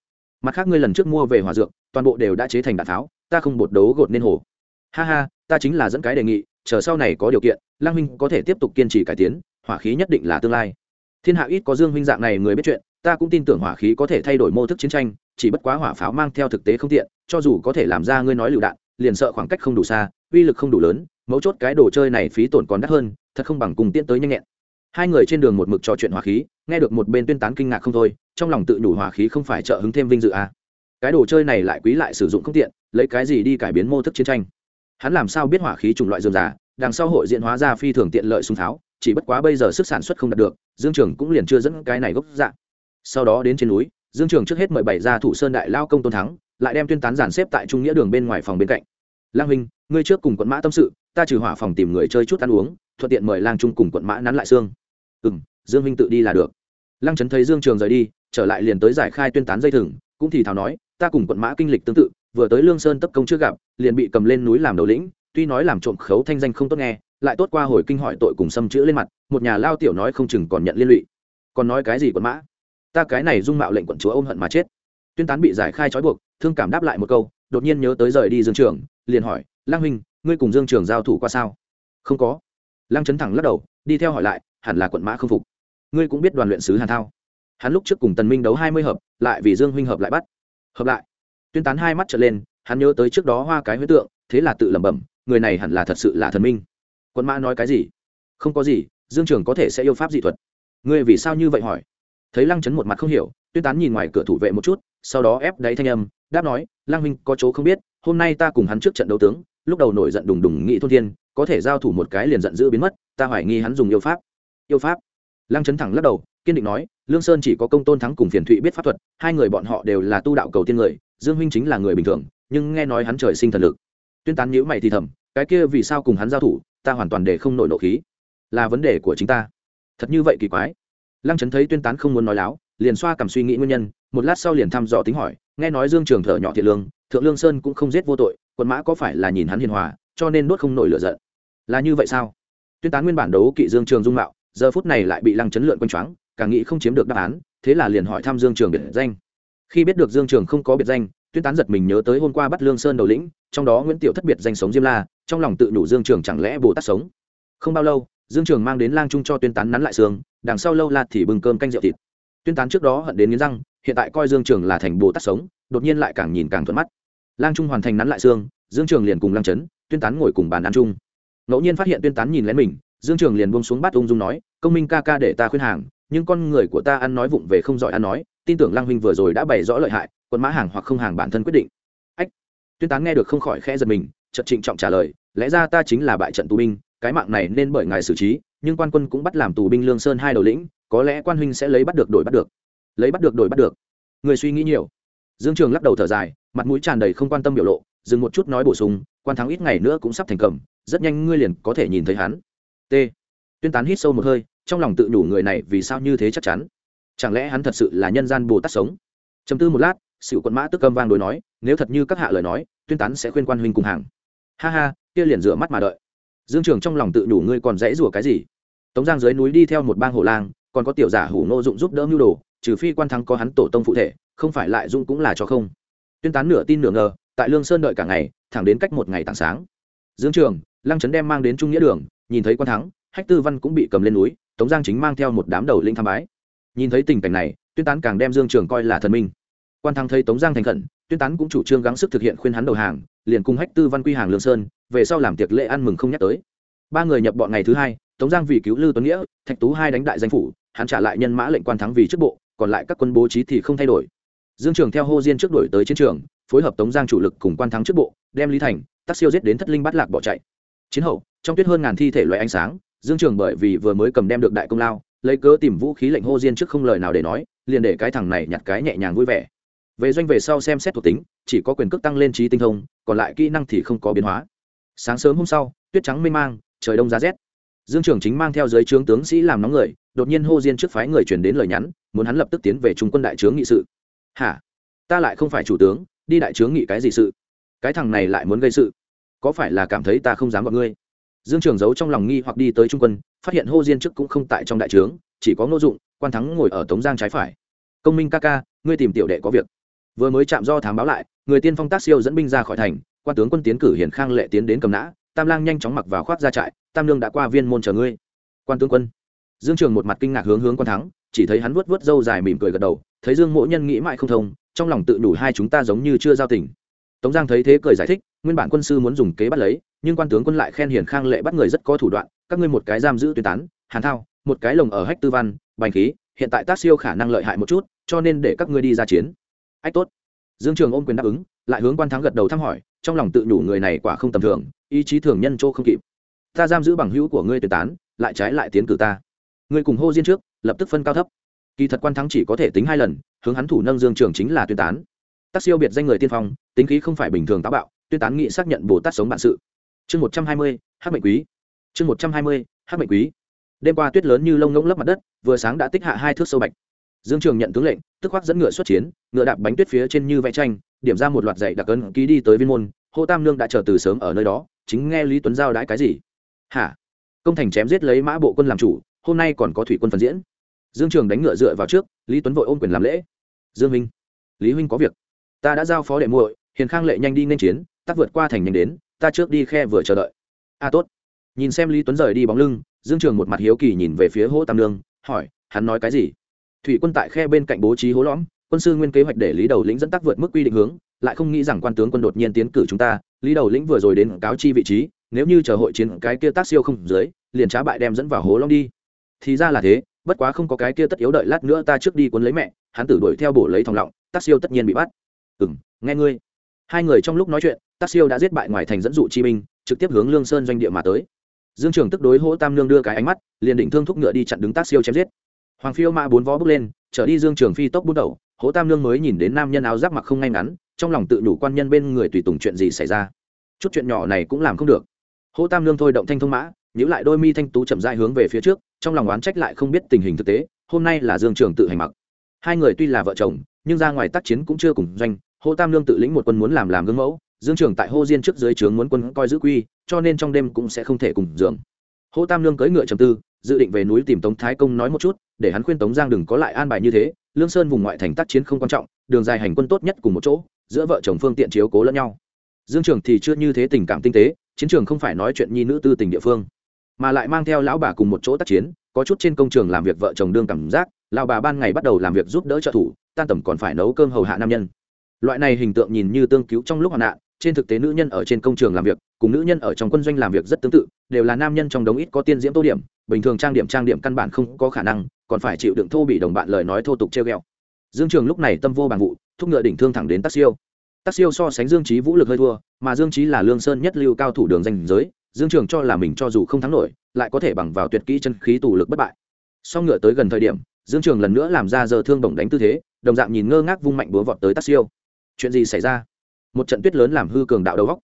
Mặt khác ngươi lần trước mua về hòa dược, toàn bộ đều đã chế thành đạn tháo, ta không bột đấu gột nên hồ. Ha ha, ta chính là dẫn cái đề nghị, chờ sau này có điều kiện lang huynh có thể tiếp tục kiên trì cải tiến, hỏa khí nhất định là tương lai. Thiên hạ ít có dương huynh dạng này người biết chuyện, ta cũng tin tưởng hỏa khí có thể thay đổi mô thức chiến tranh, chỉ bất quá hỏa pháo mang theo thực tế không tiện, cho dù có thể làm ra ngươi nói lựu đạn, liền sợ khoảng cách không đủ xa, uy lực không đủ lớn, mấu chốt cái đồ chơi này phí tổn còn đắt hơn, thật không bằng cùng tiến tới nhanh nhẹn. Hai người trên đường một mực trò chuyện hỏa khí, nghe được một bên tuyên tán kinh ngạc không thôi trong lòng tự nhủ hỏa khí không phải trợ hứng thêm vinh dự à. cái đồ chơi này lại quý lại sử dụng không tiện, lấy cái gì đi cải biến mô thức chiến tranh? Hắn làm sao biết hỏa khí chủng loại dườm giả đằng sau hội diện hóa ra phi thường tiện lợi súng tháo, chỉ bất quá bây giờ sức sản xuất không đạt được, dương trường cũng liền chưa dẫn cái này gốc dạng. Sau đó đến trên núi, dương trường trước hết mời bảy ra thủ sơn đại lao công tôn thắng, lại đem tuyên tán giàn xếp tại trung nghĩa đường bên ngoài phòng bên cạnh. Lang huynh, ngươi trước cùng quận mã tâm sự, ta trừ hỏa phòng tìm người chơi chút ăn uống, thuận tiện mời lang trung cùng quận mã nắn lại xương. Ừ m dương huynh tự đi là được. Lăng trấn thấy dương trường rời đi trở lại liền tới giải khai tuyên tán dây thừng, cũng thì thào nói, ta cùng quận mã kinh lịch tương tự, vừa tới lương sơn tấp công chưa gặp, liền bị cầm lên núi làm đầu lĩnh, tuy nói làm trộm khấu thanh danh không tốt nghe, lại tốt qua hồi kinh hỏi tội cùng xâm chữ lên mặt, một nhà lao tiểu nói không chừng còn nhận liên lụy. Còn nói cái gì quận mã? Ta cái này dung mạo lệnh quận chúa ôm hận mà chết. Tuyên tán bị giải khai trói buộc, thương cảm đáp lại một câu, đột nhiên nhớ tới rời đi dương trường, liền hỏi, lang huynh, ngươi cùng dương trường giao thủ qua sao? Không có. Lang trấn thẳng lắc đầu, đi theo hỏi lại, hẳn là quận mã không phục. Ngươi cũng biết đoàn luyện sứ hàn thao hắn lúc trước cùng tần minh đấu hai mươi hợp, lại vì dương huynh hợp lại bắt. Hợp lại. Tuyên tán hai mắt trở lên, hắn nhớ tới trước đó hoa cái huyết tượng, thế là tự lẩm bẩm, người này hẳn là thật sự là thần minh. Quân mã nói cái gì? Không có gì, dương trường có thể sẽ yêu pháp dị thuật. Ngươi vì sao như vậy hỏi? Thấy lăng chấn một mặt không hiểu, tuyên tán nhìn ngoài cửa thủ vệ một chút, sau đó ép đáy thanh âm, đáp nói, lăng huynh có chỗ không biết, hôm nay ta cùng hắn trước trận đấu tướng, lúc đầu nổi giận đùng đùng nghị thôn thiên, có thể giao thủ một cái liền giận dữ biến mất, ta hoài nghi hắn dùng yêu pháp. Yêu pháp? Lăng chấn thẳng lắc đầu, kiên định nói lương sơn chỉ có công tôn thắng cùng phiền thụy biết pháp thuật, hai người bọn họ đều là tu đạo cầu tiên người, dương huynh chính là người bình thường, nhưng nghe nói hắn trời sinh thần lực. Tuyên tán nhữ mày thì thầm, cái kia vì sao cùng hắn giao thủ, ta hoàn toàn để không nổi nộ khí. Là vấn đề của chính ta. Thật như vậy kỳ quái. Lăng trấn thấy tuyên tán không muốn nói láo, liền xoa cảm suy nghĩ nguyên nhân, một lát sau liền thăm dò tính hỏi, nghe nói dương trường thở nhỏ thiện lương, thượng lương sơn cũng không giết vô tội, quận mã có phải là nhìn hắn hiền hòa, cho nên đốt không nổi lửa giận. Là như vậy sao? Tuyên tán nguyên bản đấu kỵ dương trường dung mạo, giờ phút này lại bị lăng chấn lượn quanh choáng càng nghĩ không chiếm được đáp án, thế là liền hỏi thăm dương trường biệt danh. Khi biết được dương trường không có biệt danh tuyên tán giật mình nhớ tới hôm qua bắt lương sơn đầu lĩnh, trong đó nguyễn tiểu thất biệt danh sống diêm la, trong lòng tự đủ dương trường chẳng lẽ bồ tát sống. Không bao lâu, dương trường mang đến lang trung cho tuyên tán nắn lại xương, đằng sau lâu la thì bưng cơm canh rượu thịt. Tuyên tán trước đó hận đến nghiến răng, hiện tại coi dương trường là thành bồ tát sống, đột nhiên lại càng nhìn càng thuận mắt. Lang trung hoàn thành nắn lại xương, dương trường liền cùng lang trấn tuyên tán ngồi cùng bàn ăn chung. Ngẫu nhiên phát hiện tuyên tán nhìn lén mình, dương trường liền buông xuống bắt ung dung nói, công minh ca ca để ta khuyên hàng nhưng con người của ta ăn nói vụng về không giỏi ăn nói, tin tưởng lang huynh vừa rồi đã bày rõ lợi hại, quân mã hàng hoặc không hàng bản thân quyết định. Ách tuyên tán nghe được không khỏi khẽ giật mình, chợt trịnh trọng trả lời, lẽ ra ta chính là bại trận tù binh, cái mạng này nên bởi ngài xử trí, nhưng quan quân cũng bắt làm tù binh lương sơn hai đầu lĩnh, có lẽ quan huynh sẽ lấy bắt được đổi bắt được. Lấy bắt được đổi bắt được. Người suy nghĩ nhiều. Dương trường lắc đầu thở dài, mặt mũi tràn đầy không quan tâm biểu lộ, dừng một chút nói bổ sung, quan thắng ít ngày nữa cũng sắp thành cầm, rất nhanh ngươi liền có thể nhìn thấy hắn. T. Tuyên tán hít sâu một hơi trong lòng tự đủ người này vì sao như thế chắc chắn? Chẳng lẽ hắn thật sự là nhân gian bồ tát sống? Chấm tư một lát sự quận mã tức cơm vang đối nói, nếu thật như các hạ lời nói, tuyên tán sẽ khuyên quan huynh cùng hàng. Ha ha, kia liền rửa mắt mà đợi. Dương trường trong lòng tự đủ ngươi còn dãy rủa cái gì? Tống giang dưới núi đi theo một bang hổ lang, còn có tiểu giả hủ nô dụng giúp đỡ mưu đồ, trừ phi quan thắng có hắn tổ tông phụ thể, không phải lại dụng cũng là cho không. Tuyên tán nửa tin nửa ngờ, tại lương sơn đợi cả ngày, thẳng đến cách một ngày tảng sáng. Dương trường, lăng trấn đem mang đến trung nghĩa đường, nhìn thấy quan thắng, hách tư văn cũng bị cầm lên núi tống giang chính mang theo một đám đầu linh tham bái. Nhìn thấy tình cảnh này tuyên tán càng đem dương trường coi là thần minh. Quan thắng thấy tống giang thành khẩn tuyên tán cũng chủ trương gắng sức thực hiện khuyên hắn đầu hàng, liền cùng hách tư văn quy hàng lương sơn, về sau làm tiệc lễ ăn mừng không nhắc tới. Ba người nhập bọn ngày thứ hai, tống giang vì cứu lư tuấn nghĩa, thạch tú hai đánh đại danh phủ, hắn trả lại nhân mã lệnh quan thắng vì chức bộ, còn lại các quân bố trí thì không thay đổi. Dương trường theo hô diên trước đổi tới chiến trường, phối hợp tống giang chủ lực cùng quan thắng trước bộ, đem lý thành, tắc siêu giết đến thất linh bắt lạc bỏ chạy. Chiến hậu, trong tuyết hơn ngàn thi thể loại ánh sáng dương trường bởi vì vừa mới cầm đem được đại công lao, lấy cớ tìm vũ khí lệnh hô diên trước không lời nào để nói, liền để cái thằng này nhặt cái nhẹ nhàng vui vẻ. Về doanh về sau xem xét thuộc tính, chỉ có quyền cước tăng lên trí tinh thông, còn lại kỹ năng thì không có biến hóa. Sáng sớm hôm sau, tuyết trắng mê mang, trời đông giá rét. Dương trường chính mang theo giới trướng tướng sĩ làm nóng người, đột nhiên hô diên trước phái người truyền đến lời nhắn, muốn hắn lập tức tiến về trung quân đại trướng nghị sự. Hả? Ta lại không phải chủ tướng, đi đại trướng nghị cái gì sự? Cái thằng này lại muốn gây sự. Có phải là cảm thấy ta không dám gọi ngươi? Dương trường giấu trong lòng nghi hoặc đi tới trung quân, phát hiện hô diên trước cũng không tại trong đại trướng, chỉ có ngô dụng, quan thắng ngồi ở tống giang trái phải. Công minh ca ca, ngươi tìm tiểu đệ có việc. Vừa mới chạm do thám báo lại, người tiên phong tác siêu dẫn binh ra khỏi thành, quan tướng quân tiến cử hiển khang lệ tiến đến cầm nã, tam lang nhanh chóng mặc vào khoác ra trại, tam lương đã qua viên môn chờ ngươi. Quan tướng quân. Dương trường một mặt kinh ngạc hướng hướng quan thắng, chỉ thấy hắn vuốt vuốt râu dài mỉm cười gật đầu, thấy dương Mộ nhân nghĩ mãi không thông, trong lòng tự đủ hai chúng ta giống như chưa giao tình. Tống giang thấy thế cười giải thích, nguyên bản quân sư muốn dùng kế bắt lấy nhưng quan tướng quân lại khen hiển khang lệ bắt người rất có thủ đoạn, các ngươi một cái giam giữ tuyên tán, hàn thao, một cái lồng ở hách tư văn, bành khí, hiện tại tác siêu khả năng lợi hại một chút, cho nên để các ngươi đi ra chiến. Ách tốt. Dương trường ôm quyền đáp ứng, lại hướng quan thắng gật đầu thăm hỏi, trong lòng tự nhủ người này quả không tầm thường, ý chí thường nhân chỗ không kịp. Ta giam giữ bằng hữu của ngươi tuyên tán, lại trái lại tiến cử ta. Ngươi cùng hô diên trước, lập tức phân cao thấp. Kỳ thật quan thắng chỉ có thể tính hai lần, hướng hắn thủ nâng dương trường chính là tuyên tán. Tác siêu biệt danh người tiên phong, tính khí không phải bình thường táo bạo, tuyên tán nghị xác nhận bồ tát sống bản sự chương một trăm hai mươi hát mệnh quý. Chương một trăm hai mươi hát mệnh quý. Đêm qua tuyết lớn như lông ngỗng lấp mặt đất, vừa sáng đã tích hạ hai thước sâu bạch. Dương trường nhận tướng lệnh, tức khoác dẫn ngựa xuất chiến, ngựa đạp bánh tuyết phía trên như vẽ tranh, điểm ra một loạt dạy đặc ấn ký đi tới viên môn, hô tam nương đã chờ từ sớm ở nơi đó, chính nghe lý tuấn giao đãi cái gì. Hả? Công thành chém giết lấy mã bộ quân làm chủ, hôm nay còn có thủy quân phần diễn. Dương trường đánh ngựa dựa vào trước, lý tuấn vội ôm quyền làm lễ. Dương minh, lý huynh có việc. Ta đã giao phó đệ muội, hiền khang lệ nhanh đi nên chiến tác vượt qua thành nhanh đến ta trước đi khe vừa chờ đợi. A tốt. Nhìn xem lý tuấn rời đi bóng lưng dương trường một mặt hiếu kỳ nhìn về phía hỗ tam lương, hỏi hắn nói cái gì? Thủy quân tại khe bên cạnh bố trí hố lõm quân sư nguyên kế hoạch để lý đầu lĩnh dẫn tắc vượt mức quy định hướng lại không nghĩ rằng quan tướng quân đột nhiên tiến cử chúng ta lý đầu lĩnh vừa rồi đến cáo chi vị trí nếu như chờ hội chiến cái kia tác siêu không dưới liền trá bại đem dẫn vào hố lõm đi. Thì ra là thế bất quá không có cái kia tất yếu đợi lát nữa ta trước đi cuốn lấy mẹ hắn tử đuổi theo bổ lấy thòng lọng tác siêu tất nhiên bị bắt. Ừ nghe ngươi. Hai người trong lúc nói chuyện tác siêu đã giết bại ngoài thành dẫn dụ chi minh trực tiếp hướng lương sơn doanh địa mà tới. Dương trường tức đối hỗ tam nương đưa cái ánh mắt, liền định thương thúc ngựa đi chặn đứng tác siêu chém giết. Hoàng phiêu mã bốn vó bước lên, trở đi dương trường phi tốc bút đầu, hỗ tam nương mới nhìn đến nam nhân áo giáp mặc không ngay ngắn, trong lòng tự đủ quan nhân bên người tùy tùng chuyện gì xảy ra. Chút chuyện nhỏ này cũng làm không được. Hỗ tam nương thôi động thanh thông mã nhữ lại đôi mi thanh tú chậm dại hướng về phía trước, trong lòng oán trách lại không biết tình hình thực tế, hôm nay là dương trường tự hành mặc. Hai người tuy là vợ chồng, nhưng ra ngoài tác chiến cũng chưa cùng doanh, Hỗ tam lương tự lĩnh một quân muốn làm làm gương mẫu dương trường tại hô diên trước dưới trướng muốn quân coi giữ quy, cho nên trong đêm cũng sẽ không thể cùng giường. Hô tam lương cưỡi ngựa trầm tư, dự định về núi tìm tống thái công nói một chút, để hắn khuyên tống giang đừng có lại an bài như thế, lương sơn vùng ngoại thành tác chiến không quan trọng, đường dài hành quân tốt nhất cùng một chỗ, giữa vợ chồng phương tiện chiếu cố lẫn nhau. Dương trường thì chưa như thế tình cảm tinh tế, chiến trường không phải nói chuyện nhi nữ tư tình địa phương, mà lại mang theo lão bà cùng một chỗ tác chiến, có chút trên công trường làm việc vợ chồng đương cảm giác, lão bà ban ngày bắt đầu làm việc giúp đỡ trợ thủ, tan tầm còn phải nấu cơm hầu hạ nam nhân. Loại này hình tượng nhìn như tương cứu trong lúc hoạn nạn trên thực tế nữ nhân ở trên công trường làm việc, cùng nữ nhân ở trong quân doanh làm việc rất tương tự, đều là nam nhân trong đống ít có tiên diễm tô điểm, bình thường trang điểm trang điểm căn bản không có khả năng, còn phải chịu đựng thô bị đồng bạn lời nói thô tục treo ghẹo. Dương trường lúc này tâm vô bằng vụ, thúc ngựa đỉnh thương thẳng đến tác siêu. Siêu so sánh dương trí vũ lực hơi thua, mà dương trí là lương sơn nhất lưu cao thủ đường danh giới, dương trường cho là mình cho dù không thắng nổi, lại có thể bằng vào tuyệt kỹ chân khí tù lực bất bại. Song ngựa tới gần thời điểm, dương trường lần nữa làm ra giờ thương bổng đánh tư thế, đồng dạng nhìn ngơ ngác vung mạnh búa vọt tới tác siêu. Chuyện gì xảy ra? Một trận tuyết lớn làm hư cường đạo đầu góc.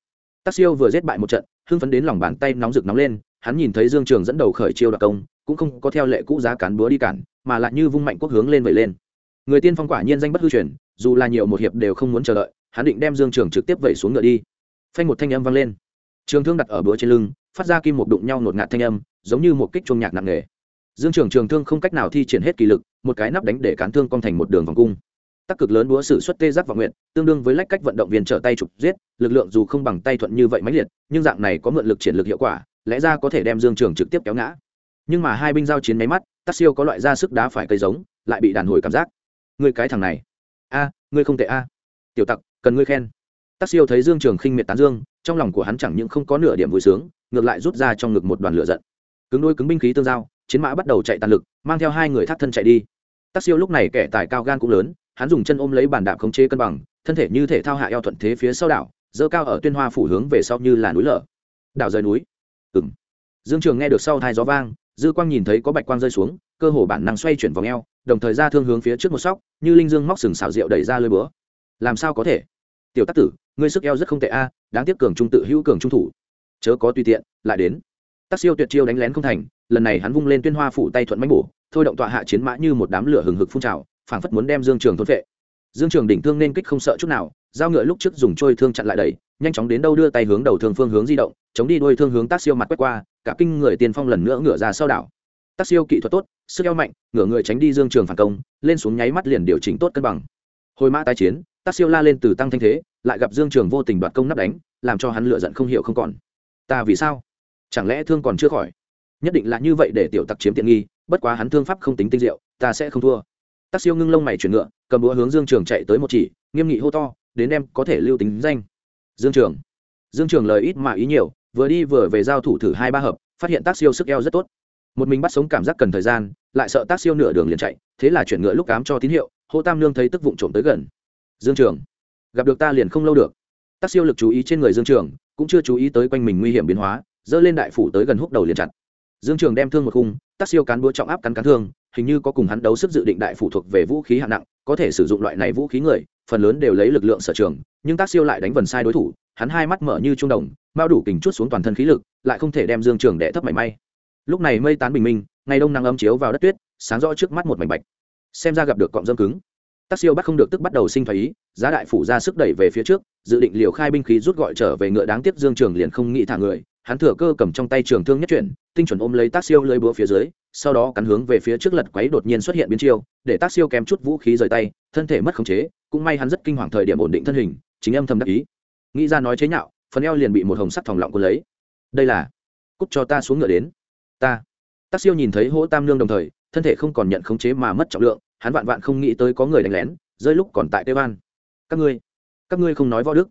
Tác siêu vừa giết bại một trận, hưng phấn đến lòng bàn tay nóng rực nóng lên, hắn nhìn thấy dương trường dẫn đầu khởi chiêu đặc công, cũng không có theo lệ cũ giá cán búa đi cản, mà lại như vung mạnh quốc hướng lên vậy lên. Người tiên phong quả nhiên danh bất hư truyền, dù là nhiều một hiệp đều không muốn chờ đợi, hắn định đem dương trường trực tiếp vẩy xuống ngựa đi. Phanh một thanh âm vang lên. Trường thương đặt ở búa trên lưng, phát ra kim một đụng nhau nột ngạt thanh âm, giống như một kích chuông nhạc nặng nề. Dương trường trường thương không cách nào thi triển hết kỳ lực, một cái nắp đánh để cán thương cong thành một đường vòng cung tác cực lớn búa sử xuất tê giác và nguyện tương đương với lách cách vận động viên trở tay trục giết, lực lượng dù không bằng tay thuận như vậy máy liệt, nhưng dạng này có mượn lực triển lực hiệu quả, lẽ ra có thể đem dương trường trực tiếp kéo ngã. Nhưng mà hai binh giao chiến máy mắt tác siêu có loại ra sức đá phải cây giống, lại bị đàn hồi cảm giác. Ngươi cái thằng này. A, ngươi không tệ a. Tiểu tặc, cần ngươi khen. Tác siêu thấy dương trường khinh miệt tán dương, trong lòng của hắn chẳng những không có nửa điểm vui sướng, ngược lại rút ra trong ngực một đoàn lửa giận. Cứng đôi cứng binh khí tương giao, chiến mã bắt đầu chạy tàn lực, mang theo hai người thắt thân chạy đi. Tác siêu lúc này kẻ tài cao gan cũng lớn hắn dùng chân ôm lấy bàn đạp khống chế cân bằng, thân thể như thể thao hạ eo thuận thế phía sau đảo dơ cao ở tuyên hoa phủ hướng về sau như là núi lở. Đảo rời núi. Ừng dương trường nghe được sau thai gió vang, dư quang nhìn thấy có bạch quang rơi xuống, cơ hồ bản năng xoay chuyển vòng eo, đồng thời ra thương hướng phía trước một sóc, như linh dương móc sừng xào rượu đẩy ra lơi bữa làm sao có thể? Tiểu tác tử, ngươi sức eo rất không tệ a, đáng tiếc cường trung tự hữu cường trung thủ. Chớ có tùy tiện, lại đến. Tác siêu tuyệt chiêu đánh lén không thành, lần này hắn vung lên tuyên hoa phủ tay thuận mánh bổ, thôi động tọa hạ chiến mã như một đám lửa hừng hực phun trào phảng phất muốn đem dương trường thôn vệ dương trường đỉnh thương nên kích không sợ chút nào giao ngựa lúc trước dùng trôi thương chặn lại đẩy, nhanh chóng đến đâu đưa tay hướng đầu thương phương hướng di động, chống đi đôi thương hướng tác siêu mặt quét qua, cả kinh người tiền phong lần nữa ngựa ra sau đảo. Tác siêu kỹ thuật tốt, sức eo mạnh ngựa người tránh đi dương trường phản công, lên xuống nháy mắt liền điều chỉnh tốt cân bằng. Hồi mã tái chiến, tác siêu la lên từ tăng thanh thế, lại gặp dương trường vô tình đoạt công nắp đánh, làm cho hắn lựa giận không hiểu không còn. Ta vì sao? Chẳng lẽ thương còn chưa khỏi? Nhất định là như vậy để tiểu tặc chiếm tiện nghi, bất quá hắn thương pháp không tính tinh diệu, ta sẽ không thua tác siêu ngưng lông mày chuyển ngựa, cầm búa hướng dương trường chạy tới một chỉ, nghiêm nghị hô to, đến em có thể lưu tính danh. Dương trường. Dương trường lời ít mà ý nhiều, vừa đi vừa về giao thủ thử hai ba hợp, phát hiện tác siêu sức eo rất tốt. Một mình bắt sống cảm giác cần thời gian, lại sợ tác siêu nửa đường liền chạy, thế là chuyển ngựa lúc cám cho tín hiệu, hô tam nương thấy tức vụng trộm tới gần. Dương trường. Gặp được ta liền không lâu được. Tác siêu lực chú ý trên người dương trường, cũng chưa chú ý tới quanh mình nguy hiểm biến hóa dơ lên đại phủ tới gần húc đầu liền chặt. Dương trường đem thương một khung tác siêu cán búa trọng áp cắn cắn thương hình như có cùng hắn đấu sức dự định đại phụ thuộc về vũ khí hạng nặng, có thể sử dụng loại này vũ khí người, phần lớn đều lấy lực lượng sở trường, nhưng tác siêu lại đánh vần sai đối thủ, hắn hai mắt mở như trung đồng bao đủ kình chút xuống toàn thân khí lực, lại không thể đem dương trường đẻ thấp mảy may. Lúc này mây tán bình minh, ngày đông nắng ấm chiếu vào đất tuyết, sáng rõ trước mắt một mảnh bạch. Xem ra gặp được cọng dâm cứng. Tác siêu bắt không được tức bắt đầu sinh thái ý, giá đại phủ ra sức đẩy về phía trước, dự định liều khai binh khí rút gọi trở về ngựa đáng tiếc dương trường liền không nghĩ thả người, hắn thừa cơ cầm trong tay trường thương nhất chuyển tinh chuẩn ôm lấy tác siêu lưới búa phía dưới, sau đó cắn hướng về phía trước lật quấy đột nhiên xuất hiện biến chiêu, để tác siêu kém chút vũ khí rời tay, thân thể mất khống chế, cũng may hắn rất kinh hoàng thời điểm ổn định thân hình, chính âm thầm đắc ý. Nghĩ ra nói chế nhạo, phần eo liền bị một hồng sắc thòng lọng cuốn lấy. Đây là, cút cho ta xuống ngựa đến. Ta. Tác siêu nhìn thấy hỗ tam nương đồng thời, thân thể không còn nhận khống chế mà mất trọng lượng, hắn vạn vạn không nghĩ tới có người đánh lén, rơi lúc còn tại tây ban. Các ngươi các ngươi không nói võ đức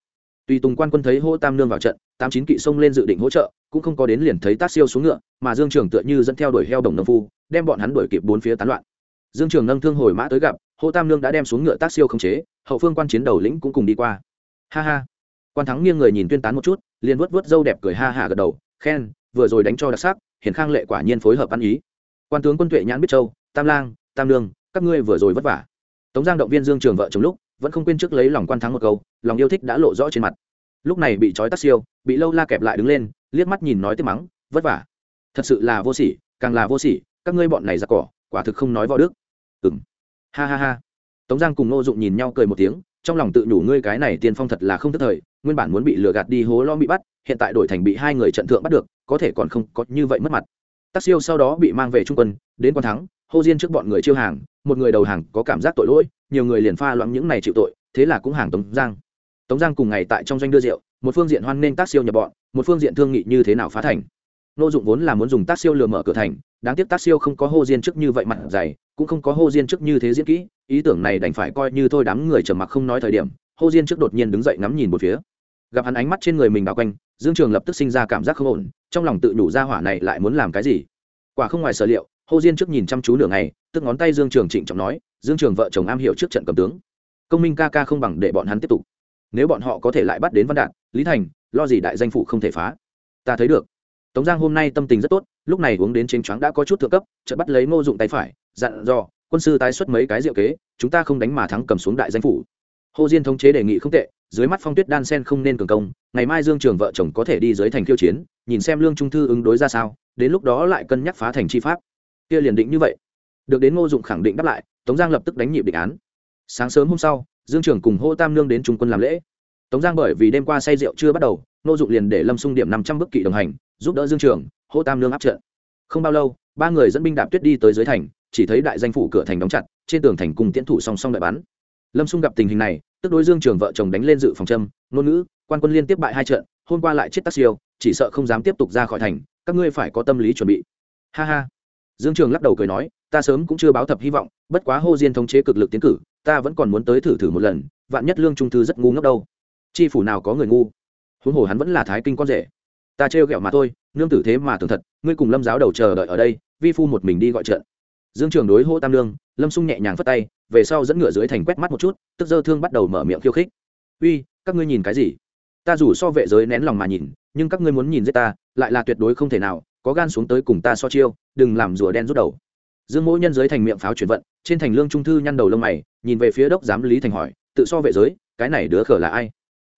tùy tùng quan quân thấy hô tam nương vào trận, tám chín kỵ xông lên dự định hỗ trợ, cũng không có đến liền thấy tác siêu xuống ngựa, mà dương trường tựa như dẫn theo đuổi heo đồng nông phu, đem bọn hắn đuổi kịp bốn phía tán loạn. Dương trường nâng thương hồi mã tới gặp hô tam nương đã đem xuống ngựa tác siêu không chế, hậu phương quan chiến đầu lĩnh cũng cùng đi qua. Ha ha. Quan thắng nghiêng người nhìn tuyên tán một chút, liền vớt vớt dâu đẹp cười ha hả gật đầu, khen, vừa rồi đánh cho đặc sắc hiển khang lệ quả nhiên phối hợp ăn ý. Quan tướng quân tuệ nhãn biết châu, tam lang, tam lương các ngươi vừa rồi vất vả. Tống giang động viên dương trường vợ chồng lúc vẫn không quên trước lấy lòng quan thắng một câu, lòng yêu thích đã lộ rõ trên mặt. Lúc này bị trói tắt siêu, bị lâu la kẹp lại đứng lên, liếc mắt nhìn nói tiếp mắng, vất vả. Thật sự là vô sỉ, càng là vô sỉ, các ngươi bọn này ra cỏ, quả thực không nói võ đức. Ừng ha ha ha. Tống giang cùng ngô dụng nhìn nhau cười một tiếng, trong lòng tự nhủ ngươi cái này tiên phong thật là không thất thời, nguyên bản muốn bị lừa gạt đi hố lo bị bắt, hiện tại đổi thành bị hai người trận thượng bắt được, có thể còn không có như vậy mất mặt. Tác siêu sau đó bị mang về trung quân, đến quan thắng, hô diên trước bọn người chiêu hàng một người đầu hàng có cảm giác tội lỗi, nhiều người liền pha loãng những này chịu tội, thế là cũng hàng tống giang. Tống giang cùng ngày tại trong doanh đưa rượu, một phương diện hoan nghênh tác siêu nhập bọn, một phương diện thương nghị như thế nào phá thành. Nô dụng vốn là muốn dùng tác siêu lừa mở cửa thành, đáng tiếc tác siêu không có hô diên trước như vậy mặt dày, cũng không có hô diên trước như thế diễn kỹ, ý tưởng này đành phải coi như thôi đám người trầm mặc không nói thời điểm, hô diên trước đột nhiên đứng dậy ngắm nhìn một phía. Gặp hắn ánh mắt trên người mình bao quanh, dương trường lập tức sinh ra cảm giác không ổn, trong lòng tự nhủ ra hỏa này lại muốn làm cái gì. Quả không ngoài sở liệu, hô diên trước nhìn chăm chú nửa ngày tức ngón tay dương trường trịnh trọng nói, dương trường vợ chồng am hiểu trước trận cầm tướng. Công minh ca ca không bằng để bọn hắn tiếp tục. Nếu bọn họ có thể lại bắt đến văn đạt, lý thành, lo gì đại danh phụ không thể phá? Ta thấy được. Tống giang hôm nay tâm tình rất tốt, lúc này uống đến chênh choáng đã có chút thượng cấp, chợt bắt lấy ngô dụng tay phải, dặn dò, quân sư tái xuất mấy cái diệu kế, chúng ta không đánh mà thắng cầm xuống đại danh phủ. Hồ diên thống chế đề nghị không tệ, dưới mắt phong tuyết đan sen không nên cường công, ngày mai dương trường vợ chồng có thể đi dưới thành khiêu chiến, nhìn xem lương trung thư ứng đối ra sao, đến lúc đó lại cân nhắc phá thành chi pháp. Kia liền định như vậy được đến ngô dụng khẳng định đáp lại, tống giang lập tức đánh nhịp định án. Sáng sớm hôm sau, dương trường cùng hô tam nương đến trung quân làm lễ. Tống giang bởi vì đêm qua say rượu chưa bắt đầu, ngô dụng liền để lâm xung điểm năm trăm bức kỵ đồng hành, giúp đỡ dương trường, hô tam nương áp trận. Không bao lâu, ba người dẫn binh đạp tuyết đi tới dưới thành, chỉ thấy đại danh phủ cửa thành đóng chặt, trên tường thành cùng tiễn thủ song song đại bắn. Lâm xung gặp tình hình này, tức đối dương trường vợ chồng đánh lên dự phòng châm, ngôn ngữ, quan quân liên tiếp bại hai trận, hôm qua lại chết tác siêu, chỉ sợ không dám tiếp tục ra khỏi thành, các ngươi phải có tâm lý chuẩn bị. Ha ha dương trường lắc đầu cười nói, ta sớm cũng chưa báo thập hy vọng, bất quá hô diên thống chế cực lực tiến cử, ta vẫn còn muốn tới thử thử một lần, vạn nhất lương trung thư rất ngu ngốc đâu. Chi phủ nào có người ngu? Huống hồ hắn vẫn là thái kinh con rể. Ta trêu ghẹo mà thôi, nương tử thế mà tưởng thật, ngươi cùng lâm giáo đầu chờ đợi ở đây, vi phu một mình đi gọi trận. Dương trường đối hô tam lương, lâm sung nhẹ nhàng phất tay, về sau dẫn ngựa dưới thành quét mắt một chút, tức dơ thương bắt đầu mở miệng khiêu khích. Uy, các ngươi nhìn cái gì? Ta dù so vệ giới nén lòng mà nhìn, nhưng các ngươi muốn nhìn giết ta, lại là tuyệt đối không thể nào có gan xuống tới cùng ta so chiêu, đừng làm rùa đen rút đầu. Dương mỗ nhân giới thành miệng pháo chuyển vận, trên thành lương trung thư nhăn đầu lông mày, nhìn về phía đốc giám lý thành hỏi, tự so vệ giới, cái này đứa khở là ai?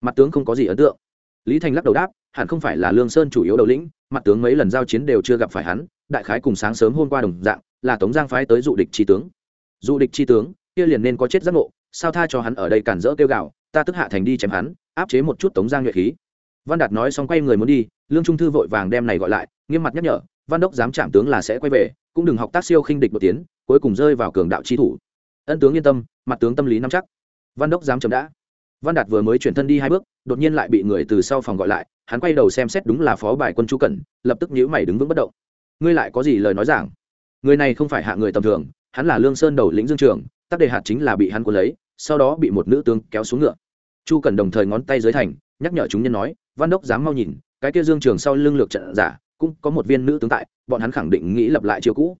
Mặt tướng không có gì ấn tượng. Lý thành lắc đầu đáp, hẳn không phải là lương sơn chủ yếu đầu lĩnh, mặt tướng mấy lần giao chiến đều chưa gặp phải hắn, đại khái cùng sáng sớm hôm qua đồng dạng, là tống giang phái tới dụ địch tri tướng. Dụ địch tri tướng, kia liền nên có chết giác ngộ, sao tha cho hắn ở đây cản rỡ kêu gạo ta tức hạ thành đi chém hắn, áp chế một chút tống giang nhuệ khí văn đạt nói xong quay người muốn đi, lương trung thư vội vàng đem này gọi lại, nghiêm mặt nhắc nhở, văn đốc dám chạm tướng là sẽ quay về, cũng đừng học tác siêu khinh địch một tiến, cuối cùng rơi vào cường đạo chi thủ. Ân tướng yên tâm, mặt tướng tâm lý nắm chắc. Văn đốc dám chấm đã. Văn đạt vừa mới chuyển thân đi hai bước, đột nhiên lại bị người từ sau phòng gọi lại, hắn quay đầu xem xét đúng là phó bài quân chu cẩn, lập tức nhíu mày đứng vững bất động. Ngươi lại có gì lời nói giảng? Người này không phải hạ người tầm thường, hắn là lương sơn đầu lĩnh dương trường, tắc đề hạt chính là bị hắn cuốn lấy, sau đó bị một nữ tướng kéo xuống ngựa. Chu cẩn đồng thời ngón tay dưới thành nhắc nhở chúng nhân nói, văn đốc dám mau nhìn, cái kia dương trường sau lưng lược trận giả, cũng có một viên nữ tướng tại, bọn hắn khẳng định nghĩ lập lại chiều cũ.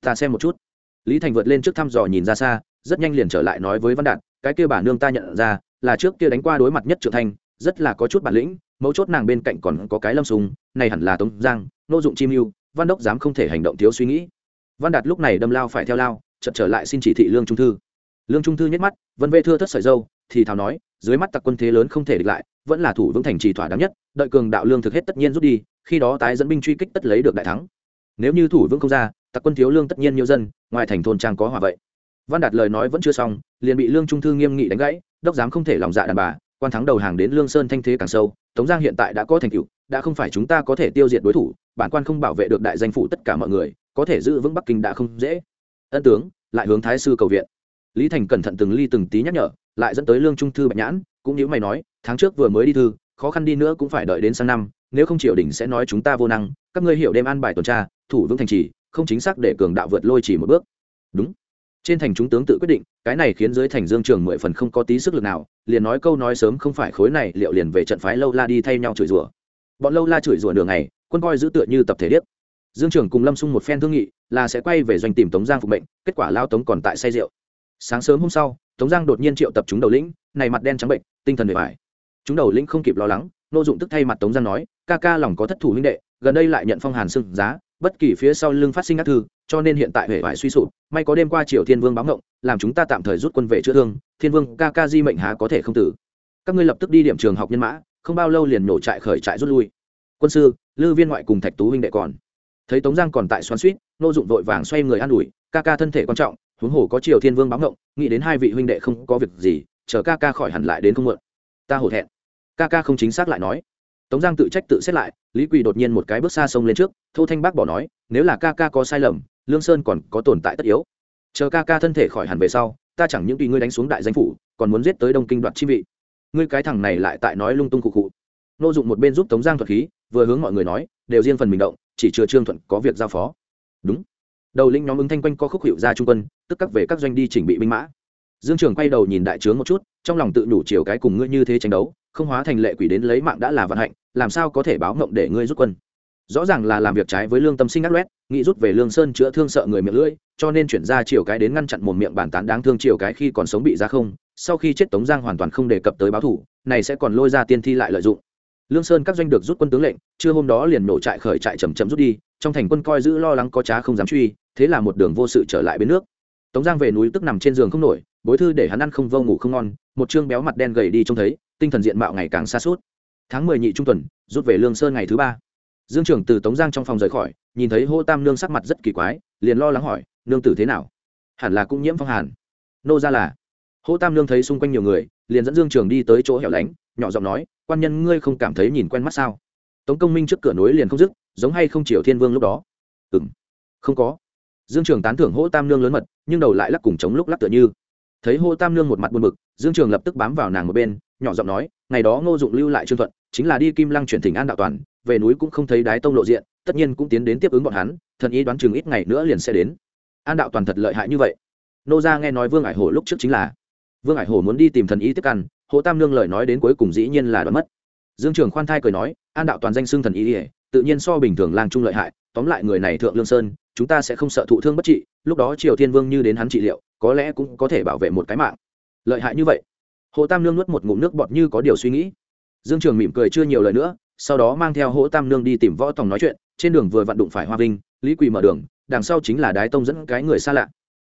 Ta xem một chút. Lý thành vượt lên trước thăm dò nhìn ra xa, rất nhanh liền trở lại nói với văn đạt, cái kia bà nương ta nhận ra, là trước kia đánh qua đối mặt nhất trưởng thanh rất là có chút bản lĩnh, mấu chốt nàng bên cạnh còn có cái lâm sùng, này hẳn là tống giang, nô dụng chim mưu văn đốc dám không thể hành động thiếu suy nghĩ. Văn đạt lúc này đâm lao phải theo lao, chợt trở lại xin chỉ thị lương trung thư. Lương trung thư nhếch mắt, vân vê thưa thất sợi dâu, thì thào nói, dưới mắt tặc quân thế lớn không thể địch lại vẫn là thủ vững thành trì thỏa đáng nhất, đợi cường đạo lương thực hết tất nhiên rút đi, khi đó tái dẫn binh truy kích tất lấy được đại thắng. Nếu như thủ vững không ra, tặc quân thiếu lương tất nhiên nhiều dân, ngoài thành thôn trang có hòa vậy. Văn đạt lời nói vẫn chưa xong, liền bị lương trung thư nghiêm nghị đánh gãy, đốc giám không thể lòng dạ đàn bà, quan thắng đầu hàng đến lương sơn thanh thế càng sâu, tống giang hiện tại đã có thành tựu, đã không phải chúng ta có thể tiêu diệt đối thủ, bản quan không bảo vệ được đại danh phụ tất cả mọi người, có thể giữ vững bắc kinh đã không dễ. Ân tướng, lại hướng thái sư cầu viện. Lý thành cẩn thận từng ly từng tí nhắc nhở, lại dẫn tới lương trung thư bạch nhãn, cũng như mày nói tháng trước vừa mới đi thư, khó khăn đi nữa cũng phải đợi đến sang năm, nếu không triều đình sẽ nói chúng ta vô năng, các ngươi hiểu đêm an bài tuần tra, thủ vững thành trì, không chính xác để cường đạo vượt lôi chỉ một bước. Đúng. Trên thành chúng tướng tự quyết định, cái này khiến dưới thành dương trường mười phần không có tí sức lực nào, liền nói câu nói sớm không phải khối này, liệu liền về trận phái lâu la đi thay nhau chửi rủa. Bọn lâu la chửi rủa đường này quân coi giữ tựa như tập thể điếc. Dương trường cùng lâm xung một phen thương nghị, là sẽ quay về doanh tìm tống giang phục mệnh, kết quả lao tống còn tại say rượu. Sáng sớm hôm sau, tống giang đột nhiên triệu tập chúng đầu lĩnh, này mặt đen trắng bệnh, tinh thần bề bài chúng đầu lĩnh không kịp lo lắng, nô dụng tức thay mặt tống giang nói, ca ca lòng có thất thủ huynh đệ, gần đây lại nhận phong hàn sưng giá, bất kỳ phía sau lưng phát sinh ác thư, cho nên hiện tại hệ vải suy sụp, may có đêm qua triều thiên vương báo ngộng, làm chúng ta tạm thời rút quân về chữa thương, thiên vương, ca ca di mệnh há có thể không tử. Các ngươi lập tức đi điểm trường học nhân mã, không bao lâu liền nổ trại khởi trại rút lui. Quân sư, lư viên ngoại cùng thạch tú huynh đệ còn. Thấy tống giang còn tại xoắn suýt nô dụng vội vàng xoay người an ủi, ca ca thân thể quan trọng, huống hồ có triều thiên vương báo ngộng, nghĩ đến hai vị huynh đệ không có việc gì, chờ ca ca khỏi hẳn lại đến không muộn ta hổ thẹn. Ca ca không chính xác lại nói. Tống giang tự trách tự xét lại, lý quỳ đột nhiên một cái bước xa sông lên trước, thô thanh bác bỏ nói, nếu là ca ca có sai lầm, lương sơn còn có tồn tại tất yếu. Chờ ca ca thân thể khỏi hẳn về sau, ta chẳng những tùy ngươi đánh xuống đại danh phủ, còn muốn giết tới đông kinh đoạt chi vị. Ngươi cái thằng này lại tại nói lung tung cụ cụ nô dụng một bên giúp tống giang thuật khí, vừa hướng mọi người nói, đều riêng phần mình động, chỉ chưa trương thuận có việc giao phó. Đúng. Đầu lĩnh nhóm ứng thanh quanh co khúc hiệu ra trung quân, tức các về các doanh đi chỉnh bị binh mã dương trường quay đầu nhìn đại trướng một chút, trong lòng tự đủ chiều cái cùng ngươi như thế tranh đấu, không hóa thành lệ quỷ đến lấy mạng đã là vận hạnh, làm sao có thể báo mộng để ngươi rút quân? Rõ ràng là làm việc trái với lương tâm sinh ác loét, nghĩ rút về lương sơn chữa thương sợ người miệng lưỡi, cho nên chuyển ra chiều cái đến ngăn chặn một miệng bản tán đáng thương chiều cái khi còn sống bị ra không, sau khi chết tống giang hoàn toàn không đề cập tới báo thủ, này sẽ còn lôi ra tiên thi lại lợi dụng. Lương sơn các doanh được rút quân tướng lệnh, trưa hôm đó liền nổ trại khởi trại chầm chậm rút đi, trong thành quân coi giữ lo lắng có trá không dám truy, thế là một đường vô sự trở lại bên nước. Tống giang về núi tức nằm trên giường không nổi bối thư để hắn ăn không vô ngủ không ngon, một chương béo mặt đen gầy đi trông thấy, tinh thần diện mạo ngày càng xa suốt tháng mười nhị trung tuần, rút về lương sơn ngày thứ ba. Dương trưởng từ tống giang trong phòng rời khỏi, nhìn thấy hô tam nương sắc mặt rất kỳ quái, liền lo lắng hỏi, nương tử thế nào? Hẳn là cũng nhiễm phong hàn. Nô ra là. Hô tam nương thấy xung quanh nhiều người, liền dẫn dương trường đi tới chỗ hẻo lánh, nhỏ giọng nói, quan nhân ngươi không cảm thấy nhìn quen mắt sao? Tống công minh trước cửa núi liền không dứt, giống hay không chiều thiên vương lúc đó. Ừ m không có. Dương trường tán thưởng hô tam nương lớn mật, nhưng đầu lại lắc cùng chống lúc lắc tựa như thấy hô tam nương một mặt buồn bực, dương trường lập tức bám vào nàng một bên, nhỏ giọng nói, ngày đó ngô dụng lưu lại trương thuận, chính là đi kim lăng chuyển thỉnh an đạo toàn, về núi cũng không thấy đái tông lộ diện, tất nhiên cũng tiến đến tiếp ứng bọn hắn, thần ý đoán chừng ít ngày nữa liền sẽ đến. An đạo toàn thật lợi hại như vậy. Nô gia nghe nói vương ải hổ lúc trước chính là vương ải hổ muốn đi tìm thần ý tiếp căn, hồ tam nương lời nói đến cuối cùng dĩ nhiên là đoán mất. Dương trường khoan thai cười nói, an đạo toàn danh xưng thần ý ỉa tự nhiên so bình thường lang trung lợi hại, tóm lại người này thượng lương sơn, chúng ta sẽ không sợ thụ thương bất trị, lúc đó triều thiên vương như đến hắn trị liệu có lẽ cũng có thể bảo vệ một cái mạng. Lợi hại như vậy? Hồ tam nương nuốt một ngụm nước bọt như có điều suy nghĩ. Dương trường mỉm cười chưa nhiều lời nữa, sau đó mang theo hỗ tam nương đi tìm võ tòng nói chuyện, trên đường vừa vặn đụng phải hoa vinh, lý quỳ mở đường, đằng sau chính là đái tông dẫn cái người xa lạ.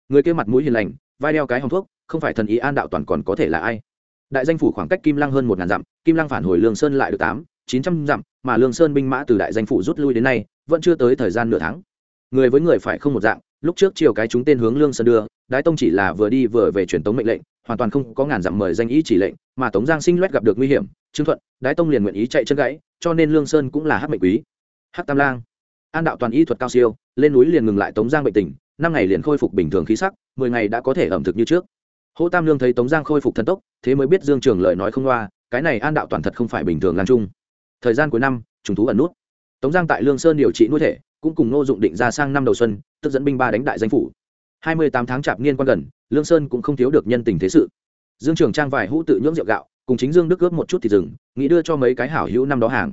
Người kia mặt mũi hiền lành, vai đeo cái hòng thuốc, không phải thần ý an đạo toàn còn có thể là ai? Đại danh phủ khoảng cách kim lăng hơn một ngàn dặm, kim lăng phản hồi lương sơn lại được tám, chín trăm dặm, mà lương sơn binh mã từ đại danh phủ rút lui đến nay, vẫn chưa tới thời gian nửa tháng. Người với người phải không một dạng lúc trước chiều cái chúng tên hướng lương sơn đưa, đái tông chỉ là vừa đi vừa về truyền tống mệnh lệnh, hoàn toàn không có ngàn dặm mời danh ý chỉ lệnh, mà tống giang sinh loét gặp được nguy hiểm, trương thuận, đái tông liền nguyện ý chạy chân gãy, cho nên lương sơn cũng là hát mệnh quý. Hát tam lang. An đạo toàn y thuật cao siêu, lên núi liền ngừng lại tống giang bệnh tình, năm ngày liền khôi phục bình thường khí sắc, mười ngày đã có thể ẩm thực như trước. Hỗ tam lương thấy tống giang khôi phục thần tốc, thế mới biết dương trường lời nói không loa, cái này an đạo toàn thật không phải bình thường lan trung. Thời gian cuối năm, trùng thú ẩn nút. Tống giang tại lương sơn điều trị nuôi thể cũng cùng ngô dụng định ra sang năm đầu xuân, tức dẫn binh ba đánh đại danh phủ. Hai mươi tám tháng chạp niên quan gần, lương sơn cũng không thiếu được nhân tình thế sự. Dương trường trang vài hũ tự nhưỡng rượu gạo, cùng chính dương đức ướp một chút thì dừng, nghĩ đưa cho mấy cái hảo hữu năm đó hàng.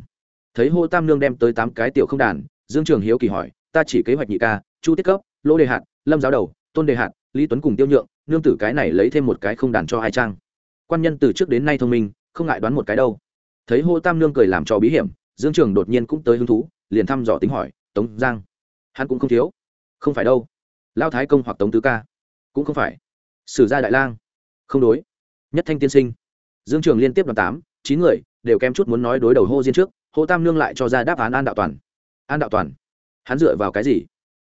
Thấy hô tam nương đem tới tám cái tiểu không đàn, dương trường hiếu kỳ hỏi, ta chỉ kế hoạch nhị ca, chu tiết cấp lỗ đề hạt, lâm giáo đầu, tôn đề hạt, lý tuấn cùng tiêu nhượng, nương tử cái này lấy thêm một cái không đàn cho hai trang. Quan nhân từ trước đến nay thông minh, không ngại đoán một cái đâu. Thấy hô tam nương cười làm cho bí hiểm, dương trường đột nhiên cũng tới hứng thú, liền thăm dò tính hỏi tống giang hắn cũng không thiếu không phải đâu lao thái công hoặc tống tứ ca cũng không phải sử gia đại lang không đối nhất thanh tiên sinh dương trường liên tiếp đoàn tám chín người đều kém chút muốn nói đối đầu hô diên trước hô tam nương lại cho ra đáp án an đạo toàn an đạo toàn hắn dựa vào cái gì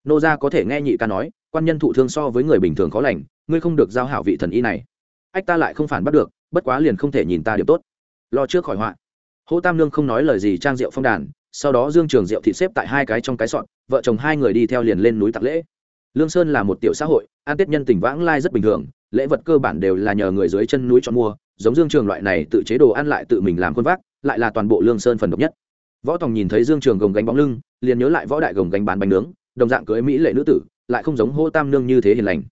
nô gia có thể nghe nhị ca nói quan nhân thụ thương so với người bình thường khó lành ngươi không được giao hảo vị thần y này ách ta lại không phản bắt được bất quá liền không thể nhìn ta điểm tốt lo trước khỏi họa hô tam nương không nói lời gì trang diệu phong đàn sau đó dương trường diệu thị xếp tại hai cái trong cái sọn vợ chồng hai người đi theo liền lên núi tạc lễ. Lương sơn là một tiểu xã hội an tết nhân tình vãng lai rất bình thường, lễ vật cơ bản đều là nhờ người dưới chân núi chọn mua, giống dương trường loại này tự chế đồ ăn lại tự mình làm khuôn vác, lại là toàn bộ lương sơn phần độc nhất. Võ tòng nhìn thấy dương trường gồng gánh bóng lưng, liền nhớ lại võ đại gồng gánh bán bánh nướng, đồng dạng cưới mỹ lệ nữ tử, lại không giống hô tam nương như thế hiền lành.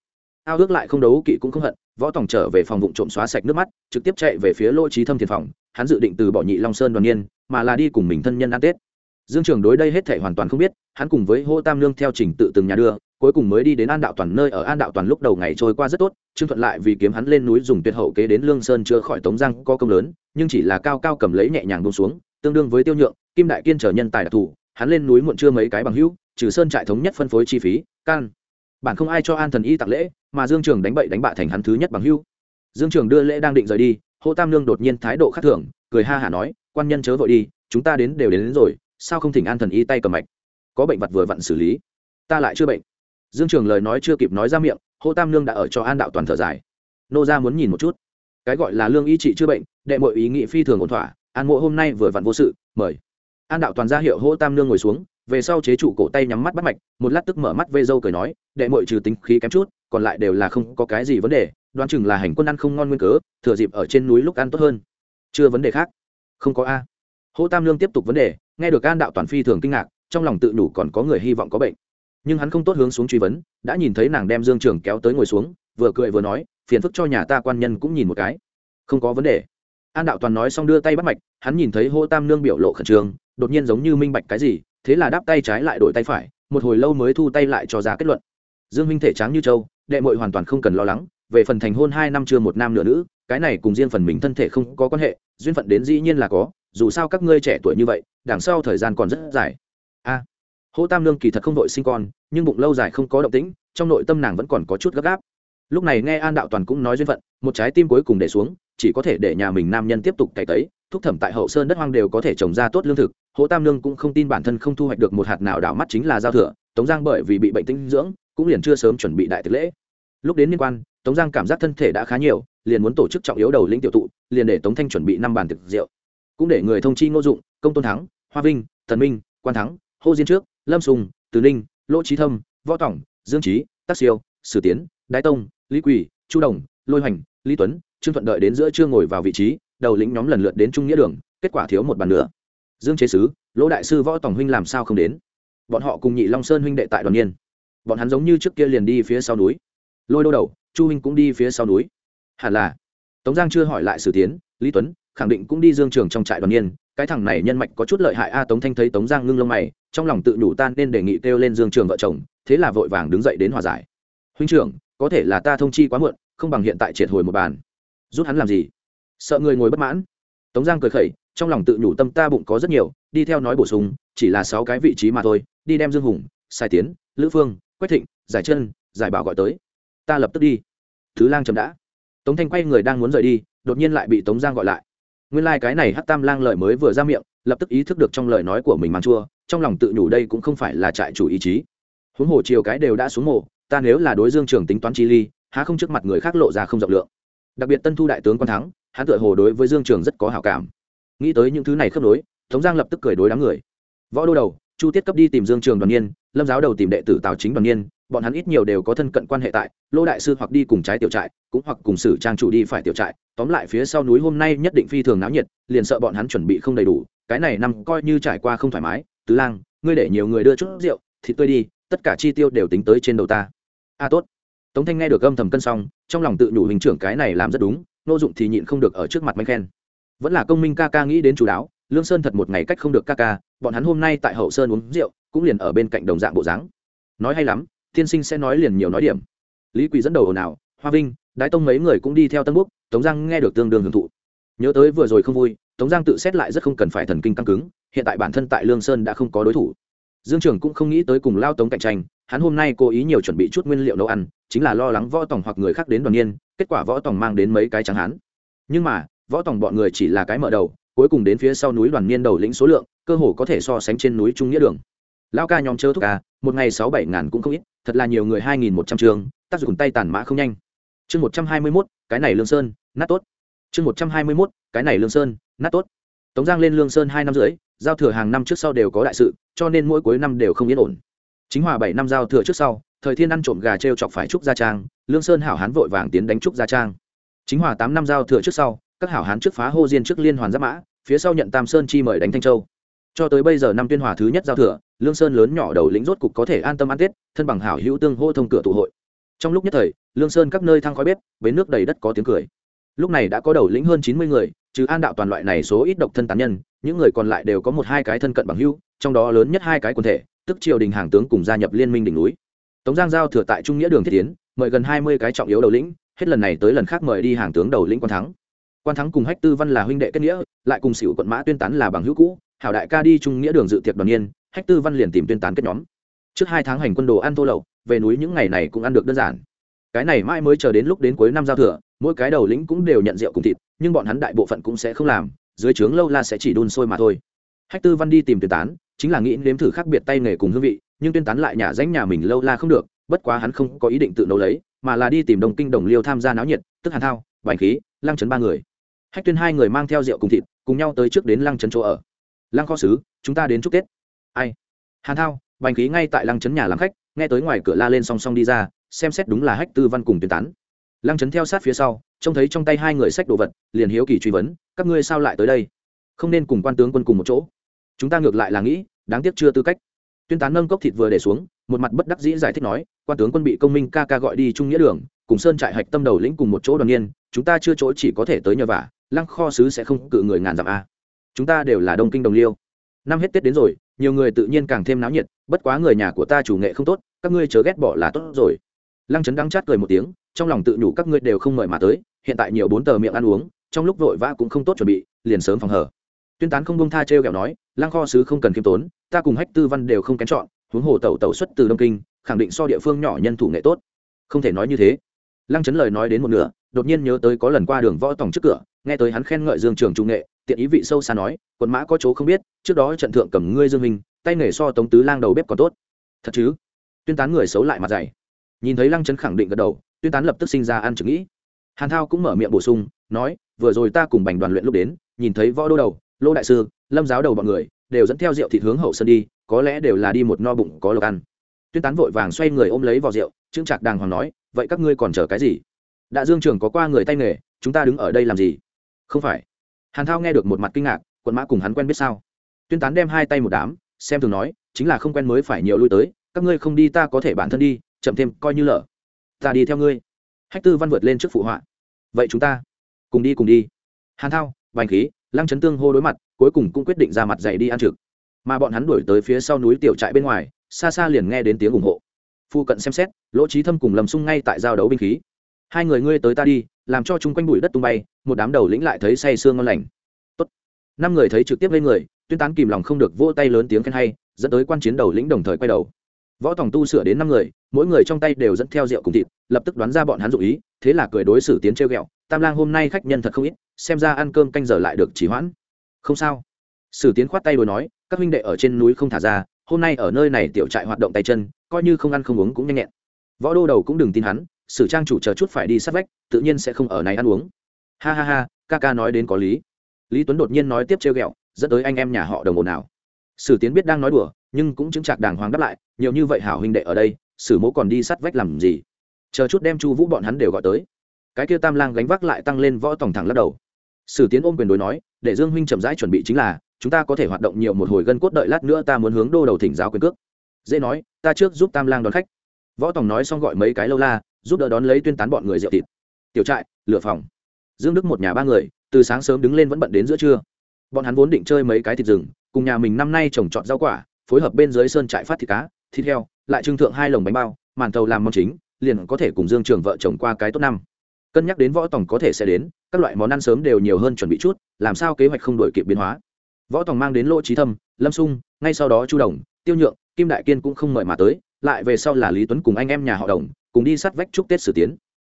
Ao ước lại không đấu kỵ cũng không hận, võ tòng trở về phòng vụ trộm xóa sạch nước mắt, trực tiếp chạy về phía lỗ trí thâm thiền phòng, hắn dự định từ bỏ nhị long sơn đoàn niên, mà là đi cùng mình thân nhân ăn tết dương trường đối đây hết thể hoàn toàn không biết hắn cùng với hô tam nương theo trình tự từng nhà đưa cuối cùng mới đi đến an đạo toàn nơi ở an đạo toàn lúc đầu ngày trôi qua rất tốt trương thuận lại vì kiếm hắn lên núi dùng tuyệt hậu kế đến lương sơn chữa khỏi tống giang có công lớn nhưng chỉ là cao cao cầm lấy nhẹ nhàng bông xuống tương đương với tiêu nhượng kim đại kiên trở nhân tài đặc thù hắn lên núi muộn chưa mấy cái bằng hữu trừ sơn trại thống nhất phân phối chi phí can. Bản không ai cho an thần y tặng lễ mà dương trường đánh bậy đánh bạ thành hắn thứ nhất bằng hữu. Dương trường đưa lễ đang định rời đi hô tam nương đột nhiên thái độ khác thường cười ha hả nói quan nhân chớ vội đi chúng ta đến đều đến, đến rồi sao không thỉnh an thần y tay cầm mạch? Có bệnh vật vừa vặn xử lý. Ta lại chưa bệnh. Dương trường lời nói chưa kịp nói ra miệng, hô tam nương đã ở cho an đạo toàn thở dài. Nô ra muốn nhìn một chút. Cái gọi là lương y trị chữa bệnh, đệ mọi ý nghị phi thường ổn thỏa, an mộ hôm nay vừa vặn vô sự, mời. An đạo toàn ra hiệu hô tam nương ngồi xuống, về sau chế trụ cổ tay nhắm mắt bắt mạch, một lát tức mở mắt vê dâu cười nói, đệ mội trừ tính khí kém chút, còn lại đều là không có cái gì vấn đề, đoán chừng là hành quân ăn không ngon nguyên cớ, thừa dịp ở trên núi lúc ăn tốt hơn. Chưa vấn đề khác. Không có a. Hô tam lương tiếp tục vấn đề nghe được an đạo toàn phi thường kinh ngạc, trong lòng tự đủ còn có người hy vọng có bệnh. Nhưng hắn không tốt hướng xuống truy vấn, đã nhìn thấy nàng đem dương trường kéo tới ngồi xuống, vừa cười vừa nói, phiền phức cho nhà ta quan nhân cũng nhìn một cái. Không có vấn đề. An đạo toàn nói xong đưa tay bắt mạch, hắn nhìn thấy hô tam nương biểu lộ khẩn trương, đột nhiên giống như minh bạch cái gì, thế là đáp tay trái lại đổi tay phải, một hồi lâu mới thu tay lại cho ra kết luận. Dương minh thể tráng như châu, đệ mội hoàn toàn không cần lo lắng, về phần thành hôn hai năm chưa một nam nửa nữ, cái này cùng riêng phần mình thân thể không có quan hệ, duyên phận đến dĩ nhiên là có dù sao các ngươi trẻ tuổi như vậy đằng sau thời gian còn rất dài. A à, tam lương kỳ thật không đội sinh con nhưng bụng lâu dài không có động tĩnh trong nội tâm nàng vẫn còn có chút gấp gáp. Lúc này nghe an đạo toàn cũng nói duyên phận một trái tim cuối cùng để xuống chỉ có thể để nhà mình nam nhân tiếp tục cày tấy thúc thẩm tại hậu sơn đất hoang đều có thể trồng ra tốt lương thực. Hỗ tam lương cũng không tin bản thân không thu hoạch được một hạt nào đảo mắt chính là giao thừa tống giang bởi vì bị bệnh tinh dưỡng cũng liền chưa sớm chuẩn bị đại thực lễ. Lúc đến liên quan tống giang cảm giác thân thể đã khá nhiều liền muốn tổ chức trọng yếu đầu lĩnh tiểu tụ liền để tống thanh chuẩn bị năm bàn thực rượu cũng để người thông chi ngô dụng, công tôn thắng, hoa vinh thần minh, quan thắng, hô diên trước, lâm sùng, từ ninh, lỗ trí thâm, võ tổng dương trí tác siêu, sử tiến, đái tông, lý quỳ, chu đồng, lôi hoành, lý tuấn, trương thuận đợi đến giữa chưa ngồi vào vị trí, đầu lĩnh nhóm lần lượt đến trung nghĩa đường, kết quả thiếu một bàn nữa. Dương chế sứ, lỗ đại sư võ tổng huynh làm sao không đến? Bọn họ cùng nhị long sơn huynh đệ tại đoàn niên. Bọn hắn giống như trước kia liền đi phía sau núi. Lôi đô đầu, chu huynh cũng đi phía sau núi. Hẳn là. Tống giang chưa hỏi lại sử tiến, lý tuấn khẳng định cũng đi dương trường trong trại đoàn niên, cái thằng này nhân mạch có chút lợi hại a, tống thanh thấy tống giang ngưng lông mày, trong lòng tự nhủ tan nên đề nghị kêu lên dương trường vợ chồng, thế là vội vàng đứng dậy đến hòa giải. Huynh trưởng, có thể là ta thông chi quá muộn, không bằng hiện tại triệt hồi một bàn. Rút hắn làm gì? Sợ người ngồi bất mãn. Tống giang cười khẩy, trong lòng tự nhủ tâm ta bụng có rất nhiều, đi theo nói bổ sung, chỉ là sáu cái vị trí mà thôi, đi đem dương hùng, sai tiến, lữ phương, quách thịnh, giải chân, giải bảo gọi tới. Ta lập tức đi. Thứ lang chậm đã. Tống thanh quay người đang muốn rời đi, đột nhiên lại bị tống giang gọi lại nguyên lai、like、cái này hát tam lang lời mới vừa ra miệng, lập tức ý thức được trong lời nói của mình mang chua, trong lòng tự nhủ đây cũng không phải là trại chủ ý chí. Huống hồ chiều cái đều đã xuống mộ ta nếu là đối dương trường tính toán chi ly, há không trước mặt người khác lộ ra không rộng lượng. Đặc biệt tân thu đại tướng quan thắng, hắn tựa hồ đối với dương trường rất có hảo cảm. Nghĩ tới những thứ này khớp nối, tống giang lập tức cười đối đám người. Võ đô đầu, chu tiết cấp đi tìm dương trường đoàn niên, lâm giáo đầu tìm đệ tử tào chính đoàn niên bọn hắn ít nhiều đều có thân cận quan hệ tại, lô đại sư hoặc đi cùng trái tiểu trại, cũng hoặc cùng sử trang chủ đi phải tiểu trại, tóm lại phía sau núi hôm nay nhất định phi thường náo nhiệt, liền sợ bọn hắn chuẩn bị không đầy đủ, cái này nằm coi như trải qua không thoải mái, tứ lang, ngươi để nhiều người đưa chút rượu thì tôi đi, tất cả chi tiêu đều tính tới trên đầu ta. A, tốt. Tống thanh nghe được âm thầm cân xong, trong lòng tự nhủ hình trưởng cái này làm rất đúng, nô dụng thì nhịn không được ở trước mặt manh khen. Vẫn là công minh ca ca nghĩ đến chú đáo, lương sơn thật một ngày cách không được ca ca, bọn hắn hôm nay tại hậu sơn uống rượu, cũng liền ở bên cạnh đồng dạng bộ dáng. Nói hay lắm tiên sinh sẽ nói liền nhiều nói điểm. Lý quỳ dẫn đầu ồn ào, hoa vinh, đái tông mấy người cũng đi theo tân quốc tống giang nghe được tương đương hưởng thụ nhớ tới vừa rồi không vui, tống giang tự xét lại rất không cần phải thần kinh căng cứng, hiện tại bản thân tại lương sơn đã không có đối thủ. Dương trường cũng không nghĩ tới cùng lao tống cạnh tranh, hắn hôm nay cố ý nhiều chuẩn bị chút nguyên liệu nấu ăn, chính là lo lắng võ tòng hoặc người khác đến đoàn niên, kết quả võ tòng mang đến mấy cái trắng hắn nhưng mà, võ tòng bọn người chỉ là cái mở đầu, cuối cùng đến phía sau núi đoàn niên đầu lĩnh số lượng, cơ hồ có thể so sánh trên núi trung nghĩa đường. Lao ca nhóm chớ thuốc ca à, một ngày sáu bảy ngàn cũng không ít thật là nhiều người hai nghìn một trăm trường tác dụng tay tàn mã không nhanh. Chương một trăm hai mươi mốt, cái này lương sơn, nát tốt. Chương một trăm hai mươi mốt, cái này lương sơn, nát tốt. Tống giang lên lương sơn hai năm rưỡi, giao thừa hàng năm trước sau đều có đại sự, cho nên mỗi cuối năm đều không yên ổn. Chính hòa bảy năm giao thừa trước sau, thời thiên ăn trộm gà t r e o chọc phải trúc gia trang, lương sơn hảo hán vội vàng tiến đánh trúc gia trang. Chính hòa tám năm giao thừa trước sau, các hảo hán trước phá hô diên trước liên hoàn giáp mã, phía sau nhận tam sơn chi mời đánh thanh châu. Cho tới bây giờ năm tuyên hòa thứ nhất giao thừa lương sơn lớn nhỏ đầu lĩnh rốt cục có thể an tâm ăn tết, thân bằng hảo hữu tương hô thông cửa tụ hội. Trong lúc nhất thời, lương sơn các nơi thăng khói bếp, bến nước đầy đất có tiếng cười. Lúc này đã có đầu lĩnh hơn chín mươi người, trừ an đạo toàn loại này số ít độc thân tán nhân, những người còn lại đều có một hai cái thân cận bằng hữu, trong đó lớn nhất hai cái quần thể, tức triều đình hàng tướng cùng gia nhập liên minh đỉnh núi. Tống giang giao thừa tại trung nghĩa đường thiết tiến mời gần hai mươi cái trọng yếu đầu lĩnh, hết lần này tới lần khác mời đi hàng tướng đầu lĩnh quan thắng. Quan thắng cùng hách tư văn là huynh đệ kết nghĩa, lại cùng xỉu quận mã tuyên tán là bằng hữu cũ, hảo đại ca đi trung nghĩa đường dự tiệc đoàn niên hách tư văn liền tìm tuyên tán kết nhóm. Trước hai tháng hành quân đồ ăn tô lậu, về núi những ngày này cũng ăn được đơn giản. Cái này mãi mới chờ đến lúc đến cuối năm giao thừa, mỗi cái đầu lĩnh cũng đều nhận rượu cùng thịt, nhưng bọn hắn đại bộ phận cũng sẽ không làm, dưới trướng lâu la sẽ chỉ đun sôi mà thôi. Hách tư văn đi tìm tuyên tán, chính là nghĩ nếm thử khác biệt tay nghề cùng hương vị, nhưng tuyên tán lại nhà danh nhà mình lâu la không được, bất quá hắn không có ý định tự nấu lấy, mà là đi tìm đồng kinh đồng liêu tham gia náo nhiệt, tức hàn thao bành khí, lăng chấn ba người. Hách tuyên hai người mang theo rượu cùng thịt, cùng nhau tới trước đến lăng chấn chỗ ở. Lăng kho sứ, chúng ta đến chúc tết ai? Hàn thao, bành khí ngay tại lăng trấn nhà làm khách, nghe tới ngoài cửa la lên song song đi ra, xem xét đúng là hách tư văn cùng tuyên tán. Lăng trấn theo sát phía sau, trông thấy trong tay hai người xách đồ vật, liền hiếu kỳ truy vấn, các ngươi sao lại tới đây? Không nên cùng quan tướng quân cùng một chỗ. Chúng ta ngược lại là nghĩ, đáng tiếc chưa tư cách. Tuyên tán nâng cốc thịt vừa để xuống, một mặt bất đắc dĩ giải thích nói, quan tướng quân bị công minh ca ca gọi đi trung nghĩa đường, cùng sơn trại hạch tâm đầu lĩnh cùng một chỗ đoàn niên chúng ta chưa chỗ chỉ có thể tới nhờ vả, lăng kho sứ sẽ không cự người ngàn dặm a. Chúng ta đều là đông kinh đồng liêu năm hết tết đến rồi, nhiều người tự nhiên càng thêm náo nhiệt, bất quá người nhà của ta chủ nghệ không tốt, các ngươi chớ ghét bỏ là tốt rồi. Lăng trấn đắng chát cười một tiếng, trong lòng tự nhủ các ngươi đều không mời mà tới, hiện tại nhiều bốn tờ miệng ăn uống, trong lúc vội vã cũng không tốt chuẩn bị, liền sớm phòng hở. Tuyên tán không bông tha trêu kẹo nói, lăng kho sứ không cần khiêm tốn, ta cùng hách tư văn đều không kén chọn, huống hồ tẩu tẩu xuất từ đông kinh, khẳng định so địa phương nhỏ nhân thủ nghệ tốt. Không thể nói như thế. Lăng Trấn lời nói đến một nửa, đột nhiên nhớ tới có lần qua đường võ tòng trước cửa, nghe tới hắn khen ngợi dương trường trung nghệ tiện ý vị sâu xa nói, quận mã có chỗ không biết, trước đó trận thượng cầm ngươi dương minh, tay nghề so tống tứ lang đầu bếp còn tốt. Thật chứ? Tuyên tán người xấu lại mặt dày. Nhìn thấy lăng chấn khẳng định gật đầu, tuyên tán lập tức sinh ra ăn chừng nghĩ. Hàn thao cũng mở miệng bổ sung, nói, vừa rồi ta cùng bành đoàn luyện lúc đến, nhìn thấy võ đô đầu, lô đại sư, lâm giáo đầu bọn người, đều dẫn theo rượu thịt hướng hậu sân đi, có lẽ đều là đi một no bụng có lộc ăn. Tuyên tán vội vàng xoay người ôm lấy vào rượu trưng trạc đàng hoàng nói, vậy các ngươi còn chờ cái gì? Đã dương trường có qua người tay nghề, chúng ta đứng ở đây làm gì? Không phải hàn thao nghe được một mặt kinh ngạc, quận mã cùng hắn quen biết sao? Tuyên tán đem hai tay một đám, xem thường nói, chính là không quen mới phải nhiều lui tới, các ngươi không đi ta có thể bản thân đi, chậm thêm, coi như lỡ. Ta đi theo ngươi. Hách tư văn vượt lên trước phụ họa. Vậy chúng ta cùng đi cùng đi. Hàn thao, bành khí, lăng chấn tương hô đối mặt, cuối cùng cũng quyết định ra mặt dày đi ăn trực. Mà bọn hắn đuổi tới phía sau núi tiểu trại bên ngoài, xa xa liền nghe đến tiếng ủng hộ. Phu cận xem xét, lỗ trí thâm cùng lầm sung ngay tại giao đấu binh khí. Hai người ngươi tới ta đi, làm cho chung quanh bụi đất tung bay một đám đầu lĩnh lại thấy say sương ngon lành. Tốt. năm người thấy trực tiếp lên người, tuyên tán kìm lòng không được vỗ tay lớn tiếng khen hay, dẫn tới quan chiến đầu lĩnh đồng thời quay đầu. Võ tòng tu sửa đến năm người, mỗi người trong tay đều dẫn theo rượu cùng thịt, lập tức đoán ra bọn hắn dụ ý, thế là cười đối xử tiến treo ghẹo, tam lang hôm nay khách nhân thật không ít, xem ra ăn cơm canh giờ lại được chỉ hoãn. Không sao. Sử tiến khoát tay đồi nói, các huynh đệ ở trên núi không thả ra, hôm nay ở nơi này tiểu trại hoạt động tay chân, coi như không ăn không uống cũng nhanh nhẹn. Võ đô đầu cũng đừng tin hắn, sử trang chủ chờ chút phải đi sát vách, tự nhiên sẽ không ở này ăn uống ha ha ha, ca ca nói đến có lý. Lý tuấn đột nhiên nói tiếp trêu ghẹo, dẫn tới anh em nhà họ đồng ồn nào sử tiến biết đang nói đùa, nhưng cũng chứng chạc đàng hoàng đáp lại, nhiều như vậy hảo huynh đệ ở đây, sử Mỗ còn đi sắt vách làm gì? Chờ chút đem chu vũ bọn hắn đều gọi tới. Cái kia tam lang gánh vác lại tăng lên võ tổng thẳng lắc đầu. Sử tiến ôm quyền đối nói, để dương huynh chậm rãi chuẩn bị chính là, chúng ta có thể hoạt động nhiều một hồi gân cốt đợi lát nữa ta muốn hướng đô đầu thỉnh giáo quyền cước. Dễ nói, ta trước giúp tam lang đón khách. Võ tòng nói xong gọi mấy cái lâu la, giúp đỡ đón lấy tuyên tán bọn người rượu thịt. Tiểu trại lửa phòng dương đức một nhà ba người, từ sáng sớm đứng lên vẫn bận đến giữa trưa. Bọn hắn vốn định chơi mấy cái thịt rừng, cùng nhà mình năm nay trồng trọt rau quả, phối hợp bên dưới sơn trại phát thịt cá, thịt heo, lại trưng thượng hai lồng bánh bao, màn tàu làm món chính, liền có thể cùng dương trường vợ chồng qua cái tốt năm. Cân nhắc đến võ tòng có thể sẽ đến, các loại món ăn sớm đều nhiều hơn chuẩn bị chút, làm sao kế hoạch không đổi kịp biến hóa. Võ tòng mang đến lỗ trí thâm, lâm sung, ngay sau đó chu đồng, tiêu nhượng, kim đại kiên cũng không mời mà tới, lại về sau là lý tuấn cùng anh em nhà họ đồng, cùng đi sát vách chúc tết sử tiến.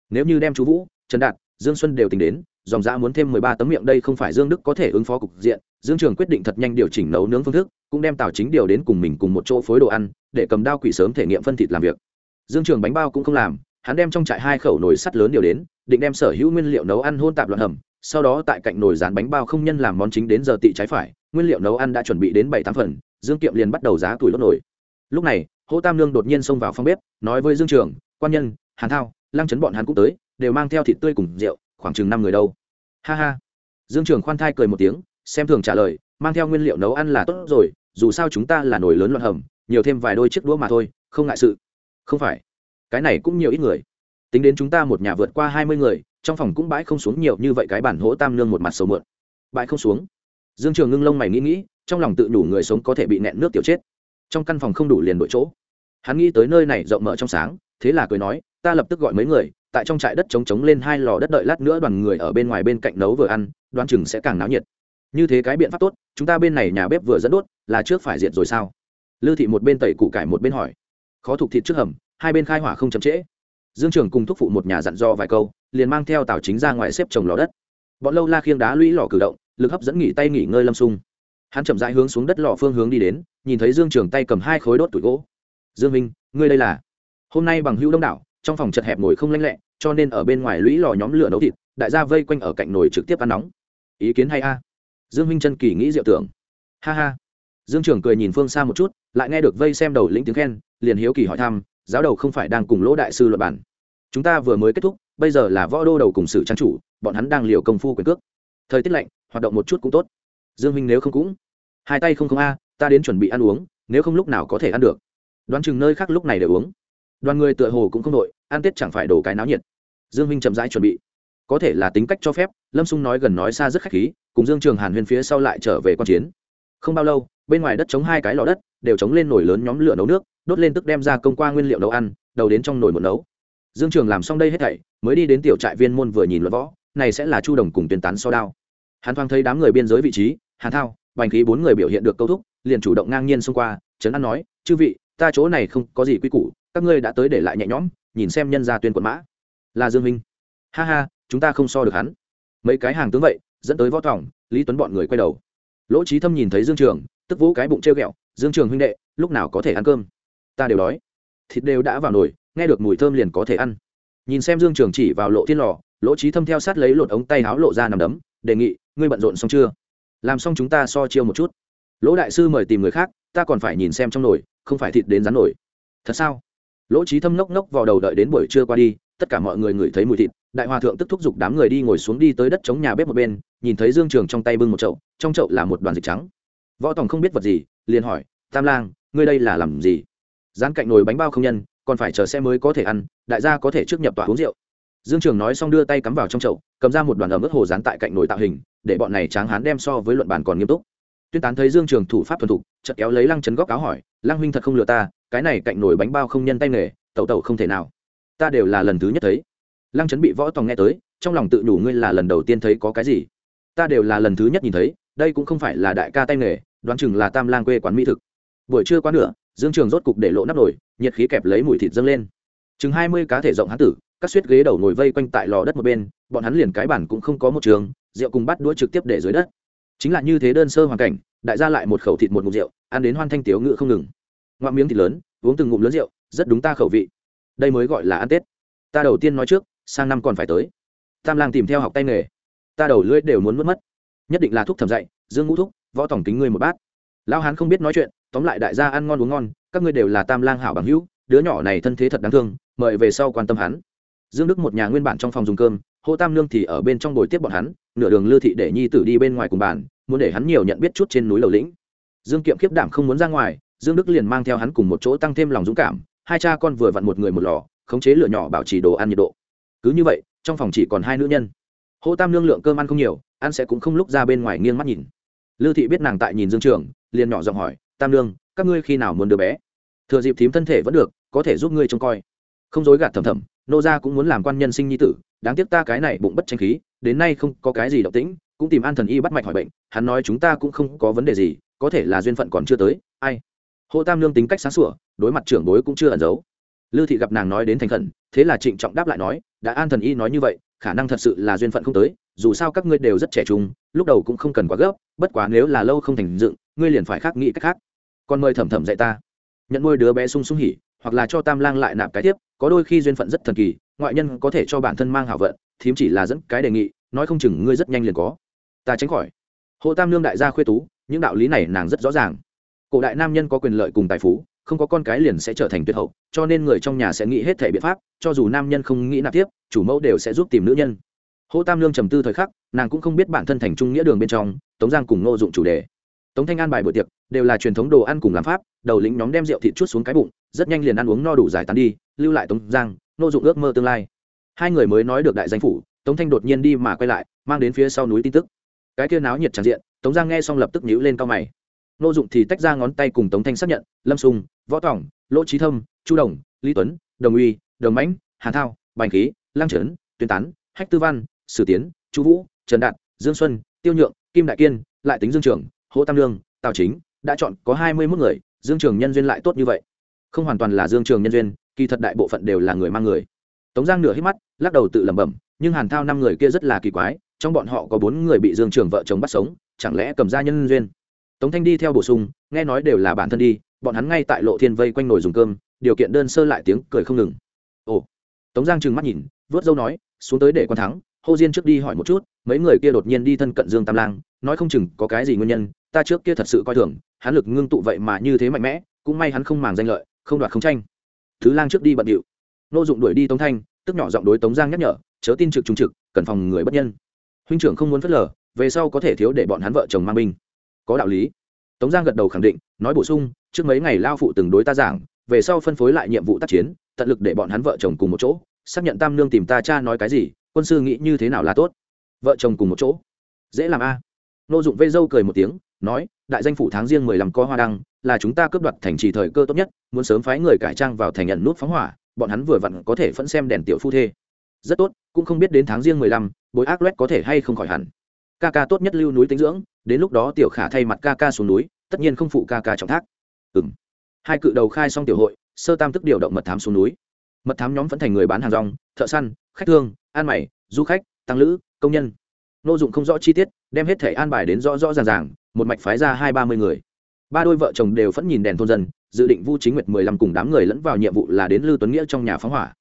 Nếu như đem chú vũ, trần đạt dương xuân đều tính đến, dòng giã muốn thêm mười ba tấm miệng đây không phải dương đức có thể ứng phó cục diện, dương trường quyết định thật nhanh điều chỉnh nấu nướng phương thức, cũng đem tào chính điều đến cùng mình cùng một chỗ phối đồ ăn, để cầm đao quỷ sớm thể nghiệm phân thịt làm việc. Dương trường bánh bao cũng không làm, hắn đem trong trại hai khẩu nồi sắt lớn điều đến, định đem sở hữu nguyên liệu nấu ăn hôn tạp loạn hầm, sau đó tại cạnh nồi dán bánh bao không nhân làm món chính đến giờ tị trái phải, nguyên liệu nấu ăn đã chuẩn bị đến bảy tám phần, dương kiệm liền bắt đầu giá tuổi lốt nồi. Lúc này, hỗ tam lương đột nhiên xông vào phòng bếp, nói với dương trường, quan nhân, hàn thao, lăng chấn bọn hắn cũng tới đều mang theo thịt tươi cùng rượu, khoảng chừng năm người đâu. Ha ha. Dương trường khoan thai cười một tiếng, xem thường trả lời, mang theo nguyên liệu nấu ăn là tốt rồi, dù sao chúng ta là nồi lớn loạn hầm, nhiều thêm vài đôi chiếc đũa mà thôi, không ngại sự. Không phải. Cái này cũng nhiều ít người. Tính đến chúng ta một nhà vượt qua hai mươi người, trong phòng cũng bãi không xuống nhiều như vậy cái bản hỗ tam nương một mặt sầu mượn. Bãi không xuống. Dương trường ngưng lông mày nghĩ nghĩ, trong lòng tự đủ người sống có thể bị nẹn nước tiểu chết. Trong căn phòng không đủ liền đổi chỗ. Hắn nghĩ tới nơi này rộng mở trong sáng, thế là cười nói, ta lập tức gọi mấy người tại trong trại đất trống trống lên hai lò đất đợi lát nữa đoàn người ở bên ngoài bên cạnh nấu vừa ăn, đoán chừng sẽ càng náo nhiệt. Như thế cái biện pháp tốt, chúng ta bên này nhà bếp vừa dẫn đốt, là trước phải diệt rồi sao? Lư thị một bên tẩy củ cải một bên hỏi. Khó thục thịt trước hầm, hai bên khai hỏa không chậm trễ. Dương trường cùng thúc phụ một nhà dặn do vài câu, liền mang theo tàu chính ra ngoài xếp trồng lò đất. Bọn lâu la khiêng đá lũy lò cử động, lực hấp dẫn nghỉ tay nghỉ ngơi lâm sung. Hắn chậm rãi hướng xuống đất lò phương hướng đi đến, nhìn thấy dương trường tay cầm hai khối đốt tuổi gỗ. Dương minh, ngươi đây là? Hôm nay bằng hữu đông đảo trong phòng chật hẹp ngồi không lanh lẹ, cho nên ở bên ngoài lũy lò nhóm lửa nấu thịt, đại gia vây quanh ở cạnh nồi trực tiếp ăn nóng. Ý kiến hay a? Dương minh chân kỳ nghĩ diệu tưởng. Ha ha. Dương trường cười nhìn phương xa một chút, lại nghe được vây xem đầu lĩnh tiếng khen, liền hiếu kỳ hỏi thăm, giáo đầu không phải đang cùng lỗ đại sư luận bản chúng ta vừa mới kết thúc, bây giờ là võ đô đầu cùng sự trang chủ, bọn hắn đang liều công phu quyền cước. Thời tiết lạnh, hoạt động một chút cũng tốt. Dương minh nếu không cũng. Hai tay không không a, ta đến chuẩn bị ăn uống, nếu không lúc nào có thể ăn được. Đoán chừng nơi khác lúc này để uống đoàn người tựa hồ cũng không đội, ăn tết chẳng phải đổ cái náo nhiệt. Dương minh chậm rãi chuẩn bị. Có thể là tính cách cho phép, lâm xung nói gần nói xa rất khách khí, cùng dương trường hàn huyên phía sau lại trở về quan chiến. Không bao lâu, bên ngoài đất chống hai cái lò đất, đều chống lên nồi lớn nhóm lửa nấu nước, đốt lên tức đem ra công qua nguyên liệu nấu ăn, đầu đến trong nồi một nấu. Dương trường làm xong đây hết thảy, mới đi đến tiểu trại viên môn vừa nhìn luận võ, này sẽ là chu đồng cùng tuyên tán so đao. Hắn thoáng thấy đám người biên giới vị trí, hàn thao, bành khí bốn người biểu hiện được câu thúc, liền chủ động ngang nhiên xông qua, trấn an nói, chư vị, ta chỗ này không có gì quy củ các ngươi đã tới để lại nhẹ nhõm, nhìn xem nhân gia tuyên quận mã. Là dương minh. Ha ha, chúng ta không so được hắn. Mấy cái hàng tướng vậy, dẫn tới võ thỏng, lý tuấn bọn người quay đầu. Lỗ trí thâm nhìn thấy dương trường, tức vũ cái bụng treo ghẹo, dương trường huynh đệ, lúc nào có thể ăn cơm? Ta đều đói. Thịt đều đã vào nồi, nghe được mùi thơm liền có thể ăn. Nhìn xem dương trường chỉ vào lộ thiên lò, lỗ trí thâm theo sát lấy lột ống tay áo lộ ra nằm đấm, đề nghị, ngươi bận rộn xong chưa? Làm xong chúng ta so chiêu một chút. Lỗ đại sư mời tìm người khác, ta còn phải nhìn xem trong nồi, không phải thịt đến rán nồi thật sao? Lỗ trí thâm nốc nốc vào đầu đợi đến buổi trưa qua đi, tất cả mọi người ngửi thấy mùi thịt, đại hòa thượng tức thúc giục đám người đi ngồi xuống đi tới đất chống nhà bếp một bên, nhìn thấy dương trường trong tay bưng một chậu, trong chậu là một đoàn dịch trắng. Võ tòng không biết vật gì, liền hỏi, tam lang, ngươi đây là làm gì? Dán cạnh nồi bánh bao không nhân, còn phải chờ xe mới có thể ăn, đại gia có thể trước nhập tòa uống rượu. Dương trường nói xong đưa tay cắm vào trong chậu, cầm ra một đoàn ẩm ướt hồ dán tại cạnh nồi tạo hình, để bọn này tráng hán đem so với luận bàn còn nghiêm túc. Tuyên tán thấy dương trường thủ pháp thuần thục, chợt kéo lấy lăng chấn góc áo hỏi, lăng huynh thật không lừa ta cái này cạnh nổi bánh bao không nhân tay nghề, tẩu tẩu không thể nào. Ta đều là lần thứ nhất thấy. Lăng chấn bị võ tòng nghe tới, trong lòng tự đủ ngươi là lần đầu tiên thấy có cái gì. Ta đều là lần thứ nhất nhìn thấy, đây cũng không phải là đại ca tay nghề, đoán chừng là tam lang quê quán mỹ thực. Buổi trưa quá nửa, dương trường rốt cục để lộ nắp nổi nhiệt khí kẹp lấy mùi thịt dâng lên. Chừng hai mươi cá thể rộng hán tử, các suýt ghế đầu ngồi vây quanh tại lò đất một bên, bọn hắn liền cái bản cũng không có một trường, rượu cùng bắt đũa trực tiếp để dưới đất. Chính là như thế đơn sơ hoàn cảnh, đại gia lại một khẩu thịt một ngụm rượu, ăn đến hoan thanh tiếu ngự không ngừng ngoạm miếng thịt lớn, uống từng ngụm lớn rượu, rất đúng ta khẩu vị. Đây mới gọi là ăn tết. Ta đầu tiên nói trước, sang năm còn phải tới. Tam lang tìm theo học tay nghề. Ta đầu lưỡi đều muốn mất mất. Nhất định là thuốc thầm dạy, dương ngũ thúc, võ tổng kính ngươi một bát. Lão hán không biết nói chuyện, tóm lại đại gia ăn ngon uống ngon, các ngươi đều là tam lang hảo bằng hữu, đứa nhỏ này thân thế thật đáng thương, mời về sau quan tâm hắn. Dương đức một nhà nguyên bản trong phòng dùng cơm, hô tam lương thì ở bên trong bồi tiếp bọn hắn, nửa đường lưu thị để nhi tử đi bên ngoài cùng bàn, muốn để hắn nhiều nhận biết chút trên núi lầu lĩnh. Dương kiệm khiếp đảm không muốn ra ngoài dương đức liền mang theo hắn cùng một chỗ tăng thêm lòng dũng cảm, hai cha con vừa vặn một người một lò, khống chế lửa nhỏ bảo trì đồ ăn nhiệt độ. Cứ như vậy, trong phòng chỉ còn hai nữ nhân. Hô tam lương lượng cơm ăn không nhiều, ăn sẽ cũng không lúc ra bên ngoài nghiêng mắt nhìn. Lưu thị biết nàng tại nhìn dương trường, liền nhỏ giọng hỏi, tam lương các ngươi khi nào muốn đứa bé? Thừa dịp thím thân thể vẫn được, có thể giúp ngươi trông coi. Không dối gạt thầm thầm, nô gia cũng muốn làm quan nhân sinh nhi tử, đáng tiếc ta cái này bụng bất tranh khí, đến nay không có cái gì động tĩnh, cũng tìm an thần y bắt mạch hỏi bệnh, hắn nói chúng ta cũng không có vấn đề gì, có thể là duyên phận còn chưa tới, ai? Hồ tam lương tính cách sáng sủa, đối mặt trưởng bối cũng chưa ẩn giấu. Lư thị gặp nàng nói đến thành khẩn, thế là trịnh trọng đáp lại nói, đã an thần y nói như vậy, khả năng thật sự là duyên phận không tới, dù sao các ngươi đều rất trẻ trung, lúc đầu cũng không cần quá gấp, bất quá nếu là lâu không thành dựng, ngươi liền phải khác nghĩ cách khác. Còn mời thẩm thẩm dạy ta. Nhận nuôi đứa bé sung sung hỉ, hoặc là cho tam lang lại nạp cái tiếp, có đôi khi duyên phận rất thần kỳ, ngoại nhân có thể cho bản thân mang hảo vận, thím chỉ là dẫn cái đề nghị, nói không chừng ngươi rất nhanh liền có. Ta tránh khỏi. Hộ tam lương đại gia khuê tú, những đạo lý này nàng rất rõ ràng cổ đại nam nhân có quyền lợi cùng tài phú, không có con cái liền sẽ trở thành tuyệt hậu, cho nên người trong nhà sẽ nghĩ hết thể biện pháp, cho dù nam nhân không nghĩ nạp tiếp, chủ mẫu đều sẽ giúp tìm nữ nhân. Hô tam lương trầm tư thời khắc, nàng cũng không biết bản thân thành trung nghĩa đường bên trong, tống giang cùng ngô dụng chủ đề. Tống thanh an bài bữa tiệc, đều là truyền thống đồ ăn cùng làm pháp, đầu lĩnh nhóm đem rượu thịt chút xuống cái bụng, rất nhanh liền ăn uống no đủ giải tán đi, lưu lại tống giang, ngô dụng ước mơ tương lai. Hai người mới nói được đại danh phủ, tống thanh đột nhiên đi mà quay lại, mang đến phía sau núi tin tức. Cái kia náo nhiệt tràn diện, tống giang nghe xong lập tức nhíu lên cao mày nô dụng thì tách ra ngón tay cùng tống thanh xác nhận, lâm sùng, võ tỏng lỗ trí thâm, chu đồng, lý tuấn, đồng uy, đồng mãnh hàn thao, bành khí lang trấn, tuyên tán, hách tư văn, sử tiến, chu vũ, trần đạt, dương xuân, tiêu nhượng, kim đại kiên, lại tính dương trường, hỗ tam lương, tào chính, đã chọn có hai mươi mốt người, dương trường nhân duyên lại tốt như vậy. Không hoàn toàn là dương trường nhân duyên, kỳ thật đại bộ phận đều là người mang người. Tống giang nửa hít mắt, lắc đầu tự lẩm bẩm, nhưng hàn thao năm người kia rất là kỳ quái, trong bọn họ có bốn người bị dương trường vợ chồng bắt sống, chẳng lẽ cầm ra nhân duyên? Tống thanh đi theo bổ sung, nghe nói đều là bản thân đi, bọn hắn ngay tại lộ thiên vây quanh nồi dùng cơm, điều kiện đơn sơ lại tiếng cười không ngừng. Ồ. Tống giang trừng mắt nhìn, vớt dâu nói, xuống tới để quan thắng, hô diên trước đi hỏi một chút, mấy người kia đột nhiên đi thân cận dương tam lang, nói không chừng có cái gì nguyên nhân, ta trước kia thật sự coi thường, hắn lực ngưng tụ vậy mà như thế mạnh mẽ, cũng may hắn không màng danh lợi, không đoạt không tranh. Thứ lang trước đi bận điệu. Nô dụng đuổi đi tống thanh, tức nhỏ giọng đối tống giang nhắc nhở, chớ tin trực trung trực, cần phòng người bất nhân. Huynh trưởng không muốn phớt lờ, về sau có thể thiếu để bọn hắn vợ chồng mang binh có đạo lý. Tống giang gật đầu khẳng định, nói bổ sung, trước mấy ngày lao phụ từng đối ta giảng, về sau phân phối lại nhiệm vụ tác chiến, tận lực để bọn hắn vợ chồng cùng một chỗ, xác nhận tam nương tìm ta cha nói cái gì, quân sư nghĩ như thế nào là tốt. Vợ chồng cùng một chỗ. Dễ làm a. Nô dụng vây dâu cười một tiếng, nói, đại danh phủ tháng riêng mười lăm có hoa đăng, là chúng ta cướp đoạt thành trì thời cơ tốt nhất, muốn sớm phái người cải trang vào thành nhận nút phóng hỏa, bọn hắn vừa vặn có thể phẫn xem đèn tiểu phu thê. Rất tốt, cũng không biết đến tháng riêng mười lăm, bối ác loét có thể hay không khỏi hẳn. Ca ca tốt nhất lưu núi tính dưỡng đến lúc đó tiểu khả thay mặt ca ca xuống núi, tất nhiên không phụ ca ca trọng thác. Ừng hai cự đầu khai xong tiểu hội, sơ tam tức điều động mật thám xuống núi. Mật thám nhóm vẫn thành người bán hàng rong, thợ săn, khách thương an mày, du khách, tăng lữ, công nhân. N ô dụng không rõ chi tiết, đem hết thẻ an bài đến rõ rõ ràng ràng, một mạch phái ra hai ba mươi người. Ba đôi vợ chồng đều vẫn nhìn đèn thôn dân, dự định vu chính nguyệt mười lăm cùng đám người lẫn vào nhiệm vụ là đến lưu tuấn nghĩa trong nhà phóng hỏa.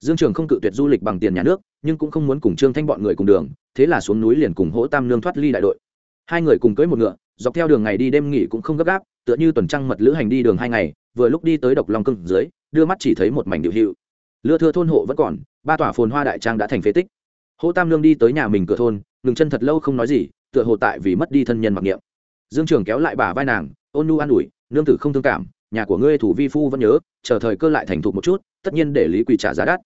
Dương trường không cự tuyệt du lịch bằng tiền nhà nước, nhưng cũng không muốn cùng trương thanh bọn người cùng đường, thế là xuống núi liền cùng hỗ tam nương thoát ly đại đội hai người cùng cưới một ngựa, dọc theo đường ngày đi đêm nghỉ cũng không gấp gáp, tựa như tuần trăng mật lữ hành đi đường hai ngày, vừa lúc đi tới độc long cưng dưới, đưa mắt chỉ thấy một mảnh điệu hiệu. Lưa thưa thôn hộ vẫn còn, ba tỏa phồn hoa đại trang đã thành phế tích. Hỗ tam nương đi tới nhà mình cửa thôn, ngừng chân thật lâu không nói gì, tựa hồ tại vì mất đi thân nhân mặc niệm. Dương trường kéo lại bà vai nàng, ôn nu an ủi, nương tử không thương cảm, nhà của ngươi thủ vi phu vẫn nhớ, chờ thời cơ lại thành thục một chút, tất nhiên để lý quỳ trả giá đắt.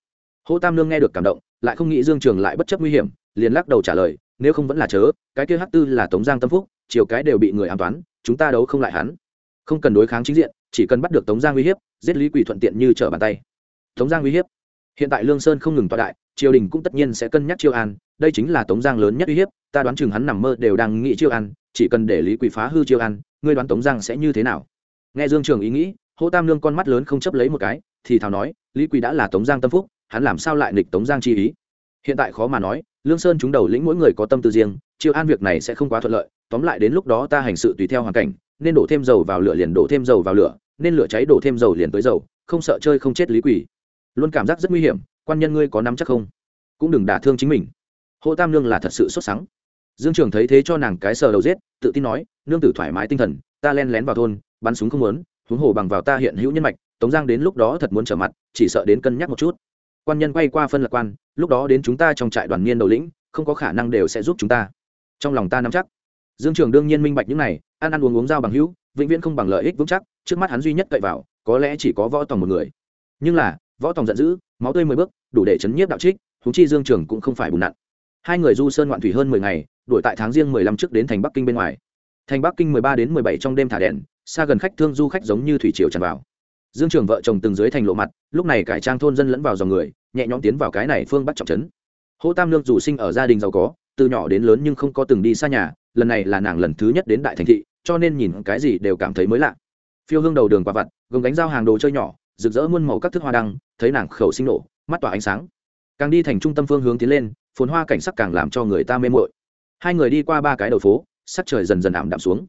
Hỗ tam nương nghe được cảm động, lại không nghĩ dương trường lại bất chấp nguy hiểm, liền lắc đầu trả lời nếu không vẫn là chớ, cái kia hắc tư là tống giang tâm phúc, chiều cái đều bị người an toán, chúng ta đấu không lại hắn. Không cần đối kháng chính diện, chỉ cần bắt được tống giang uy hiếp, giết lý quỷ thuận tiện như trở bàn tay. Tống giang uy hiếp. Hiện tại lương sơn không ngừng tọa đại, triều đình cũng tất nhiên sẽ cân nhắc chiêu an, đây chính là tống giang lớn nhất uy hiếp, ta đoán chừng hắn nằm mơ đều đang nghĩ chiêu an, chỉ cần để lý quỷ phá hư chiêu an, ngươi đoán tống giang sẽ như thế nào? Nghe dương trường ý nghĩ hô tam lương con mắt lớn không chấp lấy một cái, thì thào nói, lý quỷ đã là tống giang tâm phúc, hắn làm sao lại nịch tống giang chi ý? Hiện tại khó mà nói lương sơn chúng đầu lĩnh mỗi người có tâm tư riêng chiêu an việc này sẽ không quá thuận lợi, tóm lại đến lúc đó ta hành sự tùy theo hoàn cảnh, nên đổ thêm dầu vào lửa liền đổ thêm dầu vào lửa, nên lửa cháy đổ thêm dầu liền tới dầu, không sợ chơi không chết lý quỷ. Luôn cảm giác rất nguy hiểm, quan nhân ngươi có nắm chắc không? Cũng đừng đả thương chính mình. Hộ tam nương là thật sự xuất sắc dương trường thấy thế cho nàng cái sờ đầu giết, tự tin nói, nương tử thoải mái tinh thần, ta len lén vào thôn, bắn súng không muốn, huống hồ bằng vào ta hiện hữu nhân mạch, tống giang đến lúc đó thật muốn trở mặt, chỉ sợ đến cân nhắc một chút. Quan nhân quay qua phân lạc quan lúc đó đến chúng ta trong trại đoàn niên đầu lĩnh, không có khả năng đều sẽ giúp chúng ta. Trong lòng ta nắm chắc. Dương trường đương nhiên minh bạch những này, ăn ăn uống uống giao bằng hữu, vĩnh viễn không bằng lợi ích vững chắc, trước mắt hắn duy nhất cậy vào, có lẽ chỉ có võ tòng một người. Nhưng là, võ tòng giận dữ, máu tươi mười bước, đủ để chấn nhiếp đạo trích thú chi dương trường cũng không phải bùn nặn. Hai người du sơn ngoạn thủy hơn mười ngày, đuổi tại tháng riêng mười lăm trước đến thành bắc kinh bên ngoài. Thành bắc kinh mười ba đến mười bảy trong đêm thả đèn, xa gần khách thương du khách giống như thủy triều tràn vào. Dương trường vợ chồng từng dưới thành lộ mặt, lúc này cải trang thôn dân lẫn vào dòng người nhẹ nhõm tiến vào cái này phương bắt trọng trấn. Hỗ tam lương dù sinh ở gia đình giàu có, từ nhỏ đến lớn nhưng không có từng đi xa nhà, lần này là nàng lần thứ nhất đến đại thành thị, cho nên nhìn cái gì đều cảm thấy mới lạ. Phiêu hương đầu đường quả vặt, gồng gánh giao hàng đồ chơi nhỏ, rực rỡ muôn màu các thức hoa đăng, thấy nàng khẩu sinh nổ, mắt tỏa ánh sáng. Càng đi thành trung tâm phương hướng tiến lên, phồn hoa cảnh sắc càng làm cho người ta mê mội hai người đi qua ba cái đầu phố, sắc trời dần dần ảm đạm xuống.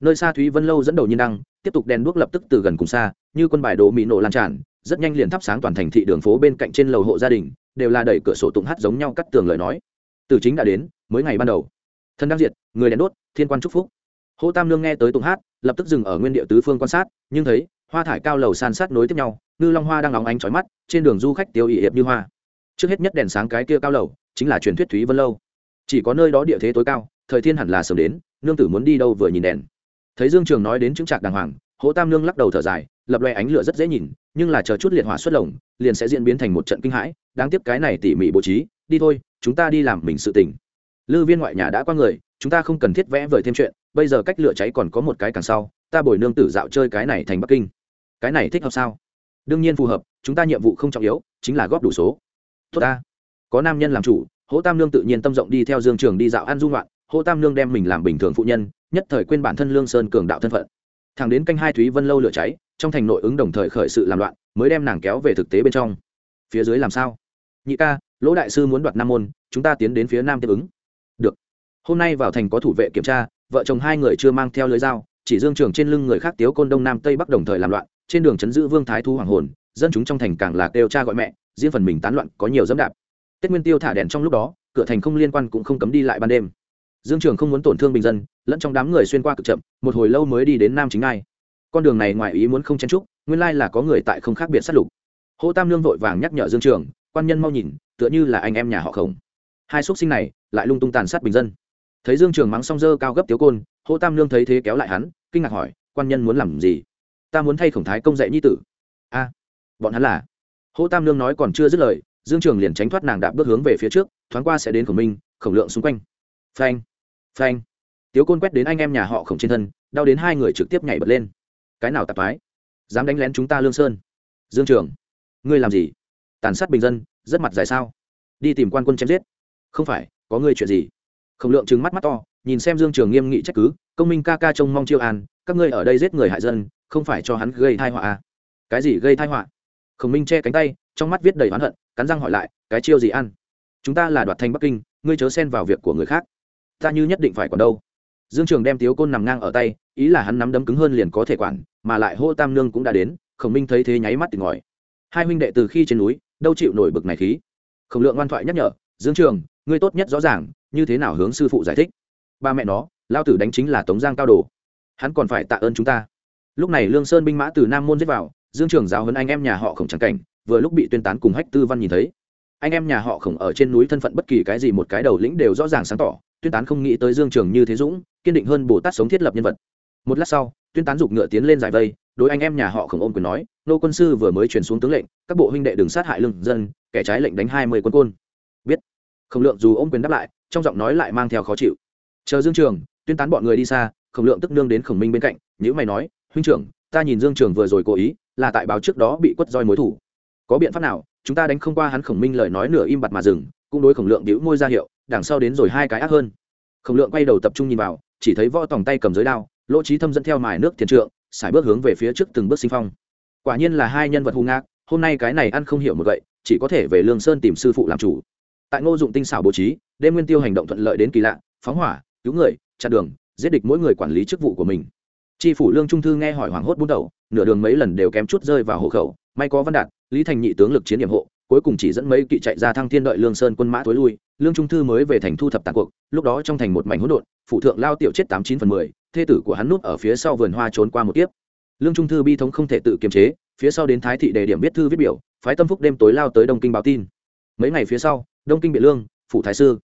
Nơi xa thúy vân lâu dẫn đầu nhiên đăng, tiếp tục đèn đuốc lập tức từ gần cùng xa, như quân bài đồ mỹ nổ lan tràn rất nhanh liền thắp sáng toàn thành thị đường phố bên cạnh trên lầu hộ gia đình, đều là đẩy cửa sổ tụng hát giống nhau cắt tường lời nói. Từ chính đã đến, mới ngày ban đầu. Thân đang diệt, người đèn đốt, thiên quan chúc phúc. Hô tam lương nghe tới tụng hát, lập tức dừng ở nguyên địa tứ phương quan sát, nhưng thấy, hoa thải cao lầu san sát nối tiếp nhau, ngư long hoa đang lóng ánh trói mắt, trên đường du khách tiêu ỵ hiệp như hoa. Trước hết nhất đèn sáng cái kia cao lầu, chính là truyền thuyết thúy vân lâu. Chỉ có nơi đó địa thế tối cao, thời thiên hẳn là sớm đến, nương tử muốn đi đâu vừa nhìn đèn. Thấy dương trường nói đến chứng trạc đàng hoàng hỗ tam nương lắc đầu thở dài, lập loe ánh lửa rất dễ nhìn nhưng là chờ chút liệt hỏa xuất lồng, liền sẽ diễn biến thành một trận kinh hãi, đáng tiếc cái này tỉ mỉ bố trí, đi thôi, chúng ta đi làm mình sự tình. Lư viên ngoại nhà đã qua người, chúng ta không cần thiết vẽ vời thêm chuyện, bây giờ cách lửa cháy còn có một cái càng sau, ta bồi nương tử dạo chơi cái này thành bắc kinh. Cái này thích hợp sao? Đương nhiên phù hợp, chúng ta nhiệm vụ không trọng yếu, chính là góp đủ số. Tốt ta. Có nam nhân làm chủ, hỗ tam nương tự nhiên tâm rộng đi theo dương trường đi dạo ăn dung loạn hỗ tam nương đem mình làm bình thường phụ nhân, nhất thời quên bản thân lương sơn cường đạo thân phận. Thằng đến canh hai thúy vân lâu lửa cháy trong thành nội ứng đồng thời khởi sự làm loạn, mới đem nàng kéo về thực tế bên trong. Phía dưới làm sao? Nhị ca, lỗ đại sư muốn đoạt nam môn, chúng ta tiến đến phía nam tiếp ứng. Được. Hôm nay vào thành có thủ vệ kiểm tra, vợ chồng hai người chưa mang theo lưới dao, chỉ dương trường trên lưng người khác tiếu côn đông nam tây bắc đồng thời làm loạn, trên đường chấn giữ vương thái thu hoàng hồn, dân chúng trong thành càng là kêu cha gọi mẹ, riêng phần mình tán loạn, có nhiều dẫm đạp. Tết nguyên tiêu thả đèn trong lúc đó, cửa thành không liên quan cũng không cấm đi lại ban đêm. Dương trường không muốn tổn thương bình dân, lẫn trong đám người xuyên qua cực chậm, một hồi lâu mới đi đến nam chính ai con đường này ngoài ý muốn không chen trúc nguyên lai là có người tại không khác biệt sát lục. Hô tam lương vội vàng nhắc nhở dương trường, quan nhân mau nhìn, tựa như là anh em nhà họ khổng. Hai xúc sinh này, lại lung tung tàn sát bình dân. Thấy dương trường mắng xong dơ cao gấp tiếu côn, hô tam lương thấy thế kéo lại hắn, kinh ngạc hỏi, quan nhân muốn làm gì? Ta muốn thay khổng thái công dạy nhi tử. A, bọn hắn là. Hô tam lương nói còn chưa dứt lời, dương trường liền tránh thoát nàng đạp bước hướng về phía trước, thoáng qua sẽ đến khổng minh, khổng lượng xung quanh. Phanh phanh. Tiếu côn quét đến anh em nhà họ khổng trên thân, đau đến hai người trực tiếp nhảy bật lên cái nào tạp thái dám đánh lén chúng ta lương sơn? Dương trường, ngươi làm gì? Tàn sát bình dân, rất mặt dài sao? Đi tìm quan quân chém giết. Không phải, có ngươi chuyện gì? Khổng lượng trừng mắt mắt to, nhìn xem dương trường nghiêm nghị trách cứ, công minh ca ca trông mong chiêu an, các ngươi ở đây giết người hại dân, không phải cho hắn gây thai họa à? cái gì gây thai họa? Khổng minh che cánh tay, trong mắt viết đầy oán hận, cắn răng hỏi lại, cái chiêu gì ăn? Chúng ta là đoạt thành bắc kinh, ngươi chớ xen vào việc của người khác. Ta như nhất định phải còn đâu? Dương trường đem tiếu côn nằm ngang ở tay, ý là hắn nắm đấm cứng hơn liền có thể quản, mà lại hô tam nương cũng đã đến, khổng minh thấy thế nháy mắt tỉnh ngòi hai huynh đệ từ khi trên núi, đâu chịu nổi bực này khí. Khổng lượng ngoan thoại nhắc nhở, dương trường, ngươi tốt nhất rõ ràng, như thế nào hướng sư phụ giải thích? Ba mẹ nó, lao tử đánh chính là tống giang cao đồ. Hắn còn phải tạ ơn chúng ta. Lúc này lương sơn binh mã từ nam môn giết vào, dương trường giáo huấn anh em nhà họ khổng trắng cảnh, vừa lúc bị tuyên tán cùng hách tư văn nhìn thấy. Anh em nhà họ khổng ở trên núi thân phận bất kỳ cái gì một cái đầu lĩnh đều rõ ràng sáng tỏ tuyên tán không nghĩ tới dương trường như thế dũng, kiên định hơn bồ tát sống thiết lập nhân vật. Một lát sau, tuyên tán giục ngựa tiến lên giải vây, đối anh em nhà họ khổng ôm quyền nói, nô quân sư vừa mới truyền xuống tướng lệnh, các bộ huynh đệ đừng sát hại lương dân, kẻ trái lệnh đánh hai mươi quân côn. Biết. Khổng lượng dù ôm quyền đáp lại, trong giọng nói lại mang theo khó chịu. Chờ dương trường, tuyên tán bọn người đi xa, khổng lượng tức nương đến khổng minh bên cạnh nhữ mày nói, huynh trưởng, ta nhìn dương trường vừa rồi cố ý, là tại báo trước đó bị quất roi mối thủ. Có biện pháp nào, chúng ta đánh không qua hắn khổng minh lời nói nửa im bặt mà dừng, cũng đối khổng lượng đĩu môi ra hiệu đằng sau đến rồi hai cái ác hơn. Khổng lượng quay đầu tập trung nhìn vào, chỉ thấy võ tòng tay cầm giới đao, lỗ trí thâm dẫn theo mài nước tiền trượng xài bước hướng về phía trước từng bước sinh phong. Quả nhiên là hai nhân vật hung ngạc hôm nay cái này ăn không hiểu một vậy chỉ có thể về lương sơn tìm sư phụ làm chủ. Tại ngô dụng tinh xảo bố trí, đêm nguyên tiêu hành động thuận lợi đến kỳ lạ, phóng hỏa, cứu người chặn đường, giết địch mỗi người quản lý chức vụ của mình. Tri phủ lương trung thư nghe hỏi hoảng hốt bút đầu, nửa đường mấy lần đều kém chút rơi vào hộ khẩu, may có văn đạt, lý thành nhị tướng lực chiến điểm hộ, cuối cùng chỉ dẫn mấy kỵ chạy ra thăng thiên đợi lương sơn quân mã tối lui lương trung thư mới về thành thu thập tàn cuộc, lúc đó trong thành một mảnh hỗn độn phụ thượng lao tiểu chết tám chín phần mười, thê tử của hắn núp ở phía sau vườn hoa trốn qua một tiếp. lương trung thư bi thống không thể tự kiềm chế, phía sau đến thái thị đề điểm viết thư viết biểu, phái tâm phúc đêm tối lao tới đông kinh báo tin. Mấy ngày phía sau, đông kinh bị lương, phủ thái sư.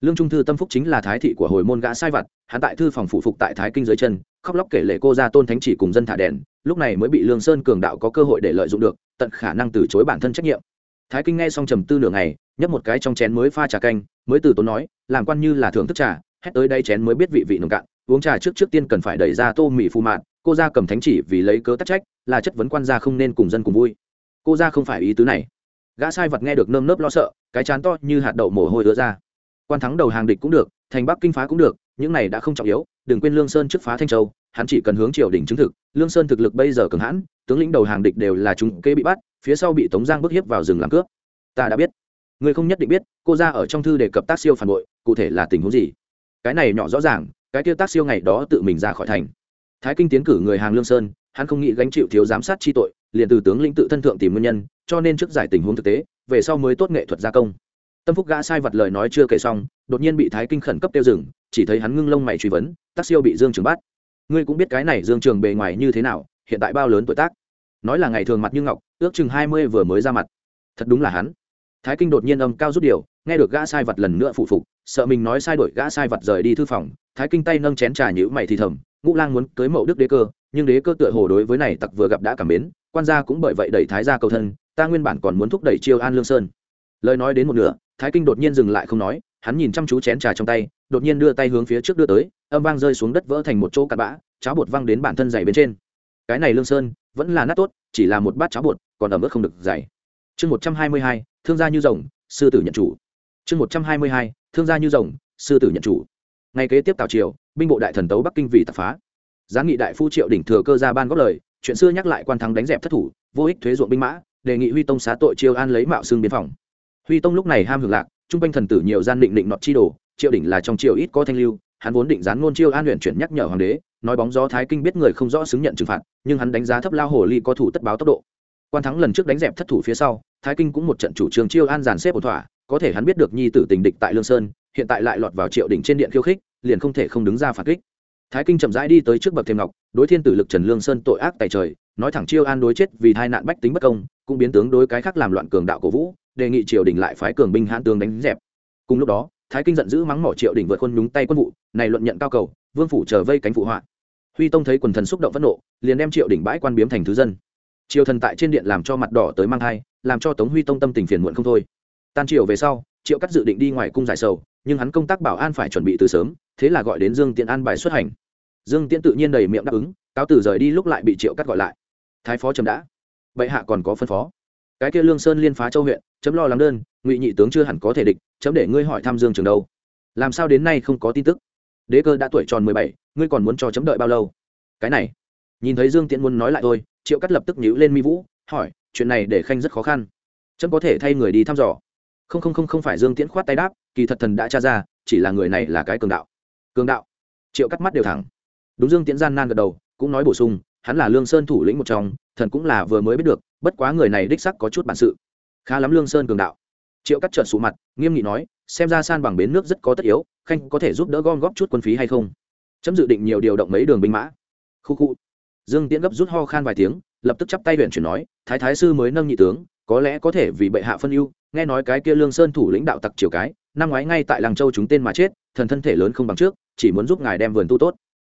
Lương trung thư tâm phúc chính là thái thị của hồi môn gã sai vặt, hắn tại thư phòng phụ phục tại thái kinh dưới chân, khóc lóc kể lệ cô ra tôn thánh chỉ cùng dân thả đèn, lúc này mới bị lương sơn cường đạo có cơ hội để lợi dụng được, tận khả năng từ chối bản thân trách nhiệm thái kinh nghe xong trầm tư nửa ngày, nhấp một cái trong chén mới pha trà canh, mới từ tốn nói, làm quan như là thưởng thức trà, hét tới đây chén mới biết vị vị nồng cạn, uống trà trước trước tiên cần phải đẩy ra tô mì phù mạn cô ra cầm thánh chỉ vì lấy cớ tắc trách, là chất vấn quan gia không nên cùng dân cùng vui. Cô ra không phải ý tứ này. Gã sai vật nghe được nơm nớp lo sợ, cái chán to như hạt đậu mồ hôi ứa ra. Quan thắng đầu hàng địch cũng được, thành bắc kinh phá cũng được, những này đã không trọng yếu, đừng quên lương sơn trước phá thanh châu, hắn chỉ cần hướng triều đình chứng thực, lương sơn thực lực bây giờ cường hãn, tướng lĩnh đầu hàng địch đều là chúng kế bị bắt phía sau bị tống giang bức hiếp vào rừng làm cướp. Ta đã biết. Ngươi không nhất định biết, cô ra ở trong thư đề cập tác siêu phản bội, cụ thể là tình huống gì? Cái này nhỏ rõ ràng, cái kia tác siêu ngày đó tự mình ra khỏi thành. Thái kinh tiến cử người hàng lương sơn, hắn không nghĩ gánh chịu thiếu giám sát chi tội, liền từ tướng lĩnh tự thân thượng tìm nguyên nhân, cho nên trước giải tình huống thực tế, về sau mới tốt nghệ thuật gia công. Tâm phúc gã sai vật lời nói chưa kể xong, đột nhiên bị thái kinh khẩn cấp tiêu rừng chỉ thấy hắn ngưng lông mày truy vấn, tác siêu bị dương trường bắt. Ngươi cũng biết cái này dương trường bề ngoài như thế nào, hiện tại bao lớn tuổi tác? Nói là ngày thường mặt như ngọc, ước chừng hai mươi vừa mới ra mặt. Thật đúng là hắn. Thái kinh đột nhiên âm cao rút điều, nghe được gã sai vật lần nữa phụ phục, sợ mình nói sai đổi gã sai vật rời đi thư phòng, thái kinh tay nâng chén trà nhữ mày thì thầm, ngũ lang muốn cưới mậu đức đế cơ, nhưng đế cơ tựa hồ đối với này tặc vừa gặp đã cảm mến, quan gia cũng bởi vậy đẩy thái ra cầu thân, ta nguyên bản còn muốn thúc đẩy chiêu an lương sơn. Lời nói đến một nửa, thái kinh đột nhiên dừng lại không nói, hắn nhìn chăm chú chén trà trong tay, đột nhiên đưa tay hướng phía trước đưa tới, âm vang rơi xuống đất vỡ thành một chỗ cặn bã, cháo bột văng đến bản thân dày bên trên cái này lương sơn vẫn là nát tốt, chỉ là một bát cháo bột, còn ẩm ướt không được dày. Chương một trăm hai mươi hai, thương gia như rồng, sư tử nhận chủ. Chương một trăm hai mươi hai, thương gia như rồng, sư tử nhận chủ. Ngày kế tiếp tào triều, binh bộ đại thần tấu bắc kinh vì tạp phá. Giá nghị đại phu triệu đỉnh thừa cơ ra ban góp lời, chuyện xưa nhắc lại quan thắng đánh dẹp thất thủ, vô ích thuế ruộng binh mã, đề nghị huy tông xá tội chiêu an lấy mạo xương biên phòng. Huy tông lúc này ham hưởng lạc, trung quanh thần tử nhiều gian định định nọt chi đồ, triệu đỉnh là trong triều ít có thanh lưu hắn vốn định gián ngôn chiêu an luyện chuyển nhắc nhở hoàng đế, nói bóng gió thái kinh biết người không rõ xứng nhận trừng phạt, nhưng hắn đánh giá thấp lao hồ ly có thủ tất báo tốc độ. Quan thắng lần trước đánh dẹp thất thủ phía sau, thái kinh cũng một trận chủ trương chiêu an giàn xếp ổn thỏa, có thể hắn biết được nhi tử tình địch tại lương sơn, hiện tại lại lọt vào triệu đỉnh trên điện khiêu khích, liền không thể không đứng ra phản kích. Thái kinh chậm rãi đi tới trước bậc thêm ngọc, đối thiên tử lực trần lương sơn tội ác tại trời, nói thẳng chiêu an đối chết vì tai nạn bách tính bất công, cũng biến tướng đối cái khác làm loạn cường đạo cổ vũ, đề nghị triều đình lại phái cường binh hãn tướng đánh dẹp. Cùng lúc đó thái kinh giận dữ mắng mỏ triệu đình vượt quân nhúng tay quân vụ, này luận nhận cao cầu, vương phủ chờ vây cánh phụ họa. Huy tông thấy quần thần xúc động phẫn nộ, liền đem triệu đỉnh bãi quan biếm thành thứ dân. Triều thần tại trên điện làm cho mặt đỏ tới mang thai, làm cho tống huy tông tâm tình phiền muộn không thôi. Tan triều về sau, triệu cắt dự định đi ngoài cung giải sầu, nhưng hắn công tác bảo an phải chuẩn bị từ sớm, thế là gọi đến dương tiện an bài xuất hành. Dương tiễn tự nhiên đầy miệng đáp ứng, cáo từ rời đi lúc lại bị triệu cắt gọi lại. Thái phó chấm đã. Vậy hạ còn có phân phó. Cái kia lương sơn liên phá châu huyện, chấm lo lắng đơn, ngụy nhị tướng chưa hẳn có thể địch chấm để ngươi hỏi thăm dương trường đâu? Làm sao đến nay không có tin tức? Đế cơ đã tuổi tròn mười bảy, ngươi còn muốn cho chấm đợi bao lâu? Cái này, nhìn thấy dương tiễn muốn nói lại thôi, triệu cắt lập tức nhíu lên mi vũ, hỏi, chuyện này để khanh rất khó khăn. Chấm có thể thay người đi thăm dò. Không không không không phải dương tiễn khoát tay đáp, kỳ thật thần đã tra ra, chỉ là người này là cái cường đạo. Cường đạo? Triệu cắt mắt đều thẳng. Đúng dương tiễn gian nan gật đầu, cũng nói bổ sung, hắn là lương sơn thủ lĩnh một trong, thần cũng là vừa mới biết được, bất quá người này đích sắc có chút bản sự. Khá lắm lương sơn cường đạo triệu cắt trợn sụ mặt, nghiêm nghị nói, xem ra san bằng bến nước rất có tất yếu, khanh có thể giúp đỡ gom góp chút quân phí hay không? Chấm dự định nhiều điều động mấy đường binh mã. Khu khu. Dương tiễn gấp rút ho khan vài tiếng, lập tức chắp tay huyện chuyển nói, thái thái sư mới nâng nhị tướng, có lẽ có thể vì bệ hạ phân ưu, nghe nói cái kia lương sơn thủ lĩnh đạo tặc triều cái, năm ngoái ngay tại làng châu chúng tên mà chết, thần thân thể lớn không bằng trước, chỉ muốn giúp ngài đem vườn tu tốt.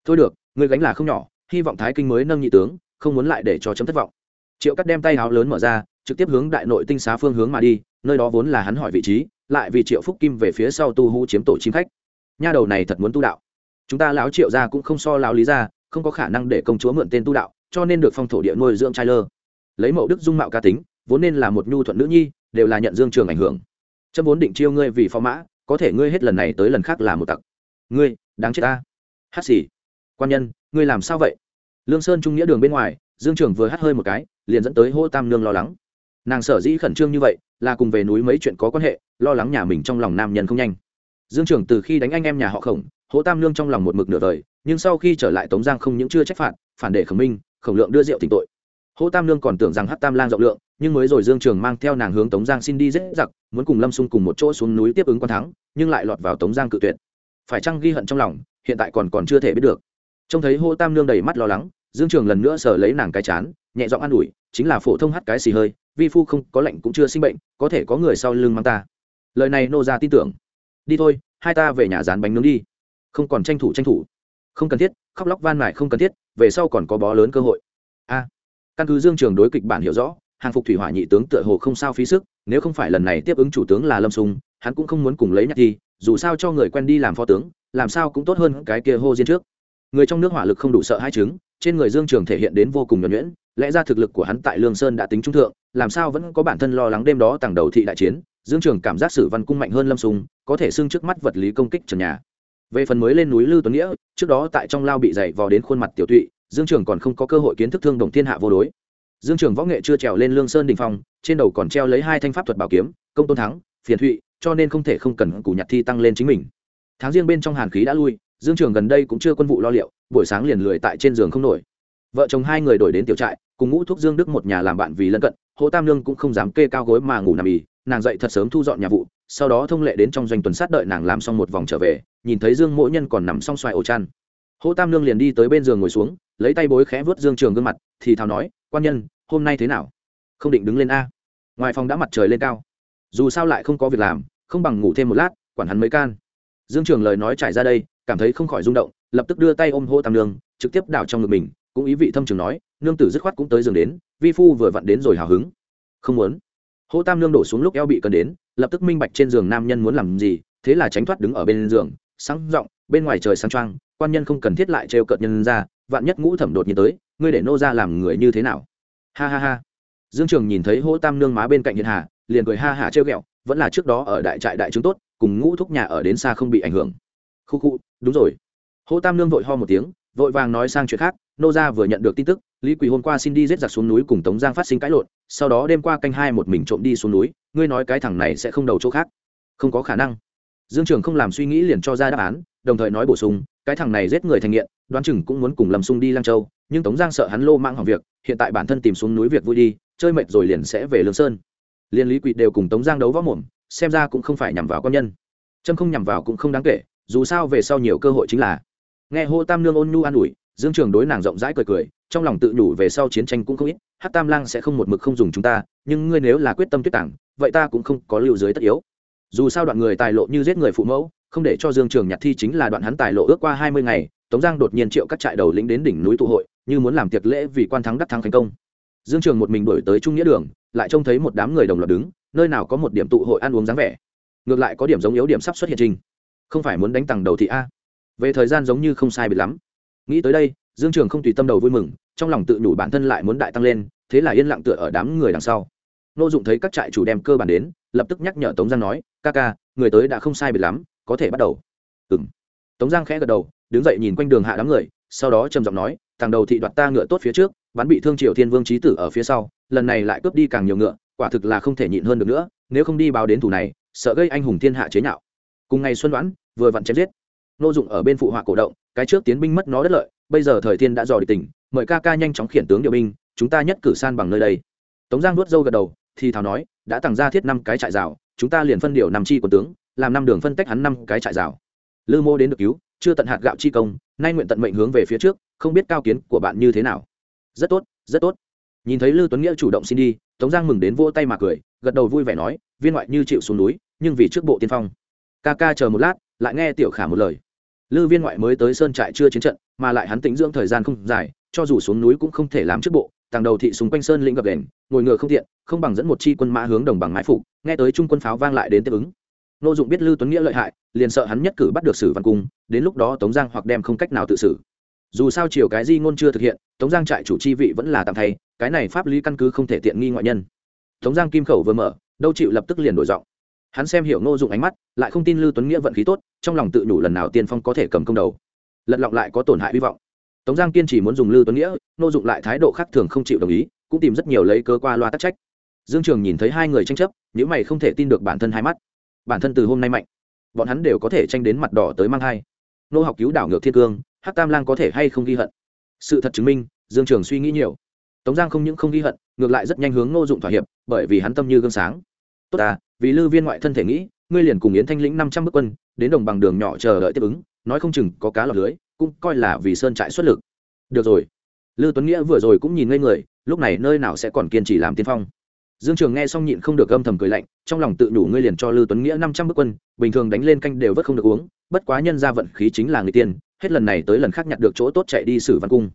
Thôi được, người gánh là không nhỏ, hy vọng thái kinh mới nâng nhị tướng, không muốn lại để cho chấm thất vọng. Triệu cắt đem tay áo lớn mở ra, trực tiếp hướng đại nội tinh xá phương hướng mà đi nơi đó vốn là hắn hỏi vị trí, lại vì triệu phúc kim về phía sau tu hú chiếm tổ chim khách. Nha đầu này thật muốn tu đạo. Chúng ta lão triệu ra cũng không so lão lý ra không có khả năng để công chúa mượn tên tu đạo, cho nên được phong thổ địa nuôi dưỡng trai lơ. Lấy mẫu đức dung mạo ca tính, vốn nên là một nhu thuận nữ nhi, đều là nhận dương trường ảnh hưởng. Trâm vốn định chiêu ngươi vì phó mã, có thể ngươi hết lần này tới lần khác là một tặc. Ngươi, đáng chết ta. Hát xì. Quan nhân, ngươi làm sao vậy? Lương sơn trung nghĩa đường bên ngoài, dương trường vừa hát hơi một cái, liền dẫn tới hô tam nương lo lắng nàng sở dĩ khẩn trương như vậy là cùng về núi mấy chuyện có quan hệ, lo lắng nhà mình trong lòng nam nhân không nhanh. Dương trường từ khi đánh anh em nhà họ khổng hỗ tam nương trong lòng một mực nửa đời nhưng sau khi trở lại tống giang không những chưa trách phạt, phản để khổng minh, khổng lượng đưa rượu tỉnh tội. Hỗ tam nương còn tưởng rằng hát tam lang rộng lượng, nhưng mới rồi dương trường mang theo nàng hướng tống giang xin đi dễ giặc, muốn cùng lâm xung cùng một chỗ xuống núi tiếp ứng quan thắng, nhưng lại lọt vào tống giang cự tuyệt. Phải chăng ghi hận trong lòng, hiện tại còn còn chưa thể biết được. Trông thấy hô tam nương đầy mắt lo lắng, dương trường lần nữa sờ lấy nàng cái chán, nhẹ giọng an ủi, chính là phổ thông hắt cái xì hơi vi phu không có lệnh cũng chưa sinh bệnh, có thể có người sau lưng mang ta. Lời này nô ra tin tưởng. Đi thôi, hai ta về nhà dán bánh nướng đi. Không còn tranh thủ tranh thủ. Không cần thiết, khóc lóc van mải không cần thiết, về sau còn có bó lớn cơ hội. A. Căn cứ dương trường đối kịch bản hiểu rõ, hàng phục thủy hỏa nhị tướng tựa hồ không sao phí sức, nếu không phải lần này tiếp ứng chủ tướng là lâm sùng, hắn cũng không muốn cùng lấy nhạc thi, dù sao cho người quen đi làm phó tướng, làm sao cũng tốt hơn cái kia hô diên trước. Người trong nước hỏa lực không đủ sợ hai chứng, trên người dương trường thể hiện đến vô cùng nhuẩn nhuyễn lẽ ra thực lực của hắn tại lương sơn đã tính trung thượng, làm sao vẫn có bản thân lo lắng đêm đó tàng đầu thị đại chiến, dương trường cảm giác sử văn cung mạnh hơn lâm sùng, có thể xưng trước mắt vật lý công kích trần nhà. Về phần mới lên núi lư tuấn nghĩa, trước đó tại trong lao bị dày vò đến khuôn mặt tiểu tụy, dương trường còn không có cơ hội kiến thức thương đồng thiên hạ vô đối. Dương trường võ nghệ chưa trèo lên lương sơn đình phong, trên đầu còn treo lấy hai thanh pháp thuật bảo kiếm, công tôn thắng, phiền thụy, cho nên không thể không cần củ nhặt thi tăng lên chính mình. Tháng riêng bên trong hàn khí đã lui, dương trường gần đây cũng chưa quân vụ lo liệu, buổi sáng liền lười tại trên giường không nổi. Vợ chồng hai người đổi đến tiểu trại cùng ngũ thuốc dương đức một nhà làm bạn vì lân cận, hồ tam lương cũng không dám kê cao gối mà ngủ nằm ì, nàng dậy thật sớm thu dọn nhà vụ, sau đó thông lệ đến trong doanh tuần sát đợi nàng làm xong một vòng trở về, nhìn thấy dương mỗi nhân còn nằm xong xoài ổ chăn. Hồ tam lương liền đi tới bên giường ngồi xuống, lấy tay bối khẽ vớt dương trường gương mặt, thì thào nói, quan nhân, hôm nay thế nào? Không định đứng lên a. Ngoài phòng đã mặt trời lên cao. Dù sao lại không có việc làm, không bằng ngủ thêm một lát, quản hắn mấy can. Dương trường lời nói trải ra đây, cảm thấy không khỏi rung động, lập tức đưa tay ôm hô tam nương trực tiếp đảo trong ngực mình cũng ý vị thâm trường nói, nương tử dứt khoát cũng tới giường đến, vi phu vừa vặn đến rồi hào hứng. Không muốn. Hô tam nương đổ xuống lúc eo bị cần đến, lập tức minh bạch trên giường nam nhân muốn làm gì, thế là tránh thoát đứng ở bên giường, sáng r bên ngoài trời sáng trăng quan nhân không cần thiết lại trêu cợt nhân ra, vạn nhất ngũ thẩm đột nhiên tới, ngươi để nô ra làm người như thế nào? Ha ha ha. Dương trường nhìn thấy hô tam nương má bên cạnh hiện hà, liền cười ha hả trêu ghẹo, vẫn là trước đó ở đại trại đại chúng tốt, cùng ngũ thúc nhà ở đến xa không bị ảnh hưởng. Khu khu, đúng rồi. Hô tam nương vội ho một tiếng, vội vàng nói sang chuyện khác nô gia vừa nhận được tin tức, lý quỳ hôm qua xin đi giết giặc xuống núi cùng tống giang phát sinh cãi lộn, sau đó đêm qua canh hai một mình trộm đi xuống núi, ngươi nói cái thằng này sẽ không đầu chỗ khác. Không có khả năng. Dương trường không làm suy nghĩ liền cho ra đáp án, đồng thời nói bổ sung, cái thằng này giết người thành nghiện, đoán chừng cũng muốn cùng lâm sung đi lang châu, nhưng tống giang sợ hắn lô mang hỏng việc, hiện tại bản thân tìm xuống núi việc vui đi, chơi mệt rồi liền sẽ về lương sơn. Liên lý quỵ đều cùng tống giang đấu võ mồm, xem ra cũng không phải nhằm vào quan nhân. Trâm không nhằm vào cũng không đáng kể, dù sao về sau nhiều cơ hội chính là. Nghe hô tam nương ôn nhu an ủi dương trường đối nàng rộng rãi cười cười, trong lòng tự nhủ về sau chiến tranh cũng không ít hát tam lang sẽ không một mực không dùng chúng ta, nhưng ngươi nếu là quyết tâm tuyết tảng, vậy ta cũng không có lưu dưới tất yếu. Dù sao đoạn người tài lộ như giết người phụ mẫu, không để cho dương trường nhặt thi chính là đoạn hắn tài lộ ước qua hai mươi ngày, tống giang đột nhiên triệu các trại đầu lĩnh đến đỉnh núi tụ hội, như muốn làm tiệc lễ vì quan thắng đắc thắng thành công. Dương trường một mình đổi tới trung nghĩa đường, lại trông thấy một đám người đồng loạt đứng, nơi nào có một điểm tụ hội ăn uống dáng vẻ. Ngược lại có điểm giống yếu điểm sắp xuất hiện trình. Không phải muốn đánh tầng đầu thị a. Về thời gian giống như không sai biệt lắm nghĩ tới đây, dương trường không tùy tâm đầu vui mừng, trong lòng tự nhủ bản thân lại muốn đại tăng lên, thế là yên lặng tựa ở đám người đằng sau. Nô dụng thấy các trại chủ đem cơ bản đến, lập tức nhắc nhở tống giang nói, ca ca, người tới đã không sai biệt lắm, có thể bắt đầu. Ừng tống giang khẽ gật đầu, đứng dậy nhìn quanh đường hạ đám người, sau đó trầm giọng nói, thằng đầu thị đoạt ta ngựa tốt phía trước, bắn bị thương triều thiên vương trí tử ở phía sau, lần này lại cướp đi càng nhiều ngựa, quả thực là không thể nhịn hơn được nữa, nếu không đi báo đến thủ này, sợ gây anh hùng thiên hạ chế nhạo. Cùng ngày xuân đoán, vừa vặn chém giết. Nô dụng ở bên phụ họa cổ động cái trước tiến binh mất nó đất lợi, bây giờ thời thiên đã dò địch tỉnh, mời ca ca nhanh chóng khiển tướng điều binh, chúng ta nhất cử san bằng nơi đây. Tống giang nuốt dâu gật đầu, thì thảo nói, đã tặng ra thiết năm cái trại rào, chúng ta liền phân điều năm chi của tướng, làm năm đường phân tách hắn năm cái trại rào. Lư mô đến được cứu, chưa tận hạt gạo chi công, nay nguyện tận mệnh hướng về phía trước, không biết cao kiến của bạn như thế nào. Rất tốt rất tốt. Nhìn thấy lư tuấn nghĩa chủ động xin đi, tống giang mừng đến vỗ tay mà cười, gật đầu vui vẻ nói, viên ngoại như chịu xuống núi, nhưng vì trước bộ tiên phong. Ca ca chờ một lát, lại nghe tiểu khả một lời lư viên ngoại mới tới sơn trại chưa chiến trận, mà lại hắn tĩnh dưỡng thời gian không dài, cho dù xuống núi cũng không thể làm trước bộ, tàng đầu thị súng quanh sơn lĩnh gập đền, ngồi ngựa không tiện, không bằng dẫn một chi quân mã hướng đồng bằng mái phục nghe tới trung quân pháo vang lại đến tiếp ứng. Nô dụng biết lư tuấn nghĩa lợi hại, liền sợ hắn nhất cử bắt được sử văn cung, đến lúc đó tống giang hoặc đem không cách nào tự xử. Dù sao chiều cái di ngôn chưa thực hiện, tống giang trại chủ chi vị vẫn là tạm thay, cái này pháp lý căn cứ không thể tiện nghi ngoại nhân. Tống giang kim khẩu vừa mở, đâu chịu lập tức liền đổi giọng hắn xem hiểu ngô dụng ánh mắt, lại không tin lưu tuấn nghĩa vận khí tốt, trong lòng tự nhủ lần nào tiên phong có thể cầm công đầu. Lật lọng lại có tổn hại hy vọng. Tống giang kiên chỉ muốn dùng lưu tuấn nghĩa, ngô dụng lại thái độ khác thường không chịu đồng ý, cũng tìm rất nhiều lấy cơ qua loa tắc trách. Dương trường nhìn thấy hai người tranh chấp những mày không thể tin được bản thân hai mắt. Bản thân từ hôm nay mạnh, bọn hắn đều có thể tranh đến mặt đỏ tới mang hai nô học cứu đảo ngược thiên cương hát tam lang có thể hay không ghi hận? Sự thật chứng minh, dương trường suy nghĩ nhiều. Tống giang không những không ghi hận, ngược lại rất nhanh hướng ngô dụng thỏa hiệp, bởi vì hắn tâm như gương sáng tốt à vì lư viên ngoại thân thể nghĩ, ngươi liền cùng yến thanh lĩnh năm trăm bước quân, đến đồng bằng đường nhỏ chờ đợi tiếp ứng, nói không chừng có cá lọc lưới, cũng coi là vì sơn trại xuất lực. Được rồi. Lư tuấn nghĩa vừa rồi cũng nhìn ngây người, lúc này nơi nào sẽ còn kiên trì làm tiên phong. Dương trường nghe xong nhịn không được âm thầm cười lạnh, trong lòng tự đủ ngươi liền cho lư tuấn nghĩa năm trăm bước quân, bình thường đánh lên canh đều vất không được uống, bất quá nhân ra vận khí chính là người tiên, hết lần này tới lần khác nhặt được chỗ tốt chạy đi xử văn cung.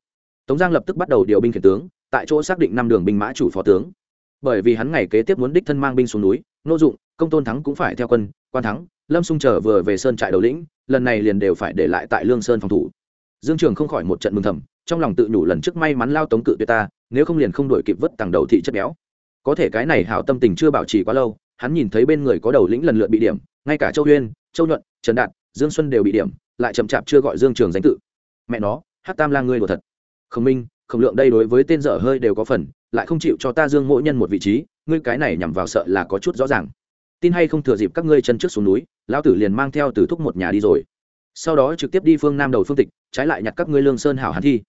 Tống giang lập tức bắt đầu điều binh khiển tướng, tại chỗ xác định năm đường binh mã chủ phó tướng bởi vì hắn ngày kế tiếp muốn đích thân mang binh xuống núi, nô dụng, công tôn thắng cũng phải theo quân, quan thắng, lâm xung trở vừa về sơn trại đầu lĩnh, lần này liền đều phải để lại tại lương sơn phòng thủ. Dương trường không khỏi một trận mừng thầm, trong lòng tự nhủ lần trước may mắn lao tống cự tuyệt ta, nếu không liền không đổi kịp vất tàng đầu thị chất béo. Có thể cái này hảo tâm tình chưa bảo trì quá lâu, hắn nhìn thấy bên người có đầu lĩnh lần lượt bị điểm, ngay cả châu huyên, châu nhuận, trần đạt, dương xuân đều bị điểm, lại chậm chạp chưa gọi dương trường danh tự. Mẹ nó, hát tam là ngươi đồ thật. Khổng minh, khổng lượng đây đối với tên dở hơi đều có phần lại không chịu cho ta dương mỗi nhân một vị trí, ngươi cái này nhằm vào sợ là có chút rõ ràng. Tin hay không thừa dịp các ngươi chân trước xuống núi, lão tử liền mang theo từ thúc một nhà đi rồi. Sau đó trực tiếp đi phương nam đầu phương tịch, trái lại nhặt các ngươi lương sơn hảo hắn thi.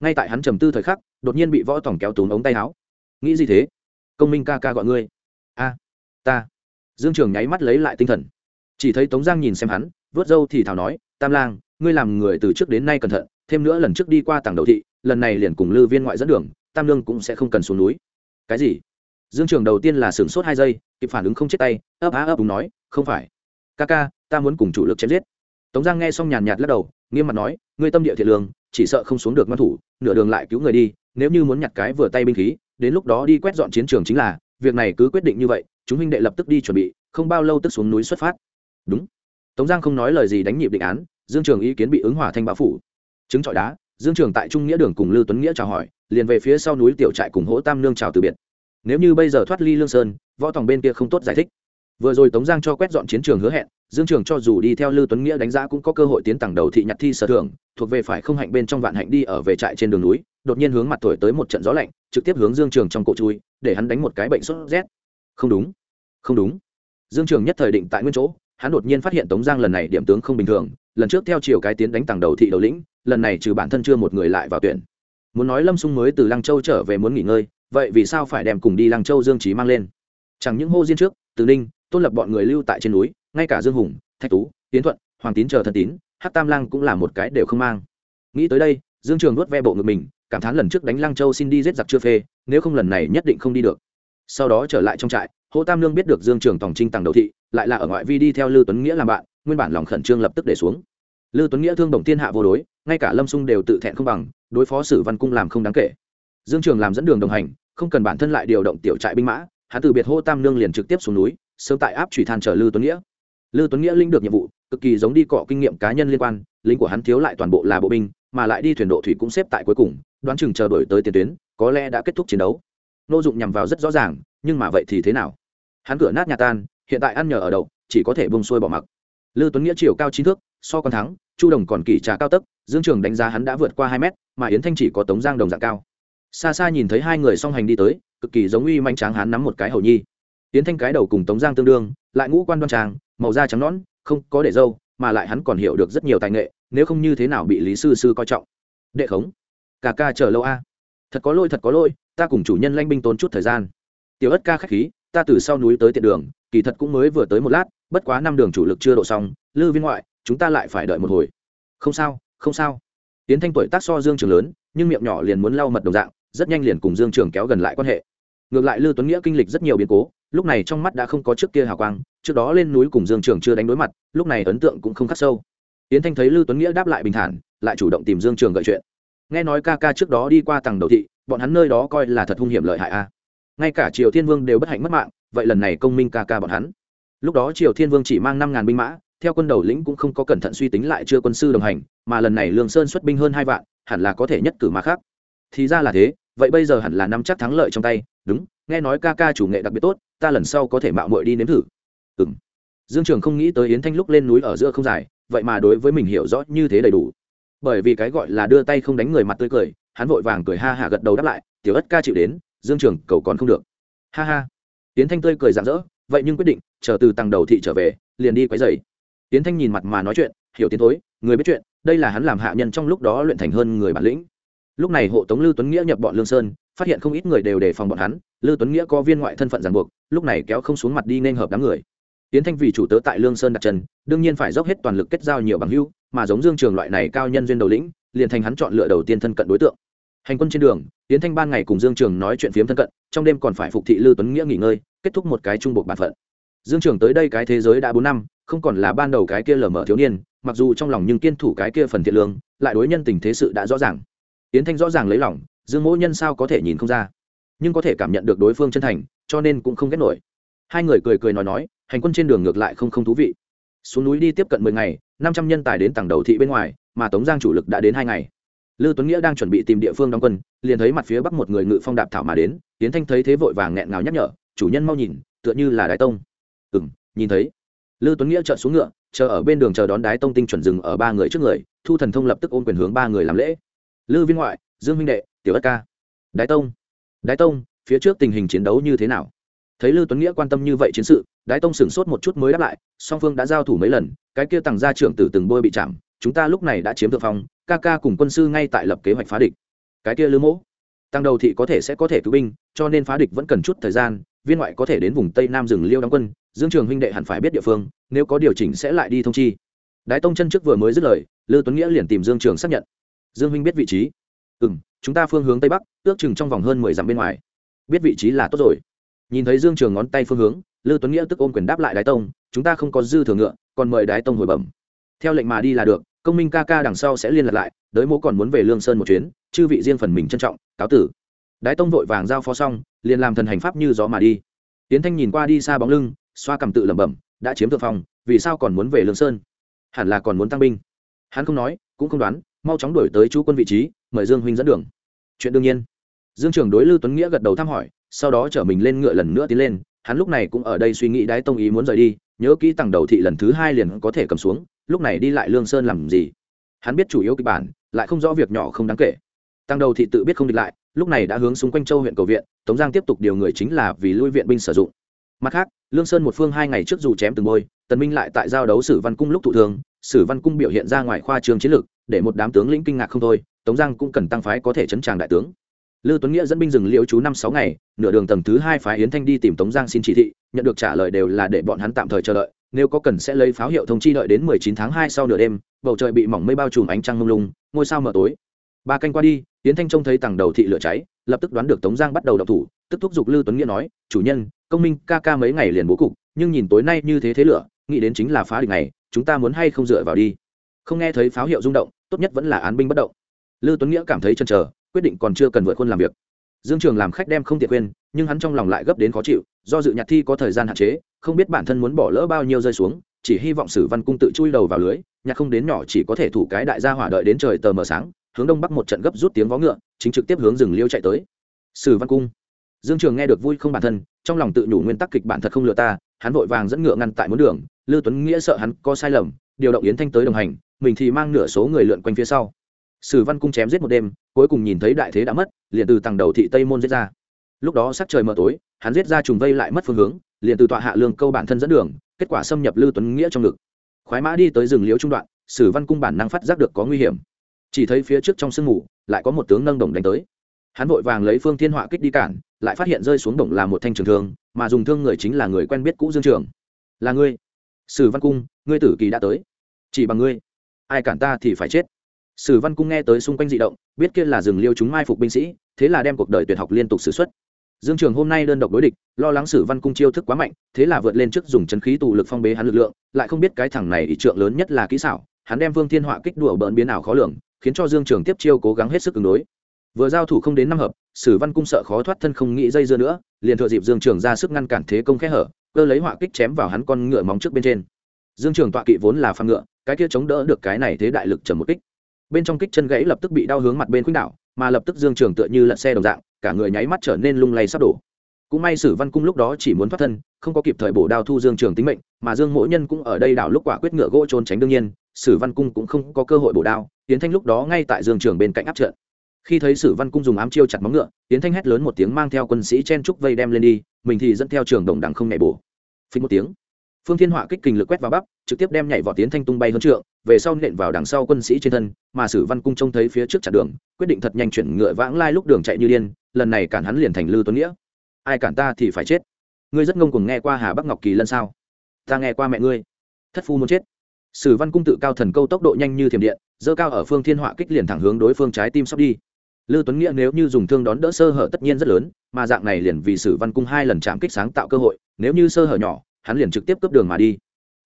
Ngay tại hắn trầm tư thời khắc, đột nhiên bị võ tòng kéo túm ống tay áo. Nghĩ gì thế? Công minh ca ca gọi ngươi. A, ta. Dương trường nháy mắt lấy lại tinh thần. Chỉ thấy tống giang nhìn xem hắn, vớt râu thì thảo nói, tam lang, ngươi làm người từ trước đến nay cẩn thận, thêm nữa lần trước đi qua tảng đầu thị, lần này liền cùng lư viên ngoại dẫn đường tam lương cũng sẽ không cần xuống núi. Cái gì? Dương trường đầu tiên là sửng sốt hai giây, kịp phản ứng không chết tay, ấp á ấp đúng nói, không phải. Ca ca, ta muốn cùng chủ lực chém giết. Tống giang nghe xong nhàn nhạt lắc đầu, nghiêm mặt nói, ngươi tâm địa thiện lương, chỉ sợ không xuống được ngăn thủ, nửa đường lại cứu người đi, nếu như muốn nhặt cái vừa tay binh khí, đến lúc đó đi quét dọn chiến trường chính là, việc này cứ quyết định như vậy, chúng huynh đệ lập tức đi chuẩn bị, không bao lâu tức xuống núi xuất phát. Đúng. Tống giang không nói lời gì đánh nhịp định án, dương trường ý kiến bị ứng hỏa thanh bạo phủ. Chứng trọi đá, dương trường tại trung nghĩa đường cùng lưu tuấn nghĩa chào hỏi liền về phía sau núi tiểu trại cùng hỗ tam nương chào từ biệt. Nếu như bây giờ thoát ly lương sơn, võ tòng bên kia không tốt giải thích. Vừa rồi tống giang cho quét dọn chiến trường hứa hẹn, dương trường cho dù đi theo Lư tuấn nghĩa đánh giá cũng có cơ hội tiến tặng đầu thị nhặt thi sở thưởng, thuộc về phải không hạnh bên trong vạn hạnh đi ở về trại trên đường núi, đột nhiên hướng mặt thổi tới một trận gió lạnh, trực tiếp hướng dương trường trong cổ chui, để hắn đánh một cái bệnh sốt rét. Không đúng không đúng. Dương trường nhất thời định tại nguyên chỗ, hắn đột nhiên phát hiện tống giang lần này điểm tướng không bình thường, lần trước theo chiều cái tiến đánh tặng đầu thị đầu lĩnh, lần này trừ bản thân chưa một người lại vào tuyển muốn nói lâm sung mới từ lăng châu trở về muốn nghỉ ngơi, vậy vì sao phải đem cùng đi lăng châu dương trí mang lên? Chẳng những hô diên trước, từ ninh, tôn lập bọn người lưu tại trên núi, ngay cả dương hùng, thạch tú tiến thuận, hoàng tín chờ thần tín hát tam lang cũng là một cái đều không mang. Nghĩ tới đây, dương trường nuốt ve bộ ngực mình, cảm thán lần trước đánh lăng châu xin đi giết giặc chưa phê, nếu không lần này nhất định không đi được. Sau đó trở lại trong trại, hô tam lương biết được dương trường tòng trinh tàng đầu thị, lại là ở ngoại vi đi theo lưu tuấn nghĩa làm bạn, nguyên bản lòng khẩn trương lập tức để xuống lưu tuấn nghĩa thương đồng thiên hạ vô đối, ngay cả lâm sung đều tự thẹn không bằng, đối phó sử văn cung làm không đáng kể. Dương trường làm dẫn đường đồng hành, không cần bản thân lại điều động tiểu trại binh mã, hắn từ biệt hô tam Nương liền trực tiếp xuống núi, sớm tại áp trùy than chờ lưu tuấn nghĩa. Lưu tuấn nghĩa linh được nhiệm vụ, cực kỳ giống đi cọ kinh nghiệm cá nhân liên quan, lính của hắn thiếu lại toàn bộ là bộ binh, mà lại đi thuyền độ thủy cũng xếp tại cuối cùng, đoán chừng chờ đổi tới tiền tuyến, có lẽ đã kết thúc chiến đấu. Nô dụng nhằm vào rất rõ ràng, nhưng mà vậy thì thế nào? Hắn cửa nát nhà tan, hiện tại ăn nhờ ở đậu, chỉ có thể bông xuôi bỏ mặc. Lưu tuấn nghĩa chiều cao trí thước so còn thắng, chu đồng còn kỳ trà cao tấc dương trường đánh giá hắn đã vượt qua hai mét, mà yến thanh chỉ có tống giang đồng dạng cao. Xa xa nhìn thấy hai người song hành đi tới, cực kỳ giống uy manh tráng hắn nắm một cái hầu nhi. Yến thanh cái đầu cùng tống giang tương đương, lại ngũ quan đoan tràng màu da trắng nõn, không có để dâu, mà lại hắn còn hiểu được rất nhiều tài nghệ, nếu không như thế nào bị lý sư sư coi trọng. Đệ khống. Cả ca chờ lâu a. Thật có lỗi, thật có lỗi, ta cùng chủ nhân lanh binh tốn chút thời gian. Tiểu ất ca khách khí, ta từ sau núi tới tiện đường, kỳ thật cũng mới vừa tới một lát, bất quá năm đường chủ lực chưa độ xong, lư viên ngoại chúng ta lại phải đợi một hồi. Không sao không sao. Tiến thanh tuổi tác so dương trường lớn, nhưng miệng nhỏ liền muốn lau mật đồng dạng, rất nhanh liền cùng dương trường kéo gần lại quan hệ. Ngược lại lư tuấn nghĩa kinh lịch rất nhiều biến cố, lúc này trong mắt đã không có trước kia hào quang, trước đó lên núi cùng dương trường chưa đánh đối mặt, lúc này ấn tượng cũng không khắc sâu. Tiến thanh thấy lư tuấn nghĩa đáp lại bình thản, lại chủ động tìm dương trường gợi chuyện. Nghe nói ca ca trước đó đi qua tầng đầu thị, bọn hắn nơi đó coi là thật hung hiểm lợi hại a. Ngay cả triều thiên vương đều bất hạnh mất mạng, vậy lần này công minh ca ca bọn hắn. Lúc đó triều thiên vương chỉ mang năm ngàn binh mã theo quân đầu lĩnh cũng không có cẩn thận suy tính lại chưa quân sư đồng hành, mà lần này lương sơn xuất binh hơn hai vạn, hẳn là có thể nhất cử mà khác. Thì ra là thế, vậy bây giờ hẳn là nắm chắc thắng lợi trong tay. Đúng, nghe nói ca ca chủ nghệ đặc biệt tốt, ta lần sau có thể mạo muội đi nếm thử. Ừng dương trường không nghĩ tới yến thanh lúc lên núi ở giữa không dài, vậy mà đối với mình hiểu rõ như thế đầy đủ. Bởi vì cái gọi là đưa tay không đánh người mặt tươi cười, hắn vội vàng cười ha hả gật đầu đáp lại, tiểu ất ca chịu đến, dương trường cầu còn không được. Ha ha. Yến thanh tươi cười rạng rỡ, vậy nhưng quyết định, chờ từ tầng đầu thị trở về, liền đi quấy dày Tiến thanh nhìn mặt mà nói chuyện, hiểu tiến thối, người biết chuyện, đây là hắn làm hạ nhân trong lúc đó luyện thành hơn người bản lĩnh. Lúc này hộ tống lưu tuấn nghĩa nhập bọn lương sơn, phát hiện không ít người đều đề phòng bọn hắn lưu tuấn nghĩa có viên ngoại thân phận ràng buộc, lúc này kéo không xuống mặt đi nên hợp đám người. Tiến thanh vì chủ tớ tại lương sơn đặt chân, đương nhiên phải dốc hết toàn lực kết giao nhiều bằng hưu mà giống dương trường loại này cao nhân duyên đầu lĩnh, liền thành hắn chọn lựa đầu tiên thân cận đối tượng. Hành quân trên đường, tiến thanh ban ngày cùng dương trường nói chuyện phiếm thân cận, trong đêm còn phải phục thị lưu tuấn nghĩa nghỉ ngơi, kết thúc một cái trung buộc bản phận. Dương trường tới đây cái thế giới đã bốn năm không còn là ban đầu cái kia lờ mờ thiếu niên mặc dù trong lòng nhưng kiên thủ cái kia phần thiện lương lại đối nhân tình thế sự đã rõ ràng Yến thanh rõ ràng lấy lòng dương mỗi nhân sao có thể nhìn không ra nhưng có thể cảm nhận được đối phương chân thành cho nên cũng không ghét nổi hai người cười cười nói nói hành quân trên đường ngược lại không không thú vị xuống núi đi tiếp cận mười ngày năm trăm nhân tài đến tầng đầu thị bên ngoài mà tống giang chủ lực đã đến hai ngày Lưu Tuấn Nghĩa đang chuẩn bị tìm địa phương đóng quân, liền thấy mặt phía bắc một người ngự phong đạp thảo mà đến, Tiến Thanh thấy thế vội vàng nghẹn ngào nhắc nhở, "Chủ nhân mau nhìn, tựa như là đái Tông." "Ừm, nhìn thấy." Lưu Tuấn Nghĩa trợn xuống ngựa, chờ ở bên đường chờ đón đái tông tinh chuẩn dừng ở ba người trước người thu thần thông lập tức ôm quyền hướng ba người làm lễ. Lư viên ngoại dương minh đệ tiểu ất ca. Đái tông. Đái tông phía trước tình hình chiến đấu như thế nào? Thấy lư tuấn nghĩa quan tâm như vậy chiến sự đái tông sửng sốt một chút mới đáp lại song phương đã giao thủ mấy lần cái kia tằng gia trưởng tử từng bôi bị chạm chúng ta lúc này đã chiếm thượng phong ca ca cùng quân sư ngay tại lập kế hoạch phá địch. Cái kia lư mỗ tăng đầu thị có thể sẽ có thể cứu binh cho nên phá địch vẫn cần chút thời gian viên ngoại có thể đến vùng tây nam rừng liêu đóng quân dương trường huynh đệ hẳn phải biết địa phương, nếu có điều chỉnh sẽ lại đi thông chi. Đái tông chân trước vừa mới dứt lời, lư tuấn nghĩa liền tìm dương trường xác nhận. Dương huynh biết vị trí. Ừ m chúng ta phương hướng tây bắc, ước chừng trong vòng hơn mười dặm bên ngoài. Biết vị trí là tốt rồi. Nhìn thấy dương trường ngón tay phương hướng, lư tuấn nghĩa tức ôm quyền đáp lại đái tông, chúng ta không có dư thừa ngựa, còn mời đái tông hồi bẩm. Theo lệnh mà đi là được, công minh ca ca đằng sau sẽ liên lạc lại, đới mỗ còn muốn về lương sơn một chuyến, chư vị riêng phần mình trân trọng, cáo tử. Đái tông vội vàng giao phó xong, liền làm thần hành pháp như gió mà đi. Tiến thanh nhìn qua đi xa bóng lưng xoa cầm tự lẩm bẩm, đã chiếm thượng phong, vì sao còn muốn về lương sơn? Hẳn là còn muốn tăng binh. Hắn không nói, cũng không đoán, mau chóng đổi tới chú quân vị trí, mời dương huynh dẫn đường. Chuyện đương nhiên. Dương trường đối lưu tuấn nghĩa gật đầu thăm hỏi, sau đó chở mình lên ngựa lần nữa tiến lên, hắn lúc này cũng ở đây suy nghĩ đái tông ý muốn rời đi, nhớ kỹ tặng đầu thị lần thứ hai liền có thể cầm xuống, lúc này đi lại lương sơn làm gì? Hắn biết chủ yếu kịch bản, lại không rõ việc nhỏ không đáng kể. Tăng đầu thị tự biết không địch lại, lúc này đã hướng xung quanh châu huyện cầu viện, tống giang tiếp tục điều người chính là vì lui viện binh sử dụng mặt khác lương sơn một phương hai ngày trước dù chém từng bôi tần minh lại tại giao đấu sử văn cung lúc thụ thường sử văn cung biểu hiện ra ngoài khoa trường chiến lược để một đám tướng lĩnh kinh ngạc không thôi tống giang cũng cần tăng phái có thể chấn tràng đại tướng lư Tuấn Nghĩa dẫn binh rừng liễu chú năm sáu ngày, nửa đường tầng thứ hai phái Yến Thanh đi tìm Tống Giang xin chỉ thị, nhận được trả lời đều là để bọn hắn tạm thời chờ đợi, nếu có cần sẽ lấy pháo hiệu thông chi đợi đến mười chín tháng hai sau nửa đêm, bầu trời bị mỏng mây bao trùm ánh trăng mông lung, ngôi sao mờ tối. Ba canh qua đi, Yến Thanh trông thấy tầng đầu thị lửa cháy, lập tức đoán được Tống Giang bắt đầu động thủ, tức thúc giục lư Tuấn Nghĩa nói, "Chủ nhân, công minh ca ca mấy ngày liền bố cục, nhưng nhìn tối nay như thế thế lửa, nghĩ đến chính là phá địch này, chúng ta muốn hay không dựa vào đi." Không nghe thấy pháo hiệu rung động, tốt nhất vẫn là án binh bất động. Lưu Tuấn Nghĩa cảm thấy chần chờ, quyết định còn chưa cần vượt khuôn làm việc dương trường làm khách đem không tiện quên nhưng hắn trong lòng lại gấp đến khó chịu do dự nhạc thi có thời gian hạn chế không biết bản thân muốn bỏ lỡ bao nhiêu rơi xuống chỉ hy vọng sử văn cung tự chui đầu vào lưới nhạc không đến nhỏ chỉ có thể thủ cái đại gia hỏa đợi đến trời tờ mờ sáng hướng đông bắc một trận gấp rút tiếng vó ngựa chính trực tiếp hướng rừng liêu chạy tới sử văn cung dương trường nghe được vui không bản thân, trong lòng tự nhủ nguyên tắc kịch bản thật không lừa ta, hắn vội vàng dẫn ngựa ngăn tại muốn đường, lưu tuấn nghĩa sợ hắn có sai lầm, điều động yến thanh tới đồng hành, mình thì mang nửa số người lượn quanh phía sau. Sử văn cung chém giết một đêm, cuối cùng nhìn thấy đại thế đã mất, liền từ tầng đầu thị tây môn giết ra. Lúc đó sắc trời mờ tối, hắn giết ra trùng vây lại mất phương hướng, liền từ tọa hạ lương câu bản thân dẫn đường, kết quả xâm nhập lưu tuấn nghĩa trong ngực. Khoái mã đi tới rừng liễu trung đoạn, sử văn cung bản năng phát giác được có nguy hiểm. Chỉ thấy phía trước trong sương mù, lại có một tướng nâng đồng đánh tới hắn vội vàng lấy phương thiên họa kích đi cản, lại phát hiện rơi xuống đồng là một thanh trường thương, mà dùng thương người chính là người quen biết cũ dương trường. Là ngươi. Sử văn cung, ngươi tử kỳ đã tới. Chỉ bằng ngươi. Ai cản ta thì phải chết. Sử văn cung nghe tới xung quanh dị động, biết kia là rừng liêu chúng mai phục binh sĩ, thế là đem cuộc đời tuyệt học liên tục xử x dương trường hôm nay đơn độc đối địch, lo lắng sử văn cung chiêu thức quá mạnh, thế là vượt lên trước dùng chân khí tù lực phong bế hắn lực lượng, lại không biết cái thằng này ý trượng lớn nhất là kỹ xảo, hắn đem vương thiên họa kích đùa bỡn biến ảo khó lường, khiến cho dương trường tiếp chiêu cố gắng hết sức ứng đối vừa giao thủ không đến năm hợp, sử văn cung sợ khó thoát thân không nghĩ dây dưa nữa, liền thừa dịp dương trường ra sức ngăn cản thế công khẽ hở, cơ lấy họa kích chém vào hắn con ngựa móng trước bên trên. Dương trường tọa kỵ vốn là phang ngựa, cái kia chống đỡ được cái này thế đại lực trầm một kích. Bên trong kích chân gãy lập tức bị đau hướng mặt bên khuynh đảo, mà lập tức dương trường tựa như lật xe đồng dạng, cả người nháy mắt trở nên lung lay sắp đổ. Cũng may sử văn cung lúc đó chỉ muốn thoát thân, không có kịp thời bổ đao thu dương trường tính mệnh, mà dương mỗi nhân cũng ở đây đảo lúc quả quyết ngựa gỗ trốn tránh đương nhiên, sử văn cung cũng không có cơ hội bổ đao tiến thanh lúc đó ngay tại dương trường bên cạnh áp trận khi thấy sử văn cung dùng ám chiêu chặt móng ngựa tiến thanh hét lớn một tiếng mang theo quân sĩ chen trúc vây đem lên đi, mình thì dẫn theo trường đồng đẳng không nhảy bổ. Phí một tiếng, phương thiên họa kích kình lực quét vào bắp, trực tiếp đem nhảy vào tiến thanh tung bay hơn trượng, về sau nện vào đằng sau quân sĩ trên thân, mà sử văn cung trông thấy phía trước chặt đường, quyết định thật nhanh chuyển ngựa vãng lai lúc đường chạy như điên, lần này cản hắn liền thành lư tuấn nghĩa. Ai cản ta thì phải chết. Ngươi rất ngông cùng nghe qua hà bắc ngọc kỳ lân sao? Ta nghe qua mẹ ngươi. Thất phu muốn chết. Sử văn cung tự cao thần câu tốc độ nhanh như thiểm điện dơ cao ở phương thiên họa kích liền thẳng hướng đối phương trái tim sắp đi lư tuấn nghĩa nếu như dùng thương đón đỡ sơ hở tất nhiên rất lớn, mà dạng này liền vì sử văn cung hai lần chạm kích sáng tạo cơ hội, nếu như sơ hở nhỏ, hắn liền trực tiếp cướp đường mà đi.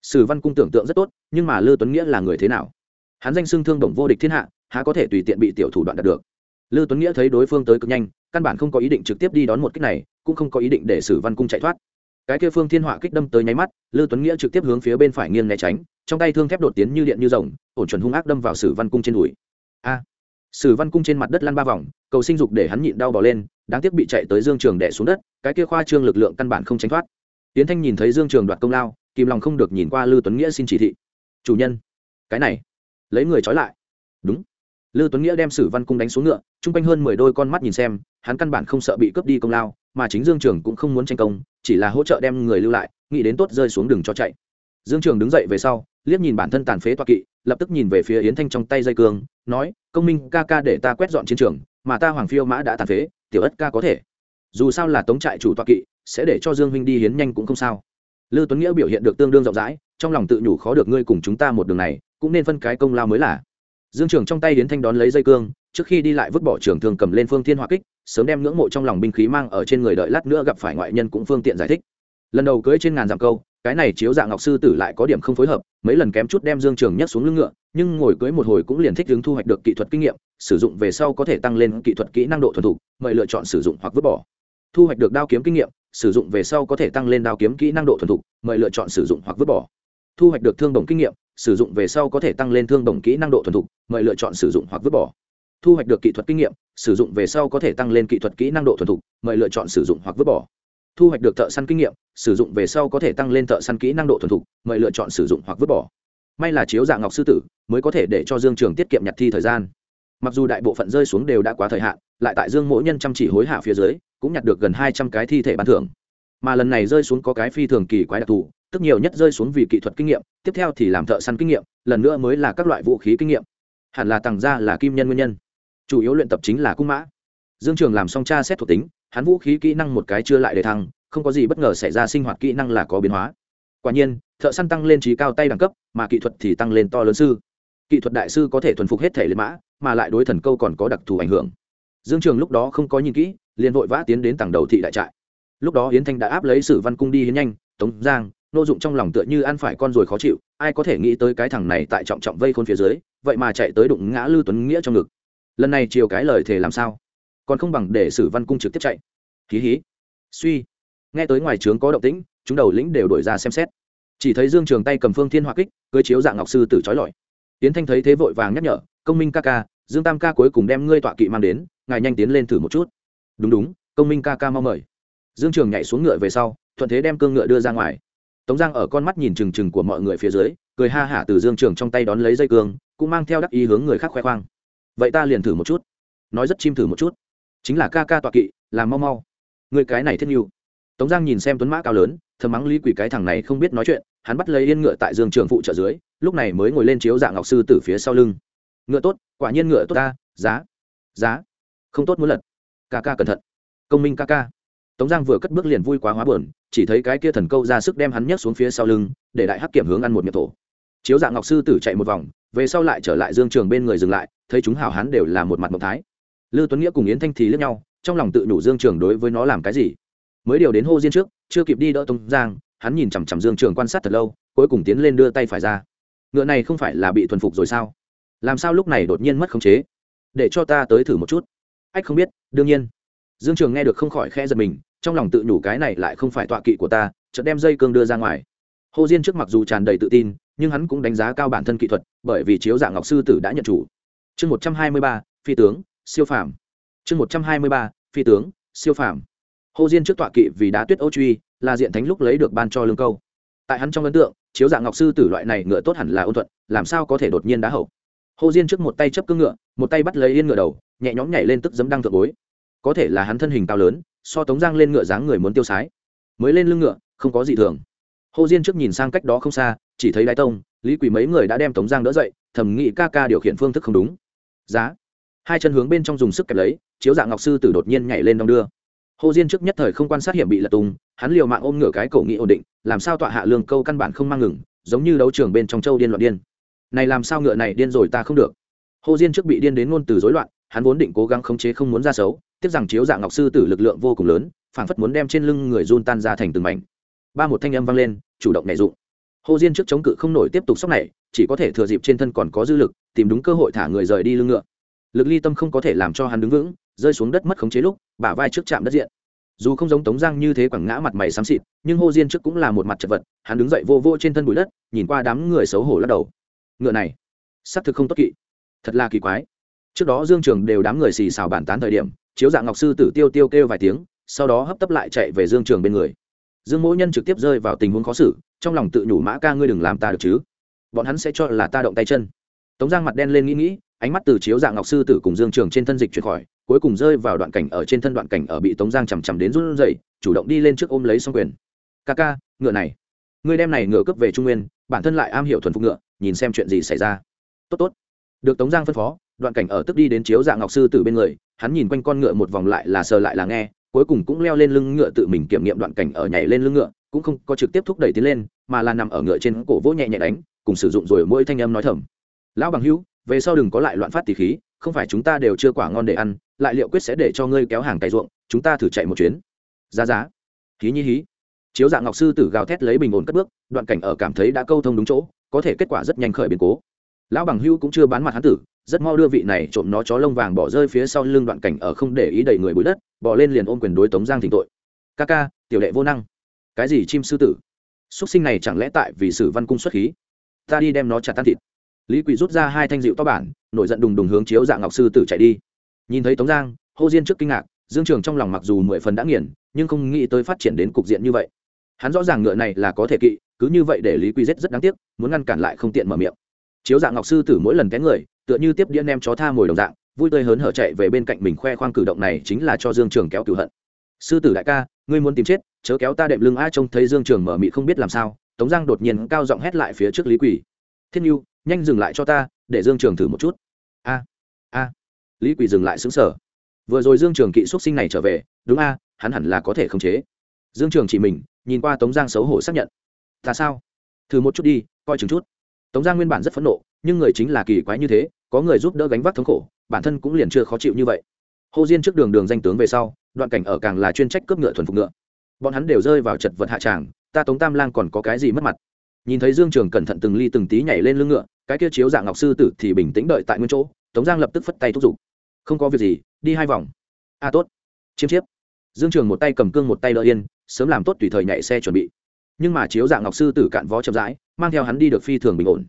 Sử văn cung tưởng tượng rất tốt, nhưng mà lư tuấn nghĩa là người thế nào? Hắn danh xưng thương đồng vô địch thiên hạ, há có thể tùy tiện bị tiểu thủ đoạn đạt được? Lư tuấn nghĩa thấy đối phương tới cực nhanh, căn bản không có ý định trực tiếp đi đón một kích này, cũng không có ý định để sử văn cung chạy thoát. Cái kia phương thiên họa kích đâm tới nháy mắt, lư tuấn nghĩa trực tiếp hướng phía bên phải nghiêng né tránh, trong tay thương thép đột tiến như điện như rồng, ổn chuẩn hung ác đâm vào sử văn cung trên đùi. A! Sử văn cung trên mặt đất lăn ba vòng, cầu sinh dục để hắn nhịn đau bỏ lên, đáng tiếc bị chạy tới dương trường đẻ xuống đất, cái kia khoa trương lực lượng căn bản không tránh thoát. Tiến thanh nhìn thấy dương trường đoạt công lao, kìm lòng không được nhìn qua lư tuấn nghĩa xin chỉ thị. Chủ nhân, cái này, lấy người trói lại. Đúng. Lư tuấn nghĩa đem sử văn cung đánh xuống ngựa, chung quanh hơn mười đôi con mắt nhìn xem, hắn căn bản không sợ bị cướp đi công lao, mà chính dương trường cũng không muốn tranh công, chỉ là hỗ trợ đem người lưu lại, nghĩ đến tốt rơi xuống đường cho chạy. Dương trường đứng dậy về sau liếc nhìn bản thân tàn phế toa kỵ, lập tức nhìn về phía yến thanh trong tay dây cương, nói, công minh ca ca để ta quét dọn chiến trường, mà ta hoàng phiêu mã đã tàn phế, tiểu ất ca có thể. Dù sao là tống trại chủ toa kỵ, sẽ để cho dương huynh đi hiến nhanh cũng không sao. Lư tuấn nghĩa biểu hiện được tương đương rộng rãi, trong lòng tự nhủ khó được ngươi cùng chúng ta một đường này, cũng nên phân cái công lao mới là. Dương trường trong tay hiến thanh đón lấy dây cương, trước khi đi lại vứt bỏ trường thường cầm lên phương thiên hỏa kích, sớm đem ngưỡng mộ trong lòng binh khí mang ở trên người đợi lát nữa gặp phải ngoại nhân cũng phương tiện giải thích. Lần đầu cưới trên ngàn dặm câu cái này chiếu dạng ngọc sư tử lại có điểm không phối hợp, mấy lần kém chút đem dương trường nhất xuống lưng ngựa, nhưng ngồi cưới một hồi cũng liền thích hướng thu hoạch được kỹ thuật kinh nghiệm, sử dụng về sau có thể tăng lên kỹ thuật kỹ năng độ thuần thục, mời lựa chọn sử dụng hoặc vứt bỏ. Thu hoạch được đao kiếm kinh nghiệm, sử dụng về sau có thể tăng lên đao kiếm kỹ năng độ thuần thục, mời lựa chọn sử dụng hoặc vứt bỏ. Thu hoạch được thương đồng kinh nghiệm, sử dụng về sau có thể tăng lên thương đồng kỹ năng độ thuần thục, mời lựa chọn sử dụng hoặc vứt bỏ. Thu hoạch được kỹ thuật kinh nghiệm, sử dụng về sau có thể tăng lên kỹ thuật kỹ năng độ thuần thục, mời lựa chọn sử dụng hoặc vứt bỏ thu hoạch được thợ săn kinh nghiệm, sử dụng về sau có thể tăng lên thợ săn kỹ năng độ thuần thục, mời lựa chọn sử dụng hoặc vứt bỏ. May là chiếu dạng ngọc sư tử, mới có thể để cho dương trường tiết kiệm nhặt thi thời gian. Mặc dù đại bộ phận rơi xuống đều đã quá thời hạn, lại tại dương mỗi nhân chăm chỉ hối hạ phía dưới, cũng nhặt được gần hai trăm cái thi thể bán thưởng. Mà lần này rơi xuống có cái phi thường kỳ quái đặc thù, tức nhiều nhất rơi xuống vì kỹ thuật kinh nghiệm, tiếp theo thì làm thợ săn kinh nghiệm, lần nữa mới là các loại vũ khí kinh nghiệm. Hẳn là tặng ra là kim nhân nguyên nhân. Chủ yếu luyện tập chính là cung mã. Dương trường làm xong tra xét thuộc tính hắn vũ khí kỹ năng một cái chưa lại để thăng, không có gì bất ngờ xảy ra sinh hoạt kỹ năng là có biến hóa. Quả nhiên, thợ săn tăng lên trí cao tay đẳng cấp, mà kỹ thuật thì tăng lên to lớn sư. Kỹ thuật đại sư có thể thuần phục hết thể liệt mã, mà lại đối thần câu còn có đặc thù ảnh hưởng. Dương trường lúc đó không có nhìn kỹ, liền vội vã tiến đến tầng đầu thị đại trại. Lúc đó hiến thanh đã áp lấy sử văn cung đi hiến nhanh, tống giang, nô dụng trong lòng tựa như ăn phải con ruồi khó chịu, ai có thể nghĩ tới cái thằng này tại trọng trọng vây khôn phía dưới, vậy mà chạy tới đụng ngã lư tuấn nghĩa trong ngực. Lần này chiều cái lời thề làm sao? Còn không bằng để sử văn cung trực tiếp chạy. Hí hí. Suy. Nghe tới ngoài trướng có động tĩnh, chúng đầu lĩnh đều đổi ra xem xét. Chỉ thấy dương trường tay cầm phương thiên hỏa kích, cưới chiếu dạng ngọc sư tử trói lọi. Tiến thanh thấy thế vội vàng nhắc nhở, công minh ca ca, dương tam ca cuối cùng đem ngươi tọa kỵ mang đến, ngài nhanh tiến lên thử một chút. Đúng đúng, công minh ca ca mau mời. Dương trường nhảy xuống ngựa về sau, thuận thế đem cương ngựa đưa ra ngoài. Tống giang ở con mắt nhìn trừng trừng của mọi người phía dưới, cười ha hả từ dương trường trong tay đón lấy dây cương, cũng mang theo đắc ý hướng người khác khoe khoang. Vậy ta liền thử một chút. Nói rất chim thử một chút chính là ca ca tọa kỵ làm mau mau. Người cái này thiết n tống giang nhìn xem tuấn mã cao lớn, thầm mắng lý quỷ cái thằng này không biết nói chuyện, hắn bắt lấy yên ngựa tại dương trường phụ trợ dưới, lúc này mới ngồi lên chiếu dạng ngọc sư từ phía sau lưng. Ngựa tốt, quả nhiên ngựa tốt ta, giá giá. Không tốt muốn lật. Ca ca cẩn thận. Công minh ca ca. Tống giang vừa cất bước liền vui quá hóa buồn, chỉ thấy cái kia thần câu ra sức đem hắn nhấc xuống phía sau lưng, để đại hắc kiểm hướng ăn một miệng thổ. Chiếu dạng ngọc sư tử chạy một vòng, về sau lại trở lại dương trường bên người dừng lại, thấy chúng hào hán đều là một mặt mộc thái lư tuấn nghĩa cùng yến thanh thì lướt nhau, trong lòng tự nhủ dương trường đối với nó làm cái gì. Mới điều đến hô diên trước, chưa kịp đi đỡ tống giang, hắn nhìn chằm chằm dương trường quan sát thật lâu, cuối cùng tiến lên đưa tay phải ra. Ngựa này không phải là bị thuần phục rồi sao? Làm sao lúc này đột nhiên mất khống chế? Để cho ta tới thử một chút. Ách không biết, đương nhiên. Dương trường nghe được không khỏi khe giật mình, trong lòng tự nhủ cái này lại không phải tọa kỵ của ta, chợt đem dây cương đưa ra ngoài. Hồ diên trước mặc dù tràn đầy tự tin, nhưng hắn cũng đánh giá cao bản thân kỹ thuật, bởi vì chiếu dạng ngọc sư tử đã nhận chủ. Chương một trăm hai mươi ba, phi tướng siêu phàm. Chương một trăm hai mươi ba, phi tướng, siêu phàm. Hồ diên trước tọa kỵ vì đá tuyết ô truy, là diện thánh lúc lấy được ban cho lương câu. Tại hắn trong ấn tượng, chiếu dạng ngọc sư tử loại này ngựa tốt hẳn là ôn thuận, làm sao có thể đột nhiên đá hậu? Hồ diên trước một tay chấp cương ngựa, một tay bắt lấy yên ngựa đầu, nhẹ nhõm nhảy lên tức giấm đăng thượng bối có thể là hắn thân hình cao lớn, so tống giang lên ngựa dáng người muốn tiêu sái. Mới lên lưng ngựa, không có gì thường. Hồ diên trước nhìn sang cách đó không xa, chỉ thấy đại tông, lý quỳ mấy người đã đem tống giang đỡ dậy, thầm nghĩ ca ca điều khiển phương thức không đúng. Giá hai chân hướng bên trong dùng sức kẹp lấy, chiếu dạng ngọc sư tử đột nhiên nhảy lên đong đưa. Hồ diên trước nhất thời không quan sát hiểm bị lật tung, hắn liều mạng ôm ngửa cái cổ nghị ổn định, làm sao tọa hạ lương câu căn bản không mang ngừng, giống như đấu trường bên trong châu điên loạn điên. Này làm sao ngựa này điên rồi ta không được. Hồ diên trước bị điên đến ngôn từ rối loạn, hắn vốn định cố gắng khống chế không muốn ra xấu, tiếc rằng chiếu dạng ngọc sư tử lực lượng vô cùng lớn, phảng phất muốn đem trên lưng người run tan ra thành từng mảnh. Ba một thanh âm vang lên, chủ động nảy dụng. Hồ diên trước chống cự không nổi tiếp tục sốc này, chỉ có thể thừa dịp trên thân còn có dư lực, tìm đúng cơ hội thả người rời đi lưng ngựa lực ly tâm không có thể làm cho hắn đứng vững, rơi xuống đất mất khống chế lúc, bả vai trước chạm đất diện. Dù không giống tống giang như thế quẳng ngã mặt mày xám xịt, nhưng hô diên trước cũng là một mặt chật vật, hắn đứng dậy vô vô trên thân bụi đất, nhìn qua đám người xấu hổ lắc đầu. Ngựa này, xác thực không tốt kỵ. Thật là kỳ quái. Trước đó dương trường đều đám người xì xào bàn tán thời điểm, chiếu dạng ngọc sư tử tiêu tiêu kêu vài tiếng, sau đó hấp tấp lại chạy về dương trường bên người. Dương mỗi nhân trực tiếp rơi vào tình huống khó xử, trong lòng tự nhủ mã ca ngươi đừng làm ta được chứ. Bọn hắn sẽ cho là ta động tay chân tống giang mặt đen lên nghĩ nghĩ, ánh mắt từ chiếu dạng ngọc sư tử cùng dương trường trên thân dịch chuyển khỏi, cuối cùng rơi vào đoạn cảnh ở trên thân đoạn cảnh ở bị tống giang chằm chằm đến run rẩy, chủ động đi lên trước ôm lấy xong quyền. Ca ca, ngựa này người đem này ngựa cướp về trung nguyên, bản thân lại am hiểu thuần phục ngựa, nhìn xem chuyện gì xảy ra. Tốt tốt. Được tống giang phân phó, đoạn cảnh ở tức đi đến chiếu dạng ngọc sư tử bên người, hắn nhìn quanh con ngựa một vòng lại là sờ lại là nghe, cuối cùng cũng leo lên lưng ngựa tự mình kiểm nghiệm đoạn cảnh ở nhảy lên lưng ngựa, cũng không có trực tiếp thúc đẩy tiến lên, mà là nằm ở ngựa trên cổ vỗ nhẹ nhẹ đánh, cùng sử dụng rồi mỗi thanh âm nói thầm lão bằng hữu, về sau đừng có lại loạn phát tỉ khí, không phải chúng ta đều chưa quả ngon để ăn, lại liệu quyết sẽ để cho ngươi kéo hàng cày ruộng, chúng ta thử chạy một chuyến. Giá giá. Hí nhi hí. Chiếu dạng ngọc sư tử gào thét lấy bình ổn cất bước, đoạn cảnh ở cảm thấy đã câu thông đúng chỗ, có thể kết quả rất nhanh khởi biến cố. Lão bằng hưu cũng chưa bán mặt hắn tử, rất mau đưa vị này trộm nó chó lông vàng bỏ rơi phía sau lưng đoạn cảnh ở không để ý đầy người bụi đất, bỏ lên liền ôm quyền đối tống giang thỉnh tội. Ca ca, tiểu đệ vô năng. Cái gì chim sư tử? Xuất sinh này chẳng lẽ tại vì sử văn cung xuất khí? Ta đi đem nó chặt tan thịt lý quỳ rút ra hai thanh dịu to bản, nổi giận đùng đùng hướng chiếu dạng ngọc sư tử chạy đi. Nhìn thấy tống giang, hô diên trước kinh ngạc, dương trường trong lòng mặc dù mười phần đã nghiền, nhưng không nghĩ tới phát triển đến cục diện như vậy. Hắn rõ ràng ngựa này là có thể kỵ, cứ như vậy để lý quy giết rất đáng tiếc, muốn ngăn cản lại không tiện mở miệng. Chiếu dạng ngọc sư tử mỗi lần té người, tựa như tiếp đĩa nem chó tha mồi đồng dạng, vui tươi hớn hở chạy về bên cạnh mình khoe khoang cử động này chính là cho dương trường kéo cửu hận. Sư tử đại ca, ngươi muốn tìm chết, chớ kéo ta đệm lưng a, trông thấy dương trường mở mị không biết làm sao. Tống giang đột nhiên cao giọng hét lại phía trước lý quỷ. Thiên nhu nhanh dừng lại cho ta, để dương trường thử một chút. A a. Lý quỷ dừng lại xứng sở vừa rồi dương trường kỵ xuất sinh này trở về, đúng a, hắn hẳn là có thể khống chế. Dương trường chỉ mình, nhìn qua tống giang xấu hổ xác nhận. Ta sao? Thử một chút đi, coi chừng chút. Tống giang nguyên bản rất phẫn nộ, nhưng người chính là kỳ quái như thế, có người giúp đỡ gánh vác thống khổ, bản thân cũng liền chưa khó chịu như vậy. Hồ diên trước đường đường danh tướng về sau, đoạn cảnh ở càng là chuyên trách cướp ngựa thuần phục ngựa. Bọn hắn đều rơi vào chật vật hạ tràng, ta tống tam lang còn có cái gì mất mặt? Nhìn thấy dương trường cẩn thận từng ly từng tí nhảy lên lưng ngựa, cái kia chiếu dạng ngọc sư tử thì bình tĩnh đợi tại nguyên chỗ, tống giang lập tức phất tay thúc giục. Không có việc gì, đi hai vòng. A tốt. Chiếm chiếp. Dương trường một tay cầm cương một tay đỡ yên, sớm làm tốt tùy thời nhảy xe chuẩn bị. Nhưng mà chiếu dạng ngọc sư tử cạn vó chậm rãi, mang theo hắn đi được phi thường bình ổn.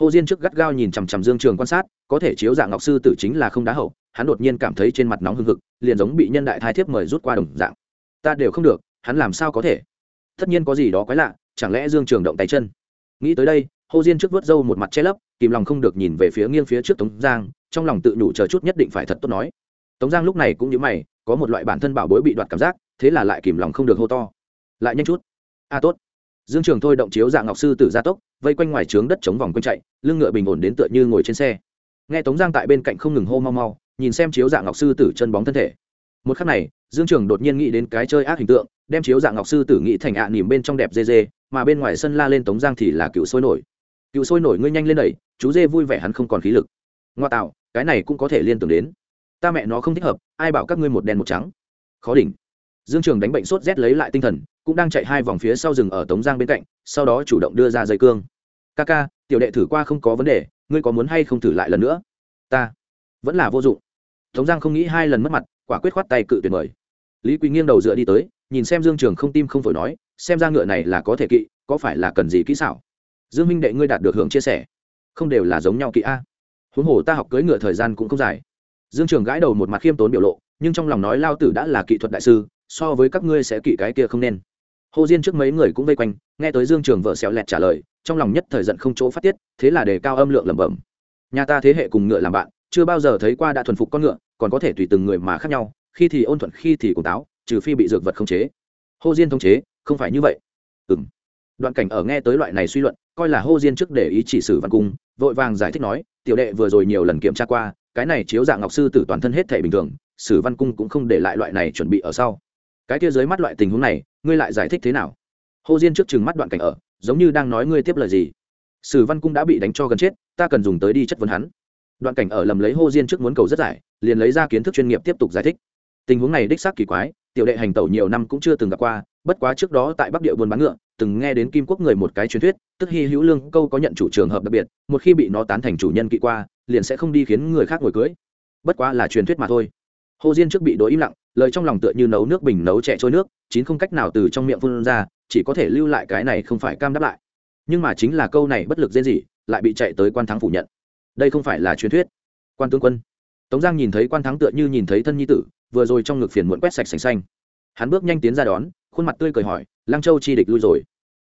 Hồ diên trước gắt gao nhìn chằm chằm dương trường quan sát, có thể chiếu dạng ngọc sư tử chính là không đá hậu, hắn đột nhiên cảm thấy trên mặt nóng hưng hực, liền giống bị nhân đại thái thiếp mời rút qua đồng dạng. Ta đều không được, hắn làm sao có thể? Tất nhiên có gì đó quái lạ chẳng lẽ dương trường động tay chân? Nghĩ tới đây hồ diên trước vớt râu một mặt che lấp, kìm lòng không được nhìn về phía nghiêng phía trước tống giang, trong lòng tự nhủ chờ chút nhất định phải thật tốt nói. Tống giang lúc này cũng như mày, có một loại bản thân bảo bối bị đoạt cảm giác, thế là lại kìm lòng không được hô to. Lại nhanh chút. A, tốt. Dương trường thôi động chiếu dạng ngọc sư tử gia tốc, vây quanh ngoài trướng đất chống vòng quanh chạy, lưng ngựa bình ổn đến tựa như ngồi trên xe. Nghe tống giang tại bên cạnh không ngừng hô mau mau, nhìn xem chiếu dạng ngọc sư tử chân bóng thân thể. Một khắc này dương trường đột nhiên nghĩ đến cái chơi ác hình tượng, đem chiếu dạng ngọc sư tử nghĩ thành ạ à nỉm bên trong đẹp dê dê, mà bên ngoài sân la lên tống giang thì là cựu sôi nổi. Cựu sôi nổi ngươi nhanh lên đẩy, chú dê vui vẻ hắn không còn khí lực. Ngoa tạo, cái này cũng có thể liên tưởng đến. Ta mẹ nó không thích hợp, ai bảo các ngươi một đen một trắng. Khó đỉnh. Dương trường đánh bệnh sốt rét lấy lại tinh thần, cũng đang chạy hai vòng phía sau rừng ở tống giang bên cạnh, sau đó chủ động đưa ra dây cương. Ca ca, tiểu đệ thử qua không có vấn đề, ngươi có muốn hay không thử lại lần nữa? Ta. Vẫn là vô dụng. Tống giang không nghĩ hai lần mất mặt, quả quyết khoát tay cự tuyệt mời lý quý nghiêng đầu dựa đi tới, nhìn xem dương trường không tim không phổi nói, xem ra ngựa này là có thể kỵ, có phải là cần gì kỹ xảo? Dương minh đệ ngươi đạt được hưởng chia sẻ. Không đều là giống nhau kỵ a. Huống hồ ta học cưỡi ngựa thời gian cũng không dài. Dương trường gãi đầu một mặt khiêm tốn biểu lộ, nhưng trong lòng nói lao tử đã là kỹ thuật đại sư, so với các ngươi sẽ kỵ cái kia không nên. Hồ diên trước mấy người cũng vây quanh, nghe tới dương trường vợ xéo lẹt trả lời, trong lòng nhất thời giận không chỗ phát tiết, thế là đề cao âm lượng lẩm bẩm. Nhà ta thế hệ cùng ngựa làm bạn, chưa bao giờ thấy qua đã thuần phục con ngựa, còn có thể tùy từng người mà khác nhau khi thì ôn thuận, khi thì cùng táo, trừ phi bị dược vật khống chế. Hô diên thống chế, không phải như vậy. Ừ m đoạn cảnh ở nghe tới loại này suy luận, coi là hô diên trước để ý chỉ sử văn cung, vội vàng giải thích nói, tiểu đệ vừa rồi nhiều lần kiểm tra qua, cái này chiếu dạng ngọc sư tử toàn thân hết thể bình thường, sử văn cung cũng không để lại loại này chuẩn bị ở sau. Cái kia dưới mắt loại tình huống này, ngươi lại giải thích thế nào? Hô diên trước chừng mắt đoạn cảnh ở, giống như đang nói ngươi tiếp lời gì. Sử văn cung đã bị đánh cho gần chết, ta cần dùng tới đi chất vấn hắn. Đoạn cảnh ở lầm lấy hô diên trước muốn cầu rất giải, liền lấy ra kiến thức chuyên nghiệp tiếp tục giải thích tình huống này đích xác kỳ quái, tiểu đệ hành tẩu nhiều năm cũng chưa từng gặp qua, bất quá trước đó tại bắc địa buôn bán ngựa, từng nghe đến kim quốc người một cái truyền thuyết, tức hy hữu lương câu có nhận chủ trường hợp đặc biệt, một khi bị nó tán thành chủ nhân kỵ qua, liền sẽ không đi khiến người khác ngồi cưới. Bất quá là truyền thuyết mà thôi. Hồ diên trước bị đối im lặng, lời trong lòng tựa như nấu nước bình nấu trẻ trôi nước, chín không cách nào từ trong miệng phun ra, chỉ có thể lưu lại cái này không phải cam đáp lại. Nhưng mà chính là câu này bất lực dễ gì, lại bị chạy tới quan thắng phủ nhận. Đây không phải là truyền thuyết. Quan tướng quân tống giang nhìn thấy quan thắng tựa như nhìn thấy thân nhi tử, vừa rồi trong ngực phiền muộn quét sạch sành xanh. Hắn bước nhanh tiến ra đón, khuôn mặt tươi cười hỏi lang châu chi địch lui rồi.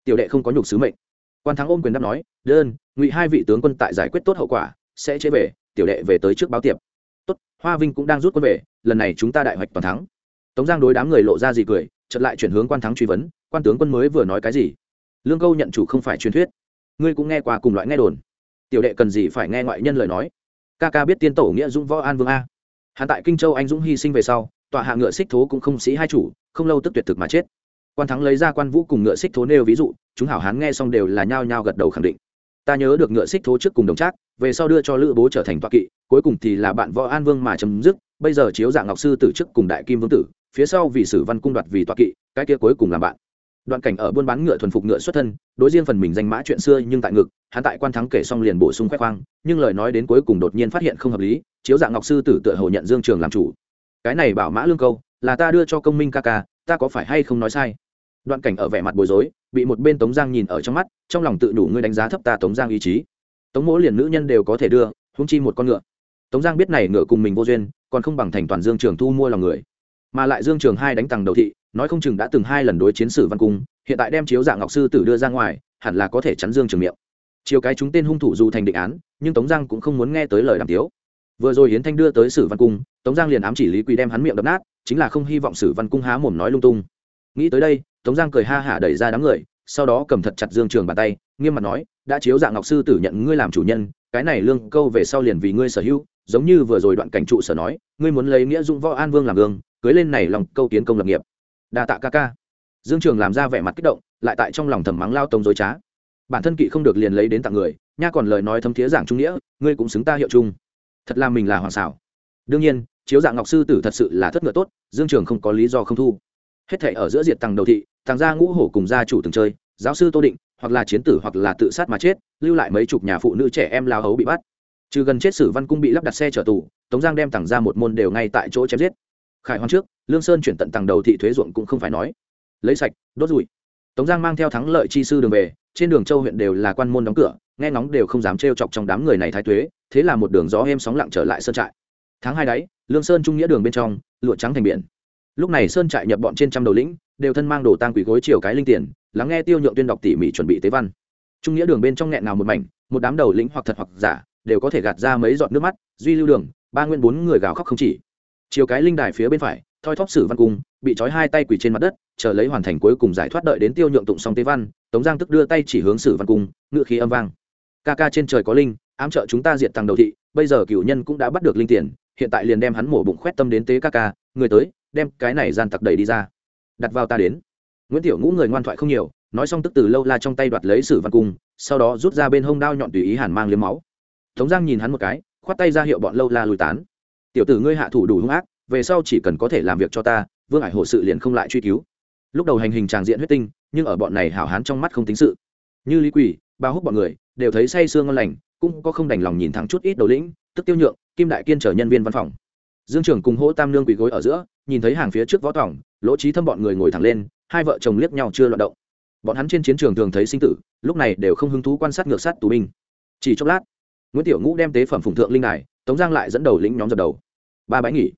Tiểu đệ không có nhục sứ mệnh. Quan thắng ôm quyền đáp nói, đơn, ngụy hai vị tướng quân tại giải quyết tốt hậu quả, sẽ chế về, tiểu đệ về tới trước báo tiệp. Tốt, hoa vinh cũng đang rút quân về, lần này chúng ta đại hoạch toàn thắng. Tống giang đối đám người lộ ra gì cười, chợt lại chuyển hướng quan thắng truy vấn, quan tướng quân mới vừa nói cái gì? Lương câu nhận chủ không phải truyền thuyết. Ngươi cũng nghe qua cùng loại nghe đồn. Tiểu đệ cần gì phải nghe ngoại nhân lời nói? Ca ca biết tiên tổ nghĩa dũng võ an vương a. Hắn tại kinh châu anh dũng hy sinh về sau, tọa hạ ngựa xích thố cũng không sĩ hai chủ, không lâu tức tuyệt thực mà chết. Quan thắng lấy ra quan vũ cùng ngựa xích thố nêu ví dụ, chúng hảo hán nghe xong đều là nhao nhao gật đầu khẳng định. Ta nhớ được ngựa xích thố trước cùng đồng trác, về sau đưa cho lữ bố trở thành toa kỵ, cuối cùng thì là bạn võ an vương mà chấm dứt, bây giờ chiếu dạng ngọc sư tử trước cùng đại kim vương tử, phía sau vì sử văn cung đoạt vì toa kỵ, cái kia cuối cùng làm bạn đoạn cảnh ở buôn bán ngựa thuần phục ngựa xuất thân, đối riêng phần mình danh mã chuyện xưa nhưng tại ngực, hắn tại quan thắng kể xong liền bổ sung khoe khoang, nhưng lời nói đến cuối cùng đột nhiên phát hiện không hợp lý, chiếu dạng ngọc sư tử tựa hồ nhận dương trường làm chủ. Cái này bảo mã lương câu, là ta đưa cho công minh ca ca, ta có phải hay không nói sai? Đoạn cảnh ở vẻ mặt bối rối, bị một bên tống giang nhìn ở trong mắt, trong lòng tự đủ ngươi đánh giá thấp ta tống giang ý chí. Tống mỗi liền nữ nhân đều có thể đưa húng chi một con ngựa. Tống giang biết này ngựa cùng mình vô duyên, còn không bằng thành toàn dương trường thu mua lòng người. Mà lại dương trường hai đánh tầng đầu thị nói không chừng đã từng hai lần đối chiến sử văn cung, hiện tại đem chiếu dạng ngọc sư tử đưa ra ngoài, hẳn là có thể chắn dương trường miệng. Chiều cái chúng tên hung thủ dù thành định án, nhưng tống giang cũng không muốn nghe tới lời đàm tiếu. Vừa rồi hiến thanh đưa tới sử văn cung, tống giang liền ám chỉ lý quỳ đem hắn miệng đập nát, chính là không hy vọng sử văn cung há mồm nói lung tung. Nghĩ tới đây, tống giang cười ha hả đẩy ra đám người, sau đó cầm thật chặt dương trường bàn tay, nghiêm mặt nói, đã chiếu dạng ngọc sư tử nhận ngươi làm chủ nhân, cái này lương câu về sau liền vì ngươi sở hữu, giống như vừa rồi đoạn cảnh trụ sở nói, ngươi muốn lấy nghĩa dụng võ an vương làm gương, cưới lên này lòng câu tiến công lập nghiệp đa tạ ca ca. Dương trường làm ra vẻ mặt kích động, lại tại trong lòng thầm mắng lao tông dối trá. Bản thân kỵ không được liền lấy đến tặng người, nha còn lời nói thấm thiế giảng trung nghĩa, ngươi cũng xứng ta hiệu chung thật là mình là hoàng xảo. Đương nhiên, chiếu dạng ngọc sư tử thật sự là thất ngựa tốt, dương trường không có lý do không thu. Hết thể ở giữa diệt tầng đầu thị tàng gia ngũ hổ cùng gia chủ từng chơi, giáo sư tô định, hoặc là chiến tử hoặc là tự sát mà chết, lưu lại mấy chục nhà phụ nữ trẻ em lao hấu bị bắt. Trừ gần chết sử văn cung bị lắp đặt xe chở tù, tống giang đem tặng ra một môn đều ngay tại chỗ chém giết khải hoàn trước, lương sơn chuyển tận tầng đầu thị thuế ruộng cũng không phải nói. Lấy sạch, đốt rụi tống giang mang theo thắng lợi chi sư đường về, trên đường châu huyện đều là quan môn đóng cửa, nghe ngóng đều không dám trêu chọc trong đám người này thái thuế, thế là một đường gió êm sóng lặng trở lại sơn trại. Tháng hai đáy lương sơn trung nghĩa đường bên trong, lụa trắng thành biển. Lúc này sơn trại nhập bọn trên trăm đầu lĩnh, đều thân mang đồ tang quỷ gối chiều cái linh tiền, lắng nghe tiêu nhượng tuyên đọc tỉ mỉ chuẩn bị tế văn. Trung nghĩa đường bên trong nghẹn nào một mảnh, một đám đầu lĩnh hoặc thật hoặc giả, đều có thể gạt ra mấy giọt nước mắt, duy lưu đường, ba nguyên bốn người gào khóc không chỉ chiều cái linh đài phía bên phải, thoi thóp sử văn cung, bị trói hai tay quỳ trên mặt đất, chờ lấy hoàn thành cuối cùng giải thoát đợi đến tiêu nhượng tụng xong tế văn, tống giang tức đưa tay chỉ hướng sử văn cung ngựa khí âm vang. Ca ca trên trời có linh, ám trợ chúng ta diệt tăng đầu thị, bây giờ cựu nhân cũng đã bắt được linh tiền, hiện tại liền đem hắn mổ bụng khoét tâm đến tế ca ca, người tới, đem cái này gian tặc đẩy đi ra. Đặt vào ta đến. Nguyễn tiểu ngũ người ngoan thoại không nhiều, nói xong tức từ lâu la trong tay đoạt lấy sử văn cung, sau đó rút ra bên hông đao nhọn tùy ý hàn mang liếm máu. Tống giang nhìn hắn một cái, khoát tay ra hiệu bọn lâu la lùi tán tiểu tử ngươi hạ thủ đủ hung ác, về sau chỉ cần có thể làm việc cho ta, vương hải hộ sự liền không lại truy cứu. Lúc đầu hành hình tràng diện huyết tinh, nhưng ở bọn này hảo hán trong mắt không tính sự. Như lý quỷ bao hút bọn người, đều thấy say sương ngon lành, cũng có không đành lòng nhìn thẳng chút ít đầu lĩnh, tức tiêu nhượng, kim đại kiên trở nhân viên văn phòng. Dương trưởng cùng hỗ tam nương quỳ gối ở giữa, nhìn thấy hàng phía trước võ tỏng lỗ trí thâm bọn người ngồi thẳng lên, hai vợ chồng liếc nhau chưa loạt động. Bọn hắn trên chiến trường thường thấy sinh tử, lúc này đều không hứng thú quan sát ngược sát tù binh. Chỉ chốc lát, nguyễn tiểu ngũ đem tế phẩm phùng thượng linh đài tống giang lại dẫn đầu lĩnh nhóm dập đầu. Ba bãi nghỉ.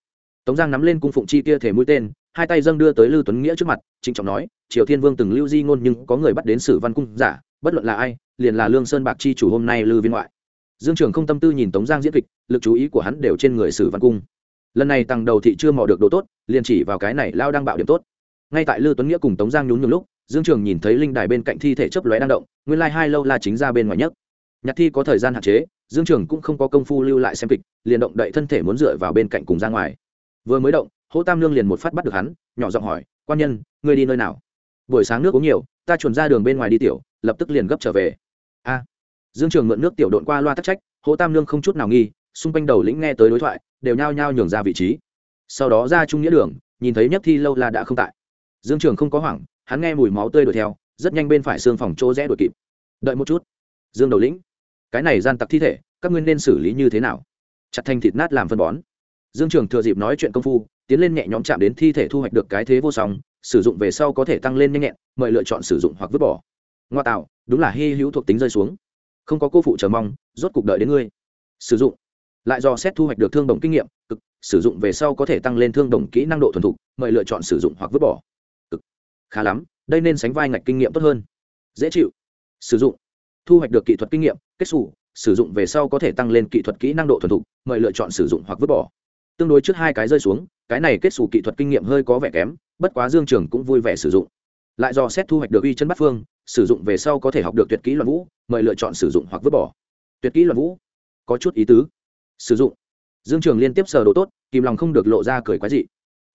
Tống giang nắm lên cung phụng chi kia thể mũi tên, hai tay dâng đưa tới lưu tuấn nghĩa trước mặt, trịnh trọng nói, triều thiên vương từng lưu di ngôn nhưng có người bắt đến sử văn cung giả, bất luận là ai, liền là lương sơn bạc chi chủ hôm nay lư viên ngoại. Dương trường không tâm tư nhìn tống giang diễn kịch, lực chú ý của hắn đều trên người sử văn cung. Lần này tầng đầu thị chưa mò được đồ tốt, liền chỉ vào cái này lao đang bạo điểm tốt. Ngay tại lư tuấn nghĩa cùng tống giang nhún nhường lúc, dương trường nhìn thấy linh đài bên cạnh thi thể chấp lóe đang động, nguyên lai hai lâu la chính ra bên ngoài nhất. Nhạc thi có thời gian hạn chế dương trường cũng không có công phu lưu lại xem kịch, liền động đậy thân thể muốn dựa vào bên cạnh cùng ra ngoài. Vừa mới động, hỗ tam lương liền một phát bắt được hắn, nhỏ giọng hỏi, quan nhân, ngươi đi nơi nào? Buổi sáng nước uống nhiều, ta chuồn ra đường bên ngoài đi tiểu, lập tức liền gấp trở về. A. Dương trường mượn nước tiểu độn qua loa tắc trách, hỗ tam lương không chút nào nghi, xung quanh đầu lĩnh nghe tới đối thoại, đều nhao nhao nhường ra vị trí. Sau đó ra trung nghĩa đường, nhìn thấy nhất thi lâu là đã không tại. Dương trường không có hoảng, hắn nghe mùi máu tươi đuổi theo, rất nhanh bên phải xương phòng chỗ rẽ đuổi kịp. Đợi một chút. Dương đầu lĩnh cái này gian tặc thi thể, các ngươi nên xử lý như thế nào? Chặt thành thịt nát làm phân bón. Dương trường thừa dịp nói chuyện công phu, tiến lên nhẹ nhõm chạm đến thi thể thu hoạch được cái thế vô song, sử dụng về sau có thể tăng lên nhanh nhẹn, mời lựa chọn sử dụng hoặc vứt bỏ. Ngoa tạo, đúng là hy hữu thuộc tính rơi xuống. Không có cô phụ chờ mong, rốt cuộc đợi đến ngươi. Sử dụng. Lại do xét thu hoạch được thương đồng kinh nghiệm, cực, sử dụng về sau có thể tăng lên thương đồng kỹ năng độ thuần thục, mời lựa chọn sử dụng hoặc vứt bỏ. Cực. Khá lắm, đây nên sánh vai ngạch kinh nghiệm tốt hơn. Dễ chịu. Sử dụng thu hoạch được kỹ thuật kinh nghiệm, kết xù, sử dụng về sau có thể tăng lên kỹ thuật kỹ năng độ thuần thục, mời lựa chọn sử dụng hoặc vứt bỏ. Tương đối trước hai cái rơi xuống, cái này kết xù kỹ thuật kinh nghiệm hơi có vẻ kém, bất quá dương trường cũng vui vẻ sử dụng. Lại do xét thu hoạch được uy chân bắt phương, sử dụng về sau có thể học được tuyệt kỹ loạn vũ, mời lựa chọn sử dụng hoặc vứt bỏ. Tuyệt kỹ loạn vũ? Có chút ý tứ. Sử dụng. Dương trường liên tiếp sờ đồ tốt, kìm lòng không được lộ ra cười quái dị.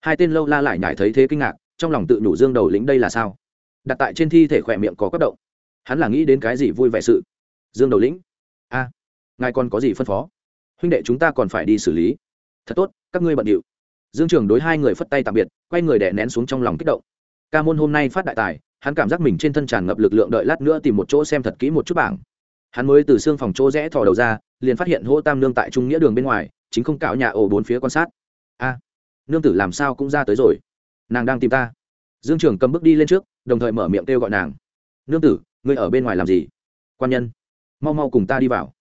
Hai tên lâu la lại nhải thấy thế kinh ngạc, trong lòng tự nhủ dương đầu lĩnh đây là sao? Đặt tại trên thi thể khỏe miệng có cấp động hắn là nghĩ đến cái gì vui vẻ sự? Dương đầu lĩnh. A, ngài còn có gì phân phó? Huynh đệ chúng ta còn phải đi xử lý. Thật tốt, các ngươi bận điệu. Dương trường đối hai người phất tay tạm biệt, quay người đè nén xuống trong lòng kích động. Ca môn hôm nay phát đại tài, hắn cảm giác mình trên thân tràn ngập lực lượng đợi lát nữa tìm một chỗ xem thật kỹ một chút bảng. Hắn mới từ xương phòng chỗ rẽ thò đầu ra, liền phát hiện hô tam nương tại trung nghĩa đường bên ngoài, chính không cạo nhà ổ bốn phía quan sát. A, nương tử làm sao cũng ra tới rồi. Nàng đang tìm ta. Dương trường cầm bước đi lên trước, đồng thời mở miệng kêu gọi nàng. Nương tử ngươi ở bên ngoài làm gì? Quan nhân, mau mau cùng ta đi vào.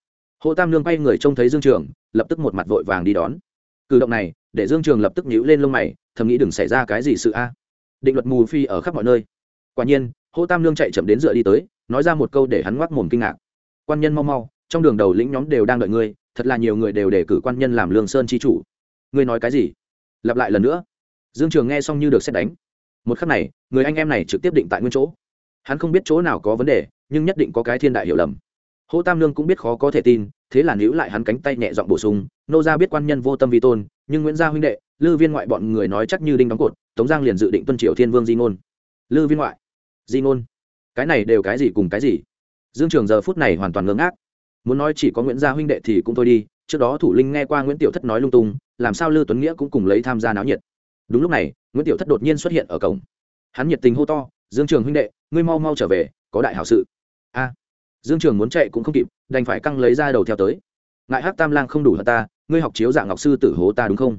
Hộ tam nương quay người trông thấy dương trường, lập tức một mặt vội vàng đi đón. Cử động này, để dương trường lập tức nhíu lên lông mày, thầm nghĩ đừng xảy ra cái gì sự a. Định luật mù phi ở khắp mọi nơi. Quả nhiên hộ tam nương chạy chậm đến dựa đi tới, nói ra một câu để hắn ngoác mồm kinh ngạc. Quan nhân mau mau, trong đường đầu lĩnh nhóm đều đang đợi ngươi, thật là nhiều người đều đề cử quan nhân làm lương sơn chi chủ. Ngươi nói cái gì? Lặp lại lần nữa. Dương trường nghe xong như được xét đánh. Một khắc này, người anh em này trực tiếp định tại nguyên chỗ hắn không biết chỗ nào có vấn đề, nhưng nhất định có cái thiên đại hiểu lầm. Hô tam lương cũng biết khó có thể tin, thế là níu lại hắn cánh tay nhẹ dọn bổ sung, nô gia biết quan nhân vô tâm vi tôn, nhưng nguyễn gia huynh đệ, lư viên ngoại bọn người nói chắc như đinh đóng cột, tống giang liền dự định tuân triều thiên vương di ngôn. Lư viên ngoại? Di ngôn? Cái này đều cái gì cùng cái gì? Dương trường giờ phút này hoàn toàn ngơ ngác. Muốn nói chỉ có nguyễn gia huynh đệ thì cũng thôi đi, trước đó thủ linh nghe qua nguyễn tiểu thất nói lung tung, làm sao lư tuấn nghĩa cũng cùng lấy tham gia náo nhiệt. Đúng lúc này, nguyễn tiểu thất đột nhiên xuất hiện ở cổng. Hắn nhiệt tình hô to dương trường huynh đệ, ngươi mau mau trở về, có đại hảo sự. A. Dương trường muốn chạy cũng không kịp, đành phải căng lấy ra đầu theo tới. Ngại hát tam lang không đủ hả ta, ngươi học chiếu dạng ngọc sư tử hố ta đúng không?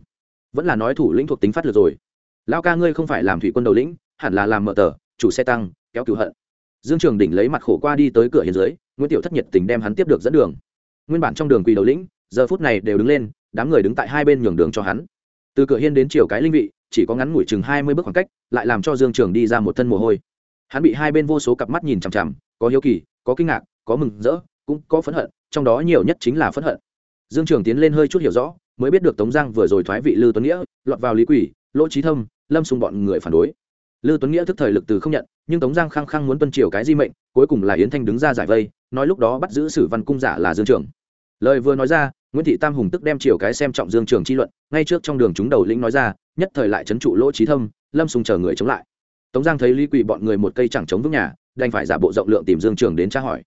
Vẫn là nói thủ lĩnh thuộc tính phát lượt rồi. Lao ca ngươi không phải làm thủy quân đầu lĩnh, hẳn là làm mở tờ, chủ xe tăng, kéo cứu hận. Dương trường đỉnh lấy mặt khổ qua đi tới cửa hiền dưới, nguyễn tiểu thất nhiệt tình đem hắn tiếp được dẫn đường. Nguyên bản trong đường quỳ đầu lĩnh, giờ phút này đều đứng lên, đám người đứng tại hai bên nhường đường cho hắn. Từ cửa hiên đến chiều cái linh vị chỉ có ngắn ngủi chừng hai mươi bước khoảng cách, lại làm cho dương trường đi ra một thân mồ hôi. Hắn bị hai bên vô số cặp mắt nhìn chằm chằm, có hiếu kỳ, có kinh ngạc, có mừng rỡ, cũng có phẫn hận, trong đó nhiều nhất chính là phẫn hận. Dương trường tiến lên hơi chút hiểu rõ, mới biết được tống giang vừa rồi thoái vị lư tuấn nghĩa, lọt vào lý quỷ, lỗ trí thâm, lâm xung bọn người phản đối. Lư tuấn nghĩa thức thời lực từ không nhận, nhưng tống giang khăng khăng muốn tuân triều cái di mệnh, cuối cùng là yến thanh đứng ra giải vây, nói lúc đó bắt giữ sử văn cung giả là dương trường lời vừa nói ra, nguyễn thị tam hùng tức đem chiều cái xem trọng dương trường chi luận, ngay trước trong đường chúng đầu lĩnh nói ra, nhất thời lại trấn trụ lỗ trí thâm, lâm sùng chờ người chống lại. Tống giang thấy lý quỳ bọn người một cây chẳng chống vững nhà, đành phải giả bộ rộng lượng tìm dương trường đến tra hỏi.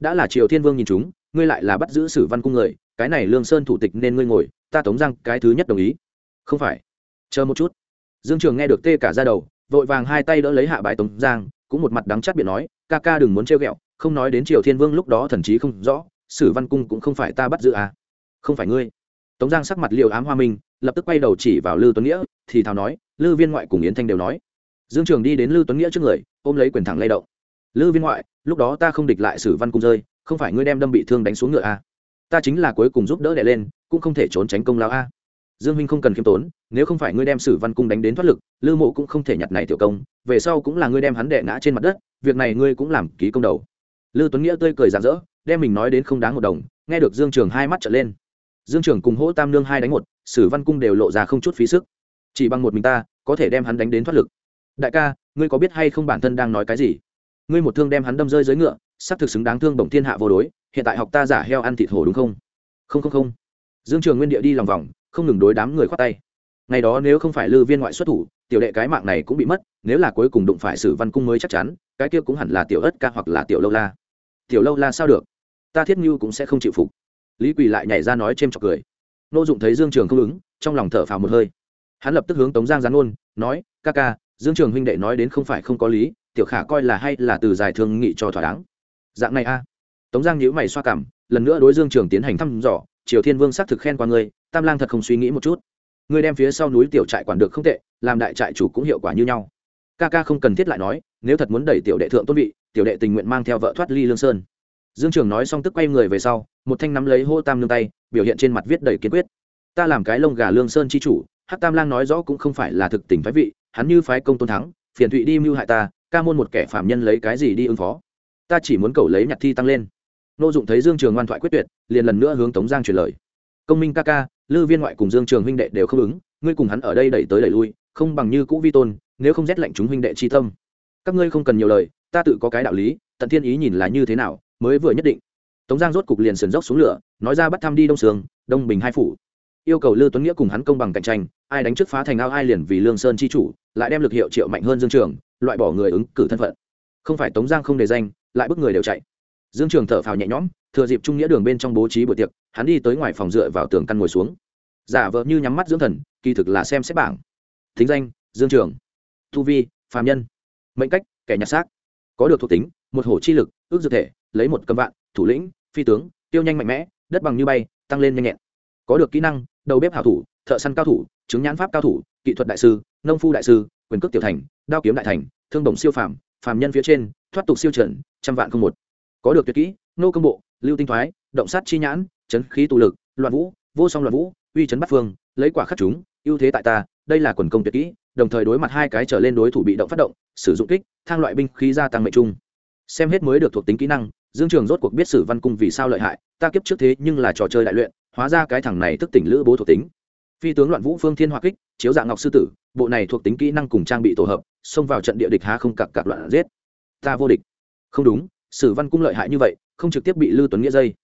Đã là triều thiên vương nhìn chúng, ngươi lại là bắt giữ sử văn cung người, cái này lương sơn thủ tịch nên ngươi ngồi, ta tống giang cái thứ nhất đồng ý. Không phải, chờ một chút. Dương trường nghe được tê cả ra đầu, vội vàng hai tay đỡ lấy hạ bài tống giang, cũng một mặt đắng chắt biện nói, ca ca đừng muốn trêu ghẹo, không nói đến triều thiên vương lúc đó thần chí không rõ sử văn cung cũng không phải ta bắt giữ à? Không phải ngươi. Tống giang sắc mặt liều ám hoa minh, lập tức quay đầu chỉ vào lư tuấn nghĩa, thì thào nói, lư viên ngoại cùng yến thanh đều nói. Dương trường đi đến lư tuấn nghĩa trước người, ôm lấy quyền thẳng lay động. Lư viên ngoại, lúc đó ta không địch lại sử văn cung rơi, không phải ngươi đem đâm bị thương đánh xuống ngựa a ta chính là cuối cùng giúp đỡ đẻ lên, cũng không thể trốn tránh công lao a dương minh không cần khiêm tốn, nếu không phải ngươi đem sử văn cung đánh đến thoát lực, lư mộ cũng không thể nhặt này tiểu công, về sau cũng là ngươi đem hắn đẻ ngã trên mặt đất, việc này ngươi cũng làm ký công đầu lư tuấn nghĩa tươi cười rạng rỡ, đem mình nói đến không đáng một đồng, nghe được dương trường hai mắt trở lên. Dương trường cùng hỗ tam nương hai đánh một, sử văn cung đều lộ ra không chút phí sức. Chỉ bằng một mình ta, có thể đem hắn đánh đến thoát lực. Đại ca, ngươi có biết hay không bản thân đang nói cái gì? Ngươi một thương đem hắn đâm rơi dưới ngựa, sắp thực xứng đáng thương bổng thiên hạ vô đối, hiện tại học ta giả heo ăn thịt hổ đúng không? Không không không. Dương trường nguyên địa đi lòng vòng, không ngừng đối đám người khoát tay. Ngày đó nếu không phải lư viên ngoại xuất thủ, tiểu đệ cái mạng này cũng bị mất, nếu là cuối cùng đụng phải sử văn cung mới chắc chắn, cái kia cũng hẳn là tiểu ất ca hoặc là tiểu lâu la tiểu lâu la sao được? Ta thiết như cũng sẽ không chịu phục. Lý quỳ lại nhảy ra nói c h trọc cười. Nô dụng thấy dương trường không ứng, trong lòng thở phào một hơi. Hắn lập tức hướng tống giang gián ôn nói, ca ca, dương trường huynh đệ nói đến không phải không có lý, tiểu khả coi là hay là từ giải thương nghị cho thỏa đáng. Dạng này a. Tống giang nhíu mày xoa cảm, lần nữa đối dương trường tiến hành thăm dò, triều thiên vương xác thực khen qua ngươi, tam lang thật không suy nghĩ một chút. Ngươi đem phía sau núi tiểu trại quản được không tệ, làm đại trại chủ cũng hiệu quả như nhau. Ca ca không cần thiết lại nói, nếu thật muốn đẩy tiểu đệ thượng tôn vị tiểu đệ tình nguyện mang theo vợ thoát ly lương sơn. Dương trường nói xong tức quay người về sau, một thanh nắm lấy hô tam nương tay, biểu hiện trên mặt viết đầy kiên quyết. Ta làm cái lông gà lương sơn chi chủ Hát tam lang nói rõ cũng không phải là thực tình phái vị, hắn như phái công tôn thắng, phiền thụy đi mưu hại ta, ca môn một kẻ phạm nhân lấy cái gì đi ứng phó? Ta chỉ muốn cầu lấy nhặt thi tăng lên. Nô dụng thấy dương trường ngoan thoại quyết tuyệt, liền lần nữa hướng tống giang truyền lời. Công minh ca ca, lư viên ngoại cùng dương trường huynh đệ đều không ứng, ngươi cùng hắn ở đây đẩy tới đẩy lui, không bằng như cũ vi tôn, nếu không rét lệnh chúng huynh đệ chi tâm. Các ngươi không cần nhiều lời ta tự có cái đạo lý, tận thiên ý nhìn là như thế nào, mới vừa nhất định. Tống giang rốt cục liền sườn dốc xuống lửa, nói ra bắt thăm đi đông sương, đông bình hai phủ. Yêu cầu lư tuấn nghĩa cùng hắn công bằng cạnh tranh, ai đánh trước phá thành ao ai liền vì lương sơn chi chủ, lại đem lực hiệu triệu mạnh hơn dương trường, loại bỏ người ứng cử thân phận. Không phải tống giang không đề danh, lại bức người đều chạy. Dương trường thở phào nhẹ nhõm, thừa dịp trung nghĩa đường bên trong bố trí buổi tiệc, hắn đi tới ngoài phòng dựa vào tường căn ngồi xuống. Giả vờ như nhắm mắt dưỡng thần, kỳ thực là xem xét bảng. Thính danh, dương trường. Thu vi phàm nhân. Mệnh cách, kẻ nhặt xác có được thuộc tính, một hổ chi lực, ước dược thể, lấy một cầm vạn, thủ lĩnh, phi tướng, tiêu nhanh mạnh mẽ, đất bằng như bay, tăng lên nhanh nhẹn. Có được kỹ năng, đầu bếp hảo thủ, thợ săn cao thủ, chứng nhãn pháp cao thủ, kỹ thuật đại sư, nông phu đại sư, quyền cước tiểu thành, đao kiếm đại thành, thương đồng siêu phàm phàm nhân phía trên, thoát tục siêu trần, trăm vạn không một. Có được tuyệt kỹ, nô công bộ, lưu tinh thoái, động sát chi nhãn, chấn khí tụ lực, loạn vũ, vô song loạn vũ, uy chấn bắt phương, lấy quả khắc chúng, ưu thế tại ta, đây là quần công tuyệt kỹ đồng thời đối mặt hai cái trở lên đối thủ bị động phát động, sử dụng kích, thang loại binh khí gia tăng mệnh trung. Xem hết mới được thuộc tính kỹ năng, dương trường rốt cuộc biết sử văn cung vì sao lợi hại, ta kiếp trước thế nhưng là trò chơi đại luyện, hóa ra cái thằng này thức tỉnh lữ bố thuộc tính. Phi tướng loạn vũ phương thiên hoa kích, chiếu dạng ngọc sư tử, bộ này thuộc tính kỹ năng cùng trang bị tổ hợp, xông vào trận địa địch há không cặp cặp loạn giết. Ta vô địch. Không đúng, sử văn cung lợi hại như vậy, không trực tiếp bị lưu tuấn nghĩa dây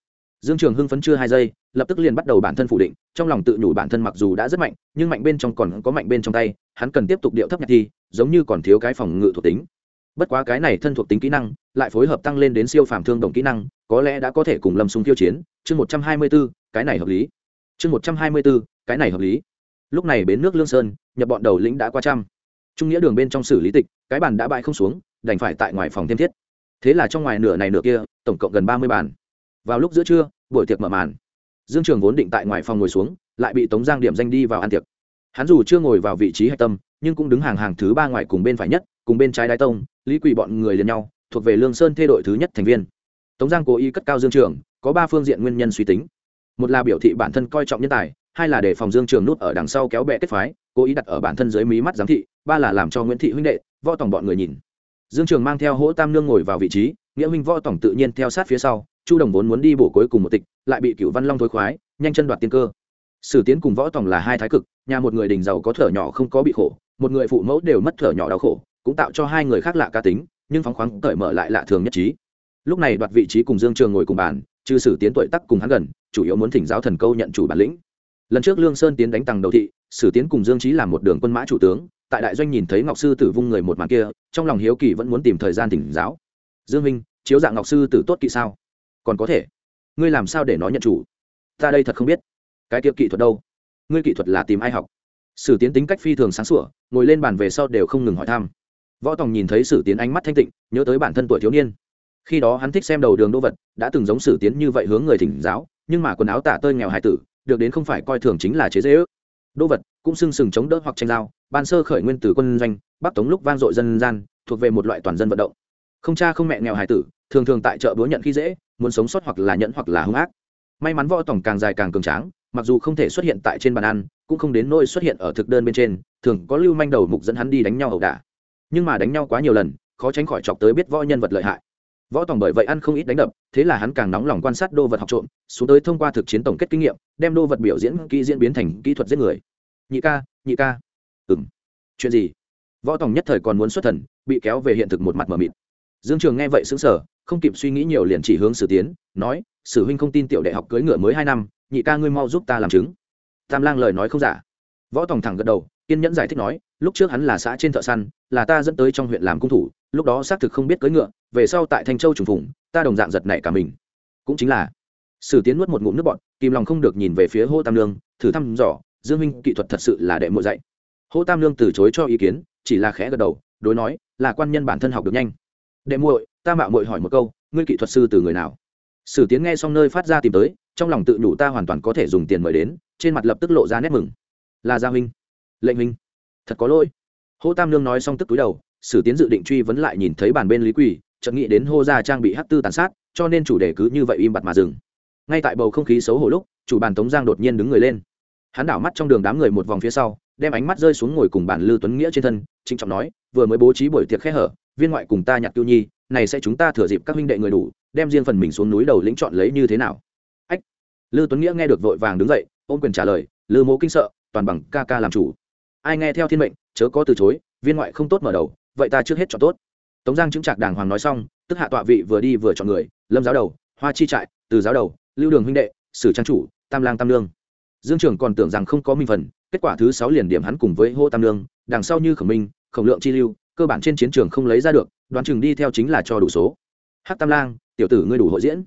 dương trường hưng phấn chưa hai giây, lập tức liền bắt đầu bản thân phủ định, trong lòng tự nhủ bản thân mặc dù đã rất mạnh, nhưng mạnh bên trong còn có mạnh bên trong tay, hắn cần tiếp tục điệu thấp nhạc thi, giống như còn thiếu cái phòng ngự thuộc tính. Bất quá cái này thân thuộc tính kỹ năng, lại phối hợp tăng lên đến siêu phàm thương đồng kỹ năng, có lẽ đã có thể cùng lâm sung tiêu chiến, chương một trăm hai mươi b ố cái này hợp lý. Chương một trăm hai mươi b ố cái này hợp lý. Lúc này bến nước lương sơn, nhập bọn đầu lĩnh đã qua trăm. Trung nghĩa đường bên trong xử lý tịch, cái bàn đã bại không xuống, đành phải tại ngoài phòng thêm thiết. Thế là trong ngoài nửa này nửa kia, tổng cộng gần ba mươi bàn vào lúc giữa trưa, buổi tiệc mở màn. Dương trường vốn định tại ngoài phòng ngồi xuống, lại bị tống giang điểm danh đi vào ăn tiệc. Hắn dù chưa ngồi vào vị trí hạch tâm, nhưng cũng đứng hàng hàng thứ ba ngoài cùng bên phải nhất, cùng bên trái đái tông, lý quỳ bọn người liền nhau, thuộc về lương sơn thê đội thứ nhất thành viên. Tống giang cố ý cất cao dương trường, có ba phương diện nguyên nhân suy tính. Một là biểu thị bản thân coi trọng nhân tài, hai là để phòng dương trường nút ở đằng sau kéo bè kết phái, cố ý đặt ở bản thân dưới mí mắt giám thị, ba là làm cho nguyễn thị huynh đệ, võ tổng bọn người nhìn. Dương trường mang theo hỗ tam nương ngồi vào vị trí, nghĩa huynh võ tổng tự nhiên theo sát phía sau chu đồng vốn muốn đi bổ cuối cùng một tịch, lại bị cựu văn long thối khoái, nhanh chân đoạt tiên cơ. Sử tiến cùng võ tòng là hai thái cực, nhà một người đình giàu có thở nhỏ không có bị khổ, một người phụ mẫu đều mất thở nhỏ đau khổ, cũng tạo cho hai người khác lạ cá tính, nhưng phóng khoáng cởi mở lại lạ thường nhất trí. Lúc này đoạt vị trí cùng dương trường ngồi cùng bàn, trừ sử tiến tuổi tắc cùng hắn gần, chủ yếu muốn thỉnh giáo thần câu nhận chủ bản lĩnh. Lần trước lương sơn tiến đánh tầng đầu thị, sử tiến cùng dương trí làm một đường quân mã chủ tướng, tại đại doanh nhìn thấy ngọc sư tử vung người một màn kia, trong lòng hiếu kỳ vẫn muốn tìm thời gian thỉnh giáo. Dương minh chiếu dạng ngọc sư tử tốt kỵ sao? Còn có thể. Ngươi làm sao để nó nhận chủ? Ta đây thật không biết. Cái tiệm kỹ thuật đâu? Ngươi kỹ thuật là tìm ai học? Sử tiến tính cách phi thường sáng sủa, ngồi lên bàn về sau đều không ngừng hỏi thăm. Võ tòng nhìn thấy sử tiến ánh mắt thanh tịnh, nhớ tới bản thân tuổi thiếu niên. Khi đó hắn thích xem đầu đường đô vật, đã từng giống sử tiến như vậy hướng người thỉnh giáo, nhưng mà quần áo tả tơi nghèo hải tử, được đến không phải coi thường chính là chế dễ ước. Đô vật cũng sưng sừng chống đỡ hoặc tranh giao, ban sơ khởi nguyên từ quân doanh, bắc tống lúc vang dội dân gian, thuộc về một loại toàn dân vận động. Không cha không mẹ nghèo hải tử thường thường tại chợ búa nhận khi dễ, muốn sống sót hoặc là nhẫn hoặc là hung ác. May mắn võ tổng càng dài càng cường tráng, mặc dù không thể xuất hiện tại trên bàn ăn, cũng không đến nỗi xuất hiện ở thực đơn bên trên, thường có lưu manh đầu mục dẫn hắn đi đánh nhau ẩu đả. Nhưng mà đánh nhau quá nhiều lần, khó tránh khỏi chọc tới biết võ nhân vật lợi hại. Võ tổng bởi vậy ăn không ít đánh đập, thế là hắn càng nóng lòng quan sát đô vật học trộm, xuống tới thông qua thực chiến tổng kết kinh nghiệm, đem đô vật biểu diễn kỹ diễn biến thành kỹ thuật giết người. Nhị ca nhị ca. Ừng chuyện gì? Võ tổng nhất thời còn muốn xuất thần, bị kéo về hiện thực một mặt mờ mịt. Dương trường nghe vậy xứng sở không kịp suy nghĩ nhiều liền chỉ hướng sử tiến, nói, sử huynh không tin tiểu đại học cưới ngựa mới hai năm, nhị ca ngươi mau giúp ta làm chứng. Tam lang lời nói không giả. Võ tòng thẳng gật đầu, kiên nhẫn giải thích nói, lúc trước hắn là xã trên thợ săn, là ta dẫn tới trong huyện làm cung thủ, lúc đó xác thực không biết cưỡi ngựa, về sau tại thanh châu trùng phùng, ta đồng dạng giật nảy cả mình. Cũng chính là, sử tiến nuốt một ngụm nước bọn kìm lòng không được nhìn về phía hô tam lương, thử thăm dò, dương minh kỹ thuật thật sự là đệ mộ dạy. Hô tam lương từ chối cho ý kiến, chỉ là khẽ gật đầu, đối nói, là quan nhân bản thân học được nhanh. Đệ muội ta mạo muội hỏi một câu, ngươi kỹ thuật sư từ người nào? Sử tiến nghe xong nơi phát ra tìm tới, trong lòng tự nhủ ta hoàn toàn có thể dùng tiền mời đến, trên mặt lập tức lộ ra nét mừng. Là gia huynh. Lệnh huynh. Thật có lỗi. Hô tam lương nói xong tức túi đầu, sử tiến dự định truy vấn lại nhìn thấy bàn bên lý quỳ, chợt nghĩ đến hô gia trang bị hắc tư tàn sát, cho nên chủ đề cứ như vậy im bặt mà dừng. Ngay tại bầu không khí xấu hổ lúc, chủ bàn tống giang đột nhiên đứng người lên. Hắn đảo mắt trong đường đám người một vòng phía sau, đem ánh mắt rơi xuống ngồi cùng bản lư tuấn nghĩa trên thân, trịnh trọng nói, vừa mới bố trí buổi tiệc khẽ hở viên ngoại cùng ta nhặt tiêu nhi, này sẽ chúng ta thừa dịp các huynh đệ người đủ, đem riêng phần mình xuống núi đầu lĩnh chọn lấy như thế nào? Ách. Lư tuấn nghĩa nghe được vội vàng đứng dậy, ôm quyền trả lời, lư mố kinh sợ, toàn bằng ca ca làm chủ. Ai nghe theo thiên mệnh, chớ có từ chối, viên ngoại không tốt mở đầu, vậy ta trước hết chọn tốt. Tống giang chứng trạc đàng hoàng nói xong, tức hạ tọa vị vừa đi vừa chọn người, lâm giáo đầu, hoa chi trại, từ giáo đầu, lưu đường huynh đệ, sử trang chủ, tam lang tam lương dương trưởng còn tưởng rằng không có minh phần, kết quả thứ sáu liền điểm hắn cùng với hô tam lương đằng sau như khổng minh, khổng lượng chi lưu cơ bản trên chiến trường không lấy ra được, đoán chừng đi theo chính là cho đủ số. Hắc tam lang, tiểu tử ngươi đủ hội diễn.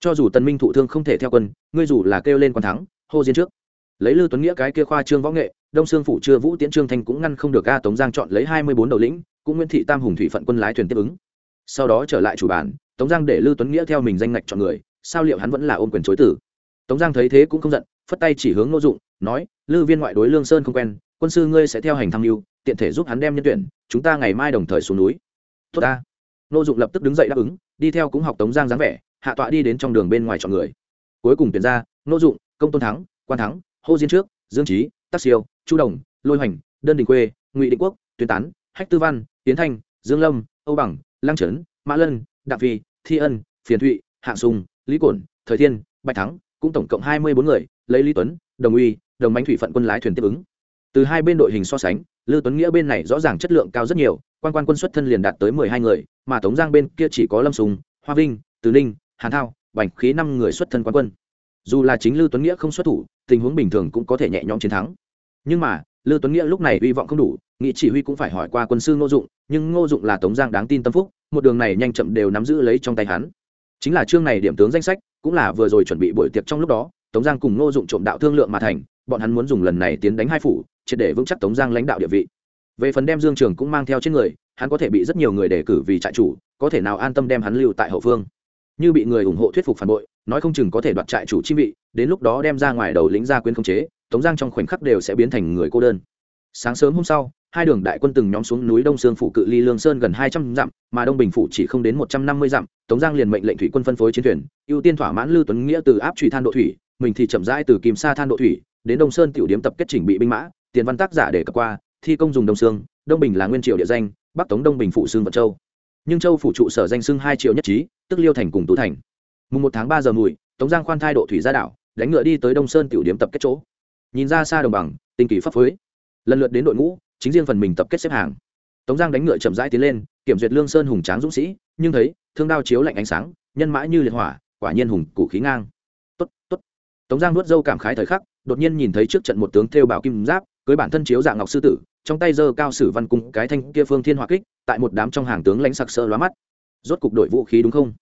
Cho dù tần minh thụ thương không thể theo quân, ngươi dù là kêu lên quan thắng, hô diễn trước. Lấy lưu tuấn nghĩa cái kia khoa trương võ nghệ, đông sương phủ chưa vũ tiễn trương thanh cũng ngăn không được a tống giang chọn lấy hai mươi bốn đầu lĩnh, cũng nguyễn thị tam hùng thủy phận quân lái thuyền tiếp ứng. Sau đó trở lại chủ bản tống giang để lưu tuấn nghĩa theo mình danh ngạch chọn người, sao liệu hắn vẫn là ôm quyền chối tử? Tống giang thấy thế cũng không giận, phất tay chỉ hướng ngô dụng, nói, lư viên ngoại đối lương sơn không quen, quân sư ngươi sẽ theo hành tham mưu tiện thể giúp hắn đem nhân tuyển, chúng ta ngày mai đồng thời xuống núi. Tốt ta. Nô dụng lập tức đứng dậy đáp ứng, đi theo cũng học tống giang dáng vẻ, hạ tọa đi đến trong đường bên ngoài chọn người. Cuối cùng tuyển ra, nô dụng, công tôn thắng, quan thắng, hô diên trước, dương trí tắc siêu, chu đồng, lôi hoành, đơn đình quê ngụy định quốc, tuyên tán, hách tư văn, tiến thanh, dương lâm, âu bằng, lăng trấn, mã lân đặng phi, thi ân, phiền thụy, hạng sùng, lý cổn, thời thiên, bạch thắng, cũng tổng cộng hai mươi bốn người, lấy lý tuấn, đồng uy, đồng bánh thủy phận quân lái thuyền tiếp ứng từ hai bên đội hình so sánh lưu tuấn nghĩa bên này rõ ràng chất lượng cao rất nhiều, quan quan quân xuất thân liền đạt tới mười hai người, mà tống giang bên kia chỉ có lâm sùng, hoa vinh, từ ninh, hàn thao, bành khí năm người xuất thân quan quân. Dù là chính lưu tuấn nghĩa không xuất thủ, tình huống bình thường cũng có thể nhẹ nhõm chiến thắng. Nhưng mà lưu tuấn nghĩa lúc này hy vọng không đủ, nghị chỉ huy cũng phải hỏi qua quân sư ngô dụng, nhưng ngô dụng là tống giang đáng tin tâm phúc, một đường này nhanh chậm đều nắm giữ lấy trong tay hắn. Chính là chương này điểm tướng danh sách, cũng là vừa rồi chuẩn bị buổi tiệc trong lúc đó, tống giang cùng ngô dụng trộm đạo thương lượng mà thành, bọn hắn muốn dùng lần này tiến đánh hai phủ triệt để vững chắc tống giang lãnh đạo địa vị. Về phần đem dương trường cũng mang theo trên người, hắn có thể bị rất nhiều người đề cử vì trại chủ, có thể nào an tâm đem hắn lưu tại hậu phương. Như bị người ủng hộ thuyết phục phản bội, nói không chừng có thể đoạt trại chủ chi vị, đến lúc đó đem ra ngoài đầu lĩnh gia quyến không chế, tống giang trong khoảnh khắc đều sẽ biến thành người cô đơn. Sáng sớm hôm sau, hai đường đại quân từng nhóm xuống núi đông sương phủ cự ly lương sơn gần hai trăm dặm, mà đông bình phủ chỉ không đến một trăm năm mươi dặm, tống giang liền mệnh lệnh thủy quân phân phối chiến thuyền, ưu tiên thỏa mãn lưu tuấn nghĩa từ áp truy than độ thủy, mình thì chậm rãi từ kìm sa than độ thủy, đến đông sơn tiểu điếm tập kết chỉnh bị binh mã tiền văn tác giả để cập qua, thi công dùng đông sương, đông bình là nguyên triều địa danh, bắc tống đông bình phụ xương vận châu. Nhưng châu phủ trụ sở danh xưng hai triệu nhất trí, tức liêu thành cùng tú thành. Mùng một tháng ba giờ mùi, tống giang khoan thai độ thủy ra đảo, đánh ngựa đi tới đông sơn tiểu điếm tập kết chỗ. Nhìn ra xa đồng bằng tinh kỳ pháp phối lần lượt đến đội ngũ, chính riêng phần mình tập kết xếp hàng. Tống giang đánh ngựa chậm rãi tiến lên, kiểm duyệt lương sơn hùng tráng dũng sĩ, nhưng thấy, thương đao chiếu lạnh ánh sáng, nhân mã như liệt hỏa, quả nhiên hùng cụ khí ngang. Tốt tốt. Tống giang nuốt dâu cảm khái thời khắc, đột nhiên nhìn thấy trước trận một tướng thêu bảo kim giáp cưới bản thân chiếu dạng ngọc sư tử, trong tay giơ cao sử văn cung cái thanh kia phương thiên hỏa kích, tại một đám trong hàng tướng lãnh sặc sỡ lóa mắt. Rốt cục đội vũ khí đúng không?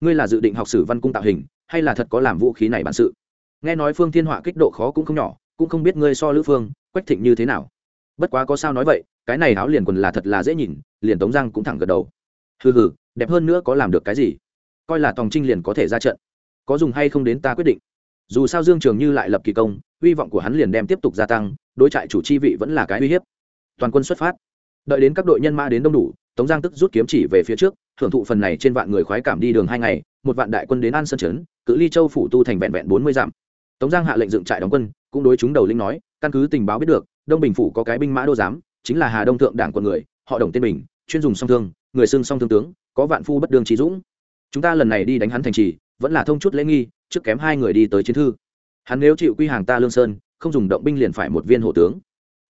Ngươi là dự định học sử văn cung tạo hình, hay là thật có làm vũ khí này bản sự? Nghe nói phương thiên hỏa kích độ khó cũng không nhỏ, cũng không biết ngươi so lữ phương, quách thịnh như thế nào. Bất quá có sao nói vậy, cái này áo liền quần là thật là dễ nhìn, liền tống giang cũng thẳng gật đầu. Hừ hừ, đẹp hơn nữa có làm được cái gì? Coi là tòng trinh liền có thể ra trận. Có dùng hay không đến ta quyết định. Dù sao dương trường như lại lập kỳ công, hy vọng của hắn liền đem tiếp tục gia tăng đối trại chủ chi vị vẫn là cái uy hiếp. Toàn quân xuất phát. Đợi đến các đội nhân mã đến đông đủ, tống giang tức rút kiếm chỉ về phía trước hưởng thụ phần này trên vạn người khoái cảm đi đường hai ngày, một vạn đại quân đến an sơn trấn, cự ly châu phủ tu thành vẹn vẹn bốn mươi dặm. Tống giang hạ lệnh dựng trại đóng quân, cũng đối chúng đầu linh nói, căn cứ tình báo biết được, đông bình phủ có cái binh mã đô giám, chính là hà đông thượng đảng quân người, họ đồng tên bình, chuyên dùng song thương, người xưng song thương tướng, có vạn phu bất đương trí dũng. Chúng ta lần này đi đánh hắn thành trì, vẫn là thông chút lễ nghi, trước kém hai người đi tới chiến thư. Hắn nếu chịu quy hàng ta lương sơn không dùng động binh liền phải một viên hộ tướng.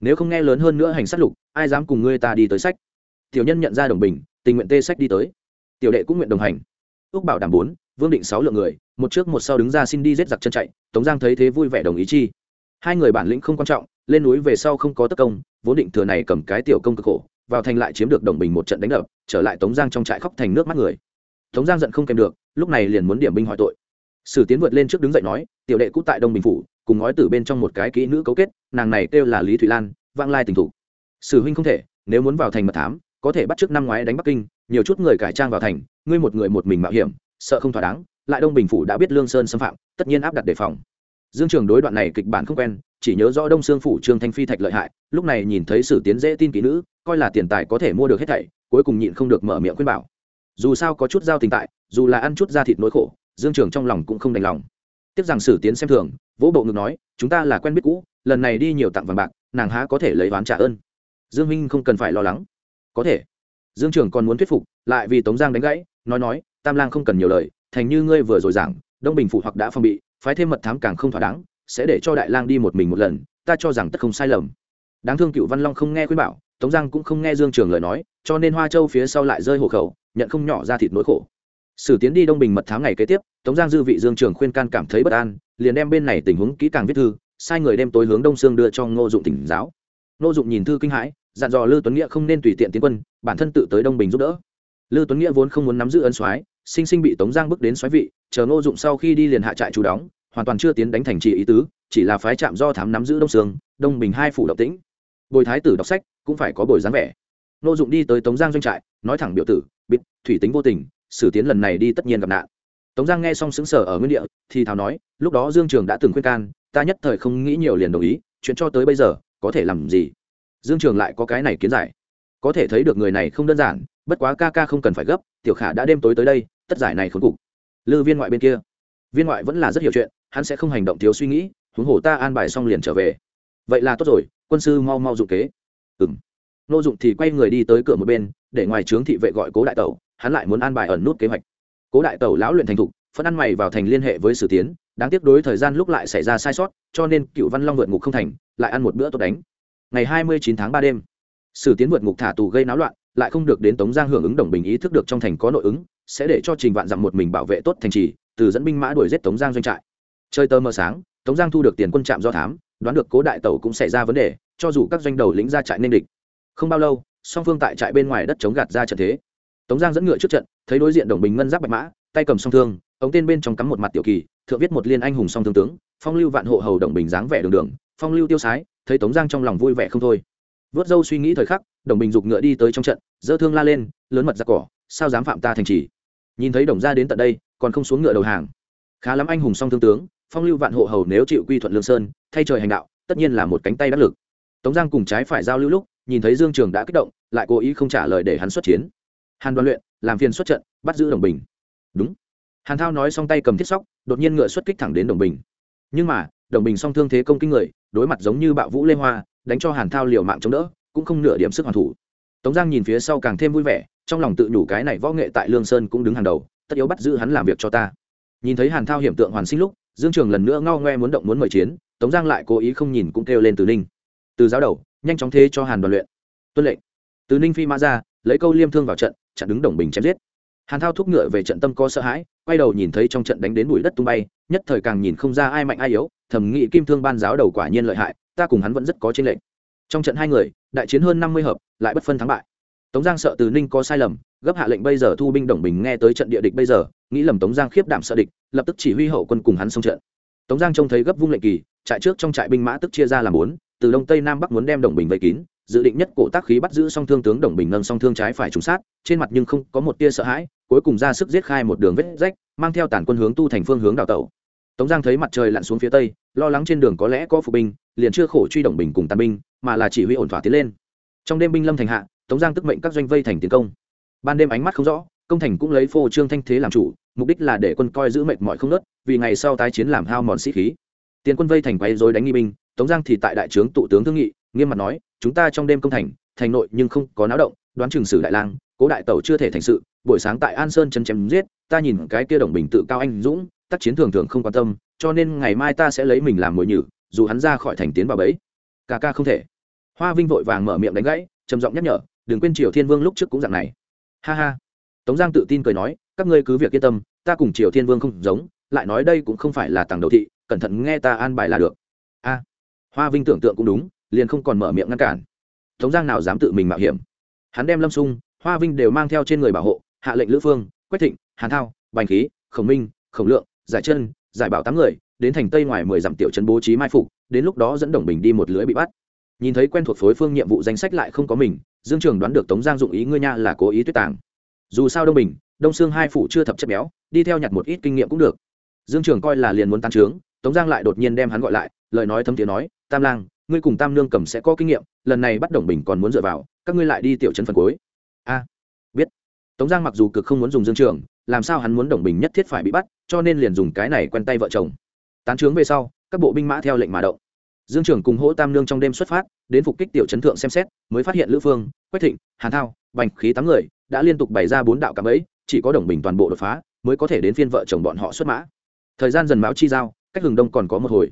Nếu không nghe lớn hơn nữa hành sát lục, ai dám cùng ngươi ta đi tới sách? Tiểu nhân nhận ra đồng bình, tình nguyện tê sách đi tới. Tiểu đệ cũng nguyện đồng hành. Ước bảo đảm bốn, vương định sáu lượng người, một trước một sau đứng ra xin đi giết giặc chân chạy, tống giang thấy thế vui vẻ đồng ý chi. Hai người bản lĩnh không quan trọng, lên núi về sau không có tất công, vốn định thừa này cầm cái tiểu công cực khổ, vào thành lại chiếm được đồng bình một trận đánh đập, trở lại tống giang trong trại khóc thành nước mắt người. Tống giang giận không kèm được, lúc này liền muốn điểm binh hỏi tội. Sử tiến vượt lên trước đứng dậy nói, tiểu đệ cũ tại đông bình phủ cùng ngói từ bên trong một cái kỹ nữ cấu kết, nàng này kêu là lý thụy lan vang lai tình thủ. Sử huynh không thể, nếu muốn vào thành mật thám, có thể bắt trước năm ngoái đánh bắc kinh, nhiều chút người cải trang vào thành, ngươi một người một mình mạo hiểm, sợ không thỏa đáng, lại đông bình phủ đã biết lương sơn xâm phạm, tất nhiên áp đặt đề phòng. Dương trường đối đoạn này kịch bản không quen, chỉ nhớ rõ đông sương phủ trương thanh phi thạch lợi hại, lúc này nhìn thấy sử tiến dễ tin kỹ nữ, coi là tiền tài có thể mua được hết thảy, cuối cùng nhịn không được mở miệng khuyên bảo. Dù sao có chút giao tình tại, dù là ăn chút da thịt nỗi khổ, dương trường trong lòng cũng không đành lòng tiếc rằng sử tiến xem thường, vỗ bộ ngực nói, chúng ta là quen biết cũ, lần này đi nhiều tặng vàng bạc, nàng há có thể lấy oán trả ơn. Dương minh không cần phải lo lắng. Có thể. Dương trường còn muốn thuyết phục, lại vì tống giang đánh gãy, nói nói, tam lang không cần nhiều lời, thành như ngươi vừa rồi giảng, đông bình phủ hoặc đã phong bị, phái thêm mật thám càng không thỏa đáng, sẽ để cho đại lang đi một mình một lần, ta cho rằng tất không sai lầm. Đáng thương cựu văn long không nghe khuyên bảo, tống giang cũng không nghe dương trường lời nói, cho nên hoa châu phía sau lại rơi hộ khẩu, nhận không nhỏ ra thịt nỗi khổ sử tiến đi đông bình mật thám ngày kế tiếp, tống giang dư vị dương trường khuyên can cảm thấy bất an, liền đem bên này tình huống kỹ càng viết thư, sai người đem tối hướng đông sương đưa cho ngô dụng tỉnh giáo. Ngô dụng nhìn thư kinh hãi, dặn dò lư tuấn nghĩa không nên tùy tiện tiến quân, bản thân tự tới đông bình giúp đỡ. Lư tuấn nghĩa vốn không muốn nắm giữ ân soái, sinh sinh bị tống giang bước đến soái vị, chờ ngô dụng sau khi đi liền hạ trại chủ đóng, hoàn toàn chưa tiến đánh thành trì ý tứ, chỉ là phái trạm do thám nắm giữ đông sương, đông bình hai phủ động tĩnh. Bồi thái tử đọc sách cũng phải có bồi dáng vẻ. Ngô dụng đi tới tống giang doanh trại, nói thẳng biểu tử, bịt, thủy tính vô tình sử tiến lần này đi tất nhiên gặp nạn. Tống giang nghe xong xứng sở ở nguyên địa, thì thào nói, lúc đó dương trường đã từng khuyên can, ta nhất thời không nghĩ nhiều liền đồng ý, chuyện cho tới bây giờ, có thể làm gì? Dương trường lại có cái này kiến giải. Có thể thấy được người này không đơn giản, bất quá ca ca không cần phải gấp, tiểu khả đã đêm tối tới đây, tất giải này khốn cục. Lư viên ngoại bên kia. Viên ngoại vẫn là rất hiểu chuyện, hắn sẽ không hành động thiếu suy nghĩ, huống hồ ta an bài xong liền trở về. Vậy là tốt rồi, quân sư mau mau dụng kế. Ừng nô dụng thì quay người đi tới cửa một bên, để ngoài trướng thị vệ gọi cố đại tẩu hắn lại muốn an bài ẩn nút kế hoạch. Cố đại tẩu lão luyện thành thục, phân ăn mày vào thành liên hệ với sử tiến, đáng tiếc đối thời gian lúc lại xảy ra sai sót, cho nên cựu văn long vượt ngục không thành, lại ăn một bữa tốt đánh. Ngày hai mươi chín tháng ba đêm, sử tiến vượt ngục thả tù gây náo loạn, lại không được đến tống giang hưởng ứng đồng bình ý thức được trong thành có nội ứng, sẽ để cho trình vạn dặm một mình bảo vệ tốt thành trì, từ dẫn binh mã đuổi giết tống giang doanh trại. Chơi tơ mờ sáng, tống giang thu được tiền quân trạm do thám, đoán được cố đại tẩu cũng xảy ra vấn đề, cho dù các doanh đầu lĩnh ra trại nên địch. Không bao lâu, song phương tại trại bên ngoài đất chống gạt ra trận thế tống giang dẫn ngựa trước trận, thấy đối diện đồng bình ngân giáp bạch mã, tay cầm song thương, ống tên bên trong cắm một mặt tiểu kỳ, thượng viết một liên anh hùng song thương tướng, phong lưu vạn hộ hầu đồng bình dáng vẻ đường đường, phong lưu tiêu sái, thấy tống giang trong lòng vui vẻ không thôi. Vớt dâu suy nghĩ thời khắc, đồng bình giục ngựa đi tới trong trận, dơ thương la lên, lớn mật ra cỏ, sao dám phạm ta thành trì? Nhìn thấy đồng gia đến tận đây, còn không xuống ngựa đầu hàng. Khá lắm anh hùng song thương tướng, phong lưu vạn hộ hầu nếu chịu quy thuận lương sơn, thay trời hành đạo, tất nhiên là một cánh tay đắc lực. Tống giang cùng trái phải giao lưu lúc, nhìn thấy dương trường đã kích động, lại cố ý không trả lời để hắn xuất chiến hàn đoàn luyện, làm phiền xuất trận, bắt giữ đồng bình. Đúng. Hàn thao nói xong tay cầm thiết sóc, đột nhiên ngựa xuất kích thẳng đến đồng bình. Nhưng mà, đồng bình song thương thế công kinh người, đối mặt giống như bạo vũ lê hoa, đánh cho hàn thao liều mạng chống đỡ, cũng không nửa điểm sức hoàn thủ. Tống giang nhìn phía sau càng thêm vui vẻ, trong lòng tự nhủ cái này võ nghệ tại lương sơn cũng đứng hàng đầu, tất yếu bắt giữ hắn làm việc cho ta. Nhìn thấy hàn thao hiểm tượng hoàn sinh lúc, dương trường lần nữa ngao ngoe muốn động muốn mời chiến, tống giang lại cố ý không nhìn cũng kêu lên từ ninh. Từ giáo đầu, nhanh chóng thế cho hàn đoàn luyện. Tuân lệnh. Từ ninh phi mã ra, lấy câu liêm thương vào trận chặn đứng đồng bình chém giết. Hàn thao thúc ngựa về trận tâm có sợ hãi, quay đầu nhìn thấy trong trận đánh đến bụi đất tung bay, nhất thời càng nhìn không ra ai mạnh ai yếu thẩm nghị kim thương ban giáo đầu quả nhiên lợi hại, ta cùng hắn vẫn rất có trên lệnh trong trận hai người, đại chiến hơn năm mươi hợp, lại bất phân thắng bại. Tống giang sợ từ ninh có sai lầm, gấp hạ lệnh bây giờ thu binh đồng bình nghe tới trận địa địch bây giờ, nghĩ lầm tống giang khiếp đảm sợ địch, lập tức chỉ huy hậu quân cùng hắn xông trận. Tống giang trông thấy gấp vung lệnh kỳ, trại trước trong trại binh mã tức chia ra làm bốn, từ đông tây nam bắc muốn đem đồng bình vây kín dự định nhất cổ tác khí bắt giữ song thương tướng đồng bình nâng song thương trái phải trúng sát, trên mặt nhưng không có một tia sợ hãi, cuối cùng ra sức giết khai một đường vết rách, mang theo tản quân hướng tu thành phương hướng đào tẩu. Tống giang thấy mặt trời lặn xuống phía tây, lo lắng trên đường có lẽ có phục binh, liền chưa khổ truy đồng bình cùng tàn binh, mà là chỉ huy ổn thỏa tiến lên. Trong đêm binh lâm thành hạ, tống giang tức mệnh các doanh vây thành tiến công. Ban đêm ánh mắt không rõ, công thành cũng lấy phô trương thanh thế làm chủ, mục đích là để quân coi giữ mệnh mọi không nớt vì ngày sau tái chiến làm hao mòn sĩ khí. Tiền quân vây thành quay rồi đánh nghi binh, tống giang thì tại đại trướng tụ tướng thương nghị nghiêm mặt nói, chúng ta trong đêm công thành thành nội nhưng không có náo động, đoán chừng sử đại lang, cố đại tẩu chưa thể thành sự, buổi sáng tại an sơn chân chém giết, ta nhìn cái kia đồng bình tự cao anh dũng, tác chiến thường thường không quan tâm, cho nên ngày mai ta sẽ lấy mình làm mồi nhử, dù hắn ra khỏi thành tiến vào bẫy. Ca ca không thể. Hoa vinh vội vàng mở miệng đánh gãy, trầm giọng nhắc nhở, đừng quên triều thiên vương lúc trước cũng dạng này. Ha ha. Tống giang tự tin cười nói, các ngươi cứ việc yên tâm, ta cùng triều thiên vương không giống, lại nói đây cũng không phải là tàng đầu thị, cẩn thận nghe ta an bài là được. A. Hoa vinh tưởng tượng cũng đúng liền không còn mở miệng ngăn cản. Tống giang nào dám tự mình mạo hiểm? Hắn đem lâm sung, hoa vinh đều mang theo trên người bảo hộ, hạ lệnh lữ phương, quách thịnh, hàn thao, bành khí, khổng minh, khổng lượng, giải chân, giải bảo tám người, đến thành tây ngoài mười dặm tiểu trấn bố trí mai phục, đến lúc đó dẫn đồng bình đi một lưới bị bắt. Nhìn thấy quen thuộc phối phương nhiệm vụ danh sách lại không có mình, dương trường đoán được tống giang dụng ý ngươi nha là cố ý tuyết tàng. Dù sao đông bình, đông xương hai phủ chưa thập chất béo, đi theo nhặt một ít kinh nghiệm cũng được. Dương trường coi là liền muốn tan trướng, tống giang lại đột nhiên đem hắn gọi lại, lời nói thấm tiếng nói, tam lang ngươi cùng tam nương cầm sẽ có kinh nghiệm, lần này bắt đồng bình còn muốn dựa vào, các ngươi lại đi tiểu trấn phần cuối. A, biết. Tống giang mặc dù cực không muốn dùng dương trường, làm sao hắn muốn đồng bình nhất thiết phải bị bắt, cho nên liền dùng cái này quen tay vợ chồng. Tán trướng về sau, các bộ binh mã theo lệnh mà động. Dương trường cùng hỗ tam nương trong đêm xuất phát, đến phục kích tiểu trấn thượng xem xét, mới phát hiện lữ phương, quách thịnh, hàn thao, bành khí tám người, đã liên tục bày ra bốn đạo cảm ấy chỉ có đồng bình toàn bộ đột phá, mới có thể đến phiên vợ chồng bọn họ xuất mã. Thời gian dần máu chi giao, cách hừng đông còn có một hồi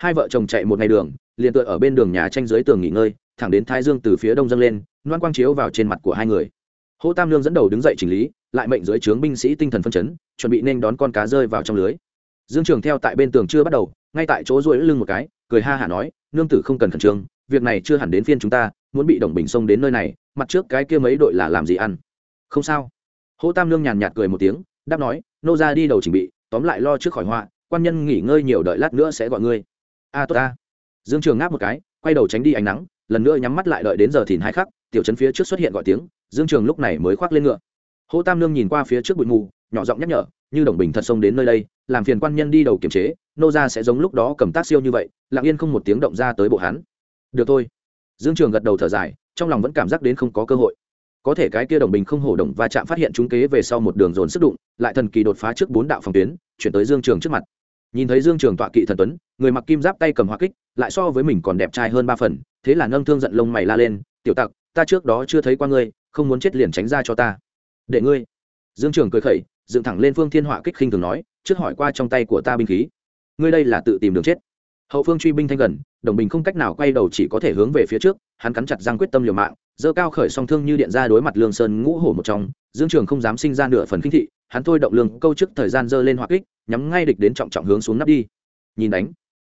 hai vợ chồng chạy một ngày đường, liền tựa ở bên đường nhà tranh dưới tường nghỉ ngơi, thẳng đến thái dương từ phía đông dâng lên, loan quang chiếu vào trên mặt của hai người. Hô tam lương dẫn đầu đứng dậy chỉnh lý, lại mệnh dưới trướng binh sĩ tinh thần phân chấn, chuẩn bị nên đón con cá rơi vào trong lưới. Dương trường theo tại bên tường chưa bắt đầu, ngay tại chỗ ruỗi lưng một cái, cười ha hả nói, nương tử không cần khẩn trương, việc này chưa hẳn đến phiên chúng ta, muốn bị đồng bình xông đến nơi này, mặt trước cái kia mấy đội là làm gì ăn? Không sao. Hô tam lương nhàn nhạt cười một tiếng, đáp nói, nô ra đi đầu chỉnh bị, tóm lại lo trước khỏi họa, quan nhân nghỉ ngơi nhiều đợi lát nữa sẽ gọi ngươi a tốt a dương trường ngáp một cái, quay đầu tránh đi ánh nắng, lần nữa nhắm mắt lại đợi đến giờ thìn hai khắc, tiểu trấn phía trước xuất hiện gọi tiếng, dương trường lúc này mới khoác lên ngựa. Hô tam lương nhìn qua phía trước bụi mù, nhỏ giọng nhắc nhở, như đồng bình thật xông đến nơi đây, làm phiền quan nhân đi đầu kiềm chế, nô ra sẽ giống lúc đó cầm tác siêu như vậy, lặng yên không một tiếng động ra tới bộ hắn. Được thôi. Dương trường gật đầu thở dài, trong lòng vẫn cảm giác đến không có cơ hội. Có thể cái kia đồng bình không hổ động và chạm phát hiện chúng kế về sau một đường dồn sức đụng, lại thần kỳ đột phá trước bốn đạo phòng tuyến, chuyển tới dương trường trước mặt nhìn thấy dương trường tọa kỵ thần tuấn, người mặc kim giáp tay cầm hoa kích, lại so với mình còn đẹp trai hơn ba phần, thế là nâng thương giận lông mày la lên, tiểu tặc, ta trước đó chưa thấy qua ngươi, không muốn chết liền tránh ra cho ta. Để ngươi. Dương trường cười khẩy, dựng thẳng lên phương thiên họa kích khinh thường nói, trước hỏi qua trong tay của ta binh khí. Ngươi đây là tự tìm đường chết. Hậu phương truy binh thanh gần, đồng bình không cách nào quay đầu chỉ có thể hướng về phía trước, hắn cắn chặt răng quyết tâm liều mạng dơ cao khởi song thương như điện ra đối mặt lương sơn ngũ hổ một trong, dương trường không dám sinh ra nửa phần kinh thị, hắn thôi động lương câu trước thời gian dơ lên hoa kích, nhắm ngay địch đến trọng trọng hướng xuống nắp đi. Nhìn đánh,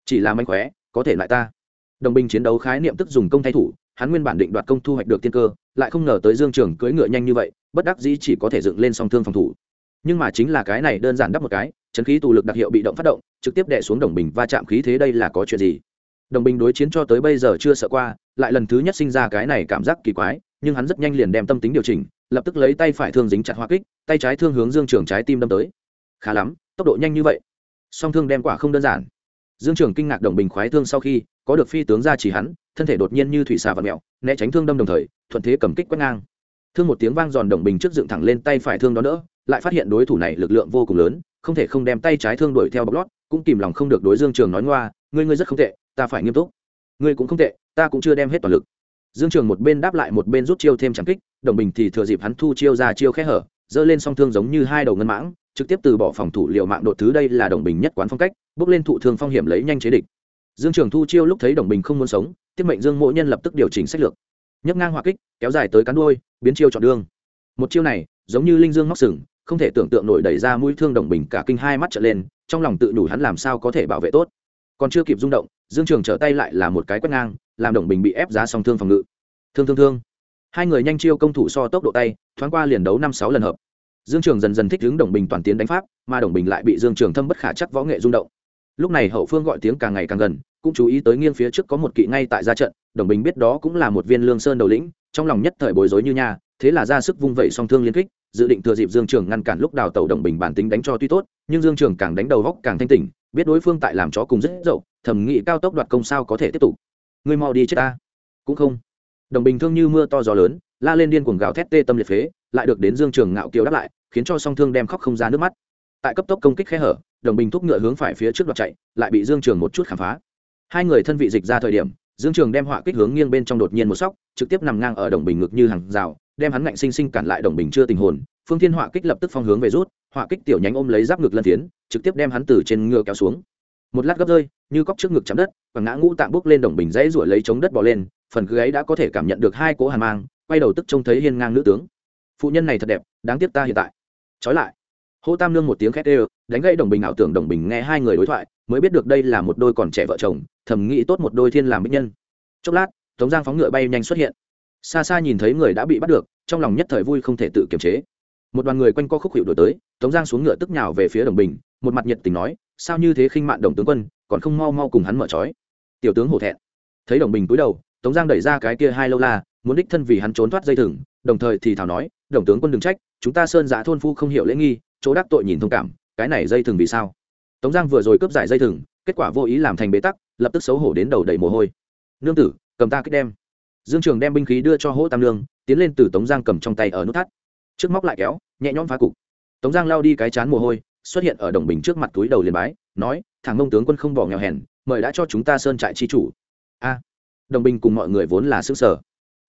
chỉ là manh khóe, có thể lại ta. Đồng binh chiến đấu khái niệm tức dùng công thay thủ, hắn nguyên bản định đoạt công thu hoạch được tiên cơ, lại không ngờ tới dương trường cưỡi ngựa nhanh như vậy, bất đắc dĩ chỉ có thể dựng lên song thương phòng thủ. Nhưng mà chính là cái này đơn giản đắp một cái, chấn khí tù lực đặc hiệu bị động phát động, trực tiếp đè xuống đồng bình va chạm khí thế đây là có chuyện gì? Đồng bình đối chiến cho tới bây giờ chưa sợ qua lại lần thứ nhất sinh ra cái này cảm giác kỳ quái, nhưng hắn rất nhanh liền đem tâm tính điều chỉnh, lập tức lấy tay phải thương dính chặt hoa kích, tay trái thương hướng dương trường trái tim đâm tới. Khá lắm, tốc độ nhanh như vậy. Song thương đem quả không đơn giản. Dương trường kinh ngạc đồng bình khoái thương sau khi, có được phi tướng ra chỉ hắn, thân thể đột nhiên như thủy xà và mẹo né tránh thương đâm đồng thời, thuận thế cầm kích quét ngang. Thương một tiếng vang giòn đồng bình trước dựng thẳng lên tay phải thương đó nữa, lại phát hiện đối thủ này lực lượng vô cùng lớn, không thể không đem tay trái thương đuổi theo bọc lót, cũng kìm lòng không được đối dương trường nói ngoa, ngươi ngươi rất không tệ, ta phải nghiêm túc ngươi cũng không tệ, ta cũng chưa đem hết toàn lực. Dương trường một bên đáp lại một bên rút chiêu thêm trảm kích, đồng bình thì thừa dịp hắn thu chiêu ra chiêu khẽ hở, giơ lên song thương giống như hai đầu ngân mãng, trực tiếp từ bỏ phòng thủ liệu mạng đột thứ đây là đồng bình nhất quán phong cách, bước lên thụ thương phong hiểm lấy nhanh chế địch. Dương trường thu chiêu lúc thấy đồng bình không muốn sống, tiếp mệnh dương mỗi nhân lập tức điều chỉnh sách lược. Nhấc ngang hỏa kích, kéo dài tới cán đuôi, biến chiêu chọn đương một chiêu này, giống như linh dương móc sừng, không thể tưởng tượng nổi đẩy ra mũi thương đồng bình cả kinh hai mắt trở lên, trong lòng tự đủ hắn làm sao có thể bảo vệ tốt còn chưa kịp rung động, dương trường trở tay lại là một cái quét ngang, làm đồng bình bị ép giá song thương phòng ngự. Thương thương thương. Hai người nhanh chiêu công thủ so tốc độ tay, thoáng qua liền đấu năm sáu lần hợp. Dương trường dần dần thích ứng đồng bình toàn tiến đánh pháp, mà đồng bình lại bị dương trường thâm bất khả chắc võ nghệ rung động. Lúc này hậu phương gọi tiếng càng ngày càng gần, cũng chú ý tới nghiêng phía trước có một kỵ ngay tại ra trận, đồng bình biết đó cũng là một viên lương sơn đầu lĩnh, trong lòng nhất thời bối rối như nha, thế là ra sức vung vẩy song thương liên kích, dự định thừa dịp dương trường ngăn cản lúc đào tàu đồng bình bản tính đánh cho tuy tốt, nhưng dương trường càng đánh đầu góc càng thanh tỉnh biết đối phương tại làm chó cùng rất dậu thẩm nghị cao tốc đoạt công sao có thể tiếp tục. Ngươi mau đi chết ta. Cũng không. Đồng bình thương như mưa to gió lớn, la lên điên cuồng gào thét tê tâm liệt phế, lại được đến dương trường ngạo kiều đáp lại, khiến cho song thương đem khóc không ra nước mắt. Tại cấp tốc công kích khe hở, đồng bình thúc ngựa hướng phải phía trước đoạt chạy, lại bị dương trường một chút khám phá. Hai người thân vị dịch ra thời điểm, dương trường đem họa kích hướng nghiêng bên trong đột nhiên một sóc, trực tiếp nằm ngang ở đồng bình ngực như hàng rào, đem hắn ngạnh sinh sinh cản lại đồng bình chưa tình hồn. Phương thiên họa kích lập tức phong hướng về rút, họa kích tiểu nhánh ôm lấy giáp ngực lân tiến trực tiếp đem hắn từ trên ngựa kéo xuống. Một lát gấp rơi, như cóc trước ngực chạm đất và ngã ngũ tạng bốc lên đồng bình dãy ruổi lấy chống đất bỏ lên, phần gáy đã có thể cảm nhận được hai cố hàn mang, quay đầu tức trông thấy hiên ngang nữ tướng. Phụ nhân này thật đẹp, đáng tiếc ta hiện tại. Trói lại. Hô tam nương một tiếng khét ê đánh gãy đồng bình ảo tưởng đồng bình nghe hai người đối thoại, mới biết được đây là một đôi còn trẻ vợ chồng, thầm nghĩ tốt một đôi thiên làm bích nhân. Chốc lát, tống giang phóng ngựa bay nhanh xuất hiện. Xa xa nhìn thấy người đã bị bắt được, trong lòng nhất thời vui không thể tự kiềm chế một đoàn người quanh co khúc hiệu đổi tới, tống giang xuống ngựa tức nhào về phía đồng bình, một mặt nhiệt tình nói, sao như thế khinh mạn đồng tướng quân, còn không mau mau cùng hắn mở trói? Tiểu tướng hổ thẹn. Thấy đồng bình cúi đầu, tống giang đẩy ra cái kia hai lâu la, muốn đích thân vì hắn trốn thoát dây thừng, đồng thời thì thảo nói, đồng tướng quân đừng trách, chúng ta sơn giã thôn phu không hiểu lễ nghi, chỗ đắc tội nhìn thông cảm, cái này dây thừng vì sao? Tống giang vừa rồi cướp giải dây thừng, kết quả vô ý làm thành bế tắc, lập tức xấu hổ đến đầu đầy mồ hôi. Nương tử, cầm ta kích đem. Dương trường đem binh khí đưa cho hỗ tam lương tiến lên từ tống giang cầm trong tay ở nút thắt trước móc lại kéo, nhẹ nhõm phá cục. Tống giang lao đi cái chán mồ hôi, xuất hiện ở đồng bình trước mặt túi đầu liền bái, nói, thằng mông tướng quân không bỏ nghèo hèn, mời đã cho chúng ta sơn trại chi chủ. A. Đồng bình cùng mọi người vốn là xứ sở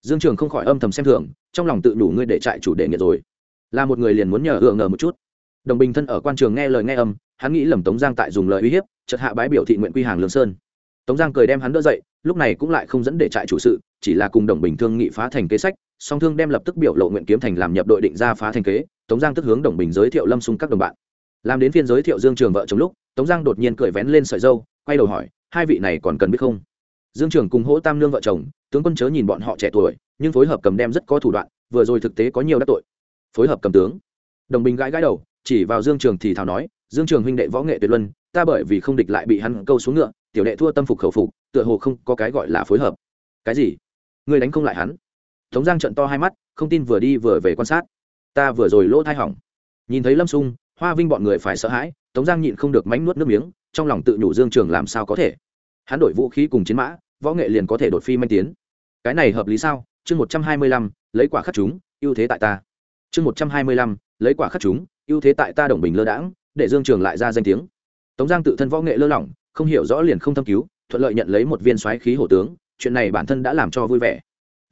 dương trường không khỏi âm thầm xem thường, trong lòng tự đủ ngươi để trại chủ đề nghiệt rồi. Là một người liền muốn nhờ hựa ngờ một chút. Đồng bình thân ở quan trường nghe lời nghe âm, hắn nghĩ lầm tống giang tại dùng lời uy hiếp, chợt hạ bái biểu thị nguyện quy hàng lương sơn. Tống giang cười đem hắn đỡ dậy, lúc này cũng lại không dẫn để trại chủ sự, chỉ là cùng đồng bình thương nghị phá thành kế sách song thương đem lập tức biểu lộ nguyện kiếm thành làm nhập đội định ra phá thành kế, tống giang tức hướng đồng bình giới thiệu lâm xung các đồng bạn. Làm đến phiên giới thiệu dương trường vợ chồng lúc, tống giang đột nhiên cười vén lên sợi dâu, quay đầu hỏi, hai vị này còn cần biết không? Dương trường cùng hỗ tam nương vợ chồng, tướng quân chớ nhìn bọn họ trẻ tuổi, nhưng phối hợp cầm đem rất có thủ đoạn, vừa rồi thực tế có nhiều đắc tội. Phối hợp cầm tướng. Đồng bình gãi gãi đầu, chỉ vào dương trường thì thào nói, dương trường huynh đệ võ nghệ tuyệt luân, ta bởi vì không địch lại bị hắn câu xuống ngựa, tiểu đệ thua tâm phục khẩu phục, tựa hồ không có cái gọi là phối hợp. Cái gì? Người đánh không lại hắn? Tống giang trận to hai mắt, không tin vừa đi vừa về quan sát. Ta vừa rồi lỗ thai hỏng. Nhìn thấy lâm sung, hoa vinh bọn người phải sợ hãi, tống giang nhịn không được mánh nuốt nước miếng, trong lòng tự nhủ dương trường làm sao có thể. Hắn đổi vũ khí cùng chiến mã, võ nghệ liền có thể đột phi manh tiến. Cái này hợp lý sao? Chương một trăm hai mươi lăm, lấy quả khắc chúng, ưu thế tại ta. Chương một trăm hai mươi lăm, lấy quả khắc chúng, ưu thế tại ta đồng bình lơ đãng, để dương trường lại ra danh tiếng. Tống giang tự thân võ nghệ lơ lỏng, không hiểu rõ liền không thâm cứu, thuận lợi nhận lấy một viên xoáy khí hổ tướng, chuyện này bản thân đã làm cho vui vẻ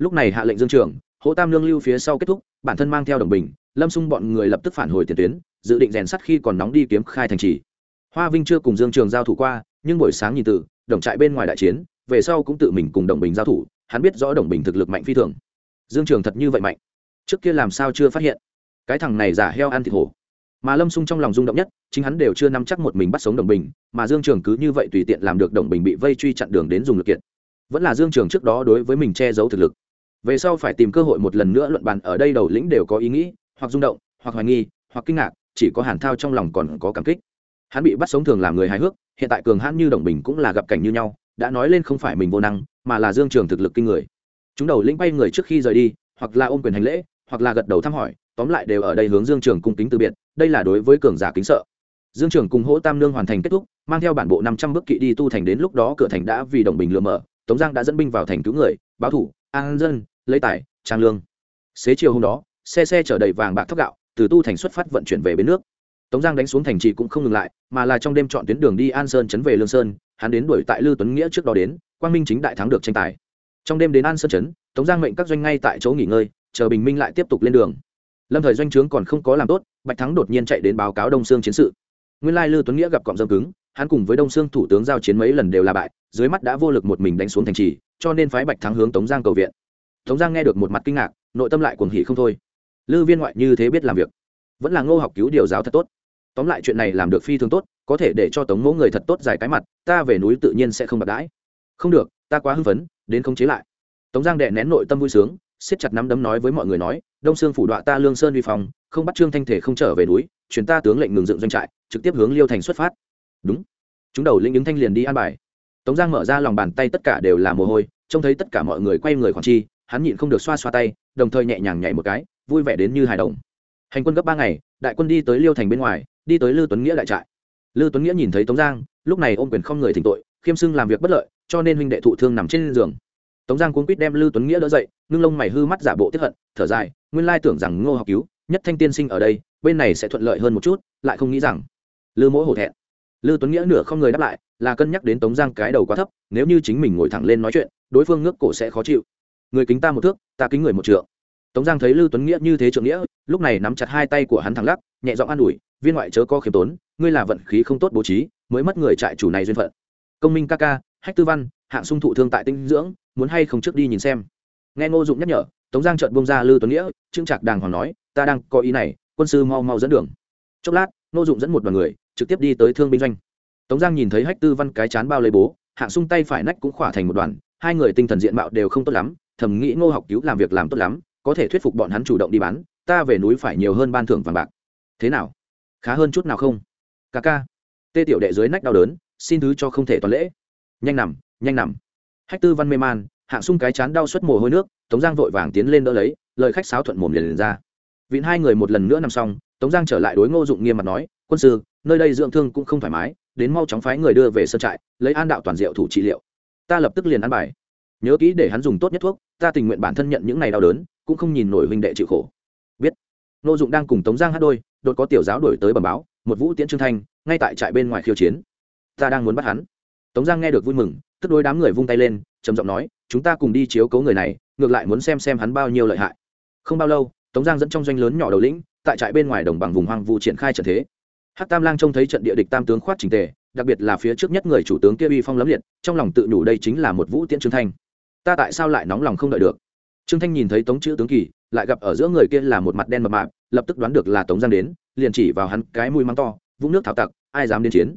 lúc này hạ lệnh dương trường, hỗ tam lương lưu phía sau kết thúc, bản thân mang theo đồng bình, lâm xung bọn người lập tức phản hồi tiền tuyến, dự định rèn sắt khi còn nóng đi kiếm khai thành trì. Hoa vinh chưa cùng dương trường giao thủ qua, nhưng buổi sáng nhìn từ, đồng trại bên ngoài đại chiến, về sau cũng tự mình cùng đồng bình giao thủ, hắn biết rõ đồng bình thực lực mạnh phi thường. Dương trường thật như vậy mạnh. Trước kia làm sao chưa phát hiện? Cái thằng này giả heo ăn thịt hổ. Mà lâm xung trong lòng rung động nhất, chính hắn đều chưa nắm chắc một mình bắt sống đồng bình, mà dương trường cứ như vậy tùy tiện làm được đồng bình bị vây truy chặn đường đến dùng lực kiện vẫn là dương trường trước đó đối với mình che giấu thực lực về sau phải tìm cơ hội một lần nữa luận bàn, ở đây đầu lĩnh đều có ý nghĩ, hoặc rung động, hoặc hoài nghi, hoặc kinh ngạc, chỉ có hàn thao trong lòng còn có cảm kích. Hắn bị bắt sống thường làm người hài hước, hiện tại cường hãn như đồng bình cũng là gặp cảnh như nhau, đã nói lên không phải mình vô năng, mà là dương trường thực lực kinh người. Chúng đầu lĩnh bay người trước khi rời đi, hoặc là ôm quyền hành lễ, hoặc là gật đầu thăm hỏi, tóm lại đều ở đây hướng dương trường cung kính từ biệt, đây là đối với cường giả kính sợ. Dương trường cùng hỗ tam nương hoàn thành kết thúc, mang theo bản bộ năm trăm bước kỵ đi tu thành đến lúc đó cửa thành đã vì đồng bình lừa mở, tống giang đã dẫn binh vào thành cứu người, báo thủ, an dân lấy tài, trang lương. Xế chiều hôm đó, xe xe chở đầy vàng bạc thóc gạo, từ tu thành xuất phát vận chuyển về bến nước. Tống giang đánh xuống thành trì cũng không ngừng lại, mà là trong đêm chọn tuyến đường đi an sơn chấn về lương sơn, hắn đến đuổi tại lư tuấn nghĩa trước đó đến, quang minh chính đại thắng được tranh tài. Trong đêm đến an sơn chấn, tống giang mệnh các doanh ngay tại chỗ nghỉ ngơi, chờ bình minh lại tiếp tục lên đường. Lâm thời doanh trướng còn không có làm tốt, bạch thắng đột nhiên chạy đến báo cáo đông sương chiến sự. Nguyên lai lư tuấn nghĩa gặp cọm dâm cứng, hắn cùng với đông sương thủ tướng giao chiến mấy lần đều là bại, dưới mắt đã vô lực một mình đánh xuống thành trì, cho nên phái bạch thắng hướng tống giang cầu viện tống giang nghe được một mặt kinh ngạc, nội tâm lại cuồng hỉ không thôi. Lư viên ngoại như thế biết làm việc, vẫn là ngô học cứu điều giáo thật tốt. Tóm lại chuyện này làm được phi thường tốt, có thể để cho tống mỗ người thật tốt dài cái mặt, ta về núi tự nhiên sẽ không bạc đãi. Không được, ta quá hưng phấn, đến không chế lại. Tống giang đệ nén nội tâm vui sướng, siết chặt nắm đấm nói với mọi người nói, đông sương phủ đọa ta lương sơn vi phòng không bắt trương thanh thể không trở về núi chuyển ta tướng lệnh ngừng dựng doanh trại, trực tiếp hướng liêu thành xuất phát. Đúng. Chúng đầu lĩnh ứng thanh liền đi an bài. Tống giang mở ra lòng bàn tay tất cả đều là mồ hôi, trông thấy tất cả mọi người quay người khoản chi hắn nhịn không được xoa xoa tay, đồng thời nhẹ nhàng nhảy một cái, vui vẻ đến như hài đồng. Hành quân gấp ba ngày, đại quân đi tới liêu thành bên ngoài, đi tới lư tuấn nghĩa đại trại. Lư tuấn nghĩa nhìn thấy tống giang, lúc này ôm quyền không người thỉnh tội, khiêm xưng làm việc bất lợi, cho nên huynh đệ thụ thương nằm trên giường. Tống giang cuốn quýt đem lư tuấn nghĩa đỡ dậy, ngưng lông mày hư mắt giả bộ tiếp hận, thở dài, nguyên lai tưởng rằng ngô học cứu, nhất thanh tiên sinh ở đây, bên này sẽ thuận lợi hơn một chút, lại không nghĩ rằng lư mỗi hổ thẹn. Lư tuấn nghĩa nửa không người đáp lại, là cân nhắc đến tống giang cái đầu quá thấp, nếu như chính mình ngồi thẳng lên nói chuyện, đối phương ngước cổ sẽ khó chịu người kính ta một thước, ta kính người một trượng. Tống giang thấy lư tuấn nghĩa như thế trượng nghĩa, lúc này nắm chặt hai tay của hắn thẳng lắc, nhẹ giọng an ủi, viên ngoại chớ có khiêm tốn, ngươi là vận khí không tốt bố trí, mới mất người trại chủ này duyên phận. Công minh ca ca, hách tư văn, hạng sung thụ thương tại tinh dưỡng, muốn hay không trước đi nhìn xem. Nghe ngô dụng nhắc nhở, tống giang trợn bông ra lư tuấn nghĩa trưng trạc đàng hoàng nói, ta đang có ý này, quân sư mau mau dẫn đường. Chốc lát, ngô dụng dẫn một đoàn người, trực tiếp đi tới thương binh doanh. Tống giang nhìn thấy hách tư văn cái chán bao lấy bố, hạng sung tay phải nách cũng khỏa thành một đoàn, hai người tinh thần diện mạo đều không tốt lắm thầm nghĩ ngô học cứu làm việc làm tốt lắm có thể thuyết phục bọn hắn chủ động đi bán ta về núi phải nhiều hơn ban thưởng vàng bạc. Thế nào? Khá hơn chút nào không? Ca ca. Tê tiểu đệ dưới nách đau đớn xin thứ cho không thể toàn lễ. Nhanh nằm nhanh nằm. Hách tư văn mê man hạng sung cái chán đau suất mồ hôi nước tống giang vội vàng tiến lên đỡ lấy lời khách sáo thuận mồm liền, liền ra. Vịn hai người một lần nữa nằm xong tống giang trở lại đối ngô dụng nghiêm mặt nói quân sư nơi đây dưỡng thương cũng không thoải mái đến mau chóng phái người đưa về sân trại lấy an đạo toàn diệu thủ trị liệu. Ta lập tức liền ăn bài nhớ kỹ để hắn dùng tốt nhất thuốc, ta tình nguyện bản thân nhận những này đau đớn, cũng không nhìn nổi huynh đệ chịu khổ. Biết. Nô dụng đang cùng tống giang hát đôi, đột có tiểu giáo đổi tới bẩm báo, một vũ tiễn trương thanh, ngay tại trại bên ngoài khiêu chiến. Ta đang muốn bắt hắn. Tống giang nghe được vui mừng, tức đôi đám người vung tay lên, trầm giọng nói, chúng ta cùng đi chiếu cố người này, ngược lại muốn xem xem hắn bao nhiêu lợi hại. Không bao lâu, tống giang dẫn trong doanh lớn nhỏ đầu lĩnh, tại trại bên ngoài đồng bằng vùng hoang vu triển khai trận thế. Hát tam lang trông thấy trận địa địch tam tướng khoát trình tề, đặc biệt là phía trước nhất người chủ tướng kia uy phong lấm liệt, trong lòng tự nhủ đây chính là một vũ tiễn trương thanh ta tại sao lại nóng lòng không đợi được? Trương thanh nhìn thấy tống chữ tướng kỳ, lại gặp ở giữa người kia là một mặt đen mập mạp, lập tức đoán được là tống giang đến, liền chỉ vào hắn cái mũi mắng to, vũng nước thảo tặc, ai dám đến chiến?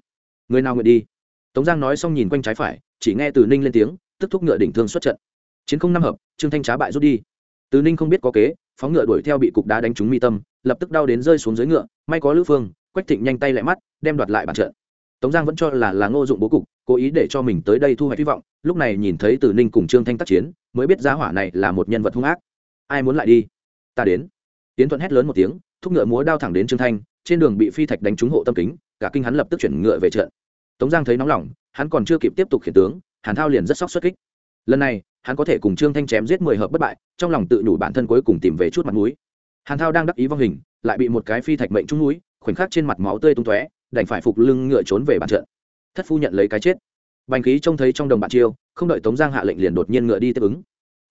Người nào nguyện đi? Tống giang nói xong nhìn quanh trái phải, chỉ nghe từ ninh lên tiếng, tức thúc ngựa đỉnh thương xuất trận. Chiến không năm hợp, trương thanh trá bại rút đi. Từ ninh không biết có kế, phóng ngựa đuổi theo bị cục đá đánh trúng mi tâm, lập tức đau đến rơi xuống dưới ngựa, may có lữ phương, quách thịnh nhanh tay lại mắt, đem đoạt lại bàn trận tống giang vẫn cho là là ngô dụng bố cục, cố ý để cho mình tới đây thu hoạch hy vọng, lúc này nhìn thấy từ ninh cùng trương thanh tác chiến, mới biết giá hỏa này là một nhân vật hung ác. Ai muốn lại đi? Ta đến. Tiến thuận hét lớn một tiếng, thúc ngựa múa đao thẳng đến trương thanh, trên đường bị phi thạch đánh trúng hộ tâm kính, cả kinh hắn lập tức chuyển ngựa về trận. Tống giang thấy nóng lòng, hắn còn chưa kịp tiếp tục khiển tướng, hàn thao liền rất sốc xuất kích. Lần này, hắn có thể cùng trương thanh chém giết mười hợp bất bại, trong lòng tự nhủ bản thân cuối cùng tìm về chút mặt mũi. Hàn thao đang đắc ý vong hình, lại bị một cái phi thạch mệnh trúng núi, khoảnh khắc trên mặt máu tươi tung tóe đành phải phục lưng ngựa trốn về bàn trận. Thất phu nhận lấy cái chết. Bành khí trông thấy trong đồng bạn chiêu, không đợi tống giang hạ lệnh liền đột nhiên ngựa đi tiếp ứng.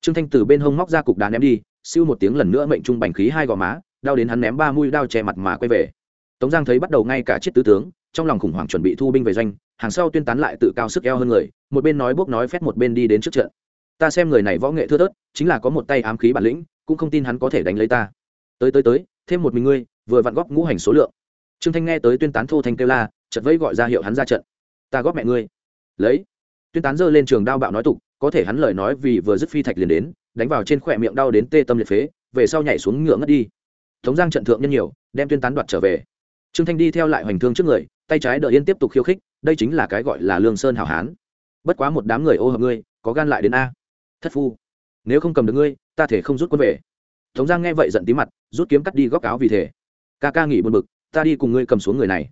Trương thanh từ bên hông móc ra cục đá ném đi, siêu một tiếng lần nữa mệnh trung bành khí hai gò má đau đến hắn ném ba mũi đao che mặt mà quay về. Tống giang thấy bắt đầu ngay cả chiếc tứ tướng, trong lòng khủng hoảng chuẩn bị thu binh về doanh, hàng sau tuyên tán lại tự cao sức eo hơn người, một bên nói bốc nói phét một bên đi đến trước trận. Ta xem người này võ nghệ thưa thớt, chính là có một tay ám khí bản lĩnh, cũng không tin hắn có thể đánh lấy ta. Tới tới tới, thêm một mình ngươi, vừa vặn góp ngũ hành số lượng trương thanh nghe tới tuyên tán thô thanh kêu la chật vẫy gọi ra hiệu hắn ra trận. Ta góp mẹ ngươi. Lấy. Tuyên tán giơ lên trường đao bạo nói tục, có thể hắn lời nói vì vừa dứt phi thạch liền đến, đánh vào trên khỏe miệng đau đến tê tâm liệt phế, về sau nhảy xuống ngựa ngất đi. Tống giang trận thượng nhân nhiều, đem tuyên tán đoạt trở về. Trương thanh đi theo lại hoành thương trước người, tay trái đợi yên tiếp tục khiêu khích, đây chính là cái gọi là lương sơn hảo hán. Bất quá một đám người ô hợp ngươi, có gan lại đến a. Thất phu. Nếu không cầm được ngươi, ta thể không rút quân về. Tống giang nghe vậy giận tí mặt, rút kiếm cắt đi góc áo vì thể. ca ca nghỉ buồn bực ta đi cùng ngươi cầm xuống người này.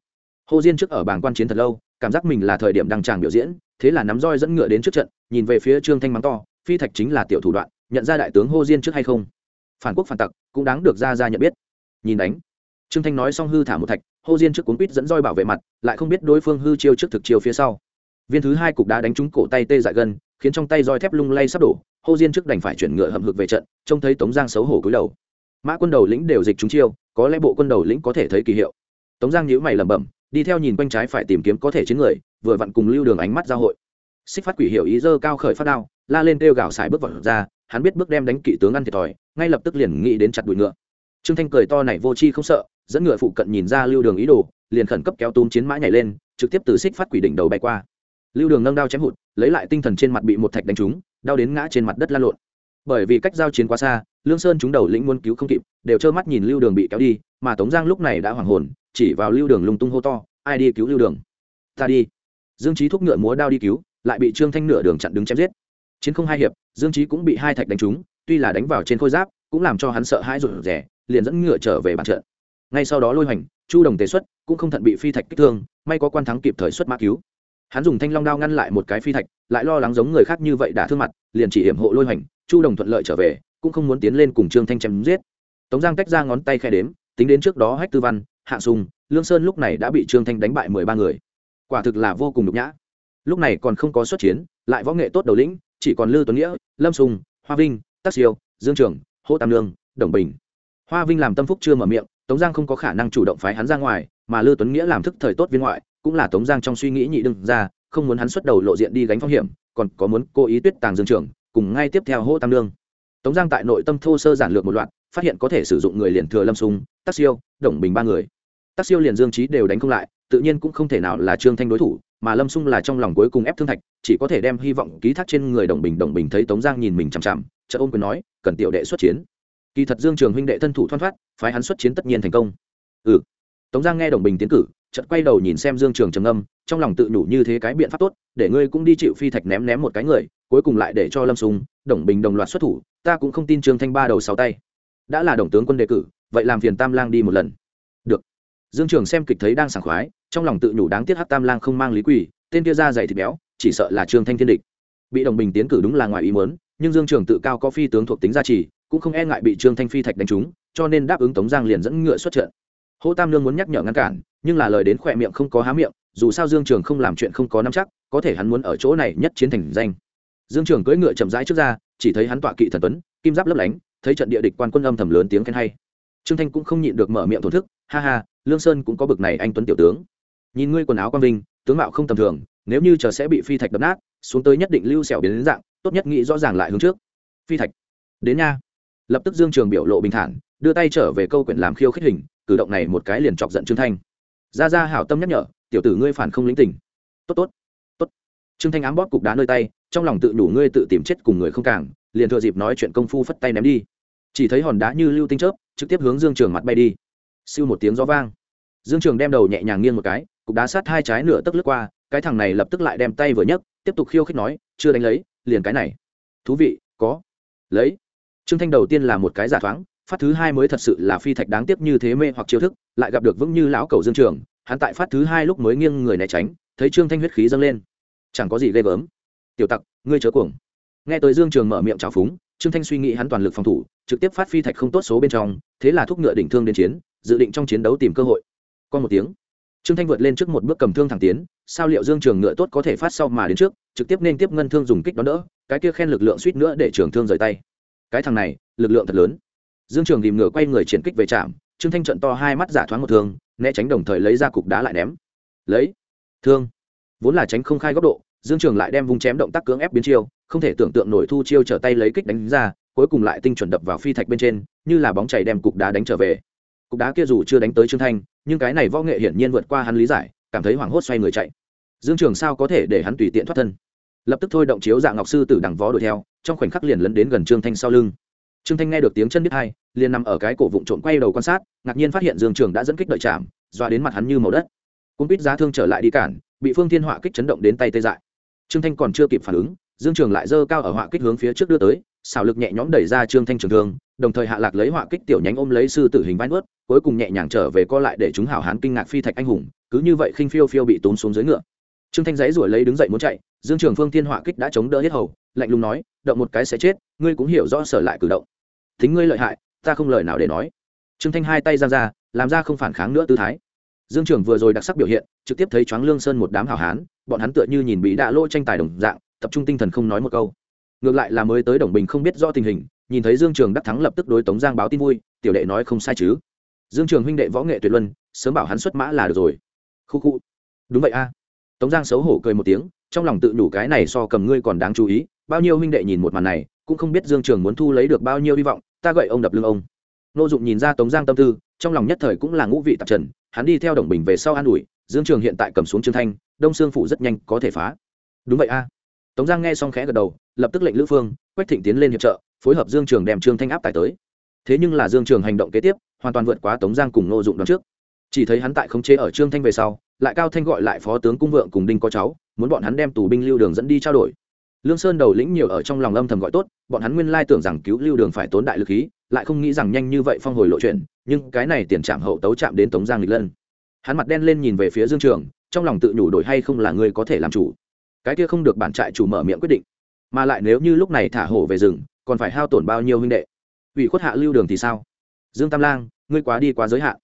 Hồ diên trước ở bảng quan chiến thật lâu, cảm giác mình là thời điểm đăng tràng biểu diễn, thế là nắm roi dẫn ngựa đến trước trận, nhìn về phía trương thanh mắng to, phi thạch chính là tiểu thủ đoạn, nhận ra đại tướng Hồ diên trước hay không? Phản quốc phản tặc, cũng đáng được ra ra nhận biết. Nhìn đánh. Trương thanh nói xong hư thả một thạch, Hồ diên trước cuốn quýt dẫn roi bảo vệ mặt, lại không biết đối phương hư chiêu trước thực chiêu phía sau. Viên thứ hai cục đá đánh trúng cổ tay tê dại gân, khiến trong tay roi thép lung lay sắp đổ, Hồ diên trước đành phải chuyển ngựa hậm hực về trận, trông thấy tống giang xấu hổ cúi đầu. Mã quân đầu lĩnh đều dịch trúng chiêu có lẽ bộ quân đầu lĩnh có thể thấy kỳ hiệu. Tống giang nhữ mày lẩm bẩm, đi theo nhìn quanh trái phải tìm kiếm có thể chiến người, vừa vặn cùng lưu đường ánh mắt giao hội. Xích phát quỷ hiệu ý dơ cao khởi phát đao, la lên kêu gào xài bước vào ra, hắn biết bước đem đánh kỵ tướng ăn thiệt thòi, ngay lập tức liền nghĩ đến chặt đùi ngựa. Trương thanh cười to này vô chi không sợ, dẫn ngựa phụ cận nhìn ra lưu đường ý đồ, liền khẩn cấp kéo túm chiến mã nhảy lên, trực tiếp từ xích phát quỷ đỉnh đầu bay qua. Lưu đường nâng đao chém hụt, lấy lại tinh thần trên mặt bị một thạch đánh trúng, đau đến ngã trên mặt đất lan lộn bởi vì cách giao chiến quá xa, lương sơn chúng đầu lĩnh muốn cứu không kịp, đều trơ mắt nhìn lưu đường bị kéo đi, mà tống giang lúc này đã hoảng hồn, chỉ vào lưu đường lung tung hô to, ai đi cứu lưu đường? Ta đi. Dương trí thúc ngựa múa đao đi cứu, lại bị trương thanh nửa đường chặn đứng chém giết. Chiến không hai hiệp, dương trí cũng bị hai thạch đánh trúng, tuy là đánh vào trên khôi giáp, cũng làm cho hắn sợ hãi rụt rẻ liền dẫn ngựa trở về bàn trận. Ngay sau đó lôi hoành, chu đồng tế xuất cũng không thận bị phi thạch kích thương, may có quan thắng kịp thời xuất mã cứu. Hắn dùng thanh long đao ngăn lại một cái phi thạch, lại lo lắng giống người khác như vậy đả thương mặt, liền chỉ hiểm hộ lôi hoành chu đồng thuận lợi trở về, cũng không muốn tiến lên cùng trương thanh chém giết. Tống giang tách ra ngón tay khe đếm, tính đến trước đó hách tư văn, hạ sùng, lương sơn lúc này đã bị trương thanh đánh bại mười ba người. Quả thực là vô cùng nhục nhã. Lúc này còn không có xuất chiến, lại võ nghệ tốt đầu lĩnh, chỉ còn lư tuấn nghĩa, lâm sùng, hoa vinh tác siêu, dương trường, hỗ tam lương đồng bình. Hoa vinh làm tâm phúc chưa mở miệng, tống giang không có khả năng chủ động phái hắn ra ngoài, mà lư tuấn nghĩa làm thức thời tốt viên ngoại, cũng là tống giang trong suy nghĩ nhị đương ra, không muốn hắn xuất đầu lộ diện đi gánh phong hiểm, còn có muốn cố ý tuyết tàng dương trường cùng ngay tiếp theo hỗ tam lương tống giang tại nội tâm thô sơ giản lược một loạt, phát hiện có thể sử dụng người liền thừa lâm sung tác siêu, đồng bình ba người. Tác siêu liền dương trí đều đánh không lại, tự nhiên cũng không thể nào là trương thanh đối thủ, mà lâm sung là trong lòng cuối cùng ép thương thạch, chỉ có thể đem hy vọng ký thác trên người đồng bình. Đồng bình thấy tống giang nhìn mình chằm chằm chợ ôm quyền nói, cần tiểu đệ xuất chiến. Kỳ thật dương trường huynh đệ thân thủ thoăn thoát, phái hắn xuất chiến tất nhiên thành công. Ừ. Tống giang nghe đồng bình tiến cử, chợt quay đầu nhìn xem dương trường trầm âm trong lòng tự nhủ như thế cái biện pháp tốt, để ngươi cũng đi chịu phi thạch ném ném một cái người cuối cùng lại để cho lâm sung đồng bình đồng loạt xuất thủ, ta cũng không tin trương thanh ba đầu sáu tay. Đã là đồng tướng quân đề cử, vậy làm phiền tam lang đi một lần. Được. Dương trường xem kịch thấy đang sảng khoái, trong lòng tự nhủ đáng tiếc hát tam lang không mang lý quỷ, tên kia ra dày thịt béo, chỉ sợ là trương thanh thiên địch. Bị đồng bình tiến cử đúng là ngoài ý muốn, nhưng dương trường tự cao có phi tướng thuộc tính gia trì, cũng không e ngại bị trương thanh phi thạch đánh trúng, cho nên đáp ứng tống giang liền dẫn ngựa xuất trận. Hô tam lương muốn nhắc nhở ngăn cản, nhưng là lời đến khỏe miệng không có há miệng, dù sao dương trường không làm chuyện không có nắm chắc, có thể hắn muốn ở chỗ này nhất chiến thành danh dương trường cưỡi ngựa chậm rãi trước ra, chỉ thấy hắn tọa kỵ thần tuấn, kim giáp lấp lánh, thấy trận địa địch quan quân âm thầm lớn tiếng khen hay. Trương thanh cũng không nhịn được mở miệng thổn thức, ha ha, lương sơn cũng có bực này anh tuấn tiểu tướng. Nhìn ngươi quần áo quang vinh, tướng mạo không tầm thường, nếu như chờ sẽ bị phi thạch đập nát, xuống tới nhất định lưu xẻo biến đến dạng, tốt nhất nghĩ rõ ràng lại hướng trước. Phi thạch? Đến nha. Lập tức dương trường biểu lộ bình thản, đưa tay trở về câu quyển làm khiêu khích hình, cử động này một cái liền chọc giận trương thanh. Ra ra hảo tâm nhắc nhở, tiểu tử ngươi phản không lĩnh tình. Tốt tốt trương thanh ám bóp cục đá nơi tay, trong lòng tự đủ ngươi tự tìm chết cùng người không càng, liền thừa dịp nói chuyện công phu phất tay ném đi. Chỉ thấy hòn đá như lưu tinh chớp, trực tiếp hướng dương trường mặt bay đi. Siêu một tiếng gió vang. Dương trường đem đầu nhẹ nhàng nghiêng một cái, cục đá sát hai trái nửa tức lướt qua, cái thằng này lập tức lại đem tay vừa nhấc, tiếp tục khiêu khích nói, chưa đánh lấy, liền cái này. Thú vị, có. Lấy. Trương thanh đầu tiên là một cái giả thoáng, phát thứ hai mới thật sự là phi thạch đáng tiếc như thế mê hoặc chiêu thức, lại gặp được vững như lão cầu dương trường, hắn tại phát thứ hai lúc mới nghiêng người né tránh, thấy trương thanh huyết khí dâng lên chẳng có gì ghê gớm. Tiểu tặc, ngươi chớ cuồng. Nghe tới dương trường mở miệng trào phúng, trương thanh suy nghĩ hắn toàn lực phòng thủ, trực tiếp phát phi thạch không tốt số bên trong, thế là thúc ngựa đỉnh thương đến chiến, dự định trong chiến đấu tìm cơ hội. Còn một tiếng, trương thanh vượt lên trước một bước cầm thương thẳng tiến, sao liệu dương trường ngựa tốt có thể phát sau mà đến trước, trực tiếp nên tiếp ngân thương dùng kích đón đỡ, cái kia khen lực lượng suýt nữa để trường thương rời tay. Cái thằng này, lực lượng thật lớn. Dương trường tìm ngựa quay người triển kích về trạm, trương thanh trận to hai mắt giả thoáng một thương, né tránh đồng thời lấy ra cục đá lại ném. Lấy. Thương vốn là tránh không khai góc độ, dương trường lại đem vùng chém động tác cưỡng ép biến chiêu, không thể tưởng tượng nổi thu chiêu trở tay lấy kích đánh ra, cuối cùng lại tinh chuẩn đập vào phi thạch bên trên, như là bóng chảy đem cục đá đánh trở về. Cục đá kia dù chưa đánh tới trương thanh, nhưng cái này võ nghệ hiển nhiên vượt qua hắn lý giải, cảm thấy hoảng hốt xoay người chạy. Dương trường sao có thể để hắn tùy tiện thoát thân? Lập tức thôi động chiếu dạng ngọc sư tử đằng vó đuổi theo, trong khoảnh khắc liền lấn đến gần trương thanh sau lưng. Trương thanh nghe được tiếng chân biết hai, liền nằm ở cái cổ vụn trộn quay đầu quan sát, ngạc nhiên phát hiện dương trường đã dẫn kích đợi chạm doa đến mặt hắn như màu đất. Cung quýt giá thương trở lại đi cản bị phương thiên họa kích chấn động đến tay tê dại. Trương thanh còn chưa kịp phản ứng, dương trường lại dơ cao ở họa kích hướng phía trước đưa tới, xảo lực nhẹ nhõm đẩy ra trương thanh trường thương, đồng thời hạ lạc lấy họa kích tiểu nhánh ôm lấy sư tử hình vai nuốt, cuối cùng nhẹ nhàng trở về co lại để chúng hảo hán kinh ngạc phi thạch anh hùng, cứ như vậy khinh phiêu phiêu bị tốn xuống dưới ngựa. Trương thanh giấy ruổi lấy đứng dậy muốn chạy, dương trường phương thiên họa kích đã chống đỡ hết hầu, lạnh lùng nói, động một cái sẽ chết, ngươi cũng hiểu rõ sở lại cử động. Thính ngươi lợi hại, ta không lời nào để nói. Trương thanh hai tay ra ra, làm ra không phản kháng nữa tư thái dương trường vừa rồi đặc sắc biểu hiện, trực tiếp thấy choáng lương sơn một đám hảo hán, bọn hắn tựa như nhìn bị đạ lỗ tranh tài đồng dạng, tập trung tinh thần không nói một câu. Ngược lại là mới tới đồng bình không biết rõ tình hình, nhìn thấy dương trường đắc thắng lập tức đối tống giang báo tin vui, tiểu đệ nói không sai chứ. Dương trường huynh đệ võ nghệ tuyệt luân, sớm bảo hắn xuất mã là được rồi. Khu khu. Đúng vậy a. Tống giang xấu hổ cười một tiếng, trong lòng tự đủ cái này so cầm ngươi còn đáng chú ý, bao nhiêu huynh đệ nhìn một màn này, cũng không biết dương trường muốn thu lấy được bao nhiêu hy vọng, ta gậy ông đập lưng ông. Nô dụng nhìn ra tống giang tâm tư, trong lòng nhất thời cũng là ngũ vị tạp trần hắn đi theo đồng bình về sau an ủi, dương trường hiện tại cầm xuống trương thanh, đông sương phủ rất nhanh có thể phá. Đúng vậy a. Tống giang nghe xong khẽ gật đầu, lập tức lệnh lữ phương, quách thịnh tiến lên hiệp trợ, phối hợp dương trường đem trương thanh áp tải tới. Thế nhưng là dương trường hành động kế tiếp, hoàn toàn vượt quá tống giang cùng nô dụng đón trước. Chỉ thấy hắn tại khống chế ở trương thanh về sau, lại cao thanh gọi lại phó tướng cung vượng cùng đinh có cháu, muốn bọn hắn đem tù binh lưu đường dẫn đi trao đổi. Lương sơn đầu lĩnh nhiều ở trong lòng âm thầm gọi tốt, bọn hắn nguyên lai tưởng rằng cứu lưu đường phải tốn đại lực khí lại không nghĩ rằng nhanh như vậy phong hồi lộ chuyện, nhưng cái này tiền trạm hậu tấu chạm đến tống giang lịch lân. Hắn mặt đen lên nhìn về phía dương trường, trong lòng tự nhủ đổi hay không là người có thể làm chủ. Cái kia không được bản trại chủ mở miệng quyết định. Mà lại nếu như lúc này thả hổ về rừng, còn phải hao tổn bao nhiêu huynh đệ? Ủy khuất hạ lưu đường thì sao? Dương tam lang, ngươi quá đi quá giới hạn.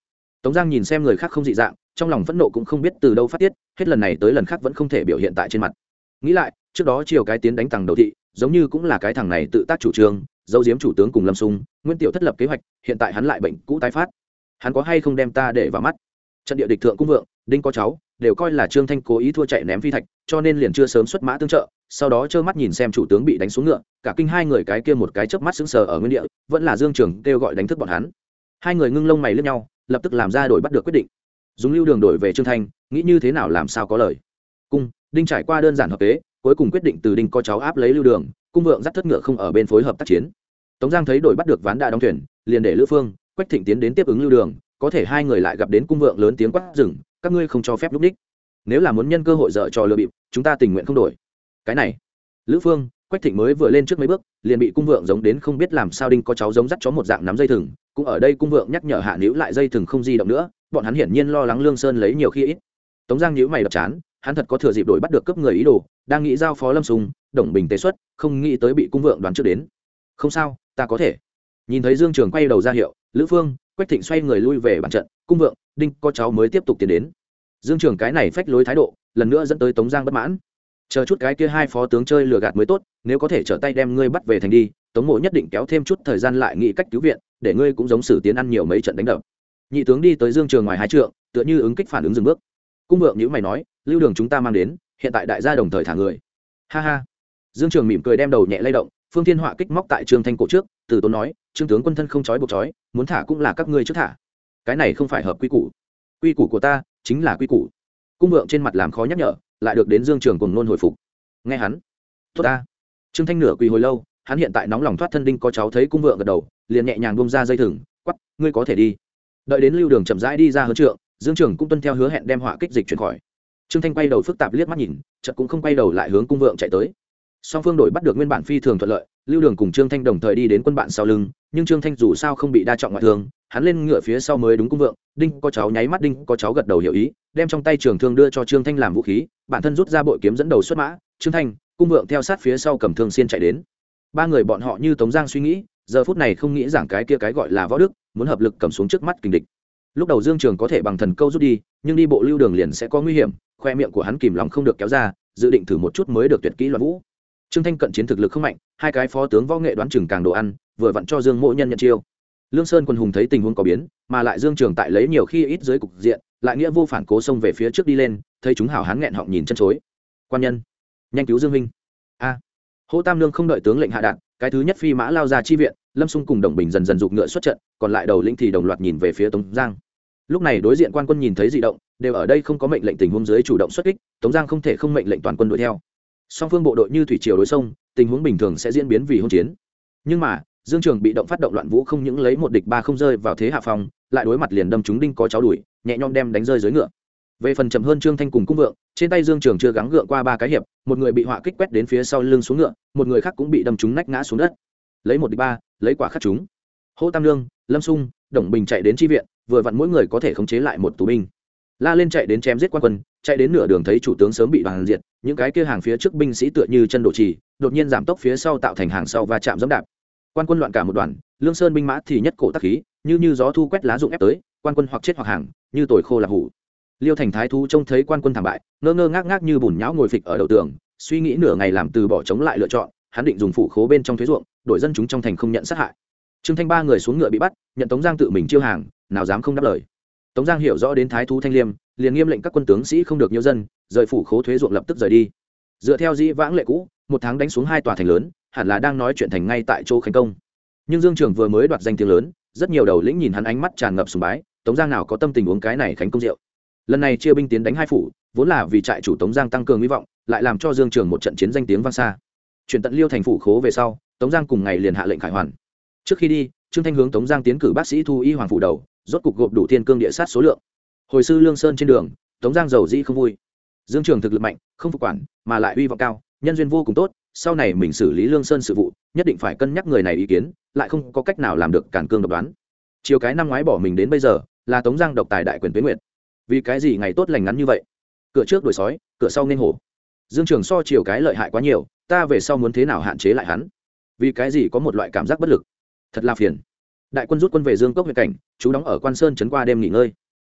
Tống giang nhìn xem người khác không dị dạng, trong lòng phẫn nộ cũng không biết từ đâu phát tiết, hết lần này tới lần khác vẫn không thể biểu hiện tại trên mặt. Nghĩ lại, trước đó chiều cái tiến đánh tầng đầu thị giống như cũng là cái thằng này tự tác chủ trương dấu diếm chủ tướng cùng lâm sung nguyên tiểu thất lập kế hoạch, hiện tại hắn lại bệnh cũ tái phát. Hắn có hay không đem ta để vào mắt? Trận địa địch thượng cung vượng, đinh có cháu, đều coi là trương thanh cố ý thua chạy ném phi thạch, cho nên liền chưa sớm xuất mã tương trợ, sau đó trơ mắt nhìn xem chủ tướng bị đánh xuống ngựa, cả kinh hai người cái kia một cái chớp mắt sững sờ ở nguyên địa, vẫn là dương trường kêu gọi đánh thức bọn hắn. Hai người ngưng lông mày lướt nhau, lập tức làm ra đổi bắt được quyết định. Dùng lưu đường đổi về trương thanh, nghĩ như thế nào làm sao có lời. Cung, đinh trải qua đơn giản hợp tế cuối cùng quyết định từ đinh có cháu áp lấy lưu đường, cung vượng dắt thất ngựa không ở bên phối hợp tác chiến. Tống giang thấy đổi bắt được ván đại đóng thuyền, liền để lữ phương, quách thịnh tiến đến tiếp ứng lưu đường, có thể hai người lại gặp đến cung vượng lớn tiếng quát rừng các ngươi không cho phép lúc đích. Nếu là muốn nhân cơ hội dở trò lừa bịp, chúng ta tình nguyện không đổi. Cái này, lữ phương, quách thịnh mới vừa lên trước mấy bước, liền bị cung vượng giống đến không biết làm sao đinh có cháu giống dắt chó một dạng nắm dây thừng, cũng ở đây cung vượng nhắc nhở hạ níu lại dây thừng không di động nữa, bọn hắn hiển nhiên lo lắng lương sơn lấy nhiều khi ít. Tống giang nhíu mày đập chán hắn thật có thừa dịp đổi bắt được cấp người ý đồ, đang nghĩ giao phó lâm sùng, đồng bình tế xuất, không nghĩ tới bị cung vượng đoán trước đến. Không sao, ta có thể. Nhìn thấy dương trường quay đầu ra hiệu, lữ phương, quách thịnh xoay người lui về bàn trận, cung vượng, đinh, có cháu mới tiếp tục tiến đến. Dương trường cái này phách lối thái độ, lần nữa dẫn tới tống giang bất mãn. Chờ chút cái kia hai phó tướng chơi lừa gạt mới tốt, nếu có thể trở tay đem ngươi bắt về thành đi, tống mộ nhất định kéo thêm chút thời gian lại nghĩ cách cứu viện, để ngươi cũng giống sử tiến ăn nhiều mấy trận đánh đập. Nhị tướng đi tới dương trường ngoài hai trượng, tựa như ứng kích phản ứng dừng bước cung vượng nhữ mày nói, lưu đường chúng ta mang đến, hiện tại đại gia đồng thời thả người. Ha ha. Dương trường mỉm cười đem đầu nhẹ lay động, phương thiên họa kích móc tại trương thanh cổ trước, từ tốn nói, trương tướng quân thân không trói buộc trói, muốn thả cũng là các ngươi trước thả. Cái này không phải hợp quy củ. Quy củ của ta chính là quy củ. Cung vượng trên mặt làm khó nhắc nhở, lại được đến dương trường cùng nôn hồi phục. Nghe hắn. Tốt ta. Trương thanh nửa quỳ hồi lâu, hắn hiện tại nóng lòng thoát thân đinh có cháu thấy cung vượng gật đầu, liền nhẹ nhàng bông ra dây thừng quắp ngươi có thể đi. Đợi đến lưu đường chậm rãi đi ra hơn trượng dương trường cũng tuân theo hứa hẹn đem họa kích dịch chuyển khỏi. Trương thanh quay đầu phức tạp liếc mắt nhìn, chợt cũng không quay đầu lại hướng cung vượng chạy tới. Song phương đổi bắt được nguyên bản phi thường thuận lợi, lưu đường cùng trương thanh đồng thời đi đến quân bạn sau lưng, nhưng trương thanh dù sao không bị đa trọng ngoại thương, hắn lên ngựa phía sau mới đúng cung vượng, đinh có cháu nháy mắt đinh có cháu gật đầu hiểu ý, đem trong tay trường thương đưa cho trương thanh làm vũ khí, bản thân rút ra bội kiếm dẫn đầu xuất mã, trương thanh, cung vượng theo sát phía sau cầm thương xiên chạy đến. Ba người bọn họ như tống giang suy nghĩ, giờ phút này không nghĩ rằng cái kia cái gọi là võ đức, muốn hợp lực cầm xuống trước mắt kình địch lúc đầu dương trường có thể bằng thần câu rút đi, nhưng đi bộ lưu đường liền sẽ có nguy hiểm, khoe miệng của hắn kìm lòng không được kéo ra, dự định thử một chút mới được tuyệt kỹ loạn vũ. Trương thanh cận chiến thực lực không mạnh, hai cái phó tướng võ nghệ đoán chừng càng đồ ăn, vừa vặn cho dương Mỗ nhân nhận chiêu. Lương sơn quân hùng thấy tình huống có biến, mà lại dương trường tại lấy nhiều khi ít dưới cục diện, lại nghĩa vô phản cố xông về phía trước đi lên, thấy chúng hảo hán nghẹn họng nhìn chân chối. Quan nhân, nhanh cứu dương minh a. À. hỗ tam lương không đợi tướng lệnh hạ đạn, cái thứ nhất phi mã lao ra chi viện lâm xung cùng đồng bình dần dần giục ngựa xuất trận, còn lại đầu lĩnh thì đồng loạt nhìn về phía tống giang. Lúc này đối diện quan quân nhìn thấy di động, đều ở đây không có mệnh lệnh tình huống dưới chủ động xuất kích, tống giang không thể không mệnh lệnh toàn quân đuổi theo. Song phương bộ đội như thủy triều đối sông, tình huống bình thường sẽ diễn biến vì hôn chiến. Nhưng mà, dương trường bị động phát động loạn vũ không những lấy một địch ba không rơi vào thế hạ phòng lại đối mặt liền đâm chúng đinh có cháo đuổi, nhẹ nhõm đem đánh rơi dưới ngựa. Về phần chậm hơn trương thanh cùng cung vượng, trên tay dương trường chưa gắng gượng qua ba cái hiệp, một người bị họa kích quét đến phía sau lưng xuống ngựa, một người khác cũng bị đâm trúng nách ngã xuống đất. Lấy một địch ba lấy quả khắc chúng. Hô tam lương lâm sung, đồng bình chạy đến tri viện, vừa vặn mỗi người có thể khống chế lại một tù binh. La lên chạy đến chém giết quan quân, chạy đến nửa đường thấy chủ tướng sớm bị đoàn diệt, những cái kia hàng phía trước binh sĩ tựa như chân đổ trì, đột nhiên giảm tốc phía sau tạo thành hàng sau và chạm dẫm đạp. Quan quân loạn cả một đoàn, lương sơn binh mã thì nhất cổ tắc khí, như như gió thu quét lá rụng ép tới, quan quân hoặc chết hoặc hàng, như tồi khô là hủ. Liêu thành thái thú trông thấy quan quân thảm bại, ngơ ngơ ngác ngác như bùn nhão ngồi phịch ở đầu tường, suy nghĩ nửa ngày làm từ bỏ chống lại lựa chọn, hắn định dùng phủ khố bên trong thuế ruộng đổi dân chúng trong thành không nhận sát hại. Trương thanh ba người xuống ngựa bị bắt, nhận tống giang tự mình chiêu hàng, nào dám không đáp lời. Tống giang hiểu rõ đến thái thú thanh liêm, liền nghiêm lệnh các quân tướng sĩ không được nhiều dân, rời phủ khố thuế ruộng lập tức rời đi. Dựa theo dĩ vãng lệ cũ, một tháng đánh xuống hai tòa thành lớn, hẳn là đang nói chuyện thành ngay tại chỗ khánh công. Nhưng dương trường vừa mới đoạt danh tiếng lớn, rất nhiều đầu lĩnh nhìn hắn ánh mắt tràn ngập sùng bái, tống giang nào có tâm tình uống cái này khánh công rượu? Lần này chia binh tiến đánh hai phủ, vốn là vì trại chủ tống giang tăng cường hy vọng, lại làm cho dương trường một trận chiến danh tiếng vang xa. Chuyển tận liêu thành phủ khố về sau tống giang cùng ngày liền hạ lệnh khải hoàn. Trước khi đi, trương thanh hướng tống giang tiến cử bác sĩ thu y hoàng phủ đầu, rốt cục gộp đủ thiên cương địa sát số lượng. Hồi sư lương sơn trên đường, tống giang giàu dĩ không vui. Dương trường thực lực mạnh, không phục quản, mà lại uy vọng cao, nhân duyên vô cùng tốt, sau này mình xử lý lương sơn sự vụ, nhất định phải cân nhắc người này ý kiến, lại không có cách nào làm được cản cương độc đoán. Chiều cái năm ngoái bỏ mình đến bây giờ, là tống giang độc tài đại quyền tuyến nguyện vì cái gì ngày tốt lành ngắn như vậy? Cửa trước đuổi sói, cửa sau nên hổ. Dương trường so chiều cái lợi hại quá nhiều, ta về sau muốn thế nào hạn chế lại hắn? Vì cái gì có một loại cảm giác bất lực? Thật là phiền. Đại quân rút quân về dương cốc huyện cảnh chú đóng ở quan sơn trấn qua đêm nghỉ ngơi.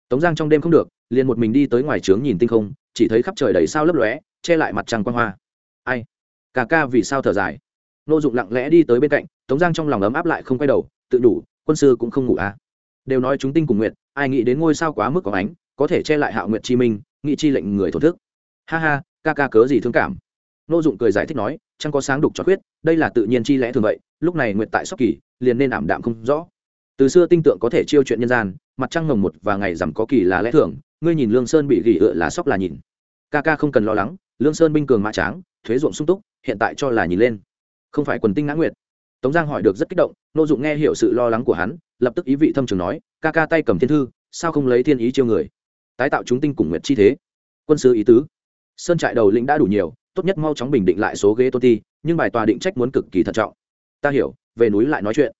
Tống giang trong đêm không được, liền một mình đi tới ngoài trướng nhìn tinh không, chỉ thấy khắp trời đầy sao lấp lóe, che lại mặt trăng quan hoa. Ai? Ca ca vì sao thở dài? Nô dụng lặng lẽ đi tới bên cạnh, tống giang trong lòng ấm áp lại không quay đầu, tự đủ, quân sư cũng không ngủ à? Đều nói chúng tinh cùng nguyện ai nghĩ đến ngôi sao quá mức có ánh, có thể che lại hạo nguyện chi minh, nghị chi lệnh người thổ thức. Ha ha, ca ca cớ gì thương cảm? Nô dụng cười giải thích nói, chẳng có sáng đục cho khuyết, đây là tự nhiên chi lẽ thường vậy, lúc này nguyện tại sóc kỳ, liền nên ảm đạm không rõ. Từ xưa tinh tượng có thể chiêu chuyện nhân gian, mặt trăng ngồng một và ngày rằm có kỳ là lẽ thường, ngươi nhìn lương sơn bị gỉ ựa là sóc là nhìn. Ca ca không cần lo lắng, lương sơn binh cường mã tráng, thuế ruộng sung túc, hiện tại cho là nhìn lên. Không phải quần tinh ngã nguyệt. Tống giang hỏi được rất kích động, nô dụng nghe hiểu sự lo lắng của hắn, lập tức ý vị thâm trường nói, ca ca tay cầm thiên thư, sao không lấy thiên ý chiêu người? Tái tạo chúng tinh cùng nguyệt chi thế. Quân sư ý tứ. Sơn trại đầu lĩnh đã đủ nhiều tốt nhất mau chóng bình định lại số ghế tôn ti, nhưng bài tòa định trách muốn cực kỳ thận trọng. Ta hiểu, về núi lại nói chuyện.